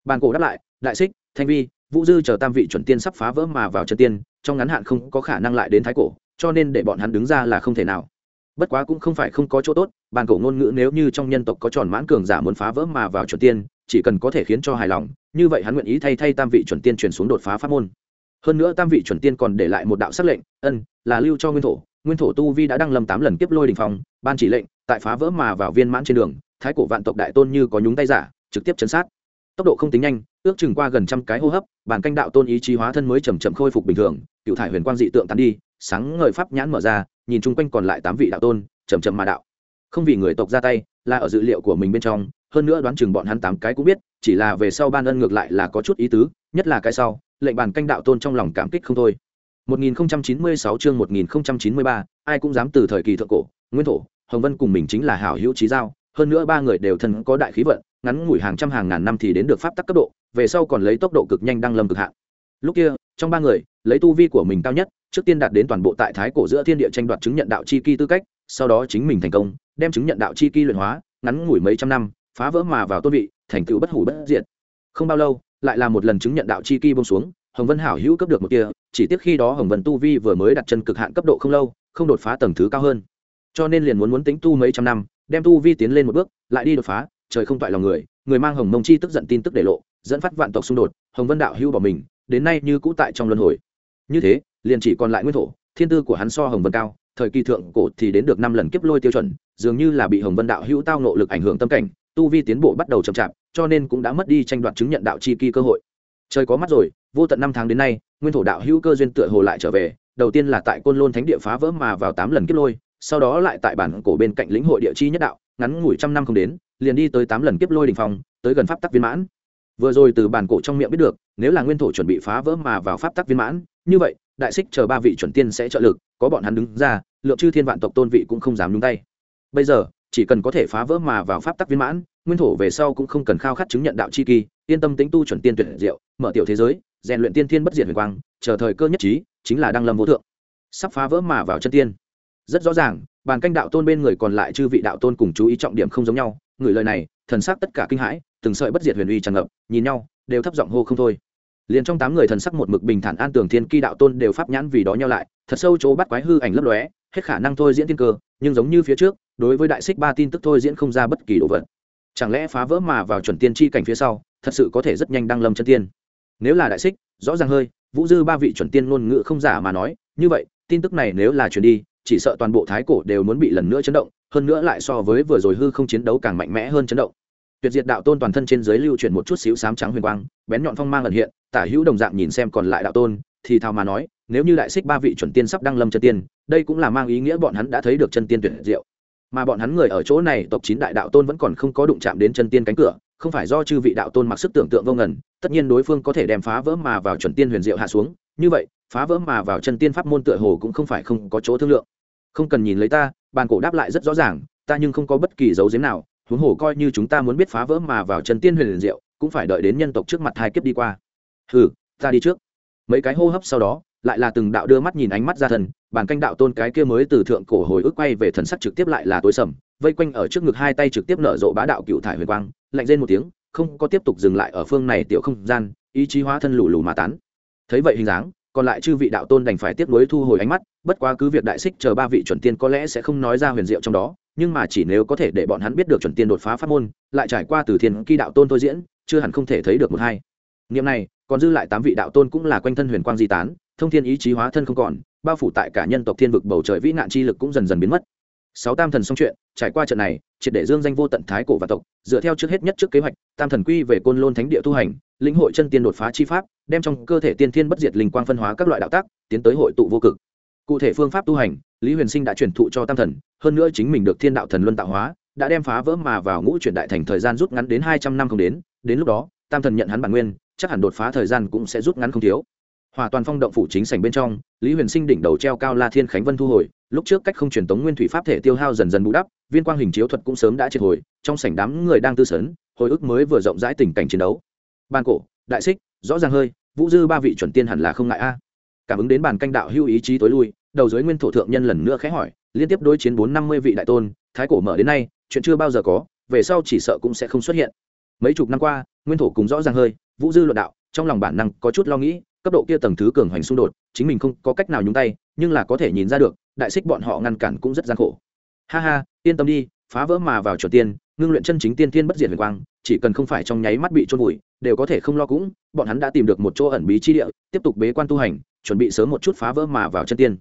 Bàn cổ đáp lại, đại xích, thanh vi, vũ dư chờ tam vị chuẩn tiên sắp phá vỡ mà vào chân tiên, trong ngắn hạn không có khả năng lại đến thái cổ, cho nên để bọn hắn đứng ra là không thể nào bất quá cũng không phải không có chỗ tốt bàn cổ ngôn ngữ nếu như trong nhân tộc có tròn mãn cường giả muốn phá vỡ mà vào chuẩn tiên, chỉ cần có thể khiến cho hài lòng, như vậy hắn nguyện ý thay thay tam vị chuẩn tiên chuyển xuống đột phá pháp môn. Hơn nữa tam vị chuẩn tiên còn để lại một đạo sắc lệnh, ân, là lưu cho nguyên thổ. Nguyên thổ tu vi đã đăng lâm tám lần kiếp lôi đình phòng ban chỉ lệnh, tại phá vỡ mà vào viên mãn trên đường, thái cổ vạn tộc đại tôn như có nhúng tay giả, trực tiếp chấn sát. Tốc độ không tính nhanh, ước chừng qua gần trăm cái hô hấp, bản canh đạo tôn ý chí hóa thân mới chầm chậm khôi phục bình thường cựu thải huyền quang dị tượng tán đi, sáng ngời pháp nhãn mở ra nhìn chung quanh còn lại tám vị đạo tôn chầm chậm mà đạo. Không vì người tộc ra tay là ở dữ liệu của mình bên trong hơn nữa đoán chừng bọn hắn tám cái cũng biết chỉ là về sau ban ân ngược lại là có chút ý tứ nhất là cái sau lệnh bàn canh đạo tôn trong lòng cảm kích không thôi. 1096 chương 1093, ai cũng dám từ thời kỳ thượng cổ nguyên thổ hồng vân cùng mình chính là hảo hữu trí giao hơn nữa ba người đều thân có đại khí vận ngắn ngủi hàng trăm hàng ngàn năm thì đến được pháp tắc cấp độ về sau còn lấy tốc độ cực nhanh đăng lâm cực hạn. Lúc kia trong ba người lấy tu vi của mình cao nhất trước tiên đạt đến toàn bộ tại thái cổ giữa thiên địa tranh đoạt chứng nhận đạo chi kỳ tư cách, sau đó chính mình thành công, đem chứng nhận đạo chi kỳ luyện hóa, ngắn ngủi mấy trăm năm, phá vỡ mà vào tôn vị, thành tựu bất hủ bất diệt. Không bao lâu, lại là một lần chứng nhận đạo chi kỳ bông xuống, hồng vân hảo hữu cấp được một kia chỉ tiếc khi đó hồng vân tu vi vừa mới đặt chân cực hạn cấp độ không lâu, không đột phá tầng thứ cao hơn. Cho nên liền muốn muốn tính tu mấy trăm năm, đem tu vi tiến lên một bước, lại đi đột phá, trời không toại lòng người người mang hồng mông chi tức giận tin tức để lộ, dẫn phát vạn tộc xung đột, hồng vân đạo hưu bỏ mình, đến nay như cũ tại trong luân hồi. Như thế liền chỉ còn lại nguyên thổ, thiên tư của hắn so hồng vân cao, thời kỳ thượng cổ thì đến được năm lần kiếp lôi tiêu chuẩn, dường như là bị hồng vân đạo hữu tao nộ lực ảnh hưởng tâm cảnh, tu vi tiến bộ bắt đầu chậm chạp, cho nên cũng đã mất đi tranh đoạt chứng nhận đạo chi kỳ cơ hội. Trời có mắt rồi, vô tận năm tháng đến nay, nguyên thổ đạo hữu cơ duyên tựa hồ lại trở về, đầu tiên là tại côn lôn thánh địa phá vỡ mà vào tám lần kiếp lôi, sau đó lại tại bản cổ bên cạnh lĩnh hội địa chi nhất đạo, ngắn ngủi trăm năm không đến, liền đi tới tám lần kiếp lôi đình phòng tới gần pháp tắc viên mãn. Vừa rồi từ bản cổ trong miệng biết được, nếu là nguyên thổ chuẩn bị phá vỡ mà vào pháp tắc viên mãn, như vậy đại xích chờ ba vị chuẩn tiên sẽ trợ lực, có bọn hắn đứng ra, lượng chư thiên vạn tộc tôn vị cũng không dám nhúng tay. Bây giờ, chỉ cần có thể phá vỡ mà vào pháp tắc viên mãn, nguyên thổ về sau cũng không cần khao khát chứng nhận đạo chi kỳ, yên tâm tính tu chuẩn tiên tuyển diệu, mở tiểu thế giới, rèn luyện tiên thiên bất diệt huyền quang, chờ thời cơ nhất trí, chính là đăng lâm vô thượng. Sắp phá vỡ mà vào chân tiên. Rất rõ ràng, bàn canh đạo tôn bên người còn lại chư vị đạo tôn cùng chú ý trọng điểm không giống nhau, người lời này, thần sắc tất cả kinh hãi, từng sợi bất diệt huyền uy tràn ngập, nhìn nhau, đều thấp giọng hô không thôi liền trong tám người thần sắc một mực bình thản an tường thiên kỳ đạo tôn đều pháp nhãn vì đó nhau lại, thật sâu chỗ bắt quái hư ảnh lấp lóe, hết khả năng thôi diễn tiên cơ, nhưng giống như phía trước, đối với đại xích ba tin tức thôi diễn không ra bất kỳ đồ vật. Chẳng lẽ phá vỡ mà vào chuẩn tiên tri cảnh phía sau, thật sự có thể rất nhanh đăng lâm chân tiên? Nếu là đại xích, rõ ràng hơi, vũ dư ba vị chuẩn tiên ngôn ngữ không giả mà nói, như vậy, tin tức này nếu là chuyển đi, chỉ sợ toàn bộ thái cổ đều muốn bị lần nữa chấn động, hơn nữa lại so với vừa rồi hư không chiến đấu càng mạnh mẽ hơn chấn động. Tuyệt diệt đạo tôn toàn thân trên dưới lưu chuyển một chút xíu sám trắng huyền quang, bén nhọn phong mang ẩn hiện tả hữu đồng dạng nhìn xem còn lại đạo tôn, thì thào mà nói, nếu như đại xích ba vị chuẩn tiên sắp đăng lâm chân tiên, đây cũng là mang ý nghĩa bọn hắn đã thấy được chân tiên tuyển diệu. Mà bọn hắn người ở chỗ này, tộc chín đại đạo tôn vẫn còn không có đụng chạm đến chân tiên cánh cửa, không phải do chư vị đạo tôn mặc sức tưởng tượng vô ngần, tất nhiên đối phương có thể đem phá vỡ mà vào chuẩn tiên huyền diệu hạ xuống, như vậy, phá vỡ mà vào chân tiên pháp môn tựa hồ cũng không phải không có chỗ thương lượng. Không cần nhìn lấy ta, bàn cổ đáp lại rất rõ ràng, ta nhưng không có bất kỳ dấu giếm nào, huống hồ coi như chúng ta muốn biết phá vỡ mà vào chân tiên huyền diệu, cũng phải đợi đến nhân tộc trước mặt hai kiếp đi qua hừ, ta đi trước. Mấy cái hô hấp sau đó lại là từng đạo đưa mắt nhìn ánh mắt ra thần bàn canh đạo tôn cái kia mới từ thượng cổ hồi ức quay về thần sắc trực tiếp lại là tối sầm vây quanh ở trước ngực hai tay trực tiếp nở rộ bá đạo cựu thải huyền quang lạnh rên một tiếng không có tiếp tục dừng lại ở phương này tiểu không gian ý chí hóa thân lù lù mà tán. Thấy vậy hình dáng còn lại chư vị đạo tôn đành phải tiếp nối thu hồi ánh mắt bất quá cứ việc đại xích chờ ba vị chuẩn tiên có lẽ sẽ không nói ra huyền diệu trong đó nhưng mà chỉ nếu có thể để bọn hắn biết được chuẩn tiên đột phá pháp môn lại trải qua từ thiên kỳ đạo tôn tôi diễn chưa hẳn không thể thấy được một hai niệm này, còn dư lại tám vị đạo tôn cũng là quanh thân huyền quang di tán, thông thiên ý chí hóa thân không còn, bao phủ tại cả nhân tộc thiên vực bầu trời vĩ nạn chi lực cũng dần dần biến mất. Sáu tam thần xong chuyện, trải qua trận này, triệt để dương danh vô tận thái cổ và tộc, dựa theo trước hết nhất trước kế hoạch, tam thần quy về côn lôn thánh địa tu hành, lĩnh hội chân tiên đột phá chi pháp, đem trong cơ thể tiên thiên bất diệt linh quang phân hóa các loại đạo tác, tiến tới hội tụ vô cực. Cụ thể phương pháp tu hành, lý huyền sinh đã truyền thụ cho tam thần, hơn nữa chính mình được thiên đạo thần luân tạo hóa, đã đem phá vỡ mà vào ngũ chuyển đại thành thời gian rút ngắn đến hai trăm năm không đến đến lúc đó, tam thần nhận hắn bản nguyên chắc hẳn đột phá thời gian cũng sẽ rút ngắn không thiếu. Hòa toàn phong động phủ chính sảnh bên trong, lý huyền sinh đỉnh đầu treo cao la thiên khánh vân thu hồi, lúc trước cách không truyền tống nguyên thủy pháp thể tiêu hao dần dần bù đắp, viên quang hình chiếu thuật cũng sớm đã triệt hồi, trong sảnh đám người đang tư sấn, hồi ức mới vừa rộng rãi tình cảnh chiến đấu. Ban cổ, đại xích, rõ ràng hơi, vũ dư ba vị chuẩn tiên hẳn là không ngại a. Cảm ứng đến bàn canh đạo hưu ý chí tối lui, đầu giới nguyên thổ thượng nhân lần nữa khẽ hỏi, liên tiếp đối chiến bốn năm mươi vị đại tôn, thái cổ mở đến nay, chuyện chưa bao giờ có, về sau chỉ sợ cũng sẽ không xuất hiện. Mấy chục năm qua, nguyên thổ cùng rõ ràng hơi vũ dư luận đạo, trong lòng bản năng có chút lo nghĩ, cấp độ kia tầng thứ cường hoành xung đột, chính mình không có cách nào nhúng tay, nhưng là có thể nhìn ra được, đại xích bọn họ ngăn cản cũng rất gian khổ. Ha ha, yên tâm đi, phá vỡ mà vào chuẩn tiên, ngưng luyện chân chính tiên tiên bất diệt huyền quang, chỉ cần không phải trong nháy mắt bị trôn vùi, đều có thể không lo cũng, bọn hắn đã tìm được một chỗ ẩn bí chi địa, tiếp tục bế quan tu hành, chuẩn bị sớm một chút phá vỡ mà vào chân tiên.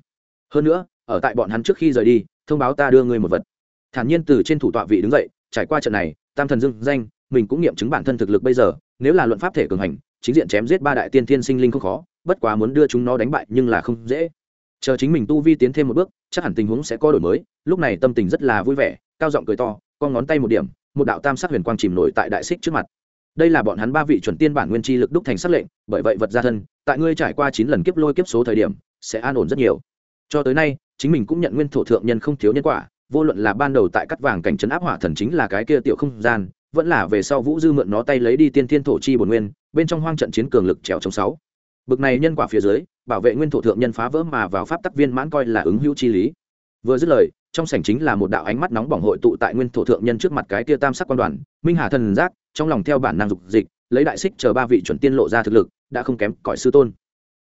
Hơn nữa, ở tại bọn hắn trước khi rời đi, thông báo ta đưa ngươi một vật. Thản nhiên từ trên thủ tọa vị đứng dậy, trải qua trận này, tam thần dưng danh, mình cũng nghiệm chứng bản thân thực lực bây giờ nếu là luận pháp thể cường hành, chính diện chém giết ba đại tiên thiên sinh linh không khó, bất quá muốn đưa chúng nó đánh bại nhưng là không dễ. Chờ chính mình tu vi tiến thêm một bước, chắc hẳn tình huống sẽ có đổi mới, lúc này tâm tình rất là vui vẻ, cao giọng cười to, con ngón tay một điểm, một đạo tam sắc huyền quang chìm nổi tại đại xích trước mặt. Đây là bọn hắn ba vị chuẩn tiên bản nguyên chi lực đúc thành sắc lệnh, bởi vậy vật gia thân, tại ngươi trải qua chín lần kiếp lôi kiếp số thời điểm, sẽ an ổn rất nhiều. Cho tới nay, chính mình cũng nhận nguyên thổ thượng nhân không thiếu nhân quả, vô luận là ban đầu tại cắt vàng cảnh trấn áp hỏa thần chính là cái kia tiểu không gian vẫn là về sau vũ dư mượn nó tay lấy đi tiên thiên thổ chi bồn nguyên, bên trong hoang trận chiến cường lực trèo chống sáu. Bực này nhân quả phía dưới, bảo vệ nguyên thổ thượng nhân phá vỡ mà vào pháp tắc viên mãn coi là ứng hữu chi lý. Vừa dứt lời, trong sảnh chính là một đạo ánh mắt nóng bỏng hội tụ tại nguyên thổ thượng nhân trước mặt cái kia tam sắc quan đoàn, minh hà thần giác, trong lòng theo bản năng dục dịch, lấy đại xích chờ ba vị chuẩn tiên lộ ra thực lực, đã không kém cõi sư tôn.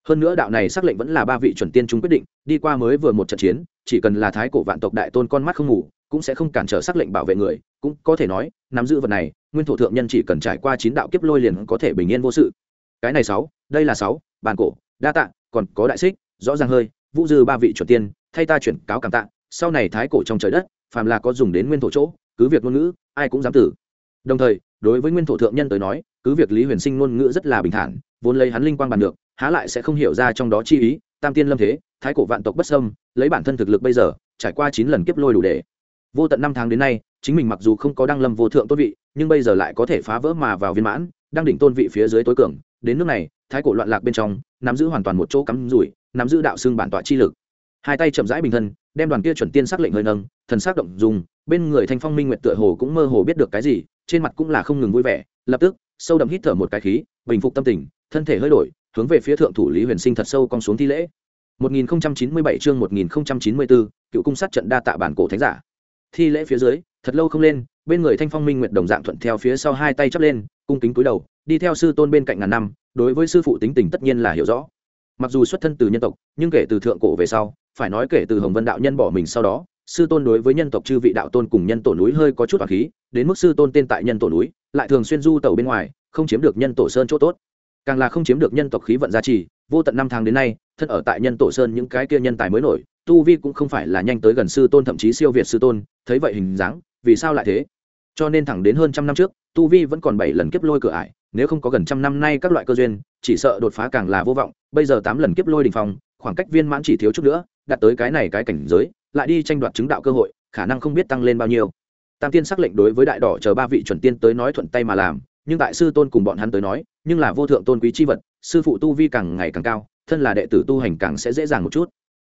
Hơn nữa đạo này xác lệnh vẫn là ba vị chuẩn tiên chúng quyết định, đi qua mới vừa một trận chiến, chỉ cần là thái cổ vạn tộc đại tôn con mắt không ngủ cũng sẽ không cản trở xác lệnh bảo vệ người, cũng có thể nói, nắm giữ vật này, nguyên thổ thượng nhân chỉ cần trải qua chín đạo kiếp lôi liền có thể bình yên vô sự. Cái này sáu, đây là sáu bàn cổ, đa tạ, còn có đại xích, rõ ràng hơi, vũ dư ba vị chuẩn tiên, thay ta chuyển cáo cảm tạ, sau này thái cổ trong trời đất, phàm là có dùng đến nguyên thổ chỗ, cứ việc ngôn ngữ, ai cũng dám tử. Đồng thời, đối với nguyên thổ thượng nhân tới nói, cứ việc lý huyền sinh ngôn ngữ rất là bình thản, vốn lấy hắn linh quang bàn được, há lại sẽ không hiểu ra trong đó chi ý, tam tiên lâm thế, thái cổ vạn tộc bất sâm lấy bản thân thực lực bây giờ, trải qua chín lần kiếp lôi đủ để vô tận năm tháng đến nay chính mình mặc dù không có đăng lâm vô thượng tôn vị nhưng bây giờ lại có thể phá vỡ mà vào viên mãn đang đỉnh tôn vị phía dưới tối cường. Đến nước này thái cổ loạn lạc bên trong nắm giữ hoàn toàn một chỗ cắm rủi nắm giữ đạo xương bản tọa chi lực. Hai tay chậm rãi bình thân đem đoàn kia chuẩn tiên sắc lệnh hơi nâng thần sắc động dùng bên người thanh phong minh nguyệt tựa hồ cũng mơ hồ biết được cái gì trên mặt cũng là không ngừng vui vẻ lập tức sâu đậm hít thở một cái khí bình phục tâm tình thân thể hơi đổi hướng về phía thượng thủ lý huyền sinh thật sâu cong xuống thi lễ. 1097 chương 1094, cựu cung sát trận đa tạ bản cổ thánh giả thi lễ phía dưới, thật lâu không lên, bên người thanh phong minh nguyệt đồng dạng thuận theo phía sau hai tay chắp lên, cung kính cúi đầu, đi theo sư tôn bên cạnh ngàn năm, đối với sư phụ tính tình tất nhiên là hiểu rõ. Mặc dù xuất thân từ nhân tộc, nhưng kể từ thượng cổ về sau, phải nói kể từ hồng vân đạo nhân bỏ mình sau đó, sư tôn đối với nhân tộc chư vị đạo tôn cùng nhân tổ núi hơi có chút hoặc khí, đến mức sư tôn tên tại nhân tổ núi, lại thường xuyên du tàu bên ngoài, không chiếm được nhân tổ sơn chỗ tốt. Càng là không chiếm được nhân tộc khí vận giá trị vô tận năm tháng đến nay thân ở tại nhân tổ sơn những cái kia nhân tài mới nổi tu vi cũng không phải là nhanh tới gần sư tôn, thậm chí siêu việt sư tôn, thấy vậy hình dáng, vì sao lại thế? Cho nên thẳng đến hơn trăm năm trước, tu vi vẫn còn bảy lần kiếp lôi cửa ải, nếu không có gần trăm năm nay các loại cơ duyên, chỉ sợ đột phá càng là vô vọng, bây giờ tám lần kiếp lôi đình phòng khoảng cách viên mãn chỉ thiếu chút nữa, đạt tới cái này cái cảnh giới, lại đi tranh đoạt chứng đạo cơ hội, khả năng không biết tăng lên bao nhiêu. Tam tiên xác lệnh đối với đại đỏ chờ ba vị chuẩn tiên tới nói thuận tay mà làm, nhưng tại sư tôn cùng bọn hắn tới nói, nhưng là vô thượng tôn quý chi vật, sư phụ tu vi càng ngày càng cao, thân là đệ tử tu hành càng sẽ dễ dàng một chút.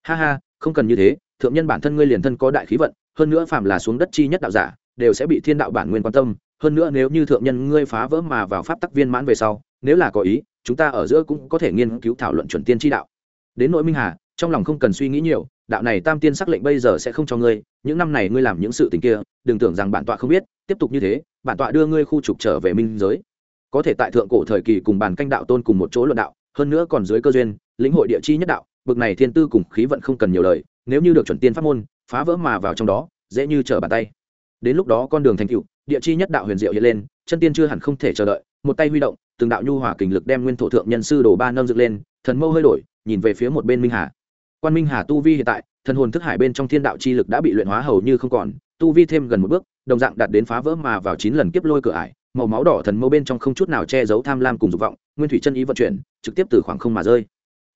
Ha ha không cần như thế, thượng nhân bản thân ngươi liền thân có đại khí vận, hơn nữa phàm là xuống đất chi nhất đạo giả, đều sẽ bị thiên đạo bản nguyên quan tâm. Hơn nữa nếu như thượng nhân ngươi phá vỡ mà vào pháp tắc viên mãn về sau, nếu là có ý, chúng ta ở giữa cũng có thể nghiên cứu thảo luận chuẩn tiên tri đạo. Đến nội minh hà, trong lòng không cần suy nghĩ nhiều, đạo này tam tiên sắc lệnh bây giờ sẽ không cho ngươi, những năm này ngươi làm những sự tình kia, đừng tưởng rằng bản tọa không biết, tiếp tục như thế, bản tọa đưa ngươi khu trục trở về minh giới. Có thể tại thượng cổ thời kỳ cùng bàn canh đạo tôn cùng một chỗ luận đạo, hơn nữa còn dưới cơ duyên, lĩnh hội địa chi nhất đạo bực này thiên tư cùng khí vận không cần nhiều lời, nếu như được chuẩn tiên pháp môn, phá vỡ mà vào trong đó, dễ như trở bàn tay. Đến lúc đó con đường thành cựu địa chi nhất đạo huyền diệu hiện lên, chân tiên chưa hẳn không thể chờ đợi, một tay huy động, từng đạo nhu hòa kình lực đem nguyên thổ thượng nhân sư đồ ba nâng dựng lên, thần mâu hơi đổi, nhìn về phía một bên minh hà. Quan minh hà tu vi hiện tại, thần hồn thức hải bên trong thiên đạo chi lực đã bị luyện hóa hầu như không còn, tu vi thêm gần một bước, đồng dạng đạt đến phá vỡ mà vào chín lần kiếp lôi cửa ải, màu máu đỏ thần mâu bên trong không chút nào che giấu tham lam cùng dục vọng, nguyên thủy chân ý vận chuyển, trực tiếp từ khoảng không mà rơi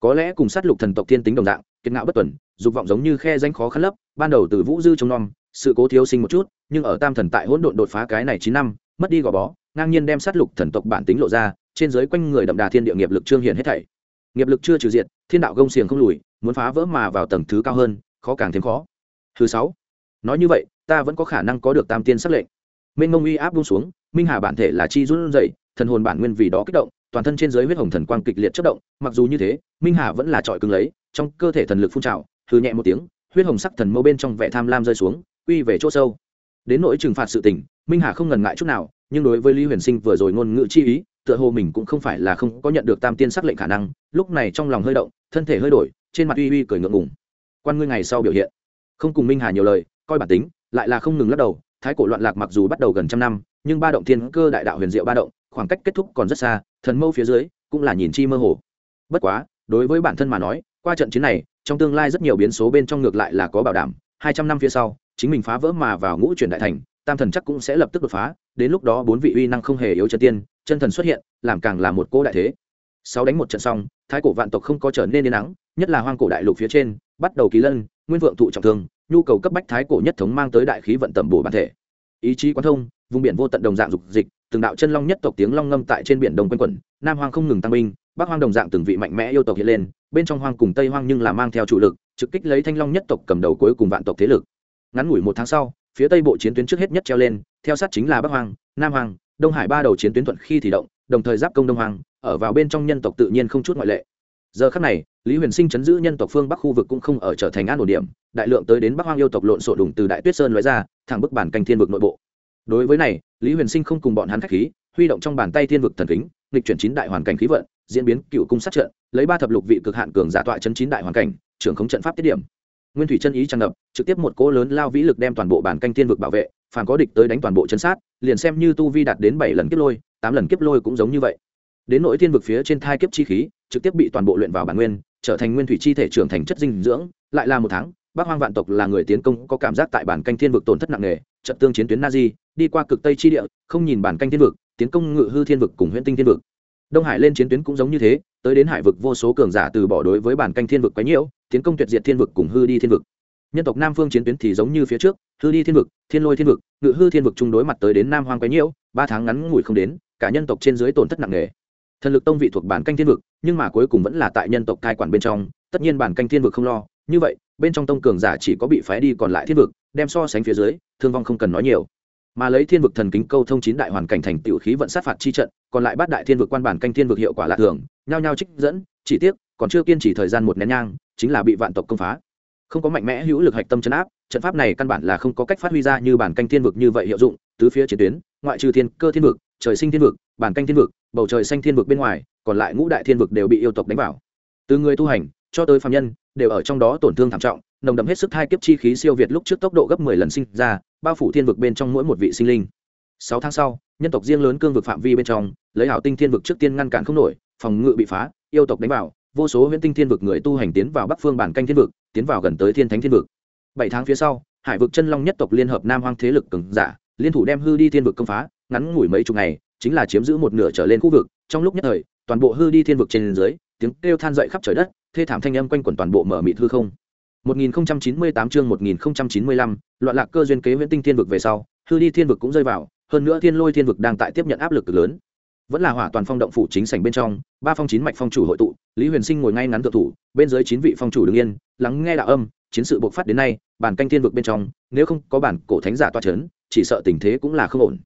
có lẽ cùng sát lục thần tộc thiên tính đồng dạng, kiệt ngạo bất tuần, dục vọng giống như khe danh khó khăn lấp, ban đầu từ vũ dư trông nom, sự cố thiếu sinh một chút, nhưng ở tam thần tại hỗn độn đột phá cái này chín năm, mất đi gò bó, ngang nhiên đem sát lục thần tộc bản tính lộ ra, trên giới quanh người đậm đà thiên địa nghiệp lực trương hiện hết thảy. Nghiệp lực chưa trừ diệt, thiên đạo gông xiềng không lùi, muốn phá vỡ mà vào tầng thứ cao hơn, khó càng thêm khó. Thứ sáu, nói như vậy, ta vẫn có khả năng có được tam tiên sắc lệnh. Minh ngông uy áp buông xuống, minh hà bản thể là chi run dậy thần hồn bản nguyên vì đó kích động toàn thân trên giới huyết hồng thần quang kịch liệt chất động, mặc dù như thế, minh hà vẫn là trọi cứng lấy, trong cơ thể thần lực phun trào hư nhẹ một tiếng, huyết hồng sắc thần mâu bên trong vẻ tham lam rơi xuống uy về chỗ sâu. Đến nỗi trừng phạt sự tình, minh hà không ngần ngại chút nào, nhưng đối với lý huyền sinh vừa rồi ngôn ngữ chi ý, tựa hồ mình cũng không phải là không có nhận được tam tiên sắc lệnh khả năng, lúc này trong lòng hơi động, thân thể hơi đổi, trên mặt uy uy cười ngượng ngùng. Quan ngươi ngày sau biểu hiện. Không cùng minh hà nhiều lời, coi bản tính, lại là không ngừng lắc đầu, thái cổ loạn lạc mặc dù bắt đầu gần trăm năm, nhưng ba động thiên cơ đại đạo huyền diệu ba động khoảng cách kết thúc còn rất xa, thần mâu phía dưới cũng là nhìn chi mơ hồ. Bất quá, đối với bản thân mà nói, qua trận chiến này, trong tương lai rất nhiều biến số bên trong ngược lại là có bảo đảm, hai trăm năm phía sau, chính mình phá vỡ mà vào ngũ chuyển đại thành, tam thần chắc cũng sẽ lập tức đột phá, đến lúc đó bốn vị uy năng không hề yếu chân tiên, chân thần xuất hiện, làm càng là một cô đại thế. Sáu đánh một trận xong, thái cổ vạn tộc không có trở nên yên nắng nhất là hoang cổ đại lục phía trên, bắt đầu ký lân, nguyên vượng thụ trọng thương, nhu cầu cấp bách thái cổ nhất thống mang tới đại khí vận tầm bổ bản thể. Ý chí quán thông, vùng biển vô tận đồng dạng dục dịch từng đạo chân long nhất tộc tiếng long ngâm tại trên biển đông quanh quẩn, nam hoang không ngừng tăng binh, bắc hoang đồng dạng từng vị mạnh mẽ yêu tộc hiện lên, bên trong hoang cùng tây hoang nhưng là mang theo chủ lực, trực kích lấy thanh long nhất tộc cầm đầu cuối cùng vạn tộc thế lực. Ngắn ngủi một tháng sau, phía tây bộ chiến tuyến trước hết nhất treo lên, theo sát chính là bắc hoang, nam hoang, đông hải ba đầu chiến tuyến thuận khi thì động, đồng thời giáp công đông hoang, ở vào bên trong nhân tộc tự nhiên không chút ngoại lệ. Giờ khắc này, lý huyền sinh chấn giữ nhân tộc phương bắc khu vực cũng không ở trở thành an ổn điểm, đại lượng tới đến bắc hoang yêu tộc lộn xộn đùng từ đại tuyết sơn lóe ra, thẳng bức bản canh thiên vực nội bộ. Đối với này lý huyền sinh không cùng bọn hắn khách khí, huy động trong bàn tay thiên vực thần kính, nghịch chuyển chín đại hoàn cảnh khí vận, diễn biến cựu cung sát trận, lấy ba thập lục vị cực hạn cường giả tọa chân chín đại hoàn cảnh, trưởng khống trận pháp tiết điểm. Nguyên thủy chân ý tràn ngập, trực tiếp một cỗ lớn lao vĩ lực đem toàn bộ bản canh thiên vực bảo vệ phản có địch tới đánh toàn bộ chân sát, liền xem như tu vi đạt đến bảy lần kiếp lôi, tám lần kiếp lôi cũng giống như vậy. Đến nỗi thiên vực phía trên thai kiếp chi khí, trực tiếp bị toàn bộ luyện vào bản nguyên, trở thành nguyên thủy chi thể trưởng thành chất dinh dưỡng, lại là một tháng bác hoang vạn tộc là người tiến công có cảm giác tại bản canh thiên vực tổn thất nặng nề, trận tương chiến tuyến na di đi qua cực tây chi địa, không nhìn bản canh thiên vực, tiến công ngự hư thiên vực cùng huyễn tinh thiên vực. Đông hải lên chiến tuyến cũng giống như thế, tới đến hải vực vô số cường giả từ bỏ đối với bản canh thiên vực quấy nhiễu, tiến công tuyệt diệt thiên vực cùng hư đi thiên vực. Nhân tộc nam phương chiến tuyến thì giống như phía trước, hư đi thiên vực, thiên lôi thiên vực, ngự hư thiên vực chung đối mặt tới đến nam hoang quấy nhiễu, ba tháng ngắn ngủi không đến, cả nhân tộc trên dưới tổn thất nặng nề. Thần lực tông vị thuộc bản canh thiên vực, nhưng mà cuối cùng vẫn là tại nhân tộc cai quản bên trong, tất nhiên bản canh thiên vực không lo, như vậy, bên trong tông cường giả chỉ có bị phái đi còn lại thiên vực, đem so sánh phía dưới, thương vong không cần nói nhiều mà lấy thiên vực thần kính câu thông chín đại hoàn cảnh thành tiểu khí vận sát phạt chi trận, còn lại bát đại thiên vực quan bản canh thiên vực hiệu quả lạ thường, nhao nhao trích dẫn, chỉ tiếc, còn chưa kiên trì thời gian một nén nhang, chính là bị vạn tộc công phá. Không có mạnh mẽ hữu lực hạch tâm chấn áp, trận pháp này căn bản là không có cách phát huy ra như bản canh thiên vực như vậy hiệu dụng, tứ phía chiến tuyến, ngoại trừ thiên, cơ thiên vực, trời sinh thiên vực, bản canh thiên vực, bầu trời xanh thiên vực bên ngoài, còn lại ngũ đại thiên vực đều bị yêu tộc đánh vào. Từ người tu hành cho tới phạm nhân đều ở trong đó tổn thương thảm trọng, nồng đậm hết sức thai kiếp chi khí siêu việt lúc trước tốc độ gấp mười lần sinh ra bao phủ thiên vực bên trong mỗi một vị sinh linh. Sáu tháng sau, nhân tộc riêng lớn cương vực phạm vi bên trong, lấy hảo tinh thiên vực trước tiên ngăn cản không nổi, phòng ngự bị phá, yêu tộc đánh vào, vô số huyễn tinh thiên vực người tu hành tiến vào bắc phương bản canh thiên vực, tiến vào gần tới thiên thánh thiên vực. Bảy tháng phía sau, hải vực chân long nhất tộc liên hợp nam hoang thế lực cường giả, liên thủ đem hư đi thiên vực công phá, ngắn ngủi mấy chục ngày, chính là chiếm giữ một nửa trở lên khu vực. Trong lúc nhất thời, toàn bộ hư đi thiên vực trên dưới, tiếng kêu than dậy khắp trời đất, thê thảm thanh âm quanh quẩn toàn bộ mở mịt hư không. 1098 chương 1095, loạn lạc cơ duyên kế viễn tinh thiên vực về sau, hư đi thiên vực cũng rơi vào, hơn nữa thiên lôi thiên vực đang tại tiếp nhận áp lực cực lớn. Vẫn là hỏa toàn phong động phủ chính sảnh bên trong, ba phong chín mạch phong chủ hội tụ, Lý Huyền Sinh ngồi ngay ngắn tự thủ, bên dưới chín vị phong chủ đứng yên, lắng nghe đạo âm, chiến sự bộc phát đến nay, bản canh thiên vực bên trong, nếu không có bản cổ thánh giả tọa chấn, chỉ sợ tình thế cũng là không ổn.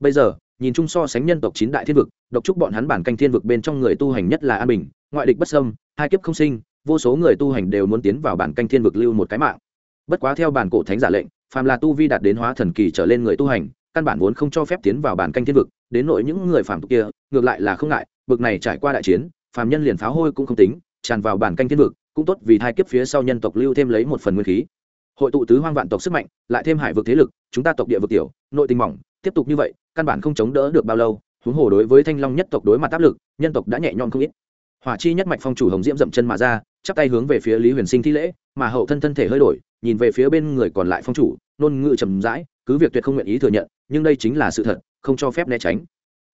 Bây giờ, nhìn chung so sánh nhân tộc chín đại thiên vực, độc chúc bọn hắn bản canh thiên vực bên trong người tu hành nhất là an bình, ngoại địch bất xâm, hai kiếp không sinh, vô số người tu hành đều muốn tiến vào bản canh thiên vực lưu một cái mạng. Bất quá theo bản cổ thánh giả lệnh, phàm là tu vi đạt đến hóa thần kỳ trở lên người tu hành, căn bản vốn không cho phép tiến vào bản canh thiên vực, đến nội những người phàm tục kia, ngược lại là không ngại, vực này trải qua đại chiến, phàm nhân liền pháo hôi cũng không tính, tràn vào bản canh thiên vực, cũng tốt vì hai kiếp phía sau nhân tộc lưu thêm lấy một phần nguyên khí. Hội tụ tứ hoang vạn tộc sức mạnh, lại thêm hải vực thế lực, chúng ta tộc địa vực tiểu, nội tình mỏng, tiếp tục như vậy, căn bản không chống đỡ được bao lâu, huống hồ đối với thanh long nhất tộc đối mặt áp lực, nhân tộc đã nhẹ nhõm không ít hỏa chi nhất mạch phong chủ hồng diễm dậm chân mà ra, chắp tay hướng về phía lý huyền sinh thi lễ, mà hậu thân thân thể hơi đổi, nhìn về phía bên người còn lại phong chủ, nôn ngự trầm rãi, cứ việc tuyệt không nguyện ý thừa nhận, nhưng đây chính là sự thật, không cho phép né tránh.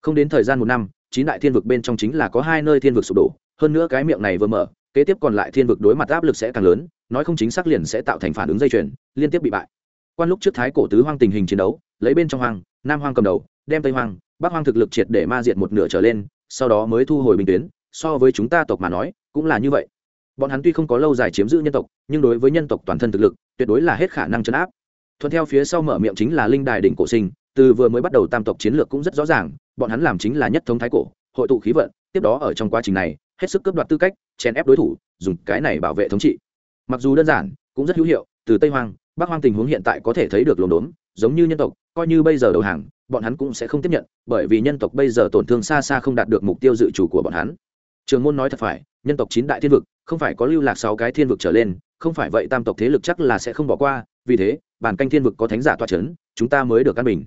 Không đến thời gian một năm, chín đại thiên vực bên trong chính là có hai nơi thiên vực sụp đổ, hơn nữa cái miệng này vừa mở, kế tiếp còn lại thiên vực đối mặt áp lực sẽ càng lớn, nói không chính xác liền sẽ tạo thành phản ứng dây chuyền, liên tiếp bị bại. Quan lúc trước thái cổ tứ hoang tình hình chiến đấu, lấy bên trong hoang, nam hoang cầm đầu, đem tây hoang, bắc hoang thực lực triệt để ma diệt một nửa trở lên, sau đó mới thu hồi bình tuyến so với chúng ta tộc mà nói, cũng là như vậy. Bọn hắn tuy không có lâu dài chiếm giữ nhân tộc, nhưng đối với nhân tộc toàn thân thực lực, tuyệt đối là hết khả năng chấn áp. Thuận theo phía sau mở miệng chính là linh đài đỉnh cổ sinh, từ vừa mới bắt đầu tam tộc chiến lược cũng rất rõ ràng, bọn hắn làm chính là nhất thống thái cổ, hội tụ khí vận, tiếp đó ở trong quá trình này, hết sức cướp đoạt tư cách, chèn ép đối thủ, dùng cái này bảo vệ thống trị. Mặc dù đơn giản, cũng rất hữu hiệu, từ tây hoang, bắc hoang tình huống hiện tại có thể thấy được lồn đốn, giống như nhân tộc, coi như bây giờ đầu hàng, bọn hắn cũng sẽ không tiếp nhận, bởi vì nhân tộc bây giờ tổn thương xa xa không đạt được mục tiêu dự chủ của bọn hắn trường môn nói thật phải, nhân tộc chín đại thiên vực, không phải có lưu lạc sáu cái thiên vực trở lên, không phải vậy tam tộc thế lực chắc là sẽ không bỏ qua, vì thế, bản canh thiên vực có thánh giả toa c h ấ n chúng ta mới được căn bình.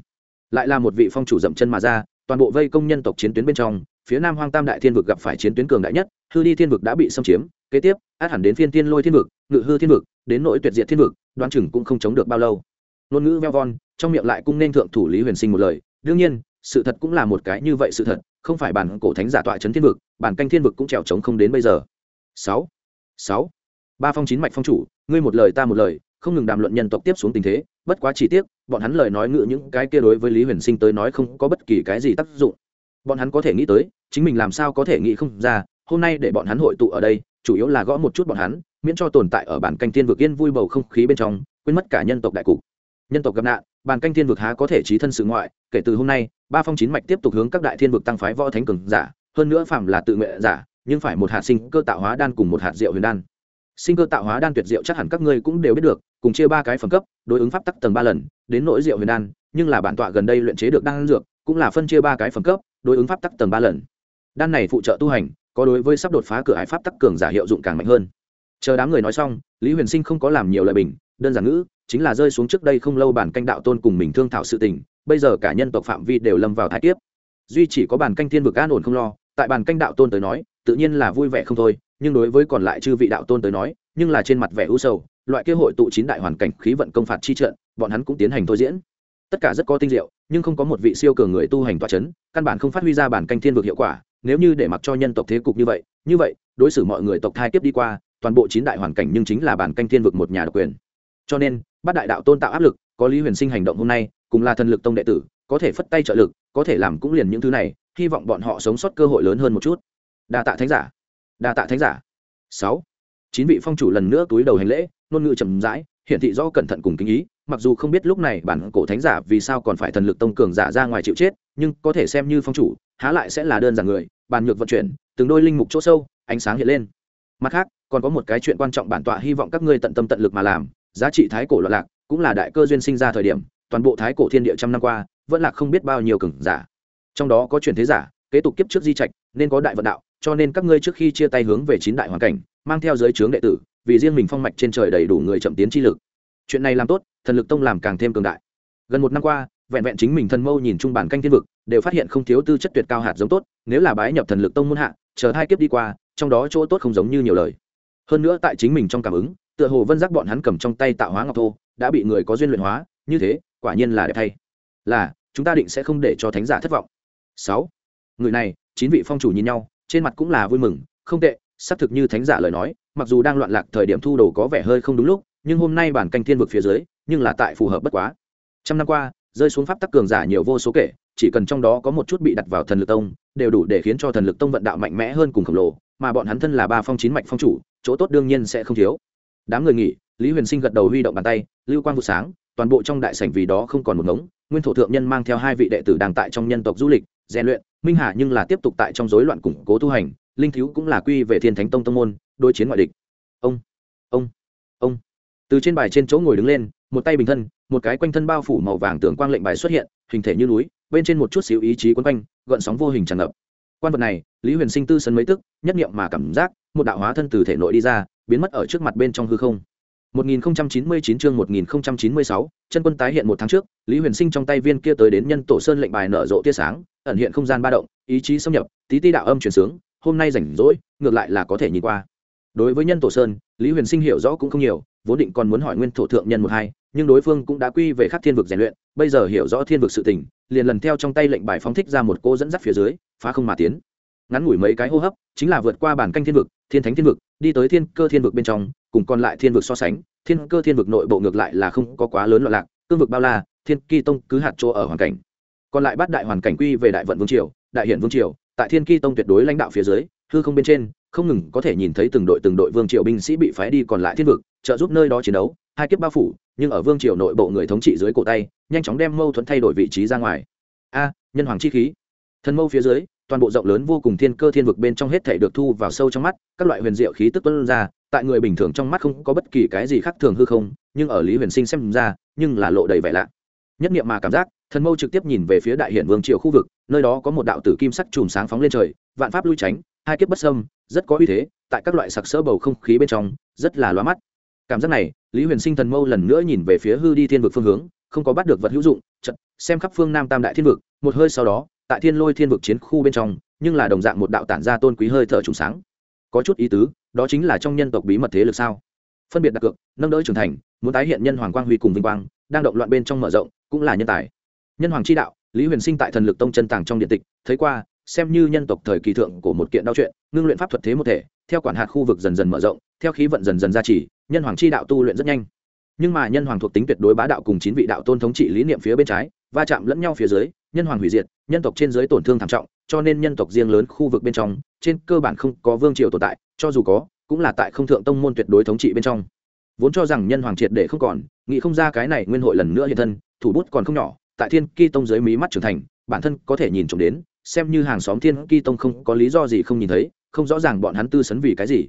Lại là một vị phong chủ dậm chân mà ra, toàn bộ vây công nhân tộc chiến tuyến bên trong, phía nam hoang tam đại thiên vực gặp phải chiến tuyến cường đại nhất, hư đi thiên vực đã bị xâm chiếm, kế tiếp, át hẳn đến phiên thiên lôi thiên vực, ngự hư thiên vực, đến nỗi tuyệt diệt thiên vực đoan chừng cũng không chống được bao lâu. Ngôn ngữ veo von, trong miệng lại cung nên thượng thủ lý huyền sinh một lời, đương nhiên sự thật cũng là một cái như vậy sự thật, không phải bản cổ thánh giả tọa chấn thiên vực, bản canh thiên vực cũng trèo trống không đến bây giờ. Sáu sáu. Ba phong chín mạch phong chủ, ngươi một lời ta một lời, không ngừng đàm luận nhân tộc tiếp xuống tình thế, bất quá chi tiết bọn hắn lời nói ngự những cái kia đối với lý huyền sinh tới nói không có bất kỳ cái gì tác dụng. Bọn hắn có thể nghĩ tới, chính mình làm sao có thể nghĩ không ra, hôm nay để bọn hắn hội tụ ở đây, chủ yếu là gõ một chút bọn hắn, miễn cho tồn tại ở bản canh thiên vực yên vui bầu không khí bên trong, quên mất cả nhân tộc đại cục. Nhân tộc gặp nạn Bàn canh thiên vực há có thể trí thân sự ngoại, kể từ hôm nay, ba phong chín mạch tiếp tục hướng các đại thiên vực tăng phái võ thánh cường giả, hơn nữa phạm là tự nguyện giả, nhưng phải một hạt sinh cơ tạo hóa đan cùng một hạt rượu huyền đan. Sinh cơ tạo hóa đan tuyệt diệu chắc hẳn các ngươi cũng đều biết được, cùng chia ba cái phẩm cấp, đối ứng pháp tắc tầng ba lần, đến nỗi rượu huyền đan, nhưng là bản tọa gần đây luyện chế được đan dược, cũng là phân chia ba cái phẩm cấp, đối ứng pháp tắc tầng ba lần. Đan này phụ trợ tu hành, có đối với sắp đột phá cửa hải pháp tắc cường giả hiệu dụng càng mạnh hơn. Chờ đám người nói xong, lý huyền sinh không có làm nhiều lời bình, đơn giản ngữ chính là rơi xuống trước đây không lâu bản canh đạo tôn cùng mình thương thảo sự tình, bây giờ cả nhân tộc phạm vi đều lâm vào thái kiếp. Duy chỉ có bản canh thiên vực an ổn không lo, tại bản canh đạo tôn tới nói, tự nhiên là vui vẻ không thôi, nhưng đối với còn lại chư vị đạo tôn tới nói, nhưng là trên mặt vẻ u sầu, loại kia hội tụ chín đại hoàn cảnh khí vận công phạt chi trận, bọn hắn cũng tiến hành thôi diễn. Tất cả rất có tinh diệu, nhưng không có một vị siêu cường người tu hành tọa chấn, căn bản không phát huy ra bản canh thiên vực hiệu quả, nếu như để mặc cho nhân tộc thế cục như vậy như vậy, đối xử mọi người tộc thai tiếp đi qua, toàn bộ chín đại hoàn cảnh nhưng chính là bản canh thiên vực một nhà độc quyền cho nên, bát đại đạo tôn tạo áp lực, có lý huyền sinh hành động hôm nay, cùng là thần lực tông đệ tử, có thể phất tay trợ lực, có thể làm cũng liền những thứ này, hy vọng bọn họ sống sót cơ hội lớn hơn một chút. Đa tạ thánh giả. Đa tạ thánh giả. Sáu. Chín vị phong chủ lần nữa túi đầu hành lễ, ngôn ngữ trầm rãi, hiển thị rõ cẩn thận cùng kinh ý, mặc dù không biết lúc này bản cổ thánh giả vì sao còn phải thần lực tông cường giả ra ngoài chịu chết, nhưng có thể xem như phong chủ, há lại sẽ là đơn giản người, bàn nhược vận chuyển, từng đôi linh mục chỗ sâu, ánh sáng hiện lên. Mặt khác, còn có một cái chuyện quan trọng bản tọa hy vọng các ngươi tận tâm tận lực mà làm giá trị thái cổ loạn lạc cũng là đại cơ duyên sinh ra thời điểm, toàn bộ thái cổ thiên địa trăm năm qua, vẫn là không biết bao nhiêu cường giả. Trong đó có truyền thế giả, kế tục kiếp trước di trạch, nên có đại vận đạo, cho nên các ngươi trước khi chia tay hướng về chín đại hoàn cảnh, mang theo giới trướng đệ tử, vì riêng mình phong mạch trên trời đầy đủ người chậm tiến chi lực. Chuyện này làm tốt, thần lực tông làm càng thêm cường đại. Gần một năm qua, vẹn vẹn chính mình thần mâu nhìn trung bản canh thiên vực, đều phát hiện không thiếu tư chất tuyệt cao hạt giống tốt, nếu là bái nhập thần lực tông muôn hạ, chờ hai kiếp đi qua, trong đó chỗ tốt không giống như nhiều lời. Hơn nữa tại chính mình trong cảm ứng tựa hồ vân giác bọn hắn cầm trong tay tạo hóa ngọc thô, đã bị người có duyên luyện hóa, như thế, quả nhiên là đẹp thay. Là, chúng ta định sẽ không để cho thánh giả thất vọng. Sáu. Người này, chín vị phong chủ nhìn nhau, trên mặt cũng là vui mừng, không tệ, xác thực như thánh giả lời nói, mặc dù đang loạn lạc thời điểm thu đồ có vẻ hơi không đúng lúc, nhưng hôm nay bản canh thiên vực phía dưới, nhưng là tại phù hợp bất quá. Trăm năm qua, rơi xuống pháp tắc cường giả nhiều vô số kể, chỉ cần trong đó có một chút bị đặt vào thần lực tông, đều đủ để khiến cho thần lực tông vận đạo mạnh mẽ hơn cùng khổng lồ, mà bọn hắn thân là ba phong chín mạch phong chủ, chỗ tốt đương nhiên sẽ không thiếu đám người nghỉ, lý huyền sinh gật đầu huy động bàn tay, lưu quang vụ sáng, toàn bộ trong đại sảnh vì đó không còn một ngống. Nguyên thổ thượng nhân mang theo hai vị đệ tử đang tại trong nhân tộc du lịch, rèn luyện. Minh hà nhưng là tiếp tục tại trong rối loạn củng cố tu hành, linh thiếu cũng là quy về thiên thánh tông tông môn, đối chiến ngoại địch. Ông ông ông. Từ trên bài trên chỗ ngồi đứng lên, một tay bình thân, một cái quanh thân bao phủ màu vàng tưởng quang lệnh bài xuất hiện, hình thể như núi, bên trên một chút xíu ý chí quấn quanh, gợn sóng vô hình tràn ngập. Quan vật này, lý huyền sinh tư sân mấy tức, nhất niệm mà cảm giác, một đạo hóa thân từ thể nội đi ra biến mất ở trước mặt bên trong hư không. 1099 chương 1096, chân quân tái hiện một tháng trước, Lý Huyền Sinh trong tay viên kia tới đến nhân tổ sơn lệnh bài nở rộ tia sáng, ẩn hiện không gian ba động, ý chí xâm nhập, tí tí đạo âm truyền sướng, hôm nay rảnh rỗi ngược lại là có thể nhìn qua. Đối với nhân tổ sơn lý huyền sinh hiểu rõ cũng không nhiều vốn định còn muốn hỏi nguyên thổ thượng nhân một hai nhưng đối phương cũng đã quy về khắc thiên vực rèn luyện bây giờ hiểu rõ thiên vực sự tình liền lần theo trong tay lệnh bài phóng thích ra một cô dẫn dắt phía dưới phá không mà tiến. Ngắn ngủi mấy cái hô hấp chính là vượt qua bản canh thiên vực thiên thánh thiên vực đi tới thiên cơ thiên vực bên trong, cùng còn lại thiên vực so sánh, thiên cơ thiên vực nội bộ ngược lại là không có quá lớn loạn lạc, cương vực bao la, thiên kỳ tông cứ hạt chỗ ở hoàn cảnh. Còn lại bát đại hoàn cảnh quy về đại vận vương triều, đại hiển vương triều, tại thiên kỳ tông tuyệt đối lãnh đạo phía dưới, hư không bên trên, không ngừng có thể nhìn thấy từng đội từng đội vương triều binh sĩ bị phái đi còn lại thiên vực, trợ giúp nơi đó chiến đấu, hai kiếp bao phủ, nhưng ở vương triều nội bộ người thống trị dưới cổ tay, nhanh chóng đem mâu thuẫn thay đổi vị trí ra ngoài. A, nhân hoàng chi khí. Thần mâu phía dưới toàn bộ rộng lớn vô cùng thiên cơ thiên vực bên trong hết thể được thu vào sâu trong mắt, các loại huyền diệu khí tức tuân ra, tại người bình thường trong mắt không có bất kỳ cái gì khác thường hư không, nhưng ở lý huyền sinh xem ra, nhưng là lộ đầy vẻ lạ. Nhất nghiệm mà cảm giác, thần mâu trực tiếp nhìn về phía đại hiển vương triều khu vực, nơi đó có một đạo tử kim sắc chùm sáng phóng lên trời, vạn pháp lui tránh, hai kiếp bất sâm rất có uy thế, tại các loại sặc sỡ bầu không khí bên trong, rất là loa mắt. Cảm giác này, lý huyền sinh thần mâu lần nữa nhìn về phía hư đi thiên vực phương hướng, không có bắt được vật hữu dụng chật xem khắp phương nam tam đại thiên vực, một hơi sau đó tại thiên lôi thiên vực chiến khu bên trong nhưng là đồng dạng một đạo tản ra tôn quý hơi thở trùng sáng. Có chút ý tứ đó chính là trong nhân tộc bí mật thế lực sao? Phân biệt đặt cược nâng đỡ trưởng thành muốn tái hiện nhân hoàng quang huy cùng vinh quang đang động loạn bên trong mở rộng cũng là nhân tài. Nhân hoàng chi đạo lý huyền sinh tại thần lực tông chân tàng trong điện tịch thấy qua xem như nhân tộc thời kỳ thượng của một kiện đao chuyện ngưng luyện pháp thuật thế một thể theo quản hạt khu vực dần dần mở rộng theo khí vận dần dần ra chỉ, nhân hoàng chi đạo tu luyện rất nhanh. Nhưng mà nhân hoàng thuộc tính tuyệt đối bá đạo cùng chín vị đạo tôn thống trị lý niệm phía bên trái va chạm lẫn nhau phía dưới nhân hoàng hủy diệt, nhân tộc trên dưới tổn thương thảm trọng, cho nên nhân tộc riêng lớn khu vực bên trong, trên cơ bản không có vương triều tồn tại, cho dù có, cũng là tại không thượng tông môn tuyệt đối thống trị bên trong. Vốn cho rằng nhân hoàng triệt để không còn, nghĩ không ra cái này nguyên hội lần nữa hiện thân, thủ bút còn không nhỏ, tại thiên ki tông dưới mí mắt trưởng thành, bản thân có thể nhìn trộm đến, xem như hàng xóm thiên ki tông không có lý do gì không nhìn thấy, không rõ ràng bọn hắn tư sấn vì cái gì.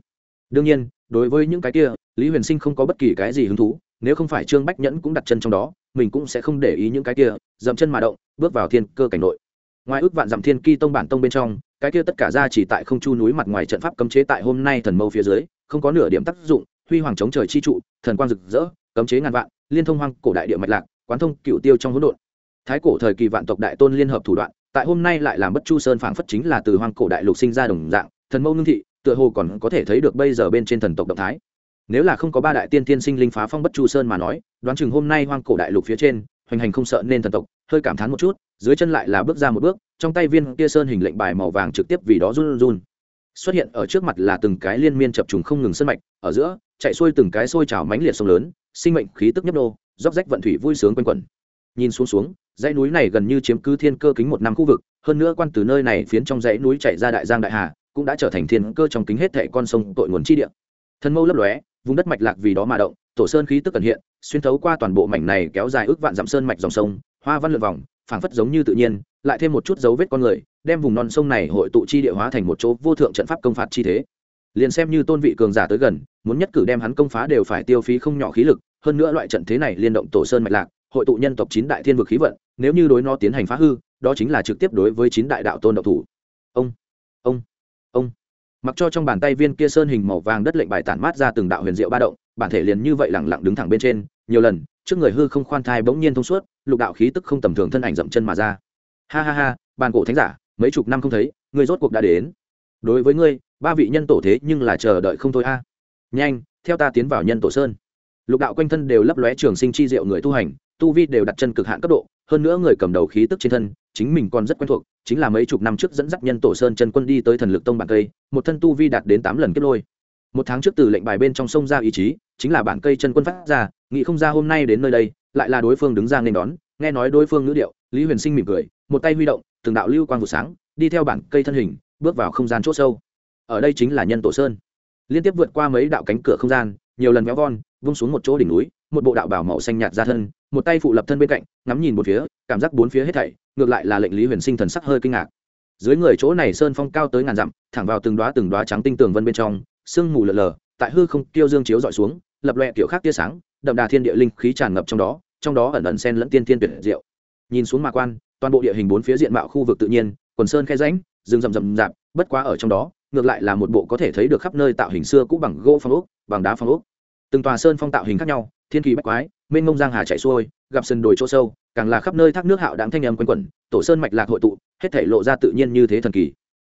Đương nhiên, đối với những cái kia, lý huyền sinh không có bất kỳ cái gì hứng thú, nếu không phải trương bách nhẫn cũng đặt chân trong đó, mình cũng sẽ không để ý những cái kia dậm chân mà động, bước vào thiên cơ cảnh nội. Ngoài ước vạn dặm thiên ki tông bản tông bên trong, cái kia tất cả ra chỉ tại không chu núi mặt ngoài trận pháp cấm chế tại hôm nay thần mâu phía dưới, không có nửa điểm tác dụng, huy hoàng chống trời chi trụ, thần quang rực rỡ, cấm chế ngàn vạn, liên thông hoang cổ đại địa mạch lạc, quán thông cựu tiêu trong hỗn độn. Thái cổ thời kỳ vạn tộc đại tôn liên hợp thủ đoạn, tại hôm nay lại làm bất chu sơn phảng phất chính là từ hoang cổ đại lục sinh ra đồng dạng, thần mâu ngưng thị, tựa hồ còn có thể thấy được bây giờ bên trên thần tộc động thái. Nếu là không có ba đại tiên tiên sinh linh phá phong bất chu sơn mà nói, đoán chừng hôm nay hoang cổ đại lục phía trên hoành hành không sợ nên thần tộc, hơi cảm thán một chút, dưới chân lại là bước ra một bước, trong tay viên kia sơn hình lệnh bài màu vàng trực tiếp vì đó run run. Xuất hiện ở trước mặt là từng cái liên miên chập trùng không ngừng sân mạch, ở giữa, chạy xuôi từng cái sôi trào mãnh liệt sông lớn, sinh mệnh khí tức nhấp nô róc rách vận thủy vui sướng quanh quẩn. Nhìn xuống xuống, dãy núi này gần như chiếm cứ thiên cơ kính một năm khu vực, hơn nữa quan từ nơi này phiến trong dãy núi chạy ra đại giang đại hà, cũng đã trở thành thiên cơ trong kính hết thệ con sông tội nguồn chi địa. Thân mâu lấp lóe, vùng đất mạch lạc vì đó mà động tổ sơn khí tức cần hiện, xuyên thấu qua toàn bộ mảnh này kéo dài ước vạn dặm sơn mạch dòng sông, hoa văn lượn vòng, phảng phất giống như tự nhiên, lại thêm một chút dấu vết con người, đem vùng non sông này hội tụ chi địa hóa thành một chỗ vô thượng trận pháp công phạt chi thế. Liền xem như tôn vị cường giả tới gần, muốn nhất cử đem hắn công phá đều phải tiêu phí không nhỏ khí lực, hơn nữa loại trận thế này liên động tổ sơn mạch lạc, hội tụ nhân tộc chín đại thiên vực khí vận, nếu như đối nó tiến hành phá hư, đó chính là trực tiếp đối với chín đại đạo tôn độc thủ. Ông ông ông. Mặc cho trong bàn tay viên kia sơn hình màu vàng đất lệnh bài tản mát ra từng đạo huyền diệu ba động bản thể liền như vậy lẳng lặng đứng thẳng bên trên, nhiều lần, trước người hư không khoan thai bỗng nhiên thông suốt, lục đạo khí tức không tầm thường thân ảnh dậm chân mà ra. Ha ha ha, bàn cổ thánh giả, mấy chục năm không thấy người rốt cuộc đã đến. Đối với ngươi, ba vị nhân tổ thế nhưng là chờ đợi không thôi a. Nhanh, theo ta tiến vào nhân tổ sơn. Lục đạo quanh thân đều lấp lóe trường sinh chi diệu người tu hành, tu vi đều đặt chân cực hạn cấp độ, hơn nữa người cầm đầu khí tức trên thân, chính mình còn rất quen thuộc, chính là mấy chục năm trước dẫn dắt nhân tổ sơn chân quân đi tới thần lực tông bản cây, một thân tu vi đạt đến tám lần kết lôi. Một tháng trước từ lệnh bài bên trong sông ra ý chí chính là bản cây chân quân phát ra, nghĩ không ra hôm nay đến nơi đây, lại là đối phương đứng ra nên đón. Nghe nói đối phương ngữ điệu, lý huyền sinh mỉm cười, một tay huy động, từng đạo lưu quang vụ sáng, đi theo bản cây thân hình, bước vào không gian c h ỗ sâu. Ở đây chính là nhân tổ sơn. Liên tiếp vượt qua mấy đạo cánh cửa không gian, nhiều lần véo von, vung xuống một chỗ đỉnh núi, một bộ đạo bảo màu xanh nhạt ra thân, một tay phụ lập thân bên cạnh, ngắm nhìn một phía, cảm giác bốn phía hết thảy, ngược lại là lệnh lý huyền sinh thần sắc hơi kinh ngạc. Dưới người chỗ này sơn phong cao tới ngàn dặm, thẳng vào từng đoá từng đoá trắng tinh tường vân bên trong, sương mù lờ lờ tại hư không tiêu dương chiếu dọi xuống lập loẹ kiểu khác tia sáng, đậm đà thiên địa linh khí tràn ngập trong đó trong đó ẩn ẩn sen lẫn tiên thiên tuyệt diệu. Nhìn xuống mà quan, toàn bộ địa hình bốn phía diện mạo khu vực tự nhiên, quần sơn khe rãnh, rừng rậm rậm rạp, bất quá ở trong đó, ngược lại là một bộ có thể thấy được khắp nơi tạo hình xưa cũ bằng gỗ phong ốc, bằng đá phong ốc. Từng tòa sơn phong tạo hình khác nhau, thiên kỳ bách quái, mênh mông giang hà chạy xuôi, gặp sân đồi chỗ sâu, càng là khắp nơi thác nước hạo đáng thanh âm quanh quẩn, tổ sơn mạch lạc hội tụ, hết thể lộ ra tự nhiên như thế thần kỳ.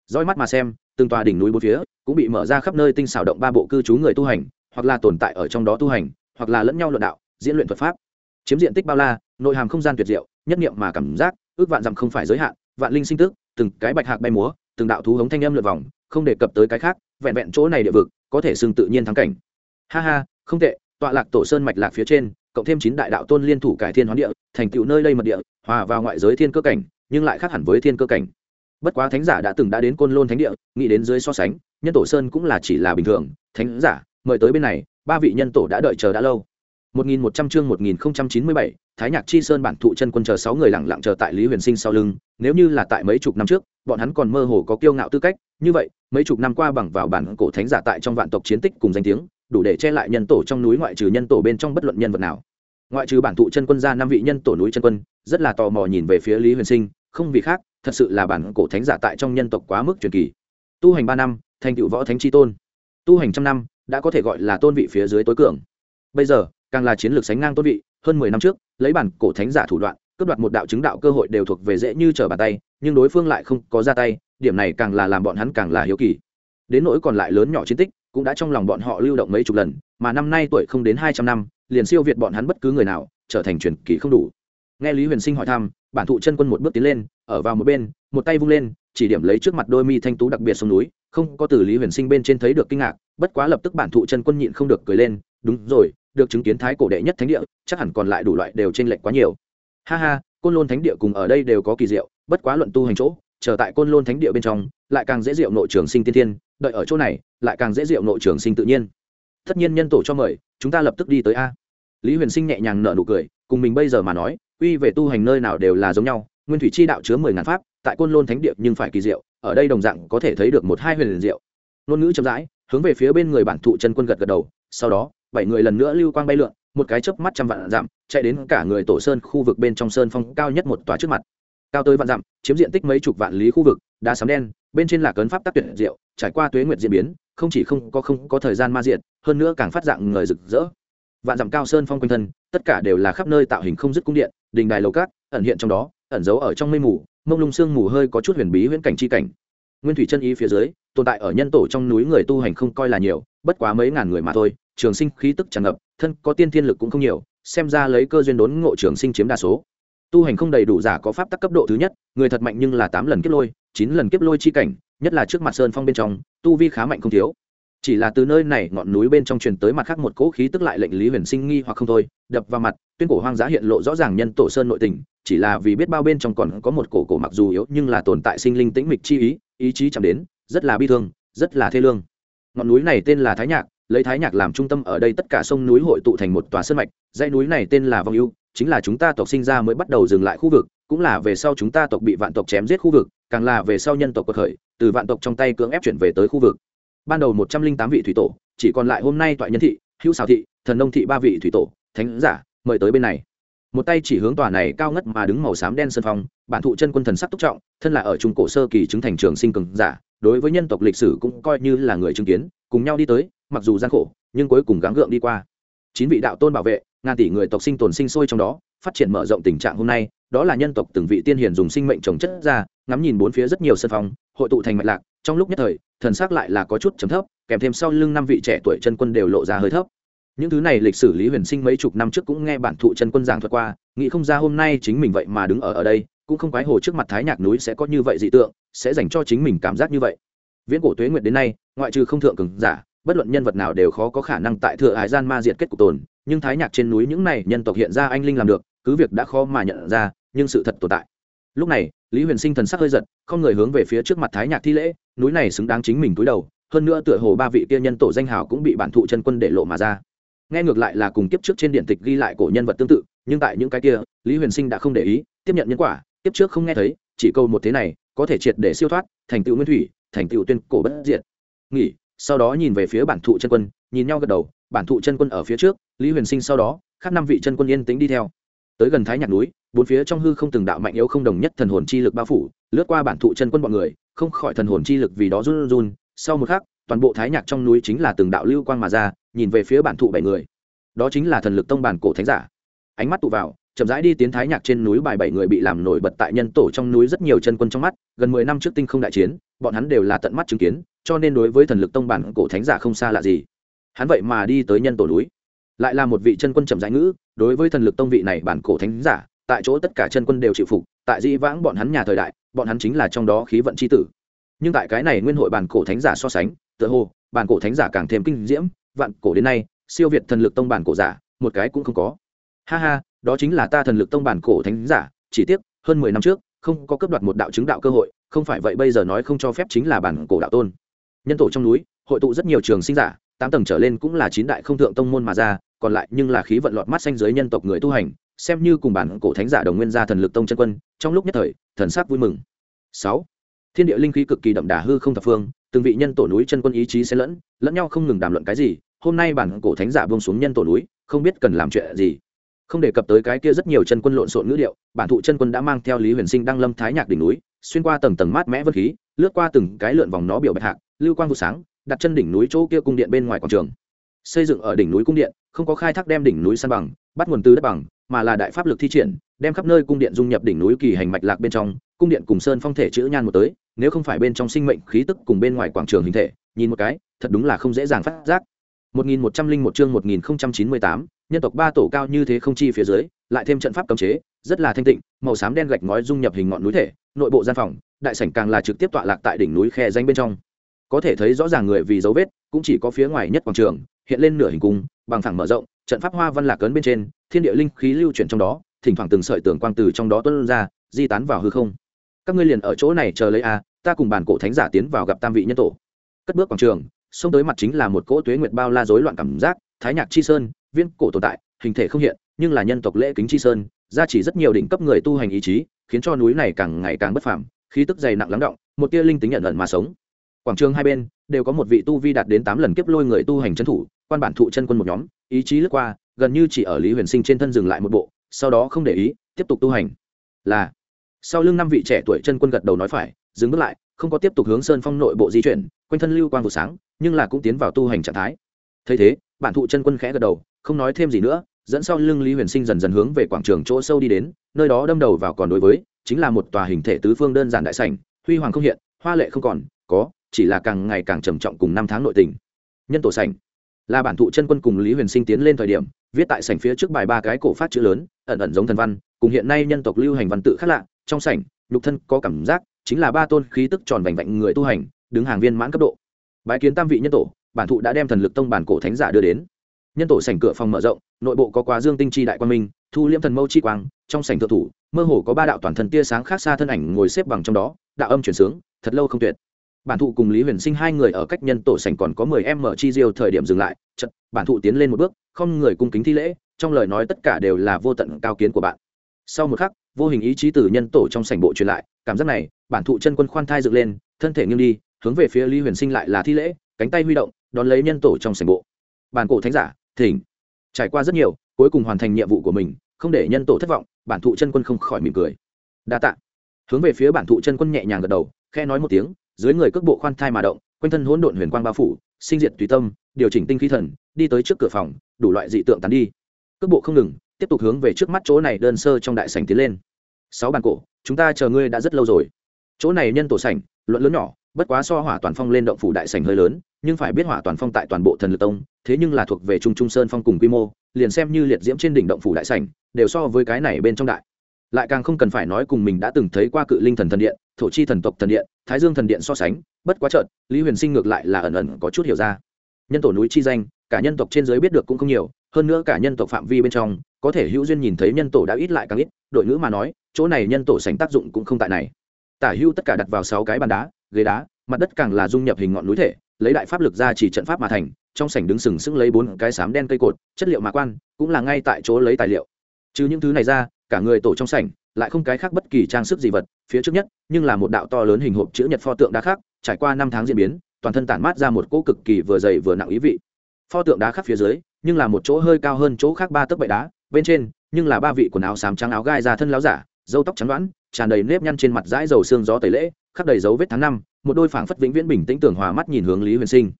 Roi mắt mà xem, từng tòa đỉnh núi bốn phía cũng bị mở ra khắp nơi tinh xảo động ba bộ cư trú người tu hành hoặc là tồn tại ở trong đó tu hành, hoặc là lẫn nhau luận đạo, diễn luyện thuật pháp. Chiếm diện tích bao la, nội hàm không gian tuyệt diệu, nhất niệm mà cảm giác, ước vạn dặm không phải giới hạn, vạn linh sinh tức, từng cái bạch hạc bay múa, từng đạo thú hống thanh âm lượt vòng, không đề cập tới cái khác, vẹn vẹn chỗ này địa vực, có thể xưng tự nhiên thắng cảnh. Ha ha, không tệ, tọa lạc tổ sơn mạch lạc phía trên, cộng thêm chín đại đạo tôn liên thủ cải thiên hoán địa, thành tựu nơi đây mật địa, hòa vào ngoại giới thiên cơ cảnh, nhưng lại khác hẳn với thiên cơ cảnh. Bất quá thánh giả đã từng đã đến côn lôn thánh địa, nghĩ đến dưới so sánh, nhân tổ sơn cũng là chỉ là bình thường, thánh giả mời tới bên này ba vị nhân tổ đã đợi chờ đã lâu 1100 chương 1097, Thái Nhạc Chi Sơn bản thụ chân quân chờ 6 người lặng lặng chờ tại Lý Huyền Sinh sau lưng, nếu như là tại mấy chục năm trước, bọn hắn còn mơ hồ có kiêu ngạo tư cách, như vậy, mấy chục năm qua bằng vào bản cổ thánh giả tại trong vạn tộc chiến tích cùng danh tiếng, đủ để che lại nhân tổ trong núi ngoại trừ nhân tổ bên trong bất luận nhân vật nào. Ngoại trừ bản thụ chân quân ra năm vị nhân tổ núi chân quân, rất là tò mò nhìn về phía Lý Huyền Sinh, không vì khác, thật sự là bản cổ thánh giả tại trong nhân tộc quá mức truyền kỳ. Tu hành 3 năm, thành tựu võ thánh chi tôn. Tu hành trăm năm, đã có thể gọi là tôn vị phía dưới tối cường. Bây giờ, càng là chiến lược sánh ngang tôn vị hơn mười năm trước lấy bản cổ thánh giả thủ đoạn cướp đoạt một đạo chứng đạo cơ hội đều thuộc về dễ như trở bàn tay nhưng đối phương lại không có ra tay điểm này càng là làm bọn hắn càng là hiếu kỳ đến nỗi còn lại lớn nhỏ chiến tích cũng đã trong lòng bọn họ lưu động mấy chục lần mà năm nay tuổi không đến hai trăm năm liền siêu việt bọn hắn bất cứ người nào trở thành truyền kỳ không đủ nghe lý huyền sinh hỏi thăm bản thụ chân quân một bước tiến lên ở vào một bên một tay vung lên chỉ điểm lấy trước mặt đôi mi thanh tú đặc biệt sông núi không có từ lý huyền sinh bên trên thấy được kinh ngạc, bất quá lập tức bản thụ chân quân nhịn không được cười lên, đúng rồi, được chứng kiến thái cổ đệ nhất thánh địa, chắc hẳn còn lại đủ loại đều trên lệch quá nhiều. Ha ha, côn lôn thánh địa cùng ở đây đều có kỳ diệu, bất quá luận tu hành chỗ trở tại côn lôn thánh địa bên trong, lại càng dễ diệu nội trường sinh tiên thiên, đợi ở chỗ này, lại càng dễ diệu nội trường sinh tự nhiên. Tất nhiên nhân tổ cho mời, chúng ta lập tức đi tới a. Lý huyền sinh nhẹ nhàng nở nụ cười, cùng mình bây giờ mà nói, uy về tu hành nơi nào đều là giống nhau, nguyên thủy chi đạo chứa mười ngàn pháp, tại côn lôn thánh địa nhưng phải kỳ diệu ở đây đồng dạng có thể thấy được một hai huyền liền diệu. Ngôn ngữ chậm rãi, hướng về phía bên người bản thụ chân quân gật gật đầu, sau đó, bảy người lần nữa lưu quang bay lượn, một cái chớp mắt trăm vạn dặm, chạy đến cả người tổ sơn khu vực bên trong sơn phong cao nhất một tòa trước mặt. Cao tới vạn dặm, chiếm diện tích mấy chục vạn lý khu vực, đá sấm đen, bên trên là cấn pháp tác tuyệt diệu, trải qua tuế nguyệt diễn biến, không chỉ không có không có thời gian ma diện hơn nữa càng phát dạng người rực rỡ. Vạn dặm cao sơn phong quanh thân, tất cả đều là khắp nơi tạo hình không dứt cung điện, đình đài lầu cát, ẩn hiện trong đó, ẩn giấu ở trong mây mù mông lung sương mù hơi có chút huyền bí huyễn cảnh chi cảnh. Nguyên thủy chân ý phía dưới, tồn tại ở nhân tổ trong núi người tu hành không coi là nhiều, bất quá mấy ngàn người mà thôi, trường sinh khí tức tràn ngập, thân có tiên thiên lực cũng không nhiều, xem ra lấy cơ duyên đốn ngộ trường sinh chiếm đa số. Tu hành không đầy đủ giả có pháp tắc cấp độ thứ nhất, người thật mạnh nhưng là tám lần kiếp lôi, chín lần kiếp lôi chi cảnh, nhất là trước mặt sơn phong bên trong, tu vi khá mạnh không thiếu. Chỉ là từ nơi này ngọn núi bên trong truyền tới mặt khác một cỗ khí tức lại lệnh lý huyền sinh nghi hoặc không thôi, đập vào mặt, tuyên cổ hoang dã hiện lộ rõ ràng nhân tổ sơn nội tình chỉ là vì biết bao bên trong còn có một cổ cổ mặc dù yếu nhưng là tồn tại sinh linh tĩnh mịch chi ý ý chí chạm đến, rất là bi thương, rất là thê lương. Ngọn núi này tên là thái nhạc, lấy thái nhạc làm trung tâm ở đây tất cả sông núi hội tụ thành một tòa sơn mạch, dãy núi này tên là vong ưu, chính là chúng ta tộc sinh ra mới bắt đầu dừng lại khu vực, cũng là về sau chúng ta tộc bị vạn tộc chém giết khu vực, càng là về sau nhân tộc quật khởi, từ vạn tộc trong tay cưỡng ép chuyển về tới khu vực. Ban đầu một trăm linh tám vị thủy tổ, chỉ còn lại hôm nay toại nhân thị, hữu xào thị, thần nông thị ba vị thủy tổ, thánh giả, mời tới bên này một tay chỉ hướng tòa này cao ngất mà đứng màu xám đen sân phong, bản thụ chân quân thần sắc túc trọng, thân là ở trung cổ sơ kỳ chứng thành trường sinh cường giả, đối với nhân tộc lịch sử cũng coi như là người chứng kiến, cùng nhau đi tới, mặc dù gian khổ, nhưng cuối cùng gắng gượng đi qua. Chín vị đạo tôn bảo vệ, ngàn tỷ người tộc sinh tồn sinh sôi trong đó, phát triển mở rộng tình trạng hôm nay, đó là nhân tộc từng vị tiên hiền dùng sinh mệnh trồng chất ra, ngắm nhìn bốn phía rất nhiều sân phong, hội tụ thành mạch lạc, trong lúc nhất thời, thần sắc lại là có chút chấm thấp, kèm thêm sau lưng năm vị trẻ tuổi chân quân đều lộ ra hơi thấp những thứ này lịch sử lý huyền sinh mấy chục năm trước cũng nghe bản thụ chân quân giảng thuật qua, nghĩ không ra hôm nay chính mình vậy mà đứng ở ở đây, cũng không quái hồ trước mặt thái nhạc núi sẽ có như vậy dị tượng, sẽ dành cho chính mình cảm giác như vậy. Viễn cổ tuế nguyệt đến nay, ngoại trừ không thượng cường giả, bất luận nhân vật nào đều khó có khả năng tại thừa hải gian ma diệt kết cục tồn, nhưng thái nhạc trên núi những này nhân tộc hiện ra anh linh làm được, cứ việc đã khó mà nhận ra, nhưng sự thật tồn tại. Lúc này, lý huyền sinh thần sắc hơi giật, không người hướng về phía trước mặt thái nhạc thi lễ, núi này xứng đáng chính mình túi đầu, hơn nữa tựa hồ ba vị kia nhân tổ danh hào cũng bị bản thụ chân quân để lộ mà ra nghe ngược lại là cùng kiếp trước trên điện tịch ghi lại cổ nhân vật tương tự, nhưng tại những cái kia, lý huyền sinh đã không để ý, tiếp nhận nhân quả, kiếp trước không nghe thấy, chỉ câu một thế này, có thể triệt để siêu thoát, thành tựu nguyên thủy, thành tựu tuyên cổ bất diệt. Nghỉ, sau đó nhìn về phía bản thụ chân quân, nhìn nhau gật đầu, bản thụ chân quân ở phía trước, lý huyền sinh sau đó khác năm vị chân quân yên tĩnh đi theo. Tới gần thái nhạc núi, bốn phía trong hư không từng đạo mạnh yếu không đồng nhất thần hồn chi lực bao phủ, lướt qua bản thụ chân quân bọn người, không khỏi thần hồn chi lực vì đó run run, sau một khắc toàn bộ thái nhạc trong núi chính là từng đạo lưu quang mà ra, nhìn về phía bản thụ bảy người. Đó chính là thần lực tông bản cổ thánh giả. Ánh mắt tụ vào, chậm rãi đi tiến thái nhạc trên núi bài bảy người bị làm nổi bật tại nhân tổ trong núi rất nhiều chân quân trong mắt, gần mười năm trước tinh không đại chiến, bọn hắn đều là tận mắt chứng kiến, cho nên đối với thần lực tông bản cổ thánh giả không xa lạ gì. Hắn vậy mà đi tới nhân tổ núi. Lại là một vị chân quân chậm rãi ngữ, đối với thần lực tông vị này bản cổ thánh giả, tại chỗ tất cả chân quân đều chịu phục, tại dĩ vãng bọn hắn nhà thời đại, bọn hắn chính là trong đó khí vận c h i tử. Nhưng tại cái này nguyên hội bản cổ thánh giả so sánh tựa hồ, bản cổ thánh giả càng thêm kinh diễm, vạn cổ đến nay, siêu việt thần lực tông bản cổ giả, một cái cũng không có. Ha ha, đó chính là ta thần lực tông bản cổ thánh giả, chỉ tiếc, hơn mười năm trước, không có cấp đoạt một đạo chứng đạo cơ hội, không phải vậy bây giờ nói không cho phép chính là bản cổ đạo tôn. Nhân tổ trong núi, hội tụ rất nhiều trường sinh giả, tám tầng trở lên cũng là chín đại không thượng tông môn mà ra, còn lại nhưng là khí vận lọt mắt xanh giới nhân tộc người tu hành, xem như cùng bản cổ thánh giả đồng nguyên gia thần lực tông chân quân, trong lúc nhất thời, thần sắc vui mừng. Sáu, thiên địa linh khí cực kỳ đậm đà hư không thập phương từng vị nhân tổ núi chân quân ý chí sẽ lẫn lẫn nhau không ngừng đàm luận cái gì, hôm nay bản cổ thánh giả buông xuống nhân tổ núi, không biết cần làm chuyện gì. Không đề cập tới cái kia rất nhiều chân quân lộn xộn ngữ điệu, bản thụ chân quân đã mang theo lý huyền sinh đăng lâm thái nhạc đỉnh núi, xuyên qua tầng tầng mát mẽ vân khí, lướt qua từng cái lượn vòng nó biểu bạch hạc, lưu quang vụ sáng, đặt chân đỉnh núi chỗ kia cung điện bên ngoài quảng trường. Xây dựng ở đỉnh núi cung điện, không có khai thác đem đỉnh núi san bằng, bắt nguồn từ đất bằng, mà là đại pháp lực thi triển, đem khắp nơi cung điện dung nhập đỉnh núi kỳ hành mạch lạc bên trong cung điện cùng sơn phong thể chữ nhan một tới nếu không phải bên trong sinh mệnh khí tức cùng bên ngoài quảng trường hình thể nhìn một cái thật đúng là không dễ dàng phát giác 1101 chương 1098, nhân tộc ba tổ cao như thế không chi phía dưới, lại thêm trận pháp cấm chế, rất là thanh tịnh, màu xám đen gạch ngói dung nhập hình ngọn núi thể, nội bộ gian phòng, đại sảnh càng là trực tiếp tọa lạc tại đỉnh núi khe danh bên trong. Có thể thấy rõ ràng người vì dấu vết, cũng chỉ có phía ngoài nhất quảng trường, hiện lên nửa hình cung, bằng phẳng mở rộng, trận pháp hoa văn lạc cấn bên trên, thiên địa linh khí lưu chuyển trong đó, thỉnh thoảng từng sợi tường quang từ trong đó tuôn ra, di tán vào hư không. Các ngươi liền ở chỗ này chờ lấy a, ta cùng bản cổ thánh giả tiến vào gặp tam vị nhân tổ. Cất bước quảng trường, xông tới mặt chính là một cỗ tuế nguyệt bao la rối loạn cảm giác thái nhạc chi sơn viên cổ tồn tại hình thể không hiện nhưng là nhân tộc lễ kính chi sơn gia chỉ rất nhiều đỉnh cấp người tu hành ý chí khiến cho núi này càng ngày càng bất phàm khí tức dày nặng lắng động một tia linh tính nhận ẩn mà sống quảng trường hai bên đều có một vị tu vi đạt đến tám lần kiếp lôi người tu hành trấn thủ quan bản thụ chân quân một nhóm ý chí lướt qua gần như chỉ ở lý huyền sinh trên thân dừng lại một bộ sau đó không để ý tiếp tục tu hành là sau lưng năm vị trẻ tuổi chân quân gật đầu nói phải, dừng bước lại, không có tiếp tục hướng sơn phong nội bộ di chuyển, quanh thân lưu quang vụ sáng, nhưng là cũng tiến vào tu hành trạng thái. Thấy thế, bản thụ chân quân khẽ gật đầu, không nói thêm gì nữa, dẫn sau lưng lý huyền sinh dần dần hướng về quảng trường chỗ sâu đi đến, nơi đó đâm đầu vào còn đối với, chính là một tòa hình thể tứ phương đơn giản đại sảnh, huy hoàng không hiện, hoa lệ không còn, có, chỉ là càng ngày càng trầm trọng cùng năm tháng nội tình. Nhân tổ sảnh, là bản thụ chân quân cùng lý huyền sinh tiến lên thời điểm, viết tại sảnh phía trước bài ba cái cổ phát chữ lớn, ẩn ẩn giống thần văn, cùng hiện nay nhân tộc lưu hành văn tự khác lạ trong sảnh, nhục thân có cảm giác, chính là ba tôn khí tức tròn vành vạnh người tu hành, đứng hàng viên mãn cấp độ. Bái kiến tam vị nhân tổ, bản thụ đã đem thần lực tông bản cổ thánh giả đưa đến. Nhân tổ sảnh cửa phòng mở rộng, nội bộ có quá dương tinh chi đại quan minh, thu liễm thần mâu chi quang, trong sảnh thượng thủ, mơ hồ có ba đạo toàn thần tia sáng khác xa thân ảnh ngồi xếp bằng trong đó, đạo âm chuyển sướng, thật lâu không tuyệt. Bản thụ cùng lý huyền sinh hai người ở cách nhân tổ sảnh còn có mười em mở chi diêu thời điểm dừng lại chật bản thụ tiến lên một bước, không người cung kính thi lễ, trong lời nói tất cả đều là vô tận cao kiến của bạn. Sau một khắc vô hình ý chí từ nhân tổ trong sảnh bộ truyền lại, cảm giác này, bản thụ chân quân khoan thai dựng lên, thân thể nghiêng đi, hướng về phía lý huyền sinh lại là thi lễ, cánh tay huy động, đón lấy nhân tổ trong sảnh bộ. Bản cổ thánh giả, thỉnh. Trải qua rất nhiều, cuối cùng hoàn thành nhiệm vụ của mình, không để nhân tổ thất vọng, bản thụ chân quân không khỏi mỉm cười. Đa tạ. Hướng về phía bản thụ chân quân nhẹ nhàng gật đầu khe nói một tiếng, dưới người cước bộ khoan thai mà động, quanh thân hỗn độn huyền quang bao phủ, sinh diệt tùy tâm, điều chỉnh tinh khí thần, đi tới trước cửa phòng, đủ loại dị tượng tán đi. Cước bộ không ngừng tiếp tục hướng về trước mắt chỗ này đơn sơ trong đại sảnh tiến lên. Sáu bàn cổ, chúng ta chờ ngươi đã rất lâu rồi. Chỗ này nhân tổ sảnh, luận lớn nhỏ, bất quá so hỏa toàn phong lên động phủ đại sảnh hơi lớn, nhưng phải biết hỏa toàn phong tại toàn bộ thần lực tông, thế nhưng là thuộc về trung trung sơn phong cùng quy mô, liền xem như liệt diễm trên đỉnh động phủ đại sảnh, đều so với cái này bên trong đại. Lại càng không cần phải nói cùng mình đã từng thấy qua cự linh thần thần điện, thổ chi thần tộc thần điện, thái dương thần điện so sánh, bất quá trợn lý huyền sinh ngược lại là ẩn ẩn có chút hiểu ra. Nhân tổ núi chi danh, cả nhân tộc trên giới biết được cũng không nhiều, hơn nữa cả nhân tộc phạm vi bên trong có thể hữu duyên nhìn thấy nhân tổ đã ít lại càng ít, đội ngữ mà nói, chỗ này nhân tổ sành tác dụng cũng không tại này. Tả hữu tất cả đặt vào sáu cái bàn đá, ghế đá, mặt đất càng là dung nhập hình ngọn núi thể, lấy đại pháp lực ra chỉ trận pháp mà thành, trong sảnh đứng sừng sững lấy bốn cái sám đen cây cột, chất liệu mạ quan, cũng là ngay tại chỗ lấy tài liệu. Chứ những thứ này ra, cả người tổ trong sảnh lại không cái khác bất kỳ trang sức gì vật, phía trước nhất, nhưng là một đạo to lớn hình hộp chữ nhật pho tượng đá khác, trải qua năm tháng diễn biến, toàn thân tản mát ra một cỗ cực kỳ vừa dày vừa nặng ý vị. Pho tượng đá khác phía dưới, nhưng là một chỗ hơi cao hơn chỗ khác ba tấc bệ đá bên trên, nhưng là ba vị quần áo xám trắng áo gai ra thân láo giả dâu tóc trắng đoán tràn đầy nếp nhăn trên mặt dãi dầu xương gió tẩy lễ khắc đầy dấu vết tháng năm, một đôi phảng phất vĩnh viễn bình tĩnh tưởng hòa mắt nhìn hướng lý huyền sinh.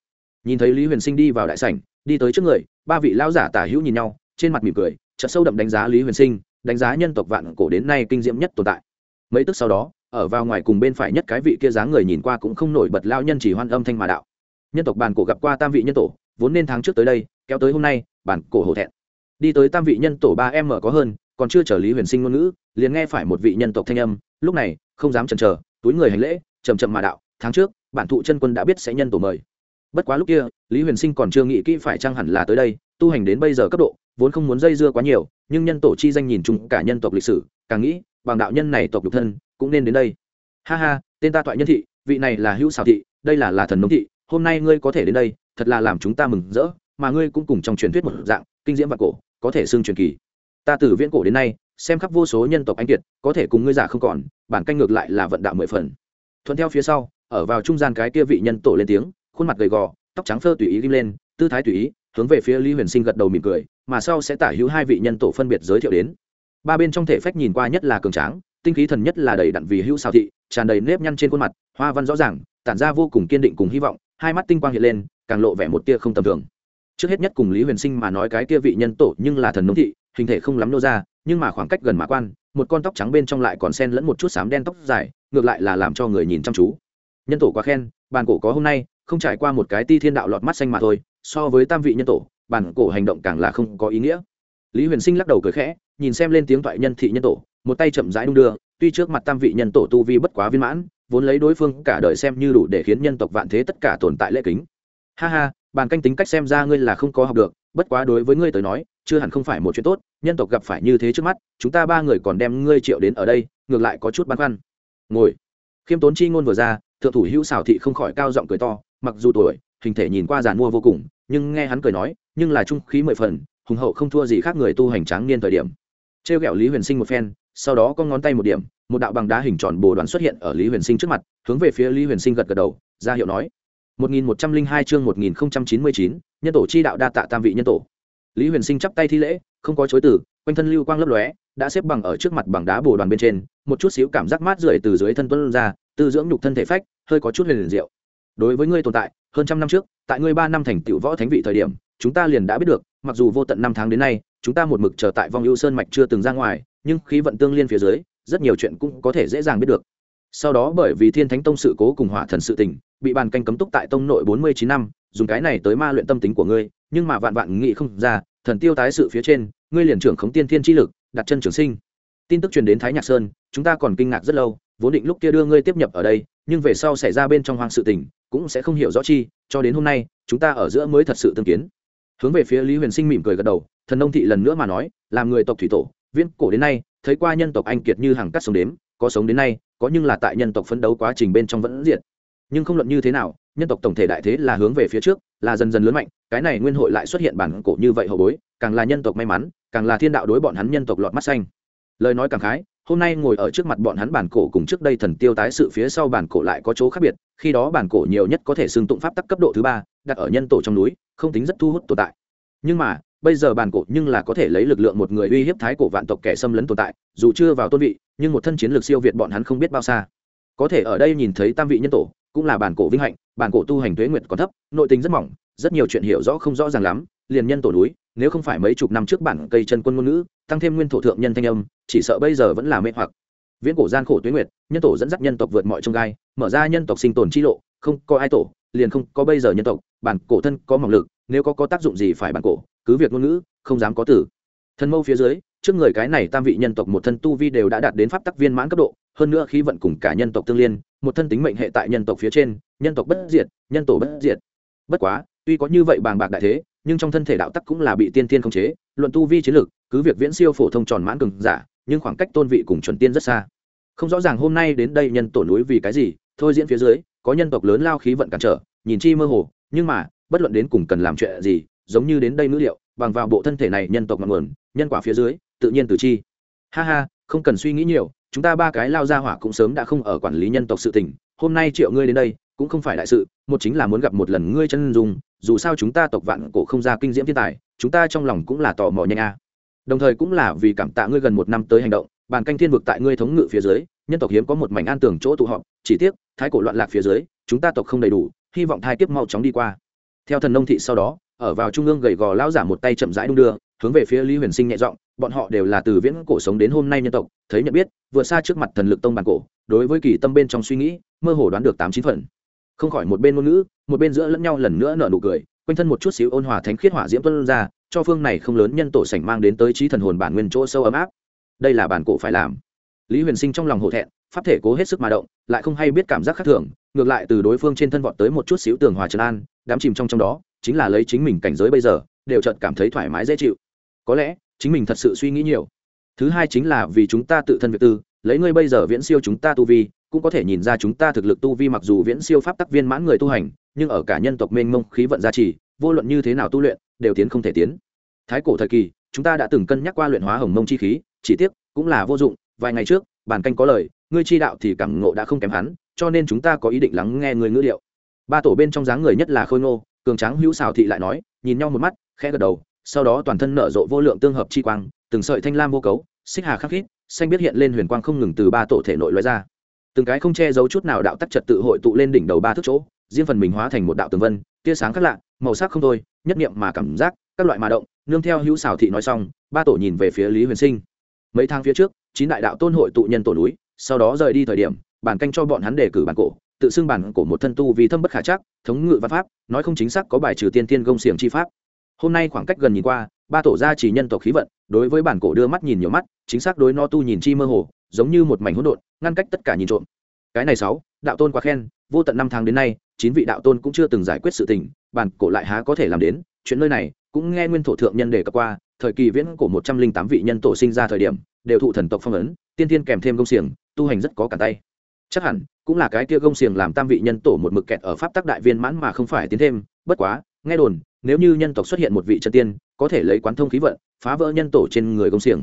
Nhìn thấy lý huyền sinh đi vào đại sảnh, đi tới trước người, ba vị lão giả tả hữu nhìn nhau, trên mặt mỉm cười, chợt sâu đậm đánh giá lý huyền sinh, đánh giá nhân tộc vạn cổ đến nay kinh diễm nhất tồn tại. Mấy tức sau đó, ở vào ngoài cùng bên phải nhất cái vị kia dáng người nhìn qua cũng không nổi bật lao nhân chỉ hoan âm thanh mà đạo. Nhân tộc bàn cổ gặp qua tam vị nhân tổ, vốn nên tháng trước tới đây, kéo tới hôm nay, bản cổ hổ thẹn đi tới tam vị nhân tổ ba em mở có hơn, còn chưa chờ lý huyền sinh ngôn ngữ, liền nghe phải một vị nhân tộc thanh âm, lúc này, không dám chần chờ, túi người hành lễ chầm chậm mà đạo, tháng trước, bản thụ chân quân đã biết sẽ nhân tổ mời. Bất quá lúc kia, lý huyền sinh còn chưa nghĩ kỹ phải chăng hẳn là tới đây, tu hành đến bây giờ cấp độ, vốn không muốn dây dưa quá nhiều, nhưng nhân tổ chi danh nhìn chung cả nhân tộc lịch sử, càng nghĩ, bằng đạo nhân này tộc độc thân, cũng nên đến đây. Ha ha, tên ta toại nhân thị, vị này là hữu xào thị, đây là là thần nông thị, hôm nay ngươi có thể đến đây, thật là làm chúng ta mừng rỡ, mà ngươi cũng cùng trong truyền thuyết một dạng, kinh diễm và cổ có thể xưng truyền kỳ. Ta từ viễn cổ đến nay, xem khắp vô số nhân tộc anh kiệt, có thể cùng ngươi giả không còn, bản canh ngược lại là vận đạo mười phần. Thuận theo phía sau, ở vào trung gian cái kia vị nhân tổ lên tiếng, khuôn mặt gầy gò, tóc trắng phơ tùy ý ghim lên, tư thái tùy ý, hướng về phía lý huyền sinh gật đầu mỉm cười, mà sau sẽ tả hữu hai vị nhân tổ phân biệt giới thiệu đến. Ba bên trong thể phách nhìn qua nhất là cường tráng, tinh khí thần nhất là đầy đặn vì hữu xào thị, tràn đầy nếp nhăn trên khuôn mặt, hoa văn rõ ràng, tản ra vô cùng kiên định cùng hy vọng, hai mắt tinh quang hiện lên, càng lộ vẻ một tia không tầm thường trước hết nhất cùng lý huyền sinh mà nói cái kia vị nhân tổ nhưng là thần nông thị, hình thể không lắm nô ra, nhưng mà khoảng cách gần mã quan, một con tóc trắng bên trong lại còn sen lẫn một chút xám đen tóc dài, ngược lại là làm cho người nhìn chăm chú. Nhân tổ quá khen bàn cổ có hôm nay, không trải qua một cái ti thiên đạo lọt mắt xanh mà thôi, so với tam vị nhân tổ bàn cổ hành động càng là không có ý nghĩa. Lý huyền sinh lắc đầu cười khẽ, nhìn xem lên tiếng thoại nhân thị nhân tổ, một tay chậm rãi đung đưa, tuy trước mặt tam vị nhân tổ tu vi bất quá viên mãn, vốn lấy đối phương cả đời xem như đủ để khiến nhân tộc vạn thế tất cả tồn tại lễ kính. Ha ha bàn canh tính cách xem ra ngươi là không có học được, bất quá đối với ngươi tới nói, chưa hẳn không phải một chuyện tốt, nhân tộc gặp phải như thế trước mắt, chúng ta ba người còn đem ngươi triệu đến ở đây, ngược lại có chút băn khoăn. Ngồi. Khiêm tốn chi ngôn vừa ra, thượng thủ hữu xảo thị không khỏi cao giọng cười to, mặc dù tuổi, hình thể nhìn qua giàn mua vô cùng, nhưng nghe hắn cười nói, nhưng là trung khí mười phần, hùng hậu không thua gì khác người tu hành tráng niên thời điểm. Trêu ghẹo lý huyền sinh một phen, sau đó con ngón tay một điểm, một đạo bằng đá hình tròn bồ đoàn xuất hiện ở lý huyền sinh trước mặt, hướng về phía lý huyền sinh gật gật đầu, ra hiệu nói 1102 chương 1099, nhân tổ chi đạo đa tạ tam vị nhân tổ. Lý Huyền Sinh chắp tay thi lễ, không có chối từ, quanh thân lưu quang lấp lóe, đã xếp bằng ở trước mặt bằng đá bồ đoàn bên trên, một chút xíu cảm giác mát rượi từ dưới thân tuôn ra, tư dưỡng nhục thân thể phách, hơi có chút huyền diệu. Đối với ngươi tồn tại, hơn trăm năm trước, tại ngươi ba năm thành tiểu võ thánh vị thời điểm, chúng ta liền đã biết được, mặc dù vô tận năm tháng đến nay, chúng ta một mực chờ tại Vong Ưu Sơn mạch chưa từng ra ngoài, nhưng khí vận tương liên phía dưới, rất nhiều chuyện cũng có thể dễ dàng biết được. Sau đó bởi vì Thiên Thánh Tông sự cố cùng Hỏa Thần sự tình, bị bàn canh cấm túc tại tông nội bốn mươi chín năm, dùng cái này tới ma luyện tâm tính của ngươi, nhưng mà vạn vạn nghĩ không ra, thần tiêu tái sự phía trên, ngươi liền trưởng khống tiên thiên chi lực, đặt chân trường sinh. Tin tức truyền đến thái nhạc sơn, chúng ta còn kinh ngạc rất lâu, vốn định lúc kia đưa ngươi tiếp nhập ở đây, nhưng về sau xảy ra bên trong hoang sự tình, cũng sẽ không hiểu rõ chi, cho đến hôm nay, chúng ta ở giữa mới thật sự tương kiến. Hướng về phía lý huyền sinh mỉm cười gật đầu, thần nông thị lần nữa mà nói, làm người tộc thủy tổ, viễn cổ đến nay, thấy qua nhân tộc anh kiệt như hàng cắt sống đếm, có sống đến nay, có nhưng là tại nhân tộc phấn đấu quá trình bên trong vẫn diệt nhưng không luận như thế nào, nhân tộc tổng thể đại thế là hướng về phía trước, là dần dần lớn mạnh, cái này nguyên hội lại xuất hiện bản cổ như vậy hậu bối, càng là nhân tộc may mắn, càng là thiên đạo đối bọn hắn nhân tộc lọt mắt xanh. Lời nói càng khái, hôm nay ngồi ở trước mặt bọn hắn bản cổ cùng trước đây thần tiêu tái sự phía sau bản cổ lại có chỗ khác biệt, khi đó bản cổ nhiều nhất có thể xưng tụng pháp tắc cấp độ thứ ba, đặt ở nhân tổ trong núi, không tính rất thu hút tồn tại. Nhưng mà, bây giờ bản cổ nhưng là có thể lấy lực lượng một người uy hiếp thái cổ vạn tộc kẻ xâm lấn tồn tại, dù chưa vào tôn vị, nhưng một thân chiến lược siêu việt bọn hắn không biết bao xa. Có thể ở đây nhìn thấy tam vị nhân tổ cũng là bản cổ vinh hạnh, bản cổ tu hành tuế nguyệt còn thấp, nội tình rất mỏng, rất nhiều chuyện hiểu rõ không rõ ràng lắm, liền nhân tổ núi, nếu không phải mấy chục năm trước bản cây chân quân ngôn ngữ, tăng thêm nguyên thổ thượng nhân thanh âm, chỉ sợ bây giờ vẫn là mê hoặc. Viễn cổ gian khổ tuế nguyệt, nhân tổ dẫn dắt nhân tộc vượt mọi trông gai, mở ra nhân tộc sinh tồn chi lộ, không có ai tổ, liền không có bây giờ nhân tộc, bản cổ thân có mỏng lực, nếu có có tác dụng gì phải bản cổ, cứ việc ngôn ngữ, không dám có tử. Thân mâu phía dưới, trước người cái này tam vị nhân tộc một thân tu vi đều đã đạt đến pháp tắc viên mãn cấp độ, hơn nữa khí vận cùng cả nhân tộc tương liên một thân tính mệnh hệ tại nhân tộc phía trên, nhân tộc bất diệt, nhân tổ bất diệt. Bất quá, tuy có như vậy bàng bạc đại thế, nhưng trong thân thể đạo tắc cũng là bị tiên tiên khống chế, luận tu vi chiến lược, cứ việc viễn siêu phổ thông tròn mãn cường giả, nhưng khoảng cách tôn vị cùng chuẩn tiên rất xa. Không rõ ràng hôm nay đến đây nhân tổ núi vì cái gì, thôi diễn phía dưới, có nhân tộc lớn lao khí vận cản trở, nhìn chi mơ hồ, nhưng mà, bất luận đến cùng cần làm chuyện gì, giống như đến đây ngữ liệu, bằng vào bộ thân thể này nhân tộc ngọn nguồn, nhân quả phía dưới, tự nhiên từ chi. Ha ha, không cần suy nghĩ nhiều chúng ta ba cái lao ra hỏa cũng sớm đã không ở quản lý nhân tộc sự tình, hôm nay triệu ngươi đến đây, cũng không phải đại sự, một chính là muốn gặp một lần ngươi chân dung, dù sao chúng ta tộc vạn cổ không ra kinh diễm thiên tài, chúng ta trong lòng cũng là tò mò nhanh a. Đồng thời cũng là vì cảm tạ ngươi gần một năm tới hành động, bàn canh thiên vực tại ngươi thống ngự phía dưới, nhân tộc hiếm có một mảnh an tường chỗ tụ họp, chỉ tiếc, thái cổ loạn lạc phía dưới, chúng ta tộc không đầy đủ, hy vọng thai kiếp mau chóng đi qua. Theo thần nông thị sau đó ở vào trung ương gầy gò lão giả một tay chậm rãi đung đưa, hướng về phía lý huyền sinh nhẹ giọng, bọn họ đều là từ viễn cổ sống đến hôm nay nhân tộc, thấy nhận biết, vượt xa trước mặt thần lực tông bản cổ, đối với kỳ tâm bên trong suy nghĩ, mơ hồ đoán được tám chín phần. Không khỏi một bên ngôn ngữ, một bên giữa lẫn nhau lần nữa nở nụ cười, quanh thân một chút xíu ôn hòa thánh khiết hỏa diễm tuân ra, cho phương này không lớn nhân tổ sảnh mang đến tới trí thần hồn bản nguyên chỗ sâu ấm áp. Đây là bản cổ phải làm. Lý huyền sinh trong lòng hổ thẹn, pháp thể cố hết sức mà động, lại không hay biết cảm giác khác thường, ngược lại từ đối phương trên thân vọt tới một chút xíu tường hòa trấn an, đám chìm trong trong đó chính là lấy chính mình cảnh giới bây giờ, đều chợt cảm thấy thoải mái dễ chịu. Có lẽ, chính mình thật sự suy nghĩ nhiều. Thứ hai chính là vì chúng ta tự thân việc tư, lấy ngươi bây giờ viễn siêu chúng ta tu vi, cũng có thể nhìn ra chúng ta thực lực tu vi mặc dù viễn siêu pháp tắc viên mãn người tu hành, nhưng ở cả nhân tộc mênh mông khí vận gia trì, vô luận như thế nào tu luyện, đều tiến không thể tiến. Thái cổ thời kỳ, chúng ta đã từng cân nhắc qua luyện hóa hồng mông chi khí, chỉ tiếc, cũng là vô dụng, vài ngày trước, bản canh có lời, ngươi chi đạo thì cảm ngộ đã không kém hắn, cho nên chúng ta có ý định lắng nghe người ngữ liệu. Ba tổ bên trong dáng người nhất là khôi ngô cường tráng hữu xào thị lại nói, nhìn nhau một mắt, khẽ gật đầu, sau đó toàn thân nở rộ vô lượng tương hợp chi quang, từng sợi thanh lam vô cấu, xích hà khắc khít, xanh biết hiện lên huyền quang không ngừng từ ba tổ thể nội loại ra. Từng cái không che giấu chút nào đạo tắc trật tự hội tụ lên đỉnh đầu ba thước chỗ, riêng phần mình hóa thành một đạo tường vân, tia sáng khác lạ, màu sắc không thôi, nhất niệm mà cảm giác, các loại mà động, nương theo hữu xào thị nói xong, ba tổ nhìn về phía lý huyền sinh. Mấy tháng phía trước, chín đại đạo tôn hội tụ nhân tổ núi, sau đó rời đi thời điểm bản canh cho bọn hắn đề cử bản cổ tự xưng bản của một thân tu vì thâm bất khả chắc, thống ngự văn pháp, nói không chính xác có bài trừ tiên tiên công xiềng chi pháp. Hôm nay khoảng cách gần nhìn qua, ba tổ gia chỉ nhân tộc khí vận, đối với bản cổ đưa mắt nhìn nhiều mắt, chính xác đối no tu nhìn chi mơ hồ, giống như một mảnh hỗn độn, ngăn cách tất cả nhìn trộm. Cái này sáu, đạo tôn quá khen, vô tận năm tháng đến nay, chín vị đạo tôn cũng chưa từng giải quyết sự tình, bản cổ lại há có thể làm đến, chuyện nơi này, cũng nghe nguyên thổ thượng nhân đề cập qua, thời kỳ viễn cổ một trăm linh tám vị nhân tổ sinh ra thời điểm, đều thụ thần tộc phong ấn, tiên tiên kèm thêm công xiềng, tu hành rất có cả tay chắc hẳn, cũng là cái kia công xiềng làm tam vị nhân tổ một mực kẹt ở pháp tắc đại viên mãn mà không phải tiến thêm. Bất quá, nghe đồn, nếu như nhân tộc xuất hiện một vị chân tiên, có thể lấy quán thông khí vận, phá vỡ nhân tổ trên người công xiềng.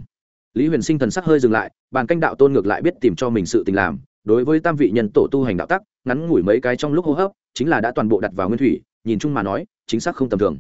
Lý huyền sinh thần sắc hơi dừng lại, bàn canh đạo tôn ngược lại biết tìm cho mình sự tình làm. Đối với tam vị nhân tổ tu hành đạo tắc, ngắn ngủi mấy cái trong lúc hô hấp, chính là đã toàn bộ đặt vào nguyên thủy, nhìn chung mà nói, chính xác không tầm thường.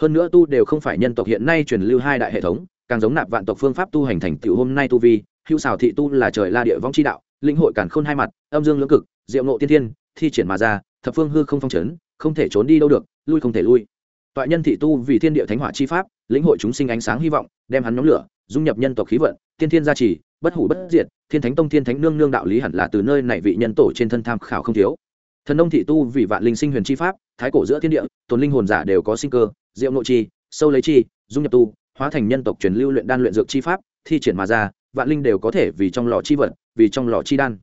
Hơn nữa tu đều không phải nhân tộc hiện nay truyền lưu hai đại hệ thống, càng giống nạp vạn tộc phương pháp tu hành thành tựu hôm nay tu vi, hữu xào thị tu là trời la địa vong chi đạo linh hội cản khôn hai mặt, âm dương lưỡng cực, diệu ngộ tiên thiên, thi triển mà ra, thập phương hư không phong trấn không thể trốn đi đâu được, lui không thể lui. Toại nhân thị tu vì thiên địa thánh hỏa chi pháp, lĩnh hội chúng sinh ánh sáng hy vọng, đem hắn nhóm lửa, dung nhập nhân tộc khí vận, tiên thiên gia trì, bất hủ bất diệt, thiên thánh tông thiên thánh nương nương đạo lý hẳn là từ nơi này vị nhân tổ trên thân tham khảo không thiếu. Thần nông thị tu vì vạn linh sinh huyền chi pháp, thái cổ giữa thiên địa, tồn linh hồn giả đều có sinh cơ, diệu nội chi, sâu lấy chi, dung nhập tu, hóa thành nhân tộc truyền lưu luyện đan luyện dược chi pháp, thi triển mà ra vạn linh đều có thể vì trong lò chi vận vì trong lò chi đan.